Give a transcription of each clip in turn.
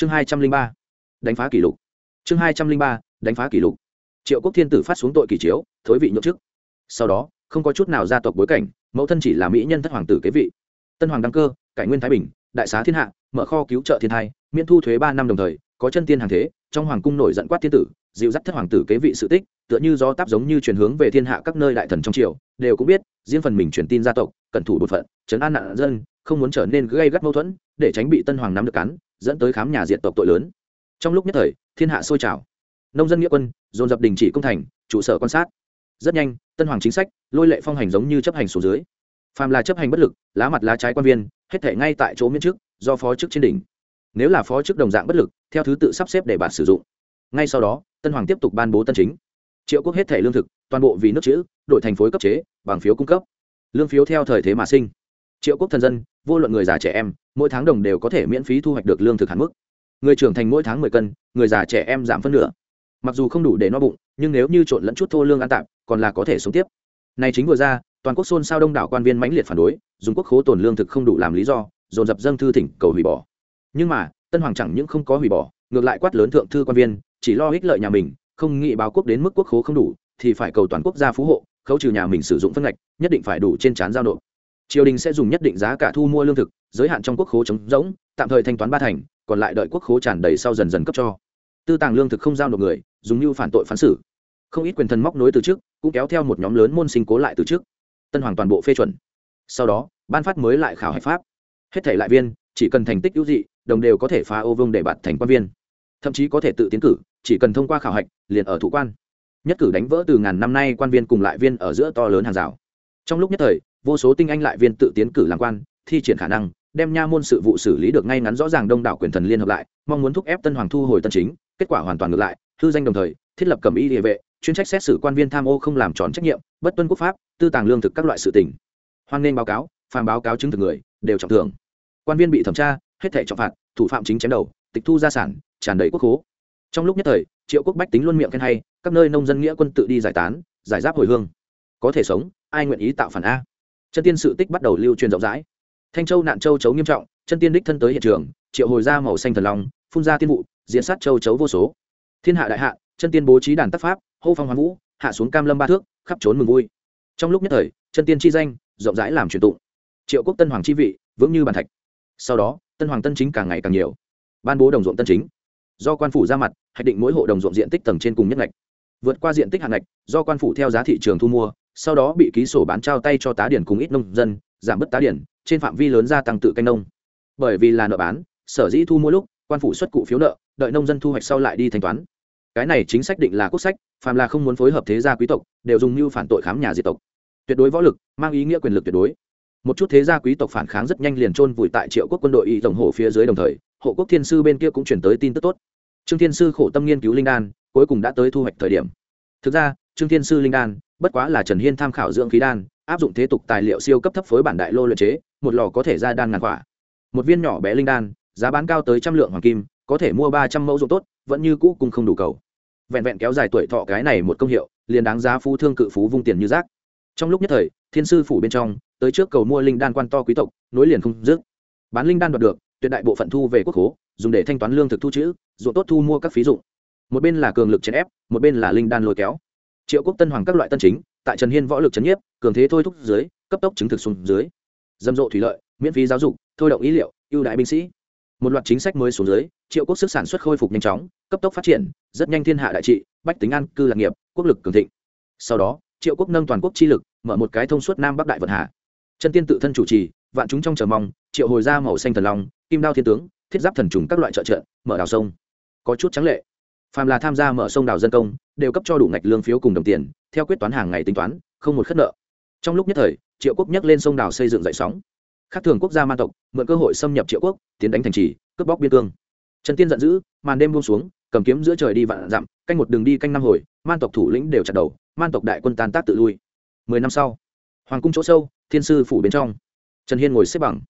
chương hai trăm linh ba, đánh phá kỷ lục. Chương hai trăm linh ba, đánh phá kỷ lục. Triệu quốc thiên tử phát xuống tội kỷ chiếu, thối vị nhậu chức. Sau đó, không có chút nào gia tộc bối cảnh, mẫu thân chỉ là mỹ nhân thất hoàng tử kế vị. Tân hoàng đăng cơ, cải nguyên thái bình, đại xá thiên hạ, mở kho cứu trợ thiên thai, miễn thu thuế ba năm đồng thời, có chân tiên hàng thế, trong hoàng cung nổi giận quát thiên tử, dịu dắt thất hoàng tử kế vị sự tích, tựa như do táp giống như chuyển hướng về thiên hạ các nơi đại thần trong triều, đều cũng biết, riêng phần mình truyền tin gia tộc, cẩn thủ bột phận chấn an nạn dân, không muốn trở nên gây gắt mâu thuẫn để tránh bị tân hoàng nắm được cắn, dẫn tới khám nhà diệt tộc tội lớn. Trong lúc nhất thời, thiên hạ sôi trào. Nông dân nghĩa quân, dồn dập đình chỉ công thành, trụ sở quan sát. Rất nhanh, tân hoàng chính sách, lôi lệ phong hành giống như chấp hành số dưới. Phàm là chấp hành bất lực, lá mặt lá trái quan viên, hết thể ngay tại chỗ miễn chức do phó chức trên đỉnh. Nếu là phó chức đồng dạng bất lực, theo thứ tự sắp xếp để bạn sử dụng. Ngay sau đó, tân hoàng tiếp tục ban bố tân chính. Triệu quốc hết thể lương thực, toàn bộ vì nước chữ, đổi thành phối cấp chế, bằng phiếu cung cấp. Lương phiếu theo thời thế mà sinh. Triệu quốc thần dân vô luận người già trẻ em, mỗi tháng đồng đều có thể miễn phí thu hoạch được lương thực hạn mức. Người trưởng thành mỗi tháng mười cân, người già trẻ em giảm phân nửa. Mặc dù không đủ để no bụng, nhưng nếu như trộn lẫn chút thô lương ăn tạm còn là có thể sống tiếp. Này chính vừa ra, toàn quốc xôn xao đông đảo quan viên mãnh liệt phản đối, dùng quốc khố tồn lương thực không đủ làm lý do, dồn dập dâng thư thỉnh cầu hủy bỏ. Nhưng mà, tân hoàng chẳng những không có hủy bỏ, ngược lại quát lớn thượng thư quan viên, chỉ lo ích lợi nhà mình, không nghĩ báo quốc đến mức quốc khố không đủ, thì phải cầu toàn quốc gia phú hộ, khấu trừ nhà mình sử dụng phân ngạch, nhất định phải đủ trên trán giao nộp triều đình sẽ dùng nhất định giá cả thu mua lương thực, giới hạn trong quốc khố chống rỗng, tạm thời thanh toán ba thành, còn lại đợi quốc khố tràn đầy sau dần dần cấp cho. Tư tàng lương thực không giao nộp người, dùng như phản tội phán xử. Không ít quyền thần móc nối từ trước, cũng kéo theo một nhóm lớn môn sinh cố lại từ trước. Tân hoàng toàn bộ phê chuẩn. Sau đó, ban phát mới lại khảo hạch pháp. Hết thể lại viên, chỉ cần thành tích ưu dị, đồng đều có thể phá ô vương để bạt thành quan viên. Thậm chí có thể tự tiến cử, chỉ cần thông qua khảo hạch, liền ở thủ quan. Nhất cử đánh vỡ từ ngàn năm nay quan viên cùng lại viên ở giữa to lớn hàng rào. Trong lúc nhất thời vô số tinh anh lại viên tự tiến cử làm quan, thi triển khả năng, đem nha môn sự vụ xử lý được ngay ngắn rõ ràng đông đảo quyền thần liên hợp lại, mong muốn thúc ép tân hoàng thu hồi tân chính, kết quả hoàn toàn ngược lại, hư danh đồng thời, thiết lập cầm y địa vệ, chuyên trách xét xử quan viên tham ô không làm tròn trách nhiệm, bất tuân quốc pháp, tư tàng lương thực các loại sự tỉnh hoan nên báo cáo, phàm báo cáo chứng thực người, đều trọng thưởng. Quan viên bị thẩm tra, hết thể trọng phạt, thủ phạm chính chém đầu, tịch thu gia sản, tràn đầy quốc khố. Trong lúc nhất thời, triệu quốc bách tính luôn miệng khen hay, các nơi nông dân nghĩa quân tự đi giải tán, giải giáp hồi hương. Có thể sống, ai nguyện ý tạo phản a? Chân tiên sự tích bắt đầu lưu truyền rộng rãi. Thanh châu nạn châu chấu nghiêm trọng, chân tiên đích thân tới hiện trường, triệu hồi ra màu xanh thần long, phun ra tiên vụ diễn sát châu chấu vô số. Thiên hạ đại hạ, chân tiên bố trí đàn tác pháp, hô phong hoán vũ, hạ xuống cam lâm ba thước, khắp trốn mừng vui. Trong lúc nhất thời, chân tiên chi danh rộng rãi làm truyền tụng. Triệu quốc tân hoàng chi vị, vững như bàn thạch. Sau đó, tân hoàng tân chính càng ngày càng nhiều. Ban bố đồng ruộng tân chính. Do quan phủ ra mặt, hạch định mỗi hộ đồng ruộng diện tích tầng trên cùng nhất ngạch. Vượt qua diện tích hạn ngạch, do quan phủ theo giá thị trường thu mua sau đó bị ký sổ bán trao tay cho tá điển cùng ít nông dân, giảm bớt tá điển, trên phạm vi lớn gia tăng tự canh nông. Bởi vì là nợ bán, sở dĩ thu mua lúc, quan phủ xuất cụ phiếu nợ, đợi nông dân thu hoạch sau lại đi thanh toán. Cái này chính sách định là quốc sách, phàm là không muốn phối hợp thế gia quý tộc, đều dùng mưu phản tội khám nhà diệt tộc. Tuyệt đối võ lực, mang ý nghĩa quyền lực tuyệt đối. Một chút thế gia quý tộc phản kháng rất nhanh liền chôn vùi tại triệu quốc quân đội y tổng hộ phía dưới đồng thời, hộ quốc thiên sư bên kia cũng chuyển tới tin tức tốt. Trương thiên sư khổ tâm nghiên cứu linh đan, cuối cùng đã tới thu hoạch thời điểm. Thực ra, trương thiên sư linh đan bất quá là trần hiên tham khảo dưỡng khí đan, áp dụng thế tục tài liệu siêu cấp thấp phối bản đại lô luyện chế, một lò có thể ra đan ngàn quả. Một viên nhỏ bé linh đan, giá bán cao tới trăm lượng hoàng kim, có thể mua ba trăm mẫu dụng tốt, vẫn như cũ cùng không đủ cầu. Vẹn vẹn kéo dài tuổi thọ cái này một công hiệu, liền đáng giá phú thương cự phú vung tiền như rác. Trong lúc nhất thời, thiên sư phủ bên trong, tới trước cầu mua linh đan quan to quý tộc, nối liền không dứt. Bán linh đan đoạt được, tuyệt đại bộ phận thu về quốc hố dùng để thanh toán lương thực thu chữ ruộng tốt thu mua các phí dụng. Một bên là cường lực chèn ép, một bên là linh đan lôi kéo triệu quốc tân hoàng các loại tân chính, tại trần hiên võ lực trấn nhiếp, cường thế thôi thúc dưới, cấp tốc chứng thực xuống dưới. Dâm rộ thủy lợi, miễn phí giáo dục, thôi động ý liệu, ưu đại binh sĩ. Một loạt chính sách mới xuống dưới, triệu quốc sức sản xuất khôi phục nhanh chóng, cấp tốc phát triển, rất nhanh thiên hạ đại trị, bách tính an, cư lạc nghiệp, quốc lực cường thịnh. Sau đó, triệu quốc nâng toàn quốc chi lực, mở một cái thông suốt nam bắc đại vận hạ chân tiên tự thân chủ trì, vạn chúng trong chờ mong, triệu hồi ra màu xanh thần long, kim đao thiên tướng, thiết giáp thần trùng các loại trợ trợ, mở đào sông. Có chút trắng lệ phàm là tham gia mở sông đào dân công, đều cấp cho đủ ngạch lương phiếu cùng đồng tiền, theo quyết toán hàng ngày tính toán, không một khất nợ. Trong lúc nhất thời, triệu quốc nhắc lên sông đào xây dựng dậy sóng. Khác thường quốc gia man tộc, mượn cơ hội xâm nhập triệu quốc, tiến đánh thành trì, cướp bóc biên cương. Trần tiên giận dữ, màn đêm buông xuống, cầm kiếm giữa trời đi vạn dặm, canh một đường đi canh năm hồi, man tộc thủ lĩnh đều chặt đầu, man tộc đại quân tan tác tự lui. Mười năm sau, hoàng cung chỗ sâu, thiên sư phủ bên trong. Trần hiên ngồi xếp bằng.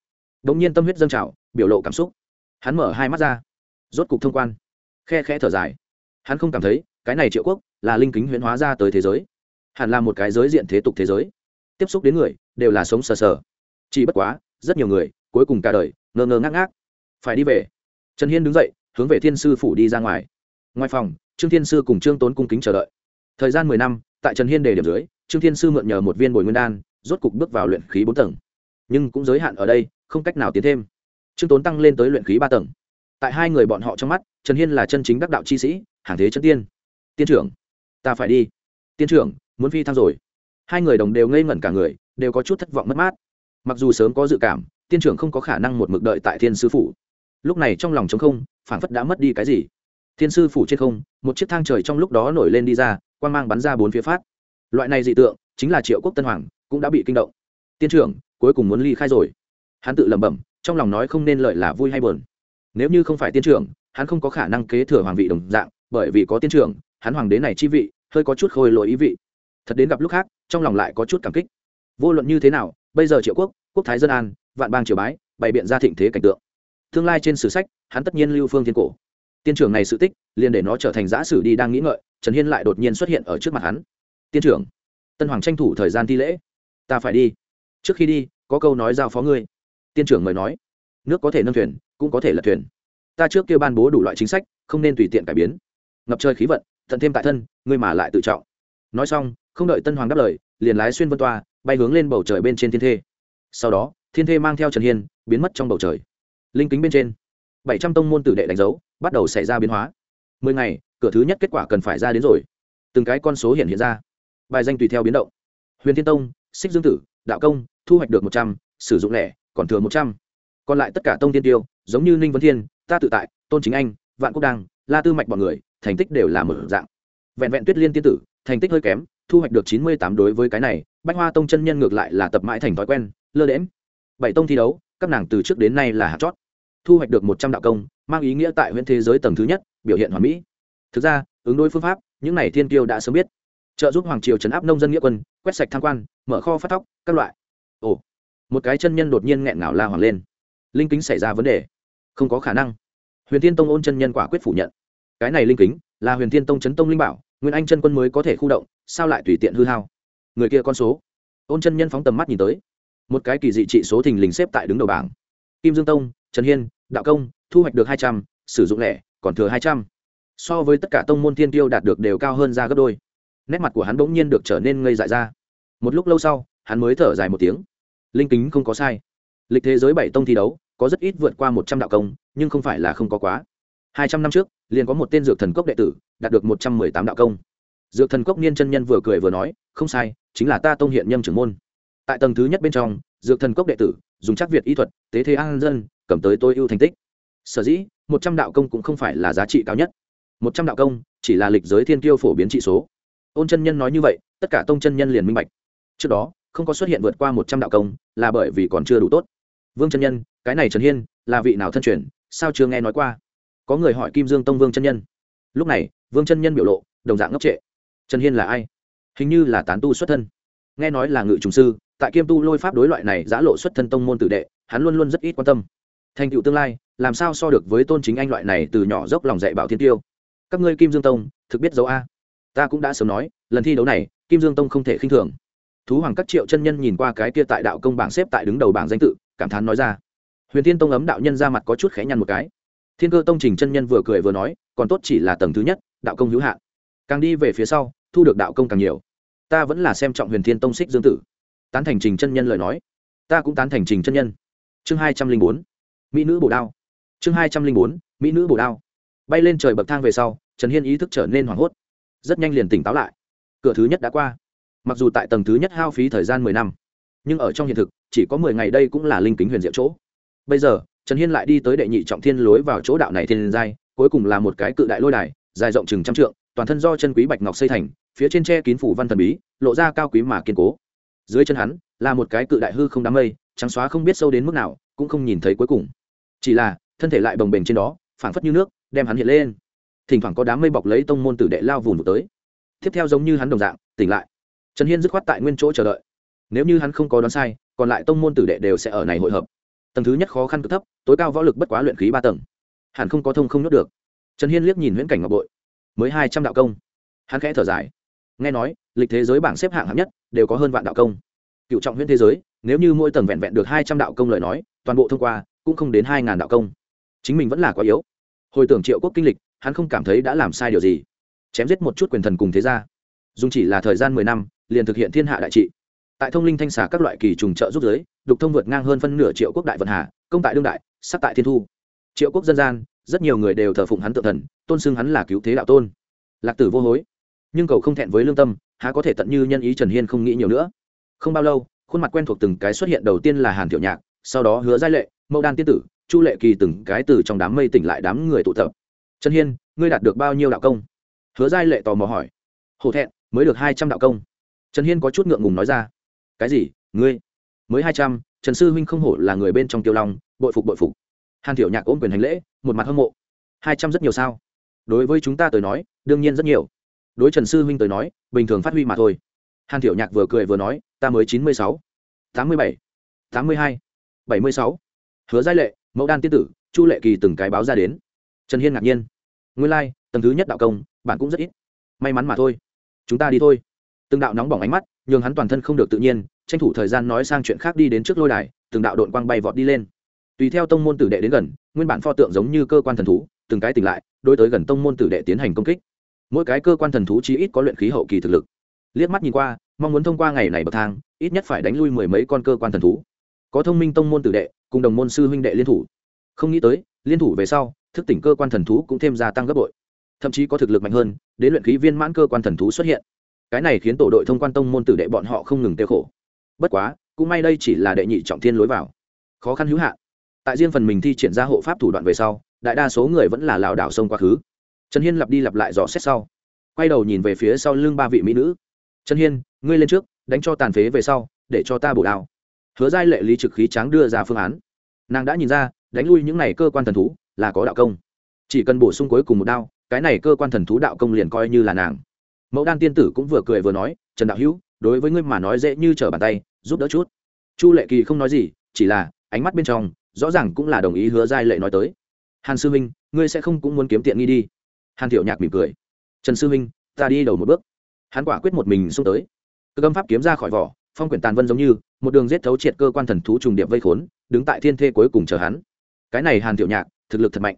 Đ ỗ n g nhiên tâm huyết dâng trào, biểu lộ cảm xúc. Hắn mở hai mắt ra. Rốt cục thông quan. Khe khẽ thở dài hắn không cảm thấy cái này triệu quốc là linh kính huyễn hóa ra tới thế giới. Hẳn là một cái giới diện thế tục thế giới. Tiếp xúc đến người, đều là sống sờ sờ. Chỉ bất quá, rất nhiều người, cuối cùng cả đời, ngơ ngơ ngác ngác. Phải đi về. Trần hiên đứng dậy, hướng về thiên sư phủ đi ra ngoài. Ngoài phòng, trương thiên sư cùng trương tốn cung kính chờ đợi. Thời gian mười năm, tại trần hiên đề điểm dưới, trương thiên sư mượn nhờ một viên bồi nguyên đan, rốt cục bước vào luyện khí bốn tầng. Nhưng cũng giới hạn ở đây, không cách nào tiến thêm. Trương tốn tăng lên tới luyện khí ba tầng. Tại hai người bọn họ trong mắt, trần hiên là chân chính đắc đạo chi sĩ hàng thế chân tiên. Tiên trưởng, ta phải đi. Tiên trưởng, muốn phi thăng rồi. Hai người đồng đều ngây ngẩn cả người, đều có chút thất vọng mất mát. Mặc dù sớm có dự cảm, tiên trưởng không có khả năng một mực đợi tại thiên sư phủ. Lúc này trong lòng trống không, phảng phất đã mất đi cái gì. Thiên sư phủ trên không, một chiếc thang trời trong lúc đó nổi lên đi ra quan g mang bắn ra bốn phía phát. Loại này dị tượng, chính là triệu quốc tân hoàng, cũng đã bị kinh động. Tiên trưởng, cuối cùng muốn ly khai rồi. Hắn tự lẩm bẩm, trong lòng nói không nên lợi là vui hay buồn. Nếu như không phải tiên trưởng, hắn không có khả năng kế thừa hoàng vị đồng dạng bởi vì có tiên trưởng, hắn hoàng đế này chi vị, hơi có chút khôi lỗi ý vị. Thật đến gặp lúc khác, trong lòng lại có chút cảm kích. Vô luận như thế nào, bây giờ triệu quốc quốc thái dân an, vạn bang triều bái, bày biện ra thịnh thế cảnh tượng. Tương lai trên sử sách, hắn tất nhiên lưu phương thiên cổ. Tiên trưởng này sự tích, liền để nó trở thành giã sử đi đang nghĩ ngợi, trần hiên lại đột nhiên xuất hiện ở trước mặt hắn. Tiên trưởng, tân hoàng tranh thủ thời gian thi lễ. Ta phải đi. Trước khi đi, có câu nói giao phó ngươi. Tiên trưởng mời nói. Nước có thể nâng thuyền, cũng có thể lật thuyền. Ta trước kia ban bố đủ loại chính sách, không nên tùy tiện cải biến ngập trời khí vận, tận thêm tại thân, ngươi mà lại tự trọng. Nói xong, không đợi tân hoàng đáp lời, liền lái xuyên vân toa, bay hướng lên bầu trời bên trên thiên thê. Sau đó, thiên thê mang theo trần hiên, biến mất trong bầu trời. Linh kính bên trên, bảy trăm tông môn tử đệ đánh dấu, bắt đầu xảy ra biến hóa. Mười ngày, cửa thứ nhất kết quả cần phải ra đến rồi. Từng cái con số hiện hiện ra. Bài danh tùy theo biến động. Huyền thiên tông, xích dương tử, đạo công, thu hoạch được một trăm, sử dụng lẻ, còn thừa một trăm. Còn lại tất cả tông tiên tiêu, giống như ninh vấn thiên, ta tự tại, tôn chính anh, vạn quốc đăng, la tư mạch b ọ n người thành tích đều là mở dạng. Vẹn vẹn tuyết liên tiên tử, thành tích hơi kém, thu hoạch được chín mươi tám đối với cái này, bách hoa tông chân nhân ngược lại là tập mãi thành thói quen, lơ đễm bảy tông thi đấu, các nàng từ trước đến nay là hạt chót. Thu hoạch được một trăm đạo công, mang ý nghĩa tại huyện thế giới tầng thứ nhất, biểu hiện hoàn mỹ. Thực ra, ứng đối phương pháp, những này thiên tiêu đã sớm biết. Trợ giúp hoàng triều chấn áp nông dân nghĩa quân, quét sạch tham quan, mở kho phát thóc các loại. Ồ, một cái chân nhân đột nhiên nghẹn ngào la hoàng lên. Linh kính xảy ra vấn đề. Không có khả năng. Huyền thiên tông ôn chân nhân quả quyết phủ nhận cái này linh kính là huyền thiên tông chấn tông linh bảo, nguyên anh chân quân mới có thể khu động, sao lại tùy tiện hư hao? Người kia con số. Ôn chân nhân phóng tầm mắt nhìn tới. Một cái kỳ dị trị số thình lình xếp tại đứng đầu bảng. Kim dương tông, trần hiên, đạo công, thu hoạch được hai trăm, sử dụng lẻ, còn thừa hai trăm. So với tất cả tông môn thiên tiêu đạt được đều cao hơn ra gấp đôi. Nét mặt của hắn bỗng nhiên được trở nên ngây dại ra. Một lúc lâu sau, hắn mới thở dài một tiếng. Linh kính không có sai. Lịch thế giới bảy tông thi đấu, có rất ít vượt qua một trăm đạo công, nhưng không phải là không có quá hai trăm năm trước, liền có một tên dược thần cốc đệ tử, đạt được một trăm mười tám đạo công. Dược thần cốc niên chân nhân vừa cười vừa nói, không sai, chính là ta tông hiện nhâm trưởng môn. Tại tầng thứ nhất bên trong, dược thần cốc đệ tử, dùng chắc việt y thuật, tế thế an dân, cầm tới tôi ưu thành tích. Sở dĩ, một trăm đạo công cũng không phải là giá trị cao nhất. Một trăm đạo công, chỉ là lịch giới thiên tiêu phổ biến trị số. Ôn chân nhân nói như vậy, tất cả tông chân nhân liền minh bạch. Trước đó, không có xuất hiện vượt qua một trăm đạo công, là bởi vì còn chưa đủ tốt. Vương chân nhân, cái này trần hiên, là vị nào thân truyền, sao chưa nghe nói qua? Có người hỏi kim dương tông vương chân nhân. Lúc này, vương chân nhân biểu lộ, đồng dạng ngốc trệ. Trần hiên là ai? Hình như là tán tu xuất thân. Nghe nói là ngự trùng sư, tại kiêm tu lôi pháp đối loại này giã lộ xuất thân tông môn tử đệ, hắn luôn luôn rất ít quan tâm. Thành tựu tương lai, làm sao so được với tôn chính anh loại này từ nhỏ dốc lòng dạy bảo thiên tiêu? Các ngươi kim dương tông, thực biết dấu a. Ta cũng đã sớm nói, lần thi đấu này, kim dương tông không thể khinh thường. Thú hoàng các triệu chân nhân nhìn qua cái kia tại đạo công bảng xếp tại đứng đầu bảng danh tự, cảm thán nói ra. Huyền thiên tông ấm đạo nhân ra mặt có chút khẽ nhăn một cái thiên cơ tông trình chân nhân vừa cười vừa nói, còn tốt chỉ là tầng thứ nhất, đạo công hữu hạn. Càng đi về phía sau, thu được đạo công càng nhiều. Ta vẫn là xem trọng huyền thiên tông xích dương tử. Tán thành trình chân nhân lời nói. Ta cũng tán thành trình chân nhân. Chương hai trăm linh bốn. Mỹ nữ bổ đao. Chương hai trăm linh bốn, mỹ nữ bổ đao. Bay lên trời bậc thang về sau, trần hiên ý thức trở nên hoảng hốt. Rất nhanh liền tỉnh táo lại. Cửa thứ nhất đã qua. Mặc dù tại tầng thứ nhất hao phí thời gian mười năm, nhưng ở trong hiện thực, chỉ có mười ngày đây cũng là linh kính huyền diệu chỗ. Bây giờ trần hiên lại đi tới đệ nhị trọng thiên lối vào chỗ đạo này thiên giai, cuối cùng là một cái cự đại lôi đài, dài rộng chừng trăm trượng, toàn thân do chân quý bạch ngọc xây thành, phía trên tre kín phủ văn thần bí, lộ ra cao quý mà kiên cố. Dưới chân hắn, là một cái cự đại hư không đám mây, trắng xóa không biết sâu đến mức nào, cũng không nhìn thấy cuối cùng. Chỉ là, thân thể lại bồng bềnh trên đó, phảng phất như nước, đem hắn hiện lên. Thỉnh thoảng có đám mây bọc lấy tông môn tử đệ lao vùng tới. Tiếp theo giống như hắn đồng dạng, tỉnh lại. Trần hiên dứt khoát tại nguyên chỗ chờ đợi. Nếu như hắn không có đoán sai, còn lại tông môn tử đệ đều sẽ ở này hội hợp tầng thứ nhất khó khăn cực thấp, tối cao võ lực bất quá luyện khí ba tầng. Hẳn không có thông không nhốt được. Trần hiên liếc nhìn huyễn cảnh ngọc bội. Mới hai trăm đạo công. Hắn khẽ thở dài. Nghe nói, lịch thế giới bảng xếp hạng hạng nhất đều có hơn vạn đạo công. Cựu trọng huyễn thế giới, nếu như mỗi tầng vẹn vẹn được hai trăm đạo công lời nói, toàn bộ thông qua cũng không đến hai ngàn đạo công. Chính mình vẫn là quá yếu. Hồi tưởng triệu quốc kinh lịch, hắn không cảm thấy đã làm sai điều gì. Chém giết một chút quyền thần cùng thế gia. Dùng chỉ là thời gian mười năm, liền thực hiện thiên hạ đại trị tại thông linh thanh xà các loại kỳ trùng trợ giúp giới, đục thông vượt ngang hơn phân nửa triệu quốc đại vận hà, công tại đương đại sắc tại thiên thu. Triệu quốc dân gian, rất nhiều người đều thờ phụng hắn tự thần, tôn xưng hắn là cứu thế đạo tôn. Lạc tử vô hối. Nhưng cầu không thẹn với lương tâm, há có thể tận như nhân ý trần hiên không nghĩ nhiều nữa. Không bao lâu, khuôn mặt quen thuộc từng cái xuất hiện đầu tiên là hàn thiệu nhạc, sau đó hứa giai lệ mẫu đan tiên tử, chu lệ kỳ từng cái từ trong đám mây tỉnh lại đám người tụ tập. Trần hiên, ngươi đạt được bao nhiêu đạo công? Hứa giai lệ tò mò hỏi. Hổ thẹn, mới được hai trăm đạo công. Trần hiên có chút ngượng ngùng nói ra cái gì? Ngươi? Mới hai trăm trần sư huynh không hổ là người bên trong tiêu long bội phục bội phục. Hàn thiểu nhạc ôm quyền hành lễ một mặt hâm mộ. Hai trăm rất nhiều sao? Đối với chúng ta tới nói đương nhiên rất nhiều. Đối trần sư huynh tới nói bình thường phát huy mà thôi. Hàn thiểu nhạc vừa cười vừa nói ta mới chín mươi sáu tám mươi bảy tám mươi hai bảy mươi sáu. Hứa giai lệ mẫu đan tiên tử chu lệ kỳ từng cái báo ra đến. Trần hiên ngạc nhiên. Nguyên lai、like, tầng thứ nhất đạo công bạn cũng rất ít. May mắn mà thôi. Chúng ta đi thôi từng đạo nóng bỏng ánh mắt, nhường hắn toàn thân không được tự nhiên, tranh thủ thời gian nói sang chuyện khác đi đến trước lôi đài, từng đạo đội quang bay vọt đi lên. Tùy theo tông môn tử đệ đến gần, nguyên bản pho tượng giống như cơ quan thần thú, từng cái tỉnh lại, đối tới gần tông môn tử đệ tiến hành công kích. Mỗi cái cơ quan thần thú chí ít có luyện khí hậu kỳ thực lực. Liếc mắt nhìn qua, mong muốn thông qua ngày này bậc thang, ít nhất phải đánh lui mười mấy con cơ quan thần thú. Có thông minh tông môn tử đệ, cùng đồng môn sư huynh đệ liên thủ. Không nghĩ tới, liên thủ về sau, thức tỉnh cơ quan thần thú cũng thêm gia tăng gấp bội. Thậm chí có thực lực mạnh hơn, đến luyện khí viên mãn cơ quan thần thú xuất hiện cái này khiến tổ đội thông quan tông môn tử đệ bọn họ không ngừng tiêu khổ. Bất quá, cũng may đây chỉ là đệ nhị trọng thiên lối vào. Khó khăn hữu hạn. Tại riêng phần mình thi triển ra hộ pháp thủ đoạn về sau, đại đa số người vẫn là lảo đảo sông quá khứ. Trần hiên lặp đi lặp lại dò xét sau. Quay đầu nhìn về phía sau lưng ba vị mỹ nữ. Trần hiên, ngươi lên trước, đánh cho tàn phế về sau, để cho ta bổ đao. Hứa giai lệ lý trực khí tráng đưa ra phương án. Nàng đã nhìn ra, đánh lui những n à y cơ quan thần thú là có đạo công. Chỉ cần bổ sung cuối cùng một đao, cái này cơ quan thần thú đạo công liền coi như là nàng mẫu đan tiên tử cũng vừa cười vừa nói, trần đạo hữu, đối với ngươi mà nói dễ như trở bàn tay, giúp đỡ chút. Chu lệ kỳ không nói gì, chỉ là ánh mắt bên trong rõ ràng cũng là đồng ý hứa giai lệ nói tới. Hàn sư minh ngươi sẽ không cũng muốn kiếm tiện nghi đi. Hàn thiệu nhạc mỉm cười. Trần sư minh ta đi đầu một bước. Hắn quả quyết một mình xông tới. Cơ âm pháp kiếm ra khỏi vỏ, phong quyển tàn vân giống như, một đường giết thấu triệt cơ quan thần thú trùng điệp vây khốn, đứng tại thiên thê cuối cùng chờ hắn. Cái này hàn thiệu nhạc, thực lực thật mạnh.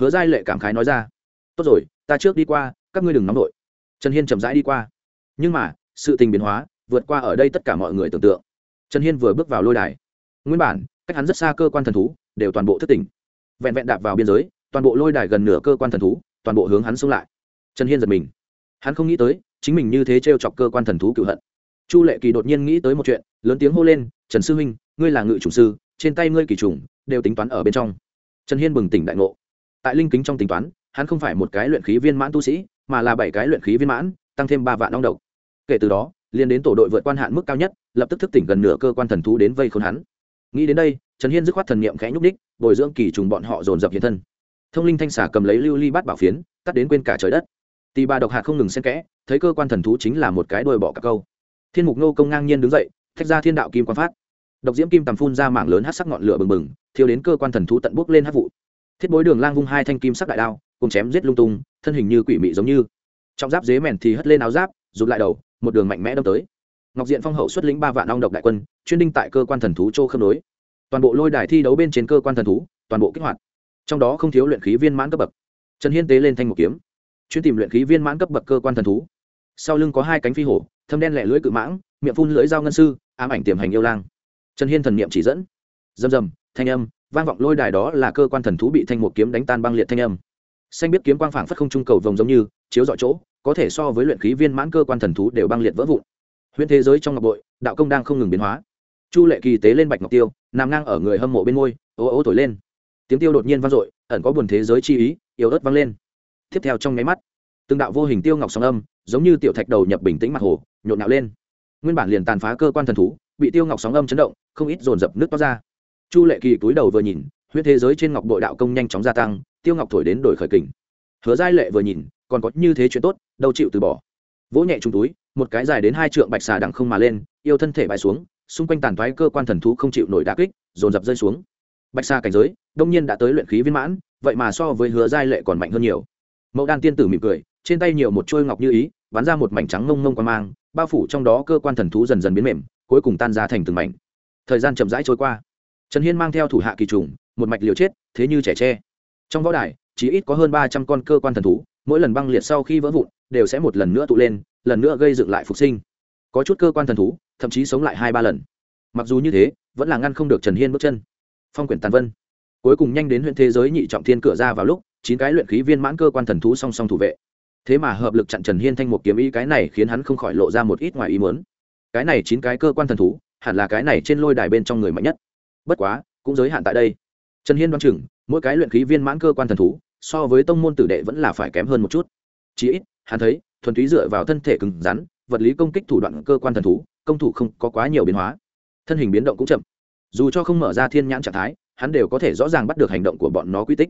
Hứa giai lệ cảm khái nói ra, tốt rồi, ta trước đi qua, các ngươi đừng nóng đội trần hiên chậm rãi đi qua. Nhưng mà, sự tình biến hóa, vượt qua ở đây tất cả mọi người tưởng tượng. Trần hiên vừa bước vào lôi đài. Nguyên bản, cách hắn rất xa cơ quan thần thú, đều toàn bộ thất tỉnh. Vẹn vẹn đạp vào biên giới, toàn bộ lôi đài gần nửa cơ quan thần thú, toàn bộ hướng hắn xông lại. Trần hiên giật mình. Hắn không nghĩ tới, chính mình như thế t r e o chọc cơ quan thần thú cựu hận. Chu lệ kỳ đột nhiên nghĩ tới một chuyện, lớn tiếng hô lên, trần sư huynh, ngươi là ngự chủ sư, trên tay ngươi kỳ trùng đều tính toán ở bên trong. Trần hiên bừng tỉnh đại ngộ. Tại linh kính trong tính toán hắn không phải một cái luyện khí viên mãn tu sĩ, mà là bảy cái luyện khí viên mãn, tăng thêm ba vạn long độc. Kể từ đó liên đến tổ đội vượt quan hạn mức cao nhất, lập tức thức tỉnh gần nửa cơ quan thần thú đến vây khốn hắn. Nghĩ đến đây, trần hiên dứt khoát thần niệm khẽ nhúc đích bồi dưỡng kỳ trùng bọn họ dồn dập hiện thân. Thông linh thanh xà cầm lấy lưu ly bát bảo phiến, tắt đến quên cả trời đất. Tì bà độc hạt không ngừng xen kẽ, thấy cơ quan thần thú chính là một cái đôi bọ cả câu. Thiên mục nô công ngang nhiên đứng dậy, thách ra thiên đạo kim quan phát. Độc diễm kim tầm phun ra mảng lớn hát sắc ngọn lửa bừng bừng, thiêu đến cơ quan thần thú tận bốc lên hát vụ. Thiết bối đường lang vung hai thanh kim sắc đại đao cùng chém giết lung tung, thân hình như quỷ mị giống như. Trong giáp dế mèn thì hất lên áo giáp, rụt lại đầu, một đường mạnh mẽ đâm tới. Ngọc diện phong hậu xuất lĩnh ba vạn ong độc đại quân, chuyên đinh tại cơ quan thần thú châu khâm đối toàn bộ lôi đài thi đấu bên trên cơ quan thần thú, toàn bộ kích hoạt. Trong đó không thiếu luyện khí viên mãn cấp bậc. Trần hiên tế lên thanh một kiếm, chuyên tìm luyện khí viên mãn cấp bậc cơ quan thần thú. Sau lưng có hai cánh phi hổ, thâm đen lẻ lưỡi cự mãng, miệng phun lưỡi dao ngân sư, ám ảnh tiềm hành yêu lang. Trần hiên thần niệm chỉ dẫn. Rầm rầm, thanh âm, vang vọng lôi đài đó là cơ quan thần thú bị thanh một kiếm đánh tan băng liệt thanh âm xanh biết kiếm quang phảng phất không trung cầu vồng giống như, chiếu dọi chỗ, có thể so với luyện khí viên mãn cơ quan thần thú đều băng liệt vỡ vụn. Huyện thế giới trong ngọc bội, đạo công đang không ngừng biến hóa. Chu lệ kỳ tế lên bạch ngọc tiêu, nằm ngang ở người hâm mộ bên ngôi ô ô thổi lên. Tiếng tiêu đột nhiên vang dội, ẩn có buồn thế giới chi ý, yếu ớt vang lên. Tiếp theo trong nháy mắt, từng đạo vô hình tiêu ngọc sóng âm, giống như tiểu thạch đầu nhập bình tĩnh mặt hồ, nhộn nhạo lên. Nguyên bản liền tàn phá cơ quan thần thú, bị tiêu ngọc sóng âm chấn động, không ít dồn dập nước toát ra. Chu lệ kỳ cúi đầu vừa nhìn huyết thế giới trên ngọc bội đạo công nhanh chóng gia tăng tiêu ngọc thổi đến đổi khởi kình. Hứa giai lệ vừa nhìn, còn có như thế chuyện tốt, đâu chịu từ bỏ. Vỗ nhẹ trúng túi, một cái dài đến hai trượng bạch xà đằng không mà lên, yêu thân thể bại xuống, xung quanh tàn thoái cơ quan thần thú không chịu nổi đá kích, dồn dập rơi xuống. Bạch xà cảnh giới, đông nhiên đã tới luyện khí viên mãn, vậy mà so với hứa giai lệ còn mạnh hơn nhiều. Mẫu đan tiên tử mỉm cười, trên tay nhiều một trôi ngọc như ý, bắn ra một mảnh trắng mông mông qua mang, bao phủ trong đó cơ quan thần thú dần dần biến mềm, cuối cùng tan ra thành từng mảnh. Thời gian chậm rãi trôi qua. Trần hiên mang theo thủ hạ kỳ trùng, một mạch liều chết, thế như trẻ tre trong võ đài, chỉ ít có hơn ba trăm con cơ quan thần thú, mỗi lần băng liệt sau khi vỡ vụn, đều sẽ một lần nữa tụ lên, lần nữa gây dựng lại phục sinh. Có chút cơ quan thần thú, thậm chí sống lại hai ba lần. Mặc dù như thế, vẫn là ngăn không được trần hiên bước chân. Phong quyển tàn vân. Cuối cùng nhanh đến huyện thế giới nhị trọng thiên cửa ra vào lúc, chín cái luyện khí viên mãn cơ quan thần thú song song thủ vệ. Thế mà hợp lực chặn trần hiên thanh một kiếm ý cái này khiến hắn không khỏi lộ ra một ít ngoài ý muốn. Cái này chín cái cơ quan thần thú, hẳn là cái này trên lôi đài bên trong người mạnh nhất. Bất quá, cũng giới hạn tại đây trần hiên đoán chừng, mỗi cái luyện khí viên mãn cơ quan thần thú, so với tông môn tử đệ vẫn là phải kém hơn một chút. Chí ít, hắn thấy, thuần túy dựa vào thân thể cứng rắn, vật lý công kích thủ đoạn cơ quan thần thú, công thủ không có quá nhiều biến hóa. Thân hình biến động cũng chậm. Dù cho không mở ra thiên nhãn trạng thái, hắn đều có thể rõ ràng bắt được hành động của bọn nó quy tích.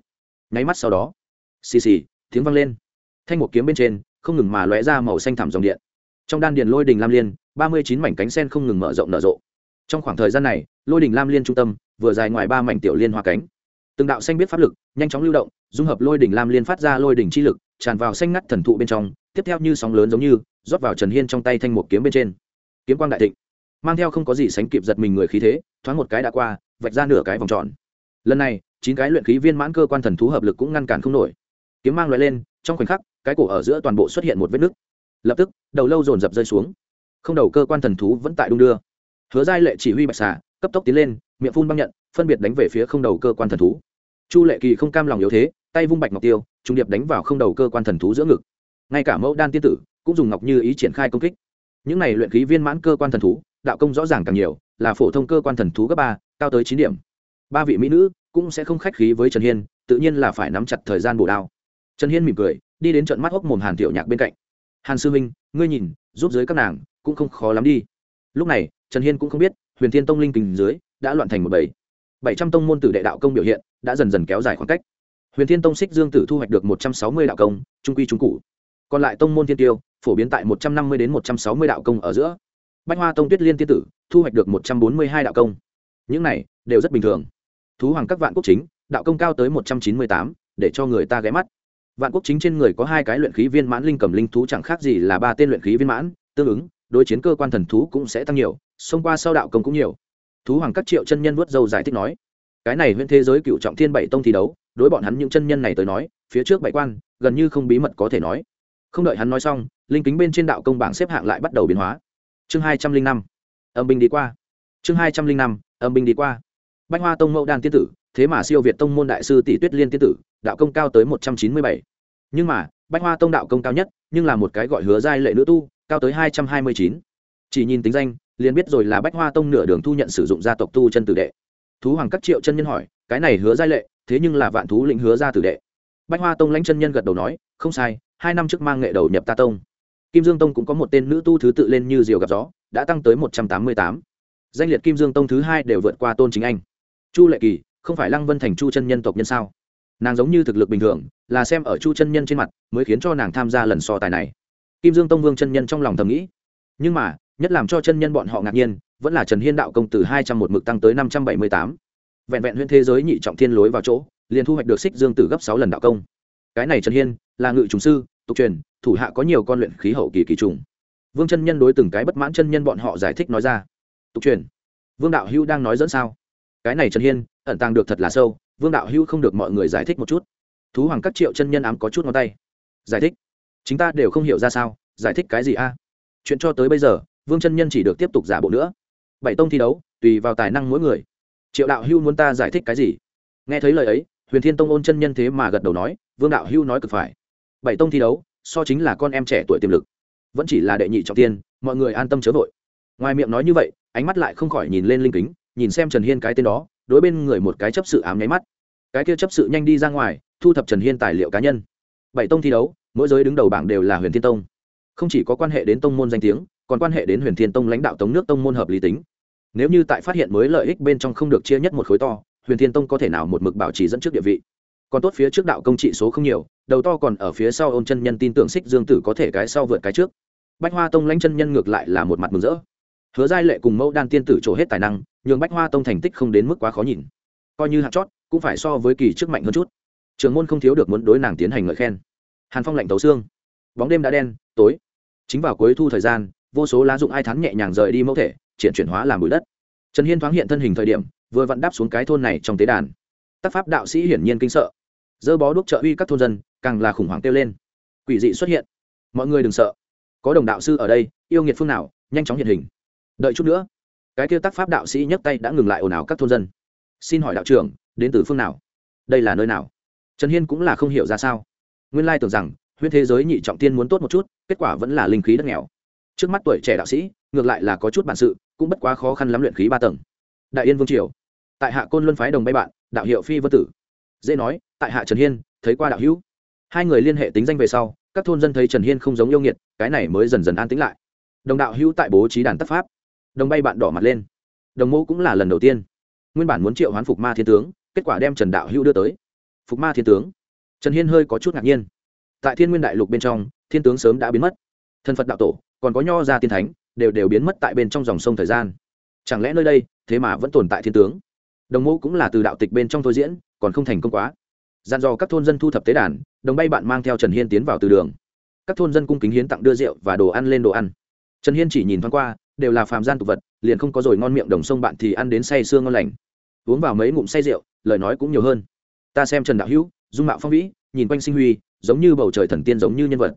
Nháy mắt sau đó, xì xì, tiếng vang lên. Thanh một kiếm bên trên, không ngừng mà lóe ra màu xanh thẳm dòng điện. Trong đan điền lôi đình lam liên, ba mươi chín mảnh cánh sen không ngừng mở rộng nở rộ. Trong khoảng thời gian này, lôi đình lam liên trung tâm vừa dài ngoài ba mảnh tiểu liên hoa cánh. Từng đạo xanh biết pháp lực, nhanh chóng lưu động, dung hợp lôi đỉnh lam liên phát ra lôi đỉnh chi lực, tràn vào xanh ngắt thần thụ bên trong, tiếp theo như sóng lớn giống như, rót vào trần hiên trong tay thanh một kiếm bên trên. Kiếm quang đại thịnh, mang theo không có gì sánh kịp giật mình người khí thế, thoáng một cái đã qua, vạch ra nửa cái vòng tròn. Lần này, chín cái luyện khí viên mãn cơ quan thần thú hợp lực cũng ngăn cản không nổi. Kiếm mang loại lên, trong khoảnh khắc, cái cổ ở giữa toàn bộ xuất hiện một vết nứt. Lập tức, đầu lâu dồn dập rơi xuống. Không đầu cơ quan thần thú vẫn tại đung đưa. Hứa giai lệ chỉ huy bạch xà, cấp tốc tiến lên miệng phun băng nhận, phân biệt đánh về phía không đầu cơ quan thần thú. Chu lệ kỳ không cam lòng yếu thế, tay vung bạch ngọc tiêu trung điệp đánh vào không đầu cơ quan thần thú giữa ngực. Ngay cả mẫu đan tiên tử cũng dùng ngọc như ý triển khai công kích. Những này luyện khí viên mãn cơ quan thần thú, đạo công rõ ràng càng nhiều, là phổ thông cơ quan thần thú cấp ba, cao tới chín điểm. Ba vị mỹ nữ cũng sẽ không khách khí với trần hiên, tự nhiên là phải nắm chặt thời gian bổ đao. Trần hiên mỉm cười, đi đến trận mắt hốc mồm hàn tiểu nhạc bên cạnh. Hàn sư minh ngươi nhìn, giúp dưới các nàng cũng không khó lắm đi. Lúc này, trần hiên cũng không biết huyền thiên tông linh kình dưới đã loạn thành một bảy bảy trăm tông môn tử đệ đạo công biểu hiện đã dần dần kéo dài khoảng cách. Huyền thiên tông xích dương tử thu hoạch được một trăm sáu mươi đạo công, trung quy trung cụ. Còn lại tông môn thiên tiêu, phổ biến tại một trăm năm mươi đến một trăm sáu mươi đạo công ở giữa. Bách hoa tông tuyết liên tiên tử thu hoạch được một trăm bốn mươi hai đạo công. Những này đều rất bình thường. Thú hoàng các vạn quốc chính, đạo công cao tới một trăm chín mươi tám, để cho người ta ghé mắt. Vạn quốc chính trên người có hai cái luyện khí viên mãn linh cầm linh thú chẳng khác gì là ba tên luyện khí viên mãn, tương ứng, đối chiến cơ quan thần thú cũng sẽ tăng nhiều xông qua sau đạo công cũng nhiều. Thú hoàng các triệu chân nhân nuốt dâu giải thích nói, cái này huyễn thế giới cựu trọng thiên bảy tông thi đấu, đối bọn hắn những chân nhân này tới nói, phía trước bảy quan, gần như không bí mật có thể nói. Không đợi hắn nói xong, linh kính bên trên đạo công bảng xếp hạng lại bắt đầu biến hóa. Chương hai trăm linh năm, âm binh đi qua. Chương hai trăm linh năm, âm binh đi qua. Bách hoa tông mẫu đan tiên tử, thế mà siêu việt tông môn đại sư tỷ tuyết liên tiên tử, đạo công cao tới một trăm chín mươi bảy. Nhưng mà, bách hoa tông đạo công cao nhất, nhưng là một cái gọi hứa giai lệ nữ tu, cao tới hai trăm hai mươi chín. Chỉ nhìn tính danh liền biết rồi là bách hoa tông nửa đường thu nhận sử dụng gia tộc tu chân tử đệ. Thú hoàng các triệu chân nhân hỏi, cái này hứa giai lệ, thế nhưng là vạn thú lĩnh hứa ra tử đệ. Bách hoa tông lãnh chân nhân gật đầu nói, không sai, hai năm trước mang nghệ đầu nhập ta tông. Kim dương tông cũng có một tên nữ tu thứ tự lên như diều gặp gió, đã tăng tới một trăm tám mươi tám. Danh liệt kim dương tông thứ hai đều vượt qua tôn chính anh. Chu lệ kỳ, không phải lăng vân thành chu chân nhân tộc nhân sao? Nàng giống như thực lực bình thường, là xem ở chu chân nhân trên mặt, mới khiến cho nàng tham gia lần so tài này. Kim dương tông vương chân nhân trong lòng thầm nghĩ. Nhưng mà nhất làm cho chân nhân bọn họ ngạc nhiên, vẫn là trần hiên đạo công từ hai trăm một mực tăng tới năm trăm bảy mươi tám. Vẹn vẹn huyện thế giới nhị trọng thiên lối vào chỗ, liền thu hoạch được xích dương tử gấp sáu lần đạo công. Cái này trần hiên, là ngự trùng sư, tục truyền, thủ hạ có nhiều con luyện khí hậu kỳ kỳ trùng. Vương chân nhân đối từng cái bất mãn chân nhân bọn họ giải thích nói ra. Tục truyền, vương đạo hữu đang nói dẫn sao? Cái này trần hiên, ẩn tàng được thật là sâu, vương đạo hữu không được mọi người giải thích một chút. Thú hoàng các triệu chân nhân ám có chút ngón tay. Giải thích. Chúng ta đều không hiểu ra sao, giải thích cái gì a? Chuyện cho tới bây giờ vương chân nhân chỉ được tiếp tục giả bộ nữa. Bảy tông thi đấu, tùy vào tài năng mỗi người. Triệu đạo hưu muốn ta giải thích cái gì? Nghe thấy lời ấy, huyền thiên tông ôn chân nhân thế mà gật đầu nói, vương đạo hưu nói cực phải. Bảy tông thi đấu, so chính là con em trẻ tuổi tiềm lực. Vẫn chỉ là đệ nhị trọng tiên, mọi người an tâm chớ vội. Ngoài miệng nói như vậy, ánh mắt lại không khỏi nhìn lên linh kính, nhìn xem trần hiên cái tên đó, đối bên người một cái chấp sự ám nháy mắt. Cái kia chấp sự nhanh đi ra ngoài, thu thập trần hiên tài liệu cá nhân. Bảy tông thi đấu, mỗi giới đứng đầu bảng đều là huyền thiên tông. Không chỉ có quan hệ đến tông môn danh tiếng còn quan hệ đến huyền thiên tông lãnh đạo tống nước tông môn hợp lý tính. Nếu như tại phát hiện mới lợi ích bên trong không được chia nhất một khối to, huyền thiên tông có thể nào một mực bảo trì dẫn trước địa vị? Còn tốt phía trước đạo công trị số không nhiều, đầu to còn ở phía sau ôn chân nhân tin tưởng xích dương tử có thể cái sau vượt cái trước. Bách hoa tông lãnh chân nhân ngược lại là một mặt mừng rỡ. Hứa giai lệ cùng mẫu đan tiên tử trổ hết tài năng, nhường bách hoa tông thành tích không đến mức quá khó nhìn. Coi như hạt chót, cũng phải so với kỳ trước mạnh hơn chút. Trường môn không thiếu được muốn đối nàng tiến hành ngợi khen. Hàn phong lạnh tấu xương. Bóng đêm đã đen, tối. Chính vào cuối thu thời gian vô số lá dụng ai thắn nhẹ nhàng rời đi mẫu thể, triển chuyển hóa làm bụi đất. Trần hiên thoáng hiện thân hình thời điểm, vừa vặn đáp xuống cái thôn này trong tế đàn. Tác pháp đạo sĩ hiển nhiên kinh sợ. Dơ bó đuốc trợ uy các thôn dân, càng là khủng hoảng kêu lên. Quỷ dị xuất hiện. Mọi người đừng sợ. Có đồng đạo sư ở đây, yêu nghiệt phương nào, nhanh chóng hiện hình. Đợi chút nữa. Cái kia tác pháp đạo sĩ nhấc tay đã ngừng lại ồn ào các thôn dân. Xin hỏi đạo trưởng, đến từ phương nào? Đây là nơi nào? Trần hiên cũng là không hiểu ra sao. Nguyên lai tưởng rằng huyên thế giới nhị trọng tiên muốn tốt một chút, kết quả vẫn là linh khí đất nghèo trước mắt tuổi trẻ đạo sĩ, ngược lại là có chút bản sự, cũng bất quá khó khăn lắm luyện khí ba tầng. Đại yên vương triều. Tại hạ côn luân phái đồng bay bạn, đạo hiệu phi vân tử. Dễ nói, tại hạ trần hiên, thấy qua đạo hữu. Hai người liên hệ tính danh về sau, các thôn dân thấy trần hiên không giống yêu nghiệt, cái này mới dần dần an tĩnh lại. Đồng đạo hữu tại bố trí đàn tất pháp. Đồng bay bạn đỏ mặt lên. Đồng mẫu cũng là lần đầu tiên. Nguyên bản muốn triệu hoán phục ma thiên tướng, kết quả đem trần đạo hữu đưa tới. Phục ma thiên tướng. Trần hiên hơi có chút ngạc nhiên. Tại thiên nguyên đại lục bên trong, thiên tướng sớm đã biến mất. Thân phật đạo tổ còn có nho gia tiên thánh, đều đều biến mất tại bên trong dòng sông thời gian. Chẳng lẽ nơi đây, thế mà vẫn tồn tại thiên tướng? Đồng mẫu cũng là từ đạo tịch bên trong thôi diễn, còn không thành công quá. Gian dò các thôn dân thu thập tế đàn, đồng bay bạn mang theo trần hiên tiến vào từ đường. Các thôn dân cung kính hiến tặng đưa rượu và đồ ăn lên đồ ăn. Trần hiên chỉ nhìn thoáng qua, đều là phàm gian tục vật, liền không có rồi ngon miệng đồng sông bạn thì ăn đến say sương ngon lành. Uống vào mấy ngụm say rượu, lời nói cũng nhiều hơn. Ta xem trần đạo hữu, dung mạo phong vĩ, nhìn quanh sinh huy, giống như bầu trời thần tiên giống như nhân vật.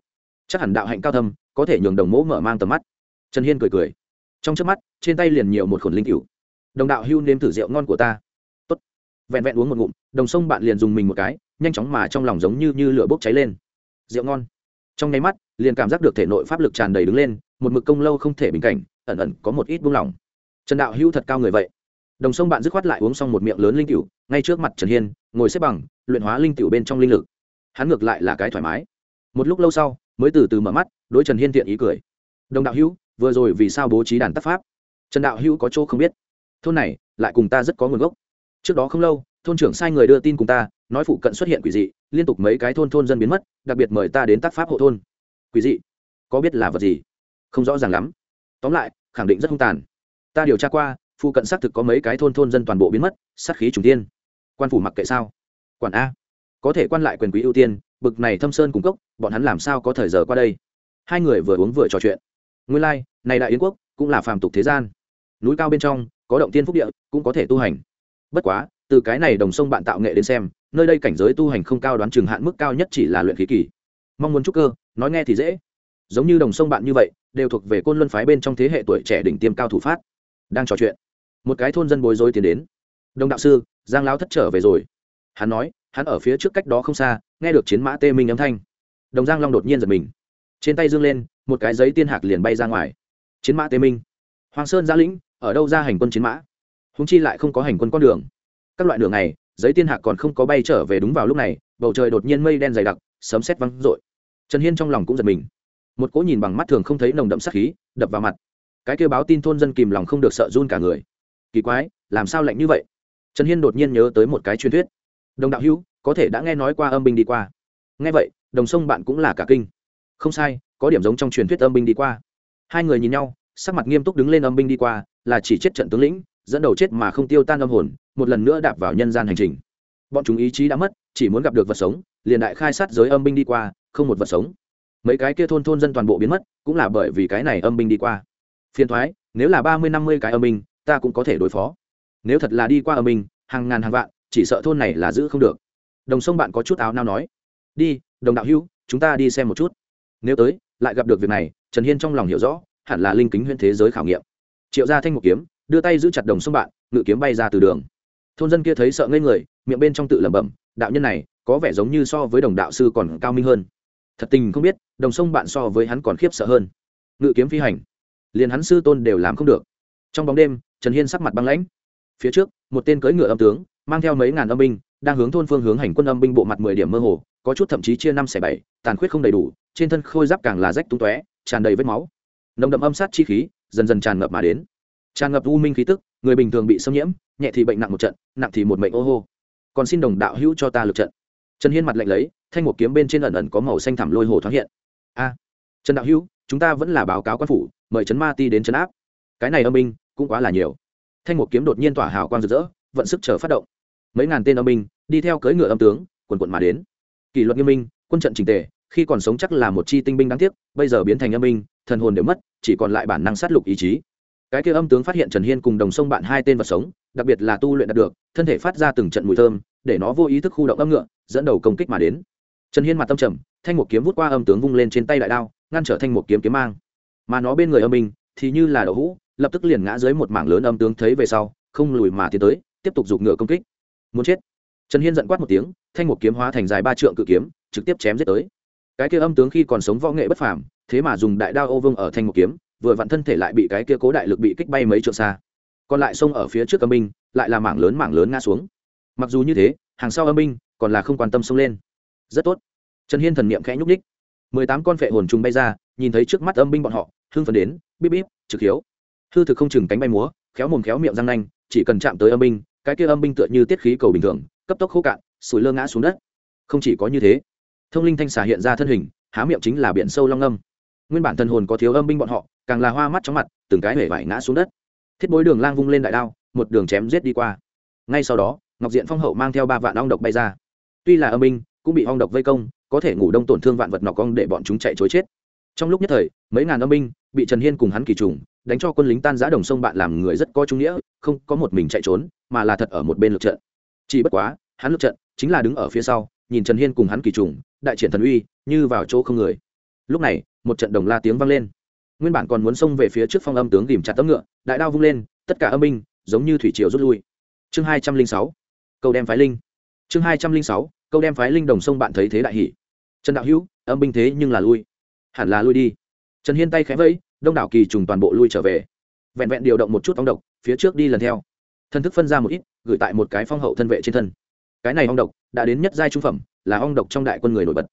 Chắc hẳn đạo hạnh cao thâm có thể nhường đồng mỗ mở mang tầm mắt. Trần hiên cười cười. Trong trước mắt trên tay liền nhiều một khổn linh cựu đồng đạo hưu nếm thử rượu ngon của ta. Tốt. vẹn vẹn uống một ngụm đồng sông bạn liền dùng mình một cái nhanh chóng mà trong lòng giống như, như lửa bốc cháy lên. Rượu ngon. Trong nháy mắt liền cảm giác được thể nội pháp lực tràn đầy đứng lên một mực công lâu không thể bình cảnh ẩn ẩn có một ít buông lỏng. Trần đạo hưu thật cao người vậy. Đồng sông bạn dứt khoát lại uống xong một miệng lớn linh cựu ngay trước mặt trần hiên ngồi xếp bằng luyện hóa linh cựu bên trong linh lực. Hắn ngược lại là cái thoải mái. Một lúc lâu sau mới từ từ mở mắt, đối trần hiên thiện ý cười. Đồng đạo hữu, vừa rồi vì sao bố trí đàn tác pháp? Trần đạo hữu có chỗ không biết. Thôn này, lại cùng ta rất có nguồn gốc. Trước đó không lâu, thôn trưởng sai người đưa tin cùng ta, nói phụ cận xuất hiện quỷ dị, liên tục mấy cái thôn thôn dân biến mất, đặc biệt mời ta đến tác pháp hộ thôn. Quỷ dị? Có biết là vật gì? Không rõ ràng lắm. Tóm lại, khẳng định rất hung tàn. Ta điều tra qua, phụ cận xác thực có mấy cái thôn thôn dân toàn bộ biến mất, sát khí trùng tiên quan phủ mặc kệ sao? Quản a. Có thể quan lại quyền quý ưu tiên bực này thâm sơn cung cốc bọn hắn làm sao có thời giờ qua đây? Hai người vừa uống vừa trò chuyện. Nguyên lai、like, này đại yến quốc cũng là phàm tục thế gian. Núi cao bên trong có động tiên phúc địa cũng có thể tu hành. Bất quá từ cái này đồng sông bạn tạo nghệ đến xem nơi đây cảnh giới tu hành không cao đoán chừng hạn mức cao nhất chỉ là luyện khí kỳ. Mong muốn trúc cơ nói nghe thì dễ. Giống như đồng sông bạn như vậy đều thuộc về côn luân phái bên trong thế hệ tuổi trẻ đỉnh tiêm cao thủ phát. Đang trò chuyện một cái thôn dân bối rối tiến đến. Đồng đạo sư giang lao thất trở về rồi. Hắn nói hắn ở phía trước cách đó không xa, nghe được chiến mã tê minh âm thanh. Đồng giang long đột nhiên giật mình. Trên tay dương lên, một cái giấy tiên hạc liền bay ra ngoài. Chiến mã tê minh. Hoàng sơn gia lĩnh, ở đâu ra hành quân chiến mã? Húng chi lại không có hành quân con đường. Các loại đường này, giấy tiên hạc còn không có bay trở về đúng vào lúc này, bầu trời đột nhiên mây đen dày đặc, sấm sét văng rội trần hiên trong lòng cũng giật mình. Một cỗ nhìn bằng mắt thường không thấy nồng đậm sắc khí, đập vào mặt. Cái kêu báo tin thôn dân kìm lòng không được sợ run cả người. Kỳ quái, làm sao lạnh như vậy? Trần hiên đột nhiên nhớ tới một cái truyền thuyết đồng đạo hữu, có thể đã nghe nói qua âm binh đi qua. Nghe vậy, đồng sông bạn cũng là cả kinh. Không sai, có điểm giống trong truyền thuyết âm binh đi qua. Hai người nhìn nhau, sắc mặt nghiêm túc đứng lên âm binh đi qua, là chỉ chết trận tướng lĩnh, dẫn đầu chết mà không tiêu tan âm hồn, một lần nữa đạp vào nhân gian hành trình. Bọn chúng ý chí đã mất, chỉ muốn gặp được vật sống, liền đại khai sát giới âm binh đi qua, không một vật sống. Mấy cái kia thôn thôn dân toàn bộ biến mất, cũng là bởi vì cái này âm binh đi qua. Phiền thoái, nếu là ba mươi năm mươi cái âm binh, ta cũng có thể đối phó. Nếu thật là đi qua âm binh, hàng ngàn hàng vạn chỉ sợ thôn này là giữ không được. Đồng sông bạn có chút áo nao nói, đi, đồng đạo hữu, chúng ta đi xem một chút. Nếu tới, lại gặp được việc này, trần hiên trong lòng hiểu rõ, hẳn là linh kính huyên thế giới khảo nghiệm. Triệu gia thanh một kiếm, đưa tay giữ chặt đồng sông bạn, ngự kiếm bay ra từ đường. Thôn dân kia thấy sợ ngây người, miệng bên trong tự lẩm bẩm, đạo nhân này, có vẻ giống như so với đồng đạo sư còn cao minh hơn. Thật tình không biết, đồng sông bạn so với hắn còn khiếp sợ hơn. Ngự kiếm phi hành, liền hắn sư tôn đều làm không được. Trong bóng đêm, trần hiên sắc mặt băng lãnh. Phía trước, một tên cưỡi ngựa âm tướng mang theo mấy ngàn âm binh, đang hướng thôn phương hướng hành quân âm binh bộ mặt mười điểm mơ hồ, có chút thậm chí chia năm xẻ bảy, tàn khuyết không đầy đủ, trên thân khôi giáp càng là rách tung tóe, tràn đầy vết máu. Nồng đậm âm sát chi khí dần dần tràn ngập mà đến. Tràn ngập u minh khí tức, người bình thường bị xâm nhiễm, nhẹ thì bệnh nặng một trận, nặng thì một mệnh ô hô. Còn xin đồng đạo hữu cho ta lực trận. Trần hiên mặt lạnh lấy, thanh một kiếm bên trên ẩn ẩn có màu xanh thẳm lôi hồ thoáng hiện. A! Trần đạo hữu, chúng ta vẫn là báo cáo quan phủ, mời trấn ma ti đến trấn áp. Cái này âm binh cũng quá là nhiều. Thanh một kiếm đột nhiên tỏa hào quang rực rỡ vận sức chờ phát động. Mấy ngàn tên âm binh đi theo cưỡi ngựa âm tướng, quần quận mà đến. Kỷ luật nghiêm minh, quân trận trình tề, khi còn sống chắc là một chi tinh binh đáng tiếc, bây giờ biến thành âm binh, thần hồn đều mất, chỉ còn lại bản năng sát lục ý chí. Cái kia âm tướng phát hiện trần hiên cùng đồng sông bạn hai tên vật sống, đặc biệt là tu luyện đạt được, thân thể phát ra từng trận mùi thơm, để nó vô ý thức khu động âm ngựa, dẫn đầu công kích mà đến. Trần hiên mặt tâm trầm, thanh một kiếm vút qua âm tướng vung lên trên tay đại đao, ngăn trở thanh một kiếm kiếm mang. Mà nó bên người âm binh thì như là đậu hũ, lập tức liền ngã dưới một mảng lớn âm tướng thấy về sau, không lùi mà tiến tới tiếp tục giục ngựa công kích. Muốn chết. Trần hiên giận quát một tiếng, thanh một kiếm hóa thành dài ba trượng cự kiếm, trực tiếp chém giết tới. Cái kia âm tướng khi còn sống võ nghệ bất phàm, thế mà dùng đại đao ô vương ở thanh một kiếm, vừa vặn thân thể lại bị cái kia cố đại lực bị kích bay mấy trượng xa. Còn lại xông ở phía trước âm binh, lại là mảng lớn mảng lớn ngã xuống. Mặc dù như thế, hàng sau âm binh còn là không quan tâm xông lên. Rất tốt. Trần hiên thần niệm khẽ nhúc ních mười tám con phệ hồn trùng bay ra, nhìn thấy trước mắt âm binh bọn họ, hưng phấn đến, bíp bíp, trực hiếu. Hư thực không chừng cánh bay múa, khéo mồm khéo miệng răng nanh, chỉ cần chạm tới âm binh cái kia âm binh tựa như tiết khí cầu bình thường, cấp tốc khô cạn, sủi lơ ngã xuống đất. Không chỉ có như thế, thông linh thanh xà hiện ra thân hình, há miệng chính là biển sâu long âm nguyên bản thần hồn có thiếu âm binh bọn họ, càng là hoa mắt chóng mặt, từng cái hể vải ngã xuống đất. Thiết bối đường lang vung lên đại đao, một đường chém giết đi qua. Ngay sau đó, ngọc diện phong hậu mang theo ba vạn ong độc bay ra. Tuy là âm binh, cũng bị ong độc vây công, có thể ngủ đông tổn thương vạn vật nọc cong để bọn chúng chạy chối chết. Trong lúc nhất thời, mấy ngàn âm binh bị trần hiên cùng hắn kỳ trùng, đánh cho quân lính tan giã đồng sông bạn làm người rất có trung nghĩa, không có một mình chạy trốn mà là thật ở một bên lượt trận. Chỉ bất quá, hắn lượt trận chính là đứng ở phía sau, nhìn trần hiên cùng hắn kỳ trùng, đại triển thần uy, như vào chỗ không người. Lúc này, một trận đồng la tiếng vang lên. Nguyên bản còn muốn xông về phía trước phong âm tướng tìm chặt tấm ngựa, đại đao vung lên, tất cả âm binh giống như thủy triều rút lui. Chương hai trăm linh sáu, câu đem phái linh. Chương hai trăm linh sáu, câu đem phái linh đồng sông bạn thấy thế đại hỷ trần đạo hữu, âm binh thế nhưng là lui. Hẳn là lui đi. Trần hiên tay khẽ vẫy, đông đảo kỳ trùng toàn bộ lui trở về. Vẹn vẹn điều động một chút ong độc, phía trước đi lần theo thần thức phân ra một ít, gửi tại một cái phong hậu thân vệ trên thân. Cái này ong độc đã đến nhất giai trung phẩm, là ong độc trong đại quân người nổi bật.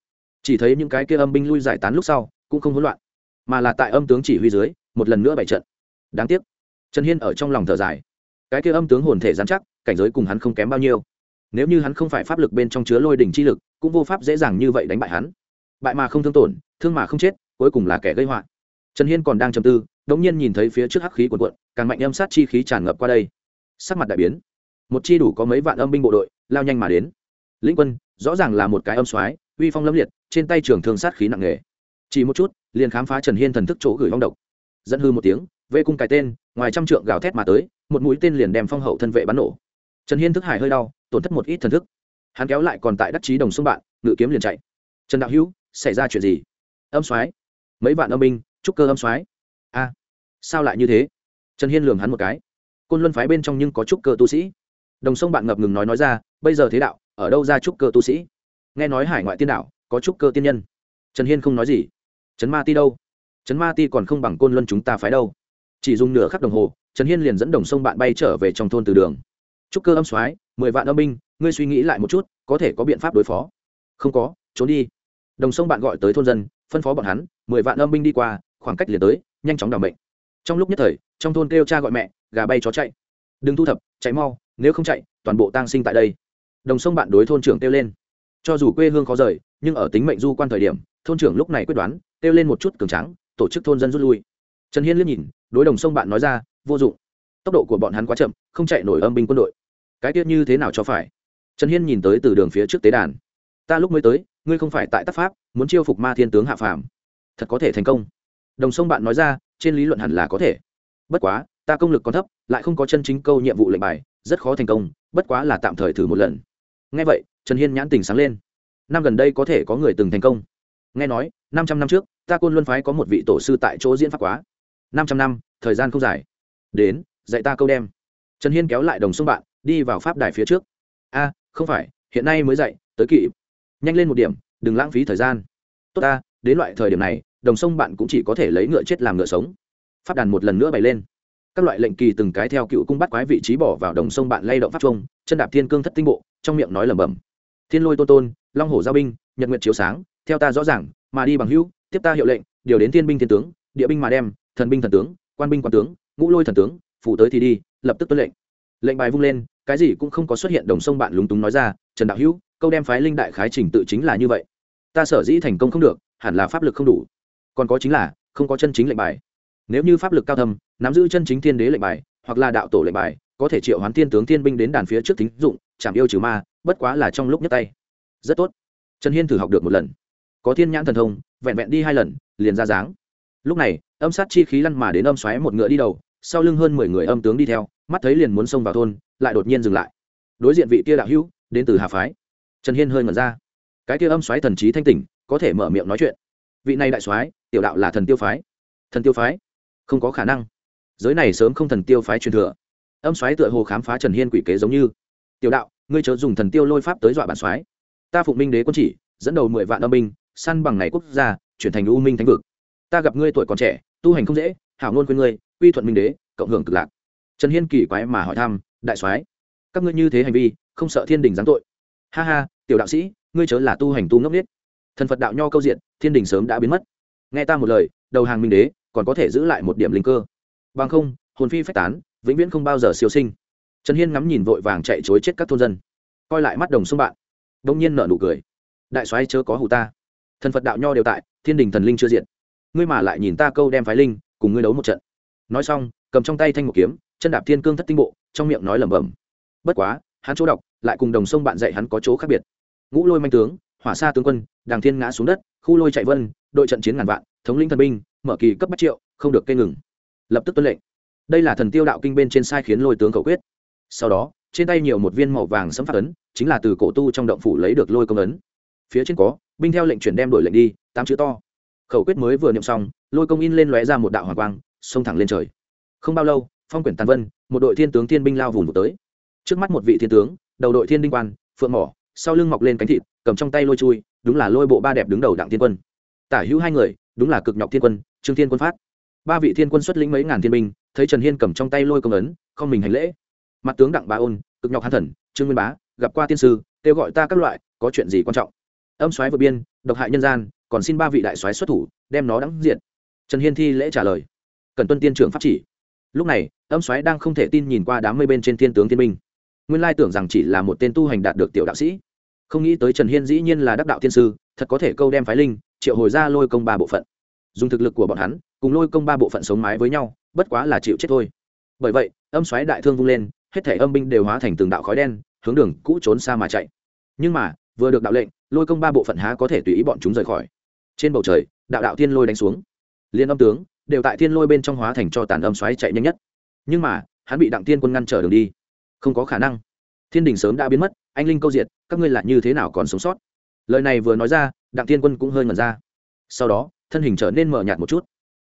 Chỉ thấy những cái kia âm binh lui giải tán lúc sau, cũng không hỗn loạn, mà là tại âm tướng chỉ huy dưới, một lần nữa bày trận. Đáng tiếc, trần hiên ở trong lòng thở dài. Cái kia âm tướng hồn thể giám chắc, cảnh giới cùng hắn không kém bao nhiêu. Nếu như hắn không phải pháp lực bên trong chứa lôi đỉnh chi lực, cũng vô pháp dễ dàng như vậy đánh bại hắn. Bại mà không thương tổn, thương mà không chết, cuối cùng là kẻ gây họa. Trần hiên còn đang trầm tư, đống nhiên nhìn thấy phía trước hắc khí quần quận càng mạnh âm sát chi khí tràn ngập qua đây sắc mặt đại biến. Một chi đủ có mấy vạn âm binh bộ đội, lao nhanh mà đến. Lĩnh quân, rõ ràng là một cái âm soái, uy phong lâm liệt, trên tay trường thương sát khí nặng nề. Chỉ một chút, liền khám phá trần hiên thần thức chỗ gửi vong độc. Dẫn hư một tiếng vệ cung cái tên, ngoài trăm trượng gào thét mà tới, một mũi tên liền đem phong hậu thân vệ bắn nổ. Trần hiên thức hải hơi đau, tổn thất một ít thần thức. Hắn kéo lại còn tại đắc chí đồng sông bạn, ngự kiếm liền chạy. Trần đạo hữu, xảy ra chuyện gì? Âm soái, mấy vạn âm binh trúc cơ âm soái. A, sao lại như thế? Trần hiên lường hắn một cái côn luân phái bên trong nhưng có trúc cơ tu sĩ. Đồng sông bạn ngập ngừng nói nói ra, bây giờ thế đạo, ở đâu ra trúc cơ tu sĩ? Nghe nói hải ngoại tiên đạo có trúc cơ tiên nhân. Trần hiên không nói gì. Trấn ma ti đâu? Trấn ma ti còn không bằng côn luân chúng ta phái đâu. Chỉ dùng nửa khắc đồng hồ, trần hiên liền dẫn đồng sông bạn bay trở về trong thôn từ đường. Trúc cơ âm soái, mười vạn âm binh, ngươi suy nghĩ lại một chút, có thể có biện pháp đối phó? Không có, trốn đi. Đồng sông bạn gọi tới thôn dân, phân phó bọn hắn, mười vạn âm binh đi qua, khoảng cách liền tới, nhanh chóng đảm bệnh trong lúc nhất thời, trong thôn kêu cha gọi mẹ gà bay chó chạy. Đừng thu thập, chạy mau, nếu không chạy, toàn bộ tang sinh tại đây. Đồng sông bạn đối thôn trưởng kêu lên. Cho dù quê hương khó rời, nhưng ở tính mệnh du quan thời điểm, thôn trưởng lúc này quyết đoán, kêu lên một chút cường trắng tổ chức thôn dân rút lui. Trần hiên liếc nhìn, đối đồng sông bạn nói ra, vô dụng. Tốc độ của bọn hắn quá chậm, không chạy nổi âm binh quân đội. Cái tiết như thế nào cho phải? Trần hiên nhìn tới từ đường phía trước tế đàn. Ta lúc mới tới, ngươi không phải tại tác pháp, muốn chiêu phục ma thiên tướng hạ phàm. Thật có thể thành công. Đồng sông bạn nói ra, trên lý luận hẳn là có thể. Bất quá ta công lực còn thấp, lại không có chân chính câu nhiệm vụ lệnh bài, rất khó thành công, bất quá là tạm thời thử một lần. Ngay vậy, trần hiên nhãn tình sáng lên. Năm gần đây có thể có người từng thành công. Nghe nói, năm trăm năm trước, ta côn luân phái có một vị tổ sư tại chỗ diễn pháp quá. Năm trăm năm, thời gian không dài. Đến, dạy ta câu đem. Trần hiên kéo lại đồng sông bạn, đi vào pháp đài phía trước. A, không phải, hiện nay mới dạy, tới kỵ nhanh lên một điểm, đừng lãng phí thời gian. Tốt ta, đến loại thời điểm này, đồng sông bạn cũng chỉ có thể lấy ngựa chết làm ngựa sống. Pháp đàn một lần nữa bày lên các loại lệnh kỳ từng cái theo cựu cung bắt quái vị trí bỏ vào đồng sông bạn lay động pháp trung chân đạp thiên cương thất tinh bộ, trong miệng nói lẩm bẩm. Thiên lôi tôn tôn, long hổ giao binh, nhật nguyện chiếu sáng, theo ta rõ ràng, mà đi bằng hữu, tiếp ta hiệu lệnh, điều đến thiên binh thiên tướng, địa binh mà đem, thần binh thần tướng, quan binh quan tướng, ngũ lôi thần tướng phụ tới thì đi, lập tức tuân lệnh. Lệnh bài vung lên, cái gì cũng không có xuất hiện, đồng sông bạn lúng túng nói ra, trần đạo hữu, câu đem phái linh đại khái trình tự chính là như vậy. Ta sở dĩ thành công không được, hẳn là pháp lực không đủ. Còn có chính là, không có chân chính lệnh bài. Nếu như pháp lực cao thâm nắm giữ chân chính thiên đế lệnh bài, hoặc là đạo tổ lệnh bài, có thể triệu hoán thiên tướng thiên binh đến đàn phía trước thính dụng, chạm yêu trừ ma, bất quá là trong lúc nhấc tay. Rất tốt. Trần hiên thử học được một lần. Có thiên nhãn thần thông, vẹn vẹn đi hai lần, liền ra dáng. Lúc này, âm sát chi khí lăn mà đến âm xoáy một ngựa đi đầu, sau lưng hơn mười người âm tướng đi theo, mắt thấy liền muốn xông vào thôn, lại đột nhiên dừng lại. Đối diện vị tia đạo hữu, đến từ hà phái. Trần hiên hơi ngẩn ra. Cái tia âm xoáy thần trí thanh tỉnh, có thể mở miệng nói chuyện. Vị này đại soái tiểu đạo là thần tiêu phái. Thần tiêu phái? Không có khả năng giới này sớm không thần tiêu phái truyền thừa. Âm xoáy tựa hồ khám phá trần hiên quỷ kế giống như. Tiểu đạo, ngươi chớ dùng thần tiêu lôi pháp tới dọa bản soái. Ta phụng minh đế quân chỉ, dẫn đầu mười vạn âm binh, săn bằng này quốc gia, chuyển thành u minh thánh vực. Ta gặp ngươi tuổi còn trẻ, tu hành không dễ, hảo ngôn quên ngươi uy thuận minh đế, cộng hưởng cực lạc. Trần hiên kỳ quái mà hỏi thăm, đại soái, các ngươi như thế hành vi, không sợ thiên đình giáng tội. Ha ha, tiểu đạo sĩ, ngươi chớ là tu hành tu ngốc nghếch. Thần phật đạo nho câu diện, thiên đình sớm đã biến mất. Nghe ta một lời, đầu hàng minh đế, còn có thể giữ lại một điểm linh cơ bằng không, hồn phi phách tán, vĩnh viễn không bao giờ siêu sinh. Trần hiên ngắm nhìn vội vàng chạy chối chết các thôn dân. Coi lại mắt đồng xung bạn. Đông nhiên nở nụ cười. Đại soái chớ có hù ta. Thần phật đạo nho đều tại, thiên đình thần linh chưa diện ngươi mà lại nhìn ta câu đem phái linh, cùng ngươi đấu một trận. Nói xong, cầm trong tay thanh một kiếm, chân đạp thiên cương thất tinh bộ, trong miệng nói lẩm bẩm. Bất quá, hắn chỗ đọc, lại cùng đồng sông bạn dạy hắn có chỗ khác biệt. Ngũ lôi manh tướng, hỏa xa tướng quân đàng thiên ngã xuống đất, khu lôi chạy vân, đội trận chiến ngàn vạn, thống lĩnh thần binh, mở kỳ cấp bắt triệu, không được cây ngừng lập tức tuân lệnh. Đây là thần tiêu đạo kinh bên trên sai khiến lôi tướng cầu quyết. Sau đó, trên tay nhiều một viên màu vàng sấm phát ấn, chính là từ cổ tu trong động phủ lấy được lôi công ấn. Phía trên có, binh theo lệnh chuyển đem đổi lệnh đi, tám chữ to. Khẩu quyết mới vừa niệm xong, lôi công in lên lóe ra một đạo hoàng quang, xông thẳng lên trời. Không bao lâu, phong quyển tàn vân, một đội thiên tướng thiên binh lao vùng một tới. Trước mắt một vị thiên tướng, đầu đội thiên đinh quan, phượng mỏ, sau lưng mọc lên cánh thịt, cầm trong tay lôi chui, đúng là lôi bộ ba đẹp đứng đầu đặng thiên quân. Tả hữu hai người, đúng là cực nhọc thiên quân, trương thiên quân phát ba vị thiên quân xuất lĩnh mấy ngàn thiên binh, thấy trần hiên cầm trong tay lôi công ấn, không mình hành lễ. Mặt tướng đặng bá ôn, cực nhọc hán thần, trương nguyên bá, gặp qua tiên sư, kêu gọi ta các loại, có chuyện gì quan trọng? Âm soái vượt biên, độc hại nhân gian, còn xin ba vị đại soái xuất thủ, đem nó đắng diện trần hiên thi lễ trả lời. Cần tuân tiên trưởng pháp chỉ. Lúc này, âm soái đang không thể tin nhìn qua đám mây bên trên thiên tướng thiên binh. Nguyên lai tưởng rằng chỉ là một tên tu hành đạt được tiểu đạo sĩ. Không nghĩ tới trần hiên dĩ nhiên là đắc đạo thiên sư, thật có thể câu đem phái linh, triệu hồi ra lôi công ba bộ phận dùng thực lực của bọn hắn, cùng lôi công ba bộ phận sống mái với nhau, bất quá là chịu chết thôi. Bởi vậy, âm xoáy đại thương vung lên, hết thể âm binh đều hóa thành từng đạo khói đen, hướng đường cũ trốn xa mà chạy. Nhưng mà, vừa được đạo lệnh, lôi công ba bộ phận há có thể tùy ý bọn chúng rời khỏi. Trên bầu trời, đạo đạo thiên lôi đánh xuống. Liên âm tướng, đều tại thiên lôi bên trong hóa thành cho tàn âm xoáy chạy nhanh nhất. Nhưng mà, hắn bị đặng tiên quân ngăn trở đường đi. Không có khả năng. Thiên đình sớm đã biến mất, anh linh câu diệt, các ngươi là như thế nào còn sống sót? Lời này vừa nói ra, đặng tiên quân cũng hơi ngẩn ra sau đó, thân hình trở nên mờ nhạt một chút.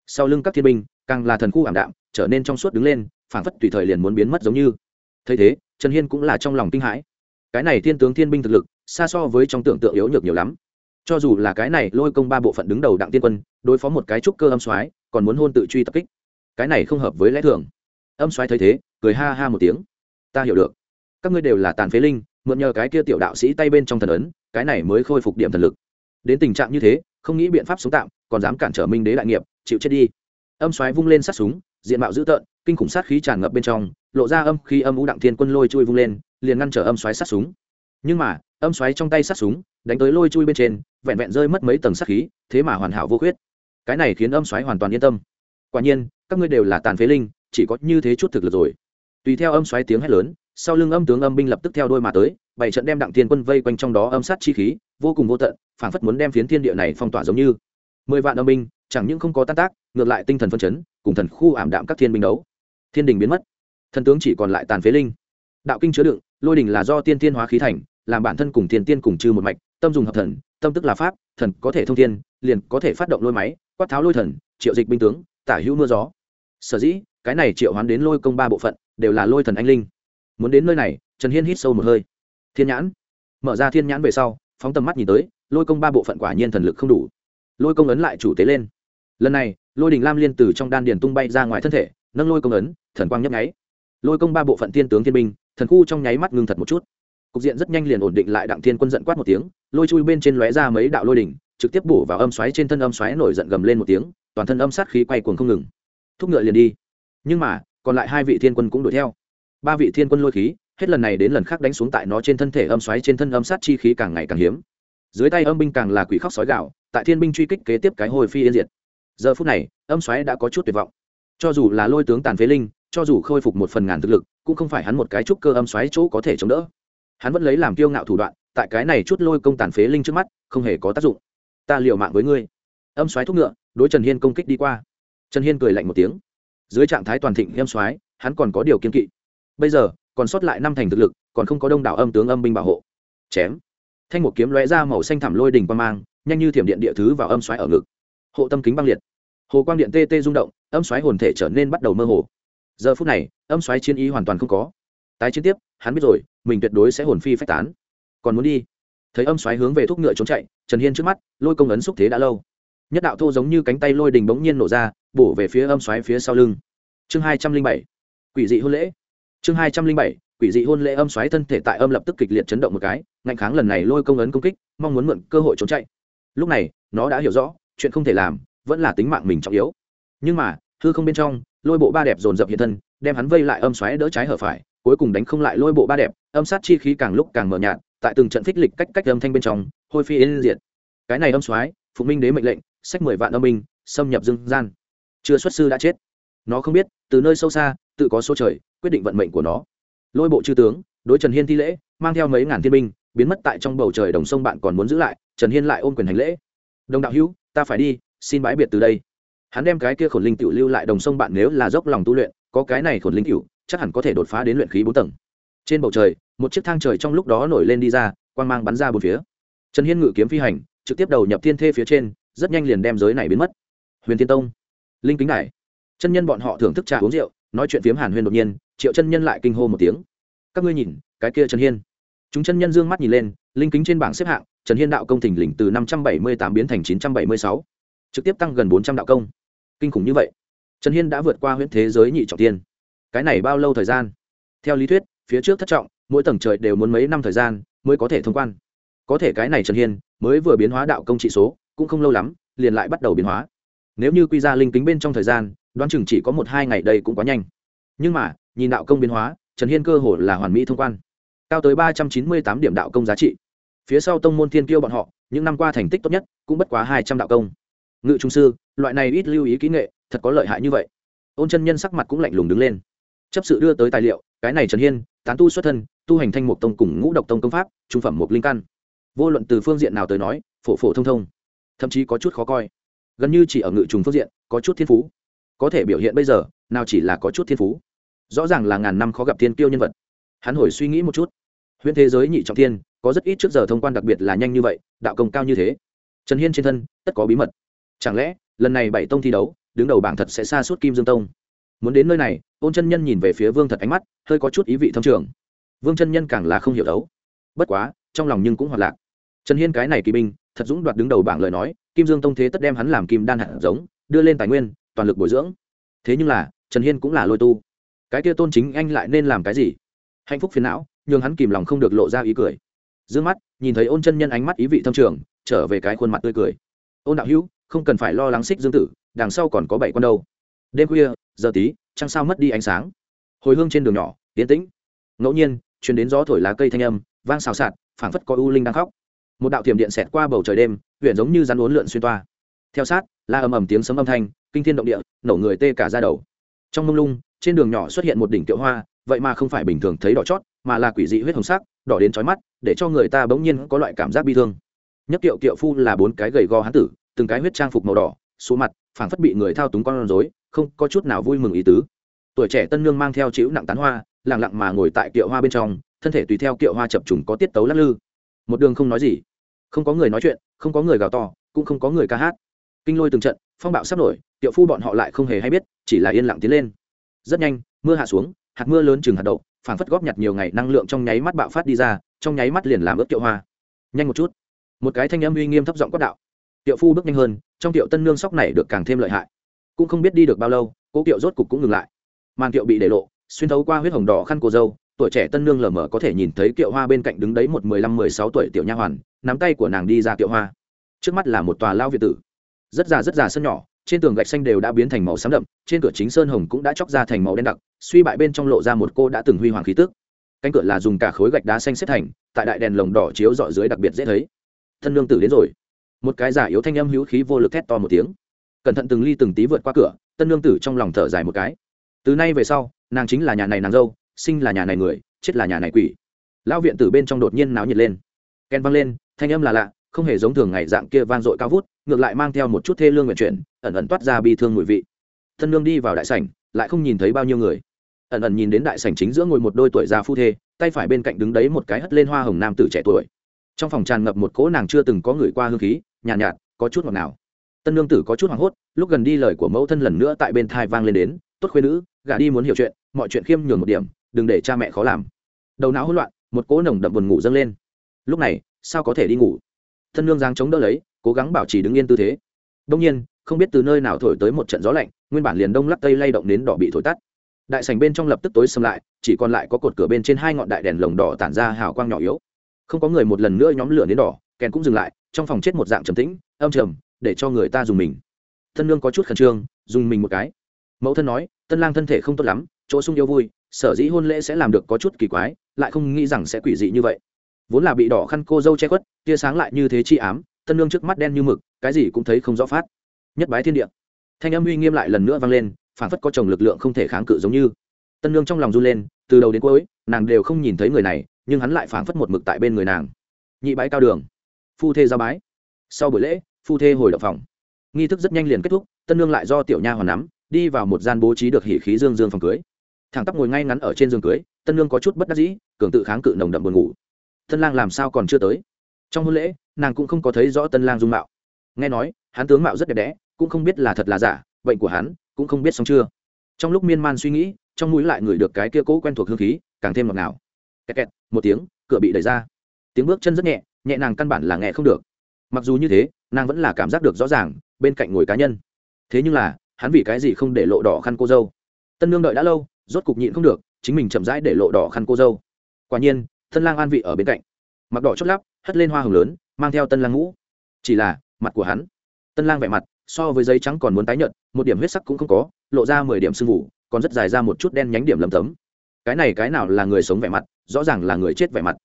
Sau lưng các thiên binh, càng là thần khu ảm đạm, trở nên trong suốt đứng lên, phảng phất tùy thời liền muốn biến mất giống như. Thấy thế, trần hiên cũng là trong lòng kinh hãi. Cái này thiên tướng thiên binh thực lực, xa so với trong tưởng tượng yếu nhược nhiều lắm. Cho dù là cái này lôi công ba bộ phận đứng đầu đặng tiên quân, đối phó một cái trúc cơ âm soái, còn muốn hôn tự truy tập kích. Cái này không hợp với lẽ thường. Âm soái thấy thế, cười ha ha một tiếng. Ta hiểu được. Các ngươi đều là tàn phế linh, mượn nhờ cái kia tiểu đạo sĩ tay bên trong thần ấn, cái này mới khôi phục điểm thần lực. Đến tình trạng như thế không nghĩ biện pháp sống tạm, còn dám cản trở minh đế đại nghiệp, chịu chết đi. Âm xoáy vung lên sát súng, diện mạo dữ tợn, kinh khủng sát khí tràn ngập bên trong, lộ ra âm khi âm ú đặng thiên quân lôi chui vung lên, liền ngăn trở âm xoáy sát súng. Nhưng mà, âm xoáy trong tay sát súng, đánh tới lôi chui bên trên, vẹn vẹn rơi mất mấy tầng sát khí, thế mà hoàn hảo vô khuyết. Cái này khiến âm xoáy hoàn toàn yên tâm. Quả nhiên, các ngươi đều là tàn phế linh, chỉ có như thế chút thực lực rồi. Tùy theo âm xoáy tiếng hét lớn sau lưng âm tướng âm binh lập tức theo đôi mà tới, bảy trận đem đặng thiên quân vây quanh trong đó âm sát chi khí, vô cùng vô tận, phảng phất muốn đem phiến thiên địa này phong tỏa giống như. Mười vạn âm binh, chẳng những không có tan tác, ngược lại tinh thần phân chấn, cùng thần khu ảm đạm các thiên binh đấu. Thiên đình biến mất. Thần tướng chỉ còn lại tàn phế linh. Đạo kinh chứa đựng, lôi đình là do tiên tiên hóa khí thành, làm bản thân cùng thiên tiên cùng trừ một mạch, tâm dùng hợp thần, tâm tức là pháp, thần có thể thông thiên, liền có thể phát động lôi máy, quát tháo lôi thần, triệu dịch binh tướng, tả hữu mưa gió. Sở dĩ, cái này triệu hoán đến lôi công ba bộ phận, đều là lôi thần anh linh muốn đến nơi này, trần hiên hít sâu một hơi. Thiên nhãn. Mở ra thiên nhãn về sau, phóng tầm mắt nhìn tới, lôi công ba bộ phận quả nhiên thần lực không đủ. Lôi công ấn lại chủ tế lên. Lần này, lôi đình lam liên từ trong đan điền tung bay ra ngoài thân thể, nâng lôi công ấn, thần quang nhấp nháy. Lôi công ba bộ phận thiên tướng thiên binh, thần khu trong nháy mắt ngưng thật một chút. Cục diện rất nhanh liền ổn định lại đặng thiên quân giận quát một tiếng, lôi chui bên trên lóe ra mấy đạo lôi đỉnh, trực tiếp bổ vào âm xoáy trên thân âm xoáy nổi giận gầm lên một tiếng, toàn thân âm sát khí quay cuồng không ngừng. Thúc ngựa liền đi. Nhưng mà, còn lại hai vị thiên quân cũng đuổi theo ba vị thiên quân lôi khí, hết lần này đến lần khác đánh xuống tại nó trên thân thể âm xoáy trên thân âm sát chi khí càng ngày càng hiếm. Dưới tay âm binh càng là quỷ khóc sói gạo tại thiên binh truy kích kế tiếp cái hồi phi yên diệt. Giờ phút này, âm xoáy đã có chút tuyệt vọng. Cho dù là lôi tướng tàn phế linh, cho dù khôi phục một phần ngàn thực lực, cũng không phải hắn một cái trúc cơ âm xoáy chỗ có thể chống đỡ. Hắn vẫn lấy làm kiêu ngạo thủ đoạn, tại cái này chút lôi công tàn phế linh trước mắt, không hề có tác dụng. Ta liều mạng với ngươi. Âm xoáy thúc ngựa, đối trần hiên công kích đi qua. Trần hiên cười lạnh một tiếng. Dưới trạng thái toàn thịnh âm xoáy, hắn còn có điều kiên kỵ bây giờ, còn sót lại năm thành thực lực, còn không có đông đảo âm tướng âm binh bảo hộ. Chém. Thanh một kiếm lóe ra màu xanh thảm lôi đình quang mang, nhanh như thiểm điện địa thứ vào âm xoáy ở ngực. Hộ tâm kính băng liệt. Hồ quang điện tê tê rung động, âm xoáy hồn thể trở nên bắt đầu mơ hồ. Giờ phút này, âm xoáy chiến ý hoàn toàn không có. Tái chiến tiếp, hắn biết rồi, mình tuyệt đối sẽ hồn phi phách tán. Còn muốn đi. Thấy âm xoáy hướng về thúc ngựa trốn chạy, trần hiên trước mắt, lôi công ấn xúc thế đã lâu. Nhất đạo thô giống như cánh tay lôi đình bỗng nhiên nổ ra, bổ về phía âm xoáy phía sau lưng. Chương hai trăm linh bảy. Quỷ dị hôn lễ chương hai trăm linh bảy, quỷ dị hôn lễ âm xoáy thân thể tại âm lập tức kịch liệt chấn động một cái, ngạnh kháng lần này lôi công ấn công kích, mong muốn mượn cơ hội trốn chạy. Lúc này, nó đã hiểu rõ, chuyện không thể làm, vẫn là tính mạng mình trọng yếu. Nhưng mà, hư không bên trong, lôi bộ ba đẹp dồn dập hiện thân, đem hắn vây lại âm xoáy đỡ trái hở phải, cuối cùng đánh không lại lôi bộ ba đẹp, âm sát chi khí càng lúc càng mờ nhạt, tại từng trận phích lịch cách cách âm thanh bên trong, hôi phi yên diệt. Cái này âm xoáy phụ minh đế mệnh lệnh, sách mười vạn âm minh xâm nhập dương gian. Chưa xuất sư đã chết. Nó không biết, từ nơi sâu xa, tự có số trời quyết định vận mệnh của nó. Lôi bộ chư tướng, đối trần hiên thi lễ, mang theo mấy ngàn thiên binh, biến mất tại trong bầu trời đồng sông bạn còn muốn giữ lại, trần hiên lại ôm quyền hành lễ. Đồng đạo hữu, ta phải đi, xin bãi biệt từ đây. Hắn đem cái kia khổn linh tiểu lưu lại đồng sông bạn nếu là dốc lòng tu luyện, có cái này khổn linh tiểu, chắc hẳn có thể đột phá đến luyện khí bốn tầng. Trên bầu trời, một chiếc thang trời trong lúc đó nổi lên đi ra, quang mang bắn ra bốn phía. Trần hiên ngự kiếm phi hành, trực tiếp đầu nhập thiên thê phía trên, rất nhanh liền đem giới này biến mất. Huyền thiên tông. Linh kính này chân nhân bọn họ thưởng thức trà uống rượu, nói chuyện phiếm hàn huyền đột nhiên triệu chân nhân lại kinh hô một tiếng. Các ngươi nhìn, cái kia trần hiên. Chúng chân nhân dương mắt nhìn lên, linh kính trên bảng xếp hạng, trần hiên đạo công thỉnh lình từ năm trăm bảy mươi tám biến thành chín trăm bảy mươi sáu. Trực tiếp tăng gần bốn trăm đạo công. Kinh khủng như vậy. Trần hiên đã vượt qua huyện thế giới nhị trọng tiên. Cái này bao lâu thời gian? Theo lý thuyết, phía trước thất trọng, mỗi tầng trời đều muốn mấy năm thời gian mới có thể thông quan. Có thể cái này trần hiên mới vừa biến hóa đạo công trị số, cũng không lâu lắm, liền lại bắt đầu biến hóa. Nếu như quy ra linh kính bên trong thời gian, đoán chừng chỉ có một hai ngày đây cũng quá nhanh. Nhưng mà nhìn đạo công biến hóa, trần hiên cơ hồ là hoàn mỹ thông quan. Cao tới ba trăm chín mươi tám điểm đạo công giá trị. Phía sau tông môn thiên kiêu bọn họ, những năm qua thành tích tốt nhất cũng bất quá hai trăm đạo công. Ngự trung sư, loại này ít lưu ý kỹ nghệ, thật có lợi hại như vậy. Ôn chân nhân sắc mặt cũng lạnh lùng đứng lên. Chấp sự đưa tới tài liệu, cái này trần hiên, tán tu xuất thân, tu hành thanh mục tông cùng ngũ độc tông công pháp, trung phẩm một linh căn. Vô luận từ phương diện nào tới nói, phổ phổ thông thông, thậm chí có chút khó coi. Gần như chỉ ở ngự trùng phương diện, có chút thiên phú. Có thể biểu hiện bây giờ, nào chỉ là có chút thiên phú rõ ràng là ngàn năm khó gặp thiên tiêu nhân vật. Hắn hồi suy nghĩ một chút. Huyễn thế giới nhị trọng thiên, có rất ít trước giờ thông quan đặc biệt là nhanh như vậy, đạo công cao như thế. Trần hiên trên thân, tất có bí mật. Chẳng lẽ, lần này bảy tông thi đấu, đứng đầu bảng thật sẽ xa suốt kim dương tông? Muốn đến nơi này ôn chân nhân nhìn về phía vương thật ánh mắt, hơi có chút ý vị thâm trường. Vương chân nhân càng là không hiểu đấu. Bất quá, trong lòng nhưng cũng hoạt lạc. Trần hiên cái này kỳ binh, thật dũng đoạt đứng đầu bảng lời nói, kim dương tông thế tất đem hắn làm kim đan hạt giống, đưa lên tài nguyên, toàn lực bồi dưỡng. Thế nhưng là, trần hiên cũng là lôi tu cái kia tôn chính anh lại nên làm cái gì? Hạnh phúc phiền não nhưng hắn kìm lòng không được lộ ra ý cười. D ư ơ n g mắt, nhìn thấy ôn chân nhân ánh mắt ý vị thâm trường, trở về cái khuôn mặt tươi cười. Ôn đạo hữu, không cần phải lo lắng xích dương tử, đằng sau còn có bảy con đâu. Đêm khuya, giờ tí, trăng sao mất đi ánh sáng. Hồi hương trên đường nhỏ tiến tĩnh. Ngẫu nhiên chuyển đến gió thổi lá cây thanh âm, vang xào xạc, phảng phất có u linh đang khóc. Một đạo thiểm điện xẹt qua bầu trời đêm huyện giống như rắn uốn lượn xuyên toa. Theo sát, la ầm ầm tiếng sấm âm thanh, kinh thiên động địa, nổ người tê cả ra đầu trong mông lung, trên đường nhỏ xuất hiện một đỉnh kiệu hoa, vậy mà không phải bình thường thấy đỏ chót, mà là quỷ dị huyết hồng sắc, đỏ đến chói mắt, để cho người ta bỗng nhiên có loại cảm giác bi thương. Nhất kiệu kiệu phu là bốn cái gầy gò hán tử, từng cái huyết trang phục màu đỏ số mặt, phảng phất bị người thao túng con rối, không có chút nào vui mừng ý tứ. Tuổi trẻ tân nương mang theo chữ nặng tán hoa, lặng lặng mà ngồi tại kiệu hoa bên trong, thân thể tùy theo kiệu hoa chập trùng có tiết tấu lắc lư. Một đường không nói gì. Không có người nói chuyện, không có người gào to, cũng không có người ca hát. Kinh lôi từng trận, phong bạo sắp nổi tiệu phu bọn họ lại không hề hay biết, chỉ là yên lặng tiến lên. Rất nhanh, mưa hạ xuống, hạt mưa lớn chừng hạt đậu, phảng phất góp nhặt nhiều ngày năng lượng trong nháy mắt bạo phát đi ra, trong nháy mắt liền làm ướt tiệu hoa. Nhanh một chút. Một cái thanh âm uy nghiêm thấp giọng quát đạo. Tiệu phu bước nhanh hơn, trong tiệu tân nương sóc này được càng thêm lợi hại. Cũng không biết đi được bao lâu, cố tiệu rốt cục cũng ngừng lại. Màn tiệu bị để lộ, xuyên thấu qua huyết hồng đỏ khăn cổ dâu, tuổi trẻ tân nương lờ mờ có thể nhìn thấy kiệu hoa bên cạnh đứng đấy một mười lăm, mười sáu tuổi tiểu nha hoàn, nắm tay của nàng đi ra kiệu hoa. Trước mắt là một tòa lao việt tử. Rất già rất già, sân nhỏ trên tường gạch xanh đều đã biến thành màu xám đậm, trên cửa chính sơn hồng cũng đã chóc ra thành màu đen đặc, suy bại bên trong lộ ra một cô đã từng huy hoàng khí tức. Cánh cửa là dùng cả khối gạch đá xanh xếp thành, tại đại đèn lồng đỏ chiếu dọi dưới đặc biệt dễ thấy. Thân lương tử đến rồi. Một cái giả yếu thanh âm hữu khí vô lực thét to một tiếng. Cẩn thận từng ly từng tí vượt qua cửa tân lương tử trong lòng thở dài một cái. Từ nay về sau, nàng chính là nhà này nàng dâu, sinh là nhà này người, chết là nhà này quỷ. Lão viện tử bên trong đột nhiên náo nhiệt lên. Ken văng lên, thanh âm là lạ, không hề giống thường ngày dạng kia vang dội cao vút, ngược lại mang theo một chút thê lương nguyện chuyển ẩn ẩn toát ra bi thương mùi vị. Thân Nương đi vào đại sảnh lại không nhìn thấy bao nhiêu người. Ẩn ẩn nhìn đến đại sảnh chính giữa ngồi một đôi tuổi già phu thê tay phải bên cạnh đứng đấy một cái hất lên hoa hồng nam tử trẻ tuổi. Trong phòng tràn ngập một cỗ nàng chưa từng có người qua hương khí nhàn nhạt, nhạt có chút ngọt nào tân nương tử có chút hoảng hốt lúc gần đi lời của mẫu thân lần nữa tại bên thai vang lên đến tốt khuyên nữ gả đi muốn hiểu chuyện mọi chuyện khiêm nhường một điểm đừng để cha mẹ khó làm. Đầu não hỗn loạn một cỗ nồng đậm buồn ngủ dâng lên. Lúc này sao có thể đi ngủ? Thân nương giang chống đỡ lấy cố gắng bảo trì đứng yên tư thế. Đông nhiên không biết từ nơi nào thổi tới một trận gió lạnh, nguyên bản liền đông lắc tây lay động đến đỏ bị thổi tắt. Đại sảnh bên trong lập tức tối xâm lại, chỉ còn lại có cột cửa bên trên hai ngọn đại đèn lồng đỏ tản ra hào quang nhỏ yếu. Không có người một lần nữa nhóm lửa đến đỏ, kèn cũng dừng lại, trong phòng chết một dạng trầm tĩnh, âm trầm, để cho người ta dùng mình. Thân nương có chút khẩn trương, dùng mình một cái. Mẫu thân nói, tân lang thân thể không tốt lắm, chỗ sung yêu vui, sở dĩ hôn lễ sẽ làm được có chút kỳ quái, lại không nghĩ rằng sẽ quỷ dị như vậy. Vốn là bị đỏ khăn cô dâu che khuất, tia sáng lại như thế chi ám, tân nương trước mắt đen như mực, cái gì cũng thấy không rõ phát nhất bái thiên địa. Thanh âm uy nghiêm lại lần nữa vang lên phản phất có chồng lực lượng không thể kháng cự giống như. Tân nương trong lòng run lên, từ đầu đến cuối, nàng đều không nhìn thấy người này, nhưng hắn lại phản phất một mực tại bên người nàng. Nhị bái cao đường. Phu thê giao bái. Sau buổi lễ, phu thê hồi động phòng. Nghi thức rất nhanh liền kết thúc, tân nương lại do tiểu nha hoàn nắm, đi vào một gian bố trí được hỉ khí dương dương phòng cưới. Thằng tắp ngồi ngay ngắn ở trên giường cưới, tân nương có chút bất đắc dĩ, cường tự kháng cự nồng đậm buồn ngủ. Tân lang làm sao còn chưa tới? Trong hôn lễ, nàng cũng không có thấy rõ tân lang dung mạo. Nghe nói, hắn tướng mạo rất đẹp đẽ cũng không biết là thật là giả, bệnh của hắn cũng không biết xong chưa. Trong lúc miên man suy nghĩ, trong mũi lại ngửi được cái kia cũ quen thuộc hương khí, càng thêm ngọt ngào. Kẹt kẹt, một tiếng, cửa bị đẩy ra. Tiếng bước chân rất nhẹ nhẹ nàng căn bản là nghe không được. Mặc dù như thế, nàng vẫn là cảm giác được rõ ràng, bên cạnh ngồi cá nhân. Thế nhưng là, hắn vì cái gì không để lộ đỏ khăn cô dâu? Tân nương đợi đã lâu, rốt cục nhịn không được, chính mình chậm rãi để lộ đỏ khăn cô dâu. Quả nhiên, tân lang an vị ở bên cạnh. Mặc đỏ chót lắp, hất lên hoa hồng lớn, mang theo tân lang ngũ. Chỉ là, mặt của hắn. Tân lang vẻ mặt so với giấy trắng còn muốn tái nhợt, một điểm huyết sắc cũng không có, lộ ra mười điểm sưng vụ còn rất dài ra một chút đen nhánh điểm lầm tấm. Cái này cái nào là người sống vẻ mặt, rõ ràng là người chết vẻ mặt.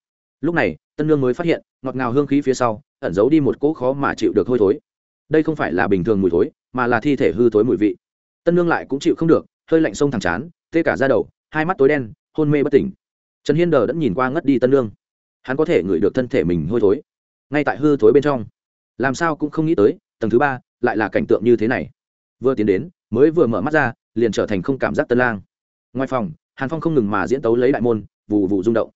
Lúc này, tân lương mới phát hiện, ngọt ngào hương khí phía sau, ẩn giấu đi một cỗ khó mà chịu được hôi thối. Đây không phải là bình thường mùi thối, mà là thi thể hư thối mùi vị. Tân lương lại cũng chịu không được, hơi lạnh sông thẳng chán, tê cả ra đầu, hai mắt tối đen, hôn mê bất tỉnh. Trần hiên đờ đã nhìn qua ngất đi tân lương hắn có thể ngửi được thân thể mình hôi thối, ngay tại hư thối bên trong. Làm sao cũng không nghĩ tới, tầng thứ ba lại là cảnh tượng như thế này. Vừa tiến đến, mới vừa mở mắt ra, liền trở thành không cảm giác tân lang. Ngoài phòng, hàn phong không ngừng mà diễn tấu lấy đại môn vụ vụ rung động.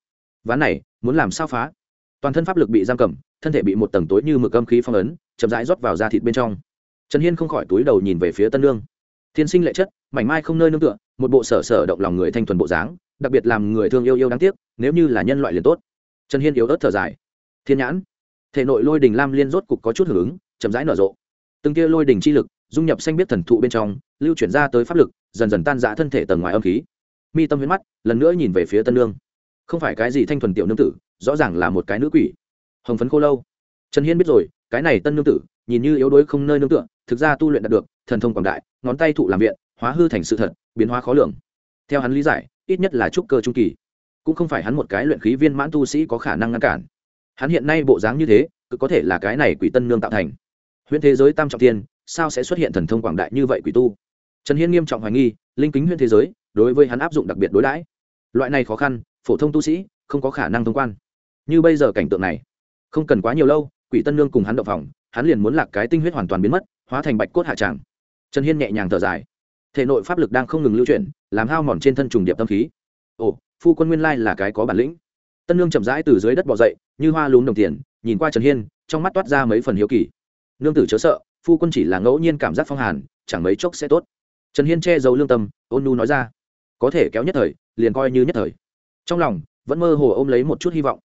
Ván này, muốn làm sao phá? Toàn thân pháp lực bị giam cầm, thân thể bị một tầng tối như mực âm khí phong ấn, chậm rãi rót vào da thịt bên trong. Trần hiên không khỏi túi đầu nhìn về phía tân lương thiên sinh lệ chất, mảnh mai không nơi nương tựa, một bộ sở sở động lòng người thanh thuần bộ dáng, đặc biệt làm người thương yêu yêu đáng tiếc, nếu như là nhân loại liền tốt. Trần hiên yếu ớt thở dài. Thiên nhãn. Thể nội lôi đình lam liên rốt cục có chút hưởng ứng, chậm rãi nở rộ từng kia lôi đình chi lực dung nhập xanh biết thần thụ bên trong lưu chuyển ra tới pháp lực dần dần tan dã thân thể tầng ngoài âm khí. Mi tâm huyết mắt lần nữa nhìn về phía tân lương, không phải cái gì thanh thuần tiểu nương tử rõ ràng là một cái nữ quỷ. Hồng phấn khô lâu. Trần hiên biết rồi cái này tân nương tử nhìn như yếu đuối không nơi nương tựa thực ra tu luyện đạt được thần thông quảng đại ngón tay thụ làm viện hóa hư thành sự thật biến hóa khó lường. Theo hắn lý giải ít nhất là trúc cơ trung kỳ. Cũng không phải hắn một cái luyện khí viên mãn tu sĩ có khả năng ngăn cản. Hắn hiện nay bộ dáng như thế cứ có thể là cái này quỷ tân nương tạo thành huyễn thế giới tam trọng tiên sao sẽ xuất hiện thần thông quảng đại như vậy quỷ tu? Trần hiên nghiêm trọng hoài nghi, linh kính huyễn thế giới, đối với hắn áp dụng đặc biệt đối đãi. Loại này khó khăn, phổ thông tu sĩ không có khả năng thông quan. Như bây giờ cảnh tượng này, không cần quá nhiều lâu, quỷ tân lương cùng hắn đậu phòng, hắn liền muốn lạc cái tinh huyết hoàn toàn biến mất, hóa thành bạch cốt hạ tràng. Trần hiên nhẹ nhàng thở dài. Thể nội pháp lực đang không ngừng lưu chuyển, làm hao mòn trên thân trùng điệp tâm khí. Ồ, phu quân nguyên lai là cái có bản lĩnh. Tân lương chậm rãi từ dưới đất bỏ dậy, như hoa lún đồng tiền, nhìn qua trần hiên, trong mắt toát ra mấy phần hiếu kỳ nương tử chớ sợ, phu quân chỉ là ngẫu nhiên cảm giác phong hàn, chẳng mấy chốc sẽ tốt. Trần hiên che giấu lương tâm, ôn nu nói ra. Có thể kéo nhất thời, liền coi như nhất thời. Trong lòng, vẫn mơ hồ ôm lấy một chút hy vọng.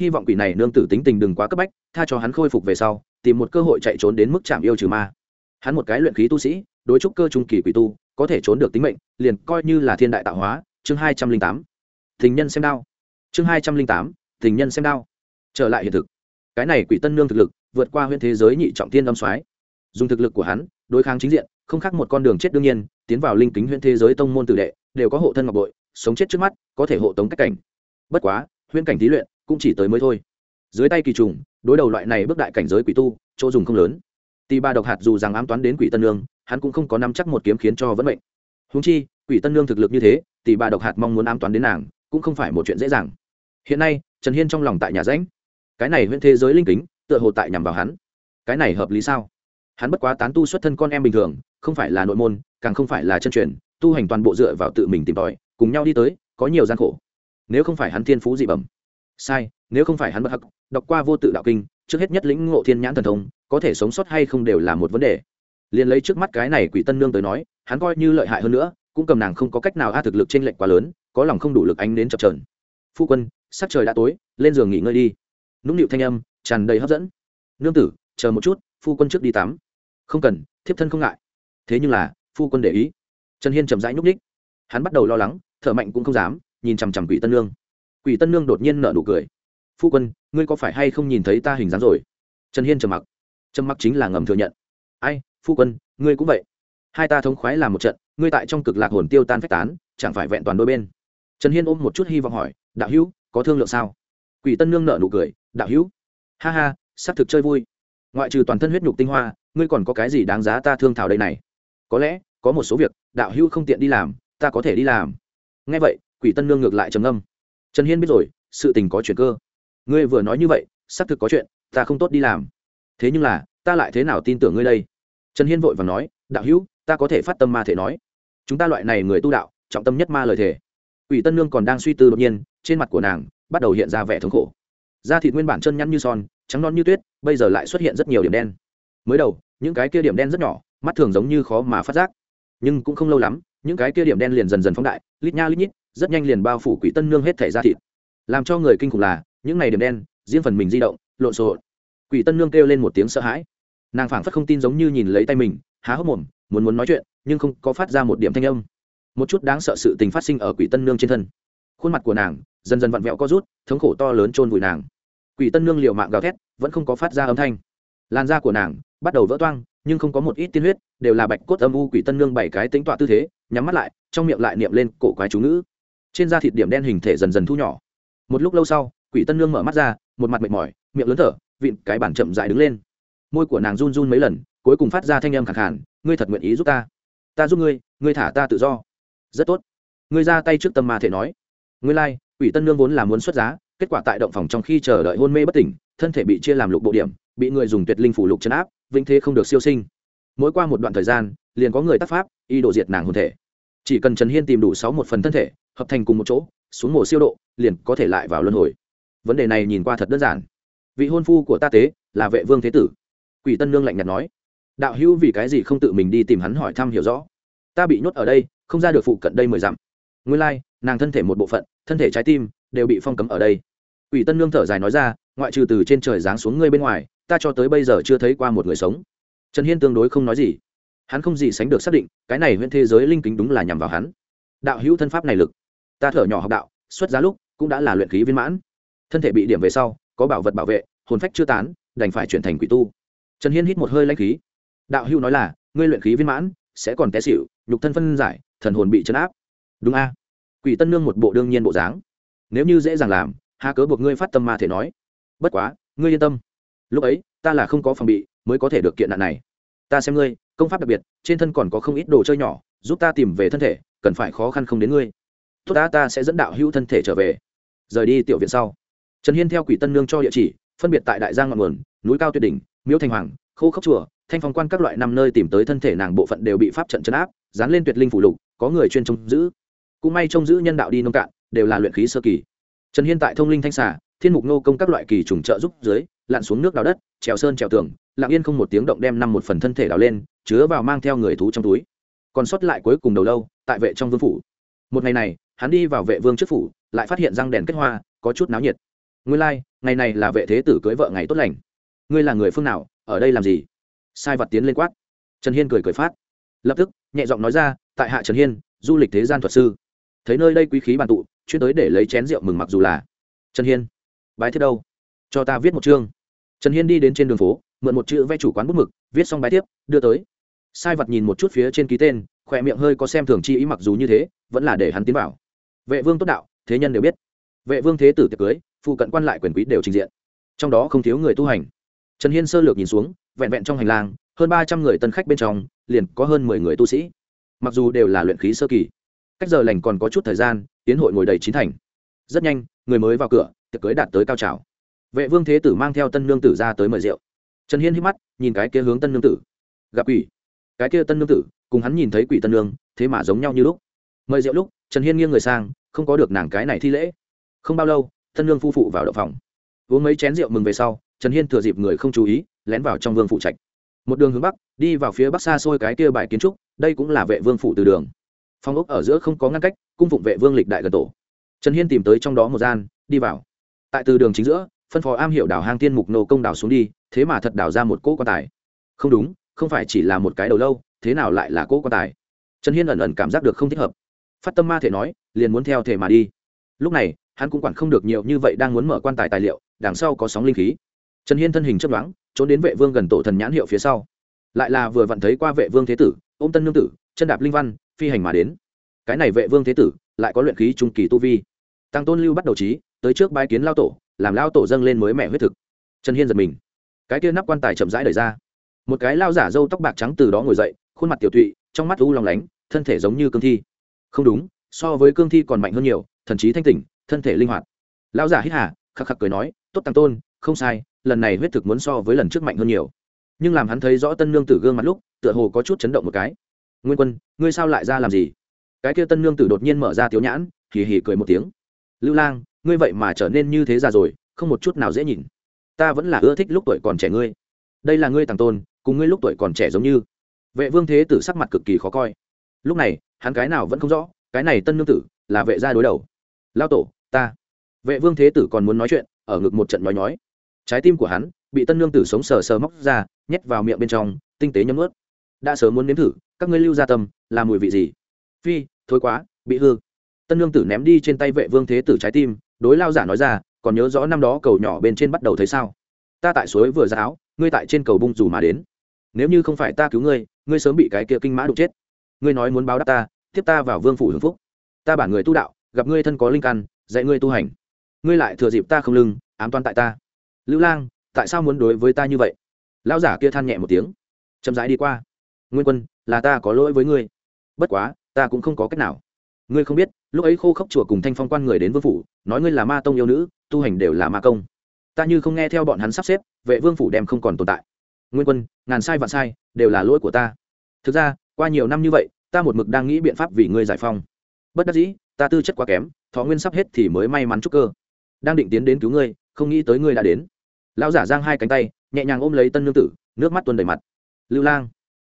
Hy vọng quỷ này nương tử tính tình đừng quá cấp bách, tha cho hắn khôi phục về sau, tìm một cơ hội chạy trốn đến mức chạm yêu trừ ma. Hắn một cái luyện khí tu sĩ, đối trúc cơ trung kỳ quỷ tu, có thể trốn được tính mệnh, liền coi như là thiên đại tạo hóa, chương hai trăm linh tám. Tình nhân xem đao. Chương hai trăm linh tám tình nhân xem đao. Trở lại hiện thực. Cái này quỷ tân nương thực lực vượt qua huyện thế giới nhị trọng tiên âm soái. Dùng thực lực của hắn, đối kháng chính diện, không khác một con đường chết đương nhiên, tiến vào linh kính huyện thế giới tông môn tử đệ, đều có hộ thân ngọc bội, sống chết trước mắt, có thể hộ tống cách cảnh. Bất quá, huyễn cảnh thí luyện cũng chỉ tới mới thôi. Dưới tay kỳ trùng, đối đầu loại này bước đại cảnh giới quỷ tu, chỗ dùng không lớn. Tì ba độc hạt dù rằng ám toán đến quỷ tân nương, hắn cũng không có nắm chắc một kiếm khiến cho vẫn mệnh. Húng chi, quỷ tân nương thực lực như thế tì ba độc hạt mong muốn ám toán đến nàng, cũng không phải một chuyện dễ dàng. Hiện nay, trần hiên trong lòng tại nhà ránh cái này huyện thế giới linh kính tựa hồ tại nhằm vào hắn. Cái này hợp lý sao? Hắn bất quá tán tu xuất thân con em bình thường, không phải là nội môn, càng không phải là chân truyền, tu hành toàn bộ dựa vào tự mình tìm tòi, cùng nhau đi tới, có nhiều gian khổ. Nếu không phải hắn thiên phú dị bẩm. Sai, nếu không phải hắn bất hắc, đọc qua vô tự đạo kinh, trước hết nhất lĩnh ngộ thiên nhãn thần thông, có thể sống sót hay không đều là một vấn đề. Liền lấy trước mắt cái này quỷ tân nương tới nói, hắn coi như lợi hại hơn nữa, cũng cầm nàng không có cách nào a thực lực trên lệnh quá lớn, có lòng không đủ lực ánh đến chập trờn phu quân, sắc trời đã tối, lên giường nghỉ ngơi đi. Nũng nịu thanh âm tràn đầy hấp dẫn. Nương tử, chờ một chút, phu quân trước đi tắm. Không cần, thiếp thân không ngại. Thế nhưng là, phu quân để ý. Trần hiên chậm rãi nhúc ních hắn bắt đầu lo lắng, thở mạnh cũng không dám, nhìn chằm chằm quỷ tân nương. Quỷ tân nương đột nhiên nở nụ cười. Phu quân, ngươi có phải hay không nhìn thấy ta hình dáng rồi? Trần hiên trầm mặc. Trầm mặc chính là ngầm thừa nhận. Ai, phu quân, ngươi cũng vậy. Hai ta thống khoái làm một trận, ngươi tại trong cực lạc hồn tiêu tan phách tán, chẳng phải vẹn toàn đôi bên? Trần hiên ôm một chút hy vọng hỏi, đạo hữu, có thương lượng sao? Quỷ tân nương nở nụ cười, đạo hữu ha ha s c thực chơi vui. Ngoại trừ toàn thân huyết nhục tinh hoa, ngươi còn có cái gì đáng giá ta thương thảo đây này? Có lẽ, có một số việc, đạo hữu không tiện đi làm, ta có thể đi làm. Ngay vậy, quỷ tân nương ngược lại trầm âm trần hiên biết rồi, sự tình có chuyện cơ. Ngươi vừa nói như vậy xác thực có chuyện, ta không tốt đi làm. Thế nhưng là, ta lại thế nào tin tưởng ngươi đây? Trần hiên vội và nói, đạo hữu, ta có thể phát tâm ma thể nói. Chúng ta loại này người tu đạo, trọng tâm nhất ma lời thể ủy tân nương còn đang suy tư đột nhiên, trên mặt của nàng, bắt đầu hiện ra vẻ thống khổ da thịt nguyên bản chân nhăn như son, trắng non như tuyết, bây giờ lại xuất hiện rất nhiều điểm đen. Mới đầu, những cái kia điểm đen rất nhỏ, mắt thường giống như khó mà phát giác. Nhưng cũng không lâu lắm, những cái kia điểm đen liền dần dần phóng đại, lít nha lít nhít, rất nhanh liền bao phủ quỷ tân nương hết thể da thịt. Làm cho người kinh khủng là, những này điểm đen, riêng phần mình di động, lộn xộn. Quỷ tân nương kêu lên một tiếng sợ hãi. Nàng phảng phất không tin giống như nhìn lấy tay mình, há hốc mồm, muốn muốn nói chuyện, nhưng không có phát ra một điểm thanh âm. Một chút đáng sợ sự tình phát sinh ở quỷ tân nương trên thân. Khuôn mặt của nàng, dần dần vặn vẹo co rút, thống khổ to lớn chôn vùi nàng quỷ tân nương liều mạng gào thét vẫn không có phát ra âm thanh. Làn da của nàng bắt đầu vỡ toang nhưng không có một ít tiên huyết đều là bạch cốt âm u quỷ tân nương bảy cái tính tọa tư thế nhắm mắt lại trong miệng lại niệm lên cổ quái chú ngữ. Trên da thịt điểm đen hình thể dần dần thu nhỏ. Một lúc lâu sau quỷ tân nương mở mắt ra một mặt mệt mỏi miệng lớn thở vịn cái bản chậm dại đứng lên. Môi của nàng run run mấy lần cuối cùng phát ra thanh âm khẳng khản ngươi thật nguyện ý giúp ta? Ta giúp ngươi ngươi thả ta tự do. Rất tốt. Ngươi ra tay trước tâm mà thể nói. Ngươi lai、like, quỷ tân nương vốn là muốn xuất giá kết quả tại động phòng trong khi chờ đợi hôn mê bất tỉnh thân thể bị chia làm lục bộ điểm bị người dùng tuyệt linh phủ lục chấn áp vĩnh thế không được siêu sinh. Mỗi qua một đoạn thời gian liền có người tác pháp y đổ diệt nàng hồn thể. Chỉ cần trần hiên tìm đủ sáu một phần thân thể hợp thành cùng một chỗ xuống mổ siêu độ liền có thể lại vào luân hồi. Vấn đề này nhìn qua thật đơn giản. Vị hôn phu của ta tế là vệ vương thế tử. Quỷ tân nương lạnh nhạt nói. Đạo hữu vì cái gì không tự mình đi tìm hắn hỏi thăm hiểu rõ? Ta bị nhốt ở đây không ra được phụ cận đây mười dặm. Nguyên lai、like, nàng thân thể một bộ phận thân thể trái tim đều bị phong cấm ở đây. Quỷ tân nương thở dài nói ra, ngoại trừ từ trên trời giáng xuống ngươi bên ngoài, ta cho tới bây giờ chưa thấy qua một người sống. Trần hiên tương đối không nói gì. Hắn không gì sánh được xác định, cái này huyện thế giới linh kính đúng là nhằm vào hắn. Đạo hữu thân pháp này lực. Ta thở nhỏ học đạo, xuất giá lúc, cũng đã là luyện khí viên mãn. Thân thể bị điểm về sau, có bảo vật bảo vệ, hồn phách chưa tán, đành phải chuyển thành quỷ tu. Trần hiên hít một hơi lanh khí. Đạo hữu nói là, ngươi luyện khí viên mãn, sẽ còn té xịu nhục thân phân giải, thần hồn bị chấn áp. Đúng a. Quỷ tân nương một bộ đương nhiên bộ dáng nếu như dễ dàng làm hà cớ buộc ngươi phát tâm ma thể nói. Bất quá, ngươi yên tâm. Lúc ấy, ta là không có phòng bị, mới có thể được kiện nạn này. Ta xem ngươi, công pháp đặc biệt, trên thân còn có không ít đồ chơi nhỏ, giúp ta tìm về thân thể, cần phải khó khăn không đến ngươi. Tốt ta ta sẽ dẫn đạo hữu thân thể trở về. Rời đi tiểu viện sau. Trần hiên theo quỷ tân nương cho địa chỉ, phân biệt tại đại giang ngọn nguồn, núi cao tuyệt đỉnh, miếu thành hoàng, khô khốc chùa, thanh phong quan các loại năm nơi tìm tới thân thể nàng bộ phận đều bị pháp trận chấn áp, dán lên tuyệt linh phủ lục, có người chuyên trông giữ. Cũng may trông giữ nhân đạo đi nông cạn đều là luyện khí sơ kỳ. Trần hiên tại thông linh thanh xà thiên mục nô công các loại kỳ trùng trợ giúp dưới lặn xuống nước đào đất trèo sơn trèo tường lặng yên không một tiếng động đem năm một phần thân thể đào lên chứa vào mang theo người thú trong túi. Còn sót lại cuối cùng đầu lâu tại vệ trong vương phủ. Một ngày này hắn đi vào vệ vương trước phủ lại phát hiện răng đèn kết hoa có chút náo nhiệt. Nguyên lai、like, ngày này là vệ thế tử cưới vợ ngày tốt lành. Ngươi là người phương nào ở đây làm gì? Sai vật tiến lên quát. Trần hiên cười cười phát. Lập tức nhẹ giọng nói ra tại hạ trần hiên du lịch thế gian thuật sư. Thấy nơi đây quý khí bàn tụ chuyên tới để lấy chén rượu mừng mặc dù là. Trần hiên, bái thiết đâu? Cho ta viết một chương. Trần hiên đi đến trên đường phố, mượn một chữ vẽ chủ quán bút mực, viết xong bài tiếp đưa tới. Sai vật nhìn một chút phía trên ký tên, khỏe miệng hơi có xem thường chi ý mặc dù như thế, vẫn là để hắn tiến vào. Vệ vương tốt đạo, thế nhân đều biết. Vệ vương thế tử tiệc cưới, phụ cận quan lại quyền quý đều trình diện. Trong đó không thiếu người tu hành. Trần hiên sơ lược nhìn xuống, vẹn vẹn trong hành lang, hơn ba trăm người tân khách bên trong, liền có hơn mười người tu sĩ. Mặc dù đều là luyện khí sơ kỳ cách giờ lành còn có chút thời gian, tiến hội ngồi đầy chín thành. Rất nhanh, người mới vào cửa, tiệc cưới đạt tới cao trào. Vệ vương thế tử mang theo tân nương tử ra tới mời rượu. Trần hiên hít mắt, nhìn cái kia hướng tân nương tử. Gặp quỷ. Cái kia tân nương tử, cùng hắn nhìn thấy quỷ tân nương, thế mà giống nhau như lúc. Mời rượu lúc, trần hiên nghiêng người sang, không có được nàng cái này thi lễ. Không bao lâu, tân lương phu phụ vào đậu phòng. Uống mấy chén rượu mừng về sau, trần hiên thừa dịp người không chú ý, lén vào trong vương phụ trạch. Một đường hướng bắc, đi vào phía bắc xa xôi cái kia bài kiến trúc, đây cũng là vệ vương phủ từ đường phong ốc ở giữa không có ngăn cách, cung phụng vệ vương lịch đại gần tổ. Trần hiên tìm tới trong đó một gian, đi vào. Tại từ đường chính giữa, phân phó am hiệu đảo hang tiên mục nô công đảo xuống đi, thế mà thật đảo ra một cỗ quan tài. Không đúng, không phải chỉ là một cái đầu lâu, thế nào lại là cỗ quan tài? Trần hiên ẩn ẩn cảm giác được không thích hợp. Phát tâm ma thể nói, liền muốn theo thể mà đi. Lúc này, hắn cũng quản không được nhiều như vậy đang muốn mở quan tài tài liệu, đằng sau có sóng linh khí. Trần hiên thân hình chấp đoán trốn đến vệ vương gần tổ thần nhãn hiệu phía sau. Lại là vừa vặn thấy qua vệ vương thế tử ô m tân nương tử, chân đạp linh văn phi hành mà đến. Cái này vệ vương thế tử lại có luyện khí trung kỳ tu vi. Tăng tôn lưu bắt đầu trí, tới trước bái kiến lao tổ, làm lao tổ dâng lên mới mẹ huyết thực. Trần hiên giật mình. Cái kia nắp quan tài chậm rãi đẩy ra. Một cái lao giả râu tóc bạc trắng từ đó ngồi dậy, khuôn mặt tiểu tụy, trong mắt u lòng lánh, thân thể giống như cương thi. Không đúng, so với cương thi còn mạnh hơn nhiều, thần trí thanh tỉnh, thân thể linh hoạt. Lao giả hít hà, khắc khắc cười nói, tốt tăng tôn, không sai, lần này huyết thực muốn so với lần trước mạnh hơn nhiều. Nhưng làm hắn thấy rõ tân nương tử gương mặt lúc, tựa hồ có chút chấn động một cái nguyên quân, ngươi sao lại ra làm gì? Cái kia tân nương tử đột nhiên mở ra tiếu nhãn, hì hì cười một tiếng. Lưu lang, ngươi vậy mà trở nên như thế già rồi, không một chút nào dễ nhìn. Ta vẫn là ưa thích lúc tuổi còn trẻ ngươi. Đây là ngươi tàng tôn, cùng ngươi lúc tuổi còn trẻ giống như. Vệ vương thế tử sắc mặt cực kỳ khó coi. Lúc này, hắn cái nào vẫn không rõ, cái này tân nương tử là vệ gia đối đầu. Lao tổ, ta. Vệ vương thế tử còn muốn nói chuyện, ở ngực một trận nói nhói. Trái tim của hắn bị tân nương tử sống sờ sờ móc ra, nhét vào miệng bên trong, tinh tế nhấm ướt đã sớm muốn nếm thử các ngươi lưu gia tâm, là mùi vị gì? Phi thôi quá, bị hư. Tân lương tử ném đi trên tay vệ vương thế tử trái tim, đối lao giả nói ra, còn nhớ rõ năm đó cầu nhỏ bên trên bắt đầu thấy sao? Ta tại suối vừa ra áo, ngươi tại trên cầu bung dù mà đến. Nếu như không phải ta cứu ngươi ngươi sớm bị cái kia kinh mã đục chết. Ngươi nói muốn báo đáp ta, tiếp ta vào vương phủ hưng phúc. Ta bản người tu đạo, gặp ngươi thân có linh căn, dạy ngươi tu hành. Ngươi lại thừa dịp ta không lưng, ám toan tại ta. Lưu lang, tại sao muốn đối với ta như vậy? Lão giả kia than nhẹ một tiếng. Chậm rãi đi qua. Nguyên quân là ta có lỗi với ngươi. Bất quá, ta cũng không có cách nào. Ngươi không biết, lúc ấy khô khốc chùa cùng thanh phong quan người đến vương phủ, nói ngươi là ma tông yêu nữ, tu hành đều là ma công. Ta như không nghe theo bọn hắn sắp xếp, vệ vương phủ đem không còn tồn tại. Nguyên quân, ngàn sai vạn sai, đều là lỗi của ta. Thực ra, qua nhiều năm như vậy, ta một mực đang nghĩ biện pháp vì ngươi giải phong bất đắc dĩ, ta tư chất quá kém, thọ nguyên sắp hết thì mới may mắn chúc cơ. Đang định tiến đến cứu ngươi, không nghĩ tới ngươi đã đến. Lão giả giang hai cánh tay, nhẹ nhàng ôm lấy tân nương tử, nước mắt tuôn đầy mặt. Lưu lang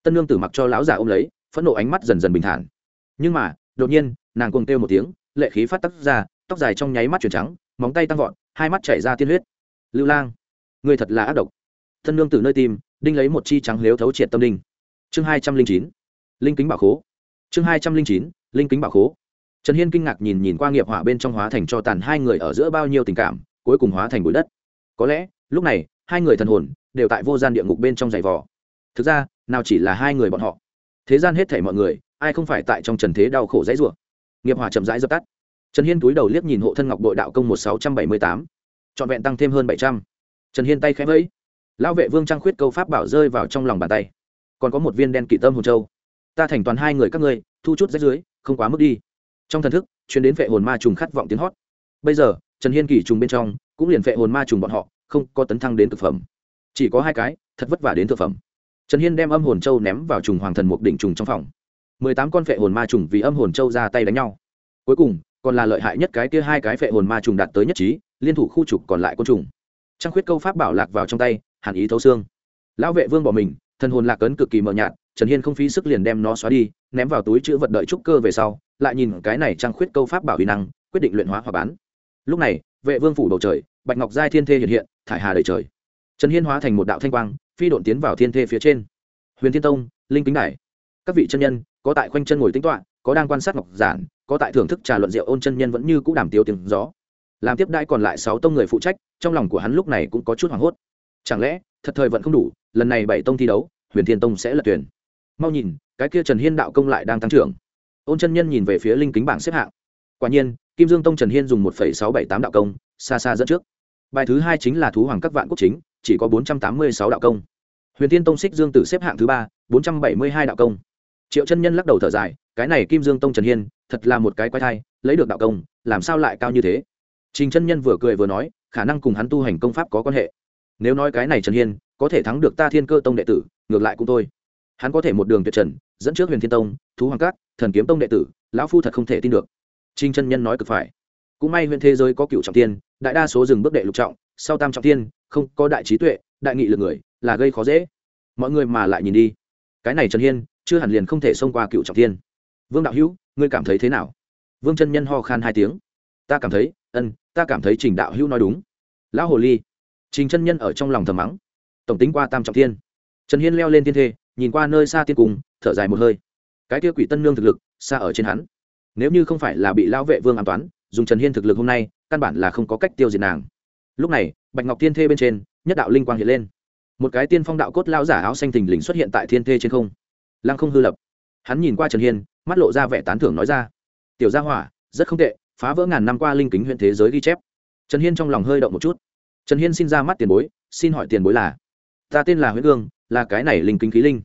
tân nương tử mặc cho lão giả ôm lấy, phẫn nộ ánh mắt dần dần bình thản. Nhưng mà, đột nhiên, nàng cuồng kêu một tiếng, lệ khí phát tắc ra, tóc dài trong nháy mắt chuyển trắng, móng tay tăng vọt, hai mắt chảy ra tiên huyết. Lưu lang, người thật là ác độc. Thân nương Tử nơi tim đinh lấy một chi trắng lếu thấu triệt tâm linh. Chương hai trăm linh chín, linh kính bảo khố. Chương hai trăm linh chín, linh kính bảo khố. Trần hiên kinh ngạc nhìn nhìn qua nghiệp hỏa bên trong hóa thành cho tàn hai người ở giữa bao nhiêu tình cảm, cuối cùng hóa thành bụi đất. Có lẽ, lúc này, hai người thần hồn đều tại vô gian địa ngục bên trong giày vò. Thực ra nào chỉ là hai người bọn họ. Thế gian hết thể mọi người, ai không phải tại trong trần thế đau khổ dãy rủa? Nghiệp hỏa chậm rãi dập tắt. Trần hiên túi đầu liếc nhìn hộ thân ngọc đội đạo công một sáu trăm bảy mươi tám. Trọn vẹn tăng thêm hơn bảy trăm. Trần hiên tay khẽ vẫy. Lão vệ vương trang khuyết câu pháp bảo rơi vào trong lòng bàn tay. Còn có một viên đen kỵ tâm hồn châu. Ta thành toàn hai người các ngươi, thu chút rách dưới, không quá mức đi. Trong thần thức chuyến đến vệ hồn ma trùng khát vọng tiếng hót. Bây giờ, trần hiên kỳ trùng bên trong, cũng liền vệ hồn ma trùng bọn họ, không có tấn thăng đến thực phẩm. Chỉ có hai cái, thật vất vả đến thực phẩm trần hiên đem âm hồn châu ném vào trùng hoàng thần mục đỉnh trùng trong phòng. Mười tám con phệ hồn ma trùng vì âm hồn châu ra tay đánh nhau. Cuối cùng, còn là lợi hại nhất cái kia hai cái phệ hồn ma trùng đạt tới nhất trí, liên thủ khu trục còn lại côn trùng. Trăng khuyết câu pháp bảo lạc vào trong tay, hàn ý thấu xương. Lão vệ vương bỏ mình, thần hồn lạc ấn cực kỳ mờ nhạt, trần hiên không phí sức liền đem nó xóa đi, ném vào túi chữ vật đợi trúc cơ về sau, lại nhìn cái này trăng khuyết câu pháp bảo huy năng, quyết định luyện hóa hoặc bán. Lúc này, vệ vương phủ bầu trời, bạch ngọc giai thiên thê hiện hiện, thải hà đầy trời. Trần hiên hóa thành một đạo thanh quang phi độn tiến vào thiên thê phía trên. Huyền thiên tông, linh kính đài. Các vị chân nhân, có tại khoanh chân ngồi tính toạ có đang quan sát ngọc giản, có tại thưởng thức trà luận rượu ôn chân nhân vẫn như cũ đàm tiêu tiếng gió. Làm tiếp đãi còn lại sáu tông người phụ trách, trong lòng của hắn lúc này cũng có chút hoảng hốt. Chẳng lẽ, thật thời vẫn không đủ, lần này bảy tông thi đấu, huyền thiên tông sẽ lật tuyển mau nhìn, cái kia trần hiên đạo công lại đang tăng trưởng. Ôn chân nhân nhìn về phía linh kính bảng xếp hạng. Quả nhiên, kim dương tông trần hiên dùng một sáu bảy tám đạo công, xa xa dẫn trước. Bài thứ hai chính là thú hoàng các vạn quốc chính, chỉ có bốn trăm tám mươi sáu đạo công huyền thiên tông xích dương tử xếp hạng thứ ba, bốn trăm bảy mươi hai đạo công. Triệu chân nhân lắc đầu thở dài, cái này kim dương tông trần hiên, thật là một cái quái thai, lấy được đạo công, làm sao lại cao như thế? Trình chân nhân vừa cười vừa nói, khả năng cùng hắn tu hành công pháp có quan hệ. Nếu nói cái này trần hiên, có thể thắng được ta thiên cơ tông đệ tử, ngược lại cũng thôi. Hắn có thể một đường tuyệt trần, dẫn trước huyền thiên tông, thú hoàng cát thần kiếm tông đệ tử, lão phu thật không thể tin được. Trình chân nhân nói cực phải. Cũng may huyện thế giới có cựu trọng tiên, đại đa số dừng bước đệ lục trọng, sau tam trọng tiên, không có đại trí tuệ, đại nghị lực người là gây khó dễ. Mọi người mà lại nhìn đi. Cái này trần hiên, chưa hẳn liền không thể xông qua cựu trọng thiên. Vương đạo hữu, ngươi cảm thấy thế nào? Vương chân nhân ho khan hai tiếng. Ta cảm thấy, ân, ta cảm thấy trình đạo hữu nói đúng. Lão hồ ly. Trình chân nhân ở trong lòng thầm mắng. Tổng tính qua tam trọng thiên. Trần hiên leo lên thiên thê, nhìn qua nơi xa tiên cung, thở dài một hơi. Cái kia quỷ tân nương thực lực, xa ở trên hắn. Nếu như không phải là bị lão vệ vương an toán, dùng trần hiên thực lực hôm nay, căn bản là không có cách tiêu diệt nàng. Lúc này, bạch ngọc thiên thê bên trên, nhất đạo linh quang hiện lên một cái tiên phong đạo cốt lao giả áo xanh thình lình xuất hiện tại thiên thê trên không. Lăng không hư lập. Hắn nhìn qua trần hiên, mắt lộ ra vẻ tán thưởng nói ra, tiểu gia hỏa, rất không tệ, phá vỡ ngàn năm qua linh kính huyện thế giới ghi chép. Trần hiên trong lòng hơi động một chút. Trần hiên xin ra mắt tiền bối, xin hỏi tiền bối là, ta tên là huyễn gương là cái này linh kính khí linh.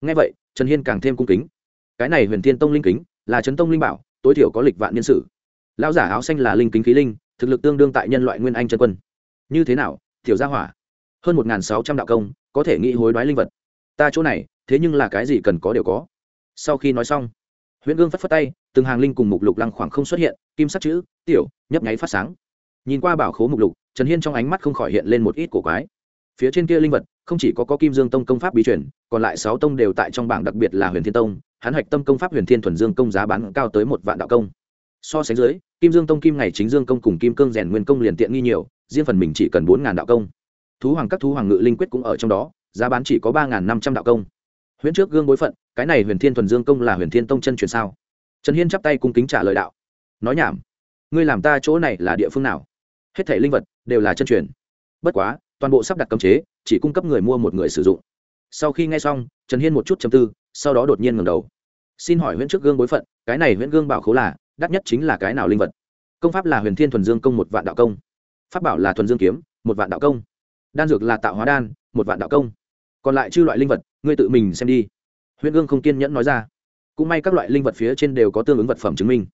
Ngay vậy, trần hiên càng thêm cung kính. Cái này huyền thiên tông linh kính, là trấn tông linh bảo, tối thiểu có lịch vạn niên sử. Lão giả áo xanh là linh kính khí linh, thực lực tương đương tại nhân loại nguyên anh chân quân. Như thế nào, tiểu gia hỏa? Hơn một sáu trăm đạo công có thể nghĩ hối đoái linh vật. Ta chỗ này thế nhưng là cái gì cần có đều có. Sau khi nói xong huyễn gương phất phất tay từng hàng linh cùng mục lục lăng khoảng không xuất hiện kim sắc chữ tiểu nhấp nháy phát sáng. Nhìn qua bảo khố mục lục trần hiên trong ánh mắt không khỏi hiện lên một ít cổ quái. Phía trên kia linh vật không chỉ có, có kim dương tông công pháp bí truyền còn lại sáu tông đều tại trong bảng đặc biệt là huyền thiên tông hắn hạch tâm công pháp huyền thiên thuần dương công giá bán cao tới một vạn đạo công. So sánh dưới kim dương tông kim ngày chính dương công cùng kim cương rèn nguyên công liền tiện nghi nhiều riêng phần mình chỉ cần bốn ngàn đạo công thú hoàng các thú hoàng ngự linh quyết cũng ở trong đó, giá bán chỉ có ba ngàn năm trăm đạo công. Huyễn trước gương bối phận, cái này huyền thiên thuần dương công là huyền thiên tông chân truyền sao? Trần hiên chắp tay cung kính trả lời đạo. Nói nhảm, ngươi làm ta chỗ này là địa phương nào? Hết thể linh vật đều là chân truyền. Bất quá, toàn bộ sắp đặt cấm chế, chỉ cung cấp người mua một người sử dụng. Sau khi nghe xong, trần hiên một chút chầm tư, sau đó đột nhiên ngầm đầu. Xin hỏi huyễn trước gương bối phận, cái này huyễn gương bảo khố là, đắt nhất chính là cái nào linh vật? Công pháp là huyền thiên thuần dương công một vạn đạo công. Pháp bảo là thuần dương kiếm, một vạn đạo công đan dược là tạo hóa đan, một vạn đạo công. Còn lại chư loại linh vật, ngươi tự mình xem đi. Huyễn gương không kiên nhẫn nói ra. Cũng may các loại linh vật phía trên đều có tương ứng vật phẩm chứng minh.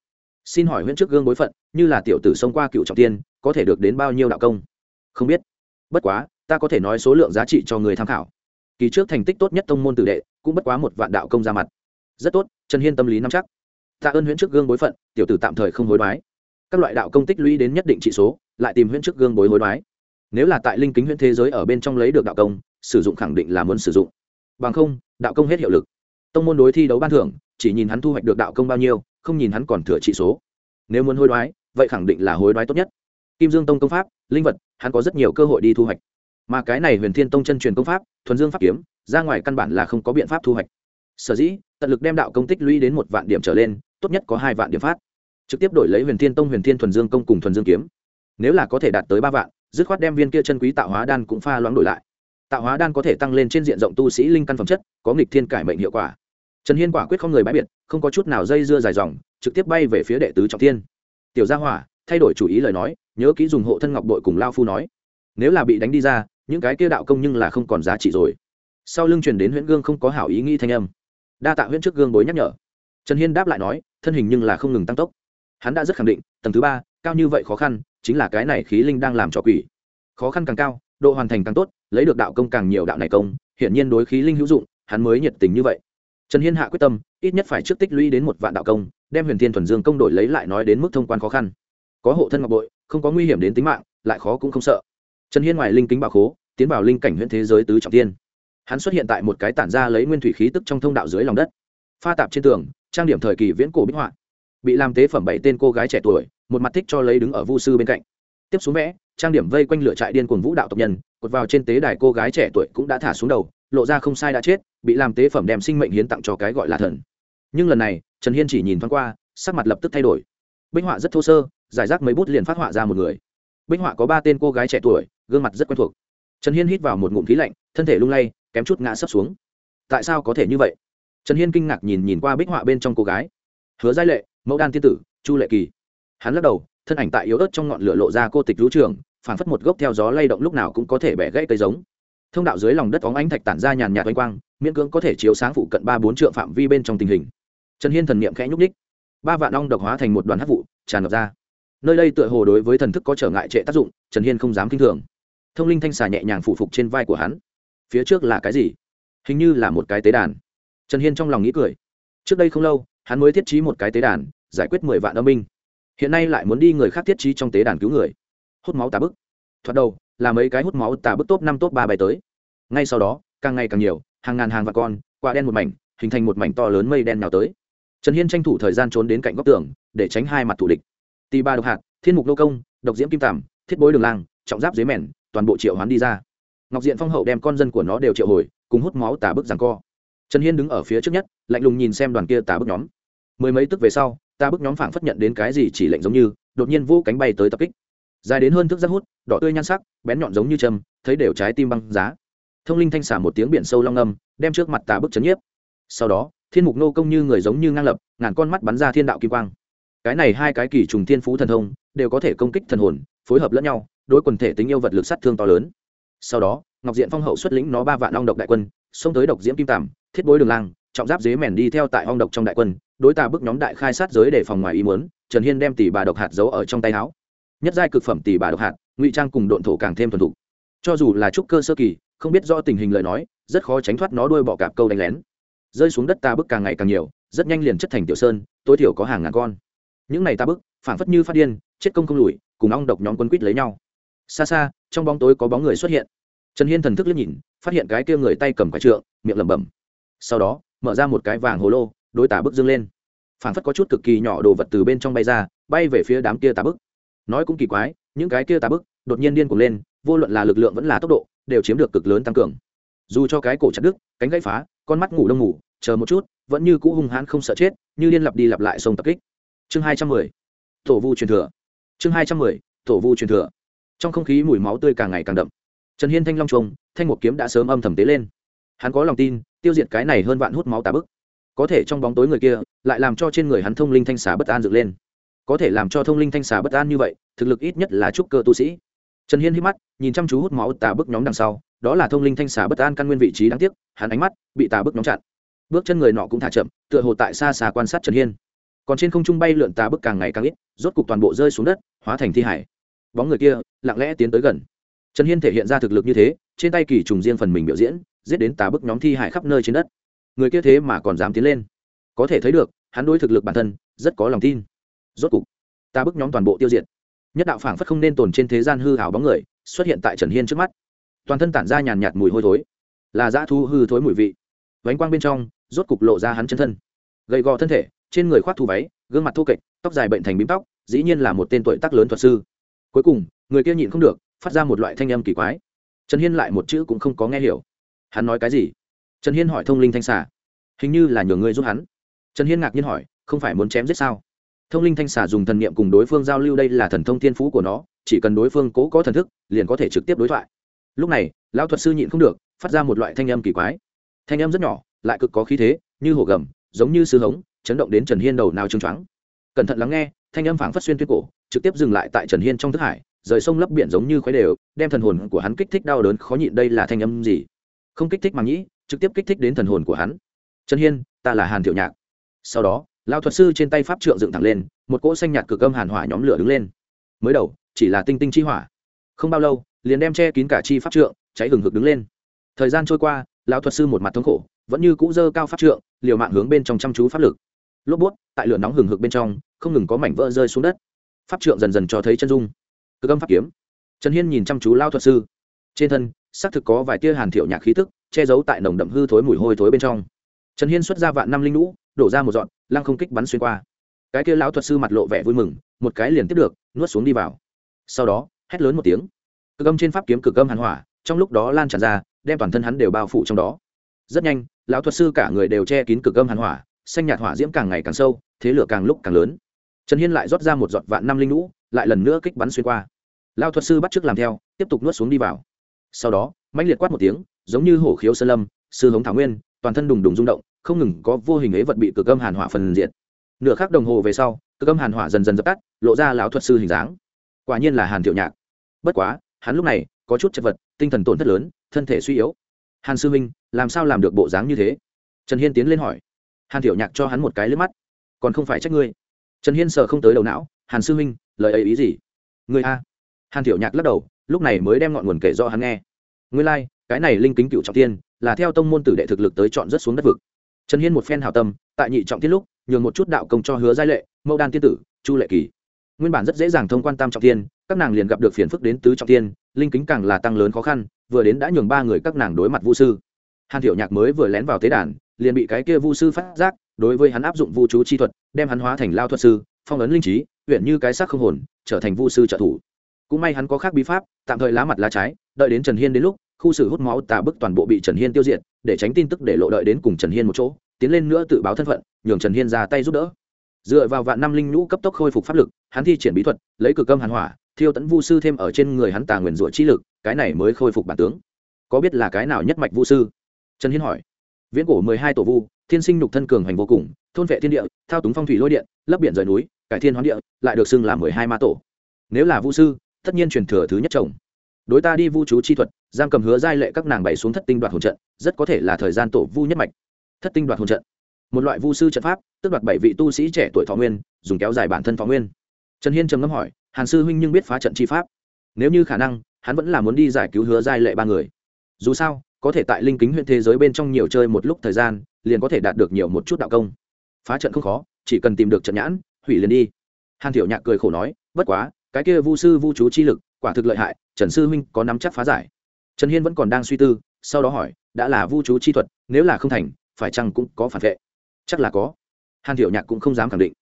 Xin hỏi huyễn trước gương bối phận, như là tiểu tử xông qua cựu trọng tiên, có thể được đến bao nhiêu đạo công? Không biết. Bất quá, ta có thể nói số lượng giá trị cho người tham khảo. Kỳ trước thành tích tốt nhất tông môn tử đệ, cũng bất quá một vạn đạo công ra mặt. Rất tốt, trần hiên tâm lý nắm chắc. Tạ ơn huyễn trước gương bối phận, tiểu tử tạm thời không hối đoái. Các loại đạo công tích lũy đến nhất định trị số, lại tìm huyễn trước gương bối hối đoái nếu là tại linh kính huyễn thế giới ở bên trong lấy được đạo công, sử dụng khẳng định là muốn sử dụng. Bằng không, đạo công hết hiệu lực. Tông môn đối thi đấu ban thưởng, chỉ nhìn hắn thu hoạch được đạo công bao nhiêu, không nhìn hắn còn thừa trị số. Nếu muốn hối đoái, vậy khẳng định là hối đoái tốt nhất. Kim dương tông công pháp, linh vật, hắn có rất nhiều cơ hội đi thu hoạch. Mà cái này huyền thiên tông chân truyền công pháp, thuần dương pháp kiếm, ra ngoài căn bản là không có biện pháp thu hoạch. Sở dĩ, tận lực đem đạo công tích lũy đến một vạn điểm trở lên, tốt nhất có hai vạn điểm phát. Trực tiếp đổi lấy huyền thiên tông huyền thiên thuần dương công cùng thuần dương kiếm. Nếu là có thể đạt tới ba vạn dứt khoát đem viên kia chân quý tạo hóa đan cũng pha loãng đổi lại. Tạo hóa đan có thể tăng lên trên diện rộng tu sĩ linh căn phẩm chất, có nghịch thiên cải mệnh hiệu quả. Trần hiên quả quyết không người bãi biệt, không có chút nào dây dưa dài dòng, trực tiếp bay về phía đệ tứ trọng thiên. Tiểu gia hỏa, thay đổi chủ ý lời nói, nhớ kỹ dùng hộ thân ngọc đội cùng lao phu nói. Nếu là bị đánh đi ra, những cái kia đạo công nhưng là không còn giá trị rồi. Sau lưng truyền đến huyễn gương không có hảo ý nghĩ thanh âm. Đa tạ huyễn trước gương bối nhắc nhở. Trần hiên đáp lại nói, thân hình nhưng là không ngừng tăng tốc. Hắn đã rất khẳng định, tầng thứ ba cao như vậy khó khăn, chính là cái này khí linh đang làm trò quỷ. Khó khăn càng cao, độ hoàn thành càng tốt, lấy được đạo công càng nhiều đạo này công, hiển nhiên đối khí linh hữu dụng, hắn mới nhiệt tình như vậy. Trần hiên hạ quyết tâm, ít nhất phải trước tích lũy đến một vạn đạo công, đem huyền thiên thuần dương công đổi lấy lại nói đến mức thông quan khó khăn. Có hộ thân ngọc bội, không có nguy hiểm đến tính mạng, lại khó cũng không sợ. Trần hiên ngoài linh kính bảo khố, tiến vào linh cảnh huyện thế giới tứ trọng tiên. Hắn xuất hiện tại một cái tản ra lấy nguyên thủy khí tức trong thông đạo dưới lòng đất. Pha tạp trên tường, trang điểm thời kỳ viễn cổ bích họa bị làm tế phẩm bảy tên cô gái trẻ tuổi, một mặt thích cho lấy đứng ở vu sư bên cạnh. Tiếp xuống vẽ, trang điểm vây quanh lửa trại điên cuồng vũ đạo tộc nhân, cột vào trên tế đài cô gái trẻ tuổi cũng đã thả xuống đầu, lộ ra không sai đã chết, bị làm tế phẩm đem sinh mệnh hiến tặng cho cái gọi là thần. Nhưng lần này, trần hiên chỉ nhìn thoáng qua, sắc mặt lập tức thay đổi. Bích họa rất thô sơ, giải rác mấy bút liền phát họa ra một người. Bích họa có ba tên cô gái trẻ tuổi, gương mặt rất quen thuộc. Trần hiên hít vào một ngụm khí lạnh, thân thể lung lay, kém chút ngã sấp xuống. Tại sao có thể như vậy? Trần hiên kinh ngạc nhìn nhìn qua bích họa bên trong cô gái. Hứa giai lệ mẫu đan tiên tử, chu lệ kỳ. Hắn lắc đầu, thân ảnh tại yếu ớt trong ngọn lửa lộ ra cô tịch lũ trường, phảng phất một gốc theo gió lay động lúc nào cũng có thể bẻ gãy cây giống. Thông đạo dưới lòng đất óng ánh thạch tản ra nhàn nhạt oanh quang, miễn cưỡng có thể chiếu sáng phụ cận ba bốn trượng phạm vi bên trong tình hình. Trần hiên thần niệm khẽ nhúc ních ba vạn ong độc hóa thành một đoàn hát vụ, tràn ngập ra. Nơi đây tựa hồ đối với thần thức có trở ngại trệ tác dụng, trần hiên không dám k i n h thường. Thông linh thanh xà nhẹ nhàng phủ phục trên vai của hắn. Phía trước là cái gì? Hình như là một cái tế đàn. Trần hiên trong lòng nghĩ cười. Trước đây không lâu, hắn mới thiết trí một cái tế đàn giải quyết mười vạn âm binh. Hiện nay lại muốn đi người khác thiết trí trong tế đàn cứu người. Hút máu tà bức. Thoạt đầu, là mấy cái hút máu tà bức top năm, top ba bay tới. Ngay sau đó, càng ngày càng nhiều, hàng ngàn hàng vạn con, quả đen một mảnh, hình thành một mảnh to lớn mây đen nào tới. Trần hiên tranh thủ thời gian trốn đến cạnh góc tường, để tránh hai mặt thủ địch. Tì ba độc hạt thiên mục Lô công, độc diễm kim tàm, thiết bối đường lang, trọng giáp Dưới mèn, toàn bộ triệu hoán đi ra. Ngọc diện phong hậu đem con dân của nó đều triệu hồi, cùng hút máu tà bức rằng co. Trần hiên đứng ở phía trước nhất, lạnh lùng nhìn xem đoàn kia tà bức nhóm. Mười mấy tức về sau ta bức nhóm phảng phất nhận đến cái gì chỉ lệnh giống như, đột nhiên vô cánh bay tới tập kích. Dài đến hơn thước rất hút, đỏ tươi nhan sắc, bén nhọn giống như châm, thấy đều trái tim băng giá. Thông linh thanh xả một tiếng biển sâu long âm, đem trước mặt tà bức chấn nhiếp. Sau đó, thiên mục nô công như người giống như ngang lập, ngàn con mắt bắn ra thiên đạo kim quang. Cái này hai cái kỳ trùng thiên phú thần thông, đều có thể công kích thần hồn, phối hợp lẫn nhau, đối quần thể tính yêu vật lực sát thương to lớn. Sau đó, ngọc diện phong hậu xuất lĩnh nó ba vạn long độc đại quân, xông tới độc diễm kim tàm, thiết bối đường lang, trọng giáp dế mèn đi theo tại hong độc trong đại quân đối tà bức nhóm đại khai sát giới để phòng ngoài ý muốn, trần hiên đem tỷ bà độc hạt giấu ở trong tay áo. Nhất giai cực phẩm tỷ bà độc hạt, ngụy trang cùng độn thổ càng thêm thuần thục. Cho dù là trúc cơ sơ kỳ, không biết do tình hình lời nói, rất khó tránh thoát nó đuôi bọ cạp câu đánh lén. Rơi xuống đất tà bức càng ngày càng nhiều, rất nhanh liền chất thành tiểu sơn, tối thiểu có hàng ngàn con. Những này tà bức, phảng phất như phát điên, chết công không lùi, cùng ong độc nhóm quân quýt lấy nhau. Xa xa, trong bóng tối có bóng người xuất hiện. Trần hiên thần thức liếc nhìn, phát hiện cái kia người tay cầm quả trượng, miệng lẩm bẩm. Sau đó, mở ra một cái vàng hồ lô đối tà bức dương lên. Phảng phất có chút cực kỳ nhỏ đồ vật từ bên trong bay ra, bay về phía đám kia tà bức. Nói cũng kỳ quái, những cái kia tà bức đột nhiên điên cuồng lên, vô luận là lực lượng vẫn là tốc độ, đều chiếm được cực lớn tăng cường. Dù cho cái cổ chặt đứt, cánh gãy phá, con mắt ngủ đông ngủ, chờ một chút, vẫn như cũ hung hãn không sợ chết, như liên lặp đi lặp lại sông tập kích. Chương hai trăm mười, tổ vu truyền thừa. Chương hai trăm mười, tổ vu truyền thừa. Trong không khí mùi máu tươi càng ngày càng đậm. Trần hiên thanh long trùng, thanh một kiếm đã sớm âm thầm tế lên. Hắn có lòng tin, tiêu diệt cái này hơn vạn hút máu tà bức có thể trong bóng tối người kia lại làm cho trên người hắn thông linh thanh xà bất an dựng lên. Có thể làm cho thông linh thanh xà bất an như vậy, thực lực ít nhất là trúc cơ tu sĩ. Trần hiên hít mắt, nhìn chăm chú hút máu tà bức nhóm đằng sau, đó là thông linh thanh xà bất an căn nguyên vị trí đáng tiếc, hắn ánh mắt bị tà bức nhóm chặn. Bước chân người nọ cũng thả chậm, tựa hồ tại xa xa quan sát trần hiên. Còn trên không trung bay lượn tà bức càng ngày càng ít, rốt cục toàn bộ rơi xuống đất, hóa thành thi hải. Bóng người kia lặng lẽ tiến tới gần. Trần hiên thể hiện ra thực lực như thế, trên tay kỳ trùng riêng phần mình biểu diễn, giết đến tà bức nhóm thi hải khắp nơi trên đất người kia thế mà còn dám tiến lên. Có thể thấy được, hắn đối thực lực bản thân rất có lòng tin. Rốt cục, ta bức nhóm toàn bộ tiêu diệt. Nhất đạo phảng phất không nên tồn trên thế gian hư hào bóng người xuất hiện tại trần hiên trước mắt. Toàn thân tản ra nhàn nhạt mùi hôi thối. Là dã thu hư thối mùi vị. Vánh quang bên trong, rốt cục lộ ra hắn chân thân. Gầy gò thân thể, trên người khoác thu váy, gương mặt thô kệch, tóc dài bệnh thành bím tóc, dĩ nhiên là một tên tuổi tác lớn thuật sư. Cuối cùng, người kia nhịn không được, phát ra một loại thanh âm kỳ quái. Trần hiên lại một chữ cũng không có nghe hiểu. Hắn nói cái gì? Trần hiên hỏi thông linh thanh xà. Hình như là nhờ ngươi giúp hắn. Trần hiên ngạc nhiên hỏi, không phải muốn chém giết sao? Thông linh thanh xà dùng thần niệm cùng đối phương giao lưu đây là thần thông thiên phú của nó, chỉ cần đối phương cố có thần thức, liền có thể trực tiếp đối thoại. Lúc này, lão thuật sư nhịn không được, phát ra một loại thanh âm kỳ quái. Thanh âm rất nhỏ, lại cực có khí thế, như hổ gầm, giống như sư hống, chấn động đến trần hiên đầu nào trương choáng. Cẩn thận lắng nghe, thanh âm phảng phất xuyên tuyết cổ, trực tiếp dừng lại tại trần hiên trong thức hải, rời sông lấp biển giống như khoái đều, đem thần hồn của hắn kích thích đau đớn khó nhịn đây là thanh âm gì? Không kích thích mà nghĩ trực tiếp kích thích đến thần hồn của hắn. Trần hiên, ta là hàn thiệu nhạc. Sau đó lao thuật sư trên tay pháp trượng dựng thẳng lên, một cỗ xanh nhạt cực âm hàn hỏa nhóm lửa đứng lên. Mới đầu, chỉ là tinh tinh chi hỏa. Không bao lâu, liền đem che kín cả chi pháp trượng, cháy hừng hực đứng lên. Thời gian trôi qua lao thuật sư một mặt thống khổ, vẫn như cũ dơ cao pháp trượng, liều mạng hướng bên trong chăm chú pháp lực. Lốp bút, tại lửa nóng hừng hực bên trong, không ngừng có mảnh vỡ rơi xuống đất. Pháp trượng dần dần cho thấy chân dung. Cực âm pháp kiếm. Trần hiên nhìn chăm chú lao thuật sư. Trên thân xác thực có vài tia hàn thiệu nhạc khí tức, che giấu tại nồng đậm hư thối mùi hôi thối bên trong. Trần hiên xuất ra vạn năm linh lũ, đổ ra một dọn lăng không kích bắn xuyên qua. Cái kia lão thuật sư mặt lộ vẻ vui mừng, một cái liền tiếp được, nuốt xuống đi vào. Sau đó, hét lớn một tiếng. Cực âm trên pháp kiếm cực âm hàn hỏa, trong lúc đó lan tràn ra, đem toàn thân hắn đều bao phủ trong đó. Rất nhanh, lão thuật sư cả người đều che kín cực âm hàn hỏa, xanh nhạt hỏa diễm càng ngày càng sâu, thế lửa càng lúc càng lớn. Trần hiên lại rót ra một giọt vạn năm linh lũ, lại lần nữa kích bắn xuyên qua. Lao thuật sư bắt t r ư ớ c làm theo, tiếp tục nuốt xuống đi vào sau đó, mãnh liệt quát một tiếng, giống như hổ khiếu sơn lâm, sư hống thảo nguyên, toàn thân đùng đùng rung động, không ngừng có vô hình ấy vật bị cực âm hàn hỏa phần diện nửa khắc đồng hồ về sau, cực âm hàn hỏa dần dần dập tắt, lộ ra lão thuật sư hình dáng. Quả nhiên là hàn thiệu nhạc. Bất quá, hắn lúc này có chút chật vật, tinh thần tổn thất lớn, thân thể suy yếu. Hàn sư minh làm sao làm được bộ dáng như thế? Trần hiên tiến lên hỏi. Hàn thiệu nhạc cho hắn một cái lướt mắt. Còn không phải trách ngươi. Trần hiên sợ không tới đầu não. Hàn sư huynh, lời ấy ý gì? Người a. Hàn thiệu nhạc lắc đầu lúc này mới đem ngọn nguồn kể do hắn nghe. Nguyên lai、like, cái này linh kính cựu trọng tiên là theo tông môn tử đệ thực lực tới chọn rất xuống đất vực. Trần hiên một phen hào tâm tại nhị trọng tiết lúc nhường một chút đạo công cho hứa giai lệ mẫu đan tiên tử chu lệ kỳ. Nguyên bản rất dễ dàng thông quan tam trọng tiên các nàng liền gặp được phiền phức đến tứ trọng tiên linh kính càng là tăng lớn khó khăn vừa đến đã nhường ba người các nàng đối mặt vu sư. Hàn thiểu nhạc mới vừa lén vào tế đàn liền bị cái kia vu sư phát giác đối với hắn áp dụng vu chú chi thuật đem hắn hóa thành lao thuật sư phong ấn linh trí huyện như cái xác không hồn trở thành vu sư trợ thủ cũng may hắn có khác bí pháp, tạm thời lá mặt lá trái, đợi đến trần hiên đến lúc, khu xử hút máu tà bức toàn bộ bị trần hiên tiêu diệt, để tránh tin tức để lộ đợi đến cùng trần hiên một chỗ, tiến lên nữa tự báo thân phận, nhường trần hiên ra tay giúp đỡ. Dựa vào vạn năm linh nhũ cấp tốc khôi phục pháp lực, hắn thi triển bí thuật, lấy cực âm hàn hỏa, thiêu tẫn vu sư thêm ở trên người hắn tà nguyền rủa chi lực, cái này mới khôi phục bản tướng. Có biết là cái nào nhất mạch vu sư? Trần hiên hỏi. Viễn cổ mười hai tổ vu, thiên sinh nhục thân cường hành vô cùng, thôn vệ thiên địa, thao túng phong thủy lôi điện, lấp biển rời núi, cải thiên hoán địa, lại được xưng là mười hai ma tổ. Nếu là vu sư tất nhiên truyền thừa thứ nhất chồng. Đối ta đi vu chú chi thuật, giam cầm hứa giai lệ các nàng bày xuống thất tinh đoạt hồn trận, rất có thể là thời gian tổ vu nhất mạch. Thất tinh đoạt hồn trận. Một loại vu sư trận pháp tức đoạt bảy vị tu sĩ trẻ tuổi thọ nguyên, dùng kéo dài bản thân thọ nguyên. Trần hiên trầm ngâm hỏi, hàn sư huynh nhưng biết phá trận chi pháp? Nếu như khả năng, hắn vẫn là muốn đi giải cứu hứa giai lệ ba người. Dù sao, có thể tại linh kính huyện thế giới bên trong nhiều chơi một lúc thời gian, liền có thể đạt được nhiều một chút đạo công. Phá trận không khó, chỉ cần tìm được trận nhãn, hủy liền đi. Hàn thiểu nhạc cười khổ nói, bất quá cái kia vu sư vu chú chi lực, quả thực lợi hại, trần sư huynh có nắm chắc phá giải. Trần hiên vẫn còn đang suy tư, sau đó hỏi, đã là vu chú chi thuật, nếu là không thành, phải chăng cũng có phản vệ? Chắc là có. Hàn Thiệu nhạc cũng không dám khẳng định.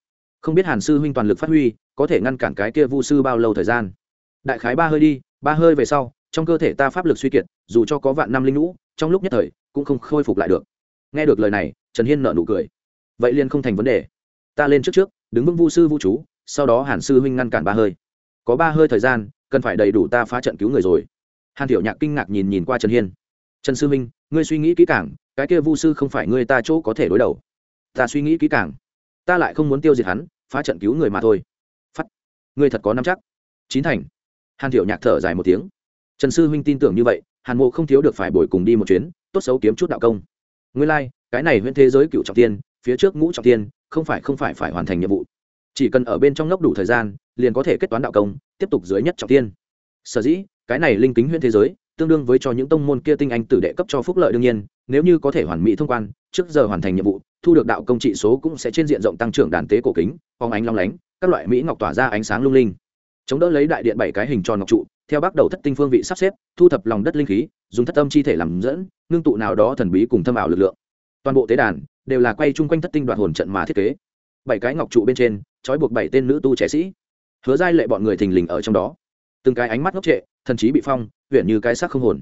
Không biết hàn sư huynh toàn lực phát huy, có thể ngăn cản cái kia vu sư bao lâu thời gian? Đại khái ba hơi đi, ba hơi về sau, trong cơ thể ta pháp lực suy kiệt, dù cho có vạn năm linh lũ trong lúc nhất thời, cũng không khôi phục lại được. Nghe được lời này, trần hiên nợ nụ cười. Vậy liền không thành vấn đề. Ta lên trước trước, đứng vững vu sư vu chú, sau đó hàn sư huynh ngăn cản ba hơi có ba hơi thời gian cần phải đầy đủ ta phá trận cứu người rồi. Hàn Tiểu nhạc kinh ngạc nhìn nhìn qua trần hiên. Trần sư Minh, ngươi suy nghĩ kỹ càng cái kia vu sư không phải ngươi ta chỗ có thể đối đầu. Ta suy nghĩ kỹ càng. Ta lại không muốn tiêu diệt hắn phá trận cứu người mà thôi. Phắt ngươi thật có nắm chắc. Chín thành. Hàn Tiểu nhạc thở dài một tiếng. Trần sư huynh tin tưởng như vậy hàn mộ không thiếu được phải bồi cùng đi một chuyến tốt xấu kiếm chút đạo công. Ngươi lai、like, cái này huyện thế giới cựu trọng tiên phía trước ngũ trọng tiên không phải không phải phải hoàn thành nhiệm vụ. Chỉ cần ở bên trong ngốc đủ thời gian liền có thể kết toán đạo công, tiếp tục dưới nhất trọng tiên sở dĩ, cái này linh kính huyễn thế giới, tương đương với cho những tông môn kia tinh anh tử đệ cấp cho phúc lợi đương nhiên, nếu như có thể hoàn mỹ thông quan, trước giờ hoàn thành nhiệm vụ, thu được đạo công trị số cũng sẽ trên diện rộng tăng trưởng đàn tế cổ kính phóng ánh long lánh, các loại mỹ ngọc tỏa ra ánh sáng lung linh. Chống đỡ lấy đại điện bảy cái hình tròn ngọc trụ, theo bắt đầu thất tinh phương vị sắp xếp, thu thập lòng đất linh khí, dùng thất âm chi thể làm dẫn, ngưng tụ nào đó thần bí cùng thâm ảo lực lượng. Toàn bộ tế đàn đều là quay chung quanh thất tinh đoạt hồn trận mà thiết kế. Bảy cái ngọc trụ bên trên, trói buộc bảy tên nữ tu trẻ sĩ hứa giai lệ bọn người thình lình ở trong đó. Từng cái ánh mắt ngốc trệ, thần trí bị phong huyện như cái xác không hồn.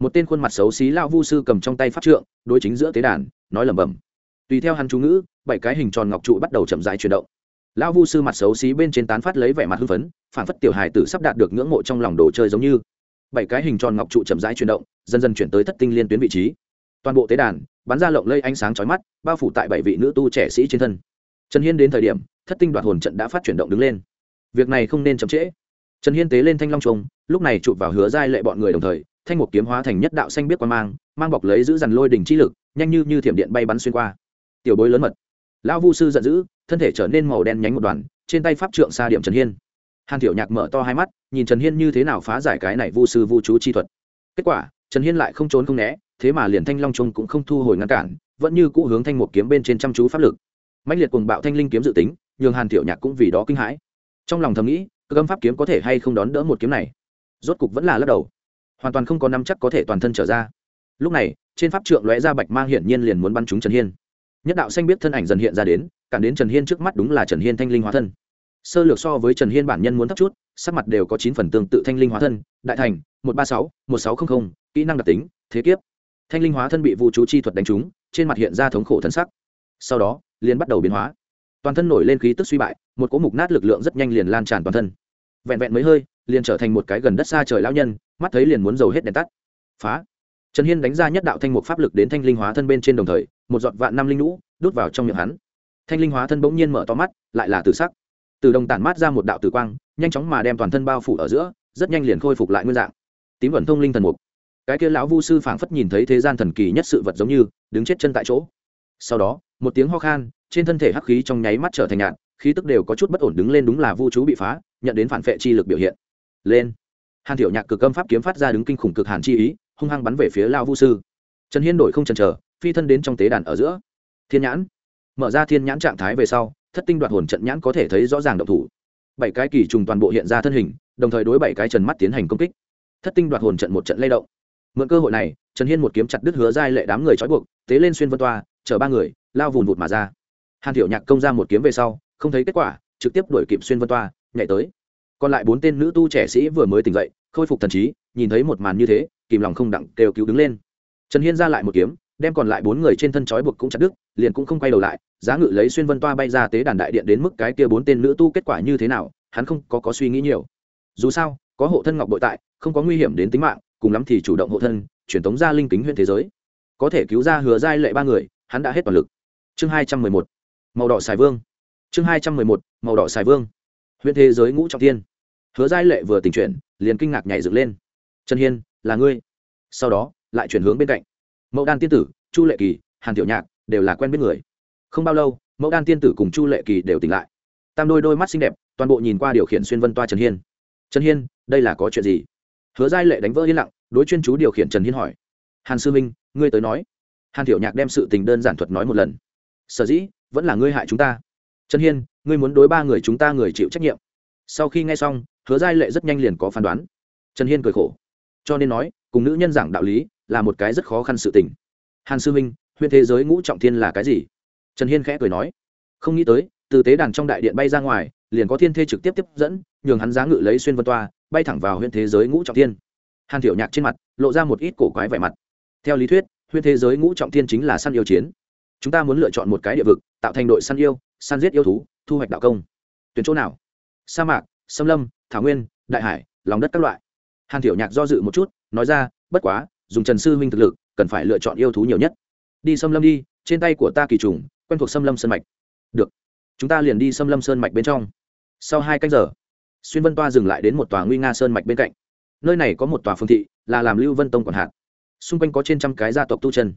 Một tên khuôn mặt xấu xí lao vu sư cầm trong tay pháp trượng, đối chính giữa tế đàn, nói lẩm bẩm. Tùy theo hắn chú ngữ, bảy cái hình tròn ngọc trụ bắt đầu chậm dài chuyển động. Lão vu sư mặt xấu xí bên trên tán phát lấy vẻ mặt hưng phấn phản phất tiểu hài tử sắp đạt được ngưỡng mộ trong lòng đồ chơi giống như. Bảy cái hình tròn ngọc trụ chậm rãi chuyển động, dần dần chuyển tới thất tinh liên tuyến vị trí. Toàn bộ tế đàn, bắn ra lộng lây ánh sáng chói mắt, bao phủ tại bảy vị nữ tu trẻ sĩ trên thân. Trần hiên đến thời điểm, thất tinh đoạt hồn trận đã phát chuyển động đứng lên việc này không nên chậm trễ. Trần hiên tế lên thanh long trùng, lúc này chụp vào hứa giai lệ bọn người đồng thời, thanh một kiếm hóa thành nhất đạo xanh biết quan mang mang bọc lấy giữ dằn lôi đỉnh chi lực, nhanh như như thiểm điện bay bắn xuyên qua. Tiểu bối lớn mật. Lão vu sư giận dữ, thân thể trở nên màu đen nhánh một đoàn, trên tay pháp trượng xa điểm trần hiên. Hàn tiểu nhạc mở to hai mắt, nhìn trần hiên như thế nào phá giải cái này vu sư vu chú chi thuật. Kết quả, trần hiên lại không trốn không né, thế mà liền thanh long trung cũng không thu hồi ngăn cản, vẫn như cũ hướng thanh một kiếm bên trên chăm chú pháp lực. Mạnh liệt cùng bạo thanh linh kiếm dự tính, nhường hàn tiểu nhạc cũng vì đó kinh hãi trong lòng thầm nghĩ, cơ âm pháp kiếm có thể hay không đón đỡ một kiếm này? Rốt cục vẫn là lắc đầu. Hoàn toàn không có năm chắc có thể toàn thân trở ra. Lúc này, trên pháp trượng lóe ra bạch mang hiển nhiên liền muốn bắn trúng trần hiên. Nhất đạo xanh biết thân ảnh dần hiện ra đến, cản đến trần hiên trước mắt đúng là trần hiên thanh linh hóa thân. Sơ lược so với trần hiên bản nhân muốn thấp chút, sắc mặt đều có chín phần tương tự thanh linh hóa thân, đại thành, một trăm ba mươi sáu, một sáu trăm linh kỹ năng đặc tính, thế kiếp. Thanh linh hóa thân bị vũ chú chi thuật đánh trúng, trên mặt hiện ra thống khổ thân sắc. Sau đó, liền bắt đầu biến hóa toàn thân nổi lên khí tức suy bại, một cỗ mục nát lực lượng rất nhanh liền lan tràn toàn thân. Vẹn vẹn mấy hơi, liền trở thành một cái gần đất xa trời lão nhân, mắt thấy liền muốn dầu hết đèn tắt. Phá! Trần hiên đánh ra nhất đạo thanh mục pháp lực đến thanh linh hóa thân bên trên đồng thời, một giọt vạn năm linh lũ đút vào trong miệng hắn. Thanh linh hóa thân bỗng nhiên mở to mắt, lại là tử sắc. Từ đồng tản mát ra một đạo tử quang, nhanh chóng mà đem toàn thân bao phủ ở giữa, rất nhanh liền khôi phục lại nguyên dạng. Tím vẩn thông linh thần mục. Cái kia lão vu sư phảng phất nhìn thấy thế gian thần kỳ nhất sự vật giống như, đứng chết chân tại chỗ. Sau đó, một tiếng ho khan trên thân thể hắc khí trong nháy mắt trở thành nhạt, khí tức đều có chút bất ổn đứng lên đúng là vu chú bị phá, nhận đến phản vệ chi lực biểu hiện. Lên. Hàn tiểu nhạc cực âm pháp kiếm phát ra đứng kinh khủng cực hàn chi ý, hung hăng bắn về phía lao vu sư. Trần hiên đổi không chần chờ, phi thân đến trong tế đàn ở giữa. Thiên nhãn. Mở ra thiên nhãn trạng thái về sau, thất tinh đoạt hồn trận nhãn có thể thấy rõ ràng động thủ. Bảy cái kỳ trùng toàn bộ hiện ra thân hình, đồng thời đối bảy cái trần mắt tiến hành công kích. Thất tinh đoạt hồn trận một trận lay động. Mượn cơ hội này, trần hiên một kiếm chặt đứt hứa giai lệ đám người trói buộc, tế lên xuyên vân toa, chở ba người, lao vùn vụt mà ra hàn thiệu nhạc công ra một kiếm về sau, không thấy kết quả, trực tiếp đuổi kịp xuyên vân toa, nhảy tới. Còn lại bốn tên nữ tu trẻ sĩ vừa mới tỉnh dậy, khôi phục thần trí, nhìn thấy một màn như thế, kìm lòng không đặng, kêu cứu đứng lên. Trần hiên ra lại một kiếm, đem còn lại bốn người trên thân trói buộc cũng chặt đứt, liền cũng không quay đầu lại, giá ngự lấy xuyên vân toa bay ra tế đàn đại điện đến mức cái kia bốn tên nữ tu kết quả như thế nào, hắn không có có suy nghĩ nhiều. Dù sao, có hộ thân ngọc bội tại, không có nguy hiểm đến tính mạng, cùng lắm thì chủ động hộ thân, truyền tống ra linh kính huyện thế giới. Có thể cứu ra hứa giai lệ ba người, hắn đã hết toàn lực. Chương hai trăm mười một màu đỏ xài vương. Chương hai trăm mười một, màu đỏ xài vương. Huyện thế giới ngũ trọng tiên hứa giai lệ vừa tỉnh chuyển, liền kinh ngạc nhảy dựng lên. Trần hiên, là ngươi. Sau đó, lại chuyển hướng bên cạnh. Mẫu đan tiên tử, chu lệ kỳ, hàn tiểu nhạc đều là quen biết người. Không bao lâu, mẫu đan tiên tử cùng chu lệ kỳ đều tỉnh lại. Tam đôi đôi mắt xinh đẹp, toàn bộ nhìn qua điều khiển xuyên vân toa trần hiên. Trần hiên, đây là có chuyện gì? Hứa giai lệ đánh vỡ yên lặng, đối chuyên chú điều khiển trần hiên hỏi. Hàn sư minh ngươi tới nói. Hàn tiểu nhạc đem sự tình đơn giản thuật nói một lần. Sở dĩ vẫn là ngươi hại chúng ta. Trần hiên, ngươi muốn đối ba người chúng ta người chịu trách nhiệm. Sau khi nghe xong, hứa giai lệ rất nhanh liền có phán đoán. Trần hiên cười khổ, cho nên nói, cùng nữ nhân giảng đạo lý là một cái rất khó khăn sự tình. Hàn sư minh huyện thế giới ngũ trọng thiên là cái gì? Trần hiên khẽ cười nói, không nghĩ tới, từ tế đàn trong đại điện bay ra ngoài, liền có thiên thê trực tiếp tiếp dẫn, nhường hắn giá ngự lấy xuyên vân toa, bay thẳng vào huyện thế giới ngũ trọng thiên. Hàn thiểu nhạc trên mặt, lộ ra một ít cổ quái vẻ mặt. Theo lý thuyết huyện thế giới ngũ trọng thiên chính là săn yêu chiến chúng ta muốn lựa chọn một cái địa vực, tạo thành đội săn yêu, săn giết yêu thú, thu hoạch đạo công. Tuyển chỗ nào? Sa mạc xâm lâm, thảo nguyên, đại hải, lòng đất các loại. Hàn tiểu nhạc do dự một chút, nói ra, bất quá, dùng trần sư huynh thực lực, cần phải lựa chọn yêu thú nhiều nhất. Đi xâm lâm đi, trên tay của ta kỳ trùng, quen thuộc xâm lâm sơn mạch. Được, chúng ta liền đi xâm lâm sơn mạch bên trong. Sau hai canh giờ, xuyên vân toa dừng lại đến một tòa nguy nga sơn mạch bên cạnh. Nơi này có một tòa phương thị, là làm lưu vân tông quản hạt. Xung quanh có trên trăm cái gia tộc tu chân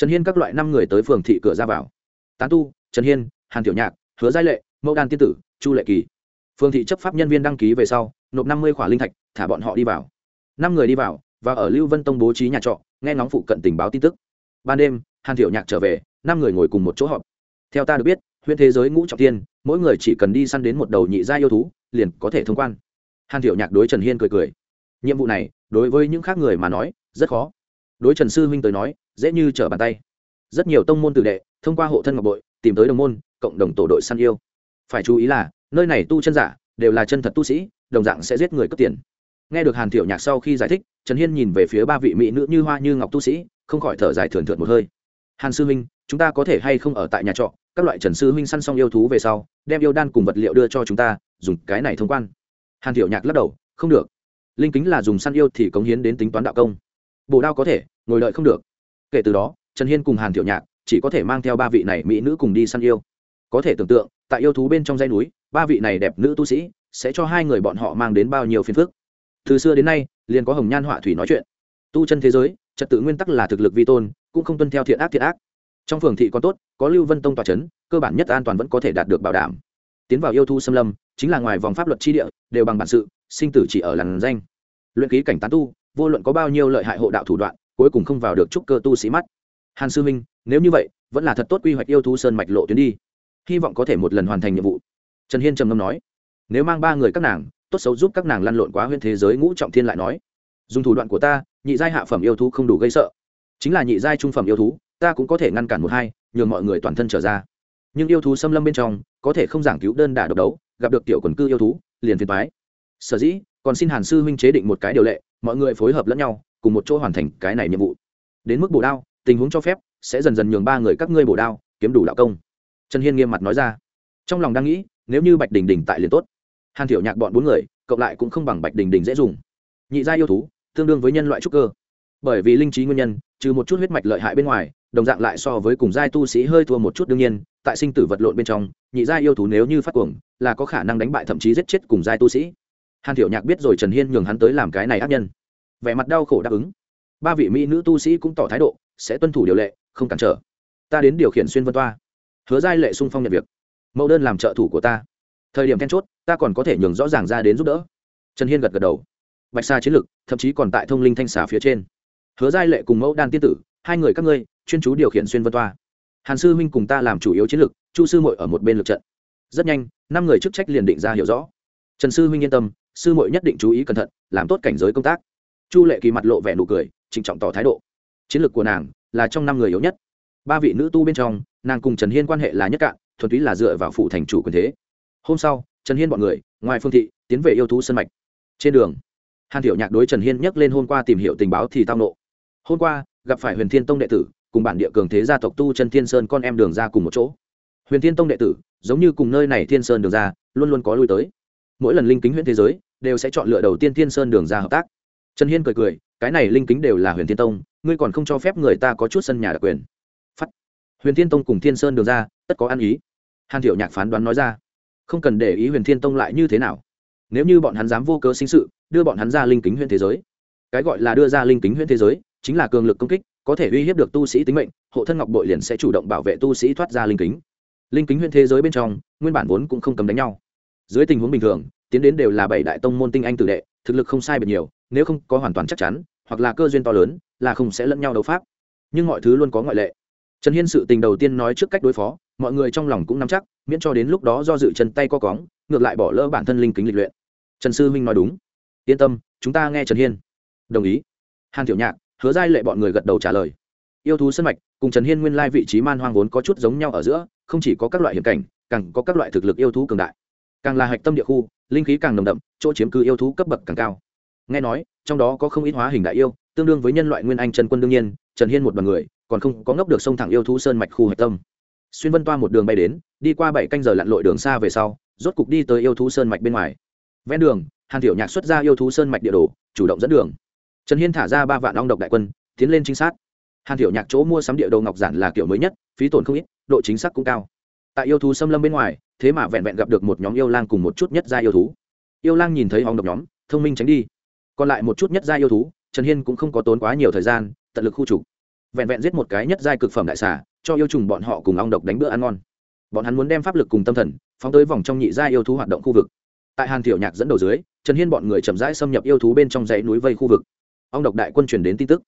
trần hiên các loại năm người tới phường thị cửa ra vào. Tán tu, trần hiên, hàn tiểu nhạc, hứa giai lệ, mẫu đan tiên tử, chu lệ kỳ. Phương thị chấp pháp nhân viên đăng ký về sau, nộp năm mươi khỏa linh thạch, thả bọn họ đi vào. Năm người đi vào, và ở lưu vân tông bố trí nhà trọ, nghe ngóng phụ cận tình báo tin tức. Ban đêm, hàn Tiểu nhạc trở về, năm người ngồi cùng một chỗ họp. Theo ta được biết, huyện thế giới ngũ trọng tiên mỗi người chỉ cần đi săn đến một đầu nhị gia yêu thú, liền có thể thông quan. Hàn Tiểu nhạc đối trần hiên cười cười. Nhiệm vụ này, đối với những khác người mà nói, rất khó đối trần sư huynh tới nói, dễ như trở bàn tay. Rất nhiều tông môn tử đệ, thông qua hộ thân ngọc bội, tìm tới đồng môn, cộng đồng tổ đội săn yêu. Phải chú ý là, nơi này tu chân giả, đều là chân thật tu sĩ, đồng dạng sẽ giết người cướp tiền. Nghe được hàn thiểu nhạc sau khi giải thích, trần hiên nhìn về phía ba vị mỹ nữ như hoa như ngọc tu sĩ, không khỏi thở dài thườn thượt một hơi. Hàn sư huynh, chúng ta có thể hay không ở tại nhà trọ, các loại trần sư huynh săn xong yêu thú về sau, đem yêu đan cùng vật liệu đưa cho chúng ta, dùng cái này thông quan. Hàn thiểu nhạc lắc đầu, không được. Linh kính là dùng săn yêu thì cống hiến đến tính toán đạo công bồ đao có thể, ngồi đợi không được. Kể từ đó, trần hiên cùng hàn thiệu nhạc chỉ có thể mang theo ba vị này mỹ nữ cùng đi săn yêu. Có thể tưởng tượng, tại yêu thú bên trong dây núi, ba vị này đẹp nữ tu sĩ sẽ cho hai người bọn họ mang đến bao nhiêu phiền phức. Từ xưa đến nay, liền có hồng nhan họa thủy nói chuyện. Tu chân thế giới, trật tự nguyên tắc là thực lực vi tôn, cũng không tuân theo thiện ác thiện ác. Trong phường thị có tốt, có lưu vân tông tòa c h ấ n cơ bản nhất an toàn vẫn có thể đạt được bảo đảm. Tiến vào yêu thu xâm lâm, chính là ngoài vòng pháp luật tri địa, đều bằng bản sự, sinh tử chỉ ở làn danh. Luyện ký cảnh tán tu vô luận có bao nhiêu lợi hại hộ đạo thủ đoạn, cuối cùng không vào được trúc cơ tu sĩ mắt. Hàn sư minh nếu như vậy, vẫn là thật tốt quy hoạch yêu thú sơn mạch lộ tuyến đi. Hy vọng có thể một lần hoàn thành nhiệm vụ. Trần hiên trầm ngâm nói. Nếu mang ba người các nàng, tốt xấu giúp các nàng lăn lộn quá huyên thế giới ngũ trọng thiên lại nói. Dùng thủ đoạn của ta, nhị giai hạ phẩm yêu thú không đủ gây sợ. Chính là nhị giai trung phẩm yêu thú, ta cũng có thể ngăn cản một hai, nhường mọi người toàn thân trở ra. Nhưng yêu thú xâm lâm bên trong, có thể không giảng cứu đơn đả độc đấu, gặp được tiểu quần cư yêu thú, liền phiền thoái sở dĩ, còn xin hàn sư huynh chế định một cái điều lệ mọi người phối hợp lẫn nhau, cùng một chỗ hoàn thành cái này nhiệm vụ. Đến mức bổ đao, tình huống cho phép, sẽ dần dần nhường ba người các ngươi bổ đao, kiếm đủ đạo công. Trần hiên nghiêm mặt nói ra. Trong lòng đang nghĩ, nếu như bạch đình đình tại liền tốt. Hàn thiểu nhạc bọn bốn người, cộng lại cũng không bằng bạch đình đình dễ dùng. Nhị gia yêu thú, tương đương với nhân loại trúc cơ. Bởi vì linh trí nguyên nhân, trừ một chút huyết mạch lợi hại bên ngoài, đồng dạng lại so với cùng giai tu sĩ hơi thua một chút đương nhiên, tại sinh tử vật lộn bên trong, nhị gia yêu thú nếu như phát cuồng, là có khả năng đánh bại thậm chí giết chết cùng giai tu sĩ hàn thiểu nhạc biết rồi trần hiên nhường hắn tới làm cái này ác nhân. Vẻ mặt đau khổ đáp ứng. Ba vị mỹ nữ tu sĩ cũng tỏ thái độ, sẽ tuân thủ điều lệ, không cản trở. Ta đến điều khiển xuyên vân toa. Hứa giai lệ sung phong nhận việc. Mẫu đơn làm trợ thủ của ta. Thời điểm then chốt, ta còn có thể nhường rõ ràng ra đến giúp đỡ. Trần hiên gật gật đầu. Bạch sa chiến lực, thậm chí còn tại thông linh thanh xà phía trên. Hứa giai lệ cùng mẫu đan tiên tử, hai người các ngươi, chuyên chú điều khiển xuyên vân toa. Hàn sư huynh cùng ta làm chủ yếu chiến lực, chu sư mội ở một bên lực trận. Rất nhanh, năm người chức trách liền định ra hiểu rõ trần sư huynh yên tâm, sư muội nhất định chú ý cẩn thận, làm tốt cảnh giới công tác. Chu lệ kỳ mặt lộ vẻ nụ cười, trịnh trọng tỏ thái độ. Chiến lược của nàng là trong năm người yếu nhất. Ba vị nữ tu bên trong, nàng cùng trần hiên quan hệ là nhất cạn, thuần túy là dựa vào phụ thành chủ quyền thế. Hôm sau, trần hiên bọn người, ngoài phương thị, tiến về yêu thú sân mạch. Trên đường, hàn thiểu nhạc đối trần hiên nhắc lên hôm qua tìm hiểu tình báo thì tao nộ. Hôm qua, gặp phải huyền thiên tông đệ tử, cùng bản địa cường thế gia tộc tu chân thiên sơn con em đường ra cùng một chỗ. Huyền thiên tông đệ tử, giống như cùng nơi này thiên sơn đường ra, luôn luôn có lui tới mỗi lần linh kính huyện thế giới đều sẽ chọn lựa đầu tiên thiên sơn đường ra hợp tác. Trần hiên cười cười, cái này linh kính đều là huyền thiên tông, ngươi còn không cho phép người ta có chút sân nhà đặc quyền. Phắt. Huyền thiên tông cùng thiên sơn đường ra, tất có ăn ý. Hàn thiệu nhạc phán đoán nói ra, không cần để ý huyền thiên tông lại như thế nào. Nếu như bọn hắn dám vô cớ sinh sự, đưa bọn hắn ra linh kính huyện thế giới. Cái gọi là đưa ra linh kính huyện thế giới, chính là cường lực công kích, có thể uy hiếp được tu sĩ tính mệnh, hộ thân ngọc bội liền sẽ chủ động bảo vệ tu sĩ thoát ra linh kính. Linh kính huyện thế giới bên trong, nguyên bản vốn cũng không cấm đánh nhau dưới tình huống bình thường, tiến đến đều là bảy đại tông môn tinh anh tử đệ, thực lực không sai biệt nhiều, nếu không có hoàn toàn chắc chắn, hoặc là cơ duyên to lớn, là không sẽ lẫn nhau đấu pháp. Nhưng mọi thứ luôn có ngoại lệ. Trần hiên sự tình đầu tiên nói trước cách đối phó, mọi người trong lòng cũng nắm chắc, miễn cho đến lúc đó do dự chân tay co cóng, ngược lại bỏ lỡ bản thân linh kính lịch luyện. Trần sư huynh nói đúng. Yên tâm, chúng ta nghe trần hiên. Đồng ý. Hàn tiểu nhạc, hứa giai lệ bọn người gật đầu trả lời. Yêu thú sân mạch, cùng trần hiên nguyên lai vị trí man hoang vốn có chút giống nhau ở giữa, không chỉ có các loại hiểm cảnh, càng có các loại thực lực yêu thú cường đại càng là hạch tâm địa khu, linh khí càng nồng đậm, chỗ chiếm cứ yêu thú cấp bậc càng cao. Nghe nói, trong đó có không ít hóa hình đại yêu, tương đương với nhân loại nguyên anh trần quân đương nhiên, trần hiên một đ o n người, còn không có ngốc được sông thẳng yêu thú sơn mạch khu hạch tâm. Xuyên vân toa một đường bay đến, đi qua bảy canh giờ lặn lội đường xa về sau, rốt cục đi tới yêu thú sơn mạch bên ngoài. Ven đường, hàn tiểu nhạc xuất ra yêu thú sơn mạch địa đồ, chủ động dẫn đường. Trần hiên thả ra ba vạn long độc đại quân, tiến lên trinh sát. Hàn tiểu nhạc chỗ mua sắm địa đồ ngọc giản là kiểu mới nhất, phí tổn không ít, độ chính xác cũng cao. Tại yêu thú xâm lâm bên ngoài thế mà vẹn vẹn gặp được một nhóm yêu lang cùng một chút nhất gia yêu thú. Yêu lang nhìn thấy ong độc nhóm, thông minh tránh đi. Còn lại một chút nhất gia yêu thú, trần hiên cũng không có tốn quá nhiều thời gian, tận lực khu trục. Vẹn vẹn giết một cái nhất giai cực phẩm đại xà, cho yêu trùng bọn họ cùng ong độc đánh bữa ăn ngon. Bọn hắn muốn đem pháp lực cùng tâm thần, phóng tới vòng trong nhị gia yêu thú hoạt động khu vực. Tại hàn tiểu nhạc dẫn đầu dưới, trần hiên bọn người chậm rãi xâm nhập yêu thú bên trong dãy núi vây khu vực. Ong độc đại quân truyền đến tin tức.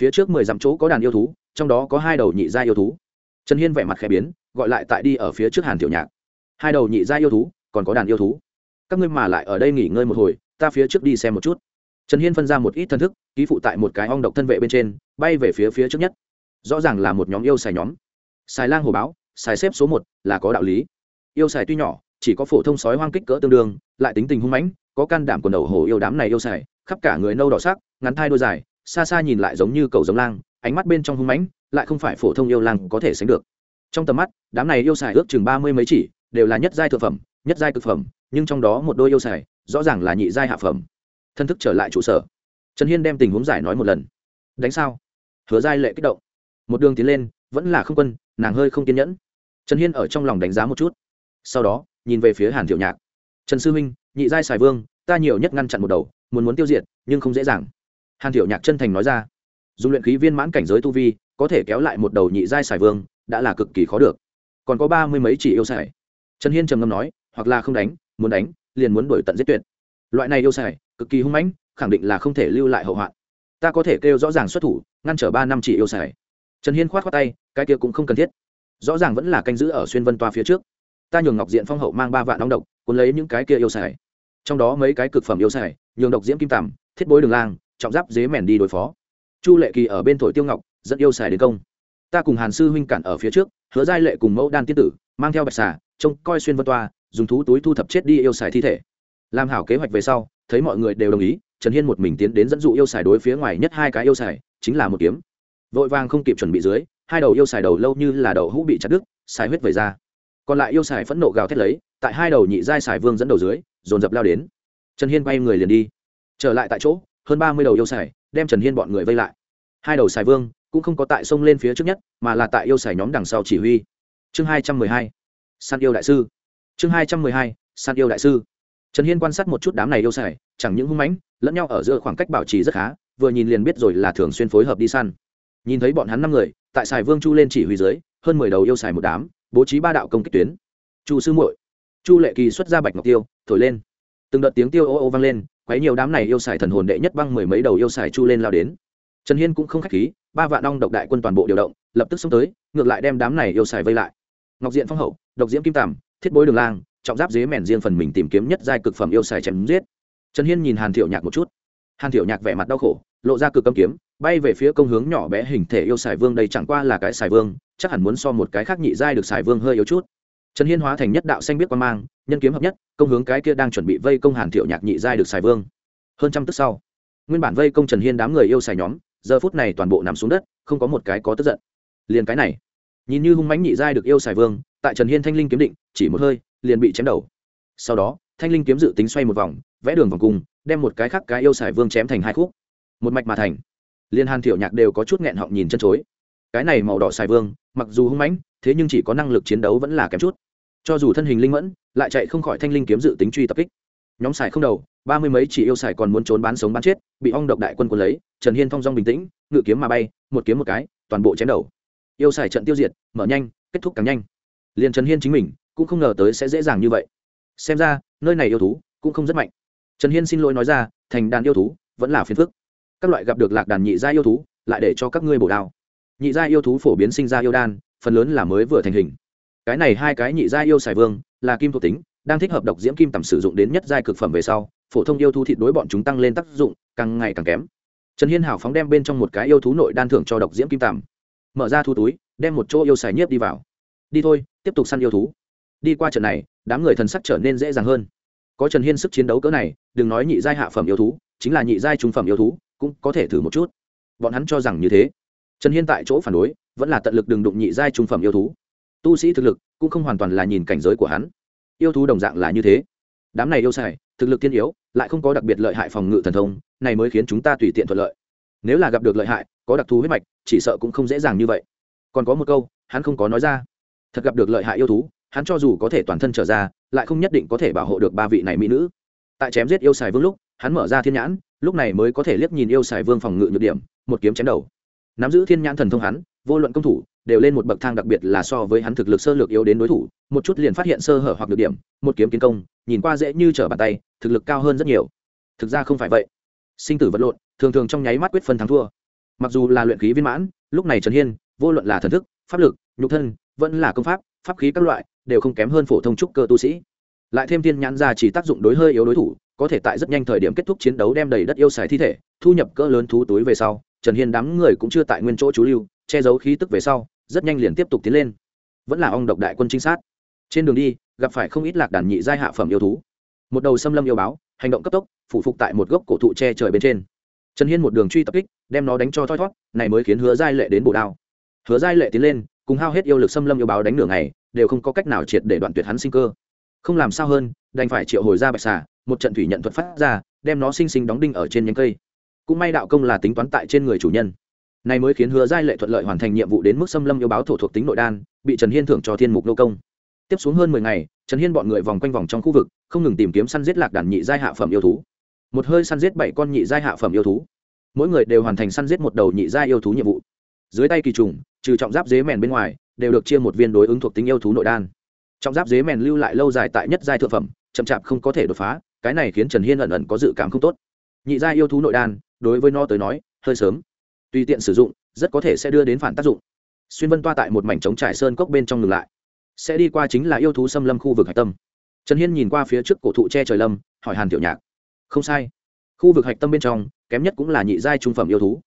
Phía trước mười dặm chỗ có đàn yêu thú, trong đó có hai đầu nhị gia yêu thú. Trần hiên vẻ mặt khẽ biến, gọi lại tại đi ở phía trước hàn tiểu nhạc hai đầu nhị gia yêu thú, còn có đàn yêu thú. Các ngươi mà lại ở đây nghỉ ngơi một hồi, ta phía trước đi xem một chút. Trần hiên phân ra một ít thân thức, ký phụ tại một cái ong độc thân vệ bên trên, bay về phía phía trước nhất. Rõ ràng là một nhóm yêu xài nhóm. Xài lang hồ báo, xài xếp số một, là có đạo lý. Yêu xài tuy nhỏ, chỉ có phổ thông sói hoang kích cỡ tương đương, lại tính tình hung mãnh, có can đảm quần đầu hổ yêu đám này yêu xài, khắp cả người nâu đỏ sắc, ngắn thai đôi dài, xa xa nhìn lại giống như cầu giống lang, ánh mắt bên trong hung mãnh, lại không phải phổ thông yêu lang có thể sánh được. Trong tầm mắt, đám này yêu xài ước chừng ba mươi mấy chỉ đều là nhất giai thượng phẩm, nhất giai cực phẩm, nhưng trong đó một đôi yêu xài, rõ ràng là nhị giai hạ phẩm. Thân thức trở lại trụ sở. Trần hiên đem tình huống giải nói một lần. Đánh sao? Hứa giai lệ kích động. Một đường tiến lên, vẫn là không quân, nàng hơi không kiên nhẫn. Trần hiên ở trong lòng đánh giá một chút. Sau đó, nhìn về phía hàn thiệu nhạc. Trần sư minh, nhị giai xài vương, ta nhiều nhất ngăn chặn một đầu, muốn muốn tiêu diệt, nhưng không dễ dàng. Hàn thiệu nhạc chân thành nói ra. Dùng luyện khí viên mãn cảnh giới tu vi, có thể kéo lại một đầu nhị giai xài vương, đã là cực kỳ khó được. Còn có ba mươi mấy chỉ yêu xài trần hiên trầm ngâm nói, hoặc là không đánh, muốn đánh, liền muốn đổi tận giết tuyệt. Loại này yêu xài, cực kỳ hung mãnh, khẳng định là không thể lưu lại hậu hoạn. Ta có thể kêu rõ ràng xuất thủ, ngăn trở ba năm chỉ yêu xài. Trần hiên khoát khoát tay, cái kia cũng không cần thiết. Rõ ràng vẫn là canh giữ ở xuyên vân toa phía trước. Ta nhường ngọc diện phong hậu mang ba vạn đóng độc, cuốn lấy những cái kia yêu xài. Trong đó mấy cái cực phẩm yêu xài, nhường độc diễm kim tằm, thiết bối đường lang, trọng giáp dế mèn đi đối phó. Chu lệ kỳ ở bên thổi tiêu ngọc, dẫn yêu xài đến công. Ta cùng hàn sư huynh cản ở phía trước, hứa giai lệ cùng mẫu đan tiên tử, mang theo bạch xà trông coi xuyên vân toa, dùng thú túi thu thập chết đi yêu xài thi thể. Làm hảo kế hoạch về sau, thấy mọi người đều đồng ý, trần hiên một mình tiến đến dẫn dụ yêu xài đối phía ngoài nhất hai cái yêu xài, chính là một kiếm. Vội vàng không kịp chuẩn bị dưới, hai đầu yêu xài đầu lâu như là đầu hũ bị chặt đứt, xài huyết về ra. Còn lại yêu xài phẫn nộ gào thét lấy, tại hai đầu nhị giai xài vương dẫn đầu dưới, dồn dập lao đến. Trần hiên bay người liền đi. Trở lại tại chỗ, hơn ba mươi đầu yêu xài đem trần hiên bọn người vây lại. Hai đầu xài vương cũng không có tại sông lên phía trước nhất, mà là tại yêu xài nhóm đằng sau chỉ huy. Chương hai trăm mười hai san yêu đại sư. Chương hai trăm mười hai, san yêu đại sư. Trần hiên quan sát một chút đám này yêu xài chẳng những hung mãnh, lẫn nhau ở giữa khoảng cách bảo trì rất khá, vừa nhìn liền biết rồi là thường xuyên phối hợp đi săn. Nhìn thấy bọn hắn năm người, tại xài vương chu lên chỉ huy dưới, hơn mười đầu yêu xài một đám, bố trí ba đạo công kích tuyến. Chu sư muội, chu lệ kỳ xuất ra bạch ngọc tiêu, thổi lên. Từng đợt tiếng tiêu ô ô vang lên, quấy nhiều đám này yêu xài thần hồn đệ nhất băng mười mấy đầu yêu xài chu lên lao đến. Trần hiên cũng không khách khí, ba vạn ong độc đại quân toàn bộ điều động, lập tức xông tới, ngược lại đem đám này yêu xài vây lại ngọc diện phong hậu, độc diễm kim tàm, thiết bối đường lang, trọng giáp dế mèn riêng phần mình tìm kiếm nhất giai cực phẩm yêu xài chém giết. Trần hiên nhìn hàn thiệu nhạc một chút. Hàn thiệu nhạc vẻ mặt đau khổ, lộ ra cực cầm kiếm, bay về phía công hướng nhỏ bé hình thể yêu xài vương đây chẳng qua là cái xài vương, chắc hẳn muốn so một cái khác nhị giai được xài vương hơi yếu chút. Trần hiên hóa thành nhất đạo xanh biết quan mang, nhân kiếm hợp nhất, công hướng cái kia đang chuẩn bị vây công hàn thiệu nhạc nhị giai được xài vương. Hơn trăm tức sau, nguyên bản vây công trần hiên đám người yêu xài nhóm, giờ phút này toàn bộ nằm xuống đất, không có một cái có tức giận. Liền cái này nhìn như hung mãnh nhị giai được yêu xài vương, tại trần hiên thanh linh kiếm định, chỉ một hơi, liền bị chém đầu. Sau đó, thanh linh kiếm dự tính xoay một vòng, vẽ đường vòng cung, đem một cái khác cái yêu xài vương chém thành hai khúc. Một mạch mà thành. Liên hàn thiểu nhạc đều có chút nghẹn họng nhìn chân chối. Cái này màu đỏ xài vương, mặc dù hung mãnh, thế nhưng chỉ có năng lực chiến đấu vẫn là kém chút. Cho dù thân hình linh mẫn, lại chạy không khỏi thanh linh kiếm dự tính truy tập kích. Nhóm xài không đầu, ba mươi mấy chỉ yêu xài còn muốn trốn bán sống bán chết, bị ong độc đại quân quân lấy, trần hiên thong dong bình tĩnh, ngự kiếm mà bay, một kiếm một cái, toàn bộ chém đầu yêu xài trận tiêu diệt, mở nhanh, kết thúc càng nhanh. Liền trần hiên chính mình cũng không ngờ tới sẽ dễ dàng như vậy. Xem ra, nơi này yêu thú cũng không rất mạnh. Trần hiên xin lỗi nói ra, thành đàn yêu thú vẫn là phiền phức. Các loại gặp được lạc đàn nhị gia yêu thú, lại để cho các ngươi bổ đao. Nhị gia yêu thú phổ biến sinh ra yêu đan, phần lớn là mới vừa thành hình. Cái này hai cái nhị gia yêu xài vương là kim thuộc tính, đang thích hợp độc diễm kim tầm sử dụng đến nhất giai cực phẩm về sau, phổ thông yêu thú thịt đối bọn chúng tăng lên tác dụng, càng ngày càng kém. Trần hiên hảo phóng đem bên trong một cái yêu thú nội đan thưởng cho độc diễm kim tầm mở ra thu túi, đem một chỗ yêu xài nhiếp đi vào. Đi thôi, tiếp tục săn yêu thú. Đi qua trận này, đám người thần sắc trở nên dễ dàng hơn. Có trần hiên sức chiến đấu cỡ này, đừng nói nhị giai hạ phẩm yêu thú, chính là nhị giai trung phẩm yêu thú, cũng có thể thử một chút. Bọn hắn cho rằng như thế. Trần hiên tại chỗ phản đối, vẫn là tận lực đừng đụng nhị giai trung phẩm yêu thú. Tu sĩ thực lực cũng không hoàn toàn là nhìn cảnh giới của hắn. Yêu thú đồng dạng là như thế. Đám này yêu xài, thực lực tiên yếu, lại không có đặc biệt lợi hại phòng ngự thần thông, này mới khiến chúng ta tùy tiện thuận lợi nếu là gặp được lợi hại, có đặc thù huyết mạch, chỉ sợ cũng không dễ dàng như vậy. Còn có một câu, hắn không có nói ra. Thật gặp được lợi hại yêu thú, hắn cho dù có thể toàn thân trở ra, lại không nhất định có thể bảo hộ được ba vị này mỹ nữ. Tại chém giết yêu xài vương lúc, hắn mở ra thiên nhãn, lúc này mới có thể liếc nhìn yêu xài vương phòng ngự nhược điểm, một kiếm chém đầu. Nắm giữ thiên nhãn thần thông hắn, vô luận công thủ, đều lên một bậc thang đặc biệt là so với hắn thực lực sơ lược yếu đến đối thủ, một chút liền phát hiện sơ hở hoặc nhược điểm, một kiếm kiến công, nhìn qua dễ như trở bàn tay, thực lực cao hơn rất nhiều. Thực ra không phải vậy. Sinh tử vật lộn thường thường trong nháy mắt quyết phân thắng thua. Mặc dù là luyện khí viên mãn, lúc này trần hiên, vô luận là thần thức, pháp lực, nhục thân, vẫn là công pháp pháp khí các loại, đều không kém hơn phổ thông trúc cơ tu sĩ. Lại thêm thiên nhãn ra chỉ tác dụng đối hơi yếu đối thủ, có thể tại rất nhanh thời điểm kết thúc chiến đấu đem đầy đất yêu xài thi thể, thu nhập cỡ lớn thú túi về sau, trần hiên đám người cũng chưa tại nguyên chỗ chú lưu, che giấu khí tức về sau, rất nhanh liền tiếp tục tiến lên. Vẫn là ong độc đại quân trinh sát. Trên đường đi, gặp phải không ít lạc đàn nhị giai hạ phẩm yêu thú. Một đầu xâm lâm yêu báo, hành động cấp tốc, phủ phục tại một gốc cổ thụ che trời bên trên trần hiên một đường truy tập kích, đem nó đánh cho thoi thót, này mới khiến hứa giai lệ đến bộ đao. Hứa giai lệ tiến lên, cùng hao hết yêu lực xâm lâm yêu báo đánh nửa ngày, đều không có cách nào triệt để đoạn tuyệt hắn sinh cơ. Không làm sao hơn, đành phải triệu hồi ra bạch xà, một trận thủy nhận thuật phát ra, đem nó sinh sinh đóng đinh ở trên nhánh cây. Cũng may đạo công là tính toán tại trên người chủ nhân. Này mới khiến hứa giai lệ thuận lợi hoàn thành nhiệm vụ đến mức xâm lâm yêu báo thổ thuộc tính nội đan, bị trần hiên thưởng cho thiên mục nô công. Tiếp xuống hơn mười ngày, trần hiên bọn người vòng quanh vòng trong khu vực, không ngừng tìm kiếm săn giết lạc đàn nhị giai hạ phẩm yêu thú một hơi săn giết bảy con nhị giai hạ phẩm yêu thú. Mỗi người đều hoàn thành săn giết một đầu nhị giai yêu thú nhiệm vụ. Dưới tay kỳ trùng, trừ trọng giáp dế mèn bên ngoài, đều được chia một viên đối ứng thuộc tính yêu thú nội đan. Trọng giáp dế mèn lưu lại lâu dài tại nhất giai thượng phẩm, chậm chạp không có thể đột phá, cái này khiến trần hiên ẩn ẩn có dự cảm không tốt. Nhị giai yêu thú nội đan, đối với nó tới nói, hơi sớm. Tùy tiện sử dụng, rất có thể sẽ đưa đến phản tác dụng. Xuyên vân toa tại một mảnh trống trải sơn cốc bên trong ngừng lại. Sẽ đi qua chính là yêu thú xâm lâm khu vực hạch tâm. Trần hiên nhìn qua phía trước cổ thụ che trời lâm, hỏi hàn tiểu nhạc không sai. Khu vực hạch tâm bên trong, kém nhất cũng là nhị giai trung phẩm yêu thú.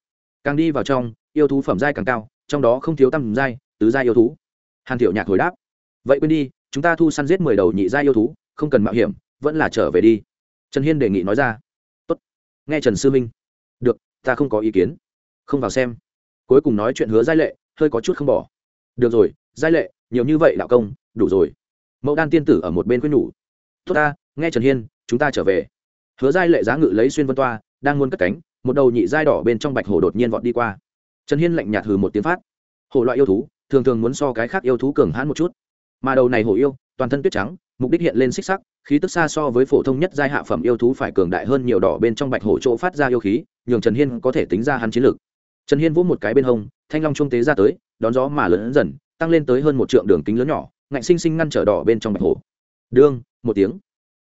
Càng đi vào trong, yêu thú phẩm giai càng cao, trong đó không thiếu tăm giai, tứ giai yêu thú. Hàn tiểu nhạc hồi đáp. Vậy quên đi, chúng ta thu săn giết mười đầu nhị giai yêu thú, không cần mạo hiểm, vẫn là trở về đi. Trần hiên đề nghị nói ra. Tốt. nghe trần sư minh. Được, ta không có ý kiến. Không vào xem. Cuối cùng nói chuyện hứa giai lệ, hơi có chút không bỏ. Được rồi, giai lệ, nhiều như vậy đạo công, đủ rồi. Mẫu đan tiên tử ở một bên quyết nhủ. Tốt ta, nghe trần hiên, chúng ta trở về hứa giai lệ giá ngự lấy xuyên vân toa, đang muốn cất cánh, một đầu nhị giai đỏ bên trong bạch hổ đột nhiên vọt đi qua. Trần hiên lạnh nhạt hừ một tiếng phát. Hổ loại yêu thú, thường thường muốn so cái khác yêu thú cường hãn một chút. Mà đầu này hổ yêu, toàn thân tuyết trắng, mục đích hiện lên xích sắc, khí tức xa so với phổ thông nhất giai hạ phẩm yêu thú phải cường đại hơn nhiều đỏ bên trong bạch hổ chỗ phát ra yêu khí, nhường trần hiên có thể tính ra hắn chiến lược. Trần hiên vỗ một cái bên hông, thanh long trung tế ra tới, đón gió mà lớn dần, tăng lên tới hơn một trượng đường kính lớn nhỏ, ngạnh sinh sinh ngăn trở đỏ bên trong bạch hổ. Đương, một tiếng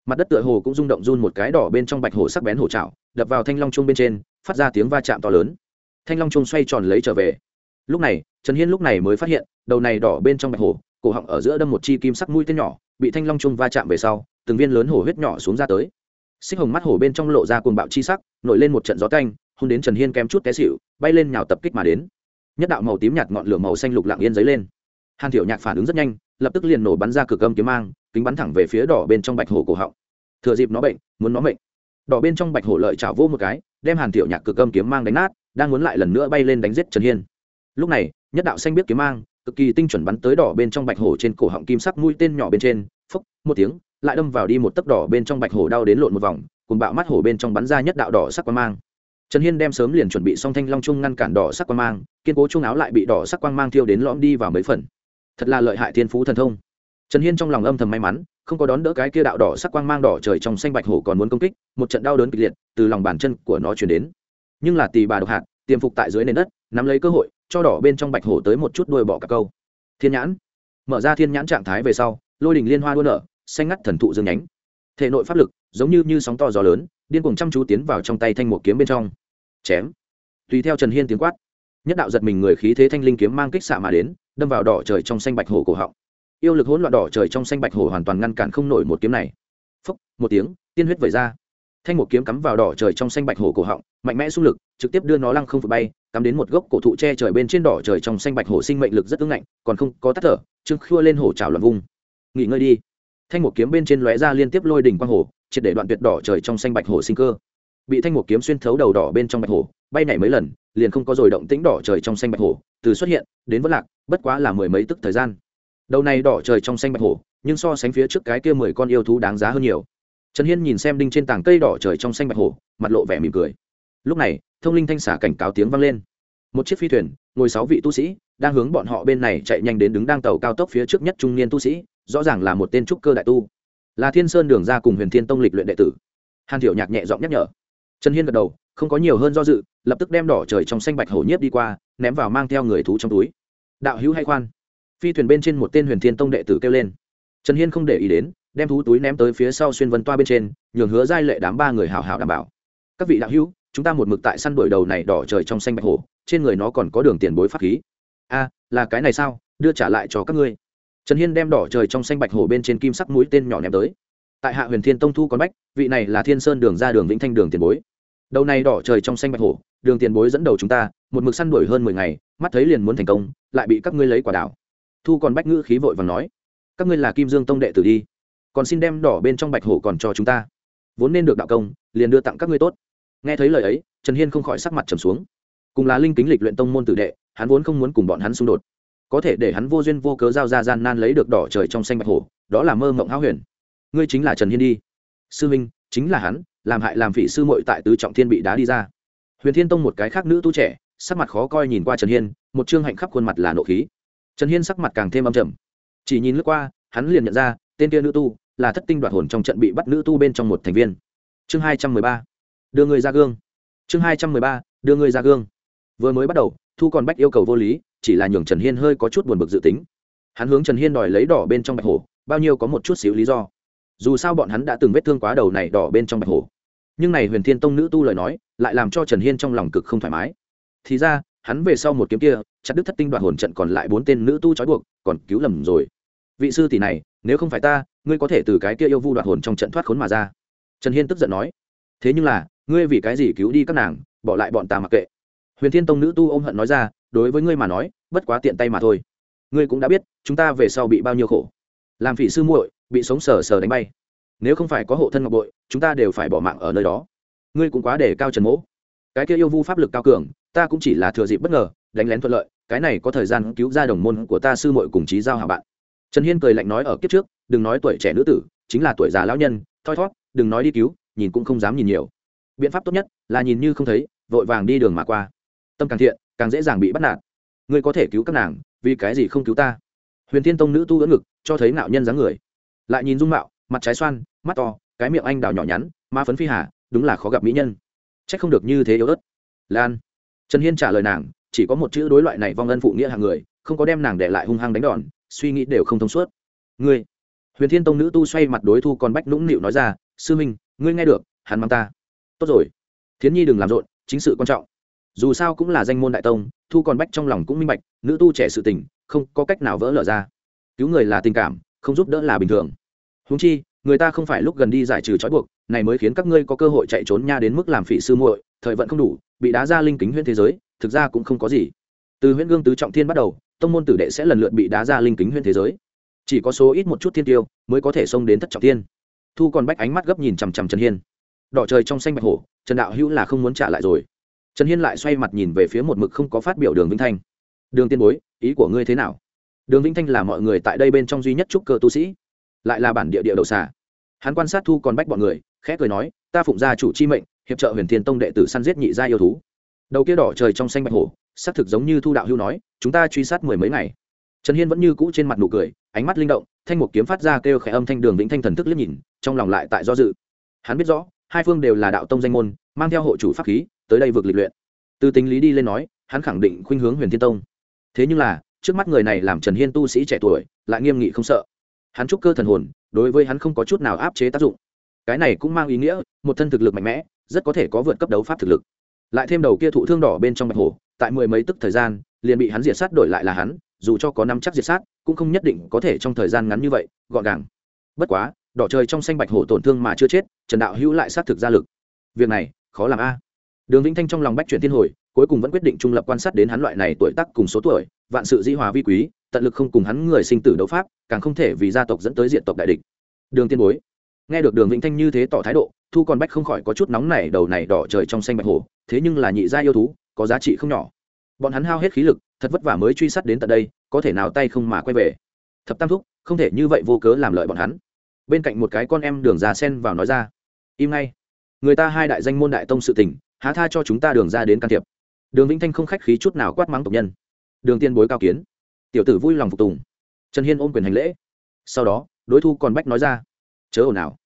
mặt đất tựa hồ cũng rung động run một cái đỏ bên trong bạch hồ sắc bén hổ trào đập vào thanh long trung bên trên, phát ra tiếng va chạm to lớn. Thanh long trung xoay tròn lấy trở về. Lúc này, trần hiên lúc này mới phát hiện, đầu này đỏ bên trong bạch hồ cổ họng ở giữa đâm một chi kim sắc mũi tên nhỏ, bị thanh long trung va chạm về sau, từng viên lớn hổ huyết nhỏ xuống ra tới. Xích hồng mắt hổ bên trong lộ ra cuồng bạo chi sắc, nổi lên một trận gió canh hôn đến trần hiên kém chút té xịu bay lên nhào tập kích mà đến. Nhất đạo màu tím nhạt ngọn lửa màu xanh lục lặng yên dấy lên. Hàn thiểu nhạc phản ứng rất nhanh, lập tức liền nổ bắn ra cửa âm kiếm mang kính bắn thẳng về phía đỏ bên trong bạch hổ cổ họng. Thừa dịp nó bệnh, muốn nó bệnh đỏ bên trong bạch hổ lợi chảo vô một cái, đem hàn tiểu nhạc cực âm kiếm mang đánh nát, đang muốn lại lần nữa bay lên đánh giết trần hiên. Lúc này, nhất đạo xanh biết kiếm mang, cực kỳ tinh chuẩn bắn tới đỏ bên trong bạch hổ trên cổ họng kim sắc mũi tên nhỏ bên trên, phốc, một tiếng, lại đâm vào đi một tấc đỏ bên trong bạch hổ đau đến lộn một vòng, cùng bạo mắt hổ bên trong bắn ra nhất đạo đỏ sắc quang mang. Trần hiên đem sớm liền chuẩn bị xong thanh long trung ngăn cản đỏ sắc quang mang, kiên cố trung áo lại bị đỏ sắc quang mang thiêu đến lõm đi vào mấy phần. Thật là lợi hại thiên phú thần thông trần hiên trong lòng âm thầm may mắn, không có đón đỡ cái kia đạo đỏ sắc quang mang đỏ trời trong xanh bạch hổ còn muốn công kích, một trận đau đớn kịch liệt từ lòng bàn chân của nó chuyển đến. Nhưng là tì bà độc hạt, tiềm phục tại dưới nền đất, nắm lấy cơ hội, cho đỏ bên trong bạch hổ tới một chút đuôi bỏ cả câu. Thiên nhãn. Mở ra thiên nhãn trạng thái về sau, lôi đình liên hoa đua nở, xanh ngắt thần thụ dương nhánh. Thể nội pháp lực, giống như như sóng to gió lớn, điên cuồng chăm chú tiến vào trong tay thanh một kiếm bên trong. Chém. Tùy theo trần hiên tiếng quát, nhất đạo giật mình người khí thế thanh linh kiếm mang kích xạ mà đến, đâm vào đỏ trời trong xanh bạch hổ cổ họng yêu lực hỗn loạn đỏ trời trong xanh bạch hổ hoàn toàn ngăn cản không nổi một kiếm này. Phốc, một tiếng, tiên huyết vẩy ra. Thanh một kiếm cắm vào đỏ trời trong xanh bạch hổ cổ họng, mạnh mẽ xung lực, trực tiếp đưa nó lăng không phụt bay, cắm đến một gốc cổ thụ che trời bên trên đỏ trời trong xanh bạch hổ sinh mệnh lực rất ưng ngạnh, còn không có tắt thở, trương khua lên hổ trào loạn vung. Nghỉ ngơi đi. Thanh một kiếm bên trên lóe ra liên tiếp lôi đỉnh quang hổ, triệt để đoạn tuyệt đỏ trời trong xanh bạch hổ sinh cơ. Bị thanh một kiếm xuyên thấu đầu đỏ bên trong bạch hổ, bay nhảy mấy lần, liền không có rồi động tĩnh đỏ trời trong xanh bạch hổ, từ xuất hiện đến vất lạc, bất quá là mười mấy tức thời gian đầu này đỏ trời trong xanh bạch hổ, nhưng so sánh phía trước cái kia mười con yêu thú đáng giá hơn nhiều. Trần hiên nhìn xem đinh trên tảng cây đỏ trời trong xanh bạch hổ, mặt lộ vẻ mỉm cười. Lúc này, thông linh thanh xả cảnh cáo tiếng vang lên. Một chiếc phi thuyền, ngồi sáu vị tu sĩ, đang hướng bọn họ bên này chạy nhanh đến đứng đang tàu cao tốc phía trước nhất trung niên tu sĩ, rõ ràng là một tên trúc cơ đại tu. Là thiên sơn đường ra cùng huyền thiên tông lịch luyện đệ tử. Hàn thiểu nhạc nhẹ giọng nhắc nhở. Trần hiên gật đầu, không có nhiều hơn do dự, lập tức đem đỏ trời trong xanh bạch hổ nhiếp đi qua, ném vào mang theo người thú trong túi. Đạo hữu hay khoan phi thuyền bên trên một tên huyền thiên tông đệ tử kêu lên. Trần hiên không để ý đến, đem thú túi ném tới phía sau xuyên vân toa bên trên, nhường hứa giai lệ đám ba người hào hào đảm bảo. Các vị đạo hữu, chúng ta một mực tại săn đuổi đầu này đỏ trời trong xanh bạch hổ, trên người nó còn có đường tiền bối pháp khí. A, là cái này sao? Đưa trả lại cho các ngươi. Trần hiên đem đỏ trời trong xanh bạch hổ bên trên kim sắc mũi tên nhỏ ném tới. Tại hạ huyền thiên tông thu con bách, vị này là thiên sơn đường ra đường vĩnh thanh đường tiền bối. Đầu này đỏ trời trong xanh bạch hổ, đường tiền bối dẫn đầu chúng ta, một mực săn đuổi hơn mười ngày, mắt thấy liền muốn thành công, lại bị các ngươi lấy quả đảo thu còn bách ngữ khí vội và nói, các ngươi là kim dương tông đệ tử đi, còn xin đem đỏ bên trong bạch hổ còn cho chúng ta. Vốn nên được đạo công, liền đưa tặng các ngươi tốt. Nghe thấy lời ấy, trần hiên không khỏi sắc mặt trầm xuống. Cùng là linh kính lịch luyện tông môn tử đệ, hắn vốn không muốn cùng bọn hắn xung đột. Có thể để hắn vô duyên vô cớ giao ra gian nan lấy được đỏ trời trong xanh bạch hổ, đó là mơ mộng háo huyền. Ngươi chính là trần hiên đi. Sư minh, chính là hắn, làm hại làm phỉ sư muội tại tứ trọng thiên bị đá đi ra. Huyền thiên tông một cái khác nữ tu trẻ, sắc mặt khó coi nhìn qua trần hiên, một chương hạnh khắp khuôn mặt là nộ khí trần hiên sắc mặt càng thêm âm trầm. Chỉ nhìn lướt qua, hắn liền nhận ra, tên kia nữ tu là thất tinh đoạt hồn trong trận bị bắt nữ tu bên trong một thành viên. Chương hai trăm mười ba, đưa người ra gương. Chương hai trăm mười ba, đưa người ra gương. Vừa mới bắt đầu, thu còn bách yêu cầu vô lý, chỉ là nhường trần hiên hơi có chút buồn bực dự tính. Hắn hướng trần hiên đòi lấy đỏ bên trong bạch hổ, bao nhiêu có một chút xíu lý do. Dù sao bọn hắn đã từng vết thương quá đầu này đỏ bên trong bạch hổ. Nhưng này huyền thiên tông nữ tu lời nói, lại làm cho trần hiên trong lòng cực không thoải mái. Thì ra, hắn về sau một kiếm kia chặt đứt thất tinh đoạt hồn trận còn lại bốn tên nữ tu trói buộc, còn cứu lầm rồi. Vị sư tỷ này, nếu không phải ta, ngươi có thể từ cái kia yêu vu đoạt hồn trong trận thoát khốn mà ra. Trần hiên tức giận nói. Thế nhưng là, ngươi vì cái gì cứu đi các nàng, bỏ lại bọn ta mặc kệ. Huyền thiên tông nữ tu ôm hận nói ra, đối với ngươi mà nói, bất quá tiện tay mà thôi. Ngươi cũng đã biết, chúng ta về sau bị bao nhiêu khổ. Làm phỉ sư muội, bị sống sờ sờ đánh bay. Nếu không phải có hộ thân ngọc bội, chúng ta đều phải bỏ mạng ở nơi đó. Ngươi cũng quá để cao trần mỗ. Cái kia yêu vu pháp lực cao cường, ta cũng chỉ là thừa dịp bất ngờ, đánh lén thuận lợi cái này có thời gian cứu ra đồng môn của ta sư muội cùng chí giao hạ bạn. Trần hiên cười lạnh nói ở kiếp trước, đừng nói tuổi trẻ nữ tử, chính là tuổi già lão nhân, thoi thót, đừng nói đi cứu, nhìn cũng không dám nhìn nhiều. Biện pháp tốt nhất là nhìn như không thấy, vội vàng đi đường mà qua. Tâm càng thiện, càng dễ dàng bị bắt nạt. Ngươi có thể cứu các nàng, vì cái gì không cứu ta? Huyền thiên tông nữ tu đỡ ngực, cho thấy nạo nhân dáng người. Lại nhìn dung mạo, mặt trái xoan, mắt to, cái miệng anh đào nhỏ nhắn ma phấn phi hà, đúng là khó gặp mỹ nhân. C h ắ c không được như thế yếu ớt. Lan. Trần hiên trả lời nàng chỉ có một chữ đối loại này vong ân phụ nghĩa hàng người, không có đem nàng để lại hung hăng đánh đòn, suy nghĩ đều không thông suốt. Ngươi, huyền thiên tông nữ tu xoay mặt đối thu còn bách nũng nịu nói ra, sư minh, ngươi nghe được, hắn mang ta. Tốt rồi, thiến nhi đừng làm rộn, chính sự quan trọng. Dù sao cũng là danh môn đại tông, thu còn bách trong lòng cũng minh bạch, nữ tu trẻ sự tình, không có cách nào vỡ lở ra. Cứu người là tình cảm, không giúp đỡ là bình thường. Húng chi, người ta không phải lúc gần đi giải trừ trói buộc, này mới khiến các ngươi có cơ hội chạy trốn nha đến mức làm phỉ sư muội, thời vận không đủ, bị đá ra linh kính huyễn thế giới thực ra cũng không có gì. Từ huyễn gương tứ trọng thiên bắt đầu, tông môn tử đệ sẽ lần lượt bị đá ra linh kính huyễn thế giới. Chỉ có số ít một chút thiên tiêu mới có thể xông đến thất trọng thiên. Thu còn bách ánh mắt gấp nhìn chằm chằm trần hiên. Đỏ trời trong xanh bạch hổ, trần đạo hữu là không muốn trả lại rồi. Trần hiên lại xoay mặt nhìn về phía một mực không có phát biểu đường vĩnh thanh. Đường tiên bối, ý của ngươi thế nào? Đường vĩnh thanh là mọi người tại đây bên trong duy nhất trúc cơ tu sĩ, lại là bản địa địa đầu xà. Hắn quan sát thu còn bách bọn người, khẽ cười nói, ta phụng gia chủ chi mệnh, hiệp trợ huyền thiên tông đệ tử săn giết nhị gia yêu thú đầu kia đỏ trời trong xanh bạch hổ, xác thực giống như thu đạo hưu nói, chúng ta truy sát mười mấy ngày. Trần hiên vẫn như cũ trên mặt nụ cười, ánh mắt linh động, thanh một kiếm phát ra kêu khẽ âm thanh đường vĩnh thanh thần thức liếc nhìn, trong lòng lại tại do dự. Hắn biết rõ, hai phương đều là đạo tông danh môn, mang theo hộ chủ pháp khí, tới đây vực lịch luyện. Từ tính lý đi lên nói, hắn khẳng định khuynh hướng huyền thiên tông. Thế nhưng là, trước mắt người này làm trần hiên tu sĩ trẻ tuổi, lại nghiêm nghị không sợ. Hắn trúc cơ thần hồn, đối với hắn không có chút nào áp chế tác dụng. Cái này cũng mang ý nghĩa, một thân thực lực mạnh mẽ, rất có thể có vượt cấp đấu pháp thực lực lại thêm đầu kia thụ thương đỏ bên trong bạch hổ, tại mười mấy tức thời gian liền bị hắn diệt sát đổi lại là hắn dù cho có năm chắc diệt sát cũng không nhất định có thể trong thời gian ngắn như vậy gọn gàng. Bất quá đỏ trời trong xanh bạch hổ tổn thương mà chưa chết trần đạo hữu lại sát thực ra lực. Việc này khó làm a. Đường vĩnh thanh trong lòng bách chuyển thiên hồi cuối cùng vẫn quyết định trung lập quan sát đến hắn loại này tuổi tác cùng số tuổi vạn sự di hòa vi quý tận lực không cùng hắn người sinh tử đấu pháp càng không thể vì gia tộc dẫn tới diện tộc đại địch. Đường tiên bối. Nghe được đường vĩnh thanh như thế tỏ thái độ thu còn bách không khỏi có chút nóng này đầu này đỏ trời trong xanh bạch hổ, thế nhưng là nhị gia yêu thú, có giá trị không nhỏ. Bọn hắn hao hết khí lực, thật vất vả mới truy sát đến tận đây, có thể nào tay không mà quay về. Thập tam thúc, không thể như vậy vô cớ làm lợi bọn hắn. Bên cạnh một cái con em đường già sen vào nói ra, im ngay. Người ta hai đại danh môn đại tông sự tình, há tha cho chúng ta đường ra đến can thiệp. Đường vĩnh thanh không khách khí chút nào quát mắng tộc nhân. Đường tiên bối cao kiến. Tiểu tử vui lòng phục tùng. Trần hiên ôm quyền hành lễ. Sau đó, đối thu còn bách nói ra, chớ ồn ào!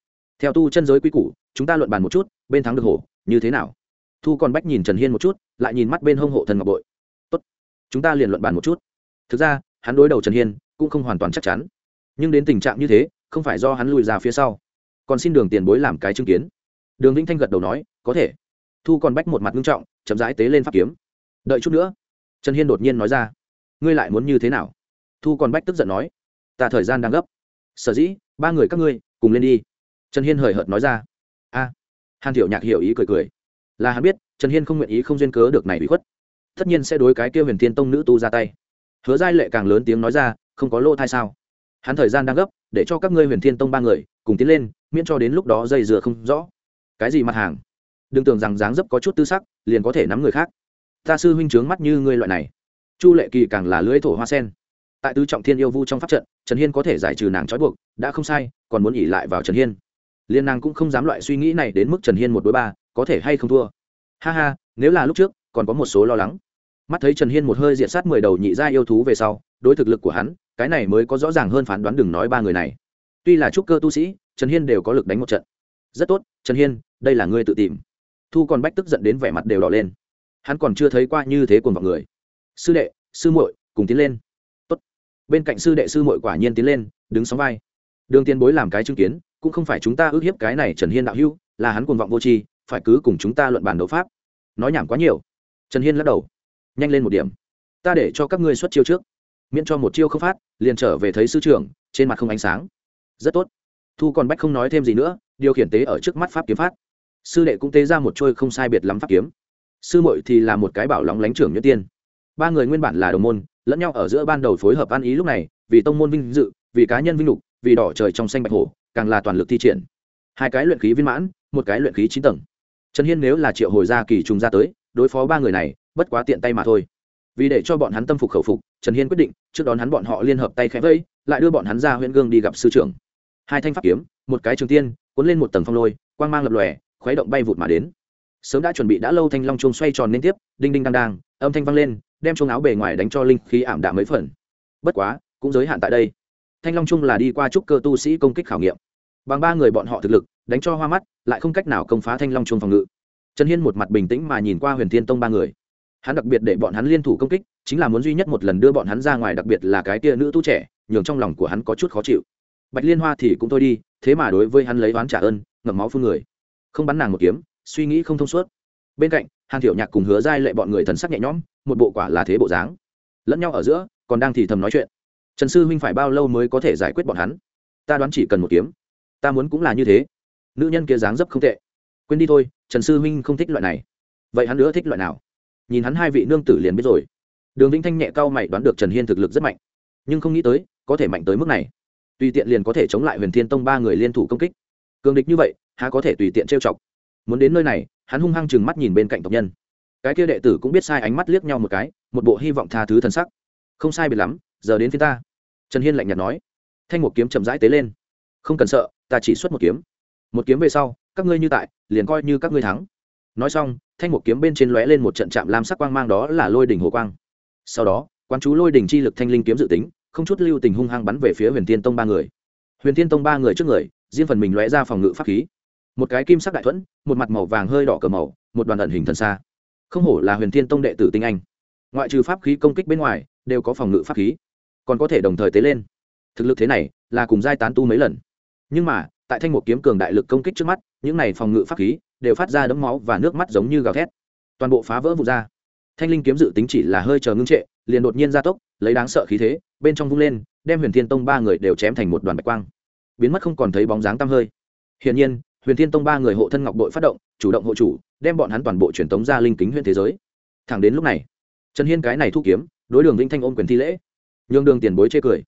theo tu chân giới quy củ chúng ta luận bàn một chút, bên thắng được hổ, như thế nào? Thu còn bách nhìn trần hiên một chút, lại nhìn mắt bên hông hộ thần ngọc bội. Tốt, chúng ta liền luận bàn một chút. Thực ra, hắn đối đầu trần hiên, cũng không hoàn toàn chắc chắn. Nhưng đến tình trạng như thế, không phải do hắn lùi ra phía sau. Còn xin đường tiền bối làm cái chứng kiến. Đường vĩnh thanh gật đầu nói, có thể. Thu còn bách một mặt nghiêm trọng, chậm rãi tế lên pháp kiếm. Đợi chút nữa. Trần hiên đột nhiên nói ra, ngươi lại muốn như thế nào? Thu còn bách tức giận nói, ta thời gian đang gấp. Sở dĩ, ba người các ngươi, cùng lên đi. Trần hiên hời hợt nói ra hàn thiểu nhạc hiểu ý cười cười. Là hắn biết, trần hiên không nguyện ý không duyên cớ được này bị khuất. Tất nhiên sẽ đối cái kia huyền thiên tông nữ tu ra tay. Hứa giai lệ càng lớn tiếng nói ra, không có lô thai sao? Hắn thời gian đang gấp, để cho các ngươi huyền thiên tông ba người cùng tiến lên, miễn cho đến lúc đó dây dừa không rõ. Cái gì mặt hàng? Đừng tưởng rằng dáng dấp có chút tư sắc, liền có thể nắm người khác. Ta sư huynh trướng mắt như ngươi loại này. Chu lệ kỳ càng là lưới thổ hoa sen. Tại tứ trọng thiên yêu vu trong pháp trận, trần hiên có thể giải trừ nàng trói buộc, đã không sai, còn muốn ỉ lại vào trần hiên liên nàng cũng không dám loại suy nghĩ này đến mức trần hiên một đối ba, có thể hay không thua. Ha ha, nếu là lúc trước, còn có một số lo lắng. Mắt thấy trần hiên một hơi diện sát mười đầu nhị gia yêu thú về sau, đối thực lực của hắn, cái này mới có rõ ràng hơn phán đoán đừng nói ba người này. Tuy là trúc cơ tu sĩ, trần hiên đều có lực đánh một trận. Rất tốt, trần hiên, đây là ngươi tự tìm. Thu còn bách tức giận đến vẻ mặt đều đỏ lên. Hắn còn chưa thấy qua như thế cùng vào người. Sư đệ, sư muội, cùng tiến lên. Tốt. bên cạnh sư đệ sư muội quả nhiên tiến lên, đứng sóng vai. Đường tiền bối làm cái chứng kiến cũng không phải chúng ta ước hiếp cái này trần hiên đạo hữu, là hắn cuồng vọng vô tri, phải cứ cùng chúng ta luận bàn đấu pháp. Nói nhảm quá nhiều. Trần hiên lắc đầu. Nhanh lên một điểm. Ta để cho các ngươi xuất chiêu trước. Miễn cho một chiêu không phát, liền trở về thấy sư trưởng, trên mặt không ánh sáng. Rất tốt. Thu còn bách không nói thêm gì nữa, điều khiển tế ở trước mắt pháp kiếm phát. Sư đệ cũng tế ra một trôi không sai biệt lắm pháp kiếm. Sư muội thì là một cái bảo lóng lánh trưởng nhất tiên. Ba người nguyên bản là đồng môn, lẫn nhau ở giữa ban đầu phối hợp ăn ý lúc này, vì tông môn vinh dự, vì cá nhân vinh lục, vì đỏ trời trong xanh bạch hổ càng là toàn lực thi triển. Hai cái luyện khí viên mãn, một cái luyện khí chín tầng. Trần hiên nếu là triệu hồi gia kỳ trùng ra tới, đối phó ba người này, bất quá tiện tay mà thôi. Vì để cho bọn hắn tâm phục khẩu phục, trần hiên quyết định, trước đón hắn bọn họ liên hợp tay khẽ vẫy, lại đưa bọn hắn ra huyện gương đi gặp sư trưởng. Hai thanh pháp kiếm, một cái trường tiên, cuốn lên một tầng phong lôi, quang mang lập lòe, khuấy động bay vụt mà đến. Sớm đã chuẩn bị đã lâu thanh long chuông xoay tròn liên tiếp, đinh đinh đang đang âm thanh vang lên, đem chuông áo bề ngoài đánh cho linh khí ảm đạm mấy phần. Bất quá, cũng giới hạn tại đây. Thanh long chuông là đi qua trúc cơ tu sĩ công kích khảo nghiệm bằng ba người bọn họ thực lực, đánh cho hoa mắt, lại không cách nào công phá thanh long chuông phòng ngự. Trần hiên một mặt bình tĩnh mà nhìn qua huyền thiên tông ba người. Hắn đặc biệt để bọn hắn liên thủ công kích, chính là muốn duy nhất một lần đưa bọn hắn ra ngoài, đặc biệt là cái tia nữ tu trẻ, nhường trong lòng của hắn có chút khó chịu. Bạch liên hoa thì cũng thôi đi, thế mà đối với hắn lấy oán trả ơn, ngậm máu phương người. Không bắn nàng một kiếm, suy nghĩ không thông suốt. Bên cạnh, hàn thiểu nhạc cùng hứa giai lệ bọn người thần sắc nhẹ nhõm, một bộ quả là thế bộ dáng. Lẫn nhau ở giữa, còn đang thì thầm nói chuyện. Trần sư huynh phải bao lâu mới có thể giải quyết bọn hắn? Ta đoán chỉ cần một kiếm ta muốn cũng là như thế. Nữ nhân kia dáng dấp không tệ. Quên đi thôi, trần sư huynh không thích loại này. Vậy hắn nữa thích loại nào? Nhìn hắn hai vị nương tử liền biết rồi. Đường vĩnh thanh nhẹ cao mày đoán được trần hiên thực lực rất mạnh. Nhưng không nghĩ tới, có thể mạnh tới mức này. Tùy tiện liền có thể chống lại huyền thiên tông ba người liên thủ công kích. Cường địch như vậy, há có thể tùy tiện trêu chọc? Muốn đến nơi này, hắn hung hăng chừng mắt nhìn bên cạnh tộc nhân. Cái kia đệ tử cũng biết sai ánh mắt liếc nhau một cái, một bộ hy vọng tha thứ thần sắc. Không sai biệt lắm, giờ đến phía ta. Trần hiên lạnh nhạt nói. Thanh một kiếm chậm rãi tế lên. Không cần sợ ta chỉ xuất một kiếm. Một kiếm về sau, các ngươi như tại, liền coi như các ngươi thắng. Nói xong, thanh một kiếm bên trên lóe lên một trận chạm lam sắc quang mang đó là lôi đỉnh hồ quang. Sau đó quan chú lôi đỉnh chi lực thanh linh kiếm dự tính, không chút lưu tình hung hăng bắn về phía huyền tiên tông ba người. Huyền tiên tông ba người trước người, riêng phần mình lóe ra phòng ngự pháp khí. Một cái kim sắc đại thuẫn, một mặt màu vàng hơi đỏ cờ màu, một đoàn ẩn hình thần xa. Không hổ là huyền thiên tông đệ tử tinh anh. Ngoại trừ pháp khí công kích bên ngoài, đều có phòng ngự pháp khí, còn có thể đồng thời tế lên. Thực lực thế này, là cùng giai tán tu mấy lần nhưng mà, tại thanh một kiếm cường đại lực công kích trước mắt, những này phòng ngự pháp khí đều phát ra đấm máu và nước mắt giống như gào thét. Toàn bộ phá vỡ vụ ra. Thanh linh kiếm dự tính chỉ là hơi chờ ngưng trệ, liền đột nhiên gia tốc, lấy đáng sợ khí thế, bên trong vung lên, đem huyền thiên tông ba người đều chém thành một đoàn bạch quang. Biến mất không còn thấy bóng dáng tăm hơi. Hiển nhiên, huyền thiên tông ba người hộ thân ngọc đội phát động, chủ động hộ chủ, đem bọn hắn toàn bộ truyền tống ra linh kính huyện thế giới. Thẳng đến lúc này, trần hiên cái này thu kiếm, đối đường vĩnh thanh ôm quyền thi lễ. Nhường đường tiền bối chê cười.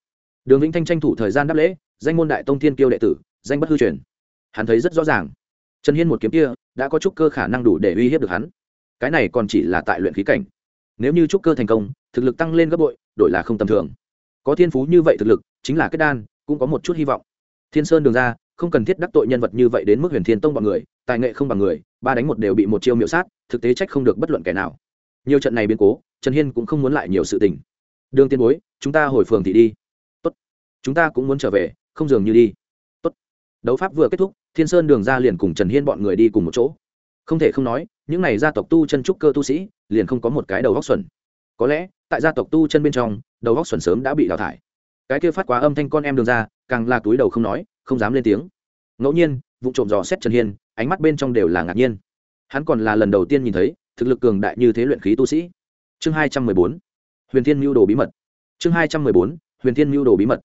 Đường vĩnh thanh tranh thủ thời gian đáp lễ danh môn đại tông thiên kiêu đệ tử, danh bất hư truyền. Hắn thấy rất rõ ràng. Trần hiên một kiếm kia đã có chút cơ khả năng đủ để uy hiếp được hắn. Cái này còn chỉ là tại luyện khí cảnh. Nếu như trúc cơ thành công, thực lực tăng lên gấp bội, đổi là không tầm thường. Có thiên phú như vậy thực lực, chính là kết đan, cũng có một chút hy vọng. Thiên sơn đường ra, không cần thiết đắc tội nhân vật như vậy đến mức huyền thiên tông bằng người, tài nghệ không bằng người, ba đánh một đều bị một chiêu miệu sát, thực tế trách không được bất luận kẻ nào. Nhiều trận này biến cố, trần hiên cũng không muốn lại nhiều sự tình. Đường tiên bối, chúng ta hồi phường thì đi. Tốt. Chúng ta cũng muốn trở về không dường như đi. Tốt. Đấu pháp vừa kết thúc, thiên sơn đường ra liền cùng trần hiên bọn người đi cùng một chỗ. Không thể không nói, những n à y gia tộc tu chân trúc cơ tu sĩ, liền không có một cái đầu góc xuẩn. Có lẽ, tại gia tộc tu chân bên trong, đầu góc xuẩn sớm đã bị đào thải. Cái kia phát quá âm thanh con em đường ra, càng là túi đầu không nói, không dám lên tiếng. Ngẫu nhiên vụ trộm dò xét trần hiên, ánh mắt bên trong đều là ngạc nhiên. Hắn còn là lần đầu tiên nhìn thấy, thực lực cường đại như thế luyện khí tu sĩ. Chương hai trăm mười bốn. Huyền thiên mưu đồ bí mật. Chương hai trăm mười bốn. Huyền thiên mưu đồ bí mật.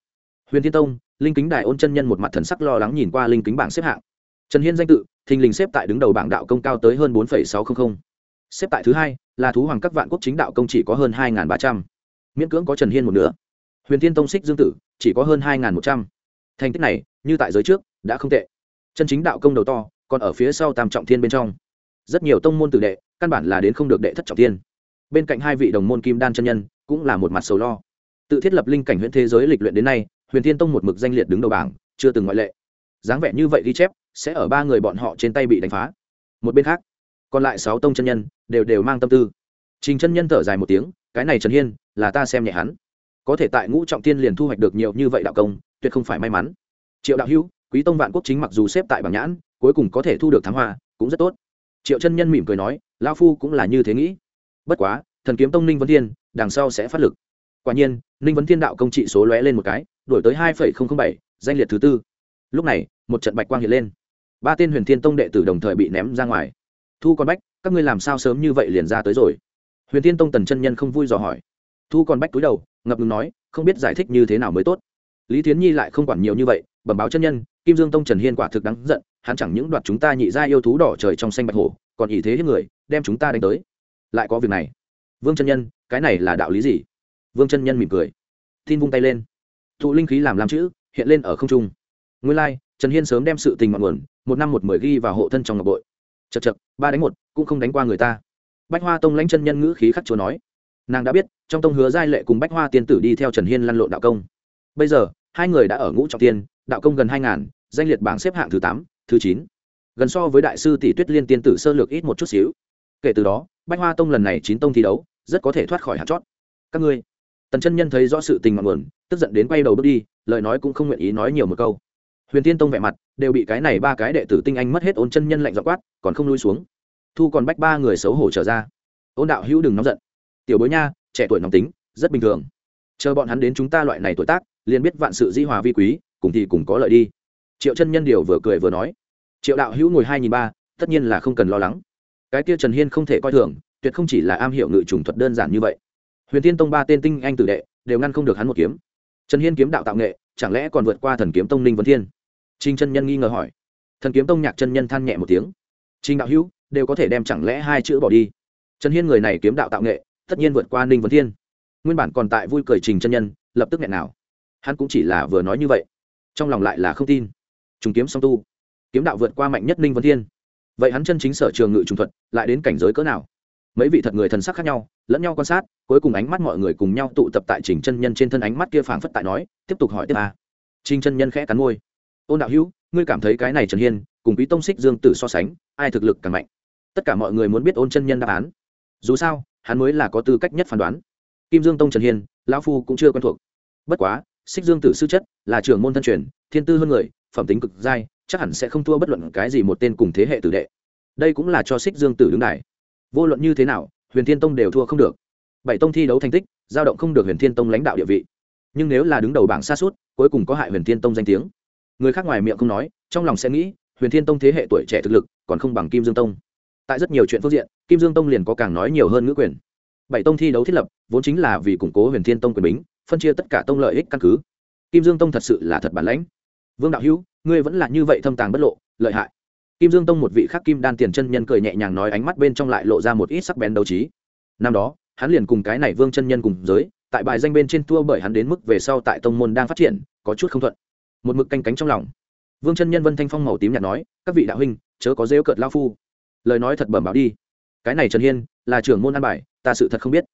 Huyền thiên tông linh kính đại ôn chân nhân một mặt thần sắc lo lắng nhìn qua linh kính bảng xếp hạng. Trần hiên danh tự, thình lình xếp tại đứng đầu bảng đạo công cao tới hơn bốn sáu trăm linh xếp tại thứ hai là thú hoàng các vạn quốc chính đạo công chỉ có hơn hai ba trăm. Miễn cưỡng có trần hiên một nửa. Huyền thiên tông xích dương tử, chỉ có hơn hai một trăm. Thành tích này, như tại giới trước, đã không tệ. Chân chính đạo công đầu to, còn ở phía sau tam trọng thiên bên trong. Rất nhiều tông môn tử đệ, căn bản là đến không được đệ thất trọng thiên. Bên cạnh hai vị đồng môn kim đan chân nhân, cũng là một mặt sầu lo. Tự thiết lập linh cảnh huyện thế giới lịch luyện đến nay huyền thiên tông một mực danh liệt đứng đầu bảng, chưa từng ngoại lệ. Dáng vẻ như vậy ghi chép, sẽ ở ba người bọn họ trên tay bị đánh phá. Một bên khác, còn lại sáu tông chân nhân, đều đều mang tâm tư. Trình chân nhân thở dài một tiếng, cái này trần hiên, là ta xem nhẹ hắn. Có thể tại ngũ trọng tiên liền thu hoạch được nhiều như vậy đạo công, tuyệt không phải may mắn. Triệu đạo hữu, quý tông vạn quốc chính mặc dù xếp tại bảng nhãn, cuối cùng có thể thu được thắng hoa, cũng rất tốt. Triệu chân nhân mỉm cười nói lao phu cũng là như thế nghĩ. Bất quá, thần kiếm tông ninh vấn thiên, đằng sau sẽ phát lực. Quả nhiên, ninh vấn thiên đạo công trị số lóe lên một cái đổi tới hai bảy, danh liệt thứ tư. Lúc này, một trận bạch quang hiện lên. Ba tên huyền thiên tông đệ tử đồng thời bị ném ra ngoài. Thu còn bách, các ngươi làm sao sớm như vậy liền ra tới rồi? Huyền thiên tông tần chân nhân không vui dò hỏi. Thu còn bách túi đầu, ngập ngừng nói, không biết giải thích như thế nào mới tốt. Lý tiến nhi lại không quản nhiều như vậy, bẩm báo chân nhân, kim dương tông trần hiên quả thực đáng giận, hắn chẳng những đoạt chúng ta nhị ra yêu thú đỏ trời trong xanh bạch hổ, còn ý thế hiếp người, đem chúng ta đánh tới. Lại có việc này. Vương chân nhân, cái này là đạo lý gì? Vương chân nhân mỉm cười. Tin vung tay lên thụ linh khí làm làm chữ hiện lên ở không trung. Nguyên lai、like, trần hiên sớm đem sự tình mọi nguồn một năm một mười ghi vào hộ thân trong ngọc bội. Chật chật ba đánh một cũng không đánh qua người ta. Bách hoa tông lãnh chân nhân ngữ khí khắc chúa nói. Nàng đã biết trong tông hứa giai lệ cùng bách hoa tiên tử đi theo trần hiên lăn lộn đạo công. Bây giờ hai người đã ở ngũ trọng tiên đạo công gần hai ngàn danh liệt bảng xếp hạng thứ tám thứ chín. Gần so với đại sư tỷ tuyết liên tiên tử sơ lược ít một chút xíu. Kể từ đó bách hoa tông lần này chín tông thi đấu rất có thể thoát khỏi hạt chót. Các ngươi tần chân nhân thấy rõ sự tình ngọn nguồn, tức giận đến quay đầu bước đi, lời nói cũng không nguyện ý nói nhiều một câu. Huyền tiên tông vẻ mặt đều bị cái này ba cái đệ tử tinh anh mất hết ôn chân nhân lạnh dọ quát, còn không lui xuống. Thu còn bách ba người xấu hổ trở ra. Ôn đạo hữu đừng nóng giận. Tiểu bối nha, trẻ tuổi nóng tính, rất bình thường. Chờ bọn hắn đến chúng ta loại này tuổi tác, liền biết vạn sự di hòa vi quý, cùng thì cùng có lợi đi. Triệu chân nhân điều vừa cười vừa nói. Triệu đạo hữu ngồi hai nghìn ba, tất nhiên là không cần lo lắng. Cái kia trần hiên không thể coi thường, tuyệt không chỉ là am hiểu ngự trùng thuật đơn giản như vậy huyền Thiên tông ba tên tinh anh tử đệ đều ngăn không được hắn một kiếm. Trần hiên kiếm đạo tạo nghệ, chẳng lẽ còn vượt qua thần kiếm tông ninh vân thiên? Trinh chân nhân nghi ngờ hỏi. Thần kiếm tông nhạc chân nhân than nhẹ một tiếng. Trinh đạo hữu, đều có thể đem chẳng lẽ hai chữ bỏ đi. Trần hiên người này kiếm đạo tạo nghệ, tất nhiên vượt qua ninh vấn thiên. Nguyên bản còn tại vui cười trình chân nhân, lập tức nghẹn nào. Hắn cũng chỉ là vừa nói như vậy. Trong lòng lại là không tin. Trùng kiếm song tu. Kiếm đạo vượt qua mạnh nhất ninh vấn thiên. Vậy hắn chân chính sở trường ngự trùng thuật, lại đến cảnh giới cỡ nào? Mấy vị thật người thần sắc khác nhau, lẫn nhau quan sát, cuối cùng ánh mắt mọi người cùng nhau tụ tập tại trình chân nhân trên thân ánh mắt kia phảng phất tại nói, tiếp tục hỏi tiếp a. À. trình chân nhân khẽ cắn môi. Ôn đạo hữu, ngươi cảm thấy cái này trần hiên, cùng quý tông xích dương tử so sánh, ai thực lực càng mạnh? Tất cả mọi người muốn biết ôn chân nhân đáp án. Dù sao, hắn mới là có tư cách nhất phán đoán. Kim dương tông trần hiên, lão phu cũng chưa quen thuộc. Bất quá, xích dương tử sư chất, là trưởng môn thân truyền, thiên tư hơn người, phẩm tính cực dai, chắc hẳn sẽ không thua bất luận cái gì một tên cùng thế hệ tử đệ. Đây cũng là cho xích dương tử đứng đài vô luận như thế nào, huyền thiên tông đều thua không được. Bảy tông thi đấu thành tích, giao động không được huyền thiên tông lãnh đạo địa vị. Nhưng nếu là đứng đầu bảng xa suốt, cuối cùng có hại huyền thiên tông danh tiếng. Người khác ngoài miệng không nói, trong lòng sẽ nghĩ, huyền thiên tông thế hệ tuổi trẻ thực lực, còn không bằng kim dương tông. Tại rất nhiều chuyện phương diện, kim dương tông liền có càng nói nhiều hơn ngữ quyền. Bảy tông thi đấu thiết lập, vốn chính là vì củng cố huyền thiên tông quyền bính, phân chia tất cả tông lợi ích căn cứ. Kim dương tông thật sự là thật bản lãnh. Vương đạo hữu, ngươi vẫn là như vậy thâm tàng bất lộ, lợi hại kim dương tông một vị khắc kim đan tiền chân nhân cười nhẹ nhàng nói ánh mắt bên trong lại lộ ra một ít sắc bén đấu trí. Năm đó, hắn liền cùng cái này vương chân nhân cùng giới, tại bài danh bên trên thua bởi hắn đến mức về sau tại tông môn đang phát triển, có chút không thuận. Một mực canh cánh trong lòng. Vương chân nhân vân thanh phong màu tím nhạt nói, các vị đạo huynh, chớ có rêu cợt lao phu. Lời nói thật bẩm báo đi. Cái này trần hiên, là trưởng môn an bài, ta sự thật không biết.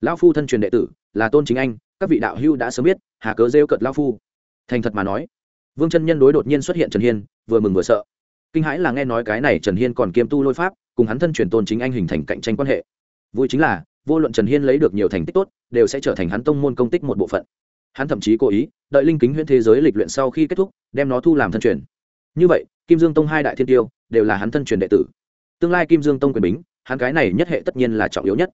Lão phu thân truyền đệ tử, là tôn chính anh, các vị đạo hưu đã sớm biết, hà cớ rêu cợt lao phu. Thành thật mà nói. Vương chân nhân đối đột nhiên xuất hiện trần hiên, vừa mừng vừa sợ kinh hãi là nghe nói cái này trần hiên còn kiêm tu lôi pháp, cùng hắn thân truyền tôn chính anh hình thành cạnh tranh quan hệ. Vui chính là, vô luận trần hiên lấy được nhiều thành tích tốt, đều sẽ trở thành hắn tông môn công tích một bộ phận. Hắn thậm chí cố ý, đợi linh kính huyễn thế giới lịch luyện sau khi kết thúc, đem nó thu làm thân truyền. Như vậy, kim dương tông hai đại thiên tiêu, đều là hắn thân truyền đệ tử. Tương lai kim dương tông quyền bính, hắn cái này nhất hệ tất nhiên là trọng yếu nhất.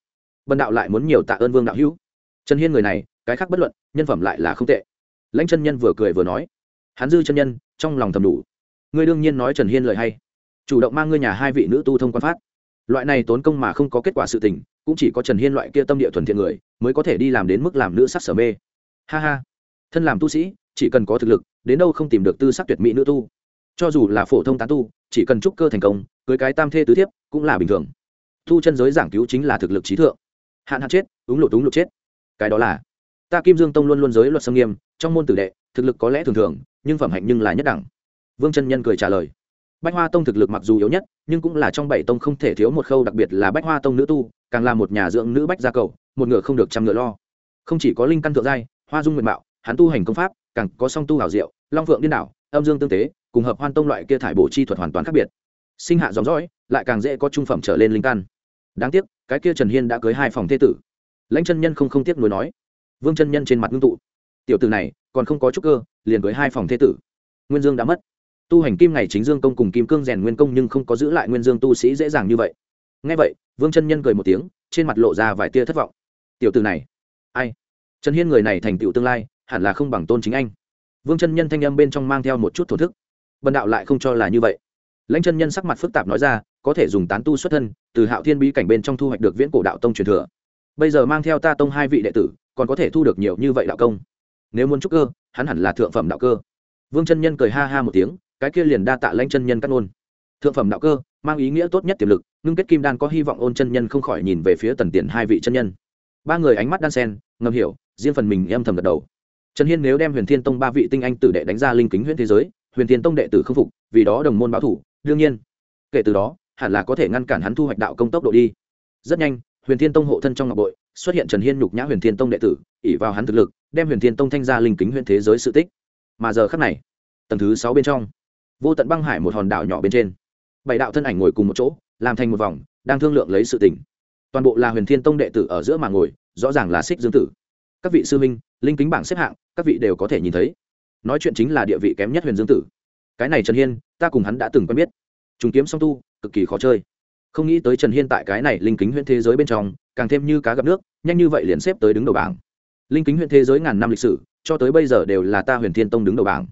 Bần đạo lại muốn nhiều tạ ơn vương đạo hữu. Trần hiên người này, cái khác bất luận, nhân phẩm lại là không tệ. Lãnh chân nhân vừa cười vừa nói. Hắn dư chân nhân, trong lòng thầm đủ ngươi đương nhiên nói trần hiên lời hay. Chủ động mang ngươi nhà hai vị nữ tu thông quan phát. Loại này tốn công mà không có kết quả sự tình, cũng chỉ có trần hiên loại kia tâm địa thuần thiện người, mới có thể đi làm đến mức làm nữ sắc sở mê. Ha ha. Thân làm tu sĩ, chỉ cần có thực lực, đến đâu không tìm được tư sắc tuyệt mỹ nữ tu. Cho dù là phổ thông tán tu, chỉ cần trúc cơ thành công, cưới cái tam thê tứ thiếp, cũng là bình thường. Tu chân giới giảng cứu chính là thực lực trí thượng. Hạn hạn chết úng lụt úng lụt chết. Cái đó là, ta kim dương tông luôn luôn giới luật xâm nghiêm, trong môn tử đệ, thực lực có lẽ thường thường, nhưng phẩm hạnh nhưng là nhất đẳng vương chân nhân cười trả lời. Bách hoa tông thực lực mặc dù yếu nhất, nhưng cũng là trong bảy tông không thể thiếu một khâu, đặc biệt là bách hoa tông nữ tu, càng là một nhà dưỡng nữ bách gia cầu, một ngựa không được trăm ngựa lo. Không chỉ có linh căn thượng giai, hoa dung nguyện mạo, hắn tu hành công pháp, càng có song tu hảo diệu, long phượng điên đảo, âm dương tương tế, cùng hợp hoan tông loại kia thải bổ chi thuật hoàn toàn khác biệt. Sinh hạ dòng dõi, lại càng dễ có trung phẩm trở lên linh căn. Đáng tiếc, cái kia trần hiên đã cưới hai phòng thế tử. Lãnh chân nhân không không tiếc nuối nói. Vương chân nhân trên mặt ngưng tụ. Tiểu tử này, còn không có chút cơ, liền cưới hai phòng thế tử. Nguyên dương đã mất tu hành kim ngày chính dương công cùng kim cương rèn nguyên công nhưng không có giữ lại nguyên dương tu sĩ dễ dàng như vậy. Ngay vậy, vương chân nhân cười một tiếng, trên mặt lộ ra vài tia thất vọng. Tiểu từ này, ai? Trần hiên người này thành tựu tương lai, hẳn là không bằng tôn chính anh. Vương chân nhân thanh âm bên trong mang theo một chút thổ thức. Bần đạo lại không cho là như vậy. Lãnh chân nhân sắc mặt phức tạp nói ra, có thể dùng tán tu xuất thân, từ hạo thiên bí cảnh bên trong thu hoạch được viễn cổ đạo tông truyền thừa. Bây giờ mang theo ta tông hai vị đệ tử, còn có thể thu được nhiều như vậy đạo công. Nếu muốn trúc cơ, hắn hẳn là thượng phẩm đạo cơ. Vương chân nhân cười ha ha một tiếng cái kia liền đa tạ lãnh chân nhân cắt ngôn. Thượng phẩm đạo cơ, mang ý nghĩa tốt nhất tiềm lực, ngưng kết kim đan có hy vọng ôn chân nhân không khỏi nhìn về phía tần tiền hai vị chân nhân. Ba người ánh mắt đan sen ngầm hiểu, riêng phần mình em thầm gật đầu. Trần hiên nếu đem huyền thiên tông ba vị tinh anh tử đệ đánh ra linh kính huyện thế giới, huyền thiên tông đệ tử không phục, vì đó đồng môn báo thủ, đương nhiên, kể từ đó, hẳn là có thể ngăn cản hắn thu hoạch đạo công tốc độ đi. Rất nhanh, huyền thiên tông hộ thân trong ngọc bội, xuất hiện trần hiên nhục nhã huyền thiên tông đệ tử ỉ vào hắn thực lực, đem huyền thiên tông thanh ra linh kính huyện thế giới sự tích. Mà giờ khắc này, tầng thứ sáu bên trong vô tận băng hải một hòn đảo nhỏ bên trên. Bảy đạo thân ảnh ngồi cùng một chỗ, làm thành một vòng, đang thương lượng lấy sự tình. Toàn bộ là huyền thiên tông đệ tử ở giữa mà ngồi, rõ ràng là xích dương tử. Các vị sư minh linh kính bảng xếp hạng, các vị đều có thể nhìn thấy. Nói chuyện chính là địa vị kém nhất huyền dương tử. Cái này trần hiên, ta cùng hắn đã từng quen biết. Chúng kiếm song tu, cực kỳ khó chơi. Không nghĩ tới trần hiên tại cái này linh kính huyện thế giới bên trong, càng thêm như cá gặp nước, nhanh như vậy liền xếp tới đứng đầu bảng. Linh kính huyện thế giới ngàn năm lịch sử, cho tới bây giờ đều là ta huyền thiên tông đứng đầu bảng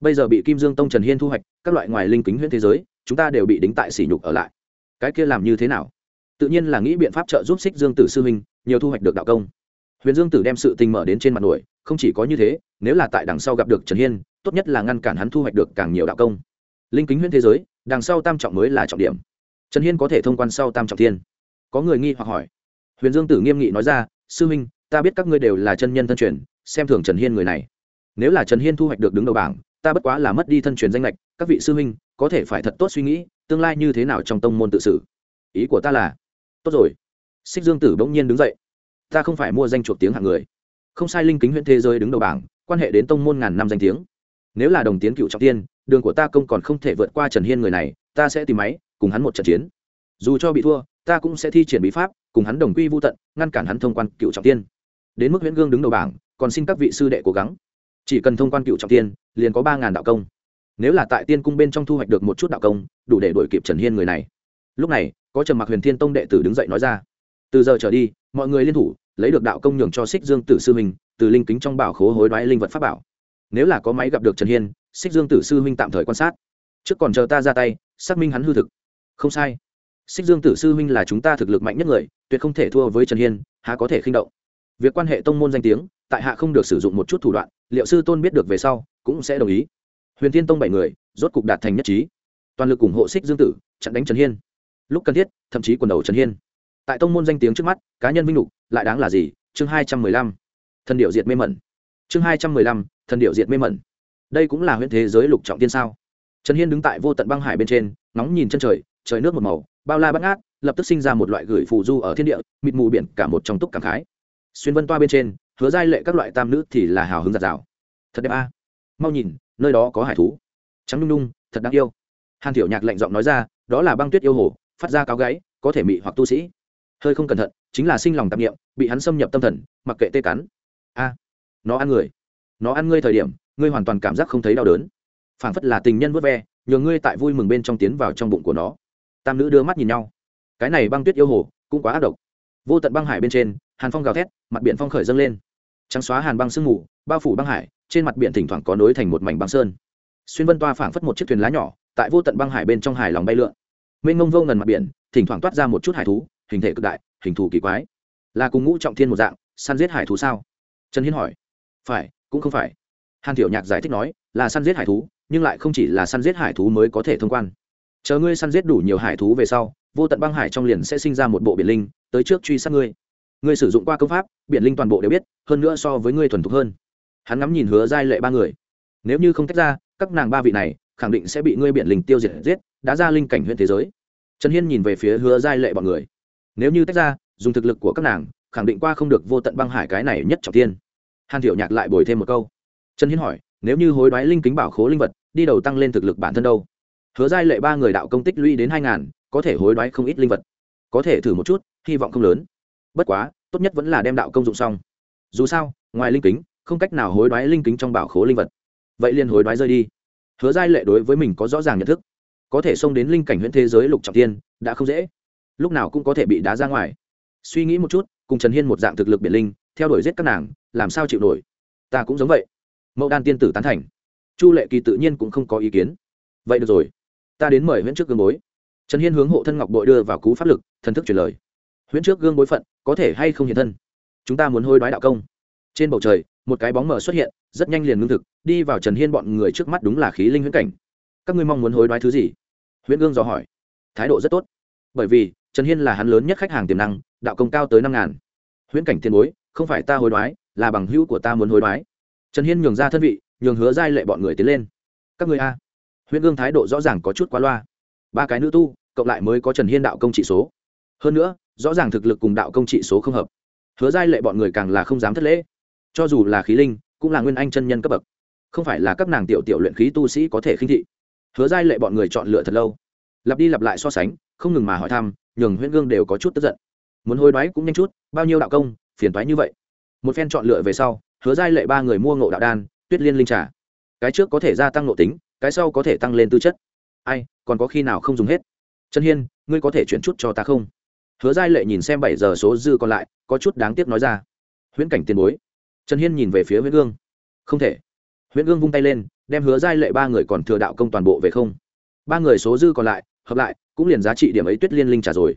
bây giờ bị kim dương tông trần hiên thu hoạch, các loại ngoài linh kính huyện thế giới, chúng ta đều bị đính tại sỉ nhục ở lại. Cái kia làm như thế nào? Tự nhiên là nghĩ biện pháp trợ giúp xích dương tử sư huynh, nhiều thu hoạch được đạo công. Huyền dương tử đem sự tình mở đến trên mặt nổi không chỉ có như thế, nếu là tại đằng sau gặp được trần hiên, tốt nhất là ngăn cản hắn thu hoạch được càng nhiều đạo công. Linh kính huyễn thế giới, đằng sau tam trọng mới là trọng điểm. Trần hiên có thể thông quan sau tam trọng thiên. Có người nghi hoặc hỏi. Huyền dương tử nghiêm nghị nói ra, sư huynh, ta biết các ngươi đều là chân nhân thân truyền, xem thường trần hiên người này. Nếu là trần hiên thu hoạch được đứng đầu bảng ta bất quá là mất đi thân truyền danh lệch, các vị sư huynh, có thể phải thật tốt suy nghĩ, tương lai như thế nào trong tông môn tự xử. Ý của ta là, tốt rồi. Xích dương tử bỗng nhiên đứng dậy. Ta không phải mua danh chuộc tiếng hạng người. Không sai linh kính huyện thế giới đứng đầu bảng, quan hệ đến tông môn ngàn năm danh tiếng. Nếu là đồng tiến cựu trọng tiên, đường của ta công còn không thể vượt qua trần hiên người này, ta sẽ tìm máy, cùng hắn một trận chiến. Dù cho bị thua, ta cũng sẽ thi triển bí pháp, cùng hắn đồng quy vô tận, ngăn cản hắn thông quan cựu trọng tiên. Đến mức huyễn gương đứng đầu bảng, còn xin các vị sư đệ cố gắng. Chỉ cần thông quan cựu trọng tiên liền có ba ngàn đạo công. Nếu là tại tiên cung bên trong thu hoạch được một chút đạo công, đủ để đổi kịp trần hiên người này. Lúc này, có trầm mặc huyền thiên tông đệ tử đứng dậy nói ra. Từ giờ trở đi, mọi người liên thủ, lấy được đạo công nhường cho xích dương tử sư huynh, từ linh kính trong bảo khố hối đoái linh vật pháp bảo. Nếu là có máy gặp được trần hiên xích dương tử sư huynh tạm thời quan sát. Trước còn chờ ta ra tay, xác minh hắn hư thực. Không sai. Xích dương tử sư huynh là chúng ta thực lực mạnh nhất người, tuyệt không thể thua với trần hiên, há có thể khinh động. Việc quan hệ tông môn danh tiếng, tại hạ không được sử dụng một chút thủ đoạn, liệu sư tôn biết được về sau cũng sẽ đồng ý. Huyền thiên tông bảy người, rốt cục đạt thành nhất trí. Toàn lực ủng hộ xích dương tử, chặn đánh trần hiên. Lúc cần thiết, thậm chí quần đầu trần hiên. Tại tông môn danh tiếng trước mắt, cá nhân vinh lục, lại đáng là gì? Chương hai trăm mười lăm. Thần điệu diệt mê mẩn. Chương hai trăm mười lăm. Thần điệu diệt mê mẩn. Đây cũng là huyện thế giới lục trọng tiên sao? Trần hiên đứng tại vô tận băng hải bên trên nóng nhìn chân trời trời nước một màu, bao la bắt ngát, lập tức sinh ra một loại gửi phù du ở thiên địa, mịt mù biển, cả một trong túc cảm khái. Xuyên vân toa bên trên, hứa giai lệ các loại tam nữ thì là hào hứng giạt rào thật đẹp a mau nhìn, nơi đó có hải thú. Trắng nhung nhung thật đáng yêu. Hàn tiểu nhạc lạnh giọng nói ra, đó là băng tuyết yêu hồ, phát ra cáo gáy có thể mị hoặc tu sĩ. Hơi không cẩn thận, chính là sinh lòng tạp nghiệm bị hắn xâm nhập tâm thần, mặc kệ tê cắn. A, nó ăn người. Nó ăn ngươi thời điểm, ngươi hoàn toàn cảm giác không thấy đau đớn. Phảng phất là tình nhân vớt ve nhờ ngươi tại vui mừng bên trong tiến vào trong bụng của nó. Tam nữ đưa mắt nhìn nhau. Cái này băng tuyết yêu hồ, cũng quá ác độc. Vô tận băng hải bên trên, hàn phong gào thét, mặt biển phong khởi dâng lên. Trắng xóa hàn băng sương mù, bao phủ băng hải trên mặt biển thỉnh thoảng có nối thành một mảnh băng sơn. Xuyên vân toa phảng phất một chiếc thuyền lá nhỏ, tại vô tận băng hải bên trong hải lòng bay lượn. Mênh ngông vô ngần mặt biển, thỉnh thoảng toát ra một chút hải thú, hình thể cực đại, hình thù kỳ quái. Là cùng ngũ trọng thiên một dạng, săn giết hải thú sao? Trần Hiến hỏi. Phải, cũng không phải. Hàn tiểu nhạc giải thích nói, là săn giết hải thú, nhưng lại không chỉ là săn giết hải thú mới có thể thông quan. Chờ ngươi săn giết đủ nhiều hải thú về sau, vô tận băng hải trong liền sẽ sinh ra một bộ biển linh, tới trước truy sát ngươi. Ngươi sử dụng qua công pháp, biển linh toàn bộ đều biết, hơn nữa so với ngươi thuần thục hơn hắn ngắm nhìn hứa giai lệ ba người. Nếu như không tách ra, các nàng ba vị này khẳng định sẽ bị ngươi biển linh tiêu diệt giết đã ra linh cảnh huyện thế giới. Trần hiên nhìn về phía hứa giai lệ bọn người. Nếu như tách ra, dùng thực lực của các nàng, khẳng định qua không được vô tận băng hải cái này nhất trọng tiên hàn thiệu nhạc lại bồi thêm một câu. Trần hiên hỏi, nếu như hối đoái linh kính bảo khố linh vật, đi đầu tăng lên thực lực bản thân đâu? Hứa giai lệ ba người đạo công tích lũy đến hai ngàn, có thể hối đoái không ít linh vật. Có thể thử một chút, hy vọng không lớn. Bất quá, tốt nhất vẫn là đem đạo công dụng xong. Dù sao, ngoài linh kính không cách nào hối đoái linh kính trong bảo khố linh vật. Vậy liền hối đoái rơi đi. Hứa giai lệ đối với mình có rõ ràng nhận thức. Có thể xông đến linh cảnh huyện thế giới lục trọng tiên đã không dễ. Lúc nào cũng có thể bị đá ra ngoài. Suy nghĩ một chút, cùng trần hiên một dạng thực lực biển linh, theo đuổi giết các nàng, làm sao chịu nổi? Ta cũng giống vậy. Mẫu đan tiên tử tán thành. Chu lệ kỳ tự nhiên cũng không có ý kiến. Vậy được rồi. Ta đến mời huyễn trước gương bối. Trần hiên hướng hộ thân ngọc bội đưa vào cú pháp lực, thần thức truyền lời. Huyễn trước gương bối phận, có thể hay không hiện thân? Chúng ta muốn hôi đoái đạo công trên bầu trời, một cái bóng mờ xuất hiện, rất nhanh liền ngưng thực, đi vào trần hiên bọn người trước mắt đúng là khí linh huyễn cảnh. Các ngươi mong muốn hối đoái thứ gì? Huyễn gương dò hỏi. Thái độ rất tốt. Bởi vì, trần hiên là hắn lớn nhất khách hàng tiềm năng, đạo công cao tới năm ngàn. Huyễn cảnh tiền bối, không phải ta hối đoái, là bằng hữu của ta muốn hối đoái. Trần hiên nhường ra thân vị, nhường hứa giai lệ bọn người tiến lên. Các người a. Huyễn gương thái độ rõ ràng có chút quá loa. Ba cái nữ tu, cộng lại mới có trần hiên đạo công trị số. Hơn nữa, rõ ràng thực lực cùng đạo công trị số không hợp. Hứa giai lệ bọn người càng là không dám thất lễ cho dù là khí linh, cũng là nguyên anh chân nhân cấp bậc. Không phải là các nàng tiểu tiểu luyện khí tu sĩ có thể khinh thị. Hứa giai lệ bọn người chọn lựa thật lâu. Lặp đi lặp lại so sánh, không ngừng mà hỏi thăm, nhường huyễn gương đều có chút tức giận. Muốn hối đoái cũng nhanh chút, bao nhiêu đạo công, phiền toái như vậy. Một phen chọn lựa về sau, hứa giai lệ ba người mua ngộ đạo đan, tuyết liên linh trà. Cái trước có thể gia tăng nội tính, cái sau có thể tăng lên tư chất. Ai, còn có khi nào không dùng hết? Trần hiên, ngươi có thể chuyển chút cho ta không? Hứa giai lệ nhìn xem bảy giờ số dư còn lại, có chút đáng tiếc nói ra. Huyễn cảnh tiền bối trần hiên nhìn về phía huyễn ương. Không thể. Huyễn ương vung tay lên đem hứa giai lệ ba người còn thừa đạo công toàn bộ về không. Ba người số dư còn lại hợp lại cũng liền giá trị điểm ấy tuyết liên linh trả rồi.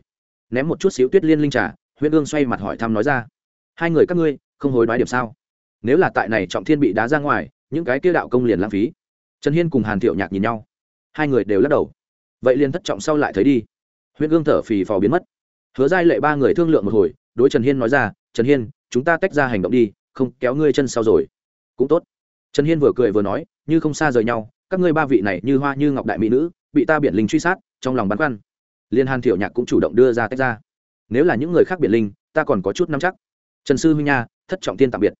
Ném một chút xíu tuyết liên linh trả, huyễn ương xoay mặt hỏi thăm nói ra. Hai người các ngươi không hối đoái điểm sao? Nếu là tại này trọng thiên bị đá ra ngoài những cái kia đạo công liền lãng phí. Trần hiên cùng hàn thiệu nhạc nhìn nhau. Hai người đều lắc đầu. Vậy liền thất trọng sau lại thấy đi. Huyễn ương thở phì phò biến mất. Hứa giai lệ ba người thương lượng một hồi đối trần hiên nói ra trần hiên chúng ta tách ra hành động đi không kéo ngươi chân sau rồi. Cũng tốt. Trần hiên vừa cười vừa nói, như không xa rời nhau, các ngươi ba vị này như hoa như ngọc đại mỹ nữ, bị ta biển linh truy sát, trong lòng băn khoăn. Liên hàn thiệu nhạc cũng chủ động đưa ra tách ra. Nếu là những người khác biển linh, ta còn có chút nắm chắc. Trần sư huynh nha, thất trọng tiên tạm biệt.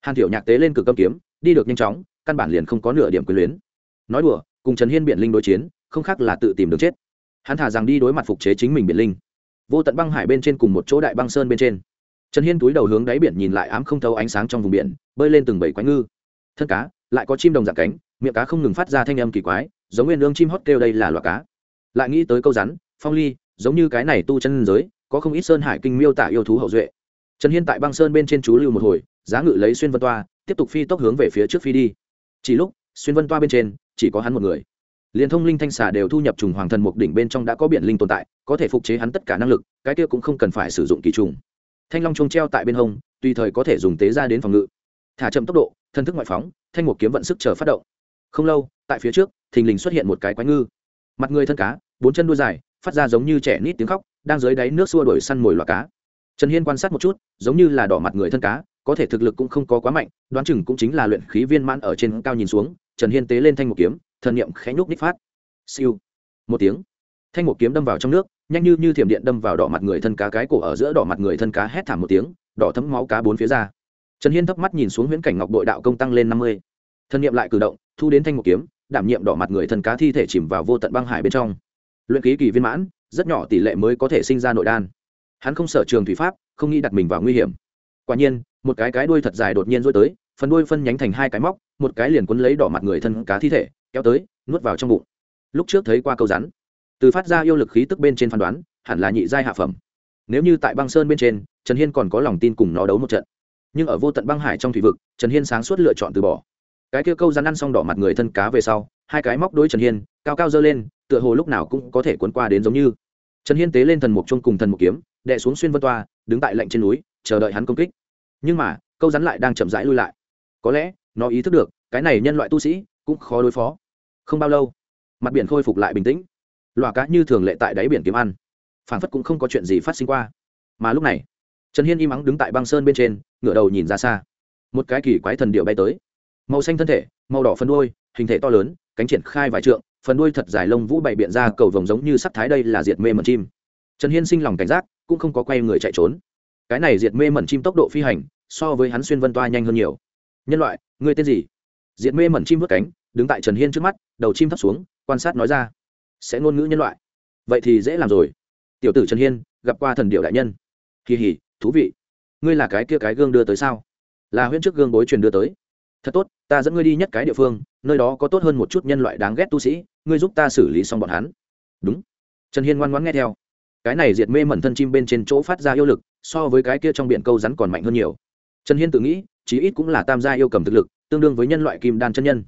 Hàn thiệu nhạc tế lên cực cầm kiếm, đi được nhanh chóng, căn bản liền không có nửa điểm quyền luyến. Nói đùa, cùng trần hiên biển linh đối chiến, không khác là tự tìm đường chết. Hắn thả rằng đi đối mặt phục chế chính mình biển linh. Vô tận băng hải bên trên cùng một chỗ đại băng sơn bên trên trần hiên túi đầu hướng đáy biển nhìn lại ám không thấu ánh sáng trong vùng biển, bơi lên từng bảy quái ngư. Thân cá, lại có chim đồng dạng cánh, miệng cá không ngừng phát ra thanh âm kỳ quái, giống nguyên lương chim hót kêu đây là loạt cá. Lại nghĩ tới câu rắn, phong ly, giống như cái này tu chân giới, có không ít sơn hải kinh miêu tả yêu thú hậu duệ. Trần hiên tại băng sơn bên trên chú lưu một hồi, giá ngự lấy xuyên vân toa, tiếp tục phi tốc hướng về phía trước phi đi. Chỉ lúc, xuyên vân toa bên trên, chỉ có hắn một người. Liên thông linh thanh xà đều thu nhập trùng hoàng thần mục đỉnh bên trong đã có biển linh tồn tại, có thể phục chế hắn tất cả năng lực, cái kia cũng không cần phải sử dụng kỳ trùng thanh long chuông treo tại bên hông, tùy thời có thể dùng tế ra đến phòng ngự. Thả chậm tốc độ thân thức ngoại phóng, thanh một kiếm vận sức chờ phát động. Không lâu, tại phía trước, thình lình xuất hiện một cái quái ngư. Mặt người thân cá, bốn chân đuôi dài, phát ra giống như trẻ nít tiếng khóc, đang dưới đáy nước xua đuổi săn mồi loạt cá. Trần hiên quan sát một chút, giống như là đỏ mặt người thân cá, có thể thực lực cũng không có quá mạnh, đoán chừng cũng chính là luyện khí viên mãn ở trên cao nhìn xuống, trần hiên tế lên thanh một kiếm, thần niệm khẽ nhúc ních phát. Siêu. Một tiếng. Thanh một kiếm đâm vào trong nước nhanh như như thiểm điện đâm vào đỏ mặt người thân cá, cái cổ ở giữa đỏ mặt người thân cá hét thảm một tiếng, đỏ thấm máu cá bốn phía ra. Trần hiên thấp mắt nhìn xuống huyễn cảnh ngọc đội đạo công tăng lên năm mươi. Thân nhiệm lại cử động, thu đến thanh một kiếm, đảm nhiệm đỏ mặt người thân cá thi thể chìm vào vô tận băng hải bên trong. Luyện ký kỳ viên mãn, rất nhỏ tỷ lệ mới có thể sinh ra nội đan. Hắn không sở trường thủy pháp, không nghĩ đặt mình vào nguy hiểm. Quả nhiên, một cái cái đuôi thật dài đột nhiên rối tới, phần đuôi phân nhánh thành hai cái móc, một cái liền quấn lấy đỏ mặt người thân cá thi thể, kéo tới, nuốt vào trong bụng. Lúc trước thấy qua câu rắn từ phát ra yêu lực khí tức bên trên phán đoán, hẳn là nhị giai hạ phẩm. Nếu như tại băng sơn bên trên, trần hiên còn có lòng tin cùng nó đấu một trận. Nhưng ở vô tận băng hải trong thủy vực, trần hiên sáng suốt lựa chọn từ bỏ. Cái kia câu rắn ăn xong đỏ mặt người thân cá về sau, hai cái móc đối trần hiên, cao cao dơ lên, tựa hồ lúc nào cũng có thể cuốn qua đến giống như. Trần hiên tế lên thần mục chung cùng thần mục kiếm đệ xuống xuyên vân toa, đứng tại lạnh trên núi, chờ đợi hắn công kích. Nhưng mà, câu rắn lại đang chậm rãi lui lại. Có lẽ, nó ý thức được, cái này nhân loại tu sĩ, cũng khó đối phó. Không bao lâu, mặt biển khôi phục lại bình tĩnh. Loa cá như thường lệ tại đáy biển kiếm ăn. Phản phất cũng không có chuyện gì phát sinh qua. Mà lúc này, trần hiên im ắng đứng tại băng sơn bên trên, ngửa đầu nhìn ra xa. Một cái kỳ quái thần điệu bay tới. Màu xanh thân thể, màu đỏ phần đuôi, hình thể to lớn, cánh triển khai vài trượng, phần đuôi thật dài lông vũ bày biện ra cầu vồng giống như sắc thái đây là diệt mê mẩn chim. Trần hiên sinh lòng cảnh giác, cũng không có quay người chạy trốn. Cái này diệt mê mẩn chim tốc độ phi hành, so với hắn xuyên vân toa nhanh hơn nhiều. Nhân loại người tên gì? Diệt mê mẩn chim vớt cánh, đứng tại trần hiên trước mắt, đầu chim thấp xuống, quan sát nói ra sẽ ngôn ngữ nhân loại. Vậy thì dễ làm rồi. Tiểu tử trần hiên, gặp qua thần điệu đại nhân. Kỳ hỉ, thú vị. Ngươi là cái kia cái gương đưa tới sao? Là huyễn trước gương bối truyền đưa tới. Thật tốt, ta dẫn ngươi đi nhất cái địa phương, nơi đó có tốt hơn một chút nhân loại đáng ghét tu sĩ, ngươi giúp ta xử lý xong bọn hắn. Đúng. Trần hiên ngoan ngoãn nghe theo. Cái này diệt mê mẩn thân chim bên trên chỗ phát ra yêu lực, so với cái kia trong biển câu rắn còn mạnh hơn nhiều. Trần hiên tự nghĩ, chí ít cũng là tam gia yêu cầm thực lực, tương đương với nhân loại kim đan chân nhân.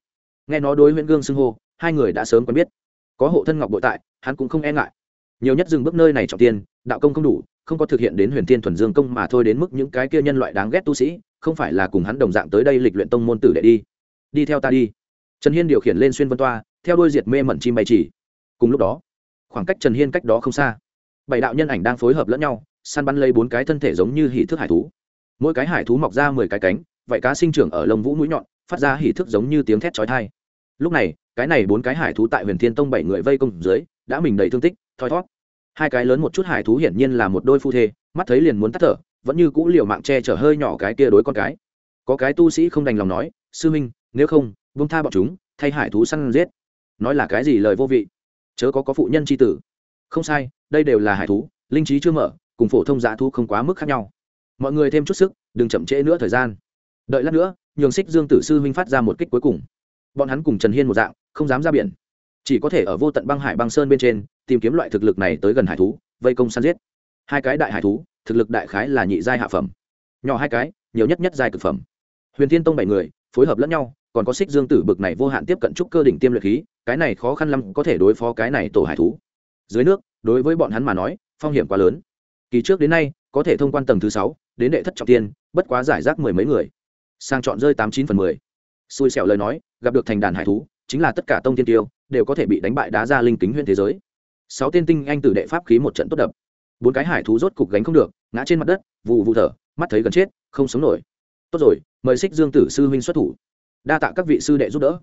Nghe nói đối huyễn gương xưng hô, hai người đã sớm quen biết có hộ thân ngọc bội tại, hắn cũng không e ngại. Nhiều nhất dừng bước nơi này trọng tiên, đạo công không đủ, không có thực hiện đến huyền thiên thuần dương công mà thôi đến mức những cái kia nhân loại đáng ghét tu sĩ, không phải là cùng hắn đồng dạng tới đây lịch luyện tông môn tử để đi. Đi theo ta đi. Trần hiên điều khiển lên xuyên vân toa, theo đôi diệt mê mẩn chim bay chỉ. Cùng lúc đó, khoảng cách trần hiên cách đó không xa, bảy đạo nhân ảnh đang phối hợp lẫn nhau, săn bắn lấy bốn cái thân thể giống như hỷ thức hải thú. Mỗi cái hải thú mọc ra mười cái cánh, vậy cá sinh trưởng ở lông vũ mũi nhọn, phát ra hỷ thức giống như tiếng thét trói thai lúc này, cái này bốn cái hải thú tại huyền thiên tông bảy người vây công dưới, đã mình đầy thương tích, thoi thót hai cái lớn một chút hải thú hiển nhiên là một đôi phu thê, mắt thấy liền muốn tắt thở, vẫn như cũ liều mạng che chở hơi nhỏ cái kia đối con cái. Có cái tu sĩ không đành lòng nói, sư minh nếu không vung tha bọn chúng, thay hải thú săn giết. Nói là cái gì lời vô vị? Chớ có có phụ nhân c h i tử. Không sai, đây đều là hải thú, linh trí chưa mở, cùng phổ thông giả thú không quá mức khác nhau. Mọi người thêm chút sức, đừng chậm trễ nữa thời gian. Đợi lát nữa, nhường xích dương tử sư huynh phát ra một kích cuối cùng bọn hắn cùng trần hiên một dạng, không dám ra biển. Chỉ có thể ở vô tận băng hải băng sơn bên trên, tìm kiếm loại thực lực này tới gần hải thú, vây công săn giết. Hai cái đại hải thú, thực lực đại khái là nhị giai hạ phẩm. Nhỏ hai cái, nhiều nhất nhất giai cực phẩm. Huyền thiên tông bảy người, phối hợp lẫn nhau, còn có xích dương tử bực này vô hạn tiếp cận trúc cơ đỉnh tiêm luyện khí, cái này khó khăn lắm có thể đối phó cái này tổ hải thú. Dưới nước, đối với bọn hắn mà nói, phong hiểm quá lớn. Kỳ trước đến nay, có thể thông quan tầng thứ sáu, đến đệ thất trọng tiên, bất quá giải rác mười mấy người. Sang chọn rơi tám chín phần mười xui xẻo lời nói, gặp được thành đàn hải thú, chính là tất cả tông tiên tiêu, đều có thể bị đánh bại đá ra linh kính huyện thế giới. Sáu tiên tinh anh tử đệ pháp khí một trận tốt đập. Bốn cái hải thú rốt cục gánh không được, ngã trên mặt đất vụ vụ thở, mắt thấy gần chết, không sống nổi. Tốt rồi, mời xích dương tử sư huynh xuất thủ. Đa tạ các vị sư đệ giúp đỡ.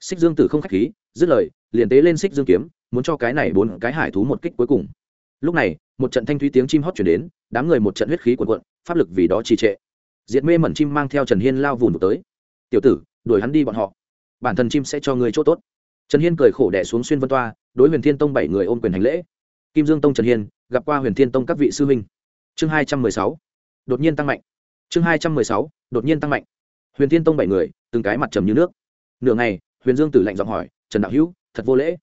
Xích dương tử không k h á c h khí, dứt lời, liền tế lên xích dương kiếm, muốn cho cái này bốn cái hải thú một kích cuối cùng. Lúc này, một trận thanh thúy tiếng chim hót chuyển đến, đám người một trận huyết khí cuộn cuộn, pháp lực vì đó trì trệ. Diệt mê mẩn chim mang theo trần hiên lao vùn tới. Tiểu tử đuổi hắn đi bọn họ. Bản thân chim sẽ cho người chỗ tốt. Trần hiên cười khổ đẻ xuống xuyên vân toa, đối huyền thiên tông bảy người ôm quyền hành lễ. Kim dương tông trần hiên, gặp qua huyền thiên tông các vị sư huynh. Chương hai trăm mười sáu. Đột nhiên tăng mạnh. Chương hai trăm mười sáu, đột nhiên tăng mạnh. Huyền thiên tông bảy người, từng cái mặt trầm như nước. Nửa ngày, huyền dương tử lạnh giọng hỏi, trần đạo hữu, thật vô lễ.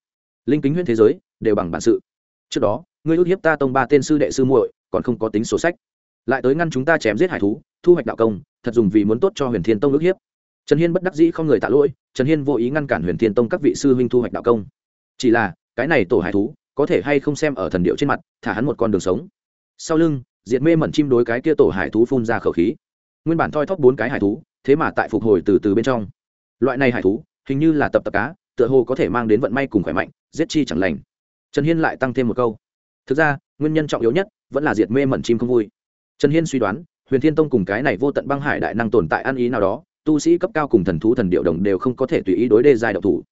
Linh kính Huyền thế giới, đều bằng bản sự. Trước đó, ngươi ước hiếp ta tông ba tên sư đệ sư muội, còn không có tính sổ sách. Lại tới ngăn chúng ta chém giết hải thú, thu hoạch đạo công, thật dùng vì muốn tốt cho huyền thiên tông ước hiếp trần hiên bất đắc dĩ không người tạ lỗi, trần hiên vô ý ngăn cản huyền thiên tông các vị sư huynh thu hoạch đạo công. Chỉ là, cái này tổ hải thú, có thể hay không xem ở thần điệu trên mặt, thả hắn một con đường sống. Sau lưng, diệt mê mẩn chim đối cái kia tổ hải thú phun ra khẩu khí. Nguyên bản thoi thóp bốn cái hải thú, thế mà tại phục hồi từ từ bên trong. Loại này hải thú, hình như là tập tập cá, tựa hồ có thể mang đến vận may cùng khỏe mạnh, giết chi chẳng lành. Trần hiên lại tăng thêm một câu. Thực ra, nguyên nhân trọng yếu nhất vẫn là diệt mê mẩn chim không vui. Trần hiên suy đoán, huyền thiên tông cùng cái này vô tận băng hải đại năng tồn tại ăn ý nào đó tu sĩ cấp cao cùng thần thú thần điệu đồng đều không có thể tùy ý đối đê giai độc thủ.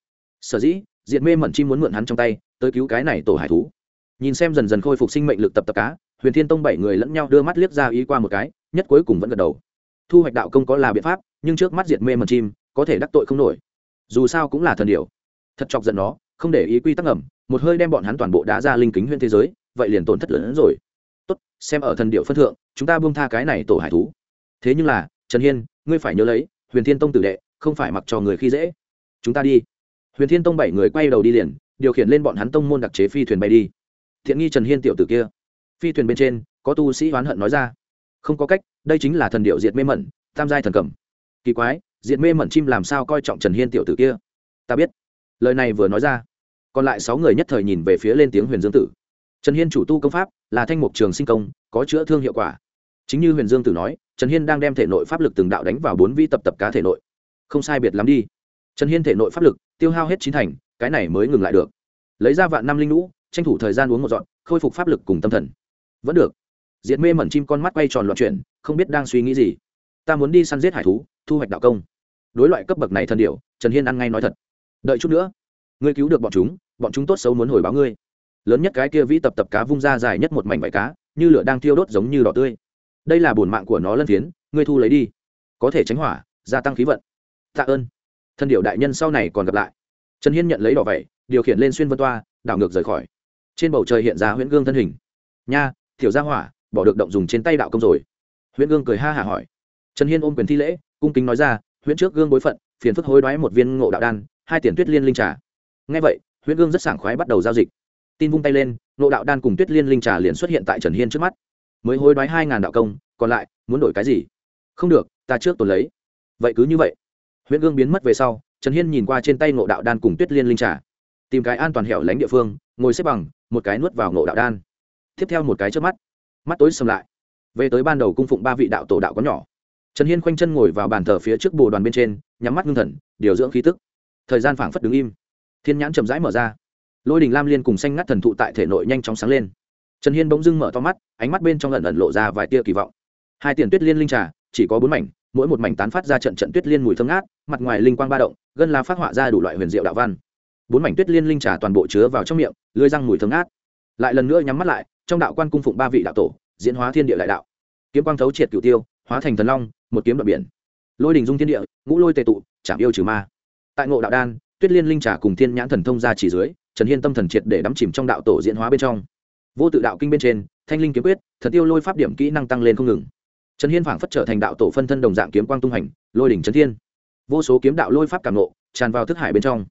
Sở dĩ, diệt mê mẩn chim muốn mượn hắn trong tay, tới cứu cái này tổ hải thú. Nhìn xem dần dần khôi phục sinh mệnh lực tập tập cá, huyền thiên tông bảy người lẫn nhau đưa mắt liếc ra ý qua một cái, nhất cuối cùng vẫn gật đầu. Thu hoạch đạo công có là biện pháp, nhưng trước mắt diệt mê mẩn chim, có thể đắc tội không nổi. Dù sao cũng là thần điệu. Thật chọc giận nó, không để ý quy tắc ẩm một hơi đem bọn hắn toàn bộ đá ra linh kính huyền thế giới, vậy liền tổn thất lớn hơn rồi. Tốt, xem ở thần điệu phân thượng, chúng ta buông tha cái này tổ hải thú. Thế nhưng là, trần hiên, ngươi phải nhớ lấy huyền thiên tông tử đệ, không phải mặc cho người khi dễ. Chúng ta đi. Huyền thiên tông bảy người quay đầu đi liền, điều khiển lên bọn hắn tông môn đặc chế phi thuyền bay đi. Thiện nghi trần hiên tiểu tử kia. Phi thuyền bên trên, có tu sĩ oán hận nói ra. Không có cách, đây chính là thần điệu diệt mê mẩn, tam giai thần cầm kỳ quái, diệt mê mẩn chim làm sao coi trọng trần hiên tiểu tử kia? Ta biết. Lời này vừa nói ra, còn lại sáu người nhất thời nhìn về phía lên tiếng huyền dương tử. Trần hiên chủ tu công pháp là thanh mục trường sinh công, có chữa thương hiệu quả chính như huyền dương tử nói, trần hiên đang đem thể nội pháp lực từng đạo đánh vào bốn vi tập tập cá thể nội. Không sai biệt lắm đi. Trần hiên thể nội pháp lực, tiêu hao hết chín thành, cái này mới ngừng lại được. Lấy ra vạn năm linh lũ, tranh thủ thời gian uống một dọn khôi phục pháp lực cùng tâm thần. Vẫn được. Diệt mê mẩn chim con mắt quay tròn loạn chuyển, không biết đang suy nghĩ gì. Ta muốn đi săn giết hải thú, thu hoạch đạo công. Đối loại cấp bậc này thân điệu trần hiên ăn ngay nói thật. Đợi chút nữa, ngươi cứu được bọn chúng bọn chúng tốt xấu muốn hồi báo ngươi. Lớn nhất cái kia vĩ tập tập cá vung ra dài nhất một mảnh vải cá, như lửa đang thiêu đốt giống như đỏ tươi đây là bổn mạng của nó lân phiến, ngươi thu lấy đi. Có thể tránh hỏa, gia tăng khí vận. Tạ ơn. Thân điệu đại nhân sau này còn gặp lại. Trần hiên nhận lấy đỏ vẩy điều khiển lên xuyên vân toa, đảo ngược rời khỏi. Trên bầu trời hiện ra huyễn gương thân hình. Nha thiểu gia hỏa, bỏ được động dùng trên tay đạo công rồi. Huyễn gương cười ha hả hỏi. Trần hiên ôm quyền thi lễ, cung kính nói ra, huyễn trước gương bối phận, phiền phức hối đoái một viên ngộ đạo đan, hai tiền tuyết liên linh trà. Ngay vậy, huyễn gương rất sảng khoái bắt đầu giao dịch. Tin vung tay lên, ngộ đạo đan cùng tuyết liên linh trà liền xuất hiện tại trần hiên trước mắt mới hối đoái hai ngàn đạo công, còn lại, muốn đổi cái gì? Không được, ta trước tồn lấy. Vậy cứ như vậy. Huyễn gương biến mất về sau, trần hiên nhìn qua trên tay ngộ đạo đan cùng tuyết liên linh trà. Tìm cái an toàn hẻo lánh địa phương, ngồi xếp bằng, một cái nuốt vào ngộ đạo đan. Tiếp theo một cái trước mắt. Mắt tối sầm lại. Về tới ban đầu cung phụng ba vị đạo tổ đạo có nhỏ. Trần hiên khoanh chân ngồi vào bàn thờ phía trước bồ đoàn bên trên, nhắm mắt ngưng thần, điều dưỡng khí tức. Thời gian phảng phất đứng im. Thiên nhãn chậm rãi mở ra. Lôi đình lam liên cùng xanh ngắt thần thụ tại thể nội nhanh chóng sáng lên trần hiên bỗng dưng mở to mắt, ánh mắt bên trong lần ẩn lộ ra vài tia kỳ vọng. Hai tiền tuyết liên linh trà, chỉ có bốn mảnh, mỗi một mảnh tán phát ra trận trận tuyết liên mùi thơm ngát, mặt ngoài linh quang ba động, gân là phát họa ra đủ loại huyền diệu đạo văn. Bốn mảnh tuyết liên linh trà toàn bộ chứa vào trong miệng, lưới răng mùi thơm ngát. Lại lần nữa nhắm mắt lại, trong đạo quan cung phụng ba vị đạo tổ, diễn hóa thiên địa đại đạo. Kiếm quang thấu triệt cửu tiêu, hóa thành thần long, một kiếm đoạn biển. Lôi đình dung thiên địa, ngũ lôi tề tụ, chạm yêu trừ ma. Tại ngộ đạo đan, tuyết liên linh trà cùng thiên nhãn thần thông ra chỉ dưới, trần hiên tâm thần triệt để đắm chìm trong đạo tổ diễn hóa bên trong vô tự đạo kinh bên trên, thanh linh kiếm quyết, thần tiêu lôi pháp điểm kỹ năng tăng lên không ngừng. Trần hiên phảng phất trở thành đạo tổ phân thân đồng dạng kiếm quang tung hành, lôi đỉnh trấn thiên. Vô số kiếm đạo lôi pháp cảm nộ tràn vào thức hải bên trong.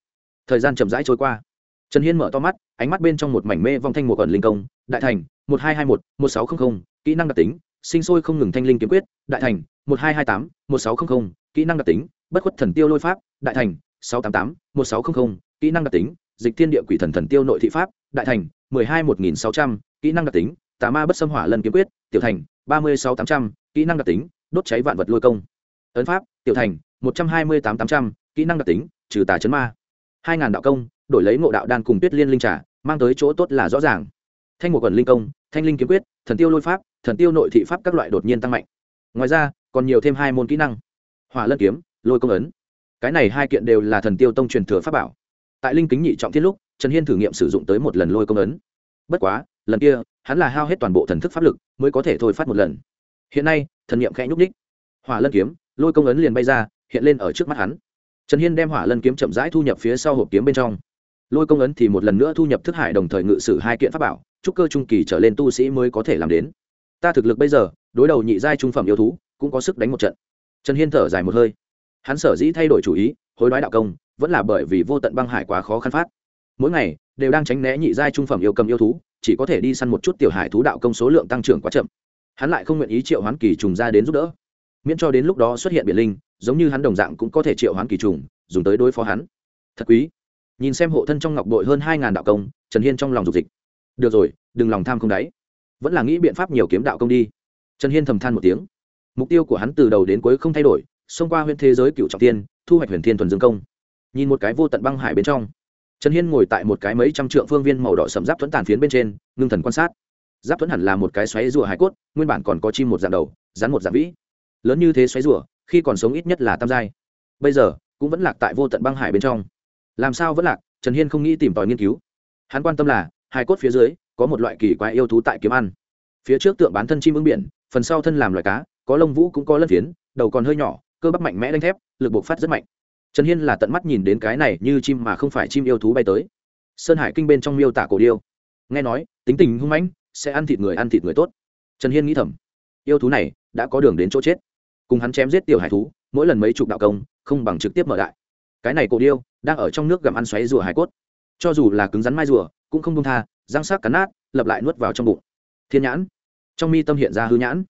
Thời gian chậm rãi trôi qua. Trần hiên mở to mắt, ánh mắt bên trong một mảnh mê vong thanh một ẩn linh công, đại thành, một hai hai một một sáu trăm linh kỹ năng đặc tính, sinh sôi không ngừng thanh linh kiếm quyết, đại thành, một hai hai tám, một sáu trăm linh kỹ năng đặc tính, bất khuất thần tiêu lôi pháp, đại thành, sáu trăm tám mươi tám, một sáu trăm linh kỹ năng đặc tính, dịch thiên địa quỷ thần thần tiêu nội thị pháp, đại thành mười hai một nghìn sáu trăm, kỹ năng đặc tính, tà ma bất xâm hỏa lần kiếm quyết, tiểu thành, ba mươi sáu tám trăm, kỹ năng đặc tính, đốt cháy vạn vật lôi công. Ấn pháp, tiểu thành, một trăm hai mươi tám tám trăm, kỹ năng đặc tính, trừ tà chấn ma. hai ngàn đạo công, đổi lấy ngộ đạo đan cùng tuyết liên linh trả mang tới chỗ tốt là rõ ràng. Thanh một quần linh công, thanh linh kiếm quyết, thần tiêu lôi pháp, thần tiêu nội thị pháp các loại đột nhiên tăng mạnh. Ngoài ra, còn nhiều thêm hai môn kỹ năng. Hỏa lân kiếm, lôi công ấn. Cái này hai kiện đều là thần tiêu tông truyền thừa pháp bảo. Tại linh kính nhị trọng thiết lúc trần hiên thử nghiệm sử dụng tới một lần lôi công ấn. Bất quá, lần kia, hắn là hao hết toàn bộ thần thức pháp lực, mới có thể thôi phát một lần. Hiện nay, thần niệm khẽ nhúc ních hỏa lân kiếm, lôi công ấn liền bay ra, hiện lên ở trước mắt hắn. Trần hiên đem hỏa lân kiếm chậm rãi thu nhập phía sau hộp kiếm bên trong. Lôi công ấn thì một lần nữa thu nhập thức hải đồng thời ngự sử hai kiện pháp bảo, trúc cơ trung kỳ trở lên tu sĩ mới có thể làm đến. Ta thực lực bây giờ, đối đầu nhị giai trung phẩm yêu thú, cũng có sức đánh một trận. Trần hiên thở dài một hơi. Hắn sở dĩ thay đổi chủ ý, hối đoái đạo công, vẫn là bởi vì vô tận băng hải quá khó khăn phát mỗi ngày đều đang tránh né nhị giai trung phẩm yêu cầm yêu thú, chỉ có thể đi săn một chút tiểu hải thú đạo công số lượng tăng trưởng quá chậm. Hắn lại không nguyện ý triệu hoán kỳ trùng ra đến giúp đỡ. Miễn cho đến lúc đó xuất hiện biển linh, giống như hắn đồng dạng cũng có thể triệu hoán kỳ trùng, dùng tới đối phó hắn. Thật quý. Nhìn xem hộ thân trong ngọc bội hơn hai ngàn đạo công, trần hiên trong lòng dục dịch. Được rồi, đừng lòng tham không đáy. Vẫn là nghĩ biện pháp nhiều kiếm đạo công đi. Trần hiên thầm than một tiếng. Mục tiêu của hắn từ đầu đến cuối không thay đổi, xông qua huyện thế giới cựu trọng tiên, thu hoạch huyền thiên thuần dương công. Nhìn một cái vô tận băng hải bên trong trần hiên ngồi tại một cái mấy trăm trượng phương viên màu đỏ sầm giáp thuẫn tàn phiến bên trên, ngưng thần quan sát. Giáp thuẫn hẳn là một cái xoáy rùa hải cốt, nguyên bản còn có chim một dạng đầu, rắn một dạng vĩ. Lớn như thế xoáy rùa, khi còn sống ít nhất là tam giai. Bây giờ, cũng vẫn lạc tại vô tận băng hải bên trong. Làm sao vẫn lạc? Trần hiên không nghĩ tìm tòi nghiên cứu. Hắn quan tâm là hải cốt phía dưới, có một loại kỳ quái yêu thú tại kiếm ăn. Phía trước tượng bán thân chim ứng biển, phần sau thân làm loài cá, có lông vũ cũng có lân phiến, đầu còn hơi nhỏ, cơ bắp mạnh mẽ đánh thép, lực bộc phát rất mạnh trần hiên là tận mắt nhìn đến cái này như chim mà không phải chim yêu thú bay tới. Sơn hải kinh bên trong miêu tả cổ điêu. Nghe nói, tính tình hung mãnh, sẽ ăn thịt người ăn thịt người tốt. Trần hiên nghĩ thầm, yêu thú này đã có đường đến chỗ chết. Cùng hắn chém giết tiểu hải thú, mỗi lần mấy chục đạo công, không bằng trực tiếp mở đại cái này cổ điêu đang ở trong nước gặm ăn xoáy rùa hải cốt. Cho dù là cứng rắn mai rùa, cũng không đông tha, răng sắc cắn nát, lập lại nuốt vào trong bụng. Thiên nhãn. Trong mi tâm hiện ra hư nhãn.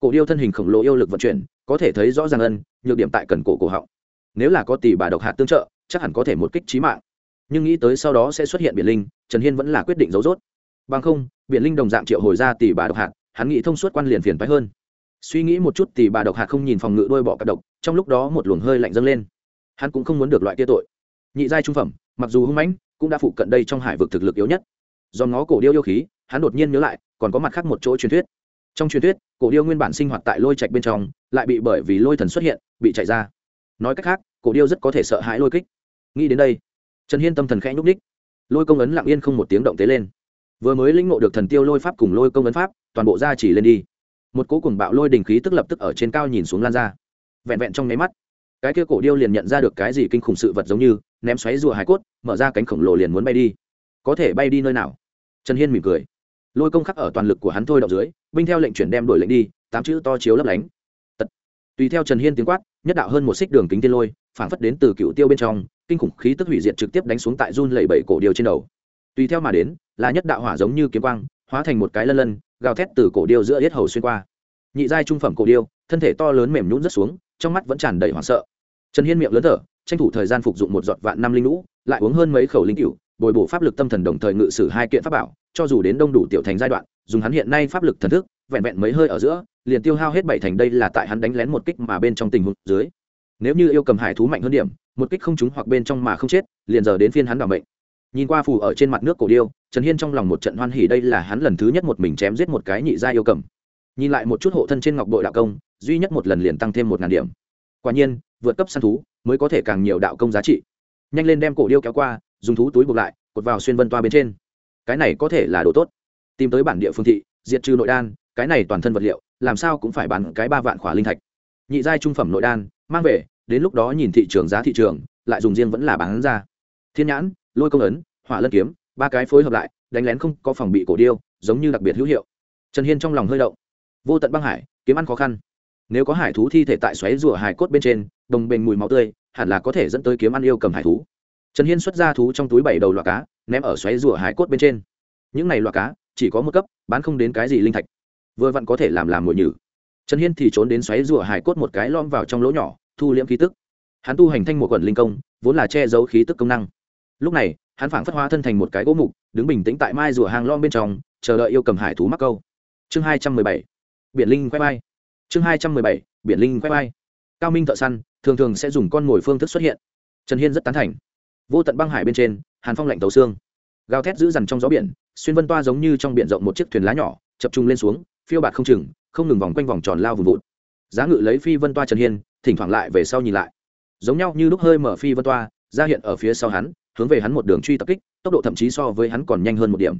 Cổ điêu thân hình khổng lồ yêu lực vận chuyển, có thể thấy rõ ràng ân, nhược điểm tại cần cổ cổ họng nếu là có tỷ bà độc hạt tương trợ, chắc hẳn có thể một kích trí mạng. Nhưng nghĩ tới sau đó sẽ xuất hiện biển linh, trần hiên vẫn là quyết định giấu rốt. Bằng không, biển linh đồng dạng triệu hồi ra tỷ bà độc hạt, hắn nghĩ thông suốt quan liền phiền phái hơn. Suy nghĩ một chút tỷ bà độc hạt không nhìn phòng ngự đôi bọ cặp độc, trong lúc đó một luồng hơi lạnh dâng lên. Hắn cũng không muốn được loại kia tội. Nhị giai trung phẩm, mặc dù hung mãnh, cũng đã phụ cận đây trong hải vực thực lực yếu nhất. Do ngó cổ điêu yêu khí, hắn đột nhiên nhớ lại, còn có mặt khác một chỗ truyền thuyết. Trong truyền thuyết, cổ điêu nguyên bản sinh hoạt tại lôi trạch bên trong, lại bị bởi vì lôi thần xuất hiện, bị chạy ra nói cách khác, cổ điêu rất có thể sợ hãi lôi kích. Nghĩ đến đây, trần hiên tâm thần khẽ nhúc ních lôi công ấn lặng yên không một tiếng động tế lên. Vừa mới lĩnh ngộ được thần tiêu lôi pháp cùng lôi công ấn pháp, toàn bộ ra chỉ lên đi. Một cố cùng bạo lôi đình khí tức lập tức ở trên cao nhìn xuống lan ra. Vẹn vẹn trong nháy mắt, cái kia cổ điêu liền nhận ra được cái gì kinh khủng sự vật giống như, ném xoáy rùa hải cốt, mở ra cánh khổng lồ liền muốn bay đi. Có thể bay đi nơi nào? Trần hiên mỉm cười. Lôi công khắc ở toàn lực của hắn thôi động dưới, binh theo lệnh chuyển đem đổi lệnh đi, tám chữ to chiếu lấp lánh. Tật. Tùy theo trần hiên tiếng quát nhất đạo hơn một xích đường kính tiên lôi phản phất đến từ cựu tiêu bên trong, kinh khủng khí tức hủy diệt trực tiếp đánh xuống tại run lẩy bẩy cổ điêu trên đầu. Tùy theo mà đến, là nhất đạo hỏa giống như kiếm quang, hóa thành một cái lân lân, gào thét từ cổ điêu giữa yết hầu xuyên qua. Nhị giai trung phẩm cổ điêu, thân thể to lớn mềm nhún rất xuống, trong mắt vẫn tràn đầy hoảng sợ. Trần hiên miệng lớn thở, tranh thủ thời gian phục dụng một giọt vạn năm linh lũ, lại uống hơn mấy khẩu linh cựu bồi bổ pháp lực tâm thần đồng thời ngự sử hai kiện pháp bảo, cho dù đến đông đủ tiểu thành giai đoạn, dùng hắn hiện nay pháp lực thần thức, vẹn vẹn mấy hơi ở giữa liền tiêu hao hết bảy thành đây là tại hắn đánh lén một kích mà bên trong tình huống dưới. Nếu như yêu cầm hải thú mạnh hơn điểm, một kích không trúng hoặc bên trong mà không chết, liền giờ đến phiên hắn bảo mệnh. Nhìn qua phù ở trên mặt nước cổ điêu, trần hiên trong lòng một trận hoan hỉ đây là hắn lần thứ nhất một mình chém giết một cái nhị gia yêu cầm. Nhìn lại một chút hộ thân trên ngọc bội đạo công, duy nhất một lần liền tăng thêm một ngàn điểm. Quả nhiên, vượt cấp săn thú mới có thể càng nhiều đạo công giá trị. Nhanh lên đem cổ điêu kéo qua, dùng thú túi buộc lại, cột vào xuyên vân toa bên trên. Cái này có thể là đồ tốt. Tìm tới bản địa phương thị, diệt trừ nội đan cái này toàn thân vật liệu, làm sao cũng phải bán cái ba vạn khỏa linh thạch. Nhị giai trung phẩm nội đan, mang về, đến lúc đó nhìn thị trường giá thị trường, lại dùng riêng vẫn là bán ra. Thiên nhãn, lôi công ấn, hỏa lân kiếm, ba cái phối hợp lại, đánh lén không có phòng bị cổ điêu, giống như đặc biệt hữu hiệu. Trần hiên trong lòng hơi động. Vô tận băng hải, kiếm ăn khó khăn. Nếu có hải thú thi thể tại xoáy rùa hải cốt bên trên, đồng bền mùi máu tươi, hẳn là có thể dẫn tới kiếm ăn yêu cầm hải thú. Trần hiên xuất ra thú trong túi bảy đầu loạt cá, ném ở xoáy rùa hải cốt bên trên. Những này loạt cá, chỉ có một cấp, bán không đến cái gì linh thạch vừa vặn có thể làm làm mồi nhử. Trần hiên thì trốn đến xoáy rùa hải cốt một cái lom vào trong lỗ nhỏ, thu liễm khí tức. Hắn tu hành thanh một quần linh công, vốn là che giấu khí tức công năng. Lúc này, hắn phảng phất hóa thân thành một cái gỗ mục, đứng bình tĩnh tại mai rùa hàng lom bên trong, chờ đợi yêu cầm hải thú mắc câu. Chương hai trăm mười bảy. Biển linh khoe bay chương hai trăm mười bảy. Biển linh khoe bay cao minh thợ săn, thường thường sẽ dùng con mồi phương thức xuất hiện. Trần hiên rất tán thành. Vô tận băng hải bên trên, hàn phong lạnh tấu xương. Gào thét giữ dằn trong gió biển, xuyên vân toa giống như trong biển rộng một chiếc thuyền lá nhỏ, chập trung lên xuống phiêu bạt không chừng, không ngừng vòng quanh vòng tròn lao vùng vụt. Giá ngự lấy phi vân toa trần hiên, thỉnh thoảng lại về sau nhìn lại. Giống nhau như lúc hơi mở phi vân toa, ra hiện ở phía sau hắn, hướng về hắn một đường truy tập kích, tốc độ thậm chí so với hắn còn nhanh hơn một điểm.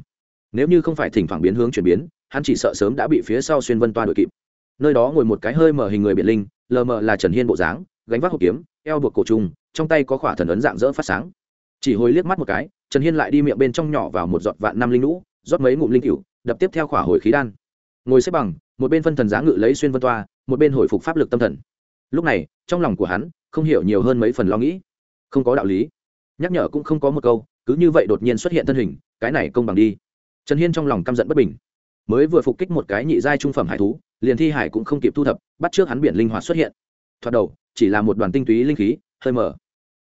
Nếu như không phải thỉnh thoảng biến hướng chuyển biến, hắn chỉ sợ sớm đã bị phía sau xuyên vân toa đội kịp. Nơi đó ngồi một cái hơi mở hình người biển linh, lờ mờ là trần hiên bộ dáng, gánh vác hộp kiếm, eo buộc cổ trùng, trong tay có khỏa thần ấn dạng dỡ phát sáng. Chỉ hồi liếc mắt một cái, trần hiên lại đi miệng bên trong nhỏ vào một giọt vạn năm linh lũ, rót mấy ngụm linh cựu đập tiếp theo khỏa hồi khí đan ngồi xếp bằng, một bên phân thần giá ngự lấy xuyên vân toa, một bên hồi phục pháp lực tâm thần. Lúc này, trong lòng của hắn, không hiểu nhiều hơn mấy phần lo nghĩ. Không có đạo lý. Nhắc nhở cũng không có một câu, cứ như vậy đột nhiên xuất hiện thân hình, cái này công bằng đi. Trần hiên trong lòng căm giận bất bình. Mới vừa phục kích một cái nhị giai trung phẩm hải thú, liền thi hải cũng không kịp thu thập, bắt trước hắn biển linh hoạt xuất hiện. Thoạt đầu, chỉ là một đoàn tinh túy linh khí, hơi mở.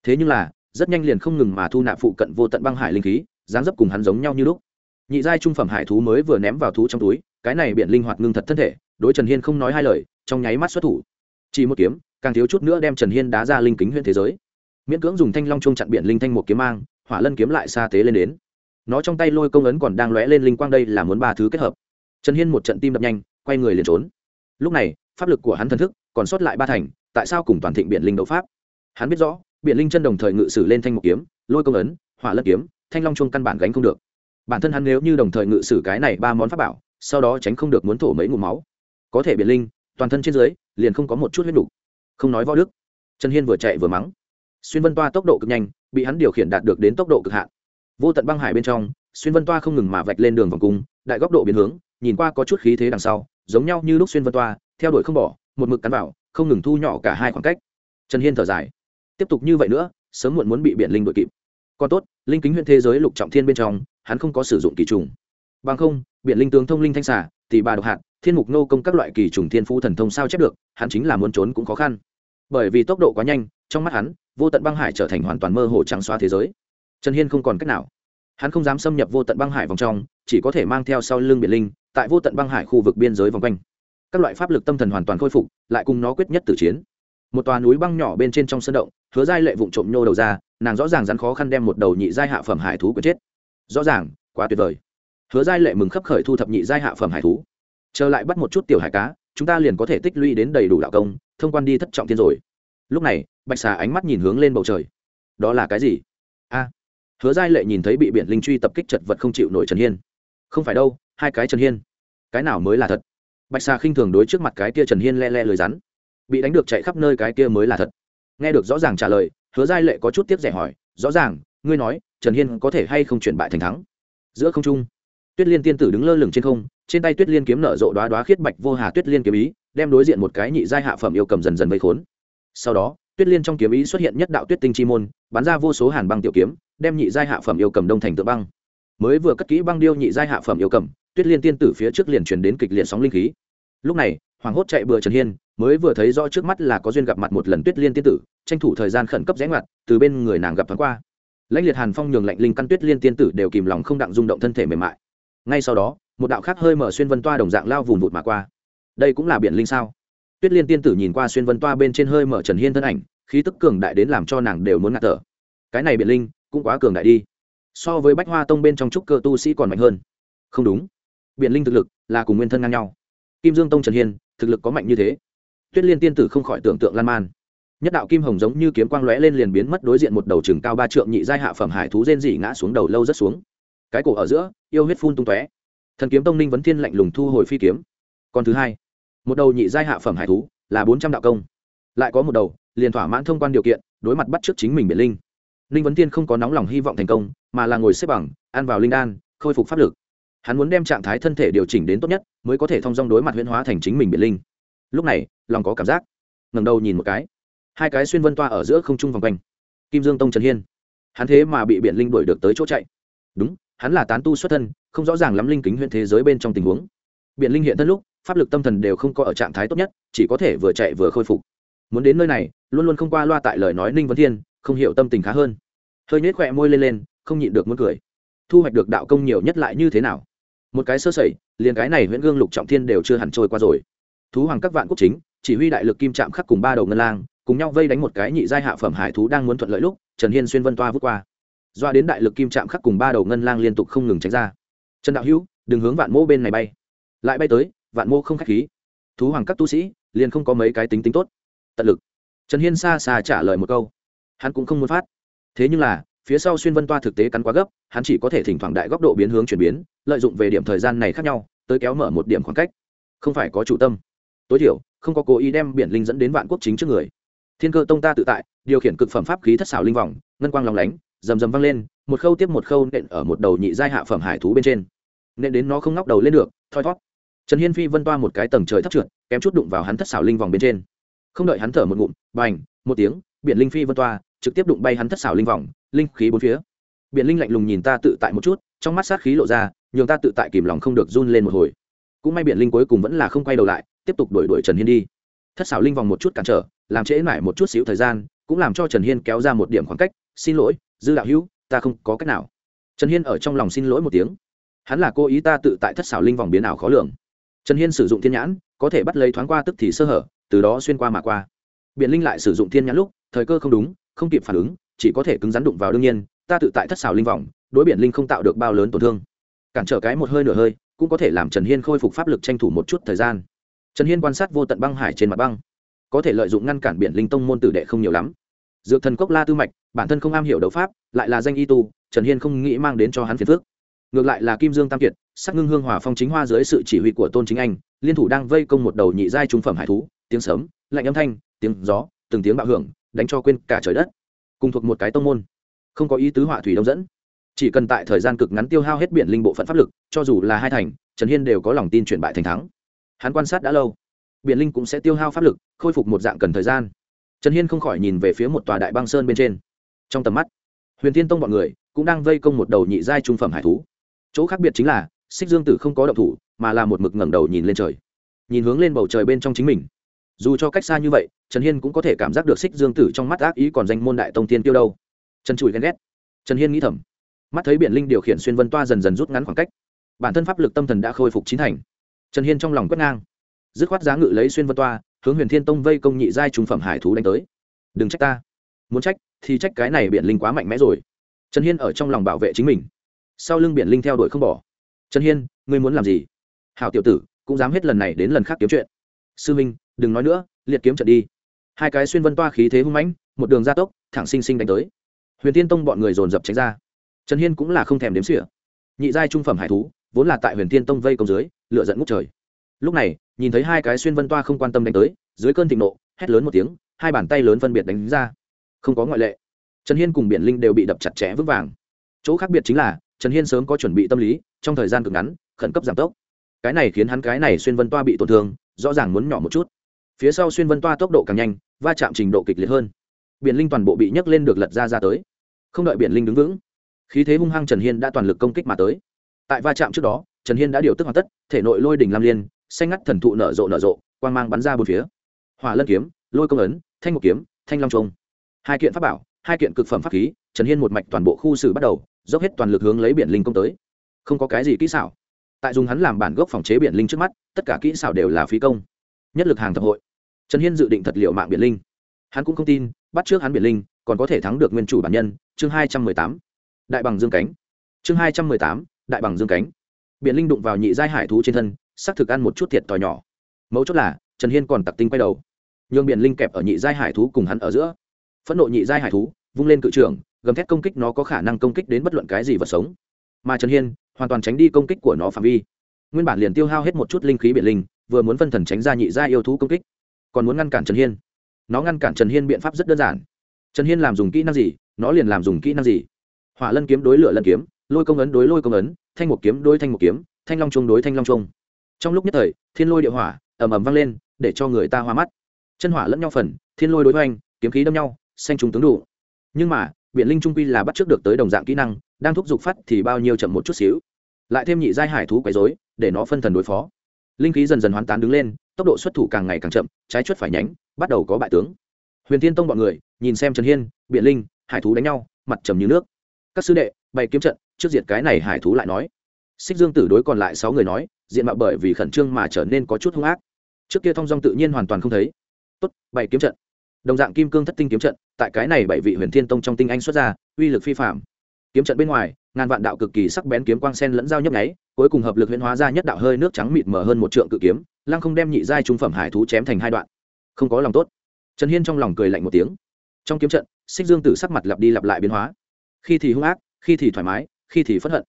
Thế nhưng là, rất nhanh liền không ngừng mà thu nạp phụ cận vô tận băng hải linh khí, dáng dấp cùng hắn giống nhau như lúc. Nhị giai trung phẩm hải thú mới vừa ném vào thú trong túi cái này biển linh hoạt ngưng thật thân thể, đối trần hiên không nói hai lời, trong nháy mắt xuất thủ. Chỉ một kiếm, càng thiếu chút nữa đem trần hiên đá ra linh kính huyện thế giới. Miễn cưỡng dùng thanh long chung chặn biển linh thanh một kiếm mang, hỏa lân kiếm lại xa tế lên đến. Nó trong tay lôi công ấn còn đang lóe lên linh quang đây là muốn ba thứ kết hợp. Trần hiên một trận tim đập nhanh, quay người liền trốn. Lúc này, pháp lực của hắn thần thức còn sót lại ba thành, tại sao cùng toàn thịnh biển linh đấu pháp? Hắn biết rõ, biển linh chân đồng thời ngự sử lên thanh một kiếm, lôi công ấn, hỏa lân kiếm, thanh long chung căn bản gánh không được. Bản thân hắn nếu như đồng thời ngự sử cái này ba món pháp bảo sau đó tránh không được muốn thổ mấy ngụm máu. Có thể biển linh, toàn thân trên dưới, liền không có một chút huyết đủ. không nói võ đức. Trần hiên vừa chạy vừa mắng. Xuyên vân toa tốc độ cực nhanh, bị hắn điều khiển đạt được đến tốc độ cực hạn. Vô tận băng hải bên trong, xuyên vân toa không ngừng mà vạch lên đường vòng cung, đại góc độ biến hướng, nhìn qua có chút khí thế đằng sau, giống nhau như lúc xuyên vân toa, theo đuổi không bỏ, một mực cắn vào, không ngừng thu nhỏ cả hai khoảng cách. Trần hiên thở dài. Tiếp tục như vậy nữa, sớm muộn muốn bị biển linh đội kịp. Còn tốt, linh kính huyện thế giới lục trọng thiên bên trong, hắn không có sử dụng kỳ trùng. Bằng không biện linh tướng thông linh thanh xà, tỷ bà độc hạt, thiên mục nô công các loại kỳ trùng thiên phú thần thông sao chép được, hắn chính là muốn trốn cũng khó khăn. Bởi vì tốc độ quá nhanh, trong mắt hắn, vô tận băng hải trở thành hoàn toàn mơ hồ trắng xóa thế giới. Trần hiên không còn cách nào. Hắn không dám xâm nhập vô tận băng hải vòng trong, chỉ có thể mang theo sau lưng biển linh, tại vô tận băng hải khu vực biên giới vòng quanh. Các loại pháp lực tâm thần hoàn toàn khôi phục, lại cùng nó quyết nhất tử chiến. Một tòa núi băng nhỏ bên trên trong sân động, hứa giai lệ vụng trộm nhô đầu ra, nàng rõ ràng rắn khó khăn đem một đầu nhị giai hạ phẩm hải thú của chết. Rõ ràng, quá tuyệt vời hứa giai lệ mừng khấp khởi thu thập nhị giai hạ phẩm hải thú. Trở lại bắt một chút tiểu hải cá, chúng ta liền có thể tích lũy đến đầy đủ đạo công, thông quan đi thất trọng thiên rồi. Lúc này, bạch xà ánh mắt nhìn hướng lên bầu trời. Đó là cái gì? A. Hứa giai lệ nhìn thấy bị biển linh truy tập kích chật vật không chịu nổi trần hiên. Không phải đâu, hai cái trần hiên. Cái nào mới là thật? Bạch xà khinh thường đối trước mặt cái kia trần hiên le le lười rắn. Bị đánh được chạy khắp nơi cái kia mới là thật. Nghe được rõ ràng trả lời, hứa giai lệ có chút tiếp rẻ hỏi, rõ ràng, ngươi nói, trần hiên có thể hay không chuyển bại thành thắng? Giữa không trung tuyết liên tiên tử đứng lơ lửng trên không, trên tay tuyết liên kiếm nở rộ đoá đoá khiết bạch vô hà tuyết liên kiếm ý, đem đối diện một cái nhị giai hạ phẩm yêu cầm dần dần vây khốn. Sau đó, tuyết liên trong kiếm ý xuất hiện nhất đạo tuyết tinh chi môn, bắn ra vô số hàn băng tiểu kiếm, đem nhị giai hạ phẩm yêu cầm đông thành tự băng. Mới vừa cất kỹ băng điêu nhị giai hạ phẩm yêu cầm, tuyết liên tiên tử phía trước liền truyền đến kịch liệt sóng linh khí. Lúc này, hoàng hốt chạy bừa trần hiên, mới vừa thấy rõ trước mắt là có duyên gặp mặt một lần tuyết liên tiên tử, tranh thủ thời gian khẩn cấp rẽ ngoặt, từ bên người nàng gặp thoáng qua. Lãnh liệt hàn phong nhường lạnh linh căn tuyết liên tiên tử đều kìm lòng không đặng rung động thân thể mềm mại ngay sau đó, một đạo khác hơi mở xuyên vân toa đồng dạng lao vùn vụt mà qua. Đây cũng là biển linh sao? Tuyết liên tiên tử nhìn qua xuyên vân toa bên trên hơi mở trần hiên thân ảnh, khí tức cường đại đến làm cho nàng đều muốn ngạt thở. Cái này biển linh cũng quá cường đại đi. So với bách hoa tông bên trong trúc cơ tu sĩ còn mạnh hơn. Không đúng. Biển linh thực lực là cùng nguyên thân ngang nhau. Kim dương tông trần hiên, thực lực có mạnh như thế. Tuyết liên tiên tử không khỏi tưởng tượng lan man. Nhất đạo kim hồng giống như kiếm quang lóe lên liền biến mất đối diện một đầu chừng cao ba trượng nhị giai hạ phẩm hải thú rên rỉ ngã xuống đầu lâu rất xuống cái cổ ở giữa, yêu huyết phun tung tóe. Thần kiếm tông ninh vấn thiên lạnh lùng thu hồi phi kiếm. Còn thứ hai, một đầu nhị giai hạ phẩm hải thú, là bốn trăm đạo công. Lại có một đầu, liền thỏa mãn thông quan điều kiện, đối mặt bắt trước chính mình biển linh. Ninh vấn thiên không có nóng lòng hy vọng thành công, mà là ngồi xếp bằng, ăn vào linh đan, khôi phục pháp lực. Hắn muốn đem trạng thái thân thể điều chỉnh đến tốt nhất, mới có thể thông dong đối mặt huyễn hóa thành chính mình biển linh. Lúc này, lòng có cảm giác. Ngầm đầu nhìn một cái. Hai cái xuyên vân toa ở giữa không trung vòng quanh. Kim dương tông trần hiên. Hắn thế mà bị biển linh đuổi được tới chỗ chạy. Đúng hắn là tán tu xuất thân, không rõ ràng lắm linh kính huyện thế giới bên trong tình huống. Biện linh hiện thân lúc, pháp lực tâm thần đều không có ở trạng thái tốt nhất, chỉ có thể vừa chạy vừa khôi phục. Muốn đến nơi này, luôn luôn không qua loa tại lời nói ninh vấn thiên, không hiểu tâm tình khá hơn. Hơi nhếch khỏe môi lên lên, không nhịn được muốn cười. Thu hoạch được đạo công nhiều nhất lại như thế nào? Một cái sơ sẩy, liền cái này nguyễn gương lục trọng thiên đều chưa hẳn trôi qua rồi. Thú hoàng các vạn quốc chính, chỉ huy đại lực kim trạm khắc cùng ba đầu ngân lang, cùng nhau vây đánh một cái nhị giai hạ phẩm hải thú đang muốn thuận lợi lúc, trần hiên xuyên vân toa vút qua doa đến đại lực kim trạm khắc cùng ba đầu ngân lang liên tục không ngừng tránh ra. Trần đạo hữu, đừng hướng vạn mô bên này bay. Lại bay tới, vạn mô không k h á c h khí. Thú hoàng các tu sĩ, liền không có mấy cái tính tính tốt. Tận lực. Trần hiên xa xa trả lời một câu. Hắn cũng không muốn phát. Thế nhưng là, phía sau xuyên vân toa thực tế cắn quá gấp, hắn chỉ có thể thỉnh thoảng đại góc độ biến hướng chuyển biến, lợi dụng về điểm thời gian này khác nhau, tới kéo mở một điểm khoảng cách. Không phải có chủ tâm. Tối thiểu, không có cố ý đem biển linh dẫn đến vạn quốc chính trước người. Thiên cơ tông ta tự tại, điều khiển cực phẩm pháp khí thất xảo linh vòng, ngân quang lòng lánh rầm rầm văng lên, một khâu tiếp một khâu nện ở một đầu nhị giai hạ phẩm hải thú bên trên. Nện đến nó không ngóc đầu lên được, thoi thót. Trần hiên phi vân toa một cái tầng trời thấp trượt, kém chút đụng vào hắn thất xảo linh vòng bên trên. Không đợi hắn thở một ngụm, bành, một tiếng, biển linh phi vân toa trực tiếp đụng bay hắn thất xảo linh vòng, linh khí bốn phía. Biển linh lạnh lùng nhìn ta tự tại một chút, trong mắt sát khí lộ ra, nhường ta tự tại kìm lòng không được run lên một hồi. Cũng may biển linh cuối cùng vẫn là không quay đầu lại, tiếp tục đuổi đuổi trần hiên đi. Thất xảo linh vòng một chút cản trở, làm trễ mãi một chút xíu thời gian, cũng làm cho trần hiên kéo ra một điểm khoảng cách, xin lỗi dư đạo hữu, ta không có cách nào. Trần hiên ở trong lòng xin lỗi một tiếng. Hắn là cô ý ta tự tại thất xảo linh vòng biến ảo khó lường. Trần hiên sử dụng thiên nhãn, có thể bắt lấy thoáng qua tức thì sơ hở, từ đó xuyên qua mà qua. Biện linh lại sử dụng thiên nhãn lúc, thời cơ không đúng, không kịp phản ứng, chỉ có thể cứng rắn đụng vào đương nhiên, ta tự tại thất xảo linh vòng, đối biển linh không tạo được bao lớn tổn thương. Cản trở cái một hơi nửa hơi, cũng có thể làm trần hiên khôi phục pháp lực tranh thủ một chút thời gian. Trần hiên quan sát vô tận băng hải trên mặt băng. Có thể lợi dụng ngăn cản biển linh tông môn tử đệ không nhiều lắm dược thần cốc la tư mạch, bản thân không am hiểu đấu pháp, lại là danh y tu, trần hiên không nghĩ mang đến cho hắn phiền phước ngược lại là kim dương tam kiệt, sắc ngưng hương hòa phong chính hoa dưới sự chỉ huy của tôn chính anh, liên thủ đang vây công một đầu nhị giai trung phẩm hải thú, tiếng sớm lạnh âm thanh, tiếng gió, từng tiếng bạo hưởng, đánh cho quên cả trời đất. Cùng thuộc một cái tông môn, không có ý tứ họa thủy đông dẫn. Chỉ cần tại thời gian cực ngắn tiêu hao hết biển linh bộ phận pháp lực, cho dù là hai thành, trần hiên đều có lòng tin chuyển bại thành thắng. Hắn quan sát đã lâu, biển linh cũng sẽ tiêu hao pháp lực, khôi phục một dạng cần thời gian trần hiên không khỏi nhìn về phía một tòa đại băng sơn bên trên. Trong tầm mắt, huyền tiên tông b ọ n người cũng đang vây công một đầu nhị giai trung phẩm hải thú. Chỗ khác biệt chính là, xích dương tử không có động thủ, mà là một mực ngẩng đầu nhìn lên trời. Nhìn hướng lên bầu trời bên trong chính mình. Dù cho cách xa như vậy, trần hiên cũng có thể cảm giác được xích dương tử trong mắt ác ý còn danh môn đại tông tiên tiêu đâu. Trần trụi ghen ghét. Trần hiên nghĩ thầm. Mắt thấy biển linh điều khiển xuyên vân toa dần dần rút ngắn khoảng cách, bản thân pháp lực tâm thần đã khôi phục chín thành. Trần hiên trong lòng quét ngang. Dứt khoát giá ngự lấy xuyên vân toa hướng huyền thiên tông vây công nhị giai trung phẩm hải thú đánh tới. Đừng trách ta. Muốn trách, thì trách cái này biển linh quá mạnh mẽ rồi. Trần hiên ở trong lòng bảo vệ chính mình. Sau lưng biển linh theo đuổi không bỏ. Trần hiên, ngươi muốn làm gì? Hảo tiểu tử, cũng dám hết lần này đến lần khác kiếm chuyện. Sư minh, đừng nói nữa, liệt kiếm trận đi. Hai cái xuyên vân toa khí thế hung mãnh, một đường gia tốc, thẳng xinh xinh đánh tới. Huyền tiên tông bọn người dồn dập tránh ra. Trần hiên cũng là không thèm đếm xỉa. Nhị giai trung phẩm hải thú, vốn là tại huyền tiên tông vây công dưới lựa dẫn ngút trời. Lúc này nhìn thấy hai cái xuyên vân toa không quan tâm đánh tới, dưới cơn thịnh nộ, hét lớn một tiếng, hai bàn tay lớn phân biệt đánh ra. Không có ngoại lệ. Trần hiên cùng biển linh đều bị đập chặt chẽ vững vàng. Chỗ khác biệt chính là, trần hiên sớm có chuẩn bị tâm lý, trong thời gian cực ngắn, khẩn cấp giảm tốc. Cái này khiến hắn cái này xuyên vân toa bị tổn thương, rõ ràng muốn nhỏ một chút. Phía sau xuyên vân toa tốc độ càng nhanh, va chạm trình độ kịch liệt hơn. Biển linh toàn bộ bị nhấc lên được lật ra ra tới. Không đợi biển linh đứng vững, khí thế hung hăng trần hiên đã toàn lực công kích mà tới. Tại va chạm trước đó, trần hiên đã điều tức hoàn tất, thể nội lôi đỉnh lam liên xanh ngắt thần thụ nở rộ nở rộ, quang mang bắn ra bốn phía. Hỏa lân kiếm, lôi công ấn, thanh ngọc kiếm, thanh long trông hai kiện pháp bảo, hai kiện cực phẩm pháp khí, trần hiên một mạch toàn bộ khu xử bắt đầu, dốc hết toàn lực hướng lấy biển linh công tới. Không có cái gì kỹ xảo. Tại dùng hắn làm bản gốc phòng chế biển linh trước mắt, tất cả kỹ xảo đều là phí công. Nhất lực hàng thập hội. Trần hiên dự định thật liệu mạng biển linh. Hắn cũng không tin, bắt trước hắn biển linh, còn có thể thắng được nguyên chủ bản nhân, chương hai trăm mười tám. Đại bằng dương cánh. Chương hai trăm mười tám, đại bằng dương cánh. Biển linh đụng vào nhị giai hải thú trên thân xác thực ăn một chút thiệt thòi nhỏ. Mấu chốt là, trần hiên còn tặc tinh quay đầu. Nhường biển linh kẹp ở nhị giai hải thú cùng hắn ở giữa. Phẫn nộ nhị giai hải thú, vung lên cự trường gầm thét công kích nó có khả năng công kích đến bất luận cái gì vật sống. Mà trần hiên, hoàn toàn tránh đi công kích của nó phạm vi. Nguyên bản liền tiêu hao hết một chút linh khí biển linh, vừa muốn phân thần tránh ra nhị giai yêu thú công kích. Còn muốn ngăn cản trần hiên. Nó ngăn cản trần hiên biện pháp rất đơn giản. Trần hiên làm dùng kỹ năng gì, nó liền làm dùng kỹ năng gì. Hỏa lân kiếm đối lửa lân kiếm, lôi công ấn đối lôi công ấn, thanh một kiếm đối thanh một kiếm, thanh long trung đối thanh long trung trong lúc nhất thời, thiên lôi địa hỏa ầm ầm vang lên, để cho người ta hoa mắt. Chân hỏa lẫn nhau phần, thiên lôi đối hoành, kiếm khí đâm nhau, xanh trùng tướng đủ. Nhưng mà biện linh trung quy là bắt trước được tới đồng dạng kỹ năng, đang thúc giục phát thì bao nhiêu chậm một chút xíu. Lại thêm nhị giai hải thú quấy rối, để nó phân thần đối phó. Linh khí dần dần hoán tán đứng lên, tốc độ xuất thủ càng ngày càng chậm, trái chuất phải nhánh, bắt đầu có bại tướng. Huyền tiên tông bọn người, nhìn xem trần hiên biện linh, hải thú đánh nhau, mặt trầm như nước. Các sư đệ, bày kiếm trận, trước diệt cái này hải thú lại nói. Xích dương tử đối còn lại sáu người nói diện mạo bởi vì khẩn trương mà trở nên có chút hung ác. Trước kia thong dong tự nhiên hoàn toàn không thấy. Tốt, bảy kiếm trận. Đồng dạng kim cương thất tinh kiếm trận, tại cái này bảy vị huyền thiên tông trong tinh anh xuất ra, uy lực phi phạm kiếm trận bên ngoài, ngàn vạn đạo cực kỳ sắc bén kiếm quang sen lẫn dao nhấp nháy, cuối cùng hợp lực huyễn hóa ra nhất đạo hơi nước trắng mịt mờ hơn một trượng cự kiếm, lăng không đem nhị giai trung phẩm hải thú chém thành hai đoạn. Không có lòng tốt. Trần hiên trong lòng cười lạnh một tiếng. Trong kiếm trận, xích dương tử sắc mặt lặp đi lặp lại biến hóa. Khi thì hung ác, khi thì thoải mái, khi thì phẫn hận.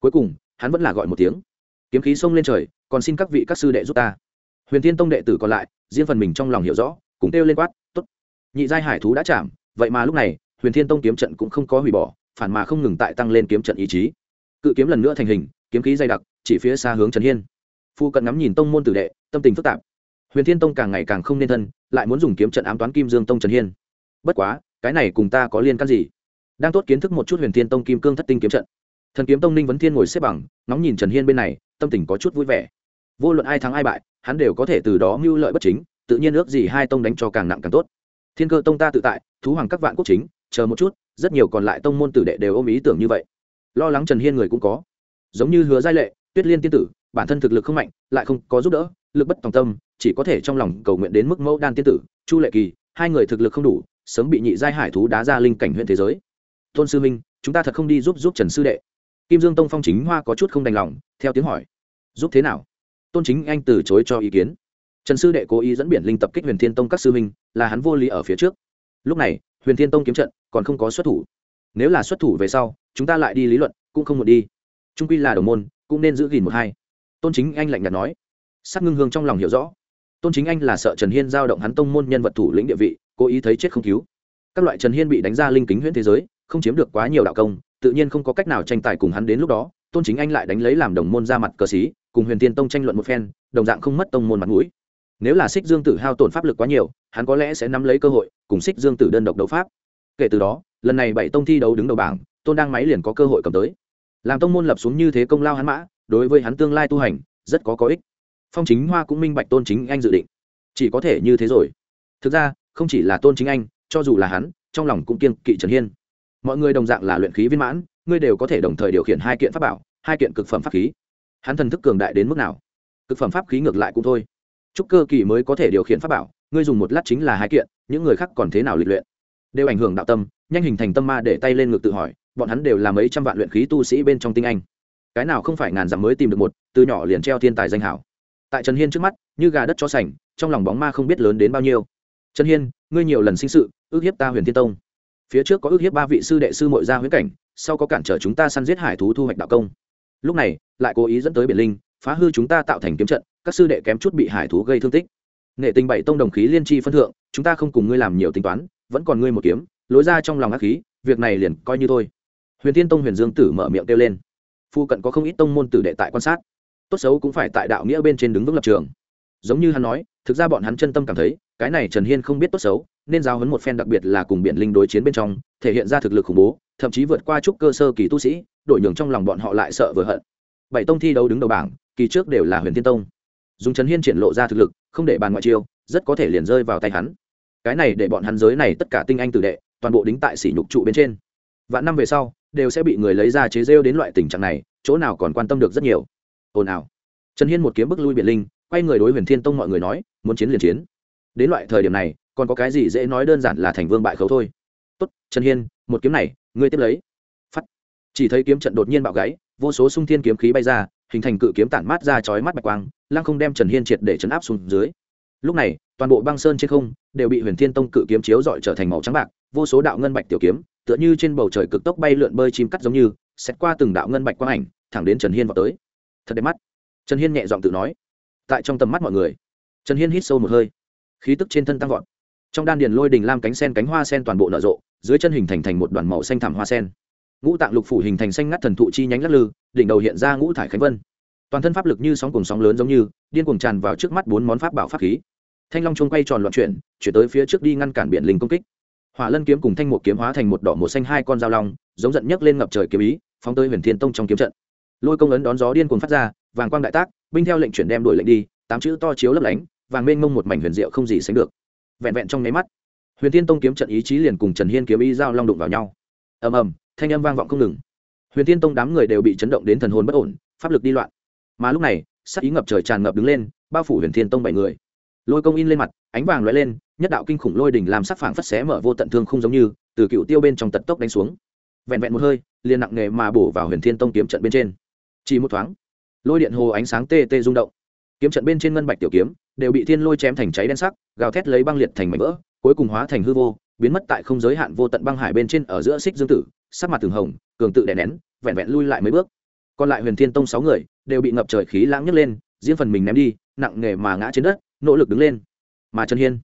Cuối cùng, hắn vẫn là gọi một tiếng kiếm khí xông lên trời, còn xin các vị các sư đệ giúp ta. Huyền thiên tông đệ tử còn lại, riêng phần mình trong lòng hiểu rõ, cùng kêu lên quát t ố t nhị giai hải thú đã chạm, vậy mà lúc này, huyền thiên tông kiếm trận cũng không có hủy bỏ, phản mà không ngừng tại tăng lên kiếm trận ý chí. Cự kiếm lần nữa thành hình, kiếm khí dày đặc, chỉ phía xa hướng trần hiên. Phu cận ngắm nhìn tông môn tử đệ, tâm tình phức tạp. Huyền thiên tông càng ngày càng không nên thân, lại muốn dùng kiếm trận ám toán kim dương tông trần hiên. Bất quá, cái này cùng ta có liên can gì? Đang tốt kiến thức một chút huyền thiên tông kim cương thất tinh kiếm trận. Thần kiếm tông ninh vấn thiên ngồi xếp bằng, ngóng nhìn trần hiên bên này tâm tình có chút vui vẻ. Vô luận ai thắng ai bại, hắn đều có thể từ đó mưu lợi bất chính, tự nhiên ước gì hai tông đánh cho càng nặng càng tốt. Thiên cơ tông ta tự tại, thú hoàng các vạn quốc chính, chờ một chút, rất nhiều còn lại tông môn tử đệ đều ôm ý tưởng như vậy. Lo lắng trần hiên người cũng có. Giống như hứa giai lệ, tuyết liên tiên tử, bản thân thực lực không mạnh, lại không có giúp đỡ, lực bất tòng tâm, chỉ có thể trong lòng cầu nguyện đến mức mẫu đan tiên tử, chu lệ kỳ, hai người thực lực không đủ, sớm bị nhị giai hải thú đá ra linh cảnh huyện thế giới. Tôn sư minh, chúng ta thật không đi giúp giúp trần sư đệ kim dương tông phong chính hoa có chút không đành lòng, theo tiếng hỏi, giúp thế nào? Tôn chính anh từ chối cho ý kiến. Trần sư đệ cố ý dẫn biển linh tập kích huyền thiên tông các sư minh là hắn vô lý ở phía trước. Lúc này, huyền thiên tông kiếm trận còn không có xuất thủ. Nếu là xuất thủ về sau, chúng ta lại đi lý luận, cũng không muốn đi. Trung quy là đồng môn, cũng nên giữ gìn một hai. Tôn chính anh lạnh nhạt nói. Sắc ngưng hương trong lòng hiểu rõ. Tôn chính anh là sợ trần hiên giao động hắn tông môn nhân vật thủ lĩnh địa vị, cố ý thấy chết không cứu. Các loại trần hiên bị đánh ra linh kính huyễn thế giới không chiếm được quá nhiều đạo công, tự nhiên không có cách nào tranh tài cùng hắn đến lúc đó, tôn chính anh lại đánh lấy làm đồng môn ra mặt cờ xí cùng huyền tiên tông tranh luận một phen, đồng dạng không mất tông môn mặt mũi. Nếu là xích dương tử hao tổn pháp lực quá nhiều, hắn có lẽ sẽ nắm lấy cơ hội, cùng xích dương tử đơn độc đấu pháp. Kể từ đó, lần này bảy tông thi đấu đứng đầu bảng, tôn đang máy liền có cơ hội cầm tới. Làm tông môn lập xuống như thế công lao hắn mã, đối với hắn tương lai tu hành, rất có có ích. Phong chính hoa cũng minh bạch tôn chính anh dự định. Chỉ có thể như thế rồi. Thực ra, không chỉ là tôn chính anh, cho dù là hắn, trong lòng cũng kiên kỵ trần hiên mọi người đồng dạng là luyện khí viên mãn, ngươi đều có thể đồng thời điều khiển hai kiện pháp bảo, hai kiện cực phẩm pháp khí. Hắn thần thức cường đại đến mức nào? Cực phẩm pháp khí ngược lại cũng thôi. Chúc cơ kỳ mới có thể điều khiển pháp bảo, ngươi dùng một lát chính là hai kiện, những người khác còn thế nào lịch luyện? Đều ảnh hưởng đạo tâm, nhanh hình thành tâm ma để tay lên ngực tự hỏi, bọn hắn đều là mấy trăm vạn luyện khí tu sĩ bên trong tinh anh. Cái nào không phải ngàn dặm mới tìm được một, từ nhỏ liền treo thiên tài danh hảo. Tại trần hiên trước mắt, như gà đất cho sành, trong lòng bóng ma không biết lớn đến bao nhiêu. Trần hiên, ngươi nhiều lần sinh sự, ước hiếp ta huyền thiên tông phía trước có ước hiếp ba vị sư đệ sư mội ra huyễn cảnh, sau có cản trở chúng ta săn giết hải thú thu hoạch đạo công. Lúc này, lại cố ý dẫn tới biển linh, phá hư chúng ta tạo thành kiếm trận, các sư đệ kém chút bị hải thú gây thương tích. Nghệ tình bảy tông đồng khí liên tri phân thượng, chúng ta không cùng ngươi làm nhiều tính toán, vẫn còn ngươi một kiếm, lối ra trong lòng ác khí, việc này liền coi như thôi. Huyền thiên tông huyền dương tử mở miệng kêu lên. Phu cận có không ít tông môn tử đệ tại quan sát. Tốt xấu cũng phải tại đạo nghĩa bên trên đứng vững lập trường giống như hắn nói, thực ra bọn hắn chân tâm cảm thấy, cái này trần hiên không biết tốt xấu, nên giao hấn một phen đặc biệt là cùng biển linh đối chiến bên trong, thể hiện ra thực lực khủng bố, thậm chí vượt qua chút cơ sơ kỳ tu sĩ đổi nhường trong lòng bọn họ lại sợ vừa hận. Bảy tông thi đấu đứng đầu bảng, kỳ trước đều là huyền thiên tông. Dùng trần hiên triển lộ ra thực lực, không để bàn ngoại chiêu, rất có thể liền rơi vào tay hắn. Cái này để bọn hắn giới này tất cả tinh anh tử đệ, toàn bộ đính tại sỉ nhục trụ bên trên. Vạn năm về sau, đều sẽ bị người lấy ra chế rêu đến loại tình trạng này, chỗ nào còn quan tâm được rất nhiều. Ồn ào. Trần hiên một kiếm bức lui biển linh quay người đối huyền thiên tông mọi người nói, muốn chiến liền chiến. Đến loại thời điểm này, còn có cái gì dễ nói đơn giản là thành vương bại khấu thôi. Tốt, trần hiên, một kiếm này, ngươi tiếp lấy. Phắt. Chỉ thấy kiếm trận đột nhiên bạo gáy, vô số sung thiên kiếm khí bay ra, hình thành cự kiếm tản mát ra chói mắt bạch quang, lăng không đem trần hiên triệt để chấn áp xuống dưới. Lúc này, toàn bộ băng sơn trên không đều bị huyền thiên tông cự kiếm chiếu dọi trở thành màu trắng bạc, vô số đạo ngân bạch tiểu kiếm, tựa như trên bầu trời cực tốc bay lượn bơi chim cắt giống như xét qua từng đạo ngân bạch quang ảnh, thẳng đến trần hiên vào tới. Thật đẹp mắt. Trần hiên nhẹ giọng tự nói tại trong tầm mắt mọi người. Trần hiên hít sâu một hơi. Khí tức trên thân tăng vọt. Trong đan điền lôi đình lam cánh sen cánh hoa sen toàn bộ nở rộ, dưới chân hình thành thành một đoàn màu xanh thảm hoa sen. Ngũ tạng lục phủ hình thành xanh ngắt thần thụ chi nhánh lắc lư, đỉnh đầu hiện ra ngũ thải khánh vân. Toàn thân pháp lực như sóng cùng sóng lớn giống như, điên cuồng tràn vào trước mắt bốn món pháp bảo pháp khí. Thanh long chuông quay tròn loạn chuyển chuyển tới phía trước đi ngăn cản biển linh công kích. Hỏa lân kiếm cùng thanh một kiếm hóa thành một đỏ một xanh hai con dao long, giống giận nhấc lên ngập trời kiếm ý, phóng tới huyền thiên tông trong kiếm trận. Lôi công ấn đón gió điên cuồng phát ra, vàng quang đại tác binh theo lệnh chuyển đem đuổi lệnh đi, tám chữ to chiếu lấp lánh, vàng mênh mông một mảnh huyền diệu không gì sánh được. Vẹn vẹn trong nháy mắt, huyền thiên tông kiếm trận ý chí liền cùng trần hiên kiếm ý giao long đụng vào nhau. Ầm ầm, thanh âm vang vọng không ngừng. Huyền thiên tông đám người đều bị chấn động đến thần hồn bất ổn, pháp lực đi loạn. Mà lúc này sắc ý ngập trời tràn ngập đứng lên, bao phủ huyền thiên tông bảy người. Lôi công in lên mặt, ánh vàng lóe lên, nhất đạo kinh khủng lôi đỉnh làm sắc phảng phất xé mở vô tận thương không giống như, từ cựu tiêu bên trong tật tốc đánh xuống. Vẹn vẹn một hơi, liền nặng nề mà bổ vào huyền thiên tông kiếm trận bên trên. Chỉ một thoáng lôi điện hồ ánh sáng tê tê rung động. Kiếm trận bên trên ngân bạch tiểu kiếm đều bị thiên lôi chém thành cháy đen sắc, gào thét lấy băng liệt thành mảnh vỡ, cuối cùng hóa thành hư vô, biến mất tại không giới hạn vô tận băng hải bên trên ở giữa xích dương tử, sắc mặt từng hồng, cường tự đè nén, vẹn vẹn lui lại mấy bước. Còn lại huyền thiên tông sáu người đều bị ngập trời khí lãng nhấc lên, riêng phần mình ném đi, nặng nghề mà ngã trên đất, nỗ lực đứng lên. Mà trần hiên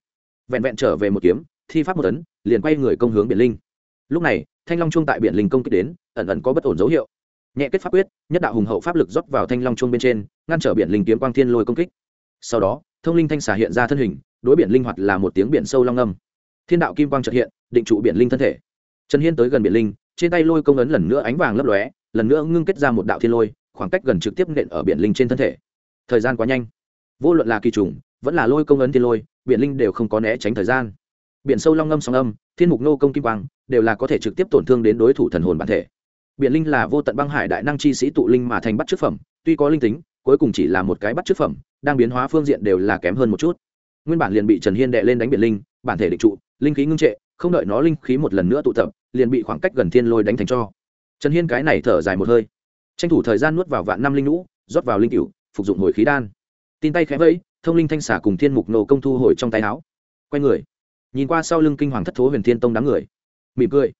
vẹn vẹn trở về một kiếm, thi pháp một tấn, liền quay người công hướng biển linh. Lúc này, thanh long chuông tại biển linh công kích đến, ẩn ẩn có bất ổn dấu hiệu nhẹ kết pháp quyết, nhất đạo hùng hậu pháp lực rót vào thanh long chuông bên trên, ngăn trở biển linh kiếm quang thiên lôi công kích. Sau đó, thông linh thanh xà hiện ra thân hình, đối biển linh hoạt là một tiếng biển sâu long âm. Thiên đạo kim quang trợ hiện, định trụ biển linh thân thể. Trần hiên tới gần biển linh, trên tay lôi công ấn lần nữa ánh vàng lấp lóe, lần nữa ngưng kết ra một đạo thiên lôi, khoảng cách gần trực tiếp nện ở biển linh trên thân thể. Thời gian quá nhanh. Vô luận là kỳ trùng, vẫn là lôi công ấn thiên lôi, biển linh đều không có né tránh thời gian. Biển sâu long âm song âm, thiên mục nô công kim quang, đều là có thể trực tiếp tổn thương đến đối thủ thần hồn bản thể biển linh là vô tận băng hải đại năng chi sĩ tụ linh mà thành bắt chức phẩm, tuy có linh tính, cuối cùng chỉ là một cái bắt chức phẩm, đang biến hóa phương diện đều là kém hơn một chút. Nguyên bản liền bị trần hiên đệ lên đánh biển linh, bản thể định trụ, linh khí ngưng trệ, không đợi nó linh khí một lần nữa tụ tập, liền bị khoảng cách gần thiên lôi đánh thành cho. Trần hiên cái này thở dài một hơi. Tranh thủ thời gian nuốt vào vạn năm linh lũ rót vào linh cựu phục dụng hồi khí đan. Tin tay khẽ vẫy, thông linh thanh xả cùng thiên mục nổ công thu hồi trong tay áo. Quay người. Nhìn qua sau lưng kinh hoàng thất thố huyền thiên tông đám người. Mỉm cười.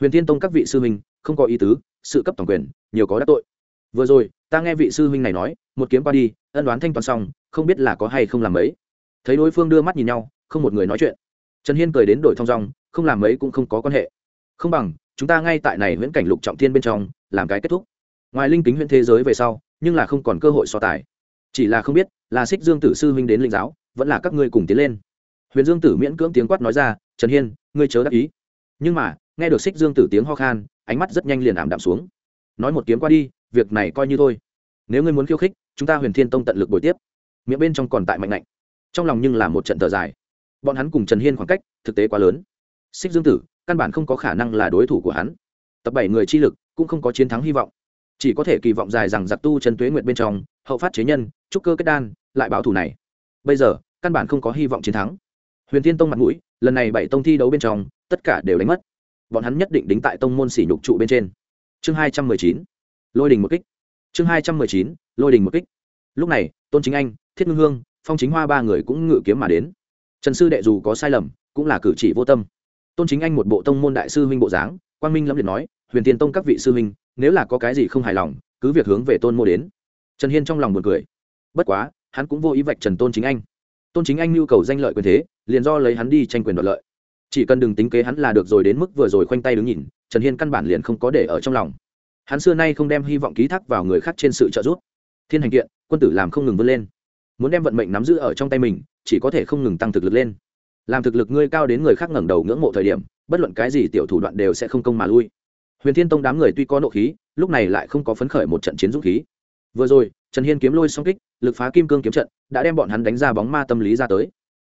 Huyền thiên tông các vị sư huynh không có ý tứ, sự cấp toàn quyền, nhiều có đắc tội. Vừa rồi, ta nghe vị sư huynh này nói, một kiếm qua đi, ân đoán thanh toán xong, không biết là có hay không làm mấy. thấy đối phương đưa mắt nhìn nhau, không một người nói chuyện. Trần hiên cười đến đổi thong dong, không làm mấy cũng không có quan hệ. Không bằng, chúng ta ngay tại này huyễn cảnh lục trọng thiên bên trong, làm cái kết thúc. Ngoài linh kính huyễn thế giới về sau, nhưng là không còn cơ hội so tài. Chỉ là không biết, là xích dương tử sư huynh đến linh giáo, vẫn là các ngươi cùng tiến lên. Huyền dương tử miễn cưỡng tiếng quát nói ra, trần hiên, ngươi chớ đắc ý. Nhưng mà nghe được xích dương tử tiếng ho khan, ánh mắt rất nhanh liền ảm đạm xuống. Nói một kiếm qua đi, việc này coi như thôi. Nếu ngươi muốn khiêu khích, chúng ta huyền thiên tông tận lực bồi tiếp. Miệng bên trong còn tại mạnh lạnh. Trong lòng nhưng là một trận thở dài. Bọn hắn cùng trần hiên khoảng cách, thực tế quá lớn. Xích dương tử, căn bản không có khả năng là đối thủ của hắn. Tập bảy người chi lực, cũng không có chiến thắng hy vọng. Chỉ có thể kỳ vọng dài rằng giặc tu Trần tuế nguyệt bên trong, hậu phát chế nhân, trúc cơ kết đan, lại báo thù này. Bây giờ, căn bản không có hy vọng chiến thắng. Huyền thiên tông mặt mũi, lần này bảy tông thi đấu bên trong, tất cả đều đánh mất bọn hắn nhất định đính tại tông môn sỉ nhục trụ bên trên. Chương hai trăm mười chín, lôi đình một kích. Chương hai trăm mười chín, lôi đình một kích. Lúc này, tôn chính anh, thiết ngưng hương, phong chính hoa ba người cũng ngự kiếm mà đến. Trần sư đệ dù có sai lầm, cũng là cử chỉ vô tâm. Tôn chính anh một bộ tông môn đại sư huynh bộ dáng, quang minh lâm liệt nói, huyền tiên tông các vị sư huynh, nếu là có cái gì không hài lòng, cứ việc hướng về tôn mô đến. Trần hiên trong lòng buồn cười. Bất quá, hắn cũng vô ý vạch trần tôn chính anh. Tôn chính anh nhu cầu danh lợi quyền thế, liền do lấy hắn đi tranh quyền đoạt lợi chỉ cần đừng tính kế hắn là được rồi đến mức vừa rồi khoanh tay đứng nhìn, trần hiên căn bản liền không có để ở trong lòng. Hắn xưa nay không đem hy vọng ký thác vào người khác trên sự trợ giúp. Thiên hành kiện, quân tử làm không ngừng vươn lên. Muốn đem vận mệnh nắm giữ ở trong tay mình, chỉ có thể không ngừng tăng thực lực lên. Làm thực lực ngươi cao đến người khác ngẩng đầu ngưỡng mộ thời điểm, bất luận cái gì tiểu thủ đoạn đều sẽ không công mà lui. Huyền thiên tông đám người tuy có nộ khí, lúc này lại không có phấn khởi một trận chiến dũng khí. Vừa rồi, trần hiên kiếm lôi song kích, lực phá kim cương kiếm trận, đã đem bọn hắn đánh ra bóng ma tâm lý ra tới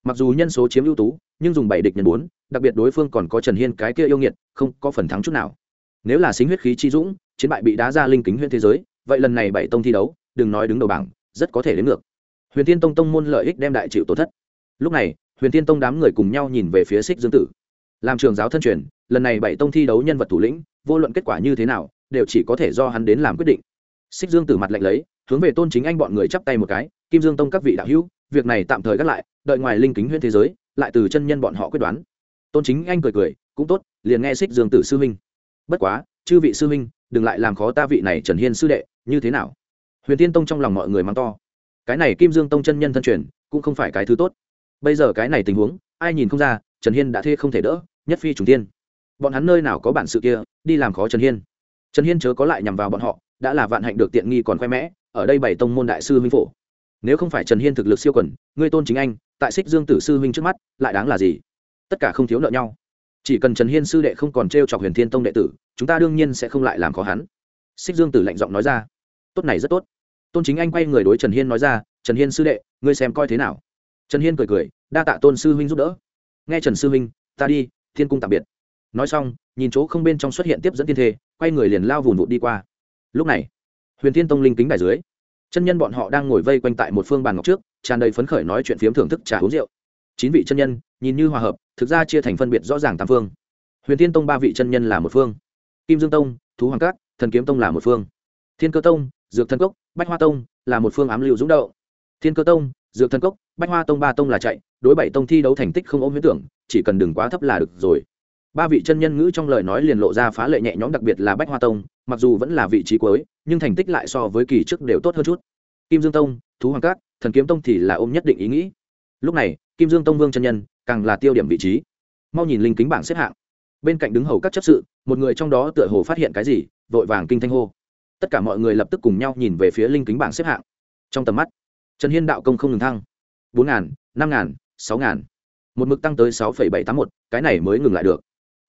mặc dù nhân số chiếm ưu tú, nhưng dùng bảy địch nhân bốn, đặc biệt đối phương còn có trần hiên cái kia yêu nghiệt, không có phần thắng chút nào. Nếu là xính huyết khí chi dũng, chiến bại bị đá ra linh kính huyện thế giới, vậy lần này bảy tông thi đấu, đừng nói đứng đầu bảng, rất có thể đến ngược. Huyền tiên tông tông môn lợi ích đem đại chịu tổn thất. Lúc này, huyền tiên tông đám người cùng nhau nhìn về phía xích dương tử. Làm trường giáo thân truyền, lần này bảy tông thi đấu nhân vật thủ lĩnh, vô luận kết quả như thế nào, đều chỉ có thể do hắn đến làm quyết định. Xích dương tử mặt lạnh lấy, hướng về tôn chính anh bọn người chắp tay một cái, kim dương tông các vị đạo hữu việc này tạm thời gác lại, đợi ngoài linh kính huyện thế giới, lại từ chân nhân bọn họ quyết đoán. Tôn chính anh cười cười, cũng tốt, liền nghe xích dương tử sư huynh. Bất quá, chư vị sư huynh, đừng lại làm khó ta vị này trần hiên sư đệ, như thế nào? Huyền tiên tông trong lòng mọi người mắng to. Cái này kim dương tông chân nhân thân truyền, cũng không phải cái thứ tốt. Bây giờ cái này tình huống, ai nhìn không ra, trần hiên đã thê không thể đỡ, nhất phi trùng tiên. Bọn hắn nơi nào có bản sự kia, đi làm khó trần hiên. Trần hiên chớ có lại nhằm vào bọn họ, đã là vạn hạnh được tiện nghi còn khoe mẽ, ở đây bảy tông môn đại sư huynh phổ nếu không phải trần hiên thực lực siêu quần, ngươi tôn chính anh, tại xích dương tử sư huynh trước mắt, lại đáng là gì? Tất cả không thiếu nợ nhau. Chỉ cần trần hiên sư đệ không còn t r e o chọc huyền thiên tông đệ tử, chúng ta đương nhiên sẽ không lại làm khó hắn. Xích dương tử lạnh giọng nói ra. Tốt này rất tốt. Tôn chính anh quay người đối trần hiên nói ra, trần hiên sư đệ, ngươi xem coi thế nào? Trần hiên cười cười, đa tạ tôn sư huynh giúp đỡ. Nghe trần sư huynh, ta đi, thiên cung tạm biệt. Nói xong, nhìn chỗ không bên trong xuất hiện tiếp dẫn tiên thê, quay người liền lao vùn vụt đi qua. Lúc này, huyền thiên tông linh kính đài dưới chân nhân bọn họ đang ngồi vây quanh tại một phương bàn ngọc trước, tràn đầy phấn khởi nói chuyện phiếm thưởng thức trà uống rượu. Chín vị chân nhân, nhìn như hòa hợp, thực ra chia thành phân biệt rõ ràng tam phương. Huyền tiên tông ba vị chân nhân là một phương. Kim dương tông, thú hoàng cát thần kiếm tông là một phương. Thiên cơ tông, dược thần cốc, bách hoa tông là một phương ám lưu dũng đậu thiên cơ tông, dược thần cốc, bách hoa tông ba tông là chạy, đối bảy tông thi đấu thành tích không ôm huyết tưởng, chỉ cần đừng quá thấp là được rồi ba vị chân nhân ngữ trong lời nói liền lộ ra phá lệ nhẹ nhõm, đặc biệt là bách hoa tông, mặc dù vẫn là vị trí cuối, nhưng thành tích lại so với kỳ trước đều tốt hơn chút. Kim dương tông, thú hoàng cát, thần kiếm tông thì là ôm nhất định ý nghĩ. Lúc này, kim dương tông vương chân nhân càng là tiêu điểm vị trí. Mau nhìn linh kính bảng xếp hạng. Bên cạnh đứng hầu các chấp sự, một người trong đó tựa hồ phát hiện cái gì, vội vàng kinh thanh hô. Tất cả mọi người lập tức cùng nhau nhìn về phía linh kính bảng xếp hạng. Trong tầm mắt, trần hiên đạo công không ngừng thăng. bốn ngàn, năm ngàn, sáu ngàn. Một mực tăng tới sáu phẩy bảy tám một, cái này mới ngừng lại được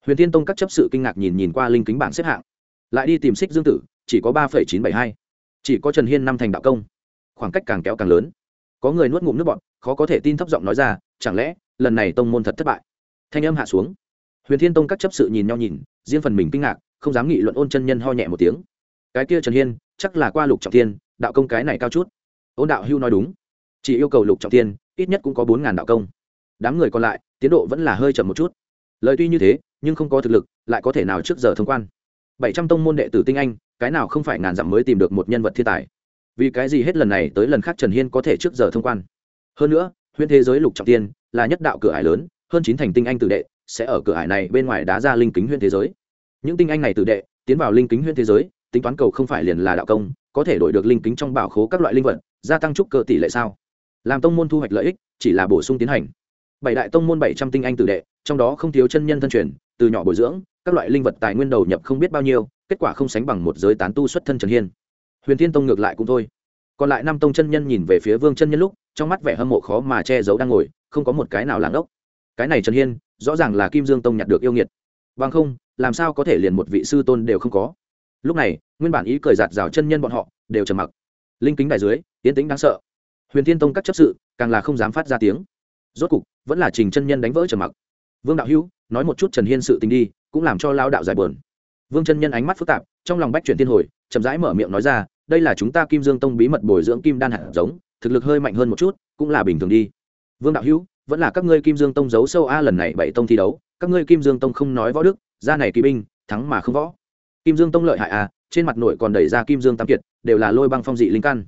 huyền tiên tông các chấp sự kinh ngạc nhìn nhìn qua linh kính bảng xếp hạng. Lại đi tìm xích dương tử, chỉ có ba phẩy chín bảy hai. Chỉ có trần hiên năm thành đạo công. Khoảng cách càng kéo càng lớn. Có người nuốt ngụm nước bọn khó có thể tin thấp giọng nói ra, chẳng lẽ, lần này tông môn thật thất bại? Thanh âm hạ xuống. Huyền thiên tông các chấp sự nhìn nhau nhìn, riêng phần mình kinh ngạc, không dám nghị luận ôn chân nhân ho nhẹ một tiếng. Cái kia trần hiên, chắc là qua lục trọng thiên, đạo công cái này cao chút. Ôn đạo hưu nói đúng. Chỉ yêu cầu lục trọng thiên, ít nhất cũng có bốn ngàn đạo công. Đám người còn lại, tiến độ vẫn là hơi chậm một chút. Lời tuy như thế nhưng không có thực lực, lại có thể nào trước giờ thông quan? Bảy trăm tông môn đệ tử tinh anh, cái nào không phải ngàn dặm mới tìm được một nhân vật thiên tài? Vì cái gì hết lần này tới lần khác trần hiên có thể trước giờ thông quan? Hơn nữa huyện thế giới lục trọng tiên là nhất đạo cửa ải lớn, hơn chín thành tinh anh tử đệ sẽ ở cửa ải này bên ngoài đá ra linh kính huyện thế giới. Những tinh anh này tử đệ tiến vào linh kính huyện thế giới, tính toán cầu không phải liền là đạo công, có thể đổi được linh kính trong bảo khố các loại linh vật, gia tăng trúc cơ tỷ lệ sao? Làm tông môn thu hoạch lợi ích chỉ là bổ sung tiến hành. Bảy đại tông môn bảy trăm tinh anh tử đệ, trong đó không thiếu chân nhân thân truyền từ nhỏ bồi dưỡng, các loại linh vật tài nguyên đầu nhập không biết bao nhiêu, kết quả không sánh bằng một giới tán tu xuất thân trần hiên. Huyền thiên tông ngược lại cũng thôi. Còn lại năm tông chân nhân nhìn về phía vương chân nhân lúc, trong mắt vẻ hâm mộ khó mà che giấu đang ngồi, không có một cái nào làng ốc. Cái này trần hiên, rõ ràng là kim dương tông nhặt được yêu nghiệt. Bằng không, làm sao có thể liền một vị sư tôn đều không có? Lúc này, nguyên bản ý cười giạt rào chân nhân bọn họ, đều trầm mặc. Linh kính đài dưới tiến tính đáng sợ. Huyền thiên tông các chấp sự, càng là không dám phát ra tiếng. Rốt cục, vẫn là trình chân nhân đánh vỡ trầm mặc. Vương đạo hữu nói một chút trần hiên sự tình đi, cũng làm cho lao đạo giải bờn vương chân nhân ánh mắt phức tạp, trong lòng bách chuyển thiên hồi, chậm rãi mở miệng nói ra, đây là chúng ta kim dương tông bí mật bồi dưỡng kim đan hạt giống, thực lực hơi mạnh hơn một chút, cũng là bình thường đi. Vương đạo hữu, vẫn là các ngươi kim dương tông giấu sâu a, lần này bảy tông thi đấu, các ngươi kim dương tông không nói võ đức ra này kỳ binh, thắng mà không võ. Kim dương tông lợi hại a, trên mặt nội còn đẩy ra kim dương tam kiệt, đều là lôi băng phong dị linh căn.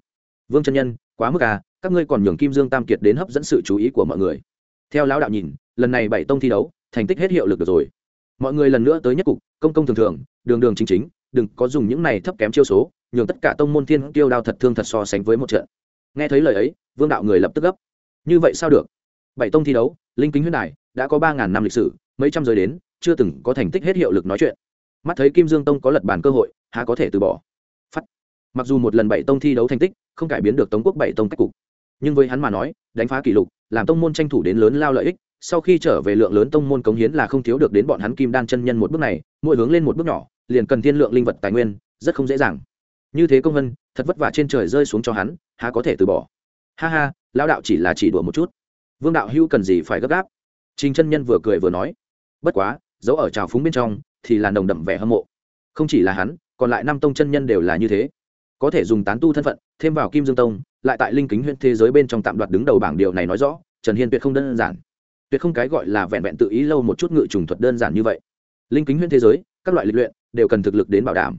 Vương chân nhân, quá mức à các ngươi còn nhường kim dương tam kiệt đến hấp dẫn sự chú ý của mọi người. Theo lão đạo nhìn, lần này bảy tông thi đấu thành tích hết hiệu lực được rồi. Mọi người lần nữa tới nhất cục, công công thường thường, đường đường chính chính, đừng có dùng những này thấp kém chiêu số, nhường tất cả tông môn thiên tiêu đao thật thương thật so sánh với một trận. Nghe thấy lời ấy, vương đạo người lập tức gấp. Như vậy sao được? Bảy tông thi đấu, linh kính huyết đài, đã có ba ngàn năm lịch sử, mấy trăm giới đến, chưa từng có thành tích hết hiệu lực nói chuyện. Mắt thấy kim dương tông có lật bàn cơ hội, há có thể từ bỏ. Phắt. Mặc dù một lần bảy tông thi đấu thành tích, không cải biến được tống quốc bảy tông cách cục. Nhưng với hắn mà nói, đánh phá kỷ lục, làm tông môn tranh thủ đến lớn lao lợi ích sau khi trở về lượng lớn tông môn cống hiến là không thiếu được đến bọn hắn kim đan chân nhân một bước này, mỗi hướng lên một bước nhỏ, liền cần thiên lượng linh vật tài nguyên, rất không dễ dàng. Như thế công vân, thật vất vả trên trời rơi xuống cho hắn, há có thể từ bỏ. Ha ha, lão đạo chỉ là chỉ đùa một chút. Vương đạo hữu cần gì phải gấp gáp? Trình chân nhân vừa cười vừa nói. Bất quá, dấu ở trào phúng bên trong, thì là nồng đậm vẻ hâm mộ. Không chỉ là hắn, còn lại năm tông chân nhân đều là như thế. Có thể dùng tán tu thân phận, thêm vào kim dương tông, lại tại linh kính huyện thế giới bên trong tạm đoạt đứng đầu bảng điều này nói rõ, trần hiên tuyệt không đơn giản tuyệt không cái gọi là vẹn vẹn tự ý lâu một chút ngự trùng thuật đơn giản như vậy. Linh kính huyễn thế giới, các loại lịch luyện đều cần thực lực đến bảo đảm.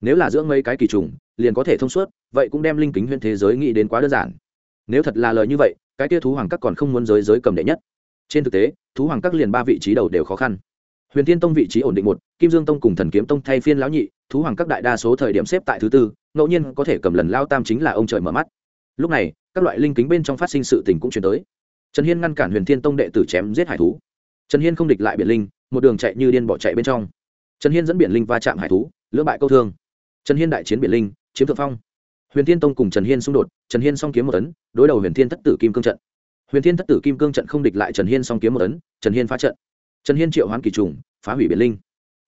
Nếu là dưỡng mấy cái kỳ trùng, liền có thể thông suốt, vậy cũng đem linh kính huyễn thế giới nghĩ đến quá đơn giản. Nếu thật là lời như vậy, cái tia thú hoàng các còn không muốn giới giới cầm đệ nhất. Trên thực tế, thú hoàng các liền ba vị trí đầu đều khó khăn. Huyền tiên tông vị trí ổn định một, kim dương tông cùng thần kiếm tông thay phiên lão nhị, thú hoàng các đại đa số thời điểm xếp tại thứ tư, ngẫu nhiên có thể cầm lần lao tam chính là ông trời mở mắt. Lúc này, các loại linh kính bên trong phát sinh sự tình cũng chuyển tới trần hiên ngăn cản huyền thiên tông đệ tử chém giết hải thú. Trần hiên không địch lại biển linh, một đường chạy như điên bỏ chạy bên trong. Trần hiên dẫn biển linh va chạm hải thú, lưỡng bại câu thương. Trần hiên đại chiến biển linh, chiếm thượng phong. Huyền thiên tông cùng trần hiên xung đột, trần hiên song kiếm một tấn, đối đầu huyền thiên thất tử kim cương trận. Huyền thiên thất tử kim cương trận không địch lại trần hiên song kiếm một tấn, trần hiên phá trận. Trần hiên triệu hoán kỳ trùng, phá hủy biển linh.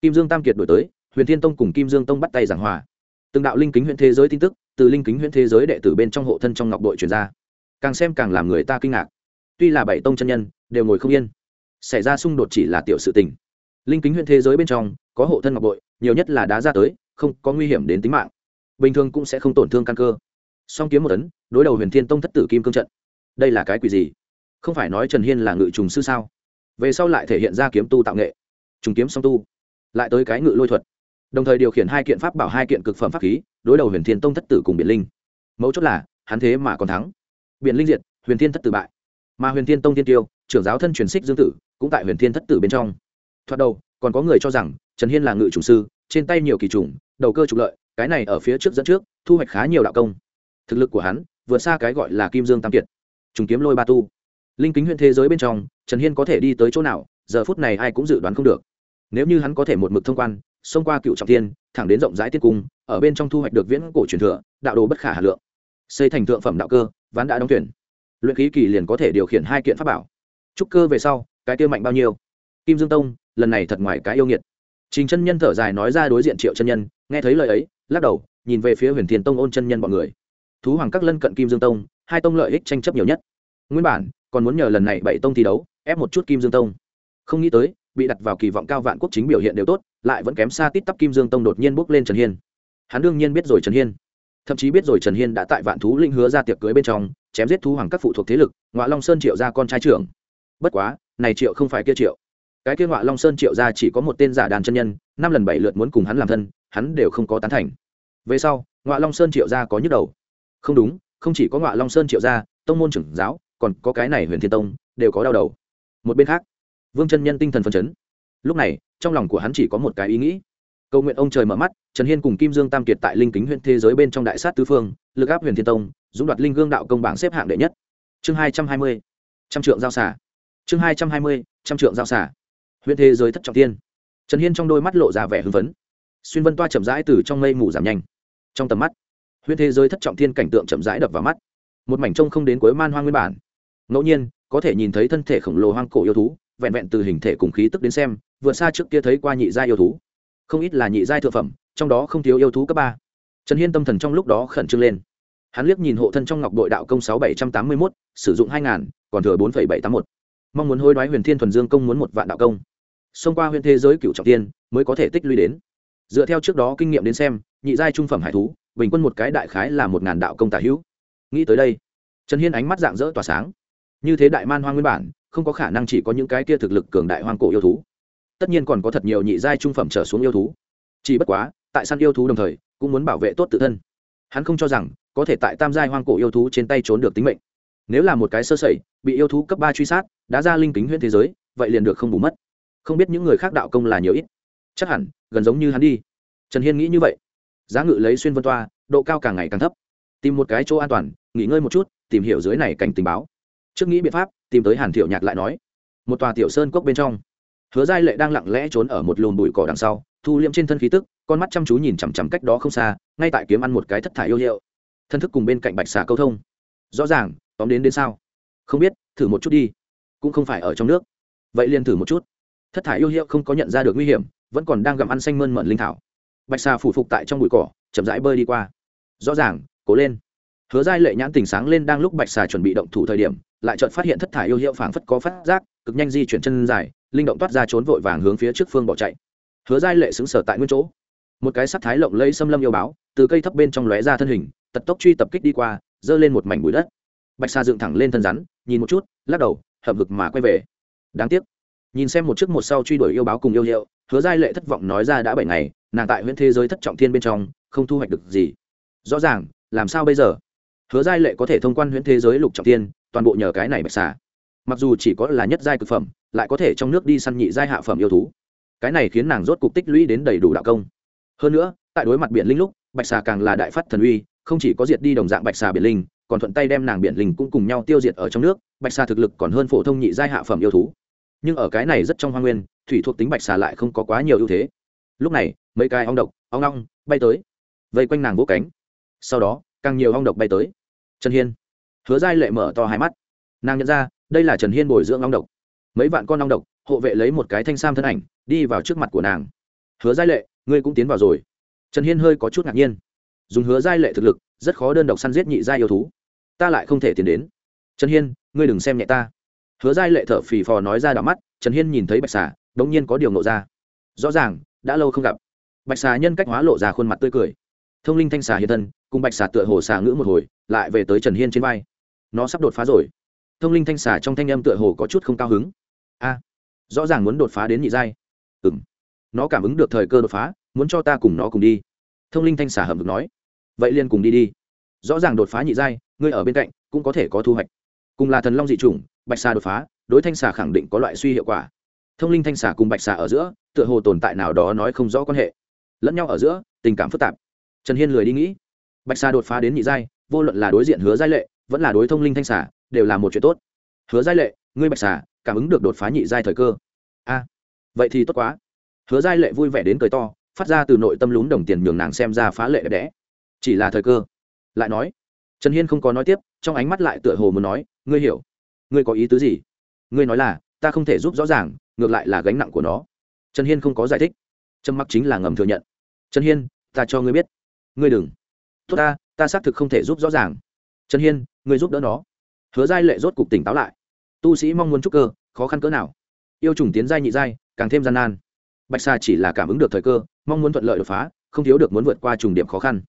Kim dương tam kiệt đổi tới, huyền thiên tông cùng kim dương tông bắt tay giảng hòa. Từng đạo linh kính huyện thế giới tin tức, từ linh kính huyện thế giới đệ tử bên trong hộ thân trong ngọc đội truyền ra. Càng xem càng làm người ta kinh ngạc tuy là bảy tông chân nhân, đều ngồi không yên. Xảy ra xung đột chỉ là tiểu sự tình. Linh kính huyện thế giới bên trong, có hộ thân ngọc bội, nhiều nhất là đá ra tới, không có nguy hiểm đến tính mạng. Bình thường cũng sẽ không tổn thương căn cơ. Song kiếm một tấn, đối đầu huyền thiên tông thất tử kim cương trận. Đây là cái quỷ gì? Không phải nói trần hiên là ngự trùng sư sao? Về sau lại thể hiện ra kiếm tu tạo nghệ. Trùng kiếm song tu. Lại tới cái ngự lôi thuật. Đồng thời điều khiển hai kiện pháp bảo, hai kiện cực phẩm pháp khí, đối đầu huyền thiên tông thất tử cùng biển linh. Mấu chốt là, hắn thế mà còn thắng. Biển linh diệt, huyền thiên thất tử bại mà huyền thiên tông tiên tiêu, trưởng giáo thân truyền xích dương tử, cũng tại huyền thiên thất tử bên trong. Thoạt đầu, còn có người cho rằng, trần hiên là ngự chủ sư, trên tay nhiều kỳ trùng, đầu cơ trục lợi, cái này ở phía trước dẫn trước, thu hoạch khá nhiều đạo công. Thực lực của hắn, vượt xa cái gọi là kim dương tam kiệt. Trùng kiếm lôi ba tu. Linh kính huyện thế giới bên trong, trần hiên có thể đi tới chỗ nào, giờ phút này ai cũng dự đoán không được. Nếu như hắn có thể một mực thông quan, xông qua cựu trọng tiên thẳng đến rộng rãi tiết cung, ở bên trong thu hoạch được viễn cổ truyền thừa, đạo đồ bất khả hà lượng. Xây thành thượng phẩm đạo cơ, ván đã đóng tuyển luyện khí kỳ liền có thể điều khiển hai kiện pháp bảo. Trúc cơ về sau, cái kia mạnh bao nhiêu? Kim dương tông, lần này thật ngoài cái yêu nghiệt. Trình chân nhân thở dài nói ra đối diện triệu chân nhân, nghe thấy lời ấy, lắc đầu, nhìn về phía huyền thiền tông ôn chân nhân b ọ n người. Thú hoàng các lân cận kim dương tông, hai tông lợi ích tranh chấp nhiều nhất. Nguyên bản, còn muốn nhờ lần này bảy tông thi đấu, ép một chút kim dương tông. Không nghĩ tới, bị đặt vào kỳ vọng cao vạn quốc chính biểu hiện đều tốt, lại vẫn kém xa tít tắp kim dương tông đột nhiên bước lên trần hiên. Hắn đương nhiên biết rồi trần hiên thậm chí biết rồi trần hiên đã tại vạn thú linh hứa ra tiệc cưới bên trong, chém giết thú hoàng các phụ thuộc thế lực ngoại long sơn triệu ra con trai trưởng. Bất quá, này triệu không phải kia triệu. Cái kia ngoại long sơn triệu ra chỉ có một tên giả đàn chân nhân, năm lần bảy lượt muốn cùng hắn làm thân, hắn đều không có tán thành. Về sau ngoại long sơn triệu ra có nhức đầu. Không đúng, không chỉ có ngoại long sơn triệu ra tông môn trưởng giáo, còn có cái này huyền thiên tông, đều có đau đầu. Một bên khác, vương chân nhân tinh thần phấn chấn. Lúc này, trong lòng của hắn chỉ có một cái ý nghĩ cầu nguyện ông trời mở mắt, trần hiên cùng kim dương tam kiệt tại linh kính huyện thế giới bên trong đại sát tứ phương, lực áp huyền thiên tông, dũng đoạt linh gương đạo công bảng xếp hạng đệ nhất. Chương hai trăm hai mươi, trăm trượng giao xả chương hai trăm hai mươi, trăm trượng giao xả huyện thế giới thất trọng tiên. Trần hiên trong đôi mắt lộ ra vẻ hưng phấn. Xuyên vân toa chậm rãi từ trong mây mù giảm nhanh. Trong tầm mắt huyện thế giới thất trọng thiên cảnh tượng chậm rãi đập vào mắt. Một mảnh trông không đến cuối man hoang nguyên bản. Ngẫu nhiên, có thể nhìn thấy thân thể khổng lồ hoang cổ yêu thú, vẹn vẹn từ hình thể cùng khí tức đến xem, vượt xa trước kia thấy qua nhị gia yêu thú không ít là nhị giai thượng phẩm, trong đó không thiếu yêu thú cấp ba. Trần hiên tâm thần trong lúc đó khẩn trương lên. Hắn liếc nhìn hộ thân trong ngọc đội đạo công sáu bảy trăm tám mươi mốt, sử dụng hai ngàn, còn thừa bốn bảy tám một mong muốn hối đoái huyền thiên thuần dương công muốn một vạn đạo công. Xông qua huyện thế giới cựu trọng tiên, mới có thể tích lũy đến. Dựa theo trước đó kinh nghiệm đến xem, nhị giai trung phẩm hải thú, bình quân một cái đại khái là một ngàn đạo công tả hữu. Nghĩ tới đây, trần hiên ánh mắt dạng dỡ tỏa sáng. Như thế đại man hoang nguyên bản, không có khả năng chỉ có những cái kia thực lực cường đại hoang cổ yêu thú tất nhiên còn có thật nhiều nhị giai trung phẩm trở xuống yêu thú. Chỉ bất quá, tại săn yêu thú đồng thời, cũng muốn bảo vệ tốt tự thân. Hắn không cho rằng, có thể tại tam giai hoang cổ yêu thú trên tay trốn được tính mệnh. Nếu là một cái sơ sẩy, bị yêu thú cấp ba truy sát đã ra linh kính huyễn thế giới, vậy liền được không bù mất. Không biết những người khác đạo công là nhiều ít. Chắc hẳn, gần giống như hắn đi. Trần hiên nghĩ như vậy. Giá ngự lấy xuyên vân toa, độ cao càng ngày càng thấp. Tìm một cái chỗ an toàn, nghỉ ngơi một chút, tìm hiểu dưới này cảnh tình báo. Trước nghĩ biện pháp, tìm tới hàn thiệu nhạc lại nói. Một tòa tiểu sơn cốc bên trong hứa giai lệ đang lặng lẽ trốn ở một lùm bụi cỏ đằng sau, thu liễm trên thân khí tức, con mắt chăm chú nhìn chằm chằm cách đó không xa, ngay tại kiếm ăn một cái thất thải yêu hiệu thân thức cùng bên cạnh bạch xà câu thông. Rõ ràng, tóm đến đến sao? Không biết, thử một chút đi. Cũng không phải ở trong nước. Vậy liền thử một chút. Thất thải yêu hiệu không có nhận ra được nguy hiểm, vẫn còn đang gặm ăn xanh mơn mận linh thảo. Bạch xà phủ phục tại trong bụi cỏ, chậm rãi bơi đi qua. Rõ ràng, cố lên. Hứa giai lệ nhãn tình sáng lên đang lúc bạch xà chuẩn bị động thủ thời điểm, lại chợt phát hiện thất thải yêu hiệu phảng phất có phát giác, cực nhanh di chuyển chân dài linh động toát ra trốn vội vàng hướng phía trước phương bỏ chạy. Hứa giai lệ xứng sở tại nguyên chỗ. Một cái sắc thái lộng lẫy xâm lâm yêu báo, từ cây thấp bên trong lóe ra thân hình, tật tốc truy tập kích đi qua, giơ lên một mảnh bụi đất. Bạch sa dựng thẳng lên thân rắn, nhìn một chút, lắc đầu, hậm hực mà quay về. Đáng tiếc. Nhìn xem một chiếc một sau truy đuổi yêu báo cùng yêu hiệu, hứa giai lệ thất vọng nói ra đã bảy ngày, nàng tại huyện thế giới thất trọng thiên bên trong, không thu hoạch được gì. Rõ ràng, làm sao bây giờ? Hứa giai lệ có thể thông quan huyện thế giới lục trọng thiên, toàn bộ nhờ cái này bạch xà mặc dù chỉ có là nhất giai cực phẩm, lại có thể trong nước đi săn nhị giai hạ phẩm yêu thú. Cái này khiến nàng rốt cục tích lũy đến đầy đủ đạo công. Hơn nữa, tại đối mặt biển linh lúc, bạch xà càng là đại phát thần uy, không chỉ có diệt đi đồng dạng bạch xà biển linh, còn thuận tay đem nàng biển linh cũng cùng nhau tiêu diệt ở trong nước, bạch xà thực lực còn hơn phổ thông nhị giai hạ phẩm yêu thú. Nhưng ở cái này rất trong hoa nguyên, thủy thuộc tính bạch xà lại không có quá nhiều ưu thế. Lúc này, mấy cái ong độc, ong long bay tới, vây quanh nàng vỗ cánh. Sau đó, càng nhiều ong độc bay tới. Trần hiên, hứa giai lệ mở to hai mắt. Nàng nhận ra đây là trần hiên bồi dưỡng ong độc mấy vạn con ong độc hộ vệ lấy một cái thanh sam thân ảnh đi vào trước mặt của nàng hứa giai lệ ngươi cũng tiến vào rồi trần hiên hơi có chút ngạc nhiên dùng hứa giai lệ thực lực rất khó đơn độc săn giết nhị gia yêu thú ta lại không thể tiến đến trần hiên ngươi đừng xem nhẹ ta hứa giai lệ thở phì phò nói ra đỏ mắt trần hiên nhìn thấy bạch xà đ ỗ n g nhiên có điều nộ ra rõ ràng đã lâu không gặp bạch xà nhân cách hóa lộ ra khuôn mặt tươi cười thông linh thanh xà hiện thân cùng bạch xà tựa hồ xà ngữ một hồi lại về tới trần hiên trên vai nó sắp đột phá rồi thông linh thanh xà trong thanh âm tựa hồ có chút không cao hứng. A, rõ ràng muốn đột phá đến nhị giai. Ừng nó cảm ứng được thời cơ đột phá, muốn cho ta cùng nó cùng đi. Thông linh thanh xà hầm vực nói. Vậy liền cùng đi đi. Rõ ràng đột phá nhị giai, ngươi ở bên cạnh, cũng có thể có thu hoạch. Cùng là thần long dị chủng, bạch xà đột phá, đối thanh xà khẳng định có loại suy hiệu quả. Thông linh thanh xà cùng bạch xà ở giữa, tựa hồ tồn tại nào đó nói không rõ quan hệ. Lẫn nhau ở giữa, tình cảm phức tạp. Trần hiên lười đi nghĩ. Bạch xà đột phá đến nhị giai, vô luận là đối diện hứa giai lệ, vẫn là đối thông linh thanh xà đều là một chuyện tốt. Hứa giai lệ, ngươi bạch xà, cảm ứng được đột phá nhị giai thời cơ. A, vậy thì tốt quá. Hứa giai lệ vui vẻ đến cười to, phát ra từ nội tâm lún đồng tiền nhường nàng xem ra phá lệ đẹp đẽ. Chỉ là thời cơ. Lại nói, trần hiên không có nói tiếp, trong ánh mắt lại tựa hồ muốn nói, ngươi hiểu. Ngươi có ý tứ gì? Ngươi nói là, ta không thể giúp rõ ràng, ngược lại là gánh nặng của nó. Trần hiên không có giải thích. Trâm mắc chính là ngầm thừa nhận. Trần hiên, ta cho ngươi biết. Ngươi đừng. Tốt ta ta xác thực không thể giúp rõ ràng. Trần hiên, ngươi giúp đỡ nó hứa giai lệ rốt cục tỉnh táo lại. Tu sĩ mong muốn trúc cơ, khó khăn cỡ nào? Yêu trùng tiến giai nhị giai, càng thêm gian nan. Bạch sa chỉ là cảm ứng được thời cơ, mong muốn thuận lợi đột phá, không thiếu được muốn vượt qua trùng điểm khó khăn.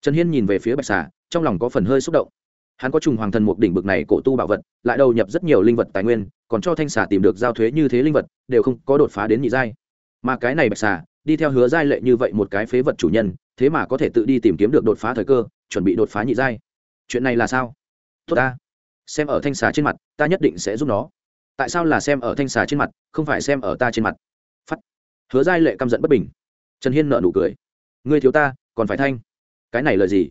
Trần hiên nhìn về phía bạch xà trong lòng có phần hơi xúc động. Hắn có trùng hoàng thần một đỉnh bực này cổ tu bảo vật, lại đầu nhập rất nhiều linh vật tài nguyên, còn cho thanh xà tìm được giao thuế như thế linh vật, đều không có đột phá đến nhị giai. Mà cái này bạch xà đi theo hứa giai lệ như vậy một cái phế vật chủ nhân, thế mà có thể tự đi tìm kiếm được đột phá thời cơ, chuẩn bị đột phá nhị giai. Chuyện này là sao? Tốt ta xem ở thanh xà trên mặt, ta nhất định sẽ giúp nó. Tại sao là xem ở thanh xà trên mặt, không phải xem ở ta trên mặt? Phắt hứa giai lệ căm giận bất bình. Trần hiên nợ nụ cười. Ngươi thiếu ta, còn phải thanh. Cái này lời gì?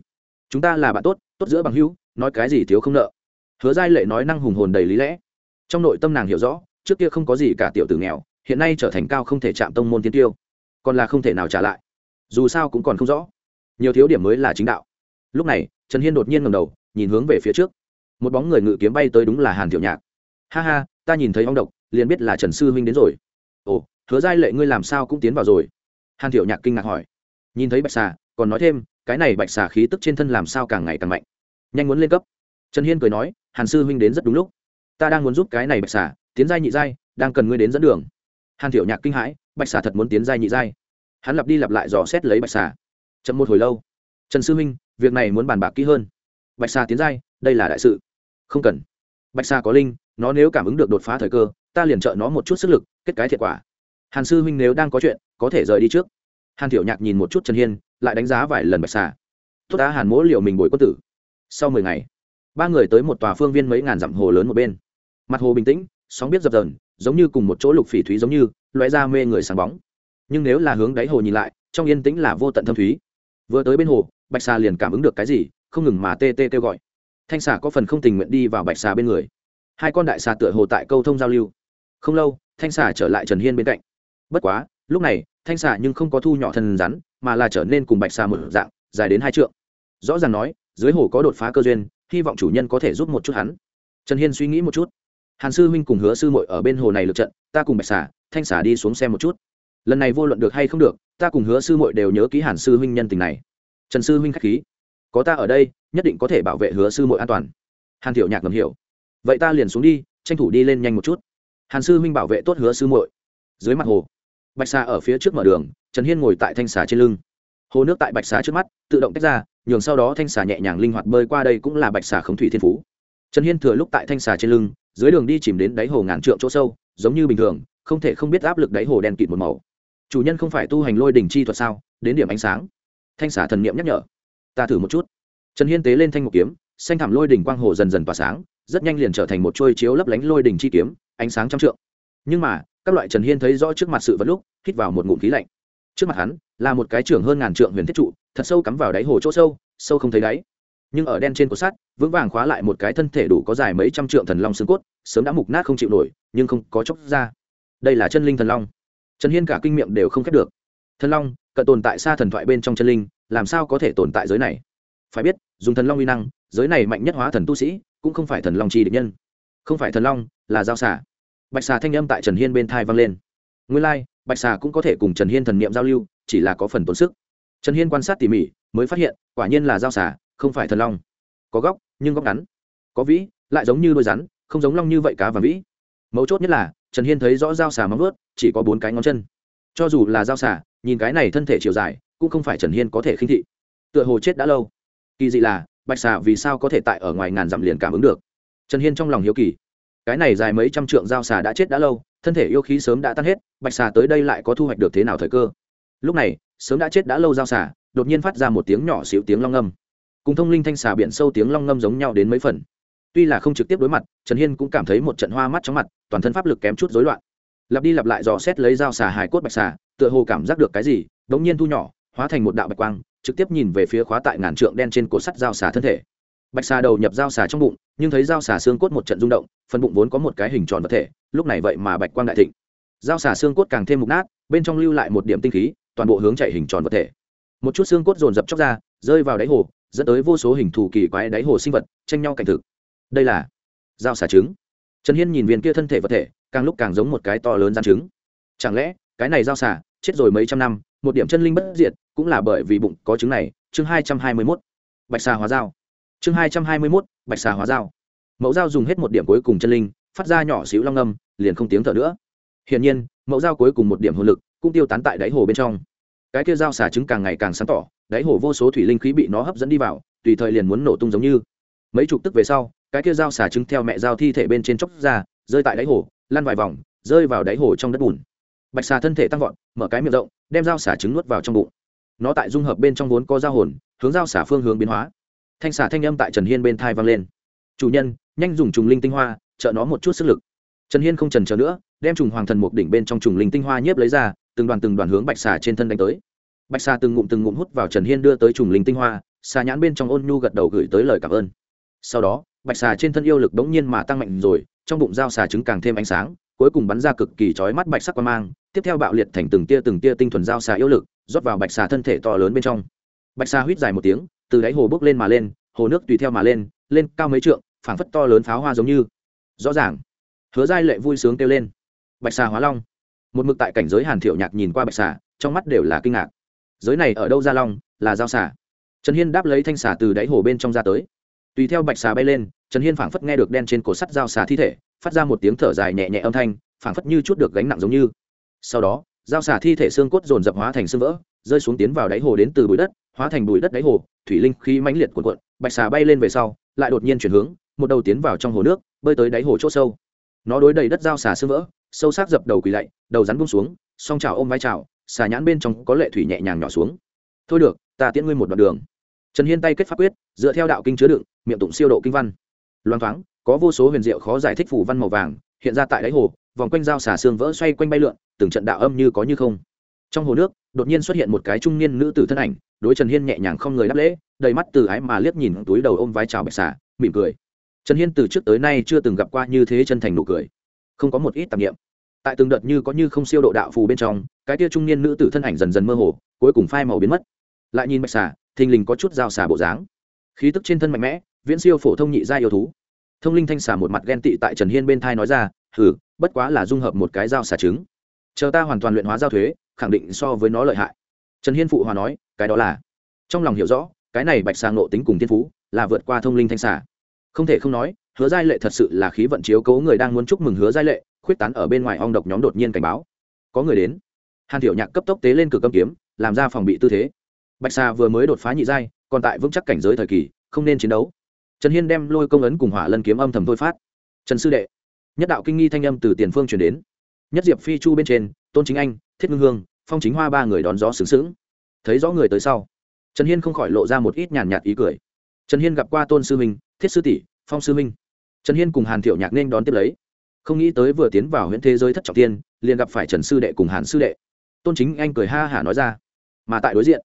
Chúng ta là bạn tốt tốt giữa bằng hữu, nói cái gì thiếu không nợ. Hứa giai lệ nói năng hùng hồn đầy lý lẽ. Trong nội tâm nàng hiểu rõ, trước kia không có gì cả tiểu tử nghèo, hiện nay trở thành cao không thể chạm tông môn tiến tiêu. Còn là không thể nào trả lại. Dù sao cũng còn không rõ. Nhiều thiếu điểm mới là chính đạo. Lúc này, trần hiên đột nhiên ngầm đầu, nhìn hướng về phía trước một bóng người ngự kiếm bay tới đúng là hàn thiệu nhạc. Ha ha, ta nhìn thấy ông độc, liền biết là trần sư huynh đến rồi. Ồ, hứa giai lệ ngươi làm sao cũng tiến vào rồi. Hàn thiệu nhạc kinh ngạc hỏi. Nhìn thấy bạch xà, còn nói thêm, cái này bạch xà khí tức trên thân làm sao càng ngày càng mạnh. Nhanh muốn lên cấp. Trần hiên cười nói, hàn sư huynh đến rất đúng lúc. Ta đang muốn giúp cái này bạch xà, tiến giai nhị giai, đang cần ngươi đến dẫn đường. Hàn thiệu nhạc kinh hãi, bạch xà thật muốn tiến giai nhị giai. Hắn lặp đi lặp lại dò xét lấy bạch xà. Chậm một hồi lâu. Trần sư huynh, việc này muốn bàn bạc kỹ hơn. Bạch xà tiến giai, đây là đại sự không cần. Bạch xà có linh, nó nếu cảm ứng được đột phá thời cơ, ta liền trợ nó một chút sức lực, kết cái thiệt quả. Hàn sư huynh nếu đang có chuyện, có thể rời đi trước. Hàn thiểu nhạc nhìn một chút trần hiên, lại đánh giá vài lần bạch xà tốt đã hàn mỗ liệu mình bồi quân tử. Sau mười ngày, ba người tới một tòa phương viên mấy ngàn dặm hồ lớn một bên. Mặt hồ bình tĩnh, sóng biết dập dờn, giống như cùng một chỗ lục phỉ thúy giống như loé ra mê người sáng bóng. Nhưng nếu là hướng đáy hồ nhìn lại, trong yên tĩnh là vô tận thâm thúy. Vừa tới bên hồ, bạch xà liền cảm ứng được cái gì, không ngừng mà tê tê kêu gọi thanh xà có phần không tình nguyện đi vào bạch xà bên người. Hai con đại xà tựa hồ tại câu thông giao lưu. Không lâu, thanh xà trở lại trần hiên bên cạnh. Bất quá, lúc này, thanh xà nhưng không có thu nhỏ thân rắn, mà là trở nên cùng bạch xà một dạng, dài đến hai trượng. Rõ ràng nói, dưới hồ có đột phá cơ duyên, hy vọng chủ nhân có thể giúp một chút hắn. Trần hiên suy nghĩ một chút. Hàn sư huynh cùng hứa sư mội ở bên hồ này lượt trận, ta cùng bạch xà, thanh xà đi xuống xem một chút. Lần này vô luận được hay không được, ta cùng hứa sư mội đều nhớ ký hàn sư huynh nhân tình này. Trần sư huynh k h á c h khí có ta ở đây, nhất định có thể bảo vệ hứa sư mội an toàn. Hàn thiệu nhạc ngầm hiểu. Vậy ta liền xuống đi, tranh thủ đi lên nhanh một chút. Hàn sư huynh bảo vệ tốt hứa sư muội. Dưới mặt hồ, bạch xà ở phía trước mở đường, trần hiên ngồi tại thanh xà trên lưng. Hồ nước tại bạch xà trước mắt, tự động tách ra, nhường sau đó thanh xà nhẹ nhàng linh hoạt bơi qua đây cũng là bạch xà khống thủy thiên phú. Trần hiên thừa lúc tại thanh xà trên lưng, dưới đường đi chìm đến đáy hồ ngàn trượng chỗ sâu, giống như bình thường, không thể không biết áp lực đáy hồ đen kịt một màu. Chủ nhân không phải tu hành lôi đỉnh chi thuật sao? Đến điểm ánh sáng. Thanh xà thần niệm nhắc nhở ta thử một chút. Trần hiên tế lên thanh một kiếm, xanh thảm lôi đỉnh quang hồ dần dần tỏa sáng, rất nhanh liền trở thành một trôi chiếu lấp lánh lôi đỉnh chi kiếm, ánh sáng trăm trượng. Nhưng mà, các loại trần hiên thấy rõ trước mặt sự vật lúc, hít vào một ngụm khí lạnh. Trước mặt hắn, là một cái trường hơn ngàn trượng huyền thiết trụ, thật sâu cắm vào đáy hồ chỗ sâu sâu không thấy đáy. Nhưng ở đen trên cột sắt, vững vàng khóa lại một cái thân thể đủ có dài mấy trăm trượng thần long xương cốt, sớm đã mục nát không chịu nổi, nhưng không có chốc ra. Đây là chân linh thần long. Trần hiên cả kinh miệng đều không khép được. Thần long, cận tồn tại xa thần thoại bên trong chân linh làm sao có thể tồn tại giới này? Phải biết dùng thần long uy năng giới này mạnh nhất hóa thần tu sĩ cũng không phải thần long chi địch nhân. Không phải thần long là giao xả bạch xà thanh âm tại trần hiên bên thai vang lên. Nguyên lai、like, bạch xà cũng có thể cùng trần hiên thần niệm giao lưu chỉ là có phần tốn sức. Trần hiên quan sát tỉ mỉ mới phát hiện quả nhiên là giao xà không phải thần long. Có góc nhưng góc ngắn. Có vĩ lại giống như đôi rắn không giống long như vậy cá và vĩ. Mấu chốt nhất là trần hiên thấy rõ dao xà móng ướt chỉ có bốn cái ngón chân. Cho dù là dao xà nhìn cái này thân thể chiều dài cũng không phải trần hiên có thể khinh thị. Tựa hồ chết đã lâu. Kỳ dị là, bạch xà vì sao có thể tại ở ngoài ngàn dặm liền cảm ứng được? Trần hiên trong lòng hiếu kỳ. Cái này dài mấy trăm trượng dao xà đã chết đã lâu, thân thể yêu khí sớm đã tan hết, bạch xà tới đây lại có thu hoạch được thế nào thời cơ? Lúc này, sớm đã chết đã lâu dao xà, đột nhiên phát ra một tiếng nhỏ xịu tiếng long ngâm. Cùng thông linh thanh xà biển sâu tiếng long ngâm giống nhau đến mấy phần. Tuy là không trực tiếp đối mặt, trần hiên cũng cảm thấy một trận hoa mắt chóng mặt, toàn thân pháp lực kém chút rối loạn. Lặp đi lặp lại dò xét lấy dao xà hài cốt bạch xà, tựa hồ cảm giác được cái gì đ ỗ n g nhiên thu nhỏ hóa thành một đạo bạch quang, trực tiếp nhìn về phía khóa tại ngàn trượng đen trên cột sắt dao xà thân thể. Bạch xà đầu nhập dao xà trong bụng, nhưng thấy dao xà xương cốt một trận rung động, phần bụng vốn có một cái hình tròn vật thể, lúc này vậy mà bạch quang đại thịnh. Dao xà xương cốt càng thêm mục nát, bên trong lưu lại một điểm tinh khí, toàn bộ hướng chạy hình tròn vật thể. Một chút xương cốt dồn dập chóc ra, rơi vào đáy hồ, dẫn tới vô số hình thù kỳ quái đáy hồ sinh vật tranh nhau cảnh thực. Đây là dao xà trứng. Trần hiên nhìn viên kia thân thể vật thể, càng lúc càng giống một cái to lớn gian trứng. Chẳng lẽ cái này dao xà chết rồi mấy trăm năm một điểm chân linh bất diệt, cũng là bởi vì bụng có trứng này, chương hai trăm hai mươi mốt, bạch xà hóa dao. Chương hai trăm hai mươi mốt, bạch xà hóa dao. Mẫu dao dùng hết một điểm cuối cùng chân linh, phát ra nhỏ xíu long âm, liền không tiếng thở nữa. Hiển nhiên, mẫu dao cuối cùng một điểm hồn lực cũng tiêu tán tại đáy hồ bên trong. Cái kia dao xà trứng càng ngày càng sáng tỏ, đáy hồ vô số thủy linh khí bị nó hấp dẫn đi vào, tùy thời liền muốn nổ tung giống như. Mấy chục tức về sau, cái kia dao xà trứng theo mẹ dao thi thể bên trên chóc ra, rơi tại đáy hồ, lăn vài vòng, rơi vào đáy hồ trong đất bùn bạch xà thân thể tăng vọt, mở cái miệng rộng, đem dao xà trứng nuốt vào trong bụng. Nó tại dung hợp bên trong vốn có dao hồn, hướng dao xà phương hướng biến hóa. Thanh xà thanh âm tại trần hiên bên thai vang lên. Chủ nhân, nhanh dùng trùng linh tinh hoa, trợ nó một chút sức lực. Trần hiên không trần chờ nữa, đem trùng hoàng thần mục đỉnh bên trong trùng linh tinh hoa nhiếp lấy ra, từng đoàn từng đoàn hướng bạch xà trên thân đánh tới. Bạch xà từng ngụm từng ngụm hút vào trần hiên đưa tới trùng linh tinh hoa, xà nhãn bên trong ôn nhu gật đầu gửi tới lời cảm ơn. Sau đó, bạch xà trên thân yêu lực bỗng nhiên mà tăng mạnh rồi, trong bụng dao xà trứng càng thêm ánh sáng cuối cùng bắn ra cực kỳ chói mắt bạch sắc quang mang, tiếp theo bạo liệt thành từng tia từng tia tinh thuần dao xà yêu lực, rót vào bạch xà thân thể to lớn bên trong. Bạch xà huýt dài một tiếng, từ đáy hồ bốc lên mà lên, hồ nước tùy theo mà lên lên cao mấy trượng, phảng phất to lớn pháo hoa giống như. Rõ ràng, hứa giai lệ vui sướng kêu lên. Bạch xà hóa long. Một mực tại cảnh giới hàn thiệu nhạc nhìn qua bạch xà, trong mắt đều là kinh ngạc. Giới này ở đâu ra long, là giao xà? Trần hiên đáp lấy thanh xà từ đáy hồ bên trong ra tới. Tùy theo bạch xà bay lên, trần hiên phảng phất nghe được đen trên cổ sắt dao xà thi thể phát ra một tiếng thở dài nhẹ nhẹ âm thanh, phảng phất như chút được gánh nặng giống như. Sau đó, dao xả thi thể xương cốt dồn dập hóa thành xương vỡ, rơi xuống tiến vào đáy hồ đến từ bụi đất, hóa thành bụi đất đáy hồ, thủy linh khí mãnh liệt cuộn cuộn, bạch xà bay lên về sau, lại đột nhiên chuyển hướng, một đầu tiến vào trong hồ nước, bơi tới đáy hồ chỗ sâu. Nó đối đầy đất dao xà xương vỡ, sâu sắc dập đầu quỳ lạy, đầu rắn bung xuống, song trào ôm vai trào xà nhãn bên trong có lệ thủy nhẹ nhàng nhỏ xuống. Thôi được, ta tiễn ngươi một đoạn đường. Trần hiên tay kết pháp quyết, dựa theo đạo kinh chứa đựng, miệng tụng siêu độ kinh văn. Loan thoáng có vô số huyền diệu khó giải thích phủ văn màu vàng, hiện ra tại đáy hồ, vòng quanh dao xà xương vỡ xoay quanh bay lượn, từng trận đạo âm như có như không. Trong hồ nước, đột nhiên xuất hiện một cái trung niên nữ tử thân ảnh, đối trần hiên nhẹ nhàng không người đáp lễ, đầy mắt từ ái mà liếc nhìn túi đầu ôm vai chào bạch xà, mỉm cười. Trần hiên từ trước tới nay chưa từng gặp qua như thế chân thành nụ cười. Không có một ít tạp nghiệm tại từng đợt như có như không siêu độ đạo phù bên trong, cái tia trung niên nữ tử thân ảnh dần dần mơ hồ, cuối cùng phai màu biến mất. Lại nhìn bạch xà, thình lình có chút dao xà bộ dáng. Khí tức trên thân mạnh mẽ, viễn siêu phổ thông nhị gia yêu thú thông linh thanh xà một mặt ghen tị tại trần hiên bên thai nói ra, hừ, bất quá là dung hợp một cái dao xà trứng. Chờ ta hoàn toàn luyện hóa giao thuế, khẳng định so với nó lợi hại. Trần hiên phụ hòa nói, cái đó là trong lòng hiểu rõ, cái này bạch xà ngộ tính cùng thiên phú, là vượt qua thông linh thanh xà không thể không nói, hứa giai lệ thật sự là khí vận chiếu cố người đang muốn chúc mừng hứa giai lệ, khuyết tán ở bên ngoài ong độc nhóm đột nhiên cảnh báo. Có người đến. Hàn thiểu nhạc cấp tốc tế lên cửa cầm kiếm, làm ra phòng bị tư thế. Bạch xà vừa mới đột phá nhị giai, còn tại vững chắc cảnh giới thời kỳ, không nên chiến đấu trần hiên đem lôi công ấn cùng hỏa lân kiếm âm thầm thôi phát. Trần sư đệ, nhất đạo kinh nghi thanh âm từ tiền phương chuyển đến. Nhất diệp phi chu bên trên, tôn chính anh, thiết ngưng hương, phong chính hoa ba người đón gió sướng sướng thấy rõ người tới sau, trần hiên không khỏi lộ ra một ít nhàn nhạt ý cười. Trần hiên gặp qua tôn sư minh, thiết sư tỷ, phong sư minh. Trần hiên cùng hàn thiệu nhạc nên đón tiếp lấy. Không nghĩ tới vừa tiến vào huyện thế giới thất trọng tiên, liền gặp phải trần sư đệ cùng hàn sư đệ. Tôn chính anh cười ha hả nói ra, mà tại đối diện,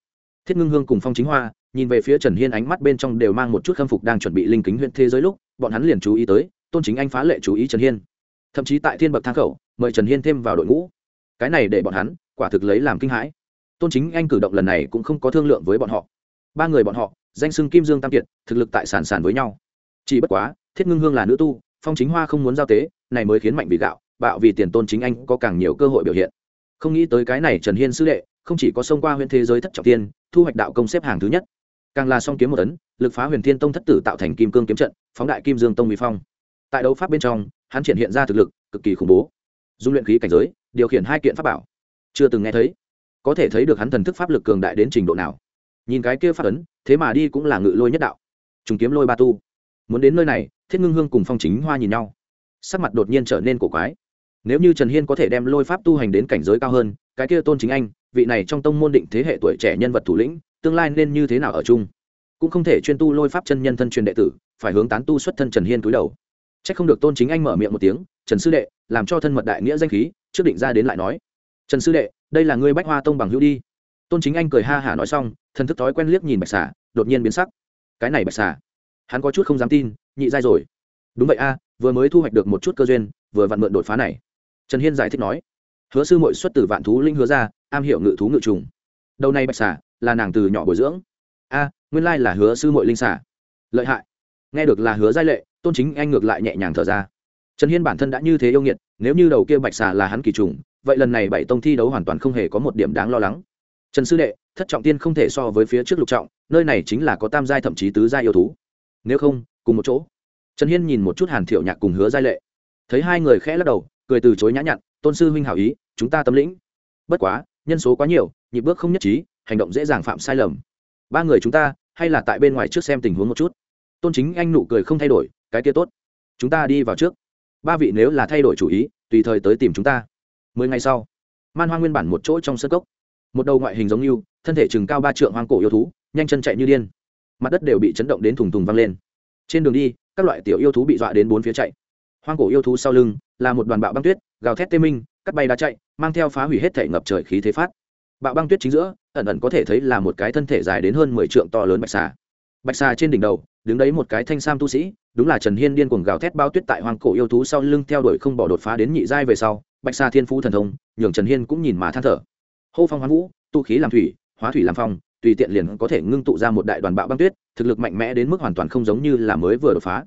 thiết ngưng hương cùng phong chính hoa nhìn về phía trần hiên ánh mắt bên trong đều mang một chút khâm phục đang chuẩn bị linh kính huyện thế giới lúc, bọn hắn liền chú ý tới, tôn chính anh phá lệ chú ý trần hiên. Thậm chí tại thiên bậc thang khẩu, mời trần hiên thêm vào đội ngũ. Cái này để bọn hắn, quả thực lấy làm kinh hãi. Tôn chính anh cử động lần này cũng không có thương lượng với bọn họ. Ba người bọn họ, danh xưng kim dương tam kiệt, thực lực tại sản sản với nhau. Chỉ bất quá, thiết ngưng hương là nữ tu, phong chính hoa không muốn giao tế, này mới khiến mạnh vì gạo, bạo vì tiền tôn chính anh có càng nhiều cơ hội biểu hiện. Không nghĩ tới cái này trần hiên sư đệ, không chỉ có xông qua huyện thế giới thất trọng tiên, thu hoạch đạo công xếp hàng thứ nhất càng là song kiếm một tấn, lực phá huyền thiên tông thất tử tạo thành kim cương kiếm trận, phóng đại kim dương tông mỹ phong. Tại đấu pháp bên trong, hắn triển hiện ra thực lực cực kỳ khủng bố. Dung luyện khí cảnh giới, điều khiển hai kiện pháp bảo. Chưa từng nghe thấy, có thể thấy được hắn thần thức pháp lực cường đại đến trình độ nào. Nhìn cái kia pháp ấn, thế mà đi cũng là ngự lôi nhất đạo. Trùng kiếm lôi ba tu. Muốn đến nơi này, thiết ngưng hương cùng phong chính hoa nhìn nhau. Sắc mặt đột nhiên trở nên cổ quái. Nếu như trần hiên có thể đem lôi pháp tu hành đến cảnh giới cao hơn, cái kia tôn chính anh, vị này trong tông môn định thế hệ tuổi trẻ nhân vật thủ lĩnh tương lai nên như thế nào ở chung? Cũng không thể chuyên tu lôi pháp chân nhân thân truyền đệ tử, phải hướng tán tu xuất thân trần hiên túi đầu. C h ắ c không được tôn chính anh mở miệng một tiếng, trần sư đệ, làm cho thân mật đại nghĩa danh khí, trước định ra đến lại nói. Trần sư đệ, đây là ngươi bách hoa tông bằng hữu đi. Tôn chính anh cười ha hả nói xong, thần thức thói quen liếc nhìn bạch xà, đột nhiên biến sắc. Cái này bạch xà, hắn có chút không dám tin, nhị dai rồi. Đúng vậy a, vừa mới thu hoạch được một chút cơ duyên, vừa vặn mượn đột phá này. Trần hiên giải thích nói. Hứa sư mội xuất từ vạn thú linh hứa ra am hiểu ngự thú ngự trùng. Đầu này bạch xà là nàng từ nhỏ bồi dưỡng. A, nguyên lai là hứa sư mội linh xà. Lợi hại. Nghe được là hứa giai lệ, tôn chính anh ngược lại nhẹ nhàng thở ra. Trần hiên bản thân đã như thế yêu nghiệt, nếu như đầu kia bạch xà là hắn kỳ trùng, vậy lần này bảy tông thi đấu hoàn toàn không hề có một điểm đáng lo lắng. Trần sư đệ, thất trọng tiên không thể so với phía trước lục trọng, nơi này chính là có tam giai thậm chí tứ giai yêu thú. Nếu không, cùng một chỗ. Trần hiên nhìn một chút hàn thiệu nhạc cùng hứa giai lệ. Thấy hai người khẽ lắc đầu, cười từ chối nhã nhặn, tôn sư huynh hảo ý, chúng ta tâm lĩnh. Bất quá, nhân số quá nhiều, nhịp bước không nhất trí hành động dễ dàng phạm sai lầm. Ba người chúng ta, hay là tại bên ngoài trước xem tình huống một chút. Tôn chính anh nụ cười không thay đổi, cái kia tốt. Chúng ta đi vào trước. Ba vị nếu là thay đổi chủ ý, tùy thời tới tìm chúng ta. Mười ngày sau, man hoa nguyên bản một chỗ trong sân cốc. Một đầu ngoại hình giống như, thân thể chừng cao ba trượng hoang cổ yêu thú, nhanh chân chạy như điên. Mặt đất đều bị chấn động đến thùng thùng văng lên. Trên đường đi, các loại tiểu yêu thú bị dọa đến bốn phía chạy. Hoang cổ yêu thú sau lưng là một đoàn bạo băng tuyết, gào thét tê minh, cắt bay đá chạy, mang theo phá hủy hết thể ngập trời khí thế phát bạo băng tuyết chính giữa, ẩn ẩn có thể thấy là một cái thân thể dài đến hơn mười trượng to lớn bạch xà. Bạch xà trên đỉnh đầu, đứng đấy một cái thanh sam tu sĩ, đúng là trần hiên điên cuồng gào thét bao tuyết tại hoàng cổ yêu thú sau lưng theo đuổi không bỏ đột phá đến nhị giai về sau, bạch xà thiên phú thần thông, nhường trần hiên cũng nhìn mà than thở. Hô phong hoán vũ, tu khí làm thủy, hóa thủy làm phong, tùy tiện liền có thể ngưng tụ ra một đại đoàn bạo băng tuyết, thực lực mạnh mẽ đến mức hoàn toàn không giống như là mới vừa đột phá.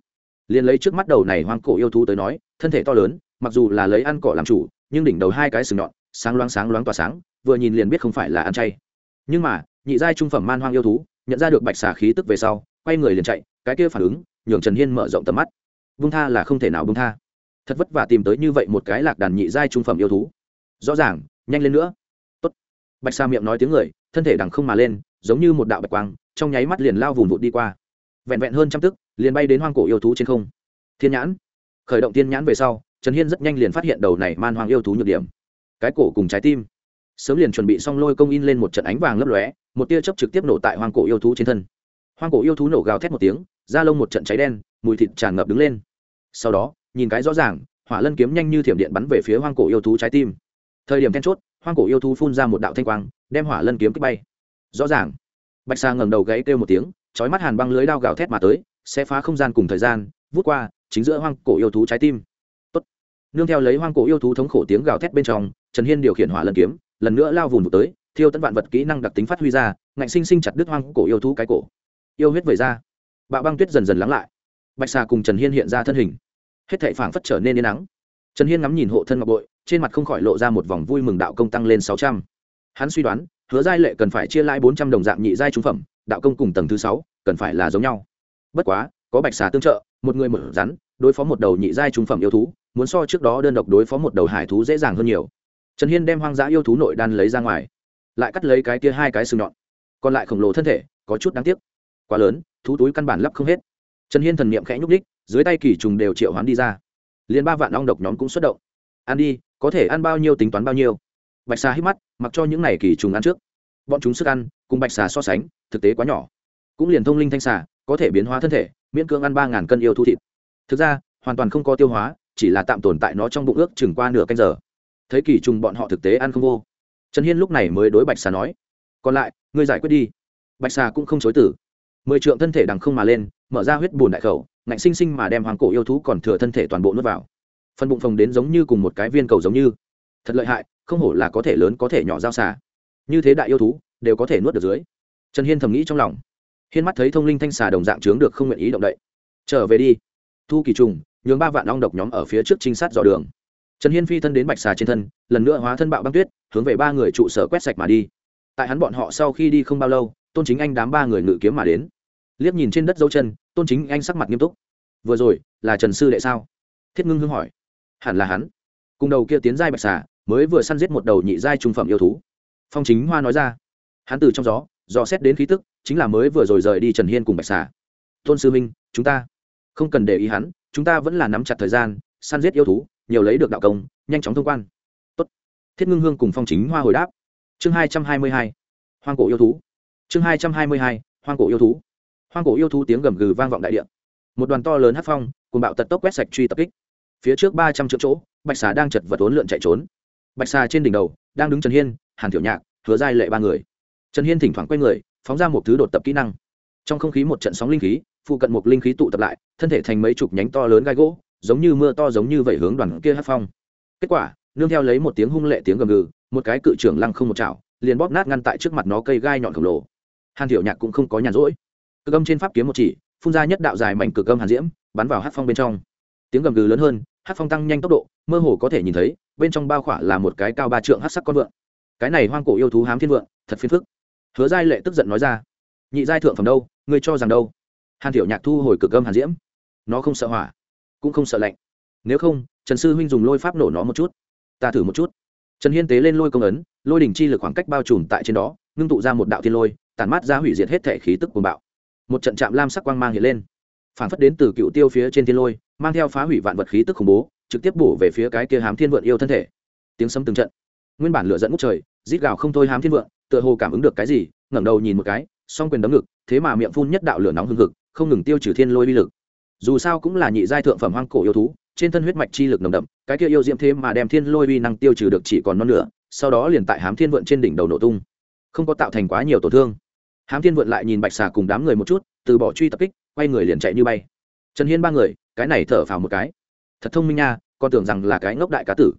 Liền lấy trước mắt đầu này hoang cổ yêu thú tới nói, thân thể to lớn, mặc dù là lấy ăn cỏ làm chủ, nhưng đỉnh đầu hai cái sừng nhọn, sáng loáng sáng loáng tỏa sáng vừa nhìn liền biết không phải là ăn chay. Nhưng mà, nhị giai trung phẩm man hoang yêu thú, nhận ra được bạch xà khí tức về sau, quay người liền chạy, cái kia phản ứng, nhường trần hiên mở rộng tầm mắt. Bung tha là không thể nào bung tha. Thật vất vả tìm tới như vậy một cái lạc đàn nhị giai trung phẩm yêu thú. Rõ ràng, nhanh lên nữa. Tốt. bạch xà miệng nói tiếng người, thân thể đằng không mà lên, giống như một đạo bạch quang, trong nháy mắt liền lao vùng vụt đi qua. Vẹn vẹn hơn trăm tức, liền bay đến hoang cổ yêu thú trên không. Thiên nhãn. Khởi động thiên nhãn về sau, trần hiên rất nhanh liền phát hiện đầu này man hoang yêu thú nhược điểm. Cái cổ cùng trái tim sớm liền chuẩn bị xong lôi công in lên một trận ánh vàng lấp lóe, một tia chớp trực tiếp nổ tại hoang cổ yêu thú trên thân. Hoang cổ yêu thú nổ gào thét một tiếng, da lông một trận cháy đen, mùi thịt tràn ngập đứng lên. Sau đó, nhìn cái rõ ràng, hỏa lân kiếm nhanh như thiểm điện bắn về phía hoang cổ yêu thú trái tim. Thời điểm then chốt, hoang cổ yêu thú phun ra một đạo thanh quang, đem hỏa lân kiếm kích bay. Rõ ràng, bạch sa ngẩng đầu gáy kêu một tiếng, chói mắt hàn băng lưới đao gào thét mà tới, sẽ phá không gian cùng thời gian, vút qua, chính giữa hoang cổ yêu thú trái tim. Tốt. nương theo lấy hoang cổ yêu thú thống khổ tiếng gào thét bên trong, trần hiên điều khiển hỏa lân kiếm lần nữa lao vùng vụt tới, thiêu tận vạn vật kỹ năng đặc tính phát huy ra, ngạnh sinh sinh chặt đứt hoang cổ yêu thú cái cổ. Yêu huyết vẩy ra. Bạo băng tuyết dần dần lắng lại. Bạch xà cùng trần hiên hiện ra thân hình. Hết thệ phảng phất trở nên yên nắng. Trần hiên ngắm nhìn hộ thân ngọc bội, trên mặt không khỏi lộ ra một vòng vui mừng đạo công tăng lên sáu trăm. Hắn suy đoán, hứa giai lệ cần phải chia lãi bốn trăm đồng dạng nhị giai trung phẩm, đạo công cùng tầng thứ sáu, cần phải là giống nhau. Bất quá, có bạch xà tương trợ, một người một rắn, đối phó một đầu nhị giai trung phẩm yêu thú, muốn so trước đó đơn độc đối phó một đầu hải thú dễ dàng hơn nhiều trần hiên đem hoang dã yêu thú nội đan lấy ra ngoài, lại cắt lấy cái kia hai cái sừng nhọn, còn lại khổng lồ thân thể, có chút đáng tiếc. Quá lớn, thú túi căn bản lắp không hết. Trần hiên thần n i ệ m khẽ nhúc đích dưới tay kỳ trùng đều triệu hoán đi ra. Liền ba vạn ong độc nhóm cũng xuất động. Ăn đi, có thể ăn bao nhiêu tính toán bao nhiêu. Bạch xà hít mắt, mặc cho những n à y kỳ trùng ăn trước. Bọn chúng sức ăn, cùng bạch xà so sánh, thực tế quá nhỏ. Cũng liền thông linh thanh xà, có thể biến hóa thân thể, miễn cưỡng ăn ba ngàn cân yêu thu thịt. Thực ra, hoàn toàn không có tiêu hóa, chỉ là tạm tồn tại nó trong bụng ước chừng qua nửa canh giờ thấy kỳ trùng bọn họ thực tế ăn không vô. Trần hiên lúc này mới đối bạch xà nói, còn lại, ngươi giải quyết đi. Bạch xà cũng không chối tử mười trượng thân thể đằng không mà lên, mở ra huyết bùn đại khẩu, ngạnh sinh sinh mà đem hoàng cổ yêu thú còn thừa thân thể toàn bộ nuốt vào. Phần bụng phồng đến giống như cùng một cái viên cầu giống như. Thật lợi hại, không hổ là có thể lớn có thể nhỏ giao xà. Như thế đại yêu thú, đều có thể nuốt được dưới. Trần hiên thầm nghĩ trong lòng. Hiên mắt thấy thông linh thanh xà đồng dạng trướng được không nguyện ý động đậy. Trở về đi. Thu kỳ trùng, nhường ba vạn long độc nhóm ở phía trước trinh sát dò đường trần hiên phi thân đến bạch xà trên thân, lần nữa hóa thân bạo băng tuyết, hướng về ba người trụ sở quét sạch mà đi. Tại hắn bọn họ sau khi đi không bao lâu, tôn chính anh đám ba người ngự kiếm mà đến. Liếc nhìn trên đất dấu chân, tôn chính anh sắc mặt nghiêm túc. Vừa rồi, là trần sư đệ sao? Thiết ngưng hưng hỏi. Hẳn là hắn. Cùng đầu kia tiến giai bạch xà, mới vừa săn giết một đầu nhị giai trung phẩm yêu thú. Phong chính hoa nói ra. Hắn từ trong gió, dò xét đến khí tức, chính là mới vừa rồi rời đi trần hiên cùng bạch xà. Tôn sư minh chúng ta không cần để ý hắn, chúng ta vẫn là nắm chặt thời gian, săn giết yêu thú nhiều lấy được đạo công, nhanh chóng thông quan. Tốt. thiết ngưng hương cùng phong chính hoa hồi đáp. Chương hai trăm hai mươi hai, hoang cổ yêu thú. Chương hai trăm hai mươi hai, hoang cổ yêu thú. Hoang cổ yêu thú tiếng gầm gừ vang vọng đại địa. Một đoàn to lớn hát phong, cùng bạo tật tốc quét sạch truy tập kích. Phía trước ba trăm triệu chỗ, bạch xà đang chật vật ốn lượn chạy trốn. Bạch xà trên đỉnh đầu, đang đứng trần hiên, hàn tiểu nhạc, hứa giai lệ ba người. Trần hiên thỉnh thoảng quay người, phóng ra một thứ đột tập kỹ năng. Trong không khí một trận sóng linh khí, phụ cận một linh khí tụ tập lại, thân thể thành mấy chục nhánh to lớn gai gỗ giống như mưa to giống như vậy hướng đoàn kia hát phong. Kết quả, nương theo lấy một tiếng hung lệ tiếng gầm gừ, một cái cự trưởng lăng không một chảo, liền bóp nát ngăn tại trước mặt nó cây gai nhọn khổng lồ. Hàn thiểu nhạc cũng không có nhàn rỗi. Cực âm trên pháp kiếm một chỉ, phun ra nhất đạo dài mảnh cực âm hàn diễm, bắn vào hát phong bên trong. Tiếng gầm gừ lớn hơn, hát phong tăng nhanh tốc độ, mơ hồ có thể nhìn thấy, bên trong bao khỏa là một cái cao ba trượng hát sắc con vượn. Cái này hoang cổ yêu thú hám thiên vượn thật phiền phức. Hứa giai lệ tức giận nói ra, nhị giai thượng phẩm đâu? Ngươi cho rằng đâu? Hàn thiểu nhạc thu hồi cực âm hàn diễm. Nó không sợ hỏa cũng không sợ lạnh. Nếu không, trần sư huynh dùng lôi pháp nổ nó một chút. Ta thử một chút. Trần hiên tế lên lôi công ấn, lôi đỉnh chi lực khoảng cách bao trùm tại trên đó, ngưng tụ ra một đạo thiên lôi tàn mát ra hủy diệt hết thể khí tức cuồng bạo. Một trận chạm lam sắc quang mang hiện lên. Phản phất đến từ cựu tiêu phía trên thiên lôi, mang theo phá hủy vạn vật khí tức khủng bố, trực tiếp bổ về phía cái kia hám thiên vượn yêu thân thể. Tiếng sấm từng trận. Nguyên bản lửa dẫn ngút trời, rít gào không thôi hám thiên vượn, tựa hồ cảm ứng được cái gì, ngẩng đầu nhìn một cái, song quyền đấm ngực, thế mà miệng phun nhất đạo lửa nóng hừng hực, không ngừng tiêu trừ thiên lôi uy lực dù sao cũng là nhị giai thượng phẩm hoang cổ yêu thú, trên thân huyết mạch chi lực nồng đậm, cái kia yêu diễm thế mà đem thiên lôi uy năng tiêu trừ được chỉ còn non nửa, sau đó liền tại hám thiên vượn trên đỉnh đầu nổ tung. Không có tạo thành quá nhiều tổn thương. Hám thiên vượn lại nhìn bạch xà cùng đám người một chút, từ bỏ truy tập kích, quay người liền chạy như bay. Trần hiên ba người, cái này thở phào một cái. Thật thông minh nha, con tưởng rằng là cái ngốc đại cá tử.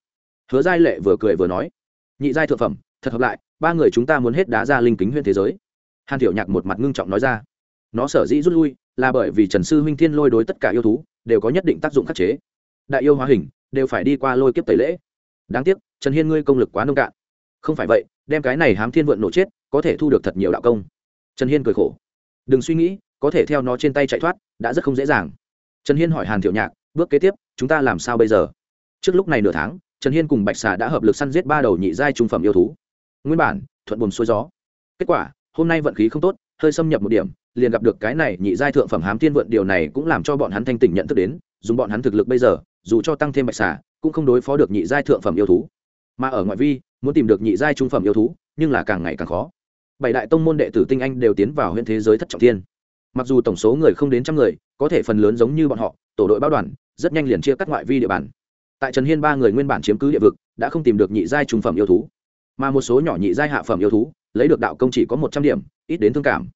Hứa giai lệ vừa cười vừa nói, nhị giai thượng phẩm, thật hợp lại, ba người chúng ta muốn hết đá ra linh kính huyện thế giới. Hàn tiểu nhạc một mặt ngưng trọng nói ra nó sở dĩ rút lui là bởi vì trần sư huynh thiên lôi đối tất cả yêu thú đều có nhất định tác dụng khắc chế. Đại yêu hóa hình đều phải đi qua lôi kiếp tẩy lễ. Đáng tiếc, trần hiên ngươi công lực quá nông cạn. Không phải vậy, đem cái này hám thiên vượn nổ chết, có thể thu được thật nhiều đạo công. Trần hiên cười khổ. Đừng suy nghĩ, có thể theo nó trên tay chạy thoát, đã rất không dễ dàng. Trần hiên hỏi hàn thiệu nhạc, bước kế tiếp, chúng ta làm sao bây giờ? Trước lúc này nửa tháng, trần hiên cùng bạch xà đã hợp lực săn giết ba đầu nhị giai trung phẩm yêu thú. Nguyên bản, thuận buồm xuôi gió. Kết quả, hôm nay vận khí không tốt, hơi xâm nhập một điểm liền gặp được cái này nhị giai thượng phẩm hám thiên vượn điều này cũng làm cho bọn hắn thanh tỉnh nhận thức đến, dùng bọn hắn thực lực bây giờ, dù cho tăng thêm bạch xà, cũng không đối phó được nhị giai thượng phẩm yêu thú. Mà ở ngoại vi, muốn tìm được nhị giai trung phẩm yêu thú, nhưng là càng ngày càng khó. Bảy đại tông môn đệ tử tinh anh đều tiến vào huyện thế giới thất trọng thiên. Mặc dù tổng số người không đến trăm người, có thể phần lớn giống như bọn họ, tổ đội báo đoàn, rất nhanh liền chia cắt ngoại vi địa bàn. Tại trần hiên ba người nguyên bản chiếm cứ địa vực, đã không tìm được nhị giai trung phẩm yêu thú. Mà một số nhỏ nhị giai hạ phẩm yêu thú, lấy được đạo công chỉ có một trăm điểm, ít đến thương cảm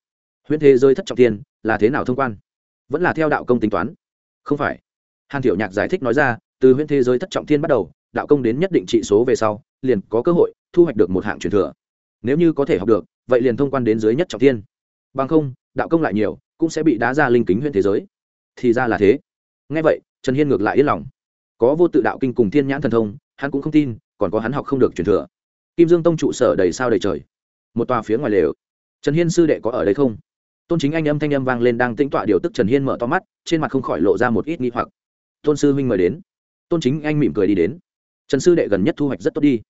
huyễn thế giới thất trọng tiên là thế nào thông quan? Vẫn là theo đạo công tính toán. Không phải. Hàn Tiểu nhạc giải thích nói ra, từ huyễn thế giới thất trọng thiên bắt đầu, đạo công đến nhất định trị số về sau, liền có cơ hội thu hoạch được một hạng truyền thừa. Nếu như có thể học được, vậy liền thông quan đến dưới nhất trọng thiên. Bằng không, đạo công lại nhiều, cũng sẽ bị đá ra linh kính Huyễn thế giới. Thì ra là thế. Ngay vậy, trần hiên ngược lại yên lòng. Có vô tự đạo kinh cùng thiên nhãn thần thông, hắn cũng không tin, còn có hắn học không được truyền thừa. Kim dương tông trụ sở đầy sao đầy trời. Một tòa phía ngoài lều. Trần hiên sư đệ có ở đây không? Tôn chính anh âm thanh âm vang lên đang tĩnh tọa điều tức trần hiên mở to mắt trên mặt không khỏi lộ ra một ít nghi hoặc tôn sư huynh mời đến tôn chính anh mỉm cười đi đến trần sư đệ gần nhất thu hoạch rất tốt đi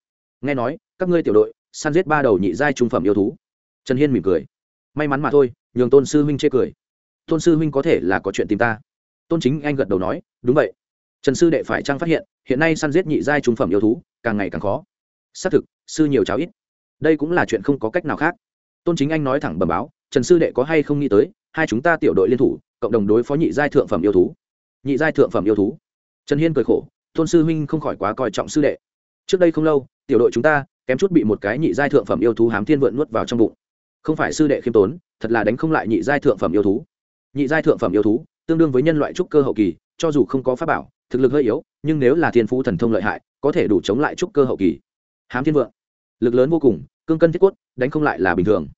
nghe nói các ngươi tiểu đội săn giết ba đầu nhị giai trung phẩm yêu thú trần hiên mỉm cười may mắn mà thôi nhường tôn sư huynh chê cười tôn sư huynh có thể là có chuyện tìm ta tôn chính anh gật đầu nói đúng vậy trần sư đệ phải trang phát hiện hiện nay săn giết nhị giai trung phẩm yêu thú càng ngày càng khó xác thực sư nhiều cháo ít đây cũng là chuyện không có cách nào khác tôn chính anh nói thẳng bẩm báo trần sư đệ có hay không nghĩ tới, hai chúng ta tiểu đội liên thủ, cộng đồng đối phó nhị giai thượng phẩm yêu thú. Nhị giai thượng phẩm yêu thú. Trần hiên cười khổ, tôn sư huynh không khỏi quá coi trọng sư đệ. Trước đây không lâu, tiểu đội chúng ta kém chút bị một cái nhị giai thượng phẩm yêu thú hám thiên vượn nuốt vào trong bụng. Không phải sư đệ khiêm tốn, thật là đánh không lại nhị giai thượng phẩm yêu thú. Nhị giai thượng phẩm yêu thú, tương đương với nhân loại trúc cơ hậu kỳ, cho dù không có pháp bảo, thực lực hơi yếu, nhưng nếu là thiên phú thần thông lợi hại, có thể đủ chống lại trúc cơ hậu kỳ. Hám thiên vượng. Lực lớn vô cùng, cương cân thiết quất, đánh không lại là bình thường.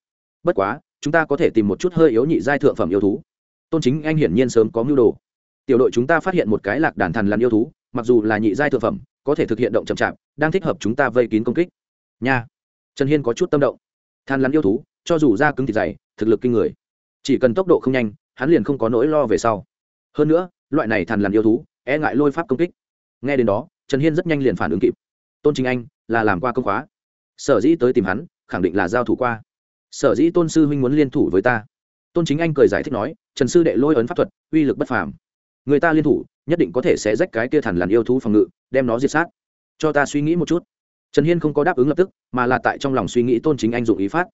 Bất quá chúng ta có thể tìm một chút hơi yếu nhị giai thượng phẩm yêu thú. Tôn chính anh hiển nhiên sớm có mưu đồ. Tiểu đội chúng ta phát hiện một cái lạc đàn thần lằn yêu thú, mặc dù là nhị giai thượng phẩm, có thể thực hiện động chậm chạp, đang thích hợp chúng ta vây kín công kích. Nha. Trần hiên có chút tâm động. Than lắn yêu thú, cho dù da cứng thịt dày, thực lực kinh người. Chỉ cần tốc độ không nhanh, hắn liền không có nỗi lo về sau. Hơn nữa, loại này thần lằn yêu thú e ngại lôi pháp công kích. Nghe đến đó, trần hiên rất nhanh liền phản ứng kịp. Tôn chính anh, là làm qua công khóa. Sở dĩ tới tìm hắn, khẳng định là giao thủ qua sở dĩ tôn sư huynh muốn liên thủ với ta. Tôn chính anh cười giải thích nói, trần sư đệ lôi ấn pháp thuật, uy lực bất phàm. Người ta liên thủ, nhất định có thể sẽ rách cái kia thằn lằn yêu thú phòng ngự, đem nó diệt sát. Cho ta suy nghĩ một chút. Trần hiên không có đáp ứng lập tức, mà là tại trong lòng suy nghĩ tôn chính anh dụng ý phát.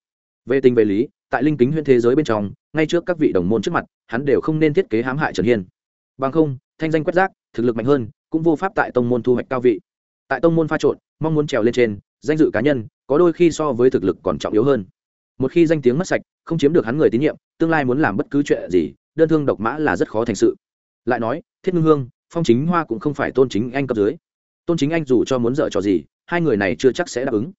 Về tình về lý, tại linh kính huyện thế giới bên trong, ngay trước các vị đồng môn trước mặt, hắn đều không nên thiết kế hãm hại trần hiên. Bằng không, thanh danh quét rác, thực lực mạnh hơn, cũng vô pháp tại tông môn thu hoạch cao vị. Tại tông môn pha trộn, mong muốn trèo lên trên, danh dự cá nhân, có đôi khi so với thực lực còn trọng yếu hơn một khi danh tiếng mất sạch, không chiếm được hắn người tín nhiệm, tương lai muốn làm bất cứ chuyện gì, đơn thương độc mã là rất khó thành sự. Lại nói, thiết ngưng hương, phong chính hoa cũng không phải tôn chính anh cấp dưới. Tôn chính anh dù cho muốn dở trò gì, hai người này chưa chắc sẽ đáp ứng.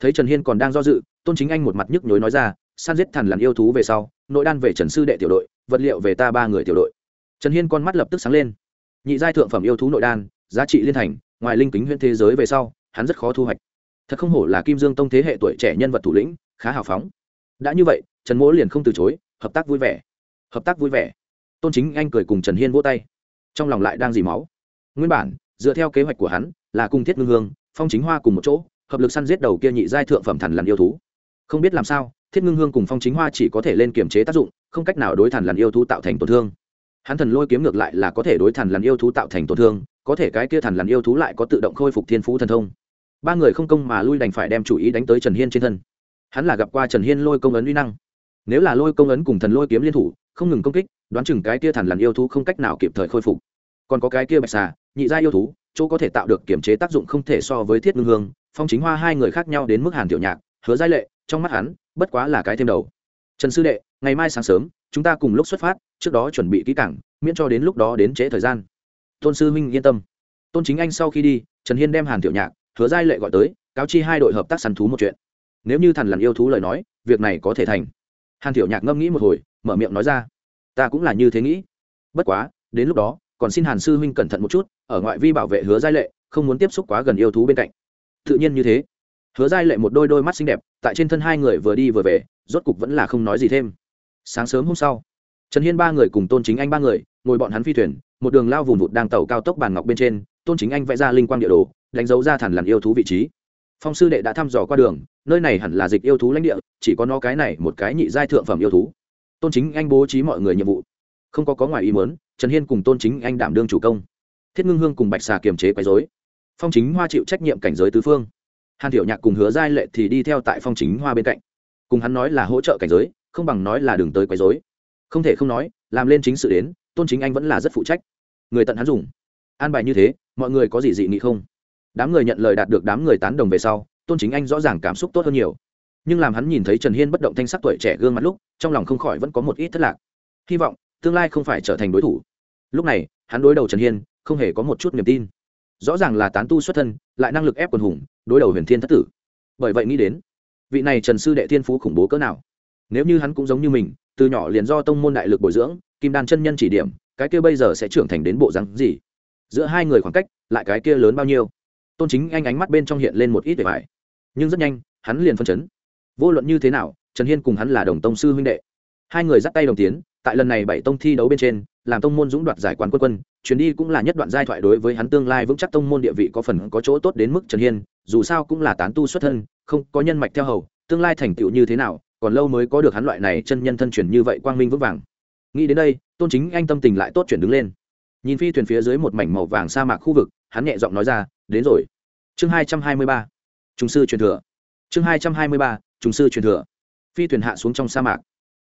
Thấy trần hiên còn đang do dự, tôn chính anh một mặt nhức nhối nói ra, san giết thần lằn yêu thú về sau, nội đan về trần sư đệ tiểu đội, vật liệu về ta ba người tiểu đội. Trần hiên con mắt lập tức sáng lên. Nhị giai thượng phẩm yêu thú nội đan, giá trị liên thành, ngoài linh kính huyện thế giới về sau, hắn rất khó thu hoạch. Thật không hổ là kim dương tông thế hệ tuổi trẻ nhân vật thủ lĩnh, khá hào phóng đã như vậy, trần mỗ liền không từ chối, hợp tác vui vẻ. Hợp tác vui vẻ. Tôn chính anh cười cùng trần hiên vỗ tay. Trong lòng lại đang dì máu. Nguyên bản, dựa theo kế hoạch của hắn, là cùng thiết ngưng hương, phong chính hoa cùng một chỗ, hợp lực săn giết đầu kia nhị giai thượng phẩm thần lằn yêu thú. Không biết làm sao, thiết ngưng hương cùng phong chính hoa chỉ có thể lên kiềm chế tác dụng, không cách nào đối thần lằn yêu thú tạo thành tổn thương. Hắn thần lôi kiếm ngược lại là có thể đối thần lằn yêu thú tạo thành tổn thương, có thể cái kia thần lằn yêu thú lại có tự động khôi phục thiên phú thần thông. Ba người không công mà lui đành phải đem chủ ý đánh tới trần hiên trên thân hắn là gặp qua trần hiên lôi công ấn uy năng. Nếu là lôi công ấn cùng thần lôi kiếm liên thủ, không ngừng công kích, đoán chừng cái kia thần lằn yêu thú không cách nào kịp thời khôi phục. Còn có cái kia bạch xà, nhị gia yêu thú, chỗ có thể tạo được kiểm chế tác dụng không thể so với thiết ngưng hương, phong chính hoa hai người khác nhau đến mức hàn tiểu nhạc, hứa giai lệ, trong mắt hắn, bất quá là cái thêm đầu. Trần sư đệ, ngày mai sáng sớm, chúng ta cùng lúc xuất phát, trước đó chuẩn bị kỹ cảng miễn cho đến lúc đó đến trễ thời gian. Tôn sư minh yên tâm. Tôn chính anh sau khi đi, trần hiên đem hàn tiểu nhạc, hứa giai lệ gọi tới, cáo chi hai đội hợp tác săn thú một chuyện nếu như thần lằn yêu thú lời nói, việc này có thể thành. Hàn tiểu nhạc ngâm nghĩ một hồi, mở miệng nói ra, ta cũng là như thế nghĩ. Bất quá, đến lúc đó, còn xin hàn sư huynh cẩn thận một chút, ở ngoại vi bảo vệ hứa giai lệ, không muốn tiếp xúc quá gần yêu thú bên cạnh. Tự nhiên như thế. Hứa giai lệ một đôi đôi mắt xinh đẹp, tại trên thân hai người vừa đi vừa về, rốt cục vẫn là không nói gì thêm. Sáng sớm hôm sau, trần hiên ba người cùng tôn chính anh ba người, ngồi bọn hắn phi thuyền, một đường lao vùng vụt đang tàu cao tốc bàn ngọc bên trên, tôn chính anh vẽ ra linh quang địa đồ, đánh dấu ra thẳn lằn yêu thú vị trí. Phong sư đệ đã thăm dò qua đường nơi này hẳn là dịch yêu thú lãnh địa, chỉ có nó cái này một cái nhị giai thượng phẩm yêu thú. Tôn chính anh bố trí mọi người nhiệm vụ. Không có có ngoài ý muốn, trần hiên cùng tôn chính anh đảm đương chủ công. Thiết ngưng hương cùng bạch xà kiềm chế quấy dối phong chính hoa chịu trách nhiệm cảnh giới tứ phương. Hàn thiểu nhạc cùng hứa giai lệ thì đi theo tại phong chính hoa bên cạnh. Cùng hắn nói là hỗ trợ cảnh giới, không bằng nói là đường tới quấy dối không thể không nói, làm lên chính sự đến, tôn chính anh vẫn là rất phụ trách. Người tận hắn dùng. An bài như thế, mọi người có gì dị nghị không? Đám người nhận lời đạt được đám người tán đồng về sau tôn chính anh rõ ràng cảm xúc tốt hơn nhiều. Nhưng làm hắn nhìn thấy trần hiên bất động thanh sắc tuổi trẻ gương mặt lúc, trong lòng không khỏi vẫn có một ít thất lạc. Hy vọng, tương lai không phải trở thành đối thủ. Lúc này, hắn đối đầu trần hiên, không hề có một chút niềm tin. Rõ ràng là tán tu xuất thân, lại năng lực ép quần hùng, đối đầu huyền thiên thất tử. Bởi vậy nghĩ đến, vị này trần sư đệ thiên phú khủng bố cỡ nào. Nếu như hắn cũng giống như mình, từ nhỏ liền do tông môn đại lực bồi dưỡng, kim đan chân nhân chỉ điểm, cái kia bây giờ sẽ trưởng thành đến bộ rắn gì? Giữa hai người khoảng cách, lại cái kia lớn bao nhiêu? Tôn chính anh ánh mắt bên trong hiện lên một ít vẻ vải. Nhưng rất nhanh, hắn liền phân chấn. Vô luận như thế nào, trần hiên cùng hắn là đồng tông sư huynh đệ. Hai người dắt tay đồng tiến, tại lần này bảy tông thi đấu bên trên, làm tông môn dũng đoạt giải quán quân quân, chuyến đi cũng là nhất đoạn giai thoại đối với hắn tương lai vững chắc tông môn địa vị có phần có chỗ tốt đến mức trần hiên, dù sao cũng là tán tu xuất thân, không có nhân mạch theo hầu, tương lai thành tựu như thế nào, còn lâu mới có được hắn loại này chân nhân thân truyền như vậy quang minh vững vàng. Nghĩ đến đây, tôn chính anh tâm tình lại tốt chuyển đứng lên. Nhìn phi thuyền phía dưới một mảnh màu vàng sa mạc khu vực hắn nhẹ giọng nói ra, đến rồi. Chương hai trăm hai mươi ba trung sư truyền thừa. Chương hai trăm hai mươi ba trung sư truyền thừa. Phi thuyền hạ xuống trong sa mạc.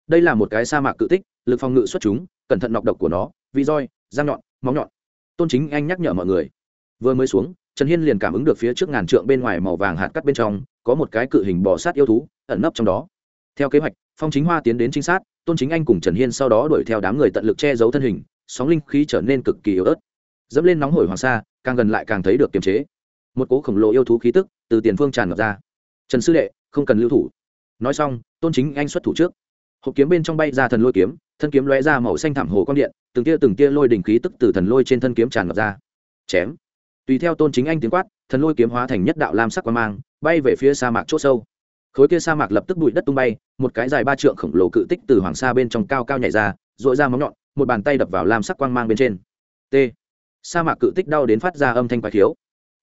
Đây là một cái sa mạc cự tích, lực phòng ngự xuất chúng, cẩn thận nọc độc của nó vì roi, răng nhọn móng nhọn. Tôn chính anh nhắc nhở mọi người. Vừa mới xuống, trần hiên liền cảm ứng được phía trước ngàn trượng bên ngoài màu vàng hạt cắt bên trong, có một cái cự hình bò sát yêu thú, ẩn nấp trong đó. Theo kế hoạch, phong chính hoa tiến đến trinh sát, tôn chính anh cùng trần hiên sau đó đuổi theo đám người tận lực che giấu thân hình, sóng linh khí trở nên cực kỳ yếu ớt dẫm lên nóng hổi hoàng sa, càng gần lại càng thấy được kiềm chế. Một cố khổng lồ yêu thú khí tức từ tiền phương tràn ngập ra. Trần sư đệ, không cần lưu thủ. Nói xong, tôn chính anh xuất thủ trước. Hộp kiếm bên trong bay ra thần lôi kiếm, thân kiếm lóe ra màu xanh thảm hồ quang điện, từng tia từng tia lôi đỉnh khí tức từ thần lôi trên thân kiếm tràn ngập ra. Chém. Tùy theo tôn chính anh tiếng quát, thần lôi kiếm hóa thành nhất đạo lam sắc quang mang, bay về phía sa mạc c h ỗ sâu. Khối kia sa mạc lập tức bụi đất tung bay, một cái dài ba trượng khổng lồ cự tích từ hoàng sa bên trong cao cao nhảy ra dội ra móng nhọn, một bàn tay đập vào lam sắc quang mang bên trên. T sa mạc cự tích đau đến phát ra âm thanh quái thiếu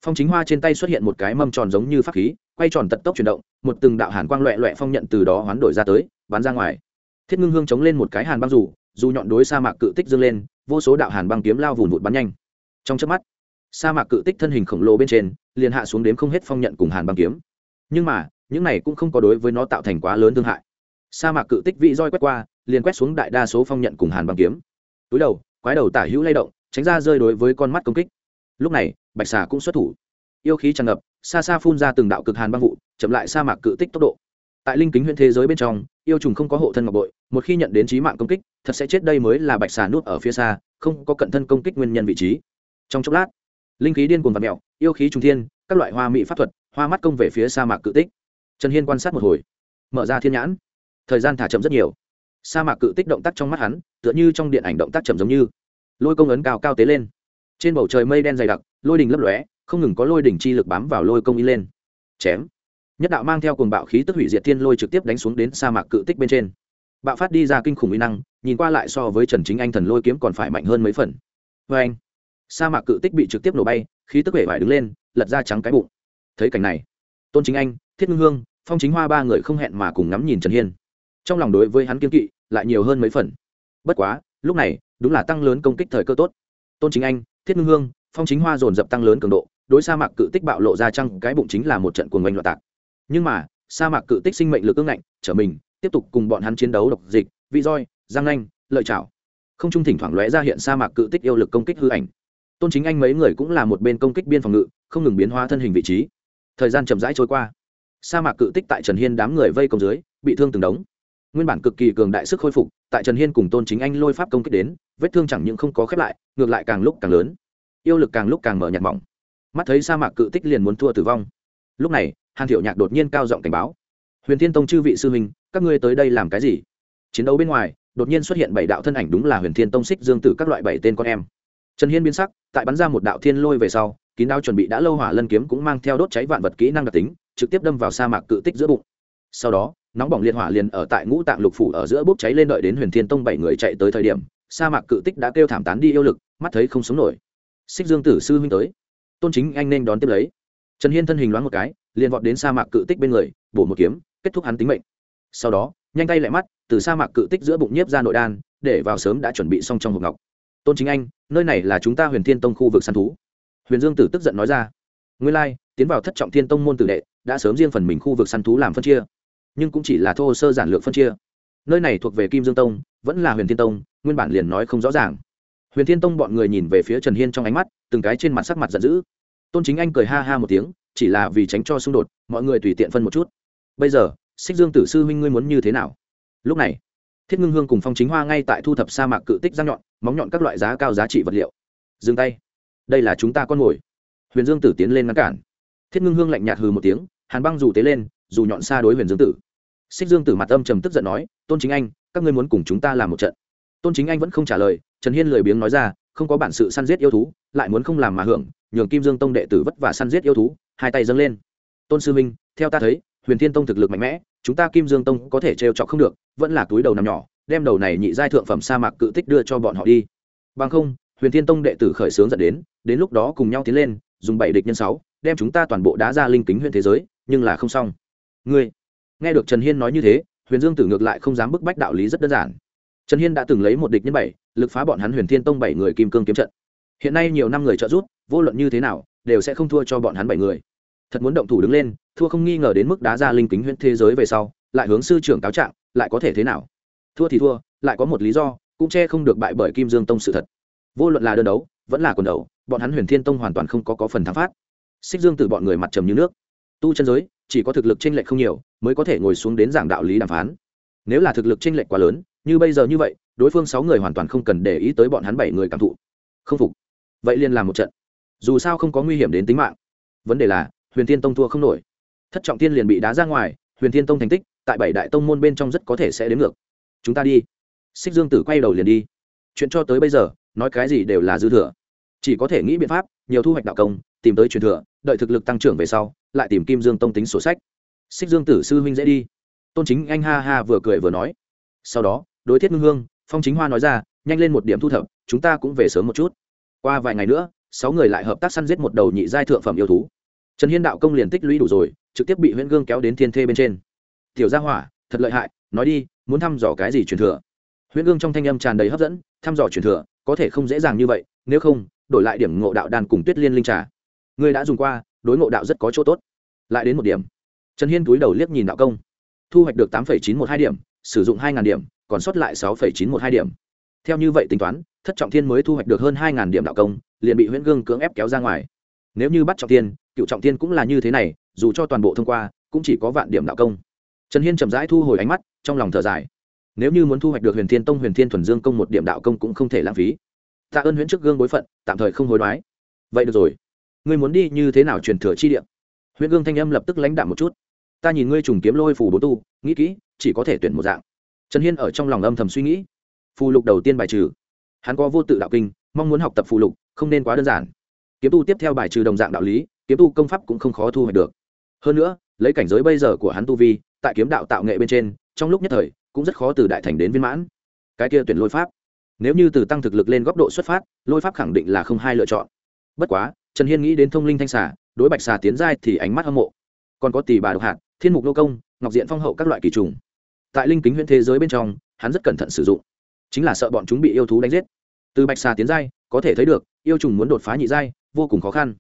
phong chính hoa trên tay xuất hiện một cái mâm tròn giống như pháp khí, quay tròn tận tốc chuyển động, một từng đạo hàn quang loẹ loẹ phong nhận từ đó hoán đổi ra tới, bắn ra ngoài. Thiết ngưng hương chống lên một cái hàn băng rủ dù nhọn đối sa mạc cự tích dâng lên, vô số đạo hàn băng kiếm lao vùn vụt bắn nhanh. Trong chớp mắt, sa mạc cự tích thân hình khổng lồ bên trên, liền hạ xuống đếm không hết phong nhận cùng hàn băng kiếm. Nhưng mà, những này cũng không có đối với nó tạo thành quá lớn thương hại. Sa mạc cự tích vị roi quét qua, liền quét xuống đại đa số phong nhận cùng hàn băng kiếm. Túi đầu, quái đầu tả hữu lay động tránh ra rơi đối với con mắt công kích. Lúc này, bạch xà cũng xuất thủ. Yêu khí tràn ngập, xa xa phun ra từng đạo cực hàn băng vụ, chậm lại sa mạc cự tích tốc độ. Tại linh kính huyện thế giới bên trong, yêu trùng không có hộ thân ngọc bội, một khi nhận đến trí mạng công kích, thật sẽ chết đây mới là bạch xà nút ở phía xa, không có cận thân công kích nguyên nhân vị trí. Trong chốc lát, linh khí điên cuồng và mẹo yêu khí trung thiên, các loại hoa mỹ pháp thuật, hoa mắt công về phía sa mạc cự tích. Trần hiên quan sát một hồi, mở ra thiên nhãn. Thời gian thả chậm rất nhiều. Sa mạc cự tích động tác trong mắt hắn, tựa như trong điện ảnh động tác chậm giống như lôi công ấn cao cao tế lên. Trên bầu trời mây đen dày đặc, lôi đình lấp lóe, không ngừng có lôi đỉnh chi lực bám vào lôi công y lên. Chém. Nhất đạo mang theo cuồng bạo khí tức hủy diệt thiên lôi trực tiếp đánh xuống đến sa mạc cự tích bên trên. Bạo phát đi ra kinh khủng uy năng, nhìn qua lại so với trần chính anh thần lôi kiếm còn phải mạnh hơn mấy phần. Vê anh sa mạc cự tích bị trực tiếp nổ bay, khí tức vẻ vải đứng lên, lật ra trắng cái bụng. Thấy cảnh này, tôn chính anh, thiết ngưng hương, phong chính hoa ba người không hẹn mà cùng ngắm nhìn trần hiên. Trong lòng đối với hắn kiên kỵ, lại nhiều hơn mấy phần. Bất quá, lúc này đúng là tăng lớn công kích thời cơ tốt. Tôn chính anh, thiết ngưng hương, phong chính hoa dồn dập tăng lớn cường độ, đối sa mạc cự tích bạo lộ ra trăng cái bụng chính là một trận cuồng oanh loạn tạc. Nhưng mà, sa mạc cự tích sinh mệnh lực ương ngạnh, trở mình, tiếp tục cùng bọn hắn chiến đấu độc dịch, vị roi, giang nanh, lợi chảo không trung thỉnh thoảng lóe ra hiện sa mạc cự tích yêu lực công kích hư ảnh. Tôn chính anh mấy người cũng là một bên công kích biên phòng ngự, không ngừng biến hóa thân hình vị trí. Thời gian chậm rãi trôi qua. Sa mạc cự tích tại trần hiên đám người vây công dưới, bị thương từng đống nguyên bản cực kỳ cường đại sức khôi phục, tại trần hiên cùng tôn chính anh lôi pháp công kích đến, vết thương chẳng những không có khép lại, ngược lại càng lúc càng lớn. Yêu lực càng lúc càng mở nhạt mỏng. Mắt thấy sa mạc cự tích liền muốn thua tử vong. Lúc này, hàn thiệu nhạc đột nhiên cao giọng cảnh báo. Huyền thiên tông chư vị sư huynh, các ngươi tới đây làm cái gì? Chiến đấu bên ngoài, đột nhiên xuất hiện bảy đạo thân ảnh đúng là huyền thiên tông xích dương tử các loại bảy tên con em. Trần hiên biến sắc, tại bắn ra một đạo thiên lôi về sau, kín đao chuẩn bị đã lâu hỏa lân kiếm cũng mang theo đốt cháy vạn vật kỹ năng đặc tính, trực tiếp đâm vào sa mạc cự tích giữa bụng. Sau đó nóng bỏng liên hỏa liền ở tại ngũ tạng lục phủ ở giữa bốc cháy lên đợi đến huyền thiên tông bảy người chạy tới thời điểm, sa mạc cự tích đã kêu thảm tán đi yêu lực, mắt thấy không sống nổi. Xích dương tử sư huynh tới. Tôn chính anh nên đón tiếp lấy. Trần hiên thân hình loáng một cái, liền vọt đến sa mạc cự tích bên người, bổ một kiếm, kết thúc hắn tính mệnh. Sau đó, nhanh tay lại mắt, từ sa mạc cự tích giữa bụng nhiếp ra nội đan, để vào sớm đã chuẩn bị xong trong hộp ngọc. Tôn chính anh, nơi này là chúng ta huyền thiên tông khu vực săn thú. Huyền dương tử tức giận nói ra. Nguyên lai, tiến vào thất trọng thiên tông môn tử đệ, đã sớm riêng phần mình khu vực săn thú làm phân chia nhưng cũng chỉ là thô sơ giản lược phân chia. Nơi này thuộc về kim dương tông, vẫn là huyền thiên tông, nguyên bản liền nói không rõ ràng. Huyền thiên tông bọn người nhìn về phía trần hiên trong ánh mắt, từng cái trên mặt sắc mặt giận dữ. Tôn chính anh cười ha ha một tiếng, chỉ là vì tránh cho xung đột, mọi người tùy tiện phân một chút. Bây giờ, xích dương tử sư huynh ngươi muốn như thế nào? Lúc này, thiết ngưng hương cùng phong chính hoa ngay tại thu thập sa mạc cự tích răng nhọn, móng nhọn các loại giá cao giá trị vật liệu. Dừng tay. Đây là chúng ta con mồi. Huyền dương tử tiến lên ngăn cản. Thiết ngưng hương lạnh nhạt hừ một tiếng, hàn băng dù tế lên dù nhọn xa đối huyền dương tử. Xích dương tử mặt âm trầm tức giận nói, tôn chính anh, các ngươi muốn cùng chúng ta làm một trận. Tôn chính anh vẫn không trả lời, trần hiên lười biếng nói ra, không có bản sự săn giết yêu thú, lại muốn không làm mà hưởng, nhường kim dương tông đệ tử vất vả săn giết yêu thú. Hai tay dâng lên. Tôn sư minh theo ta thấy, huyền thiên tông thực lực mạnh mẽ, chúng ta kim dương tông có thể trêu chọc không được, vẫn là túi đầu nằm nhỏ, đem đầu này nhị giai thượng phẩm sa mạc cự tích đưa cho bọn họ đi. Bằng không, huyền thiên tông đệ tử khởi xướng dẫn đến đến lúc đó cùng nhau tiến lên, dùng bảy địch nhân sáu, đem chúng ta toàn bộ đá ra linh kính huyện thế giới, nhưng là không xong ngươi. Nghe được trần hiên nói như thế, huyền dương tử ngược lại không dám bức bách đạo lý rất đơn giản. Trần hiên đã từng lấy một địch nhân bảy, lực phá bọn hắn huyền thiên tông bảy người kim cương kiếm trận. Hiện nay nhiều năm người trợ giúp, vô luận như thế nào, đều sẽ không thua cho bọn hắn bảy người. Thật muốn động thủ đứng lên, thua không nghi ngờ đến mức đá ra linh kính huyện thế giới về sau, lại hướng sư trưởng cáo trạng, lại có thể thế nào? Thua thì thua, lại có một lý do, cũng che không được bại bởi kim dương tông sự thật. Vô luận là đơn đấu, vẫn là quần đấu, bọn hắn huyền thiên tông hoàn toàn không có có phần thắng phát. Xích dương từ bọn người mặt trầm như nước tu chân giới, chỉ có thực lực chênh lệch không nhiều, mới có thể ngồi xuống đến giảng đạo lý đàm phán. Nếu là thực lực chênh lệch quá lớn, như bây giờ như vậy, đối phương sáu người hoàn toàn không cần để ý tới bọn hắn bảy người cảm thụ. Không phục. Vậy liền làm một trận. Dù sao không có nguy hiểm đến tính mạng. Vấn đề là, huyền thiên tông thua không nổi. Thất trọng tiên liền bị đá ra ngoài, huyền thiên tông thành tích, tại bảy đại tông môn bên trong rất có thể sẽ đến ngược. Chúng ta đi. Xích dương tử quay đầu liền đi. Chuyện cho tới bây giờ, nói cái gì đều là dư thừa. Chỉ có thể nghĩ biện pháp, nhiều thu hoạch đạo công, tìm tới truyền thừa, đợi thực lực tăng trưởng về sau lại tìm kim dương tông tính sổ sách. Xích dương tử sư huynh dễ đi. Tôn chính anh ha ha vừa cười vừa nói. Sau đó, đối thiết ngưng hương, phong chính hoa nói ra, nhanh lên một điểm thu thập, chúng ta cũng về sớm một chút. Qua vài ngày nữa, sáu người lại hợp tác săn giết một đầu nhị giai thượng phẩm yêu thú. Trần hiên đạo công liền tích lũy đủ rồi, trực tiếp bị huyễn gương kéo đến thiên thê bên trên. Tiểu gia hỏa, thật lợi hại, nói đi, muốn thăm dò cái gì truyền thừa? Huyễn gương trong thanh âm tràn đầy hấp dẫn, thăm dò truyền thừa, có thể không dễ dàng như vậy, nếu không, đổi lại điểm ngộ đạo đan cùng tuyết liên linh trà. Ngươi đã dùng qua đối ngộ đạo rất có chỗ tốt. Lại đến một điểm, trần hiên túi đầu liếc nhìn đạo công. Thu hoạch được tám chín một hai điểm, sử dụng hai điểm, còn sót lại sáu chín một hai điểm. Theo như vậy tính toán, thất trọng thiên mới thu hoạch được hơn hai điểm đạo công, liền bị huyễn gương cưỡng ép kéo ra ngoài. Nếu như bắt trọng thiên, cựu trọng thiên cũng là như thế này, dù cho toàn bộ thông qua, cũng chỉ có vạn điểm đạo công. Trần hiên chậm rãi thu hồi ánh mắt, trong lòng thở dài. Nếu như muốn thu hoạch được huyền thiên tông, huyền thiên thuần dương công một điểm đạo công cũng không thể lãng phí. Tạ ơn huyễn trước gương bối phận, tạm thời không hối đoái. Vậy được rồi ngươi muốn đi như thế nào truyền thừa chi điện? huyễn gương thanh âm lập tức lãnh đạm một chút. Ta nhìn ngươi trùng kiếm lôi phù bố tu, nghĩ kỹ, chỉ có thể tuyển một dạng. Trần hiên ở trong lòng âm thầm suy nghĩ. Phù lục đầu tiên bài trừ. Hắn có vô tự đạo kinh, mong muốn học tập phù lục, không nên quá đơn giản. Kiếm tu tiếp theo bài trừ đồng dạng đạo lý, kiếm tu công pháp cũng không khó thu hoạch được. Hơn nữa, lấy cảnh giới bây giờ của hắn tu vi, tại kiếm đạo tạo nghệ bên trên, trong lúc nhất thời, cũng rất khó từ đại thành đến viên mãn. Cái kia tuyển lôi pháp. Nếu như từ tăng thực lực lên góc độ xuất phát, lôi pháp khẳng định là không hai lựa chọn. Bất quá trần hiên nghĩ đến thông linh thanh xà, đối bạch xà tiến giai thì ánh mắt hâm mộ. Còn có tỷ bà độc hạt, thiên mục nô công, ngọc diện phong hậu các loại kỳ trùng. Tại linh kính huyện thế giới bên trong, hắn rất cẩn thận sử dụng. Chính là sợ bọn chúng bị yêu thú đánh giết. Từ bạch xà tiến giai, có thể thấy được, yêu trùng muốn đột phá nhị giai, vô cùng khó khăn.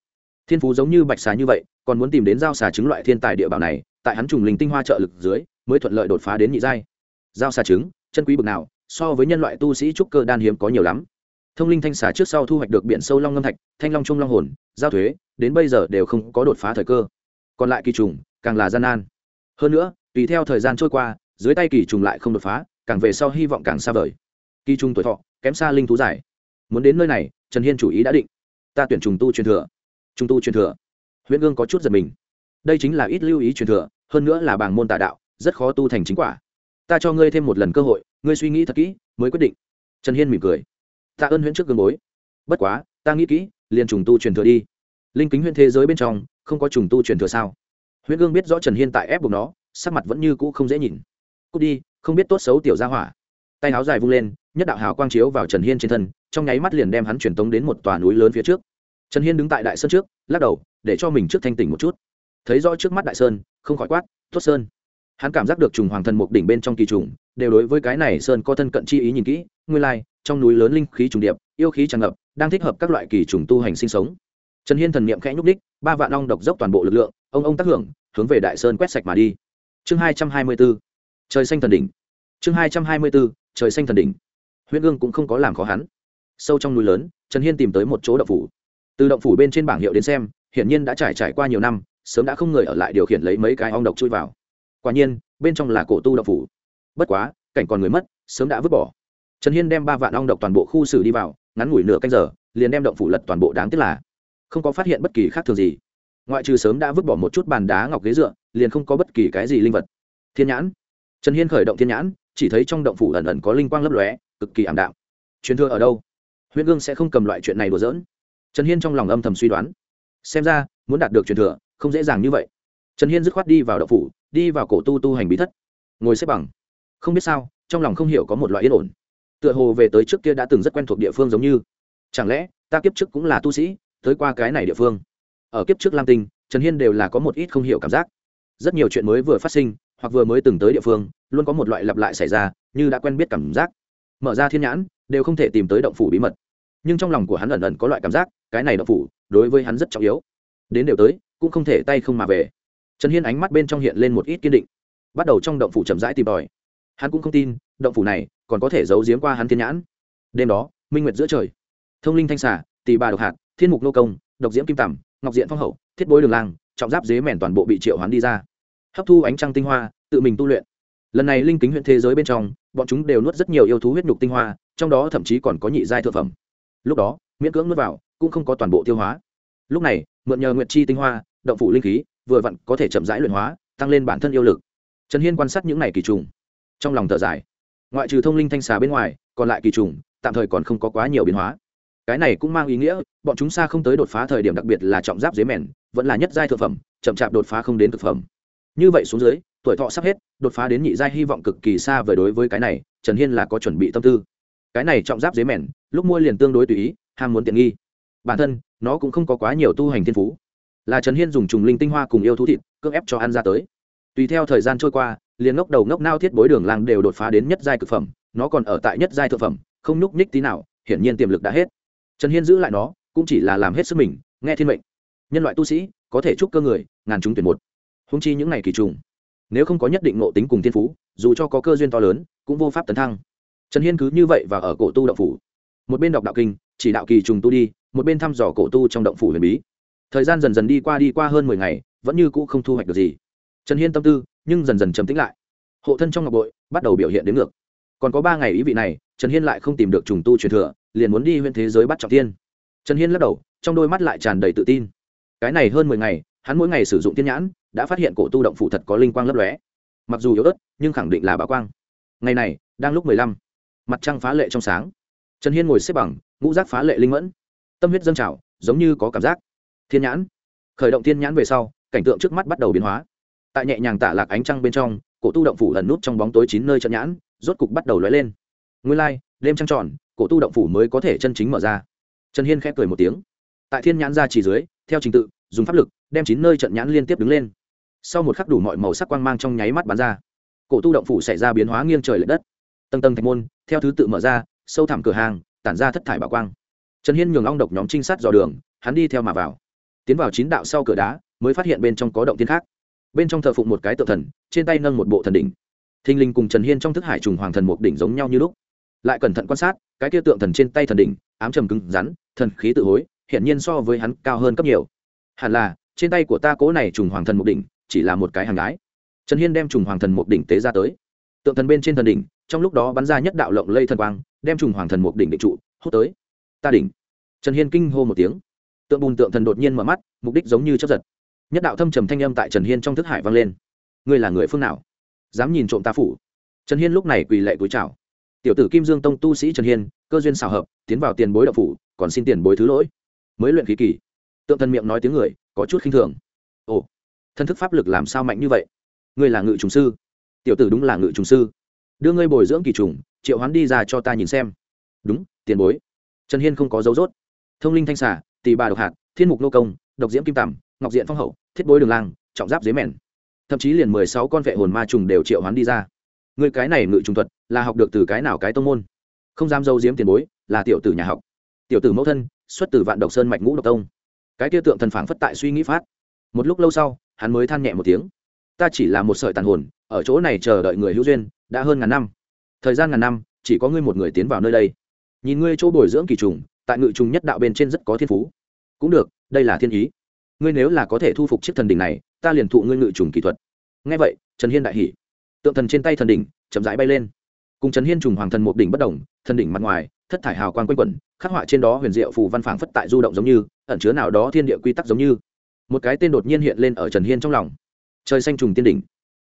Thiên phú giống như bạch xà như vậy, còn muốn tìm đến giao xà trứng loại thiên tài địa bảo này, tại hắn trùng linh tinh hoa trợ lực dưới, mới thuận lợi đột phá đến nhị giai. Giao xà trứng, chân quý bực nào, so với nhân loại tu sĩ trúc cơ đan hiếm có nhiều lắm thông linh thanh xà trước sau thu hoạch được biển sâu long ngâm thạch, thanh long trung long hồn, giao thuế, đến bây giờ đều không có đột phá thời cơ. Còn lại kỳ trùng, càng là gian nan. Hơn nữa, tùy theo thời gian trôi qua, dưới tay kỳ trùng lại không đột phá, càng về sau hy vọng càng xa vời. Kỳ trùng tuổi thọ, kém xa linh thú giải muốn đến nơi này, trần hiên chủ ý đã định. Ta tuyển trùng tu truyền thừa. Trùng tu truyền thừa. Huyễn gương có chút giật mình. Đây chính là ít lưu ý truyền thừa, hơn nữa là bảng môn tà đạo, rất khó tu thành chính quả. Ta cho ngươi thêm một lần cơ hội, ngươi suy nghĩ thật kỹ, mới quyết định. Trần hiên mỉm cười ta ơn huyễn trước gương bối. Bất quá ta nghĩ kỹ liền trùng tu truyền thừa đi. Linh kính huyễn thế giới bên trong không có trùng tu truyền thừa sao? Huyễn gương biết rõ trần hiên tại ép buộc nó sắc mặt vẫn như cũ không dễ nhìn. Cút đi không biết tốt xấu tiểu gia hỏa. Tay áo dài vung lên nhất đạo hào quang chiếu vào trần hiên trên thân trong nháy mắt liền đem hắn truyền tống đến một tòa núi lớn phía trước. Trần hiên đứng tại đại sơn trước lắc đầu để cho mình trước thanh tỉnh một chút. Thấy rõ trước mắt đại sơn không khỏi quát tốt sơn. Hắn cảm giác được trùng hoàng thần mục đỉnh bên trong kỳ trùng đều đối với cái này sơn có thân cận chi ý nhìn kỹ nguyên lai、like, trong núi lớn linh khí trùng điệp, yêu khí tràn ngập, đang thích hợp các loại kỳ trùng tu hành sinh sống. Trần hiên thần niệm khẽ nhúc đích ba vạn long độc dốc toàn bộ lực lượng, ông ông tác hưởng, hướng về đại sơn quét sạch mà đi. Chương hai trăm hai mươi b ố trời xanh thần đỉnh. Chương hai trăm hai mươi b ố trời xanh thần đỉnh. Huyễn gương cũng không có làm khó hắn. Sâu trong núi lớn, trần hiên tìm tới một chỗ động phủ. Từ động phủ bên trên bảng hiệu đến xem, hiển nhiên đã trải trải qua nhiều năm, sớm đã không người ở lại điều khiển lấy mấy cái ong độc chui vào. Quả nhiên, bên trong là cổ tu động phủ. Bất quá, cảnh còn người mất, sớm đã vứt bỏ trần hiên đem ba vạn ong độc toàn bộ khu xử đi vào, ngắn ngủi nửa canh giờ, liền đem động phủ lật toàn bộ đáng tiếc là không có phát hiện bất kỳ khác thường gì. Ngoại trừ sớm đã vứt bỏ một chút bàn đá ngọc ghế dựa, liền không có bất kỳ cái gì linh vật. Thiên nhãn. Trần hiên khởi động thiên nhãn, chỉ thấy trong động phủ ẩn ẩn có linh quang lấp lóe, cực kỳ ảm đạm. Truyền thừa ở đâu? Huyễn gương sẽ không cầm loại chuyện này đùa dỡn trần hiên trong lòng âm thầm suy đoán. Xem ra, muốn đạt được truyền thừa, không dễ dàng như vậy. Trần hiên dứt khoát đi vào động phủ, đi vào cổ tu tu hành bí thất. Ngồi xếp bằng. Không biết sao, trong lòng không hiểu có một loại yên ổn tựa hồ về tới trước kia đã từng rất quen thuộc địa phương giống như. Chẳng lẽ, ta kiếp trước cũng là tu sĩ, tới qua cái này địa phương? Ở kiếp trước lam tinh, trần hiên đều là có một ít không hiểu cảm giác. Rất nhiều chuyện mới vừa phát sinh, hoặc vừa mới từng tới địa phương, luôn có một loại lặp lại xảy ra, như đã quen biết cảm giác. Mở ra thiên nhãn, đều không thể tìm tới động phủ bí mật. Nhưng trong lòng của hắn ẩn ẩn có loại cảm giác, cái này động phủ, đối với hắn rất trọng yếu. Đến đều tới, cũng không thể tay không mà về. Trần hiên ánh mắt bên trong hiện lên một ít kiên định. Bắt đầu trong động phủ chậm rãi tìm tòi. Hắn cũng không tin, động phủ này còn có thể giấu giếm qua hắn thiên nhãn. Đêm đó, minh nguyệt giữa trời. Thông linh thanh xà tỳ bà độc hạt, thiên mục nô công, độc diễm kim tằm, ngọc diện phong hậu, thiết bối đường lang, trọng giáp dế mèn toàn bộ bị triệu hoán đi ra. Hấp thu ánh trăng tinh hoa, tự mình tu luyện. Lần này linh kính huyện thế giới bên trong, bọn chúng đều nuốt rất nhiều yêu thú huyết nhục tinh hoa, trong đó thậm chí còn có nhị giai thượng phẩm. Lúc đó, miễn cưỡng nuốt vào, cũng không có toàn bộ tiêu hóa. Lúc này, mượn nhờ nguyệt chi tinh hoa, động phủ linh khí, vừa vặn có thể chậm rãi luyện hóa, tăng lên bản thân yêu lực. Trần hiên quan sát những này kỳ trùng. Trong lòng thở dài ngoại trừ thông linh thanh xà bên ngoài, còn lại kỳ trùng, tạm thời còn không có quá nhiều biến hóa. Cái này cũng mang ý nghĩa, bọn chúng xa không tới đột phá thời điểm đặc biệt là trọng giáp dế mèn, vẫn là nhất giai thực phẩm, chậm chạp đột phá không đến thực phẩm. Như vậy xuống dưới, tuổi thọ sắp hết, đột phá đến nhị giai hy vọng cực kỳ xa vời đối với cái này, trần hiên là có chuẩn bị tâm tư. Cái này trọng giáp dế mèn, lúc mua liền tương đối tùy ý, ham muốn tiện nghi. Bản thân, nó cũng không có quá nhiều tu hành thiên phú. Là trần hiên dùng trùng linh tinh hoa cùng yêu thú thịt, cưỡng ép cho ăn ra tới. Tùy theo thời gian trôi qua liền ngốc đầu ngốc nao thiết bối đường lang đều đột phá đến nhất giai cực phẩm, nó còn ở tại nhất giai thượng phẩm, không nhúc nhích tí nào, hiển nhiên tiềm lực đã hết. Trần hiên giữ lại nó, cũng chỉ là làm hết sức mình, nghe thiên mệnh. Nhân loại tu sĩ, có thể chúc cơ người, ngàn chúng tuyển một. Húng chi những ngày kỳ trùng. Nếu không có nhất định ngộ tính cùng thiên phú, dù cho có cơ duyên to lớn, cũng vô pháp tấn thăng. Trần hiên cứ như vậy và ở cổ tu động phủ. Một bên đọc đạo kinh, chỉ đạo kỳ trùng tu đi, một bên thăm dò cổ tu trong động phủ huyền bí. Thời gian dần dần đi qua đi qua hơn mười ngày, vẫn như cũ không thu hoạch được gì. Trần hiên tâm tư nhưng dần dần trầm tĩnh lại. Hộ thân trong ngọc bội bắt đầu biểu hiện đến ngược. Còn có ba ngày ý vị này, trần hiên lại không tìm được trùng tu truyền thừa, liền muốn đi huyện thế giới bắt trọng tiên. Trần hiên lắc đầu, trong đôi mắt lại tràn đầy tự tin. Cái này hơn mười ngày, hắn mỗi ngày sử dụng tiên nhãn, đã phát hiện cổ tu động phủ thật có linh quang lấp lóe. Mặc dù yếu ớt, nhưng khẳng định là bà quang. Ngày này, đang lúc mười lăm, mặt trăng phá lệ trong sáng. Trần hiên ngồi xếp bằng, ngũ giác phá lệ linh mẫn. Tâm huyết dâng trào, giống như có cảm giác. Thiên nhãn. Khởi động thiên nhãn về sau, cảnh tượng trước mắt bắt đầu biến hóa tại nhẹ nhàng tạ lạc ánh trăng bên trong cổ tu động phủ lần nút trong bóng tối chín nơi trận nhãn rốt cục bắt đầu lóe lên. Nguyên lai、like, đêm trăng tròn cổ tu động phủ mới có thể chân chính mở ra. Trần hiên khép cười một tiếng. Tại thiên nhãn ra chỉ dưới theo trình tự dùng pháp lực đem chín nơi trận nhãn liên tiếp đứng lên. Sau một khắc đủ mọi màu sắc quang mang trong nháy mắt bắn ra. Cổ tu động phủ xảy ra biến hóa nghiêng trời l ệ đất. Tầng tầng thạch môn theo thứ tự mở ra sâu thẳm cửa hàng tản ra thất thải bảo quang. Trần hiên nhường ong độc nhóm trinh sát dò đường hắn đi theo mà vào. Tiến vào chín đạo sau cửa đá mới phát hiện bên trong có động tiên khác bên trong thờ phụng một cái tự thần, trên tay nâng một bộ thần đỉnh. Thinh linh cùng trần hiên trong thức hải trùng hoàng thần một đỉnh giống nhau như lúc. Lại cẩn thận quan sát, cái kia tượng thần trên tay thần đỉnh, ám trầm cứng rắn, thần khí tự hối hiện nhiên so với hắn cao hơn cấp nhiều. Hẳn là, trên tay của ta cố này trùng hoàng thần một đỉnh, chỉ là một cái hàng gái. Trần hiên đem trùng hoàng thần một đỉnh tế ra tới. Tượng thần bên trên thần đỉnh, trong lúc đó bắn ra nhất đạo lộng lây thần quang, đem trùng hoàng thần một đỉnh định trụ, hút tới. Ta đỉnh. Trần hiên kinh hô một tiếng. Tượng bùn tượng thần đột nhiên mở mắt, mục đích giống như chấp giật nhất đạo thâm trầm thanh âm tại trần hiên trong thức hải vang lên. Ngươi là người phương nào? Dám nhìn trộm ta phủ? Trần hiên lúc này quỳ lệ cúi chào. Tiểu tử kim dương tông tu sĩ trần hiên, cơ duyên xào hợp, tiến vào tiền bối đậu phủ, còn xin tiền bối thứ lỗi. Mới luyện khí kỳ. Tượng thần miệng nói tiếng người, có chút khinh thường. Ồ, thân thức pháp lực làm sao mạnh như vậy? Ngươi là ngự trùng sư. Tiểu tử đúng là ngự trùng sư. Đưa ngươi bồi dưỡng kỳ trùng, triệu hoán đi ra cho ta nhìn xem. Đúng, tiền bối. Trần hiên không có dấu dốt. Thông linh thanh xả tì bà độc hạt, thiên mục nô công, độc diễm kim tằm ngọc diện phong hậu, thiết bối đường lang, trọng giáp dế mèn. Thậm chí liền mười sáu con vệ hồn ma trùng đều triệu hoán đi ra. Người cái này ngự trùng thuật là học được từ cái nào cái tông môn? Không dám dâu diếm tiền bối, là tiểu tử nhà học. Tiểu tử mẫu thân, xuất từ vạn độc sơn mạch ngũ độc tông. Cái kia tượng thần phảng phất tại suy nghĩ phát. Một lúc lâu sau, hắn mới than nhẹ một tiếng. Ta chỉ là một sợi tàn hồn, ở chỗ này chờ đợi người hữu duyên, đã hơn ngàn năm. Thời gian ngàn năm, chỉ có ngươi một người tiến vào nơi đây. Nhìn ngươi chỗ bồi dưỡng kỳ trùng, tại ngự trùng nhất đạo bên trên rất có thiên phú. Cũng được, đây là thiên ý ngươi nếu là có thể thu phục chiếc thần đỉnh này, ta liền thụ ngươi ngự trùng kỹ thuật. Ngay vậy, trần hiên đại hỉ. Tượng thần trên tay thần đỉnh chậm rãi bay lên. Cùng trần hiên trùng hoàng thần một đỉnh bất đồng, thần đỉnh mặt ngoài, thất thải hào quang quanh quẩn, khắc họa trên đó huyền diệu phù văn phảng phất tại du động giống như, ẩn chứa nào đó thiên địa quy tắc giống như. Một cái tên đột nhiên hiện lên ở trần hiên trong lòng. Trời xanh trùng tiên đỉnh.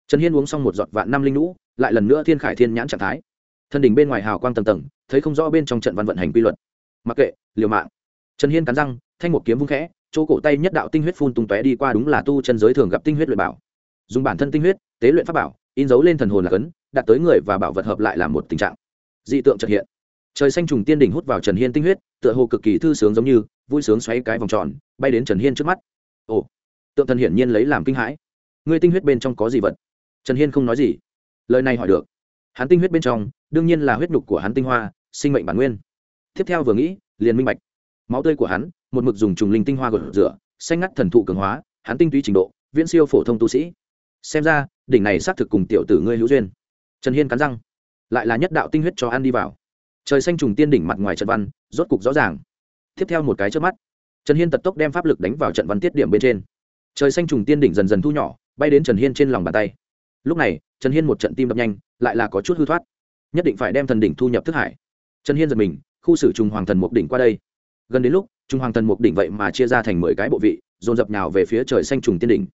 Trần hiên uống xong một giọt vạn năm linh lũ lại lần nữa thiên khải thiên nhãn trạng thái. Thân đỉnh bên ngoài hào quang tầng tầng, thấy không rõ bên trong trận văn vận hành quy luật. Mặc kệ, liều mạng. Trần hiên cắn răng, thanh một kiếm vung khẽ chỗ cổ tay nhất đạo tinh huyết phun tung tóe đi qua đúng là tu chân giới thường gặp tinh huyết luyện bảo. Dùng bản thân tinh huyết, tế luyện pháp bảo, in dấu lên thần hồn là cấn, đạt tới người và bảo vật hợp lại làm một tình trạng. Dị tượng trật hiện. Trời xanh trùng tiên đỉnh hút vào trần hiên tinh huyết, tựa hồ cực kỳ thư sướng giống như, vui sướng xoáy cái vòng tròn, bay đến trần hiên trước mắt. Ồ, tượng thần hiển nhiên lấy làm kinh hãi. Ngươi tinh huyết bên trong có gì vật? Trần hiên không nói gì. Lời này hỏi được. Hắn tinh huyết bên trong, đương nhiên là huyết nhục của hắn tinh hoa, sinh mệnh bản nguyên. Tiếp theo vừa nghĩ, liền minh bạch. Máu tươi của hắn một mực dùng trùng linh tinh hoa gột rửa, xanh ngắt thần thụ cường hóa, hắn tinh túy trình độ, viễn siêu phổ thông tu sĩ. Xem ra, đỉnh này xác thực cùng tiểu tử ngươi hữu duyên. Trần hiên cắn răng. Lại là nhất đạo tinh huyết cho ăn đi vào. Trời xanh trùng tiên đỉnh mặt ngoài trận văn, rốt cục rõ ràng. Tiếp theo một cái trước mắt, trần hiên tật tốc đem pháp lực đánh vào trận văn tiết điểm bên trên. Trời xanh trùng tiên đỉnh dần dần thu nhỏ, bay đến trần hiên trên lòng bàn tay. Lúc này, trần hiên một trận tim đập nhanh, lại là có chút hư thoát. Nhất định phải đem thần đỉnh thu nhập thức hải. Trần hiên giật mình, khu xử trùng hoàng thần mục đỉnh qua đây. Gần đến lúc trùng hoàng thần mục đỉnh vậy mà chia ra thành mười cái bộ vị, dồn dập nhào về phía trời xanh trùng tiên đỉnh.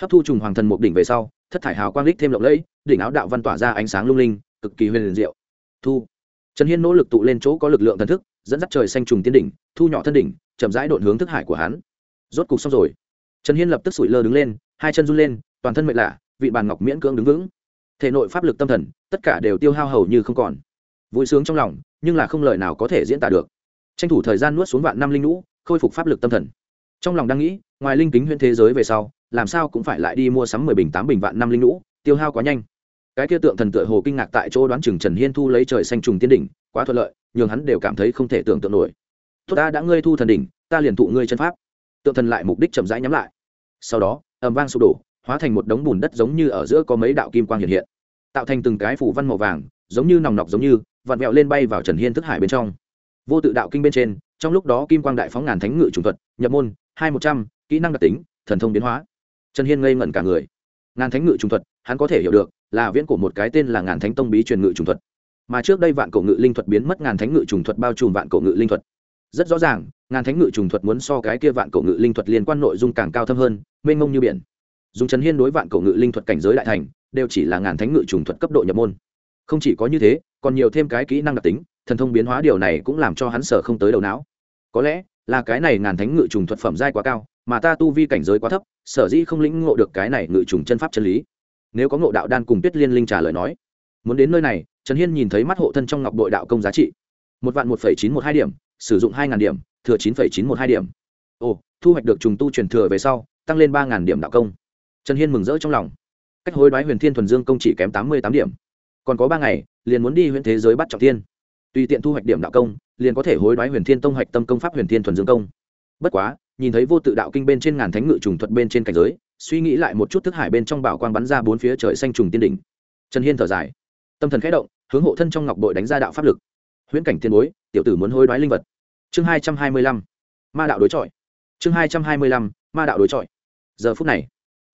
Hấp thu trùng hoàng thần mục đỉnh về sau, thất thải hào quang lích thêm lộng lẫy, đỉnh áo đạo văn tỏa ra ánh sáng lung linh, cực kỳ huyền liền diệu. Thu. Trần hiên nỗ lực tụ lên chỗ có lực lượng thần thức, dẫn dắt trời xanh trùng tiên đỉnh, thu nhỏ thân đỉnh, chậm rãi đột hướng thức hải của hắn. Rốt cục xong rồi. Trần hiên lập tức sủi lơ đứng lên, hai chân run lên, toàn thân mệt lạ, vị bàn ngọc miễn cưỡng đứng vững. Thể nội pháp lực tâm thần, tất cả đều tiêu hao hầu như không còn. Vui sướng trong lòng, nhưng là không lời nào có thể diễn tả được tranh thủ thời gian nuốt xuống vạn năm linh lũ khôi phục pháp lực tâm thần. Trong lòng đang nghĩ, ngoài linh kính huyện thế giới về sau, làm sao cũng phải lại đi mua sắm mười bình, tám bình vạn năm linh lũ tiêu hao quá nhanh. Cái kia tượng thần tựa hồ kinh ngạc tại chỗ đoán chừng trần hiên thu lấy trời xanh trùng tiên đỉnh, quá thuận lợi, nhường hắn đều cảm thấy không thể tưởng tượng nổi. Tốt ta đã ngươi thu thần đỉnh, ta liền thụ ngươi chân pháp. Tượng thần lại mục đích chậm rãi nhắm lại. Sau đó, ầm vang sụp đổ, hóa thành một đống bùn đất giống như ở giữa có mấy đạo kim quang hiện hiện, tạo thành từng cái phủ văn màu vàng, giống như nòng nọc giống như, vặn vẹo lên bay vào trần hiên thức hải bên trong vô tự đạo kinh bên trên, trong lúc đó kim quang đại phóng ngàn thánh ngự trùng thuật, nhập môn, hai một trăm, kỹ năng đặc tính, thần thông biến hóa. Trần hiên ngây ngẩn cả người. Ngàn thánh ngự trùng thuật, hắn có thể hiểu được, là viễn của một cái tên là ngàn thánh tông bí truyền ngự trùng thuật. Mà trước đây vạn cổ ngự linh thuật biến mất, ngàn thánh ngự trùng thuật bao trùm vạn cổ ngự linh thuật. Rất rõ ràng, ngàn thánh ngự trùng thuật muốn so cái kia vạn cổ ngự linh thuật liên quan nội dung càng cao thâm hơn, mênh mông như biển. Dùng trần hiên đối vạn cổ ngự linh thuật cảnh giới đại thành, đều chỉ là ngàn thánh ngự trùng thuật cấp độ nhập môn. Không chỉ có như thế, còn nhiều thêm cái kỹ năng đặc tính thần thông biến hóa điều này cũng làm cho hắn sở không tới đầu não. Có lẽ là cái này ngàn thánh ngự trùng thuật phẩm giai quá cao, mà ta tu vi cảnh giới quá thấp, sở dĩ không lĩnh ngộ được cái này ngự trùng chân pháp chân lý. Nếu có ngộ đạo đan cùng tuyết liên linh trả lời nói, muốn đến nơi này, trần hiên nhìn thấy mắt hộ thân trong ngọc đội đạo công giá trị. Một vạn một phẩy chín một hai điểm, sử dụng hai ngàn điểm, thừa chín phẩy chín một hai điểm. Ồ, thu hoạch được trùng tu truyền thừa về sau, tăng lên ba ngàn điểm đạo công. Trần hiên mừng rỡ trong lòng. Cách hối đoái huyền thiên thuần dương công chỉ kém tám mươi tám điểm. Còn có ba ngày, liền muốn đi huyện thế giới bắt trọng thiên tùy tiện thu hoạch điểm đạo công, liền có thể hối đoái huyền thiên tông hoạch tâm công pháp huyền thiên thuần dương công. Bất quá, nhìn thấy vô tự đạo kinh bên trên ngàn thánh ngự trùng thuật bên trên cảnh giới, suy nghĩ lại một chút thức hải bên trong bảo quang bắn ra bốn phía trời xanh trùng tiên đỉnh. Trần hiên thở dài, tâm thần khẽ động, hướng hộ thân trong ngọc bội đánh ra đạo pháp lực. Huyễn cảnh tiên bối, tiểu tử muốn hối đoái linh vật. Chương hai trăm hai mươi lăm, ma đạo đối chọi. Chương hai trăm hai mươi lăm, ma đạo đối chọi. Giờ phút này,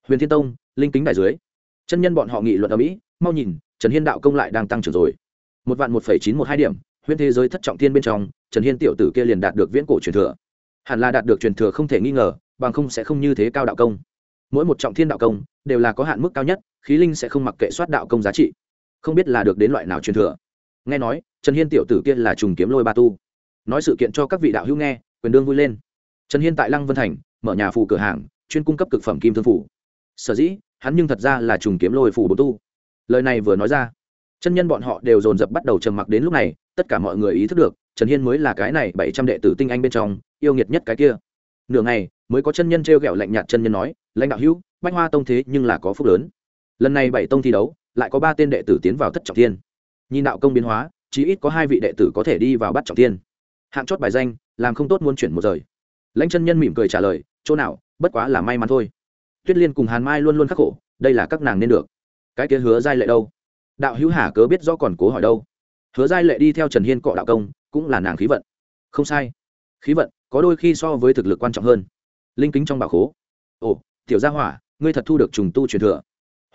huyền thiên tông, linh kính đại dưới, chân nhân bọn họ nghị luận ở mỹ, mau nhìn, trần hiên đạo công lại đang tăng trưởng rồi. Một vạn một phẩy chín một hai điểm huyễn thế giới thất trọng thiên bên trong, trần hiên tiểu tử kia liền đạt được viễn cổ truyền thừa. Hẳn là đạt được truyền thừa không thể nghi ngờ, bằng không sẽ không như thế cao đạo công. Mỗi một trọng thiên đạo công đều là có hạn mức cao nhất, khí linh sẽ không mặc kệ soát đạo công giá trị. Không biết là được đến loại nào truyền thừa. Nghe nói, trần hiên tiểu tử kia là trùng kiếm lôi ba tu. Nói sự kiện cho các vị đạo hữu nghe, quyền đương vui lên. Trần hiên tại lăng vân thành, mở nhà phủ cửa hàng, chuyên cung cấp cực phẩm kim thương phủ. Sở dĩ, hắn nhưng thật ra là trùng kiếm lôi phủ bổ tu. Lời này vừa nói ra, chân nhân bọn họ đều dồn dập bắt đầu trầm mặc đến lúc này tất cả mọi người ý thức được, trần hiên mới là cái này bảy trăm đệ tử tinh anh bên trong, yêu nghiệt nhất cái kia. Nửa ngày, mới có chân nhân t r e o g ẹ o lạnh nhạt chân nhân nói, lãnh đạo hữu, bách hoa tông thế nhưng là có phúc lớn. Lần này bảy tông thi đấu, lại có ba tên đệ tử tiến vào thất trọng thiên. Nhìn đạo công biến hóa, chí ít có hai vị đệ tử có thể đi vào bắt trọng thiên. Hạng chót bài danh, làm không tốt muốn chuyển một rời. Lãnh chân nhân mỉm cười trả lời, chỗ nào, bất quá là may mắn thôi. Tuyết liên cùng hàn mai luôn luôn khắc khổ, đây là các nàng nên được. Cái kia hứa giai lệ đâu? Đạo hữu hà cớ biết do còn cố hỏi đâu? Hứa giai lệ đi theo trần hiên cọ đạo công, cũng là nàng khí vận. Không sai. Khí vận, có đôi khi so với thực lực quan trọng hơn. Linh kính trong bảo khố. Ồ, tiểu gia hỏa, ngươi thật thu được trùng tu truyền thừa.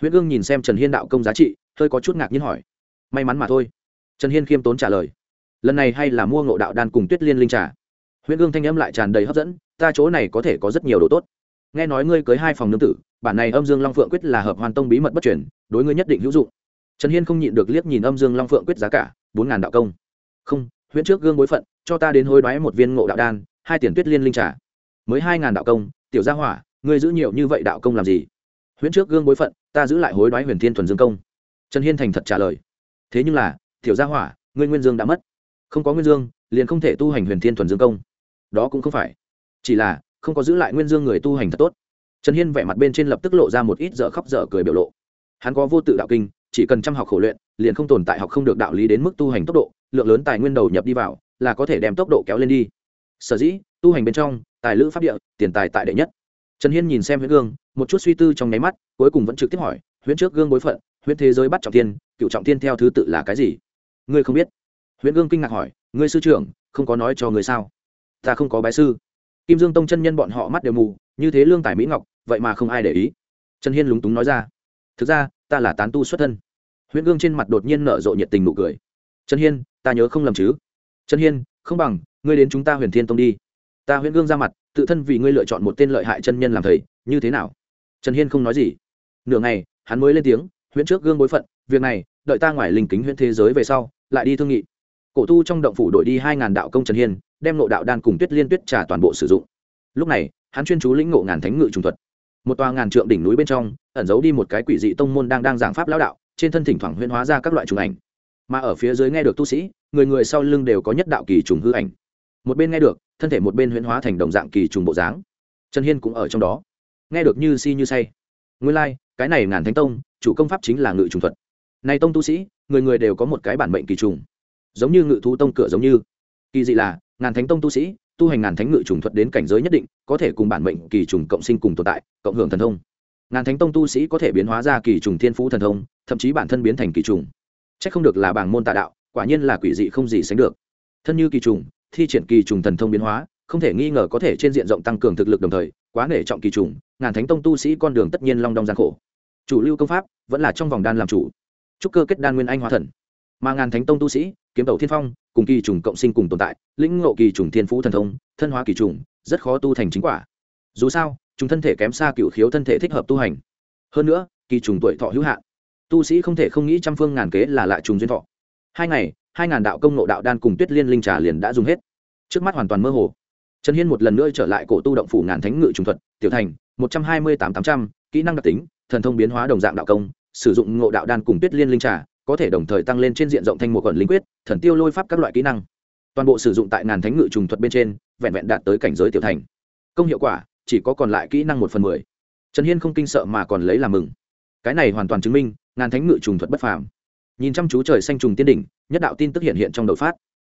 Huyễn gương nhìn xem trần hiên đạo công giá trị, hơi có chút ngạc nhiên hỏi. May mắn mà thôi. Trần hiên khiêm tốn trả lời. Lần này hay là mua ngộ đạo đan cùng tuyết liên linh trà? Huyễn gương thanh âm lại tràn đầy hấp dẫn, ta chỗ này có thể có rất nhiều đồ tốt. Nghe nói ngươi cưới hai phòng nương tử, bản này âm dương long phượng quyết là hợp hoàn tông bí mật bất chuyển đối ngươi nhất định hữu dụng trần hiên không nhịn được liếc nhìn âm dương long phượng quyết giá cả, bốn ngàn đạo công. Không, huyễn trước gương bối phận, cho ta đến hối đoái một viên ngộ đạo đan, hai tiền tuyết liên linh trà. Mới hai ngàn đạo công, tiểu gia hỏa, ngươi giữ nhiều như vậy đạo công làm gì? Huyễn trước gương bối phận, ta giữ lại hối đoái huyền thiên thuần dương công. Trần hiên thành thật trả lời. Thế nhưng là, tiểu gia hỏa, ngươi nguyên dương đã mất. Không có nguyên dương, liền không thể tu hành huyền thiên thuần dương công. Đó cũng không phải. Chỉ là, không có giữ lại nguyên dương người tu hành thật tốt. Trần hiên vẻ mặt bên trên lập tức lộ ra một ít dở khóc dở cười biểu lộ. Hắn có vô tự đạo kinh chỉ cần chăm học khổ luyện, liền không tồn tại học không được đạo lý đến mức tu hành tốc độ, lượng lớn tài nguyên đầu nhập đi vào, là có thể đem tốc độ kéo lên đi. Sở dĩ, tu hành bên trong, tài lữ pháp địa, tiền tài tại đệ nhất. Trần hiên nhìn xem huyễn gương, một chút suy tư trong nháy mắt, cuối cùng vẫn trực tiếp hỏi, huyễn trước gương bối phận, huyễn thế giới bắt trọng tiên cựu trọng tiên theo thứ tự là cái gì? Ngươi không biết. Huyễn gương kinh ngạc hỏi, ngươi sư trưởng, không có nói cho ngươi sao? Ta không có bái sư. Kim dương tông chân nhân bọn họ mắt đều mù, như thế lương tài mỹ ngọc, vậy mà không ai để ý. Trần hiên lúng túng nói ra, thực ra, ta là tán tu xuất thân huyễn gương trên mặt đột nhiên nở rộ nhiệt tình nụ cười. Trần hiên, ta nhớ không lầm chứ? Trần hiên, không bằng, ngươi đến chúng ta huyền thiên tông đi. Ta huyễn gương ra mặt, tự thân vì ngươi lựa chọn một tên lợi hại chân nhân làm thầy, như thế nào? Trần hiên không nói gì. Nửa ngày, hắn mới lên tiếng, huyễn trước gương bối phận, việc này, đợi ta ngoài linh kính huyễn thế giới về sau, lại đi thương nghị. Cổ tu trong động phủ đội đi hai ngàn đạo công trần hiên, đem nộ đạo đan cùng tuyết liên tuyết trả toàn bộ sử dụng. Lúc này, hắn chuyên chú lĩnh ngộ ngàn thánh ngự trùng thuật. Một tòa ngàn trượng đỉnh núi bên trong, ẩn giấu đi một cái quỷ dị tông môn đang đang giảng pháp lão đạo trên thân thỉnh thoảng huyễn hóa ra các loại trùng ảnh. Mà ở phía dưới nghe được tu sĩ người người sau lưng đều có nhất đạo kỳ trùng hư ảnh. Một bên nghe được thân thể một bên huyễn hóa thành đồng dạng kỳ trùng bộ dáng. Trần hiên cũng ở trong đó. Nghe được như si như say. Nguyên lai、like, cái này ngàn thánh tông chủ công pháp chính là ngự trùng thuật. Này tông tu sĩ người người đều có một cái bản mệnh kỳ trùng. Giống như ngự thú tông cửa giống như. Kỳ dị là ngàn thánh tông tu sĩ tu hành ngàn thánh ngự trùng thuật đến cảnh giới nhất định có thể cùng bản mệnh kỳ trùng cộng sinh cùng tồn tại cộng hưởng thần thông ngàn thánh tông tu sĩ có thể biến hóa ra kỳ trùng thiên phú thần thông, thậm chí bản thân biến thành kỳ trùng. C h ắ c không được là bảng môn tà đạo, quả nhiên là quỷ dị không gì sánh được. Thân như kỳ trùng, thi triển kỳ trùng thần thông biến hóa, không thể nghi ngờ có thể trên diện rộng tăng cường thực lực đồng thời, quá nể trọng kỳ trùng, ngàn thánh tông tu sĩ con đường tất nhiên long đong gian khổ. Chủ lưu công pháp vẫn là trong vòng đan làm chủ. Trúc cơ kết đan nguyên anh hóa thần. Mà ngàn thánh tông tu sĩ, kiếm đầu thiên phong, cùng kỳ trùng cộng sinh cùng tồn tại, lĩnh ngộ kỳ trùng thiên phú thần thông, thân hóa kỳ trùng, rất khó tu thành chính quả. Dù sao chúng thân thể kém xa cựu khiếu thân thể thích hợp tu hành. Hơn nữa, kỳ trùng tuổi thọ hữu hạn. Tu sĩ không thể không nghĩ trăm phương ngàn kế là lại trùng duyên thọ. Hai ngày, hai ngàn đạo công nộ đạo đan cùng tuyết liên linh trà liền đã dùng hết. Trước mắt hoàn toàn mơ hồ. Trần hiên một lần nữa trở lại cổ tu động phủ ngàn thánh ngự trùng thuật, tiểu thành, một trăm hai mươi tám tám trăm, kỹ năng đặc tính, thần thông biến hóa đồng dạng đạo công, sử dụng ngộ đạo đan cùng tuyết liên linh trà, có thể đồng thời tăng lên trên diện rộng thanh một quần linh quyết, thần tiêu lôi pháp các loại kỹ năng. Toàn bộ sử dụng tại ngàn thánh ngự trùng thuật bên trên, vẹn vẹn đạt tới cảnh giới tiểu thành. Công hiệu quả chỉ có còn lại kỹ năng một phần mười. Trần hiên không kinh sợ mà còn lấy làm mừng. Cái này hoàn toàn chứng minh, ngàn thánh ngự trùng thuật bất phàm. Nhìn chăm chú trời xanh trùng tiên đỉnh, nhất đạo tin tức hiện hiện trong đầu phát.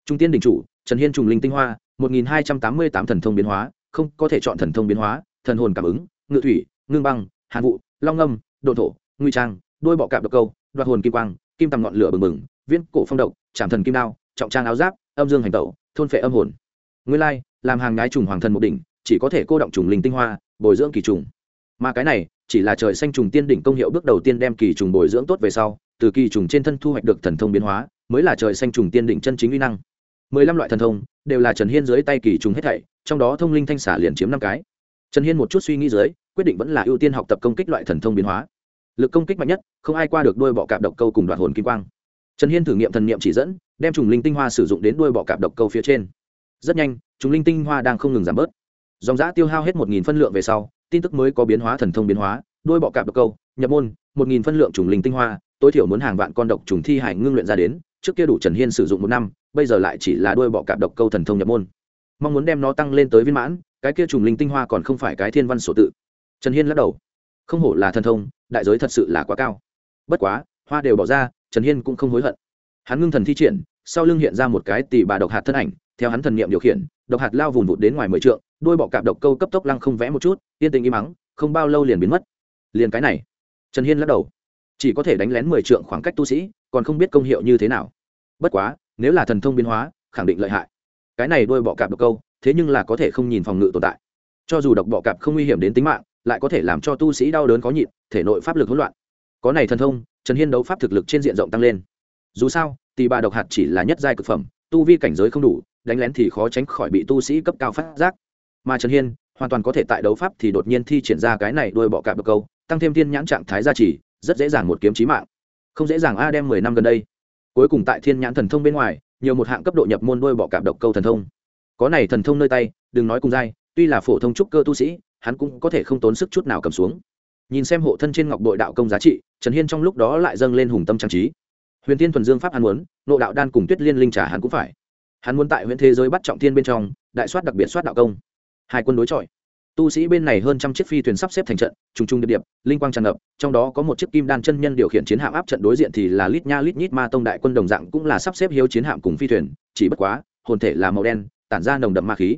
Trung tiên đỉnh chủ, trần hiên trùng linh tinh hoa, một nghìn hai trăm tám mươi tám thần thông biến hóa, không có thể chọn thần thông biến hóa, thần hồn cảm ứng, ngự thủy, ngưng băng, hàn vụ, long âm đồn thổ, nguy trang đôi bọ cạp độc câu, đoạt hồn kim quang, kim tầm ngọn lửa bừng bừng, viễn cổ phong độc, trảm thần kim đao, trọng trang áo giáp, âm dương hành tẩu, thôn phệ âm hồn. Nguyên lai, làm hàng ngái trùng hoàng thần một đỉnh chỉ có thể cô động trùng linh tinh hoa, bồi dưỡng kỳ trùng. Mà cái này, chỉ là trời xanh trùng tiên đỉnh công hiệu bước đầu tiên đem kỳ trùng bồi dưỡng tốt về sau, từ kỳ trùng trên thân thu hoạch được thần thông biến hóa, mới là trời xanh trùng tiên đỉnh chân chính uy năng. Mười lăm loại thần thông, đều là trần hiên dưới tay kỳ trùng hết thảy, trong đó thông linh thanh xả liền chiếm năm cái. Trần hiên một chút suy nghĩ dưới, quyết định vẫn là ưu tiên học tập công kích loại thần thông biến hóa. Lực công kích mạnh nhất, không ai qua được đuôi bọ cạp độc câu cùng đoạt hồn kim quang. Trần hiên thử nghiệm thần nghiệm chỉ dẫn, đem trùng linh tinh hoa sử dụng đến đuôi bọ cạp độc câu phía trên. Rất nhanh, trùng linh tinh hoa đang không ngừng giảm bớt dòng giã tiêu hao hết một nghìn phân lượng về sau, tin tức mới có biến hóa thần thông biến hóa đuôi bọ cạp độc câu, nhập môn, một nghìn phân lượng trùng linh tinh hoa, tối thiểu muốn hàng vạn con độc trùng thi hải ngưng luyện ra đến, trước kia đủ trần hiên sử dụng một năm, bây giờ lại chỉ là đuôi bọ cạp độc câu thần thông nhập môn. Mong muốn đem nó tăng lên tới viên mãn, cái kia trùng linh tinh hoa còn không phải cái thiên văn sổ tự. Trần hiên lắc đầu. Không hổ là thần thông, đại giới thật sự là quá cao. Bất quá, hoa đều bỏ ra, trần hiên cũng không hối hận. Hắn ngưng thần thi triển sau lưng hiện ra một cái tỷ bà độc hạt thân ảnh, theo hắn thần niệm điều khiển, độc hạt lao vùn vụt đến ngoài mười trượng đuôi bọ cạp độc câu cấp tốc lăng không vẽ một chút, yên tình im mắng không bao lâu liền biến mất. Liền cái này, trần hiên lắc đầu. Chỉ có thể đánh lén mười trượng khoảng cách tu sĩ, còn không biết công hiệu như thế nào. Bất quá, nếu là thần thông biến hóa, khẳng định lợi hại. Cái này đuôi bọ cạp độc câu, thế nhưng là có thể không nhìn phòng ngự tồn tại. Cho dù độc bọ cạp không nguy hiểm đến tính mạng, lại có thể làm cho tu sĩ đau đớn có nhịn, thể nội pháp lực hỗn loạn. Có này thần thông, trần hiên đấu pháp thực lực trên diện rộng tăng lên. Dù sao tì bà độc hạt chỉ là nhất giai cực phẩm, tu vi cảnh giới không đủ, đánh lén thì khó tránh khỏi bị tu sĩ cấp cao phát giác. Mà trần hiên, hoàn toàn có thể tại đấu pháp thì đột nhiên thi triển ra cái này đuôi bọ cạp độc câu, tăng thêm thiên nhãn trạng thái gia trì, rất dễ dàng một kiếm chí mạng. Không dễ dàng a, đem mười năm gần đây. Cuối cùng tại thiên nhãn thần thông bên ngoài, nhiều một hạng cấp độ nhập môn đuôi bọ cạp độc câu thần thông. Có này thần thông nơi tay, đừng nói cùng dai tuy là phổ thông trúc cơ tu sĩ, hắn cũng có thể không tốn sức chút nào cầm xuống. Nhìn xem hộ thân trên ngọc bội đạo công giá trị, trần hiên trong lúc đó lại dâng lên hùng tâm trang trí huyền tiên thuần dương pháp hắn muốn, nộ đạo đan cùng tuyết liên linh trả hắn cũng phải. Hắn muốn tại huyện thế giới bắt trọng thiên bên trong, đại soát đặc biệt soát đạo công. Hai quân đối chọi. Tu sĩ bên này hơn trăm chiếc phi thuyền sắp xếp thành trận, trùng trùng điệp điệp, linh quang tràn ngập, trong đó có một chiếc kim đan chân nhân điều khiển chiến hạm áp trận đối diện thì là lít nha lít nhít ma tông đại quân đồng dạng cũng là sắp xếp hiếu chiến hạm cùng phi thuyền, chỉ bất quá, hồn thể là màu đen, tản ra nồng đậm ma khí.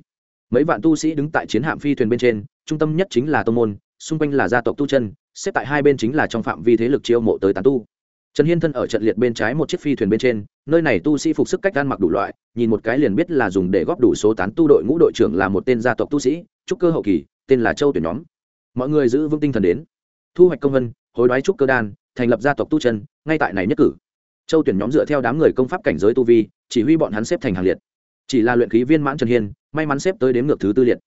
Mấy vạn tu sĩ đứng tại chiến hạm phi thuyền bên trên, trung tâm nhất chính là tông môn, xung quanh là gia tộc tu chân, xếp tại hai bên chính là trong phạm vi thế lực chiêu mộ tới tán tu trần hiên thân ở trận liệt bên trái một chiếc phi thuyền bên trên, nơi này tu sĩ phục sức cách gan mặc đủ loại, nhìn một cái liền biết là dùng để góp đủ số tán tu đội ngũ đội trưởng là một tên gia tộc tu sĩ, trúc cơ hậu kỳ, tên là châu tuyển nhóm. Mọi người giữ vững tinh thần đến. Thu hoạch công vân, hối đoái trúc cơ đan, thành lập gia tộc tu chân, ngay tại này nhất cử. Châu tuyển nhóm dựa theo đám người công pháp cảnh giới tu vi, chỉ huy bọn hắn xếp thành hàng liệt. Chỉ là luyện khí viên mãn trần hiên, may mắn xếp tới đếm ngược thứ tư liệt.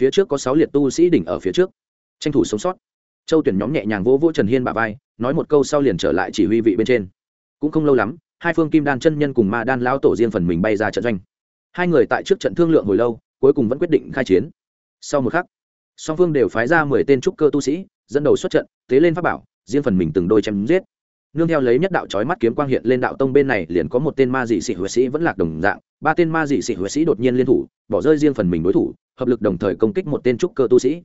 Phía trước có sáu liệt tu sĩ đỉnh ở phía trước. Tranh thủ sống sót châu tuyển nhóm nhẹ nhàng vỗ vỗ trần hiên bà vai, nói một câu sau liền trở lại chỉ huy vị bên trên. Cũng không lâu lắm, hai phương kim đan chân nhân cùng ma đan lao tổ riêng phần mình bay ra trận doanh. Hai người tại trước trận thương lượng hồi lâu, cuối cùng vẫn quyết định khai chiến. Sau một khắc, song phương đều phái ra mười tên trúc cơ tu sĩ, dẫn đầu xuất trận, tế lên pháp bảo, riêng phần mình từng đôi chém giết. Nương theo lấy nhất đạo trói mắt kiếm quang hiện lên đạo tông bên này, liền có một tên ma dị sĩ huệ sĩ vẫn lạc đồng dạng. Ba tên ma dị sĩ huệ sĩ đột nhiên liên thủ, bỏ rơi riêng phần mình đối thủ, hợp lực đồng thời công kích một tên trúc cơ tu sĩ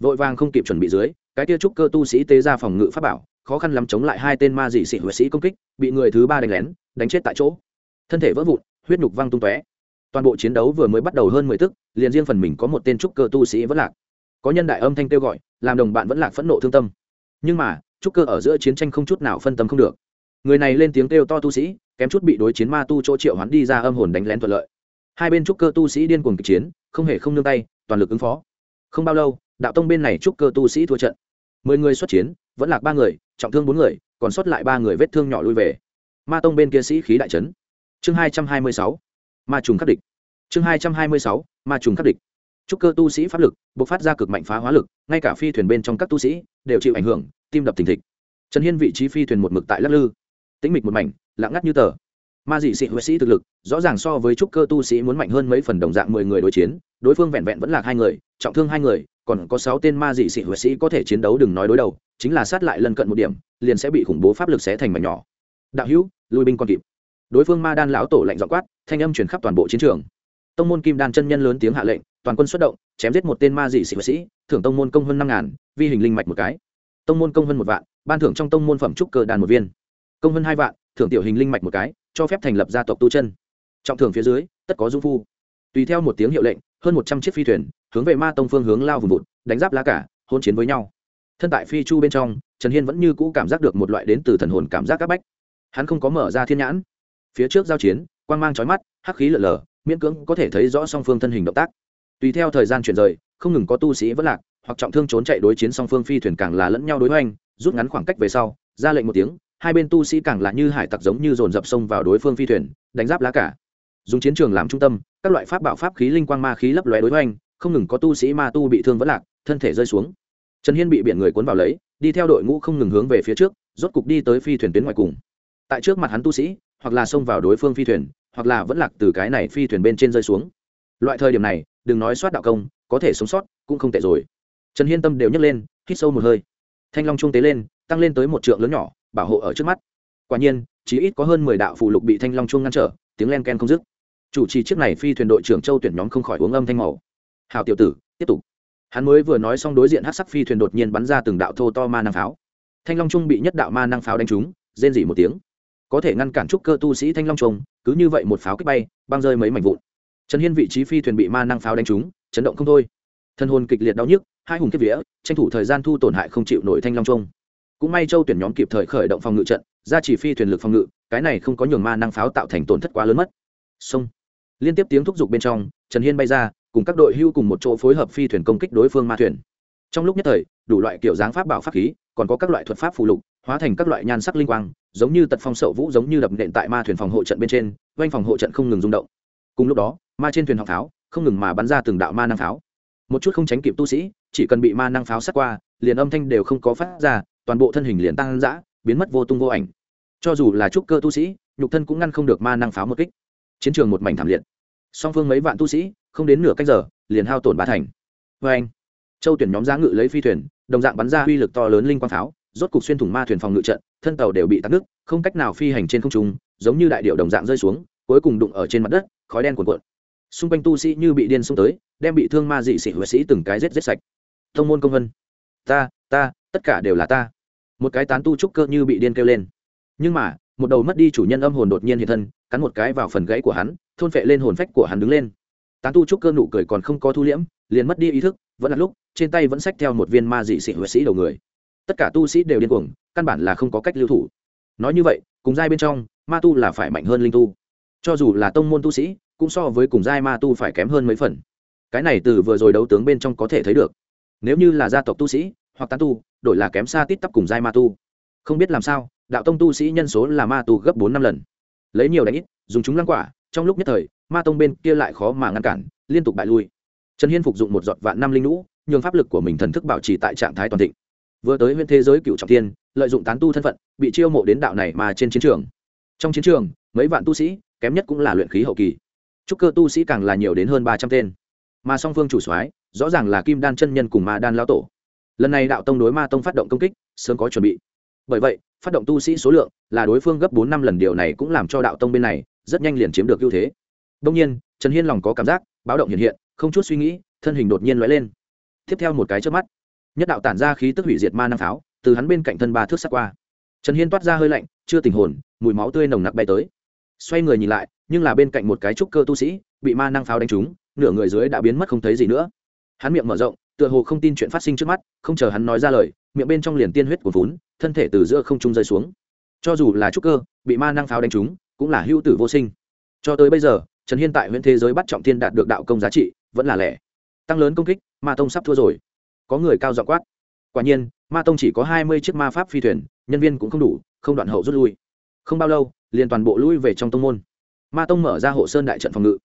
vội vàng không kịp chuẩn bị dưới, cái tia trúc cơ tu sĩ tế ra phòng ngự pháp bảo, khó khăn lắm chống lại hai tên ma dị sĩ huệ sĩ công kích, bị người thứ ba đánh lén, đánh chết tại chỗ. Thân thể vỡ vụn, huyết nhục văng tung tóe. Toàn bộ chiến đấu vừa mới bắt đầu hơn mười tức, liền riêng phần mình có một tên trúc cơ tu sĩ vẫn lạc. Có nhân đại âm thanh kêu gọi, làm đồng bạn vẫn lạc phẫn nộ thương tâm. Nhưng mà, trúc cơ ở giữa chiến tranh không chút nào phân tâm không được. Người này lên tiếng kêu to tu sĩ, kém chút bị đối chiến ma tu chỗ triệu hắn đi ra âm hồn đánh lén thuận lợi. Hai bên trúc cơ tu sĩ điên cuồng kịch chiến, không hề không nương tay, toàn lực ứng phó không bao lâu, đạo tông bên này trúc cơ tu sĩ thua trận. Mười người xuất chiến, vẫn lạc ba người, trọng thương bốn người, còn sót lại ba người vết thương nhỏ lui về. Ma tông bên kia sĩ khí đại trấn chương hai trăm hai mươi sáu, ma trùng khắc địch. Chương hai trăm hai mươi sáu, ma trùng khắc địch. Trúc cơ tu sĩ pháp lực b ộ c phát ra cực mạnh phá hóa lực, ngay cả phi thuyền bên trong các tu sĩ đều chịu ảnh hưởng, tim đập thình thịch. Trần hiên vị trí phi thuyền một mực tại lắc lư. Tĩnh mịch một mảnh, lặng ngắt như tờ. Ma dị sĩ huệ sĩ thực lực rõ ràng so với trúc cơ tu sĩ muốn mạnh hơn mấy phần đồng dạng mười người đối chiến, đối phương vẹn vẹn vẫn là hai người trọng thương hai người, còn có sáu tên ma dị sĩ huệ sĩ có thể chiến đấu đừng nói đối đầu, chính là sát lại lân cận một điểm, liền sẽ bị khủng bố pháp lực xé thành mảnh nhỏ. Đạo hữu, lui binh còn kịp. Đối phương ma đan lão tổ lạnh dọ quát, thanh âm chuyển khắp toàn bộ chiến trường. Tông môn kim đan chân nhân lớn tiếng hạ lệnh, toàn quân xuất động, chém giết một tên ma dị sĩ huệ sĩ, thưởng tông môn công hơn năm ngàn, vi hình linh mạch một cái. Tông môn công hơn một vạn, ban thưởng trong tông môn phẩm trúc cơ đàn một viên. Công hơn hai vạn, thưởng tiểu hình linh mạch một cái, cho phép thành lập gia tộc tu chân. Trọng thưởng phía dưới, tất có dung phu. Tùy theo một tiếng hiệu lệnh hơn một trăm chiếc phi thuyền, hướng về ma tông phương hướng lao vùng vụt, đánh giáp lá cả, hôn chiến với nhau. Thân tại phi chu bên trong, trần hiên vẫn như cũ cảm giác được một loại đến từ thần hồn cảm giác các bách. Hắn không có mở ra thiên nhãn. Phía trước giao chiến, quang mang trói mắt, hắc khí lở lở, miễn cưỡng có thể thấy rõ song phương thân hình động tác. Tùy theo thời gian chuyển rời, không ngừng có tu sĩ vẫn lạc, hoặc trọng thương trốn chạy đối chiến song phương phi thuyền càng là lẫn nhau đối hoành, rút ngắn khoảng cách về sau, ra lệnh một tiếng, hai bên tu sĩ càng là như hải tặc giống như dồn dập sông vào đối phương phi thuyền, đánh giáp lá cả. Dùng chiến trường làm trung tâm các loại pháp bảo pháp khí linh quang ma khí lấp lóe đối hoành, không ngừng có tu sĩ ma tu bị thương vẫn lạc, thân thể rơi xuống. Trần hiên bị biển người cuốn vào lấy, đi theo đội ngũ không ngừng hướng về phía trước, rốt cục đi tới phi thuyền tuyến ngoài cùng. Tại trước mặt hắn tu sĩ, hoặc là xông vào đối phương phi thuyền, hoặc là vẫn lạc từ cái này phi thuyền bên trên rơi xuống. Loại thời điểm này, đừng nói soát đạo công, có thể sống sót cũng không tệ rồi. Trần hiên tâm đều nhấc lên, hít sâu một hơi. Thanh long trung tế lên, tăng lên tới một trượng lớn nhỏ, bảo hộ ở trước mắt. Quả nhiên chỉ ít có hơn mười đạo phù lục bị thanh long chuông ngăn trở, tiếng len ken không dứt chủ trì chiếc này phi thuyền đội trưởng châu tuyển nhóm không khỏi uống âm thanh màu. Hào tiểu tử, tiếp tục. Hắn mới vừa nói xong đối diện hát sắc phi thuyền đột nhiên bắn ra từng đạo thô to ma năng pháo. Thanh long trung bị nhất đạo ma năng pháo đánh trúng, rên dỉ một tiếng. Có thể ngăn cản trúc cơ tu sĩ thanh long trung, cứ như vậy một pháo kích bay, băng rơi mấy mảnh vụn. Trần hiên vị trí phi thuyền bị ma năng pháo đánh trúng, chấn động không thôi. Thân hồn kịch liệt đau nhức, hai hùng kiếp vía, tranh thủ thời gian thu tổn hại không chịu nổi thanh long trung. Cũng may châu tuyển nhóm kịp thời khởi động phòng ngự trận ra chỉ phi thuyền lực phòng ngự, cái này không có nhường ma năng pháo tạo thành tổn thất quá lớn mất. Sông liên tiếp tiếng thúc giục bên trong, trần hiên bay ra, cùng các đội hưu cùng một chỗ phối hợp phi thuyền công kích đối phương ma thuyền. Trong lúc nhất thời, đủ loại kiểu dáng pháp bảo pháp khí, còn có các loại thuật pháp phù lục, hóa thành các loại nhan sắc linh quang, giống như tật phong sậu vũ giống như đập nện tại ma thuyền phòng hộ trận bên trên quanh phòng hộ trận không ngừng rung động. Cùng lúc đó, ma trên thuyền học pháo, không ngừng mà bắn ra từng đạo ma năng pháo. Một chút không tránh kịp tu sĩ, chỉ cần bị ma năng pháo sát qua, liền âm thanh đều không có phát ra, toàn bộ thân hình liền tăng dã, biến mất vô tung vô ảnh. Cho dù là trúc cơ tu sĩ, nhục thân cũng ngăn không được ma năng pháo một kích. Chiến trường một mảnh thảm liệt song phương mấy vạn tu sĩ, không đến nửa cách giờ, liền hao tổn ba thành. Vê anh, châu tuyển nhóm giá ngự lấy phi thuyền, đồng dạng bắn ra uy lực to lớn linh quang pháo, rốt cục xuyên thủng ma thuyền phòng ngự trận, thân tàu đều bị tắc nước không cách nào phi hành trên không trung, giống như đại điệu đồng dạng rơi xuống, cuối cùng đụng ở trên mặt đất, khói đen cuồn cuộn. Xung quanh tu sĩ như bị điên xông tới, đem bị thương ma dị sĩ huệ sĩ từng cái rết rết sạch. Thông môn công vân, ta ta, tất cả đều là ta. Một cái tán tu trúc cơ như bị điên kêu lên. Nhưng mà, một đầu mất đi chủ nhân âm hồn đột nhiên hiện thân, cắn một cái vào phần gãy của hắn thôn phệ lên hồn phách của hắn đứng lên. Tán tu trúc cơ nụ cười còn không có thu liễm, liền mất đi ý thức, vẫn là lúc, trên tay vẫn xách theo một viên ma dị sĩ huệ sĩ đầu người. Tất cả tu sĩ đều điên cuồng, căn bản là không có cách lưu thủ. Nói như vậy, cùng giai bên trong, ma tu là phải mạnh hơn linh tu. Cho dù là tông môn tu sĩ, cũng so với cùng giai ma tu phải kém hơn mấy phần. Cái này từ vừa rồi đấu tướng bên trong có thể thấy được. Nếu như là gia tộc tu sĩ, hoặc tán tu, đổi là kém xa tít tắp cùng giai ma tu. Không biết làm sao, đạo tông tu sĩ nhân số là ma tu gấp bốn năm lần. Lấy nhiều đánh ít, dùng chúng lăng quả trong lúc nhất thời, ma tông bên kia lại khó mà ngăn cản, liên tục bại lui. Trần hiên phục dụng một giọt vạn năm linh lũ, nhường pháp lực của mình thần thức bảo trì tại trạng thái toàn thịnh. Vừa tới huyện thế giới cựu trọng tiên lợi dụng tán tu thân phận, bị chiêu mộ đến đạo này mà trên chiến trường. Trong chiến trường, mấy vạn tu sĩ, kém nhất cũng là luyện khí hậu kỳ. Trúc cơ tu sĩ càng là nhiều đến hơn ba trăm tên. Mà song phương chủ soái, rõ ràng là kim đan chân nhân cùng ma đan lao tổ. Lần này đạo tông đối ma tông phát động công kích, sớm có chuẩn bị. Bởi vậy, phát động tu sĩ số lượng là đối phương gấp bốn năm lần, điều này cũng làm cho đạo tông bên này rất nhanh liền chiếm được ưu thế. Đông nhiên, trần hiên lòng có cảm giác, báo động hiện hiện, không chút suy nghĩ, thân hình đột nhiên lóe lên. Tiếp theo một cái trước mắt, nhất đạo tản ra khí tức hủy diệt ma năng pháo, từ hắn bên cạnh thân ba thước sắc qua. Trần hiên toát ra hơi lạnh, chưa tình hồn, mùi máu tươi nồng nặc bay tới. Xoay người nhìn lại, nhưng là bên cạnh một cái trúc cơ tu sĩ, bị ma năng pháo đánh trúng, nửa người dưới đã biến mất không thấy gì nữa. Hắn miệng mở rộng, tựa hồ không tin chuyện phát sinh trước mắt, không chờ hắn nói ra lời, miệng bên trong liền tiên huyết của vốn thân thể từ giữa không trung rơi xuống. Cho dù là trúc cơ, bị ma năng pháo đánh trúng cũng là hữu tử vô sinh. Cho tới bây giờ, trần hiên tại huyện thế giới bắt trọng thiên đạt được đạo công giá trị, vẫn là lẻ. Tăng lớn công kích, ma tông sắp thua rồi. Có người cao dọ quát. Quả nhiên, ma tông chỉ có hai mươi chiếc ma pháp phi thuyền, nhân viên cũng không đủ, không đoạn hậu rút lui. Không bao lâu, liền toàn bộ lui về trong tông môn. Ma tông mở ra hộ sơn đại trận phòng ngự.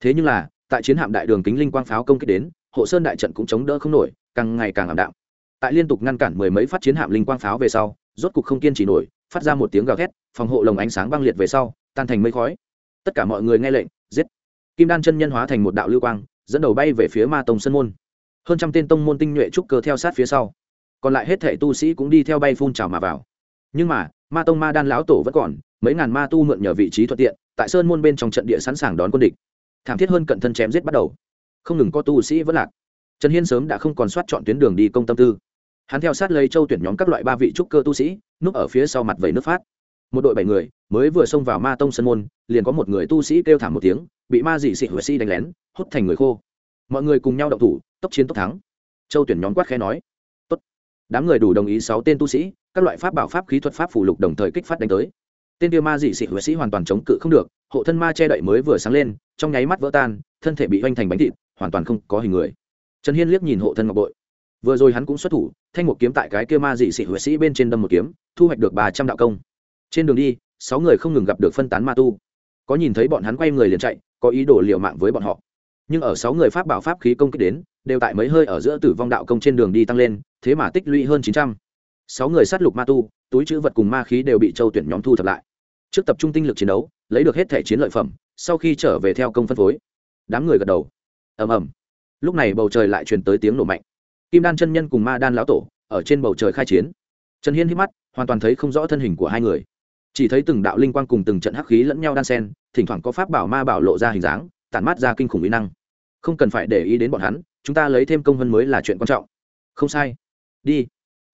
Thế nhưng là, tại chiến hạm đại đường kính linh quang pháo công kích đến, hộ sơn đại trận cũng chống đỡ không nổi, càng ngày càng ảm đạm. Tại liên tục ngăn cản mười mấy phát chiến hạm linh quang pháo về sau, rốt cục không kiên trì nổi, phát ra một tiếng gào thét, phòng hộ lồng ánh sáng băng liệt về sau tan thành mây khói. Tất cả mọi người nghe lệnh, giết. Kim đan chân nhân hóa thành một đạo lưu quang, dẫn đầu bay về phía ma tông sân môn. Hơn trăm tên tông môn tinh nhuệ trúc cơ theo sát phía sau. Còn lại hết thể tu sĩ cũng đi theo bay phun trào mà vào. Nhưng mà, ma tông ma đan lão tổ vẫn còn, mấy ngàn ma tu mượn nhờ vị trí thuận tiện, tại sơn môn bên trong trận địa sẵn sàng đón quân địch. Thảm thiết hơn cận thân chém giết bắt đầu. Không ngừng có tu sĩ vẫn lạc. Trần hiên sớm đã không còn soát chọn tuyến đường đi công tâm tư. Hắn theo sát lấy châu tuyển nhóm các loại ba vị trúc cơ tu sĩ, núp ở phía sau mặt vẩy nước phát một đội bảy người, mới vừa xông vào ma tông sân môn, liền có một người tu sĩ kêu thảm một tiếng, bị ma dị xị huệ sĩ đánh lén, hút thành người khô. Mọi người cùng nhau động thủ, tốc chiến tốc thắng. Châu tuyển nhóm quát khẽ nói, tốt. Đám người đủ đồng ý sáu tên tu sĩ, các loại pháp bảo, pháp khí, thuật pháp phủ lục đồng thời kích phát đánh tới. Tên tiêu ma dị xị huệ sĩ hoàn toàn chống cự không được, hộ thân ma che đậy mới vừa sáng lên, trong nháy mắt vỡ tan, thân thể bị oanh thành bánh thịt, hoàn toàn không có hình người. Trần hiên liếc nhìn hộ thân ngọc bội. Vừa rồi hắn cũng xuất thủ, thanh một kiếm tại cái kia ma dị xị huệ sĩ bên trên đâm một kiếm, thu hoạch được ba trăm đạo công trên đường đi, sáu người không ngừng gặp được phân tán ma tu. Có nhìn thấy bọn hắn quay người liền chạy, có ý đồ liều mạng với bọn họ. Nhưng ở sáu người pháp bảo pháp khí công kích đến, đều tại mấy hơi ở giữa tử vong đạo công trên đường đi tăng lên, thế mà tích lũy hơn chín trăm. Sáu người sát lục ma tu, túi chữ vật cùng ma khí đều bị châu tuyển nhóm thu thập lại. Trước tập trung tinh lực chiến đấu, lấy được hết thẻ chiến lợi phẩm, sau khi trở về theo công phân phối. Đám người gật đầu. Ầm ầm. Lúc này bầu trời lại truyền tới tiếng nổ mạnh. Kim đan chân nhân cùng ma đan lão tổ, ở trên bầu trời khai chiến. Trần hiên hít mắt, hoàn toàn thấy không rõ thân hình của hai người chỉ thấy từng đạo linh quang cùng từng trận hắc khí lẫn nhau đan sen thỉnh thoảng có pháp bảo ma bảo lộ ra hình dáng, tản mát ra kinh khủng mỹ năng. Không cần phải để ý đến bọn hắn, chúng ta lấy thêm công hơn mới là chuyện quan trọng. Không sai. Đi.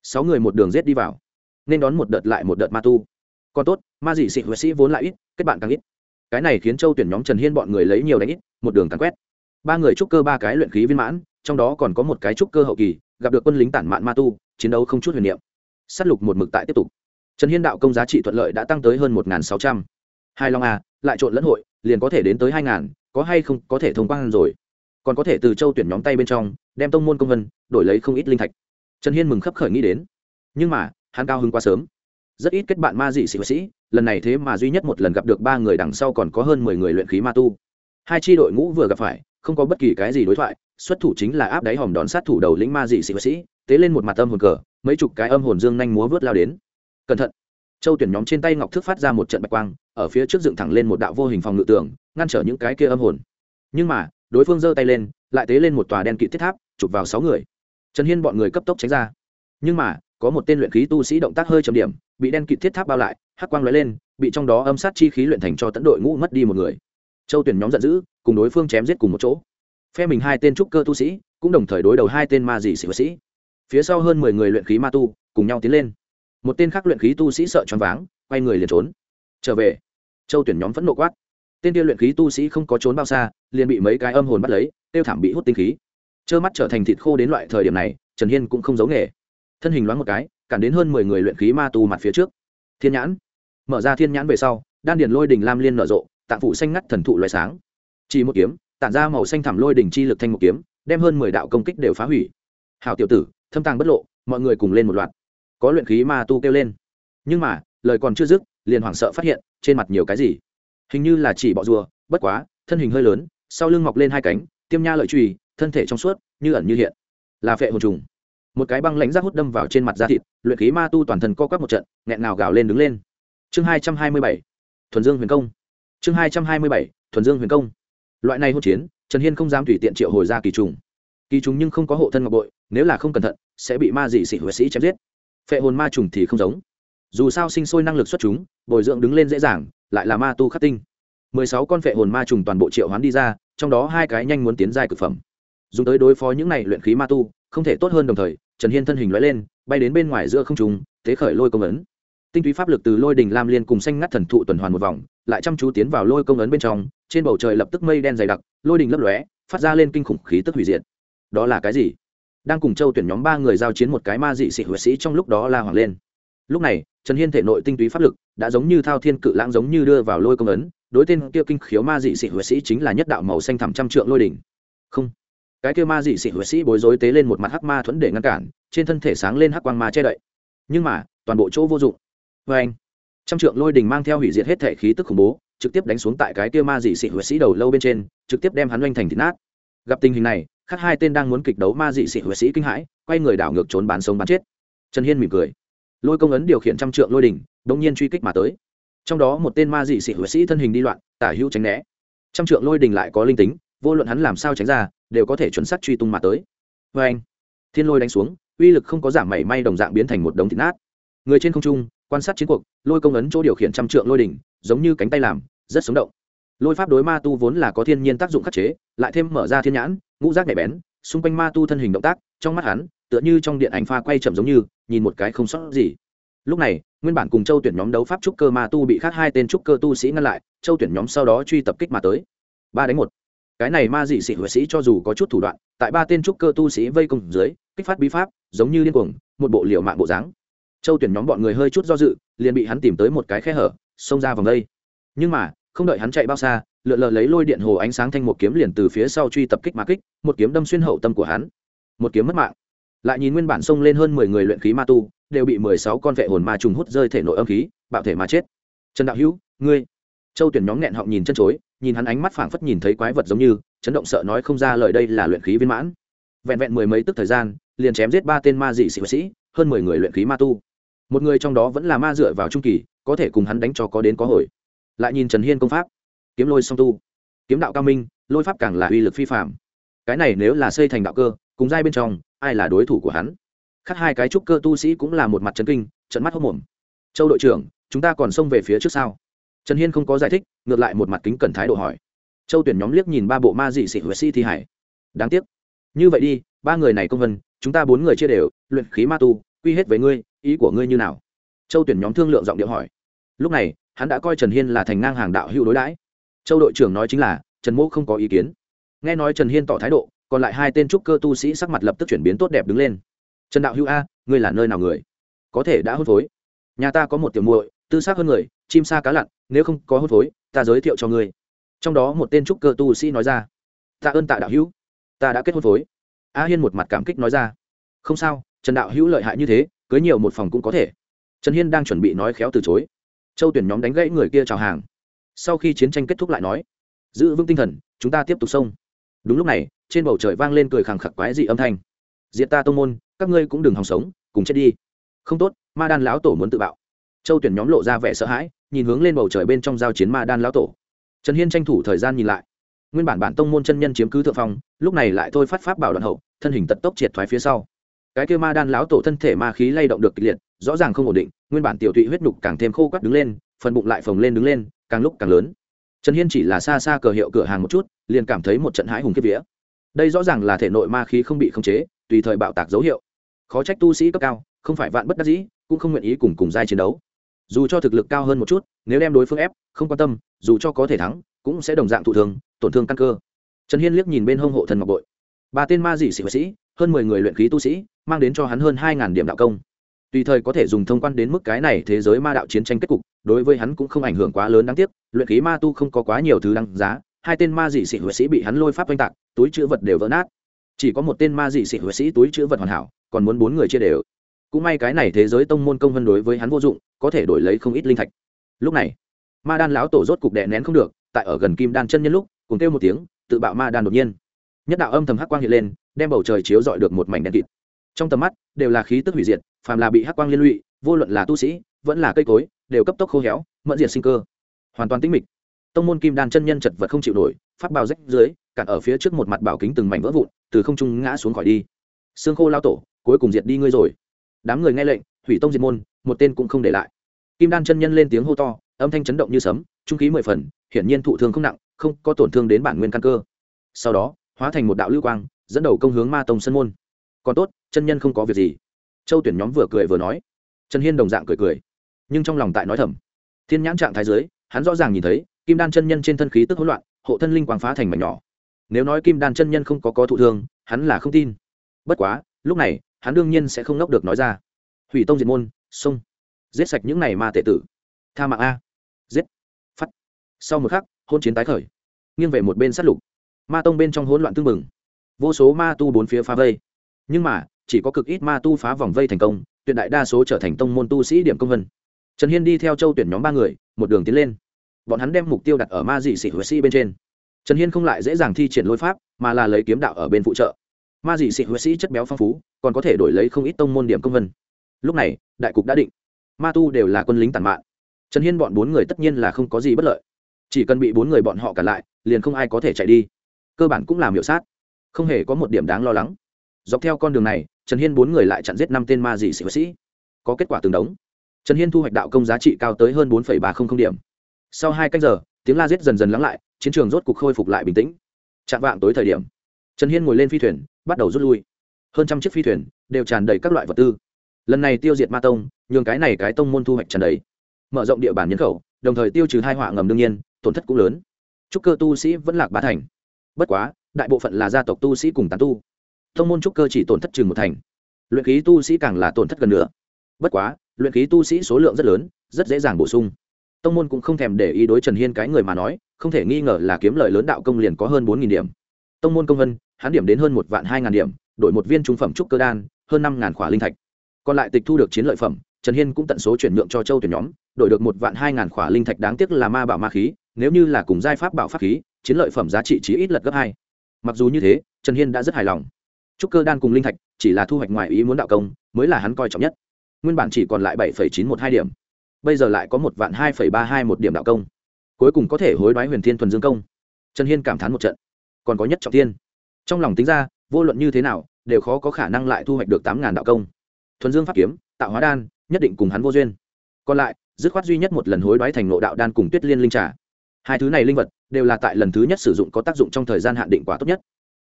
Sáu người một đường rết đi vào. Nên đón một đợt lại một đợt ma tu. Còn tốt, ma dị sĩ huệ sĩ vốn lại ít, kết bạn càng ít. Cái này khiến châu tuyển nhóm trần hiên bọn người lấy nhiều đánh ít, một đường càng quét. Ba người trúc cơ ba cái luyện khí viên mãn, trong đó còn có một cái trúc cơ hậu kỳ, gặp được quân lính tản mạn ma tu, chiến đấu không chút huyền niệm. S á t lục một mực tại tiếp tục trần hiên đạo công giá trị thuận lợi đã tăng tới hơn một sáu trăm. Hai long a, lại trộn lẫn hội, liền có thể đến tới hai ngàn có hay không có thể thông quan rồi. Còn có thể từ châu tuyển nhóm tay bên trong, đem tông môn công vân, đổi lấy không ít linh thạch. Trần hiên mừng khấp khởi nghĩ đến. Nhưng mà, hắn cao hứng quá sớm. Rất ít kết bạn ma dị sĩ sĩ, lần này thế mà duy nhất một lần gặp được ba người đằng sau còn có hơn mười người luyện khí ma tu. Hai tri đội ngũ vừa gặp phải, không có bất kỳ cái gì đối thoại, xuất thủ chính là áp đáy hòm đón sát thủ đầu lĩnh ma dị sĩ sĩ, tế lên một mặt âm hồn cờ, mấy chục cái âm hồn dương nhanh múa vớt lao đến cẩn thận. Châu tuyển nhóm trên tay ngọc thức phát ra một trận bạch quang, ở phía trước dựng thẳng lên một đạo vô hình phòng ngự tường, ngăn trở những cái kia âm hồn. Nhưng mà, đối phương giơ tay lên, lại tế lên một tòa đen kịt thiết tháp, chụp vào sáu người. Trần hiên bọn người cấp tốc tránh ra. Nhưng mà, có một tên luyện khí tu sĩ động tác hơi trầm điểm, bị đen kịt thiết tháp bao lại, hắc quang lóe lên, bị trong đó âm sát chi khí luyện thành cho tấn đội ngũ mất đi một người. Châu tuyển nhóm giận dữ, cùng đối phương chém giết cùng một chỗ. Phe mình hai tên trúc cơ tu sĩ, cũng đồng thời đối đầu hai tên ma dị sĩ sĩ. Phía sau hơn mười người luyện khí ma tu, cùng nhau tiến lên một tên khác luyện khí tu sĩ sợ choáng váng, quay người liền trốn. Trở về. Châu tuyển nhóm phẫn nộ quát. Tên kia luyện khí tu sĩ không có trốn bao xa, liền bị mấy cái âm hồn bắt lấy, tiêu thảm bị hút tinh khí. Trơ mắt trở thành thịt khô đến loại thời điểm này, trần hiên cũng không giấu nghề. Thân hình loáng một cái, cản đến hơn mười người luyện khí ma tu mặt phía trước. Thiên nhãn. Mở ra thiên nhãn về sau, đan điền lôi đình lam liên nở rộ, tạng phủ xanh ngắt thần thụ loại sáng. Chỉ một kiếm, tản ra màu xanh thẳm lôi đình chi lực thanh một kiếm, đem hơn mười đạo công kích đều phá hủy. Hào tiểu tử, thâm tàng bất lộ, mọi người cùng lên một loạt có luyện khí ma tu kêu lên. Nhưng mà, lời còn chưa dứt, liền hoảng sợ phát hiện, trên mặt nhiều cái gì. Hình như là chỉ bọ rùa, bất quá, thân hình hơi lớn, sau lưng mọc lên hai cánh, tiêm nha lợi trùy, thân thể trong suốt, như ẩn như hiện. Là phệ hồn trùng. Một cái băng lãnh rác hút đâm vào trên mặt da thịt, luyện khí ma tu toàn thân co quắp một trận, nghẹn ngào gào lên đứng lên. Chương hai trăm hai mươi bảy, thuần dương huyền công. Chương hai trăm hai mươi bảy, thuần dương huyền công. Loại này hỗn chiến, trần hiên không dám tùy tiện triệu hồi ra kỳ trùng. Kỳ trùng nhưng không có hộ thân ngọc bội, nếu là không cẩn thận, sẽ bị ma dị sĩ huệ sĩ chém giết phệ hồn ma trùng thì không giống. Dù sao sinh sôi năng lực xuất chúng, bồi dưỡng đứng lên dễ dàng, lại là ma tu khắc tinh. Mười sáu con phệ hồn ma trùng toàn bộ triệu hoán đi ra, trong đó hai cái nhanh muốn tiến giai cực phẩm. Dùng tới đối phó những này luyện khí ma tu, không thể tốt hơn đồng thời, trần hiên thân hình loại lên, bay đến bên ngoài giữa không trùng tế khởi lôi công ấn. Tinh túy pháp lực từ lôi đình lam liên cùng xanh ngắt thần thụ tuần hoàn một vòng, lại chăm chú tiến vào lôi công ấn bên trong, trên bầu trời lập tức mây đen dày đặc, lôi đình lấp lóe, phát ra lên kinh khủng khí tức hủy diệt. Đó là cái gì? Đang cùng châu tuyển nhóm ba người giao chiến một cái ma dị sĩ huệ sĩ trong lúc đó la hoàng lên. Lúc này, trần hiên thể nội tinh túy pháp lực đã giống như thao thiên cự lãng giống như đưa vào lôi công ấn, đối tên kia kinh khiếu ma dị sĩ huệ sĩ chính là nhất đạo màu xanh thẳm trăm trượng lôi đỉnh. Không, cái kia ma dị sĩ huệ sĩ bối rối tế lên một mặt hắc ma thuẫn để ngăn cản, trên thân thể sáng lên hắc quang ma che đậy. Nhưng mà, toàn bộ chỗ vô dụng. Vê anh, trăm trượng lôi đỉnh mang theo hủy diệt hết thể khí tức khủng bố, trực tiếp đánh xuống tại cái kia ma dị sĩ huệ sĩ đầu lâu bên trên, trực tiếp đem hắn oanh thành thịt nát. Gặp tình hình này khác hai tên đang muốn kịch đấu ma dị sĩ huệ sĩ kinh hãi, quay người đảo ngược trốn bán sống bán chết. Trần hiên mỉm cười. Lôi công ấn điều khiển trăm trượng lôi đỉnh, đống nhiên truy kích mà tới. Trong đó một tên ma dị sĩ huệ sĩ thân hình đi loạn, tả hữu tránh né. Trăm trượng lôi đỉnh lại có linh tính, vô luận hắn làm sao tránh ra, đều có thể chuẩn xác truy tung mà tới. Vê anh, thiên lôi đánh xuống, uy lực không có giảm mảy may đồng dạng biến thành một đống thịt nát. Người trên không trung, quan sát chiến cuộc, lôi công ấn chỗ điều khiển trăm trượng lôi đỉnh, giống như cánh tay làm, rất sống động. Lôi pháp đối ma tu vốn là có thiên nhiên tác dụng khắc chế, lại thêm mở ra thiên nhãn ngũ giác nhạy bén, xung quanh ma tu thân hình động tác, trong mắt hắn, tựa như trong điện ảnh pha quay chậm giống như, nhìn một cái không sót gì. Lúc này, nguyên bản cùng châu tuyển nhóm đấu pháp trúc cơ ma tu bị khác hai tên trúc cơ tu sĩ ngăn lại, châu tuyển nhóm sau đó truy tập kích mà tới. Ba đánh một. Cái này ma dị sĩ huệ sĩ cho dù có chút thủ đoạn, tại ba tên trúc cơ tu sĩ vây cùng dưới, kích phát bí pháp, giống như điên cuồng, một bộ liệu mạng bộ dáng. Châu tuyển nhóm bọn người hơi chút do dự, liền bị hắn tìm tới một cái khe hở, xông ra vòng đây. Nhưng mà không đợi hắn chạy bao xa, lượn lờ lấy lôi điện hồ ánh sáng thanh một kiếm liền từ phía sau truy tập kích mà kích, một kiếm đâm xuyên hậu tâm của hắn. Một kiếm mất mạng. Lại nhìn nguyên bản xông lên hơn mười người luyện khí ma tu, đều bị mười sáu con vệ hồn ma trùng hút rơi thể nội âm khí, bạo thể mà chết. Trần đạo hữu, ngươi. Châu tuyển nhóm nghẹn họng nhìn chân chối, nhìn hắn ánh mắt phảng phất nhìn thấy quái vật giống như, chấn động sợ nói không ra lời đây là luyện khí viên mãn. Vẹn vẹn mười mấy tức thời gian, liền chém giết ba tên ma dị sĩ sĩ, hơn mười người luyện khí ma tu. Một người trong đó vẫn là ma dựa vào trung kỳ, có thể cùng hắn đánh cho có đến có hồi lại nhìn trần hiên công pháp. Kiếm lôi song tu. Kiếm đạo cao minh, lôi pháp càng là uy lực phi phạm cái này nếu là xây thành đạo cơ, cùng giai bên trong, ai là đối thủ của hắn? Khác hai cái trúc cơ tu sĩ cũng là một mặt trấn kinh trận mắt hốc mồm. Châu đội trưởng, chúng ta còn xông về phía trước sau trần hiên không có giải thích, ngược lại một mặt kính cẩn thái độ hỏi. Châu tuyển nhóm liếc nhìn ba bộ ma dị sĩ huệ sĩ thi hải. Đáng tiếc. Như vậy đi, ba người này công vân, chúng ta bốn người chia đều, luyện khí ma tu, quy hết với ngươi, ý của ngươi như nào? Châu tuyển nhóm thương lượng giọng điệu hỏi. Lúc này hắn đã coi trần hiên là thành ngang hàng đạo hữu đối đãi. Châu đội trưởng nói chính là, trần mỗ không có ý kiến. Nghe nói trần hiên tỏ thái độ, còn lại hai tên trúc cơ tu sĩ sắc mặt lập tức chuyển biến tốt đẹp đứng lên. Trần đạo hữu a, ngươi là nơi nào người? Có thể đã hôn phối. Nhà ta có một tiểu muội, tư xác hơn người, chim sa cá lặn, nếu không có hôn phối, ta giới thiệu cho ngươi. Trong đó một tên trúc cơ tu sĩ nói ra. Tạ ơn tạ đạo hữu. Ta đã kết hôn phối. A hiên một mặt cảm kích nói ra. Không sao, trần đạo hữu lợi hại như thế, cưới nhiều một phòng cũng có thể. Trần hiên đang chuẩn bị nói khéo từ chối châu tuyển nhóm đánh gãy người kia chào hàng. Sau khi chiến tranh kết thúc lại nói, giữ vững tinh thần, chúng ta tiếp tục xông. Đúng lúc này, trên bầu trời vang lên cười khẳng khặc quái dị âm thanh. Diện ta tông môn, các ngươi cũng đừng hòng sống, cùng chết đi. Không tốt, ma đan lão tổ muốn tự bạo. Châu tuyển nhóm lộ ra vẻ sợ hãi, nhìn hướng lên bầu trời bên trong giao chiến ma đan lão tổ. Trần hiên tranh thủ thời gian nhìn lại. Nguyên bản bản tông môn chân nhân chiếm cứ thượng phong, lúc này lại thôi phát pháp bảo đoạn hậu, thân hình tật tốc triệt thoái phía sau cái kia ma đan lão tổ thân thể ma khí lay động được kịch liệt, rõ ràng không ổn định, nguyên bản tiểu thụy huyết nhục càng thêm khô quắt đứng lên, phần bụng lại phồng lên đứng lên, càng lúc càng lớn. Trần hiên chỉ là xa xa cờ hiệu cửa hàng một chút, liền cảm thấy một trận hãi hùng kiếp vía. Đây rõ ràng là thể nội ma khí không bị khống chế, tùy thời bạo tạc dấu hiệu. Khó trách tu sĩ cấp cao, không phải vạn bất đắc dĩ, cũng không nguyện ý cùng cùng giai chiến đấu. Dù cho thực lực cao hơn một chút, nếu đem đối phương ép, không quan tâm, dù cho có thể thắng, cũng sẽ đồng dạng thụ thường tổn thương căn cơ. Trần hiên liếc nhìn bên hông hộ thần ngọc bội. Ba tên ma dị sĩ huệ sĩ hơn mười người luyện khí tu sĩ, mang đến cho hắn hơn hai điểm đạo công. Tùy thời có thể dùng thông quan đến mức cái này thế giới ma đạo chiến tranh kết cục, đối với hắn cũng không ảnh hưởng quá lớn đáng tiếc, luyện khí ma tu không có quá nhiều thứ đáng giá, hai tên ma dị sĩ huệ sĩ bị hắn lôi pháp oanh tạc, túi chữ vật đều vỡ nát. Chỉ có một tên ma dị sĩ huệ sĩ túi chữ vật hoàn hảo, còn muốn bốn người chia đều. Cũng may cái này thế giới tông môn công vân đối với hắn vô dụng, có thể đổi lấy không ít linh thạch. Lúc này, ma đan lão tổ rốt cục đè nén không được, tại ở gần kim đan chân nhân lúc cùng kêu một tiếng, tự bạo ma đan đột nhiên. Nhất đạo âm thầm hắc quang hiện lên đem bầu trời chiếu rọi được một mảnh đen kịt. Trong tầm mắt, đều là khí tức hủy diệt, phàm là bị hắc quang liên lụy, vô luận là tu sĩ, vẫn là cây cối, đều cấp tốc khô héo, mẫn diệt sinh cơ. Hoàn toàn tĩnh mịch. Tông môn kim đan chân nhân chật vật không chịu nổi phát bào rách dưới, cản ở phía trước một mặt bảo kính từng mảnh vỡ vụn, từ không trung ngã xuống khỏi đi. Xương khô lao tổ, cuối cùng diệt đi ngươi rồi. Đám người nghe lệnh, hủy tông diệt môn, một tên cũng không để lại. Kim đan chân nhân lên tiếng hô to, âm thanh chấn động như sấm, trung khí mười phần, hiển nhiên thụ thương không nặng, không có tổn thương đến bản nguyên căn cơ. Sau đó, hóa thành một đạo lưu quang dẫn đầu công hướng ma tông sân môn. Còn tốt chân nhân không có việc gì. Châu tuyển nhóm vừa cười vừa nói. Trần hiên đồng dạng cười cười. Nhưng trong lòng tại nói thầm. Thiên nhãn trạng thái dưới, hắn rõ ràng nhìn thấy kim đan chân nhân trên thân khí tức hỗn loạn hộ thân linh quang phá thành mảnh nhỏ. Nếu nói kim đan chân nhân không có có thụ thương hắn là không tin. Bất quá lúc này hắn đương nhiên sẽ không ngốc được nói ra. Hủy tông diệt môn sông giết sạch những này ma tệ tử. Tha mạng a. Giết. Phát sau một khắc hôn chiến tái khởi. Nghiêng về một bên sát lục. Ma tông bên trong hỗn loạn tương mừng vô số ma tu bốn phía phá vây. Nhưng mà, chỉ có cực ít ma tu phá vòng vây thành công, tuyệt đại đa số trở thành tông môn tu sĩ điểm công vân. Trần hiên đi theo châu tuyển nhóm ba người, một đường tiến lên. Bọn hắn đem mục tiêu đặt ở ma dị sĩ huệ sĩ bên trên. Trần hiên không lại dễ dàng thi triển lôi pháp, mà là lấy kiếm đạo ở bên phụ trợ. Ma dị sĩ huệ sĩ chất béo phong phú, còn có thể đổi lấy không ít tông môn điểm công vân. Lúc này, đại cục đã định. Ma tu đều là quân lính tàn mạng trần hiên bọn bốn người tất nhiên là không có gì bất lợi. Chỉ cần bị bốn người bọn họ cản lại, liền không ai có thể chạy đi. Cơ bản cũng làm hiệu sát không hề có một điểm đáng lo lắng. Dọc theo con đường này, trần hiên bốn người lại chặn giết năm tên ma dị sĩ sĩ. Có kết quả tương đống trần hiên thu hoạch đạo công giá trị cao tới hơn bốn ba trăm linh điểm. Sau hai canh giờ, tiếng la giết dần dần lắng lại, chiến trường rốt cục khôi phục lại bình tĩnh. Chạm vạng tối thời điểm, trần hiên ngồi lên phi thuyền, bắt đầu rút lui. Hơn trăm chiếc phi thuyền đều tràn đầy các loại vật tư. Lần này tiêu diệt ma tông, nhường cái này cái tông môn thu hoạch tràn đầy. Mở rộng địa bàn nhân khẩu, đồng thời tiêu trừ hai họa ngầm đương nhiên, tổn thất cũng lớn. Chúc cơ tu sĩ vẫn lạc ba thành. Bất quá đại bộ phận là gia tộc tu sĩ cùng tán tu. Thông môn trúc cơ chỉ tổn thất chừng một thành. Luyện khí tu sĩ càng là tổn thất gần nữa bất quá, luyện khí tu sĩ số lượng rất lớn, rất dễ dàng bổ sung. Tông môn cũng không thèm để ý đối trần hiên cái người mà nói, không thể nghi ngờ là kiếm lời lớn đạo công liền có hơn bốn điểm. Tông môn công vân, hắn điểm đến hơn một vạn hai điểm, đổi một viên trung phẩm trúc cơ đan, hơn năm khỏa linh thạch. Còn lại tịch thu được chiến lợi phẩm, trần hiên cũng tận số chuyển nhượng cho châu tuyển nhóm, đổi được một vạn hai ngàn khỏa linh thạch đáng tiếc là ma bảo ma khí, nếu như là cùng giai pháp bảo pháp khí, chiến lợi phẩm giá trị chí ít lật gấp hai mặc dù như thế, trần hiên đã rất hài lòng. Trúc cơ đan cùng linh thạch chỉ là thu hoạch ngoài ý muốn đạo công, mới là hắn coi trọng nhất. Nguyên bản chỉ còn lại bảy chín một hai điểm, bây giờ lại có một vạn hai ba hai một điểm đạo công. Cuối cùng có thể hối đoái huyền thiên thuần dương công. Trần hiên cảm thán một trận. Còn có nhất trọng tiên trong lòng tính ra, vô luận như thế nào, đều khó có khả năng lại thu hoạch được tám ngàn đạo công. Thuần dương pháp kiếm, tạo hóa đan, nhất định cùng hắn vô duyên. Còn lại, dứt khoát duy nhất một lần hối đoái thành nộ đạo đan cùng tuyết liên linh trà hai thứ này linh vật đều là tại lần thứ nhất sử dụng có tác dụng trong thời gian hạn định quá tốt nhất.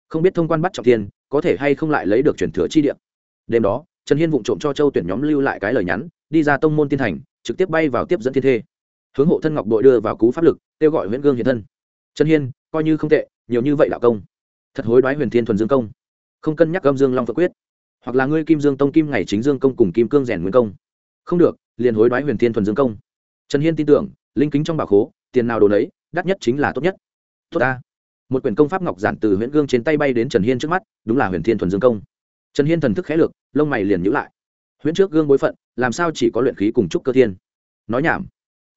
Không biết thông quan bắt trọng thiên có thể hay không lại lấy được chuyển thừa chi địa. Đêm đó, trần hiên vụng trộm cho châu tuyển nhóm lưu lại cái lời nhắn, đi ra tông môn tiên thành, trực tiếp bay vào tiếp dẫn thiên thê. Hướng hộ thân ngọc đội đưa vào cú pháp lực, kêu gọi nguyễn gương hiện thân. Trần hiên, coi như không tệ, nhiều như vậy đạo công. Thật hối đoái huyền thiên thuần dương công. Không cân nhắc âm dương long phật quyết. Hoặc là ngươi kim dương tông, kim ngày chính dương công cùng kim cương rèn nguyên công. Không được, liền hối đoái huyền thiên thuần dương công. Trần hiên tin tưởng, linh kính trong bảo khố, tiền nào đồ đấy đắt nhất chính là tốt nhất. Tốt ta. Một quyển công pháp ngọc giản từ huyện gương trên tay bay đến trần hiên trước mắt, đúng là huyền thiên thuần dương công. Trần hiên thần thức khẽ lược, lông mày liền nhữ lại. Huyễn trước gương bối phận, làm sao chỉ có luyện khí cùng trúc cơ thiên? Nói nhảm.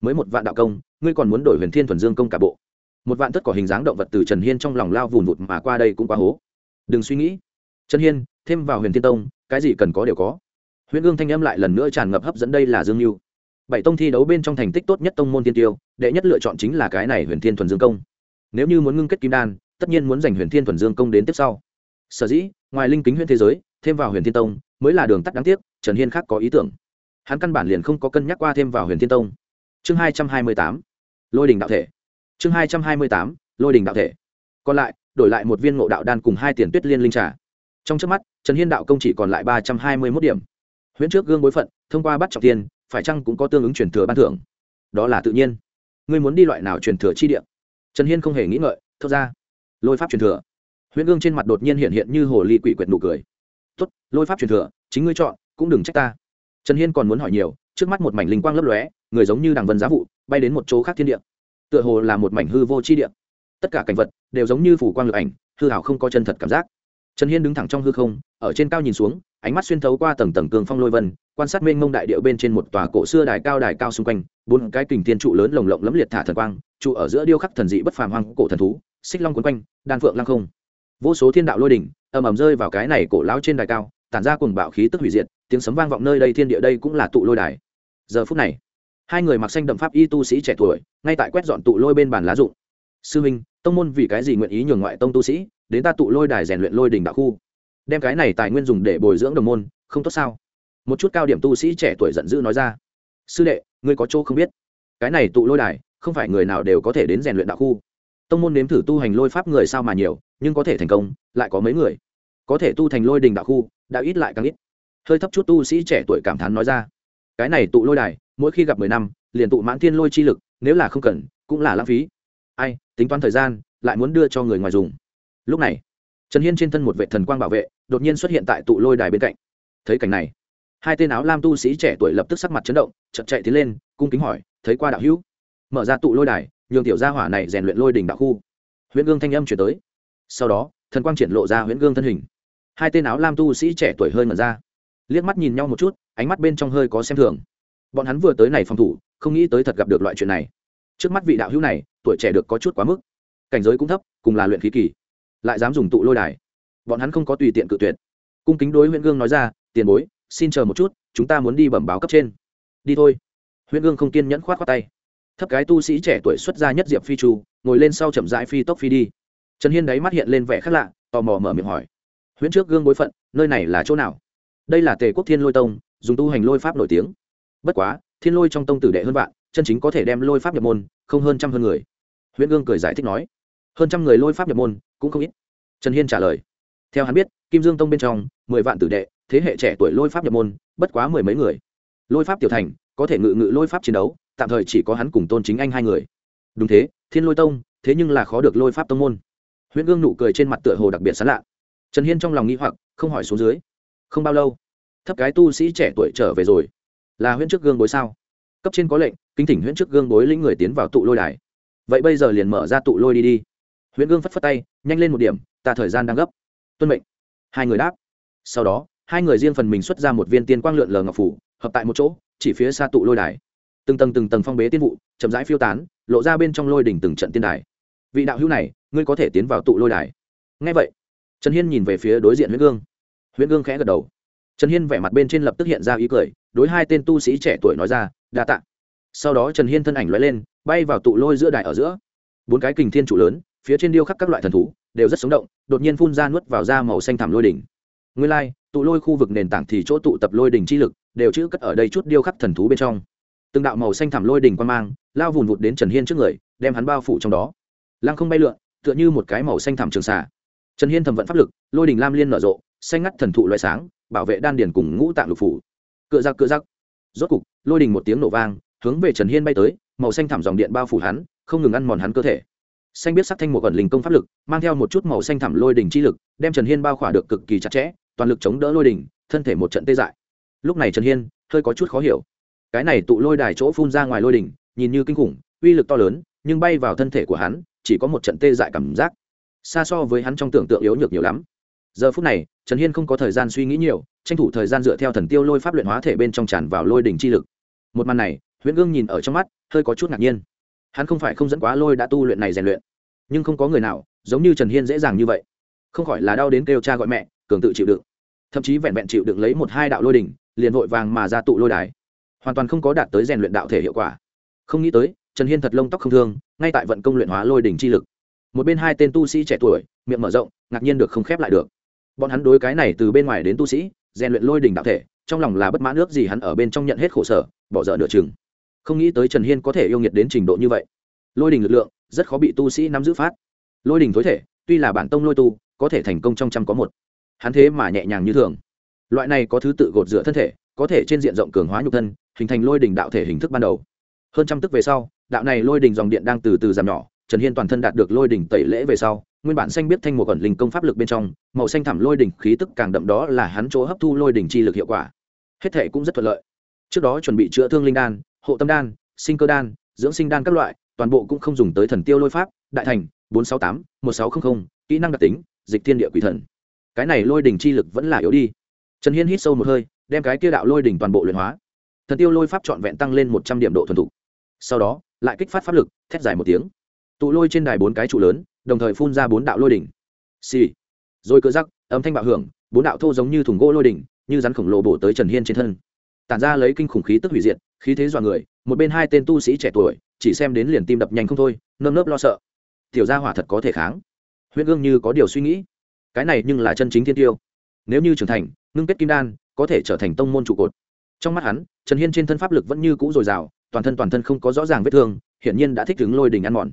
Mới một vạn đạo công, ngươi còn muốn đổi huyền thiên thuần dương công cả bộ. Một vạn tất cỏ hình dáng động vật từ trần hiên trong lòng lao vùn vụt mà qua đây cũng quá hố. Đừng suy nghĩ. Trần hiên, thêm vào huyền thiên tông, cái gì cần có đều có. Huyền gương thanh âm lại lần nữa tràn ngập hấp dẫn đây là dương mưu bảy tông thi đấu bên trong thành tích tốt nhất tông môn tiên tiêu, đệ nhất lựa chọn chính là cái này huyền thiên thuần dương công. Nếu như muốn ngưng kết kim đan, tất nhiên muốn giành huyền thiên thuần dương công đến tiếp sau. Sở dĩ, ngoài linh kính huyền thế giới, thêm vào huyền thiên tông, mới là đường tắt đáng tiếc, trần hiên khác có ý tưởng. Hắn căn bản liền không có cân nhắc qua thêm vào huyền thiên tông. Chương hai trăm hai mươi tám, lôi đình đạo thể. Chương hai trăm hai mươi tám, lôi đình đạo thể. Còn lại, đổi lại một viên ngộ đạo đan cùng hai tiền tuyết liên linh trà. Trong trước mắt, trần hiên đạo công chỉ còn lại ba trăm hai mươi mốt điểm. Huyễn trước gương bối phận, thông qua bắt trọng tiền phải chăng cũng có tương ứng truyền thừa ban thưởng? Đó là tự nhiên. Ngươi muốn đi loại nào truyền thừa chi địa? Trần hiên không hề nghĩ ngợi thật ra. Lôi pháp truyền thừa. Huyễn gương trên mặt đột nhiên hiện hiện như hồ ly quỷ quyệt nụ cười. Tốt, lôi pháp truyền thừa, chính ngươi chọn, cũng đừng trách ta. Trần hiên còn muốn hỏi nhiều, trước mắt một mảnh linh quang lấp lóe, người giống như đằng vân giá vụ, bay đến một chỗ khác thiên địa. Tựa hồ là một mảnh hư vô chi địa. Tất cả cảnh vật đều giống như phủ quang lực ảnh, hư hảo không có chân thật cảm giác. Trần hiên đứng thẳng trong hư không, ở trên cao nhìn xuống ánh mắt xuyên thấu qua tầng tầng cường phong lôi vân, quan sát mênh mông đại điệu bên trên một tòa cổ xưa đài cao đài cao xung quanh, bốn cái kình thiên trụ lớn lồng lộng lẫm liệt thả thần quang, trụ ở giữa điêu khắc thần dị bất phàm hoang cổ thần thú, xích long quấn quanh, đan phượng lăng không. Vô số thiên đạo lôi đỉnh ầm ầm rơi vào cái này cổ lão trên đài cao, tản ra cùng bạo khí tức hủy diệt, tiếng sấm vang vọng nơi đây thiên địa đây cũng là tụ lôi đài. Giờ phút này, hai người mặc xanh đậm pháp y tu sĩ trẻ tuổi, ngay tại quét dọn tụ lôi bên bàn lá dụng. Sư minh tông môn vì cái gì nguyện ý nhường ngoại tông tu sĩ đến ta tụ lôi đài rèn luyện lôi đỉnh đạo khu? Đem cái này tài nguyên dùng để bồi dưỡng đồng môn, không tốt sao? Một chút cao điểm tu sĩ trẻ tuổi giận dữ nói ra. Sư đệ, ngươi có chỗ không biết. Cái này tụ lôi đài, không phải người nào đều có thể đến rèn luyện đạo khu. Tông môn nếm thử tu hành lôi pháp người sao mà nhiều, nhưng có thể thành công, lại có mấy người. Có thể tu thành lôi đình đạo khu, đã ít lại càng ít. Hơi thấp chút tu sĩ trẻ tuổi cảm thán nói ra. Cái này tụ lôi đài, mỗi khi gặp mười năm, liền tụ mãn thiên lôi chi lực, nếu là không cần, cũng là lãng phí. Ai, tính toán thời gian, lại muốn đưa cho người ngoài dùng. Lúc này, trần hiên trên thân một vệ thần quang bảo vệ đột nhiên xuất hiện tại tụ lôi đài bên cạnh. Thấy cảnh này, hai tên áo lam tu sĩ trẻ tuổi lập tức sắc mặt chấn động chậm chạy tiến lên, cung kính hỏi, thấy qua đạo hữu? Mở ra tụ lôi đài, nhường tiểu gia hỏa này rèn luyện lôi đỉnh đạo khu. Huyễn gương thanh âm chuyển tới. Sau đó, thần quang triển lộ ra huyễn gương thân hình. Hai tên áo lam tu sĩ trẻ tuổi hơi mở ra, liếc mắt nhìn nhau một chút, ánh mắt bên trong hơi có xem thường. Bọn hắn vừa tới này phòng thủ, không nghĩ tới thật gặp được loại chuyện này. Trước mắt vị đạo hữu này, tuổi trẻ được có chút quá mức. Cảnh giới cũng thấp, cùng là luyện khí kỳ. Lại dám dùng tụ lôi đài bọn hắn không có tùy tiện cự tuyệt. Cung kính đối huyện gương nói ra, tiền bối, xin chờ một chút, chúng ta muốn đi bẩm báo cấp trên. Đi thôi. Huyện gương không kiên nhẫn khoát khoát tay. Thấp cái tu sĩ trẻ tuổi xuất gia nhất diệp phi trù ngồi lên sau chậm rãi phi tốc phi đi. Trần hiên đáy mắt hiện lên vẻ khác lạ, tò mò mở miệng hỏi, huyễn trước gương bối phận, nơi này là chỗ nào? Đây là tề quốc thiên lôi tông, dùng tu hành lôi pháp nổi tiếng. Bất quá, thiên lôi trong tông tử đệ hơn vạn, chân chính có thể đem lôi pháp nhập môn, không hơn trăm hơn người. Huyễn gương cười giải thích nói, hơn trăm người lôi pháp nhập môn, cũng không ít. Trần hiên trả lời theo hắn biết, kim dương tông bên trong, mười vạn tử đệ, thế hệ trẻ tuổi lôi pháp nhập môn, bất quá mười mấy người. Lôi pháp tiểu thành, có thể ngự ngự lôi pháp chiến đấu, tạm thời chỉ có hắn cùng tôn chính anh hai người. Đúng thế, thiên lôi tông, thế nhưng là khó được lôi pháp tông môn. Huyễn gương nụ cười trên mặt tựa hồ đặc biệt sán lạ. Trần hiên trong lòng nghĩ hoặc, không hỏi xuống dưới. Không bao lâu, thấp cái tu sĩ trẻ tuổi trở về rồi. Là huyễn trước gương bối sao? Cấp trên có lệnh, kính thỉnh huyễn trước gương bối lĩnh người tiến vào tụ lôi đài. Vậy bây giờ liền mở ra tụ lôi đi đi. Huyễn gương phất phất tay, nhanh lên một điểm, ta thời gian đang gấp tuân mệnh. Hai người đáp. Sau đó, hai người riêng phần mình xuất ra một viên tiên quang lượn lờ ngọc phủ, hợp tại một chỗ, chỉ phía xa tụ lôi đài. Từng tầng từng tầng phong bế tiên vụ, chậm rãi phiêu tán, lộ ra bên trong lôi đỉnh từng trận tiên đài. Vị đạo hữu này, ngươi có thể tiến vào tụ lôi đài. Ngay vậy, trần hiên nhìn về phía đối diện huyễn gương. Huyễn gương khẽ gật đầu. Trần hiên vẻ mặt bên trên lập tức hiện ra ý cười, đối hai tên tu sĩ trẻ tuổi nói ra, đa t ạ sau đó trần hiên thân ảnh l lên, bay vào tụ lôi giữa đài ở giữa. Bốn cái kình thiên trụ lớn phía trên điêu khắc các loại thần thú đều rất sống động đột nhiên phun ra nuốt vào da màu xanh thảm lôi đỉnh. Nguyên lai、like, tụ lôi khu vực nền tảng thì chỗ tụ tập lôi đỉnh chi lực đều chữ cất ở đây chút điêu khắc thần thú bên trong. Từng đạo màu xanh thảm lôi đỉnh quan mang lao vùn vụt đến trần hiên trước người đem hắn bao phủ trong đó. Lăng không bay lượn tựa như một cái màu xanh thảm trường xả trần hiên thẩm vận pháp lực lôi đỉnh lam liên nở rộ xanh ngắt thần thụ loại sáng bảo vệ đan điền cùng ngũ tạng lục phủ. Cựa giặc cựa giặc rốt cục lôi đỉnh một tiếng nổ vang hướng về trần hiên bay tới màu xanh thảm dòng điện bao phủ hắn không ngừng ăn mòn hắn cơ thể xanh biết sắc thanh một ẩn linh công pháp lực, mang theo một chút màu xanh thẳm lôi đỉnh chi lực, đem trần hiên bao khỏa được cực kỳ chặt chẽ, toàn lực chống đỡ lôi đỉnh, thân thể một trận tê dại. Lúc này trần hiên, hơi có chút khó hiểu. Cái này tụ lôi đài chỗ phun ra ngoài lôi đỉnh, nhìn như kinh khủng, uy lực to lớn, nhưng bay vào thân thể của hắn, chỉ có một trận tê dại cảm giác. Xa so với hắn trong tưởng tượng yếu nhược nhiều lắm. Giờ phút này, trần hiên không có thời gian suy nghĩ nhiều, tranh thủ thời gian dựa theo thần tiêu lôi pháp luyện hóa thể bên trong tràn vào lôi đỉnh chi lực. Một màn này, huyễn gương nhìn ở trong mắt, hơi có chút ngạc nhiên hắn không phải không dẫn quá lôi đã tu luyện này rèn luyện, nhưng không có người nào giống như trần hiên dễ dàng như vậy. Không khỏi là đau đến kêu cha gọi mẹ, cường tự chịu đựng. Thậm chí vẹn vẹn chịu đựng lấy một hai đạo lôi đỉnh, liền vội vàng mà ra tụ lôi đài. Hoàn toàn không có đạt tới rèn luyện đạo thể hiệu quả. Không nghĩ tới, trần hiên thật lông tóc không thương, ngay tại vận công luyện hóa lôi đỉnh chi lực. Một bên hai tên tu sĩ trẻ tuổi, miệng mở rộng, ngạc nhiên được không khép lại được. Bọn hắn đối cái này từ bên ngoài đến tu sĩ, rèn luyện lôi đỉnh đạo thể, trong lòng là bất mãn ước gì hắn ở bên trong nhận hết khổ sở, bỏ dở nửa chừng không nghĩ tới trần hiên có thể yêu nghiệt đến trình độ như vậy. Lôi đình lực lượng, rất khó bị tu sĩ nắm giữ phát. Lôi đình thối thể, tuy là bản tông lôi tu, có thể thành công trong trăm có một. Hắn thế mà nhẹ nhàng như thường. Loại này có thứ tự gột rửa thân thể, có thể trên diện rộng cường hóa nhục thân, hình thành lôi đình đạo thể hình thức ban đầu. Hơn trăm tức về sau, đạo này lôi đình dòng điện đang từ từ giảm nhỏ, trần hiên toàn thân đạt được lôi đình tẩy lễ về sau, nguyên bản xanh biết thanh một ẩn linh công pháp lực bên trong, màu xanh thẳm lôi đỉnh khí tức càng đậm đó là hắn chỗ hấp thu lôi đỉnh chi lực hiệu quả. Hết thể cũng rất thuận lợi. Trước đó chuẩn bị chữa thương linh đan hộ tâm đan, sinh cơ đan, dưỡng sinh đan các loại, toàn bộ cũng không dùng tới thần tiêu lôi pháp, đại thành, bốn trăm sáu tám, một sáu trăm linh kỹ năng đặc tính, dịch thiên địa quỷ thần. Cái này lôi đỉnh chi lực vẫn là yếu đi. Trần hiên hít sâu một hơi, đem cái kia đạo lôi đỉnh toàn bộ luyện hóa. Thần tiêu lôi pháp trọn vẹn tăng lên một trăm điểm độ thuần thục. Sau đó, lại kích phát pháp lực, thét dài một tiếng. Tụ lôi trên đài bốn cái trụ lớn, đồng thời phun ra bốn đạo lôi đỉnh. Xì、sì. rồi cơ rắc âm thanh bạo hưởng, bốn đạo thô giống như thùng gỗ lôi đỉnh, như rắn khổng lồ bổ tới trần hiên trên thân. Tản ra lấy kinh khủng khí tức hủy diệt khí thế dọa người, một bên hai tên tu sĩ trẻ tuổi, chỉ xem đến liền tim đập nhanh không thôi, nơm nớp lo sợ. Tiểu gia hỏa thật có thể kháng. Huyễn gương như có điều suy nghĩ. Cái này nhưng là chân chính thiên tiêu. Nếu như trưởng thành, ngưng kết kim đan, có thể trở thành tông môn trụ cột. Trong mắt hắn, trần hiên trên thân pháp lực vẫn như cũ dồi dào, toàn thân toàn thân không có rõ ràng vết thương, hiển nhiên đã thích ứng lôi đình ăn mòn.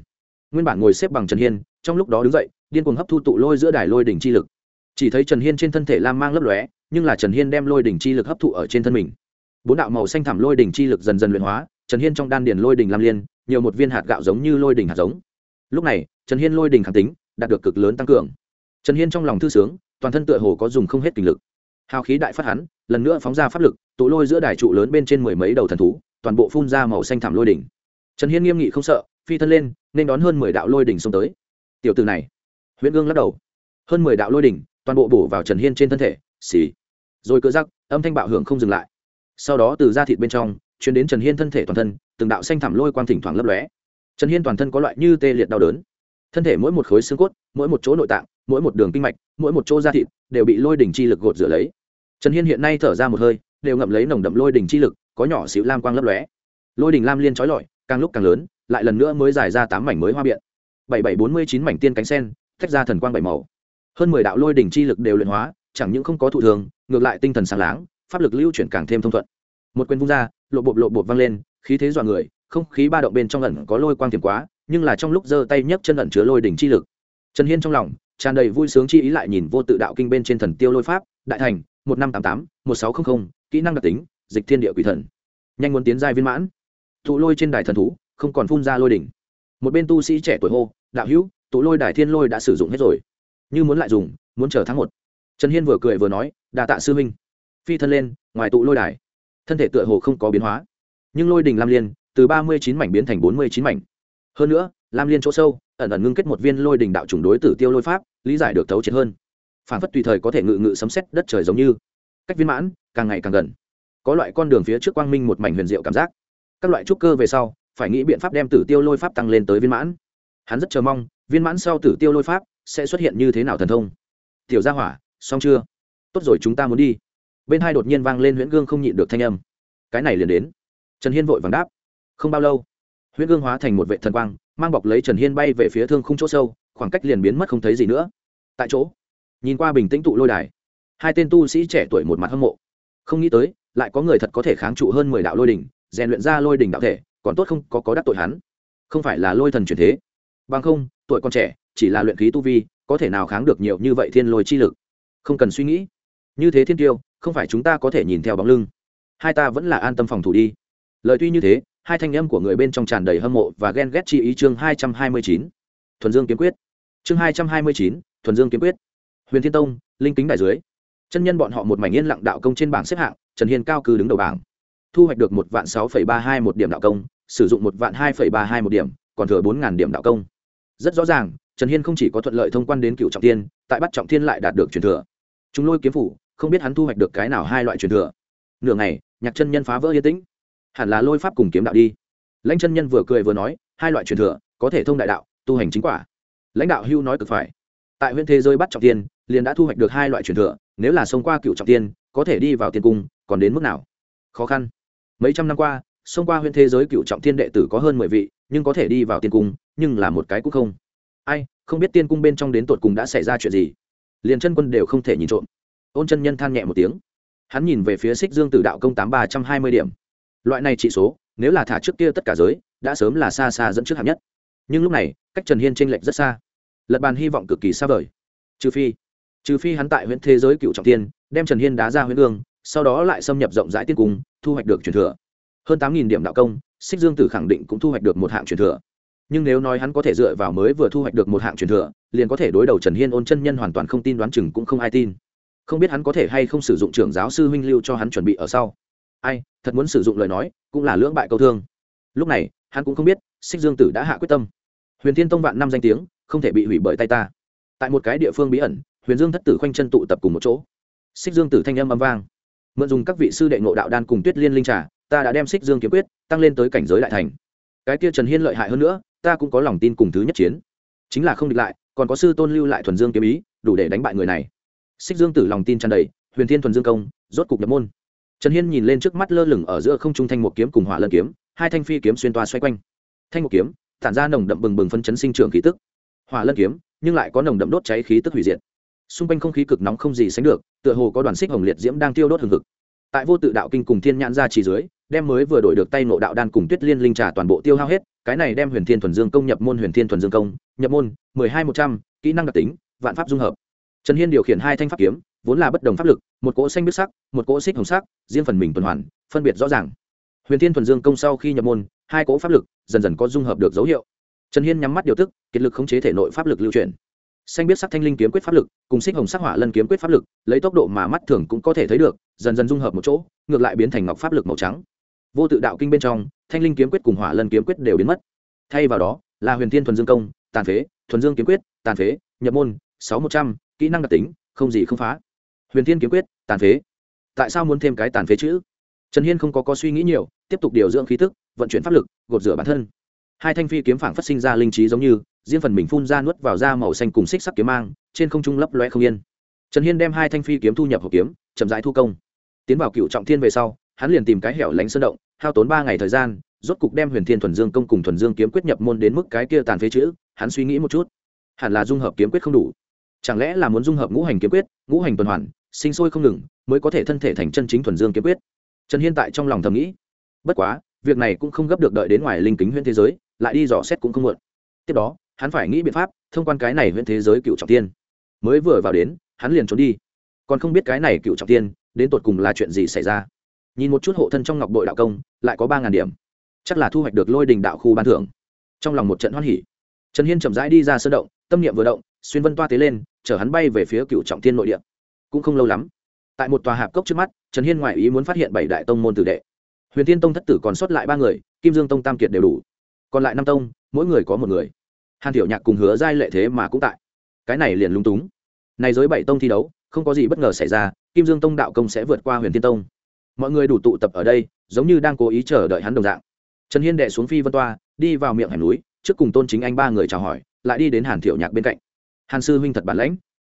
Nguyên bản ngồi xếp bằng trần hiên, trong lúc đó đứng dậy, điên cuồng hấp thu tụ lôi giữa đài lôi đỉnh chi lực. Chỉ thấy trần hiên trên thân thể lam mang lấp lóe, nhưng là trần hiên đem lôi đỉnh chi lực hấp thụ ở trên thân mình bốn đạo màu xanh thẳm lôi đỉnh chi lực dần dần luyện hóa, trần hiên trong đan điền lôi đỉnh lam liên, nhiều một viên hạt gạo giống như lôi đỉnh hạt giống. Lúc này, trần hiên lôi đỉnh khẳng tính, đạt được cực lớn tăng cường. Trần hiên trong lòng thư sướng, toàn thân tựa hồ có dùng không hết kình lực. Hào khí đại phát hắn, lần nữa phóng ra pháp lực, tụ lôi giữa đài trụ lớn bên trên mười mấy đầu thần thú, toàn bộ phun ra màu xanh thảm lôi đỉnh. Trần hiên nghiêm nghị không sợ, phi thân lên, nên đón hơn mười đạo lôi đỉnh xông tới. Tiểu từ này, huyễn gương lắc đầu. Hơn mười đạo lôi đỉnh, toàn bộ bổ vào trần hiên trên thân thể, xì. Rồi cỡ rắc âm thanh bạo hưởng không dừng lại sau đó từ da thịt bên trong, chuyển đến trần hiên thân thể toàn thân, từng đạo xanh thảm lôi quang thỉnh thoảng lấp lóe. Trần hiên toàn thân có loại như tê liệt đau đớn. Thân thể mỗi một khối xương cốt, mỗi một chỗ nội tạng, mỗi một đường kinh mạch, mỗi một chỗ da thịt đều bị lôi đỉnh chi lực gột rửa lấy. Trần hiên hiện nay thở ra một hơi, đều ngậm lấy nồng đậm lôi đỉnh chi lực, có nhỏ xíu lam quang lấp lóe. Lôi đỉnh lam liên trói lọi, càng lúc càng lớn, lại lần nữa mới giải ra tám mảnh mới hoa biện. Bảy bảy bốn mươi chín mảnh tiên cánh sen, tách ra thần quang bảy màu. Hơn mười đạo lôi đỉnh chi lực đều luyện hóa, chẳng những không có thụ thường, ngược lại tinh thần sáng láng pháp lực lưu chuyển càng thêm thông thuận. Một quyền vung ra, lộ bộp lộ bộp vang lên, khí thế dọa người, không khí ba động bên trong ẩn có lôi quang tiềm quá, nhưng là trong lúc giơ tay nhấc chân ẩn chứa lôi đỉnh chi lực. Trần hiên trong lòng, tràn đầy vui sướng chi ý lại nhìn vô tự đạo kinh bên trên thần tiêu lôi pháp, đại thành, một năm tám tám, một sáu trăm linh kỹ năng đặc tính, dịch thiên địa quỷ thần. Nhanh muốn tiến giai viên mãn. Tụ lôi trên đài thần thú, không còn phun ra lôi đỉnh. Một bên tu sĩ trẻ tuổi hô, đạo hữu, tụ lôi đài thiên lôi đã sử dụng hết rồi. Như muốn lại dùng, muốn chờ tháng một. Trần hiên vừa cười vừa nói đà tạ sư huynh phi thân lên, ngoài tụ lôi đài. Thân thể tựa hồ không có biến hóa. Nhưng lôi đình lam liên, từ ba mươi chín mảnh biến thành bốn mươi chín mảnh. Hơn nữa, lam liên chỗ sâu, ẩn ẩn ngưng kết một viên lôi đình đạo chủng đối tử tiêu lôi pháp, lý giải được thấu triệt hơn. Phản phất tùy thời có thể ngự ngự sấm xét đất trời giống như. Cách viên mãn, càng ngày càng gần. Có loại con đường phía trước quang minh một mảnh huyền diệu cảm giác. Các loại trúc cơ về sau, phải nghĩ biện pháp đem tử tiêu lôi pháp tăng lên tới viên mãn. Hắn rất chờ mong, viên mãn sau tử tiêu lôi pháp sẽ xuất hiện như thế nào thần thông. Tiểu gia hỏa, xong chưa? Tốt rồi, chúng ta muốn đi bên hai đột nhiên vang lên huyễn gương không nhịn được thanh âm. Cái này liền đến. Trần hiên vội vàng đáp. Không bao lâu, huyễn gương hóa thành một vệ thần quang, mang bọc lấy trần hiên bay về phía thương khung chỗ sâu, khoảng cách liền biến mất không thấy gì nữa. Tại chỗ, nhìn qua bình tĩnh tụ lôi đài, hai tên tu sĩ trẻ tuổi một mặt hâm mộ. Không nghĩ tới, lại có người thật có thể kháng trụ hơn mười đạo lôi đỉnh, rèn luyện ra lôi đỉnh đạo thể, còn tốt không có có đắc tội hắn. Không phải là lôi thần truyền thế. Bằng không, tuổi còn trẻ, chỉ là luyện khí tu vi, có thể nào kháng được nhiều như vậy thiên lôi chi lực? Không cần suy nghĩ. Như thế thiên tiêu không phải chúng ta có thể nhìn theo bóng lưng. Hai ta vẫn là an tâm phòng thủ đi. Lời tuy như thế, hai thanh âm của người bên trong tràn đầy hâm mộ và ghen ghét chi ý chương hai trăm hai mươi chín. Thuần dương kiếm quyết. Chương hai trăm hai mươi chín, thuần dương kiếm quyết. Huyền thiên tông, linh kính đại dưới. Chân nhân bọn họ một mảnh yên lặng đạo công trên bảng xếp hạng, trần hiên cao cư đứng đầu bảng. Thu hoạch được một vạn sáu phẩy ba hai một điểm đạo công, sử dụng một vạn hai phẩy ba hai một điểm, còn thừa bốn ngàn điểm đạo công. Rất rõ ràng, trần hiên không chỉ có thuận lợi thông quan đến cựu trọng tiên tại bắt trọng thiên lại đạt được truyền thừa. Chúng lôi kiếm phủ không biết hắn thu hoạch được cái nào hai loại truyền thừa. Nửa ngày, nhạc chân nhân phá vỡ yên tĩnh. Hẳn là lôi pháp cùng kiếm đạo đi. Lãnh chân nhân vừa cười vừa nói, hai loại truyền thừa, có thể thông đại đạo, tu hành chính quả. Lãnh đạo hưu nói cực phải. Tại huyện thế giới bắt trọng tiên, liền đã thu hoạch được hai loại truyền thừa, nếu là xông qua cựu trọng tiên, có thể đi vào tiên cung, còn đến mức nào? Khó khăn. Mấy trăm năm qua, xông qua huyện thế giới cựu trọng tiên đệ tử có hơn mười vị, nhưng có thể đi vào tiên cung, nhưng là một cái cũng không. Ai, không biết tiên cung bên trong đến tột cùng đã xảy ra chuyện gì. Liền chân quân đều không thể nhìn trộm ôn chân nhân than nhẹ một tiếng. Hắn nhìn về phía xích dương tử đạo công tám ba trăm hai mươi điểm. Loại này trị số, nếu là thả trước kia tất cả giới, đã sớm là xa xa dẫn trước hạng nhất. Nhưng lúc này, cách trần hiên tranh lệch rất xa. Lật bàn hy vọng cực kỳ xa vời. Trừ phi trừ phi hắn tại huyện thế giới cựu trọng tiên, đem trần hiên đá ra huyện ương, sau đó lại xâm nhập rộng rãi tiên cung, thu hoạch được truyền thừa. Hơn tám điểm đạo công, xích dương tử khẳng định cũng thu hoạch được một hạng truyền thừa. Nhưng nếu nói hắn có thể dựa vào mới vừa thu hoạch được một hạng truyền thừa, liền có thể đối đầu trần hiên ôn chân nhân hoàn toàn không tin đoán chừng cũng không ai tin không biết hắn có thể hay không sử dụng trưởng giáo sư huynh lưu cho hắn chuẩn bị ở sau. Ai, thật muốn sử dụng lời nói, cũng là lưỡng bại câu thương. Lúc này, hắn cũng không biết, xích dương tử đã hạ quyết tâm. Huyền thiên tông vạn năm danh tiếng, không thể bị hủy bởi tay ta. Tại một cái địa phương bí ẩn, huyền dương thất tử khoanh chân tụ tập cùng một chỗ. Xích dương tử thanh âm âm vang. Mượn dùng các vị sư đệ ngộ đạo đan cùng tuyết liên linh trà, ta đã đem xích dương kiếm quyết, tăng lên tới cảnh giới đại thành. Cái kia trần hiên lợi hại hơn nữa, ta cũng có lòng tin cùng thứ nhất chiến. Chính là không địch lại, còn có sư tôn lưu lại thuần dương kiếm ý, đủ để đánh bại người này xích dương tử lòng tin tràn đầy, huyền thiên thuần dương công, rốt cục nhập môn. Trần hiên nhìn lên trước mắt lơ lửng ở giữa không trung thanh một kiếm cùng hỏa lân kiếm, hai thanh phi kiếm xuyên toa xoay quanh. Thanh một kiếm, tản ra nồng đậm bừng bừng phân chấn sinh trưởng khí tức. Hỏa lân kiếm, nhưng lại có nồng đậm đốt cháy khí tức hủy diệt. Xung quanh không khí cực nóng không gì sánh được, tựa hồ có đoàn xích hồng liệt diễm đang tiêu đốt hừng hực. Tại vô tự đạo kinh cùng thiên nhãn ra chỉ dưới, đem mới vừa đổi được tay nộ đạo đan cùng tuyết liên linh trà toàn bộ tiêu hao hết, cái này đem huyền thiên thuần dương công nhập môn huyền thiên thuần dương công, nhập môn, mười hai một trăm, kỹ năng đặc tính, vạn pháp dung hợp trần hiên điều khiển hai thanh pháp kiếm, vốn là bất đồng pháp lực, một cỗ xanh biết sắc, một cỗ xích hồng sắc, riêng phần mình tuần hoàn, phân biệt rõ ràng. Huyền thiên thuần dương công sau khi nhập môn, hai cỗ pháp lực dần dần có dung hợp được dấu hiệu. Trần hiên nhắm mắt điều tức, kiệt lực khống chế thể nội pháp lực lưu chuyển. Xanh biết sắc thanh linh kiếm quyết pháp lực, cùng xích hồng sắc hỏa lân kiếm quyết pháp lực, lấy tốc độ mà mắt thường cũng có thể thấy được, dần dần dung hợp một chỗ, ngược lại biến thành ngọc pháp lực màu trắng. Vô tự đạo kinh bên trong, thanh linh kiếm quyết cùng hỏa lân kiếm quyết đều biến mất. Thay vào đó, là huyền thiên thuần dương công, tàn phế, thuần dương kiếm quyết, tàn phế, nhập môn, sáu một trăm kỹ năng đặc tính, không gì không phá. Huyền thiên kiếm quyết, tàn phế. Tại sao muốn thêm cái tàn phế chữ? Trần hiên không có có suy nghĩ nhiều, tiếp tục điều dưỡng khí tức, vận chuyển pháp lực, gột rửa bản thân. Hai thanh phi kiếm phảng phát sinh ra linh trí giống như, riêng phần mình phun ra nuốt vào da màu xanh cùng xích sắc kiếm mang, trên không trung lấp loe không yên. Trần hiên đem hai thanh phi kiếm thu nhập hộp kiếm, chậm rãi thu công. Tiến vào cựu trọng thiên về sau, hắn liền tìm cái hẻo lánh sơn động, hao tốn ba ngày thời gian, rốt cục đem huyền thiên thuần dương công cùng thuần dương kiếm quyết nhập môn đến mức cái kia tàn phế chữ, hắn suy nghĩ một chút. Hẳn là dung hợp kiếm quyết không đủ chẳng lẽ là muốn dung hợp ngũ hành kiếm quyết, ngũ hành tuần hoàn, sinh sôi không ngừng, mới có thể thân thể thành chân chính thuần dương kiếm quyết? Trần hiên tại trong lòng thầm nghĩ. Bất quá, việc này cũng không gấp được đợi đến ngoài linh kính huyện thế giới, lại đi dò xét cũng không muộn. Tiếp đó, hắn phải nghĩ biện pháp thông quan cái này huyện thế giới cựu trọng tiên. Mới vừa vào đến, hắn liền trốn đi. Còn không biết cái này cựu trọng tiên, đến tột cùng là chuyện gì xảy ra? Nhìn một chút hộ thân trong ngọc bội đạo công, lại có ba ngàn điểm. Chắc là thu hoạch được lôi đình đạo khu ban thưởng. Trong lòng một trận hoan hỉ. Trần hiên chậm rãi đi ra sân động, tâm niệm vừa động xuyên vân toa tế lên, chở hắn bay về phía cựu trọng thiên nội địa. Cũng không lâu lắm, tại một tòa hạp cốc trước mắt, trần hiên ngoại ý muốn phát hiện bảy đại tông môn tử đệ. Huyền tiên tông thất tử còn sót lại ba người, kim dương tông, tam kiệt đều đủ. Còn lại năm tông, mỗi người có một người. Hàn tiểu nhạc cùng hứa giai lệ thế mà cũng tại. Cái này liền lung túng. Này giới bảy tông thi đấu, không có gì bất ngờ xảy ra, kim dương tông đạo công sẽ vượt qua huyền tiên tông. Mọi người đủ tụ tập ở đây, giống như đang cố ý chờ đợi hắn đồng dạng. Trần hiên đệ xuống phi vân toa, đi vào miệng hẻm núi, trước cùng tôn chính anh ba người chào hỏi, lại đi đến hàn thiệu nhạc bên cạnh hàn sư huynh thật bản lãnh.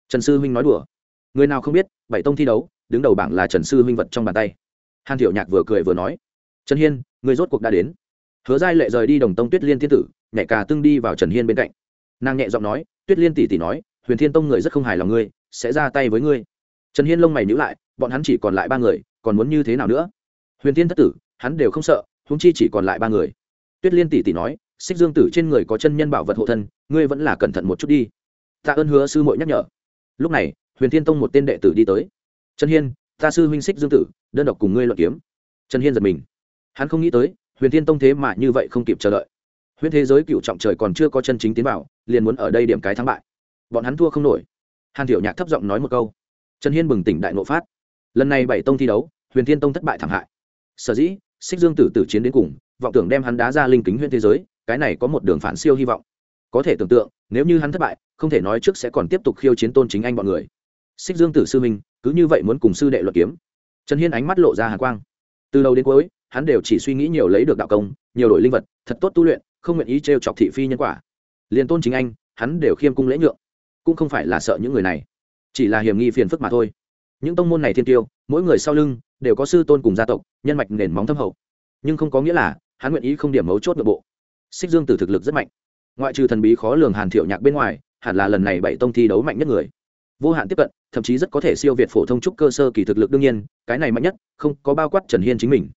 Trần sư huynh nói đùa. Người nào không biết, bảy tông thi đấu, đứng đầu bảng là trần sư huynh vật trong bàn tay. Hàn thiệu nhạc vừa cười vừa nói, trần hiên, người rốt cuộc đã đến. Hứa giai lệ rời đi đồng tông tuyết liên thiên tử, nhảy cà tương đi vào trần hiên bên cạnh. Nàng nhẹ giọng nói, tuyết liên tỷ tỷ nói, huyền thiên tông người rất không hài lòng ngươi, sẽ ra tay với ngươi. Trần hiên lông mày nhữ lại, bọn hắn chỉ còn lại ba người, còn muốn như thế nào nữa? Huyền thiên thất tử, hắn đều không sợ húng chi chỉ còn lại ba người. Tuyết liên tỷ tỷ nói, xích dương tử trên người có chân nhân bảo vật hộ thân, ngươi vẫn là cẩn thận một chút đi tạ ơn hứa sư mội nhắc nhở. Lúc này, huyền thiên tông một tên đệ tử đi tới. Trần hiên, ta sư huynh xích dương tử, đơn độc cùng ngươi luận kiếm. Trần hiên giật mình. Hắn không nghĩ tới, huyền thiên tông thế mà như vậy không kịp chờ đợi. Huyền thế giới cựu trọng trời còn chưa có chân chính tiến vào, liền muốn ở đây điểm cái thắng bại. Bọn hắn thua không nổi. Hàn tiểu nhạc thấp giọng nói một câu. Trần hiên bừng tỉnh đại ngộ phát. Lần này bảy tông thi đấu, huyền thiên tông thất bại thảm hại. Sở dĩ xích dương tử tử chiến đến cùng, vọng tưởng đem hắn đá ra linh kính huyền thế giới, cái này có một đường phản siêu hy vọng. Có thể tưởng tượng nếu như hắn thất bại, không thể nói trước sẽ còn tiếp tục khiêu chiến tôn chính anh bọn người. Xích dương tử sư minh, cứ như vậy muốn cùng sư đệ luật kiếm. Trần hiên ánh mắt lộ ra hàn quang. Từ đầu đến cuối, hắn đều chỉ suy nghĩ nhiều lấy được đạo công, nhiều đổi linh vật, thật tốt tu luyện, không nguyện ý t chọc thị phi nhân quả. Liền tôn chính anh, hắn đều khiêm cung lễ nhượng. Cũng không phải là sợ những người này. Chỉ là hiểm nghi phiền phức mà thôi. Những tông môn này thiên tiêu, mỗi người sau lưng đều có sư tôn cùng gia tộc, nhân mạch nền móng thâm hậu. Nhưng không có nghĩa là hắn nguyện ý không điểm mấu chốt nội bộ. Xích dương tử thực lực rất mạnh ngoại trừ thần bí khó lường hàn thiệu nhạc bên ngoài, hẳn là lần này bảy tông thi đấu mạnh nhất người. Vô hạn tiếp cận, thậm chí rất có thể siêu việt phổ thông trúc cơ sơ kỳ thực lực đương nhiên, cái này mạnh nhất, không có bao quát trần hiên chính mình.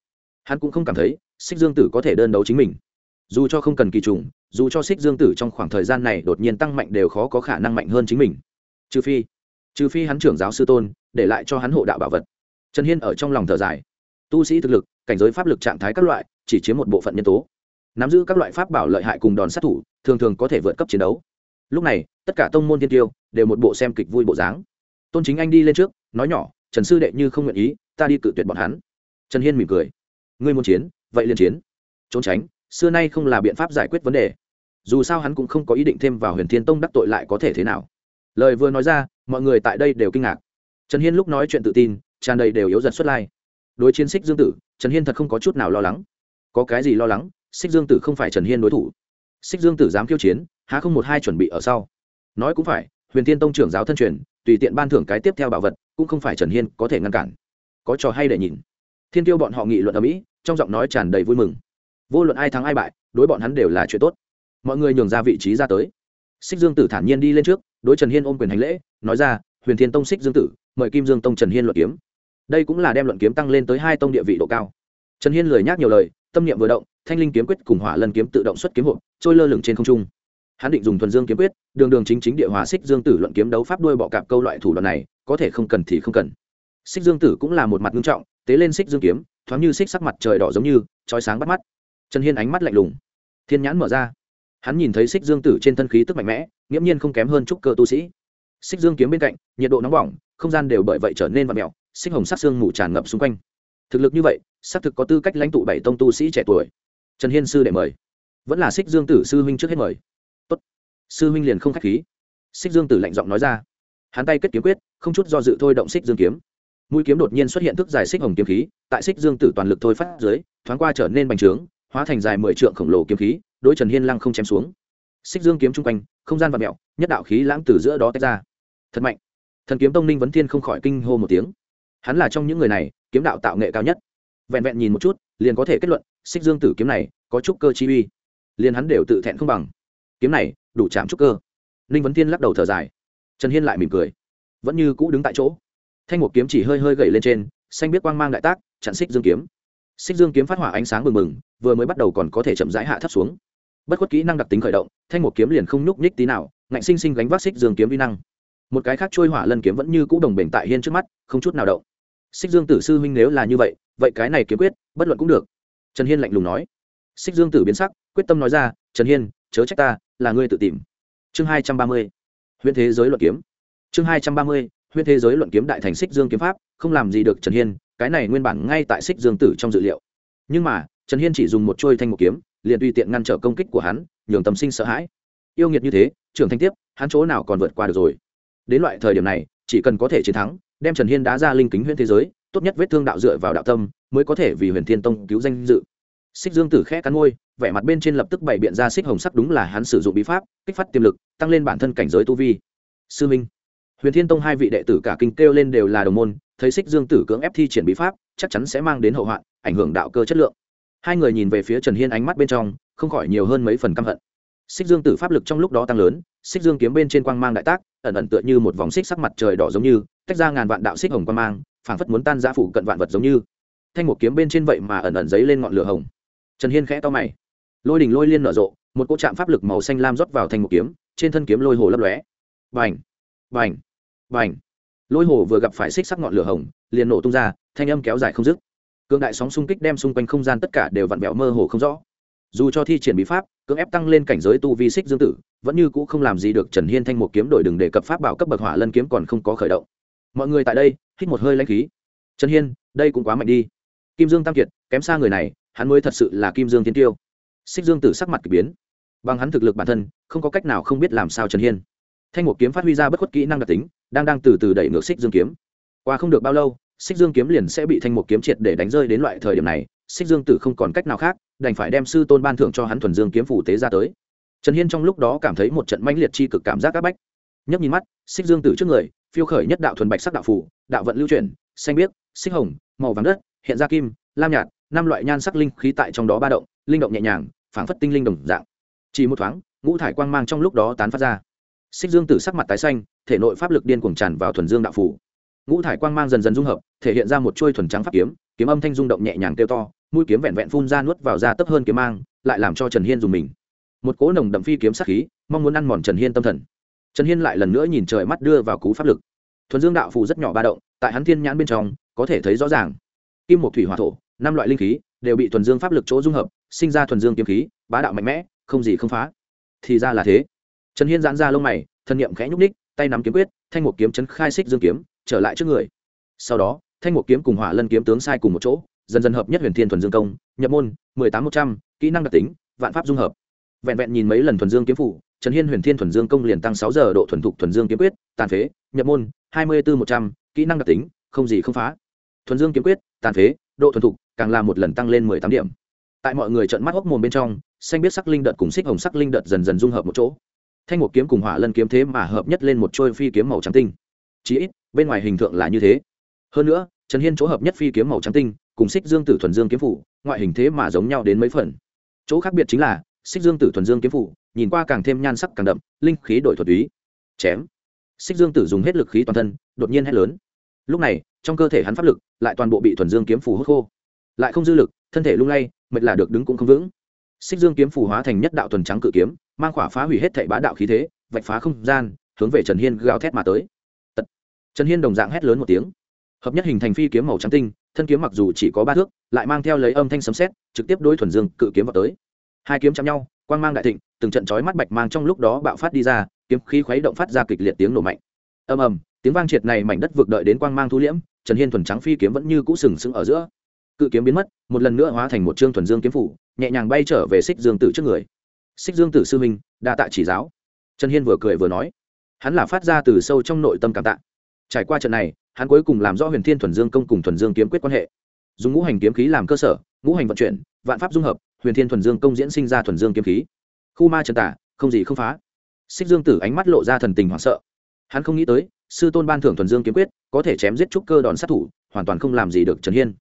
Hắn cũng không cảm thấy xích dương tử có thể đơn đấu chính mình. Dù cho không cần kỳ trùng, dù cho xích dương tử trong khoảng thời gian này đột nhiên tăng mạnh đều khó có khả năng mạnh hơn chính mình. Trừ phi trừ phi hắn trưởng giáo sư tôn, để lại cho hắn hộ đạo bảo vật. Trần hiên ở trong lòng thở dài. Tu sĩ thực lực, cảnh giới pháp lực trạng thái các loại, chỉ chiếm một bộ phận nhân tố nắm giữ các loại pháp bảo lợi hại cùng đòn sát thủ, thường thường có thể vượt cấp chiến đấu. Lúc này, tất cả tông môn tiên tiêu đều một bộ xem kịch vui bộ dáng. Tôn chính anh đi lên trước, nói nhỏ, trần sư đệ như không nguyện ý, ta đi cự tuyệt bọn hắn. Trần hiên mỉm cười, ngươi muốn chiến, vậy liền chiến. Trốn tránh, xưa nay không là biện pháp giải quyết vấn đề. Dù sao hắn cũng không có ý định thêm vào huyền thiên tông đắc tội lại có thể thế nào. Lời vừa nói ra, mọi người tại đây đều kinh ngạc. Trần hiên lúc nói chuyện tự tin, tràn đầy đều yếu dần xuất lai. Đối chiến xích dương tử, trần hiên thật không có chút nào lo lắng. Có cái gì lo lắng? Xích dương tử không phải trần hiên đối thủ. Xích dương tử dám khiêu chiến, há không một hai chuẩn bị ở sau. Nói cũng phải, huyền tiên tông trưởng giáo thân truyền, tùy tiện ban thưởng cái tiếp theo bảo vật, cũng không phải trần hiên có thể ngăn cản. Có trò hay để nhìn. Thiên tiêu bọn họ nghị luận ở mỹ, trong giọng nói tràn đầy vui mừng. Vô luận ai thắng ai bại, đối bọn hắn đều là chuyện tốt. Mọi người nhường ra vị trí ra tới. Xích dương tử thản nhiên đi lên trước, đối trần hiên ôm quyền hành lễ, nói ra, huyền thiên tông xích dương tử, mời kim dương tông trần hiên luận kiếm. Đây cũng là đem luận kiếm tăng lên tới hai tông địa vị độ cao. Trần hiên lười nhác nhiều lời, tâm niệm vừa động thanh linh kiếm quyết cùng hỏa lần kiếm tự động xuất kiếm hộp, trôi lơ lửng trên không trung. Hắn định dùng thuần dương kiếm quyết, đường đường chính chính địa hòa xích dương tử luận kiếm đấu pháp đuôi bọ cạp câu loại thủ đoạn này, có thể không cần thì không cần. Xích dương tử cũng là một mặt nghiêm trọng, tế lên xích dương kiếm, thoáng như xích sắc mặt trời đỏ giống như trói sáng bắt mắt. Trần hiên ánh mắt lạnh lùng. Thiên nhãn mở ra. Hắn nhìn thấy xích dương tử trên thân khí tức mạnh mẽ, nghiễm nhiên không kém hơn trúc cơ tu sĩ. Xích dương kiếm bên cạnh, nhiệt độ nóng bỏng, không gian đều bởi vậy trở nên vặn mẹo xích hồng sắc xương mù tràn ngập xung quanh. Thực lực như vậy, xác thực có tư cách lãnh tụ bảy tông tu sĩ trẻ tuổi trần hiên sư đệ mời. Vẫn là xích dương tử sư huynh trước hết mời. Tốt. sư huynh liền không k h á c h khí. Xích dương tử lạnh giọng nói ra. Hắn tay kết kiếm quyết, không chút do dự thôi động xích dương kiếm. Mũi kiếm đột nhiên xuất hiện thức dài xích hồng kiếm khí, tại xích dương tử toàn lực thôi phát dưới, thoáng qua trở nên bành trướng, hóa thành dài mười trượng khổng lồ kiếm khí, đối trần hiên lăng không chém xuống. Xích dương kiếm chung quanh, không gian và mẹo nhất đạo khí lãng từ giữa đó tách ra. Thật mạnh. Thần kiếm tông ninh vấn thiên không khỏi kinh hô một tiếng. Hắn là trong những người này, kiếm đạo tạo nghệ cao nhất. Vẹn vẹn nhìn một chút, liền có thể kết luận xích dương tử kiếm này có chút cơ chi uy. Liền hắn đều tự thẹn không bằng. Kiếm này đủ chạm chút cơ. Ninh vấn thiên lắc đầu thở dài. Trần hiên lại mỉm cười. Vẫn như cũ đứng tại chỗ. Thanh một kiếm chỉ hơi hơi gậy lên trên, xanh biết quang mang đại tác, chặn xích dương kiếm. Xích dương kiếm phát hỏa ánh sáng mừng mừng vừa mới bắt đầu còn có thể chậm rãi hạ thấp xuống. Bất khuất kỹ năng đặc tính khởi động, thanh một kiếm liền không nhúc nhích tí nào, ngạnh sinh sinh gánh vác xích dương kiếm vi năng. Một cái khác trôi hỏa lân kiếm vẫn như cũ đồng bền tại hiên trước mắt, không chút nào động. Xích dương tử sư huynh nếu là như vậy vậy cái này kiếm quyết, bất luận cũng được trần hiên lạnh lùng nói. Xích dương tử biến sắc, quyết tâm nói ra, trần hiên, chớ trách ta, là ngươi tự tìm. Chương hai trăm ba mươi. Huyện thế giới luận kiếm. Chương hai trăm ba mươi huyện thế giới luận kiếm đại thành xích dương kiếm pháp, không làm gì được trần hiên, cái này nguyên bản ngay tại xích dương tử trong dự liệu. Nhưng mà, trần hiên chỉ dùng một trôi thanh một kiếm, liền tùy tiện ngăn trở công kích của hắn, nhường tâm sinh sợ hãi. Yêu nghiệt như thế, trưởng thanh tiếp, hắn chỗ nào còn vượt qua được rồi? Đến loại thời điểm này, chỉ cần có thể chiến thắng, đem trần hiên đá ra linh kính huyện thế giới tốt nhất vết thương đạo dựa vào đạo tâm, mới có thể vì huyền thiên tông cứu danh dự. Xích dương tử khẽ cắn môi, vẻ mặt bên trên lập tức bày biện ra xích hồng sắc đúng là hắn sử dụng bí pháp, kích phát tiềm lực, tăng lên bản thân cảnh giới tu vi. Sư minh, huyền thiên tông hai vị đệ tử cả kinh kêu lên đều là đồng môn, thấy xích dương tử cưỡng ép thi triển bí pháp, chắc chắn sẽ mang đến hậu hoạn, ảnh hưởng đạo cơ chất lượng. Hai người nhìn về phía trần hiên ánh mắt bên trong, không khỏi nhiều hơn mấy phần căm hận. Xích dương tử pháp lực trong lúc đó tăng lớn, xích dương kiếm bên trên quang mang đại tác, ẩn ẩn tựa như một vòng xích sắc mặt trời đỏ giống như, tách ra ngàn vạn đạo xích hồng quang mang phảng phất muốn tan ra phủ cận vạn vật giống như. Thanh một kiếm bên trên vậy mà ẩn ẩn giấy lên ngọn lửa hồng. Trần hiên khẽ to mày. Lôi đình lôi liên nở rộ, một cỗ trạm pháp lực màu xanh lam rót vào thanh một kiếm, trên thân kiếm lôi hồ lấp lóe. Vành vành vành lôi hồ vừa gặp phải xích sắc ngọn lửa hồng, liền nổ tung ra, thanh âm kéo dài không dứt. Cương đại sóng xung kích đem xung quanh không gian tất cả đều vặn vẹo mơ hồ không rõ. Dù cho thi triển bí pháp, cưỡng ép tăng lên cảnh giới tu vi xích dương tử, vẫn như cũ không làm gì được trần hiên thanh một kiếm đổi đừng đề cập pháp bảo cấp bậc hỏa lân kiếm còn không có khởi động. Mọi người tại đây hít một hơi lãnh khí. Trần hiên, đây cũng quá mạnh đi. Kim dương tam kiệt, kém xa người này, hắn mới thật sự là kim dương tiến tiêu. Xích dương tử sắc mặt k ỳ biến. Bằng hắn thực lực bản thân, không có cách nào không biết làm sao trần hiên. Thanh một kiếm phát huy ra bất khuất kỹ năng đặc tính, đang đang từ từ đẩy ngược xích dương kiếm. Qua không được bao lâu, xích dương kiếm liền sẽ bị thanh một kiếm triệt để đánh rơi đến loại thời điểm này, xích dương tử không còn cách nào khác, đành phải đem sư tôn ban thưởng cho hắn thuần dương kiếm phủ tế ra tới. Trần hiên trong lúc đó cảm thấy một trận mãnh liệt chi cực cảm giác áp bách. Nhấp nhìn mắt, xích dương tử trước người, phiêu khởi nhất đạo thuần bạch sắc đạo phủ đạo vận lưu chuyển, xanh biếc, xích hồng, màu vàng đất, hiện ra kim, lam nhạt, năm loại nhan sắc linh khí tại trong đó ba động, linh động nhẹ nhàng, phảng phất tinh linh đồng dạng. Chỉ một thoáng, ngũ thải quang mang trong lúc đó tán phát ra. Xích dương tử sắc mặt tái xanh, thể nội pháp lực điên cuồng tràn vào thuần dương đạo phủ. Ngũ thải quang mang dần dần dung hợp, thể hiện ra một chuôi thuần trắng pháp kiếm kiếm âm thanh rung động nhẹ nhàng kêu to, mũi kiếm vẹn vẹn phun ra nuốt vào ra tấp hơn kiếm mang, lại làm cho trần hiên dùng mình. Một cỗ nồng đậm phi kiếm sắc khí, mong muốn ăn mòn trần hiên tâm thần. Trần hiên lại lần nữa nhìn trời mắt đưa vào cú pháp lực thuần dương đạo phù rất nhỏ ba động, tại hắn thiên nhãn bên trong, có thể thấy rõ ràng. Kim một thủy hỏa thổ, năm loại linh khí, đều bị thuần dương pháp lực chỗ dung hợp, sinh ra thuần dương kiếm khí, bá đạo mạnh mẽ, không gì không phá. Thì ra là thế. Trần hiên giãn ra lông mày, thân nhiệm khẽ nhúc ních tay nắm kiếm quyết, thanh một kiếm chấn khai xích dương kiếm, trở lại trước người. Sau đó, thanh một kiếm cùng hỏa lân kiếm tướng sai cùng một chỗ, dần dần hợp nhất huyền thiên thuần dương công, nhập môn, mười tám một trăm, kỹ năng đặc tính, vạn pháp dung hợp. Vẹn vẹn nhìn mấy lần thuần dương kiếm phủ trần hiên huyền thiên thuần dương công liền tăng sáu giờ độ thuần thục thuần dương kiếm quyết, tàn phế, nhập môn, hai mươi bốn một trăm, kỹ năng đặc tính, không gì không phá. Thuần dương kiếm quyết, tàn phế, độ thuần thục, càng là một lần tăng lên mười tám điểm. Tại mọi người trợn mắt hốc mồm bên trong, xanh biết sắc linh đợt cùng xích hồng sắc linh đợt dần dần dung hợp một chỗ. Thanh một kiếm cùng hỏa lân kiếm thế mà hợp nhất lên một trôi phi kiếm màu trắng tinh. Chí ít, bên ngoài hình tượng là như thế. Hơn nữa, trần hiên chỗ hợp nhất phi kiếm màu trắng tinh, cùng xích dương tử thuần dương kiếm phủ, ngoại hình thế mà giống nhau đến mấy phần. Chỗ khác biệt chính là, xích dương tử thuần dương kiếm phủ nhìn qua càng thêm nhan sắc càng đậm, linh khí đổi thuật ý. Chém. Xích dương tử dùng hết lực khí toàn thân, đột nhiên hét lớn. Lúc này, trong cơ thể hắn pháp lực lại toàn bộ bị thuần dương kiếm phủ hút khô. Lại không dư lực, thân thể lung lay, mệt là được đứng cũng không vững. Xích dương kiếm phủ hóa thành nhất đạo thuần trắng cự kiếm, mang khỏa phá hủy hết thảy bá đạo khí thế, vạch phá không gian, hướng về trần hiên gào thét mà tới. Tật. trần hiên đồng dạng hét lớn một tiếng. Hợp nhất hình thành phi kiếm màu trắng tinh, thân kiếm mặc dù chỉ có ba thước, lại mang theo lấy âm thanh sấm sét, trực tiếp đối thuần dương cự kiếm vào tới. Hai kiếm chạm nhau, quang mang đại thịnh từng trận chói mắt bạch mang trong lúc đó bạo phát đi ra, kiếm khí khuấy động phát ra kịch liệt tiếng nổ mạnh. Ầm ầm, tiếng vang triệt này mảnh đất vượt đợi đến quang mang thu liễm, trần hiên thuần trắng phi kiếm vẫn như cũ sừng sững ở giữa. Cự kiếm biến mất, một lần nữa hóa thành một trương thuần dương kiếm phủ, nhẹ nhàng bay trở về xích dương tử trước người. Xích dương tử sư minh đa tạ chỉ giáo. Trần hiên vừa cười vừa nói. Hắn là phát ra từ sâu trong nội tâm cảm tạ. Trải qua trận này, hắn cuối cùng làm rõ huyền thiên thuần dương công cùng thuần dương kiếm quyết quan hệ. Dùng ngũ hành kiếm khí làm cơ sở, ngũ hành vận chuyển, vạn pháp dung hợp, huyền thiên thuần dương công diễn sinh ra thuần dương kiếm khí khu ma trần tả, không gì không phá. Xích dương tử ánh mắt lộ ra thần tình hoảng sợ. Hắn không nghĩ tới, sư tôn ban thưởng thuần dương kiếm quyết, có thể chém giết trúc cơ đòn sát thủ, hoàn toàn không làm gì được trần hiên.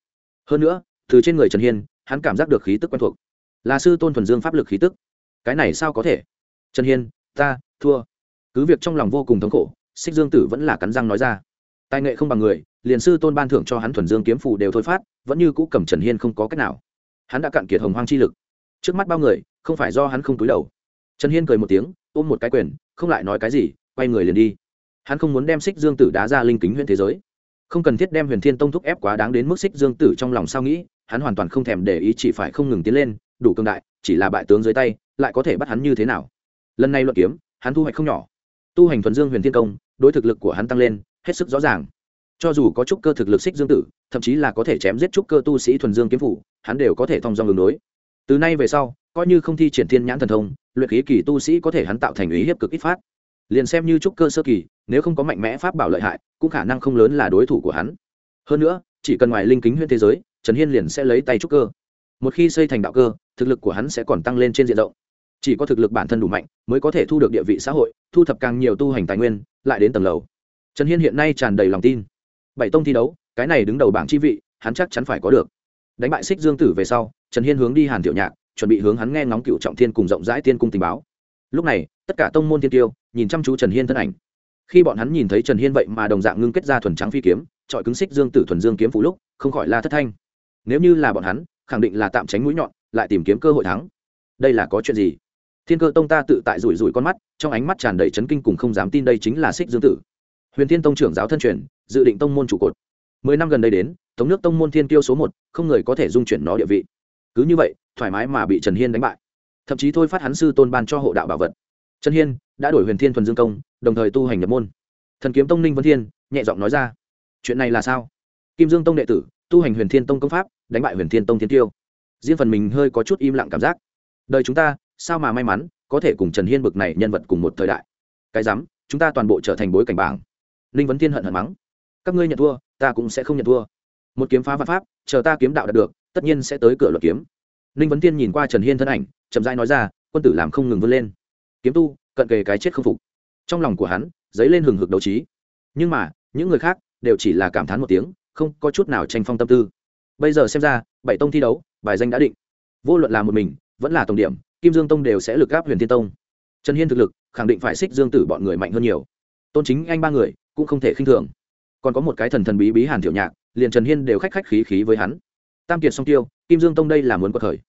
Hơn nữa, từ trên người trần hiên, hắn cảm giác được khí tức quen thuộc. Là sư tôn thuần dương pháp lực khí tức. Cái này sao có thể? Trần hiên, ta, thua. Cứ việc trong lòng vô cùng thống khổ, xích dương tử vẫn là cắn răng nói ra. Tài nghệ không bằng người, liền sư tôn ban thưởng cho hắn thuần dương kiếm phù đều thôi phát, vẫn như cũ cầm trần hiên không có cách nào. Hắn đã cạn kiệt hồng hoang chi lực. Trước mắt bao người không phải do hắn không túi đầu. Trần hiên cười một tiếng, ôm một cái quyền, không lại nói cái gì, quay người liền đi. Hắn không muốn đem xích dương tử đá ra linh kính huyện thế giới. Không cần thiết đem huyền thiên tông thúc ép quá đáng đến mức xích dương tử trong lòng sao nghĩ, hắn hoàn toàn không thèm để ý chỉ phải không ngừng tiến lên, đủ cương đại, chỉ là bại tướng dưới tay, lại có thể bắt hắn như thế nào. Lần này luận kiếm, hắn thu hoạch không nhỏ. Tu hành thuần dương huyền thiên công, đối thực lực của hắn tăng lên, hết sức rõ ràng. Cho dù có chút cơ thực lực xích dương tử, thậm chí là có thể chém giết chút cơ tu sĩ thuần dương kiếm phủ, hắn đều có thể thông dong ngừng đối từ nay về sau, coi như không thi triển thiên nhãn thần thông, luyện khí kỳ tu sĩ có thể hắn tạo thành ý hiếp cực ít phát. Liền xem như trúc cơ sơ kỳ, nếu không có mạnh mẽ pháp bảo lợi hại, cũng khả năng không lớn là đối thủ của hắn. Hơn nữa, chỉ cần ngoài linh kính huyện thế giới, trần hiên liền sẽ lấy tay trúc cơ. Một khi xây thành đạo cơ, thực lực của hắn sẽ còn tăng lên trên diện rộng. Chỉ có thực lực bản thân đủ mạnh, mới có thể thu được địa vị xã hội, thu thập càng nhiều tu hành tài nguyên, lại đến tầng lầu. Trần hiên hiện nay tràn đầy lòng tin. Bảy tông thi đấu, cái này đứng đầu bảng chi vị, hắn chắc chắn phải có được. Đánh bại xích dương tử về sau trần hiên hướng đi hàn tiểu nhạc, chuẩn bị hướng hắn nghe ngóng cựu trọng thiên cùng rộng rãi tiên cung tình báo. Lúc này, tất cả tông môn thiên tiêu nhìn chăm chú trần hiên thân ảnh. Khi bọn hắn nhìn thấy trần hiên vậy mà đồng dạng ngưng kết ra thuần trắng phi kiếm trọi cứng xích dương tử thuần dương kiếm phụ lúc, không khỏi la thất thanh. Nếu như là bọn hắn, khẳng định là tạm tránh mũi nhọn, lại tìm kiếm cơ hội thắng. Đây là có chuyện gì? Thiên cơ tông ta tự tại rủi rủi con mắt, trong ánh mắt tràn đầy chấn kinh cùng không dám tin đây chính là xích dương tử. Huyền thiên tông trưởng giáo thân truyền, dự định tông môn trụ cột. Mười năm gần đây đến, thống nước tông môn thiên tiêu số một, không người có thể dung chuyển nó địa vị cứ như vậy, thoải mái mà bị trần hiên đánh bại. Thậm chí thôi phát hắn sư tôn ban cho hộ đạo bảo vật. Trần hiên đã đổi huyền thiên thuần dương công, đồng thời tu hành nhập môn. Thần kiếm tông ninh vân thiên nhẹ giọng nói ra, chuyện này là sao? Kim dương tông đệ tử tu hành huyền thiên tông công pháp, đánh bại huyền thiên tông thiên tiêu. Riêng phần mình hơi có chút im lặng cảm giác. Đời chúng ta, sao mà may mắn, có thể cùng trần hiên bực này nhân vật cùng một thời đại. Cái rắm, chúng ta toàn bộ trở thành bối cảnh bảng. Ninh vấn thiên hận hận mắng, các ngươi nhận thua, ta cũng sẽ không nhận thua. Một kiếm phá văn pháp, chờ ta kiếm đạo đạt được tất nhiên sẽ tới cửa luật kiếm. Ninh vấn tiên nhìn qua trần hiên thân ảnh, chậm rãi nói ra, quân tử làm không ngừng vươn lên. Kiếm tu, cận kề cái chết không phục. Trong lòng của hắn, dấy lên hừng hực đấu trí. Nhưng mà, những người khác đều chỉ là cảm thán một tiếng, không có chút nào tranh phong tâm tư. Bây giờ xem ra, bảy tông thi đấu, bài danh đã định. Vô luận là một mình, vẫn là tổng điểm, kim dương tông đều sẽ lực gáp huyền thiên tông. Trần hiên thực lực, khẳng định phải xích dương tử bọn người mạnh hơn nhiều. Tôn chính anh ba người, cũng không thể khinh thường. Còn có một cái thần thần bí bí hàn thiểu nhạc, liền trần hiên đều khách khách khí khí với hắn tam kiệt song tiêu, kim dương tông đây là muốn có thời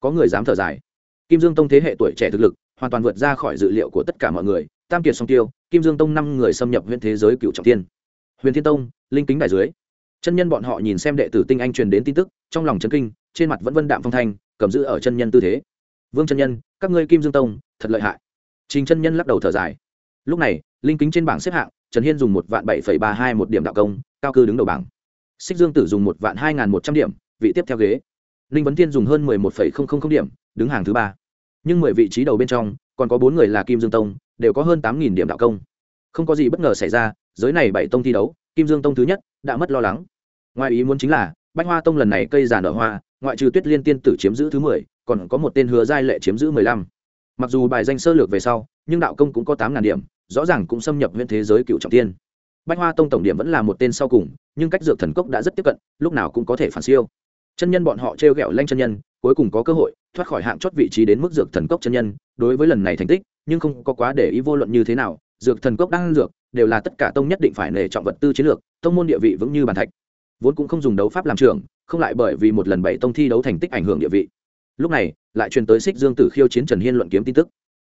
có người dám thở dài. Kim dương tông thế hệ tuổi trẻ thực lực, hoàn toàn vượt ra khỏi dự liệu của tất cả mọi người. Tam kiệt song tiêu, kim dương tông năm người xâm nhập huyện thế giới cựu trọng thiên. Huyền thiên tông, linh kính đại dưới. Chân nhân bọn họ nhìn xem đệ tử tinh anh truyền đến tin tức, trong lòng chân kinh, trên mặt vẫn vân đạm phong thanh, cầm giữ ở chân nhân tư thế. Vương chân nhân, các ngươi kim dương tông, thật lợi hại. Trình chân nhân lắc đầu thở dài. Lúc này, linh kính trên bảng xếp hạng, trần hiên dùng một vạn bảy phẩy ba hai một điểm đạo công, cao cư đứng đầu bảng. Xích dương tử dùng một vạn hai n g h n một trăm điểm vị tiếp theo ghế. Ninh vấn thiên dùng hơn mười một phẩy không không không điểm, đứng hàng thứ ba. Nhưng mười vị trí đầu bên trong, còn có bốn người là kim dương tông, đều có hơn tám nghìn điểm đạo công. Không có gì bất ngờ xảy ra, giới này bảy tông thi đấu, kim dương tông thứ nhất, đã mất lo lắng. Ngoài ý muốn chính là, bách hoa tông lần này cây già nở hoa, ngoại trừ tuyết liên tiên tử chiếm giữ thứ mười, còn có một tên hứa giai lệ chiếm giữ mười lăm. Mặc dù bài danh sơ lược về sau, nhưng đạo công cũng có tám ngàn điểm, rõ ràng cũng xâm nhập huyện thế giới cựu trọng tiên. Bách hoa tông tổng điểm vẫn là một tên sau cùng, nhưng cách dược thần cốc đã rất tiếp cận, lúc nào cũng có thể phản siêu chân nhân bọn họ t r e o g ẹ o lanh chân nhân, cuối cùng có cơ hội thoát khỏi hạng chót vị trí đến mức dược thần cốc chân nhân, đối với lần này thành tích, nhưng không có quá để ý vô luận như thế nào, dược thần cốc đang dược, đều là tất cả tông nhất định phải nể trọng vật tư chiến lược, tông môn địa vị vững như bàn thạch. Vốn cũng không dùng đấu pháp làm trường, không lại bởi vì một lần bảy tông thi đấu thành tích ảnh hưởng địa vị. Lúc này, lại truyền tới xích dương tử khiêu chiến trần hiên luận kiếm tin tức.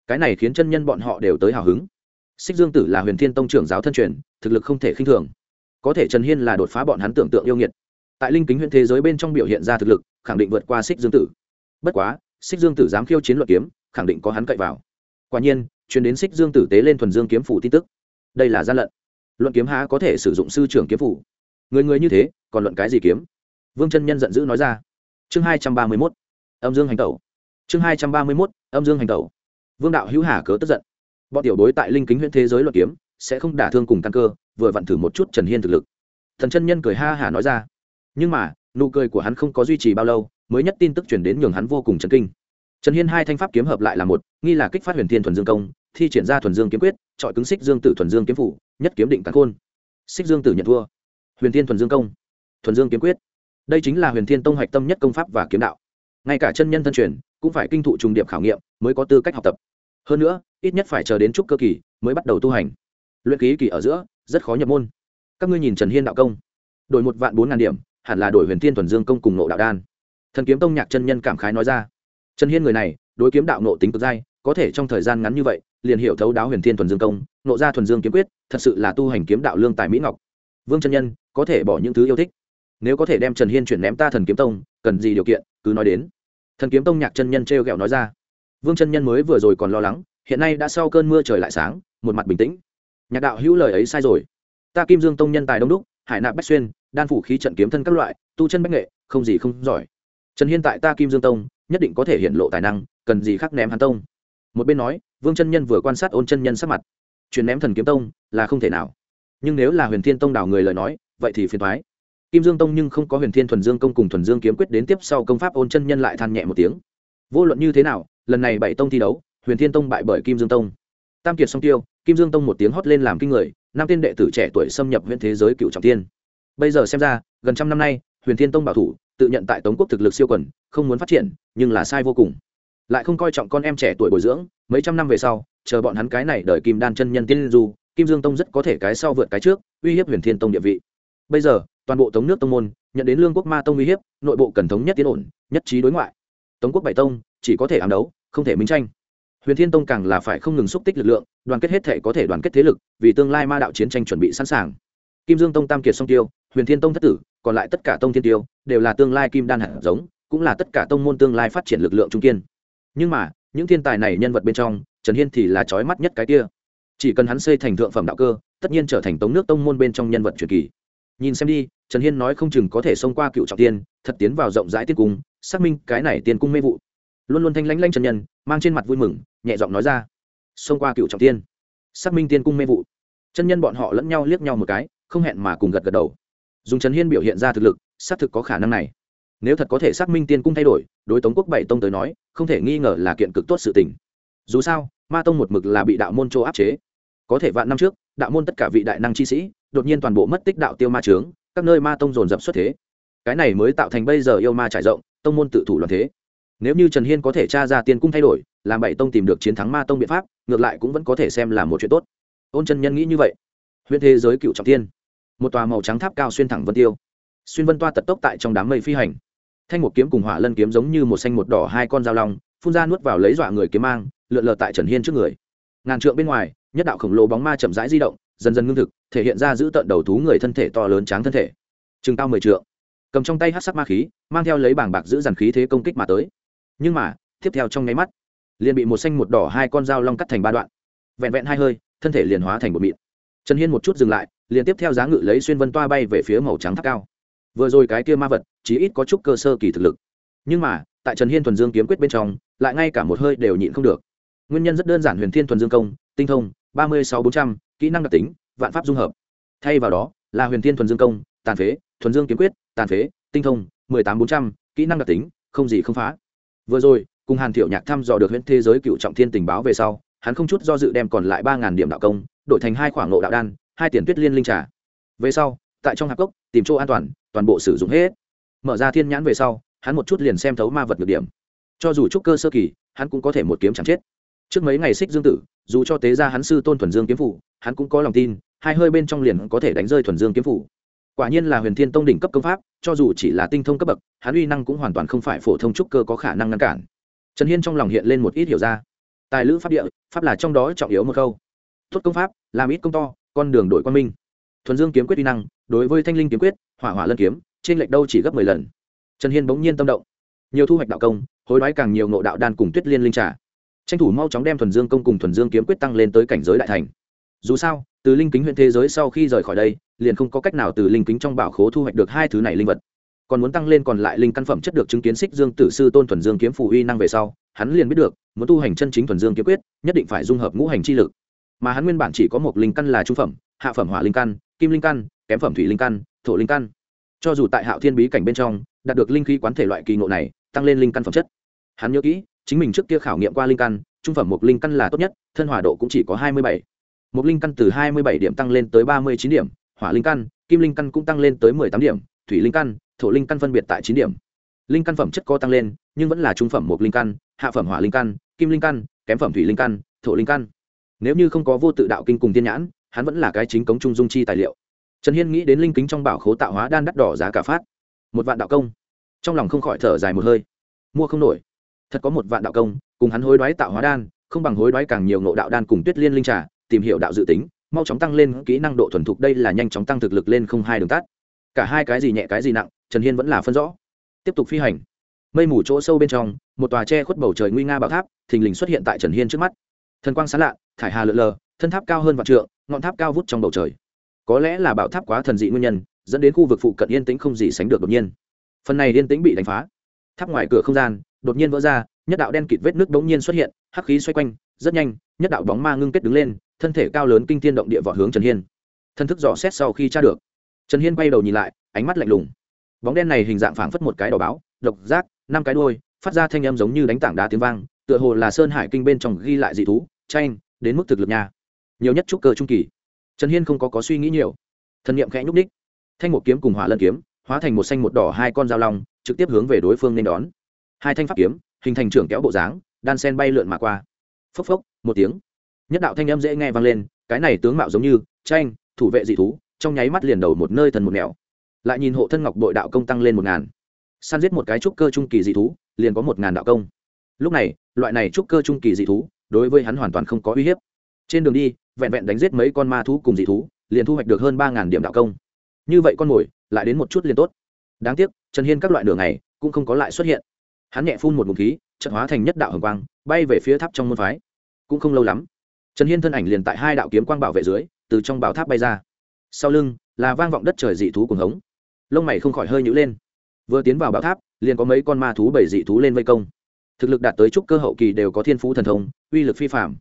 Cái này khiến chân nhân bọn họ đều tới hào hứng. Xích dương tử là huyền thiên tông trưởng giáo thân truyền, thực lực không thể khinh thường. Có thể trần hiên là đột phá bọn hắn tưởng tượng yêu nghiệt tại linh kính huyện thế giới bên trong biểu hiện ra thực lực, khẳng định vượt qua xích dương tử. Bất quá xích dương tử dám khiêu chiến luận kiếm, khẳng định có hắn cậy vào. Quả nhiên chuyển đến xích dương tử tế lên thuần dương kiếm phủ tin tức. Đây là gian lận. Luận kiếm há có thể sử dụng sư trưởng kiếm phủ? Người người như thế, còn luận cái gì kiếm? Vương chân nhân giận dữ nói ra. Chương hai trăm ba mươi mốt. Âm dương hành tẩu. Chương hai trăm ba mươi mốt. Âm dương hành tẩu. Vương đạo hữu hà cớ tức giận. Bọn tiểu bối tại linh kính huyện thế giới luận kiếm, sẽ không đả thương cùng căn cơ, vừa vặn thử một chút trần hiên thực lực. Thần chân nhân cười ha hả nói ra nhưng mà, nụ cười của hắn không có duy trì bao lâu, mới nhất tin tức chuyển đến nhường hắn vô cùng chấn kinh. Trần hiên hai thanh pháp kiếm hợp lại là một, nghi là kích phát huyền thiên thuần dương công, thi triển ra thuần dương kiếm quyết, chọi cứng xích dương tử thuần dương kiếm phủ, nhất kiếm định cắn khôn. Xích dương tử nhận thua. Huyền thiên thuần dương công. Thuần dương kiếm quyết. Đây chính là huyền thiên tông hạch tâm nhất công pháp và kiếm đạo. Ngay cả chân nhân thân truyền, cũng phải kinh thụ trùng điệp khảo nghiệm, mới có tư cách học tập. Hơn nữa, ít nhất phải chờ đến chút cơ kỳ, mới bắt đầu tu hành. Luyện ký kỳ ở giữa, rất khó nhập môn. Các ngươi nhìn trần hiên đạo công. Đổi một vạn bốn ngàn điểm hẳn là đổi huyền thiên thuần dương công cùng nộ đạo đan. Thần kiếm tông nhạc chân nhân cảm khái nói ra. Trần hiên người này, đối kiếm đạo nộ tính cực dai, có thể trong thời gian ngắn như vậy, liền hiểu thấu đáo huyền thiên thuần dương công, nộ ra thuần dương kiếm quyết, thật sự là tu hành kiếm đạo lương tài mỹ ngọc. Vương chân nhân, có thể bỏ những thứ yêu thích. Nếu có thể đem trần hiên chuyển ném ta thần kiếm tông, cần gì điều kiện, cứ nói đến. Thần kiếm tông nhạc chân nhân t r e o g ẹ o nói ra. Vương chân nhân mới vừa rồi còn lo lắng, hiện nay đã sau cơn mưa trời lại sáng, một mặt bình tĩnh. Nhạc đạo hữu lời ấy sai rồi. Ta kim dương tông nhân tài đông đúc, hải nạp bách xuyên đan phủ khí trận kiếm thân các loại, tu chân bách nghệ, không gì không giỏi. Trần hiên tại ta kim dương tông, nhất định có thể hiện lộ tài năng, cần gì khác ném hắn tông. Một bên nói, vương chân nhân vừa quan sát ôn chân nhân sắc mặt. Chuyển ném thần kiếm tông là không thể nào. Nhưng nếu là huyền thiên tông đảo người lời nói, vậy thì phiền thoái kim dương tông nhưng không có huyền thiên thuần dương công cùng thuần dương kiếm quyết đến tiếp sau công pháp ôn chân nhân lại than nhẹ một tiếng. Vô luận như thế nào, lần này bảy tông thi đấu, huyền thiên tông bại bởi kim dương tông. Tam kiệt song tiêu, kim dương tông một tiếng hót lên làm kinh người, năm tiên đệ tử trẻ tuổi xâm nhập huyện thế giới cựu trọng tiên bây giờ xem ra, gần trăm năm nay, huyền thiên tông bảo thủ, tự nhận tại tống quốc thực lực siêu quần, không muốn phát triển, nhưng là sai vô cùng. Lại không coi trọng con em trẻ tuổi bồi dưỡng, mấy trăm năm về sau, chờ bọn hắn cái này đợi kim đan chân nhân tiên du, kim dương tông rất có thể cái sau vượt cái trước, uy hiếp huyền thiên tông địa vị. Bây giờ, toàn bộ tống nước tông môn, nhận đến lương quốc ma tông uy hiếp, nội bộ cần thống nhất tiến ổn, nhất trí đối ngoại. Tống quốc bảy tông, chỉ có thể ám đấu, không thể minh tranh. Huyền thiên tông càng là phải không ngừng xúc tích lực lượng, đoàn kết hết thể có thể đoàn kết thế lực, vì tương lai ma đạo chiến tranh chuẩn bị sẵn sàng. Kim dương tông tam kiệt song tiêu huyền thiên tông thất tử, còn lại tất cả tông thiên tiêu, đều là tương lai kim đan hạt giống, cũng là tất cả tông môn tương lai phát triển lực lượng trung kiên. Nhưng mà, những thiên tài này nhân vật bên trong, trần hiên thì là trói mắt nhất cái kia. Chỉ cần hắn xây thành thượng phẩm đạo cơ, tất nhiên trở thành tống nước tông môn bên trong nhân vật truyền kỳ. Nhìn xem đi, trần hiên nói không chừng có thể xông qua cựu trọng tiên, thật tiến vào rộng rãi tiên cung, xác minh cái này tiên cung mê vụ. Luôn luôn thanh lãnh lanh trần nhân, mang trên mặt vui mừng, nhẹ giọng nói ra, xông qua cựu trọng tiên, xác minh tiên cung mê vụ. Chân nhân bọn họ lẫn nhau liếc nhau một cái, không hẹn mà cùng gật gật đầu dùng trần hiên biểu hiện ra thực lực, xác thực có khả năng này. Nếu thật có thể xác minh tiên cung thay đổi, đối tống quốc bảy tông tới nói, không thể nghi ngờ là kiện cực tốt sự tình. Dù sao, ma tông một mực là bị đạo môn châu áp chế. Có thể vạn năm trước, đạo môn tất cả vị đại năng chi sĩ, đột nhiên toàn bộ mất tích đạo tiêu ma trướng, các nơi ma tông dồn dập xuất thế. Cái này mới tạo thành bây giờ yêu ma trải rộng, tông môn tự thủ loạn thế. Nếu như trần hiên có thể tra ra tiên cung thay đổi, làm bảy tông tìm được chiến thắng ma tông biện pháp, ngược lại cũng vẫn có thể xem là một chuyện tốt. Ôn chân nhân nghĩ như vậy. Huyện thế giới cựu trọng tiên một tòa màu trắng tháp cao xuyên thẳng vân tiêu. Xuyên vân toa tật tốc tại trong đám mây phi hành. Thanh một kiếm cùng hỏa lân kiếm giống như một xanh một đỏ hai con dao long, phun ra nuốt vào lấy dọa người kiếm mang, lượn lờ tại trần hiên trước người. Ngàn trượng bên ngoài, nhất đạo khổng lồ bóng ma chậm rãi di động, dần dần ngưng thực, thể hiện ra giữ tận đầu thú người thân thể to lớn tráng thân thể. Chừng cao mười trượng. Cầm trong tay hát sắc ma khí, mang theo lấy bảng bạc giữ dàn khí thế công kích mà tới. Nhưng mà, tiếp theo trong nháy mắt, liền bị một xanh một đỏ hai con dao long cắt thành ba đoạn. Vẹn vẹn hai hơi, thân thể liền hóa thành một mịn. Trần hiên một chút dừng lại liền tiếp theo giá ngự lấy xuyên vân toa bay về phía màu trắng tháp cao. Vừa rồi cái kia ma vật, chí ít có chút cơ sơ kỳ thực lực. Nhưng mà, tại trần hiên thuần dương kiếm quyết bên trong, lại ngay cả một hơi đều nhịn không được. Nguyên nhân rất đơn giản huyền thiên thuần dương công, tinh thông, ba mươi sáu bốn trăm, kỹ năng đặc tính, vạn pháp dung hợp. Thay vào đó, là huyền thiên thuần dương công, tàn phế, thuần dương kiếm quyết, tàn phế, tinh thông, mười tám bốn trăm, kỹ năng đặc tính, không gì không phá. Vừa rồi, cùng hàn thiệu nhạc thăm dò được huyện thế giới cựu trọng thiên tình báo về sau, hắn không chút do dự đem còn lại ba ngàn điểm đạo công, đổi thành hai khoảng ngộ đạo đan hai tiền tuyết liên linh trà. Về sau, tại trong hạp cốc, tìm chỗ an toàn toàn bộ sử dụng hết. Mở ra thiên nhãn về sau, hắn một chút liền xem thấu ma vật được điểm. Cho dù trúc cơ sơ kỳ, hắn cũng có thể một kiếm chẳng chết. Trước mấy ngày xích dương tử, dù cho tế ra hắn sư tôn thuần dương kiếm phủ, hắn cũng có lòng tin, hai hơi bên trong liền có thể đánh rơi thuần dương kiếm phủ. Quả nhiên là huyền thiên tông đỉnh cấp công pháp, cho dù chỉ là tinh thông cấp bậc, hắn uy năng cũng hoàn toàn không phải phổ thông trúc cơ có khả năng ngăn cản. Trần hiên trong lòng hiện lên một ít hiểu ra. Tài lữ pháp địa, pháp là trong đó trọng yếu một câu. Tốt công pháp, làm ít công to con đường đổi quan minh. Thuần dương kiếm quyết uy năng, đối với thanh linh kiếm quyết, hỏa hỏa lân kiếm, trên lệch đâu chỉ gấp mười lần. Trần hiên bỗng nhiên tâm động. Nhiều thu hoạch đạo công, hối đoái càng nhiều ngộ đạo đan cùng tuyết liên linh trà. Tranh thủ mau chóng đem thuần dương công cùng thuần dương kiếm quyết tăng lên tới cảnh giới đại thành. Dù sao, từ linh kính huyện thế giới sau khi rời khỏi đây, liền không có cách nào từ linh kính trong bảo khố thu hoạch được hai thứ này linh vật. Còn muốn tăng lên còn lại linh căn phẩm chất được chứng kiến xích dương tử sư tôn thuần dương kiếm phù uy năng về sau, hắn liền biết được, muốn tu hành chân chính thuần dương kiếm quyết, nhất định phải dung hợp ngũ hành chi lực mà hắn nguyên bản chỉ có một linh căn là trung phẩm hạ phẩm hỏa linh căn kim linh căn kém phẩm thủy linh căn thổ linh căn cho dù tại hạo thiên bí cảnh bên trong đạt được linh khí quán thể loại kỳ ngộ này tăng lên linh căn phẩm chất hắn nhớ kỹ chính mình trước kia khảo nghiệm qua linh căn trung phẩm một linh căn là tốt nhất thân hỏa độ cũng chỉ có hai mươi bảy một linh căn từ hai mươi bảy điểm tăng lên tới ba mươi chín điểm hỏa linh căn kim linh căn cũng tăng lên tới mười tám điểm thủy linh căn thổ linh căn phân biệt tại chín điểm linh căn phẩm chất có tăng lên nhưng vẫn là trung phẩm một linh căn hạ phẩm hỏa linh căn kim linh căn kém phẩm thủy linh căn thổ linh căn nếu như không có vô tự đạo kinh cùng tiên nhãn, hắn vẫn là cái chính cống trung dung chi tài liệu. Trần hiên nghĩ đến linh kính trong bảo khố tạo hóa đan đắt đỏ giá cả phát. Một vạn đạo công. Trong lòng không khỏi thở dài một hơi. Mua không nổi. Thật có một vạn đạo công, cùng hắn hối đoái tạo hóa đan, không bằng hối đoái càng nhiều nộ đạo đan cùng tuyết liên linh trà, tìm hiểu đạo dự tính, mau chóng tăng lên kỹ năng độ thuần thục đây là nhanh chóng tăng thực lực lên không hai đường tắt. Cả hai cái gì nhẹ cái gì nặng, trần hiên vẫn là phân rõ. Tiếp tục phi hành. Mây mù chỗ sâu bên trong, một tòa tre khuất bầu trời nguy nga bảo tháp, thình lình xuất hiện tại trần hiên trước mắt thần quang sán lạ, thải hà lượn lờ, thân tháp cao hơn vạn trượng, ngọn tháp cao vút trong bầu trời. Có lẽ là bảo tháp quá thần dị nguyên nhân, dẫn đến khu vực phụ cận yên tĩnh không gì sánh được đột nhiên. Phần này yên tĩnh bị đánh phá. Tháp ngoài cửa không gian, đột nhiên vỡ ra, nhất đạo đen kịt vết nước bỗng nhiên xuất hiện, hắc khí xoay quanh, rất nhanh, nhất đạo bóng ma ngưng kết đứng lên, thân thể cao lớn kinh tiên động địa vọt hướng trần hiên. Thân thức dò xét sau khi tra được, trần hiên quay đầu nhìn lại, ánh mắt lạnh lùng. Bóng đen này hình dạng phảng phất một cái đỏ báo, độc giác, năm cái đuôi, phát ra thanh âm giống như đánh tảng đá tiếng vang tựa hồ là sơn hải kinh bên trong ghi lại dị thú, tranh, đến mức thực lực nhà nhiều nhất trúc cơ trung kỳ. Trần hiên không có có suy nghĩ nhiều. Thần niệm khẽ nhúc ních thanh một kiếm cùng hỏa lân kiếm, hóa thành một xanh một đỏ hai con dao long, trực tiếp hướng về đối phương nên đón. Hai thanh pháp kiếm, hình thành trưởng kéo bộ dáng, đan sen bay lượn mà qua. Phốc phốc, một tiếng. Nhất đạo thanh âm dễ nghe vang lên, cái này tướng mạo giống như tranh, thủ vệ dị thú, trong nháy mắt liền đầu một nơi thần một nẻo. Lại nhìn hộ thân ngọc bội đạo công tăng lên một ngàn. San giết một cái trúc cơ trung kỳ dị thú, liền có một ngàn đạo công lúc này, loại này trúc cơ trung kỳ dị thú, đối với hắn hoàn toàn không có uy hiếp. Trên đường đi, vẹn vẹn đánh giết mấy con ma thú cùng dị thú, liền thu hoạch được hơn ba ngàn điểm đạo công. Như vậy con mồi, lại đến một chút liền tốt. Đáng tiếc, trần hiên các loại đường này, cũng không có lại xuất hiện. Hắn nhẹ phun một ngụm khí trận hóa thành nhất đạo hồng quang, bay về phía tháp trong môn phái. Cũng không lâu lắm, trần hiên thân ảnh liền tại hai đạo kiếm quang bảo vệ dưới, từ trong bảo tháp bay ra. Sau lưng, là vang vọng đất trời dị thú cùng hống. Lông mày không khỏi hơi nhữ lên. Vừa tiến vào bảo tháp, liền có mấy con ma thú bảy dị thú lên vây công thực lực đạt tới trúc cơ hậu kỳ đều có thiên phú thần thông, uy lực phi phạm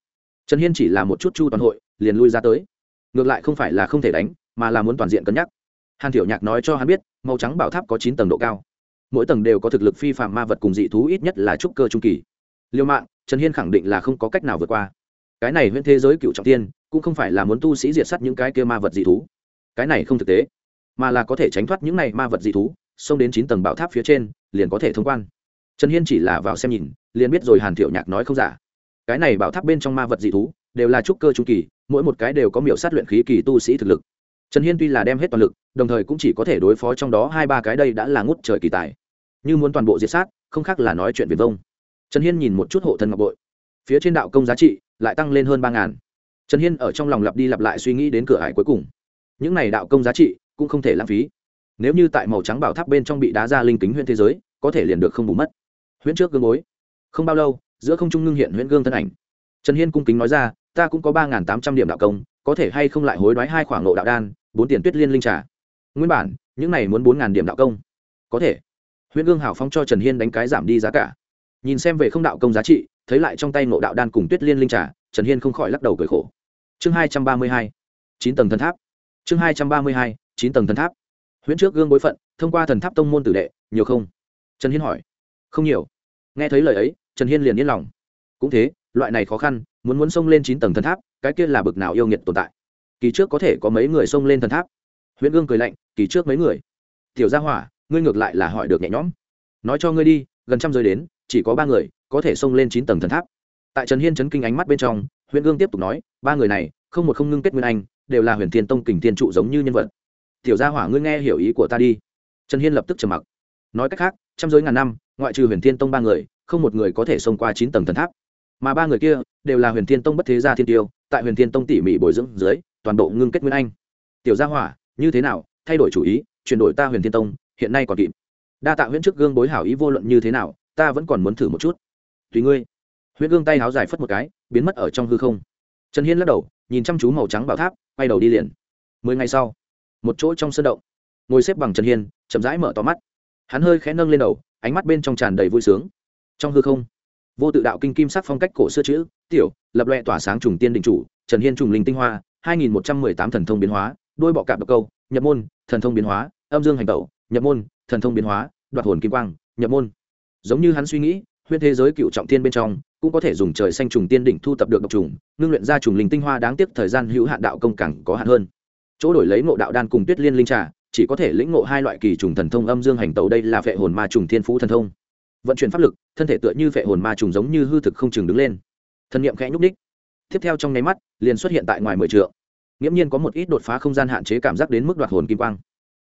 trần hiên chỉ là một chút chu toàn hội, liền lui ra tới. Ngược lại không phải là không thể đánh, mà là muốn toàn diện cân nhắc. Hàn thiểu nhạc nói cho hắn biết, màu trắng bảo tháp có chín tầng độ cao. Mỗi tầng đều có thực lực phi phạm ma vật cùng dị thú ít nhất là trúc cơ trung kỳ. Liêu mạng trần hiên khẳng định là không có cách nào vượt qua. Cái này huyện thế giới cựu trọng tiên, cũng không phải là muốn tu sĩ diệt s á t những cái kia ma vật dị thú. Cái này không thực tế, mà là có thể tránh thoát những này ma vật dị thú, xông đến chín tầng bảo tháp phía trên, liền có thể thông quan trần hiên chỉ là vào xem nhìn, liền biết rồi hàn thiệu nhạc nói không giả. Cái này bảo tháp bên trong ma vật dị thú, đều là trúc cơ trung kỳ, mỗi một cái đều có miểu sát luyện khí kỳ tu sĩ thực lực. Trần hiên tuy là đem hết toàn lực, đồng thời cũng chỉ có thể đối phó trong đó hai ba cái đây đã là ngút trời kỳ tài. Như muốn toàn bộ diệt sát, không khác là nói chuyện viền vông. Trần hiên nhìn một chút hộ thân ngọc bội. Phía trên đạo công giá trị lại tăng lên hơn ba ngàn. Trần hiên ở trong lòng lặp đi lặp lại suy nghĩ đến cửa hải cuối cùng. Những này đạo công giá trị cũng không thể lãng phí. Nếu như tại màu trắng bảo tháp bên trong bị đá ra linh kính huyện thế giới, có thể liền được không bù mất huyễn trước gương bối. Không bao lâu, giữa không trung ngưng hiện huyễn gương thân ảnh. Trần hiên cung kính nói ra, ta cũng có ba tám trăm điểm đạo công, có thể hay không lại hối đoái hai khoảng nộ đạo đan, bốn tiền tuyết liên linh trà? Nguyên bản, những này muốn bốn điểm đạo công. Có thể. Huyễn gương hào phong cho trần hiên đánh cái giảm đi giá cả. Nhìn xem về không đạo công giá trị, thấy lại trong tay nộ đạo đan cùng tuyết liên linh trà, trần hiên không khỏi lắc đầu cười khổ. Chương hai trăm ba mươi hai, chín tầng thần tháp. Chương hai trăm ba mươi hai, chín tầng thần tháp. Huyễn trước gương bối phận, thông qua thần tháp tông môn tử đệ, nhiều không? Trần hiên hỏi. Không nhiều nghe thấy lời ấy, trần hiên liền yên lòng. Cũng thế, loại này khó khăn, muốn muốn xông lên chín tầng thần tháp, cái kia là bực nào yêu nghiệt tồn tại. Kỳ trước có thể có mấy người xông lên thần tháp? Huyễn ương cười lạnh, kỳ trước mấy người? Tiểu gia hỏa, ngươi ngược lại là hỏi được nhẹ nhõm. Nói cho ngươi đi, gần trăm giới đến, chỉ có ba người, có thể xông lên chín tầng thần tháp. Tại trần hiên chấn kinh ánh mắt bên trong huyễn ương tiếp tục nói, ba người này, không một không ngưng kết nguyên anh, đều là huyền thiên tông kình thiên trụ giống như nhân vật. Tiểu gia hỏa, ngươi nghe hiểu ý của ta đi. Trần hiên lập tức trầm mặc. Nói cách khác trăm giới ngàn năm, ngoại trừ huyền thiên tông ba người, không một người có thể xông qua chín tầng thần tháp. Mà ba người kia đều là huyền thiên tông bất thế gia thiên tiêu, tại huyền thiên tông tỉ mỉ bồi dưỡng dưới, toàn bộ ngưng kết nguyên anh. Tiểu gia hỏa, như thế nào? Thay đổi chủ ý, chuyển đổi ta huyền thiên tông, hiện nay còn kịp. Đa tạ huyễn trước gương bối hảo ý vô luận như thế nào, ta vẫn còn muốn thử một chút. Tùy ngươi. Huyễn gương tay háo dài phất một cái, biến mất ở trong hư không. Trần hiên lắc đầu, nhìn chăm chú màu trắng bảo tháp, quay đầu đi liền. Mười ngày sau, một chỗ trong sân động. Ngồi xếp bằng trần hiên, chậm rãi mở to mắt hắn hơi khẽ nâng lên đầu, ánh mắt bên trong tràn đầy vui sướng. Trong hư không, vô tự đạo kinh kim sắc phong cách cổ xưa chữ, tiểu, lập loẹ tỏa sáng trùng tiên đình chủ, trần hiên trùng linh tinh hoa, hai nghìn một trăm mười tám thần thông biến hóa đôi bọ cạp độc câu, nhập môn, thần thông biến hóa, âm dương hành tẩu, nhập môn, thần thông biến hóa, đoạt hồn kim quang, nhập môn. Giống như hắn suy nghĩ huyên thế giới cựu trọng tiên bên trong, cũng có thể dùng trời xanh trùng tiên đỉnh thu tập được độc trùng, ngưng luyện ra trùng linh tinh hoa đáng tiếc thời gian hữu hạn đạo công càng có hạn hơn. Chỗ đổi lấy ngộ đạo đan cùng tuyết liên linh trà chỉ có thể lĩnh ngộ hai loại kỳ trùng thần thông âm dương hành tẩu đây là vệ hồn ma trùng thiên phú thần thông. Vận chuyển pháp lực, thân thể tựa như vệ hồn ma trùng giống như hư thực không chừng đứng lên. Thân nhiệm khẽ nhúc ních tiếp theo trong nháy mắt, liền xuất hiện tại ngoài mười trượng. Nghiễm nhiên có một ít đột phá không gian hạn chế cảm giác đến mức đoạt hồn kim quang.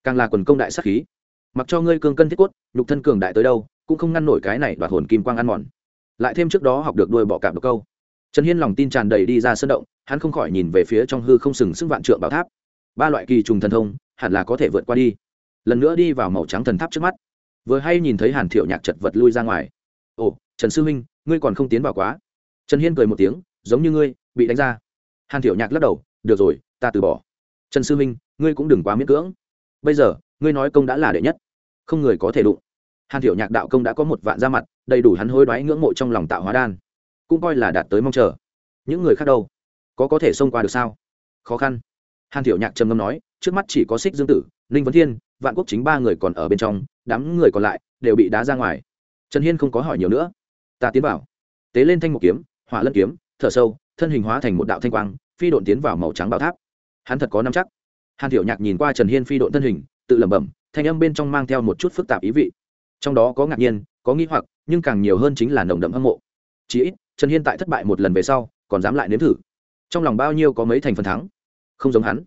Càng là quần công đại sắc khí. Mặc cho ngươi cương cân thiết quất nhục thân cường đại tới đâu, cũng không ngăn nổi cái này đoạt hồn kim quang ăn mòn. Lại thêm trước đó học được đuôi bọ cạp độc câu. Trần hiên lòng tin tràn đầy đi ra sân động, hắn không khỏi nhìn về phía trong hư không sừng sững vạn trượng bảo tháp. Ba loại kỳ trùng thần thông hẳn là có thể vượt qua đi. Lần nữa đi vào màu trắng thần tháp trước mắt. Vừa hay nhìn thấy hàn thiệu nhạc chật vật lui ra ngoài. Ồ, trần sư huynh, ngươi còn không tiến vào quá. Trần hiên cười một tiếng, giống như ngươi, bị đánh ra. Hàn thiệu nhạc lắc đầu, được rồi, ta từ bỏ. Trần sư huynh, ngươi cũng đừng quá miễn cưỡng. Bây giờ, ngươi nói công đã là đệ nhất, không người có thể đụng. Hàn thiệu nhạc đạo công đã có một vạn ra mặt, đầy đủ hắn hối đoái ngưỡng mộ trong lòng tạo hóa đan. Cũng coi là đạt tới mong chờ. Những người khác đâu? Có có thể xông qua được sao? Khó khăn hàn thiệu nhạc trầm ngâm nói, trước mắt chỉ có xích dương tử, ninh vấn thiên, vạn quốc chính ba người còn ở bên trong, đám người còn lại đều bị đá ra ngoài. Trần hiên không có hỏi nhiều nữa. Ta tiến vào. Tế lên thanh một kiếm, hỏa lân kiếm, thở sâu, thân hình hóa thành một đạo thanh quang, phi độn tiến vào màu trắng bảo tháp. Hắn thật có năm chắc. Hàn thiệu nhạc nhìn qua trần hiên phi độn thân hình, tự lẩm bẩm, thanh âm bên trong mang theo một chút phức tạp ý vị. Trong đó có ngạc nhiên, có nghĩ hoặc, nhưng càng nhiều hơn chính là nồng đậm hâm mộ. Chí ít, trần hiên tại thất bại một lần về sau, còn dám lại nếm thử. Trong lòng bao nhiêu có mấy thành phần thắng không giống hắn.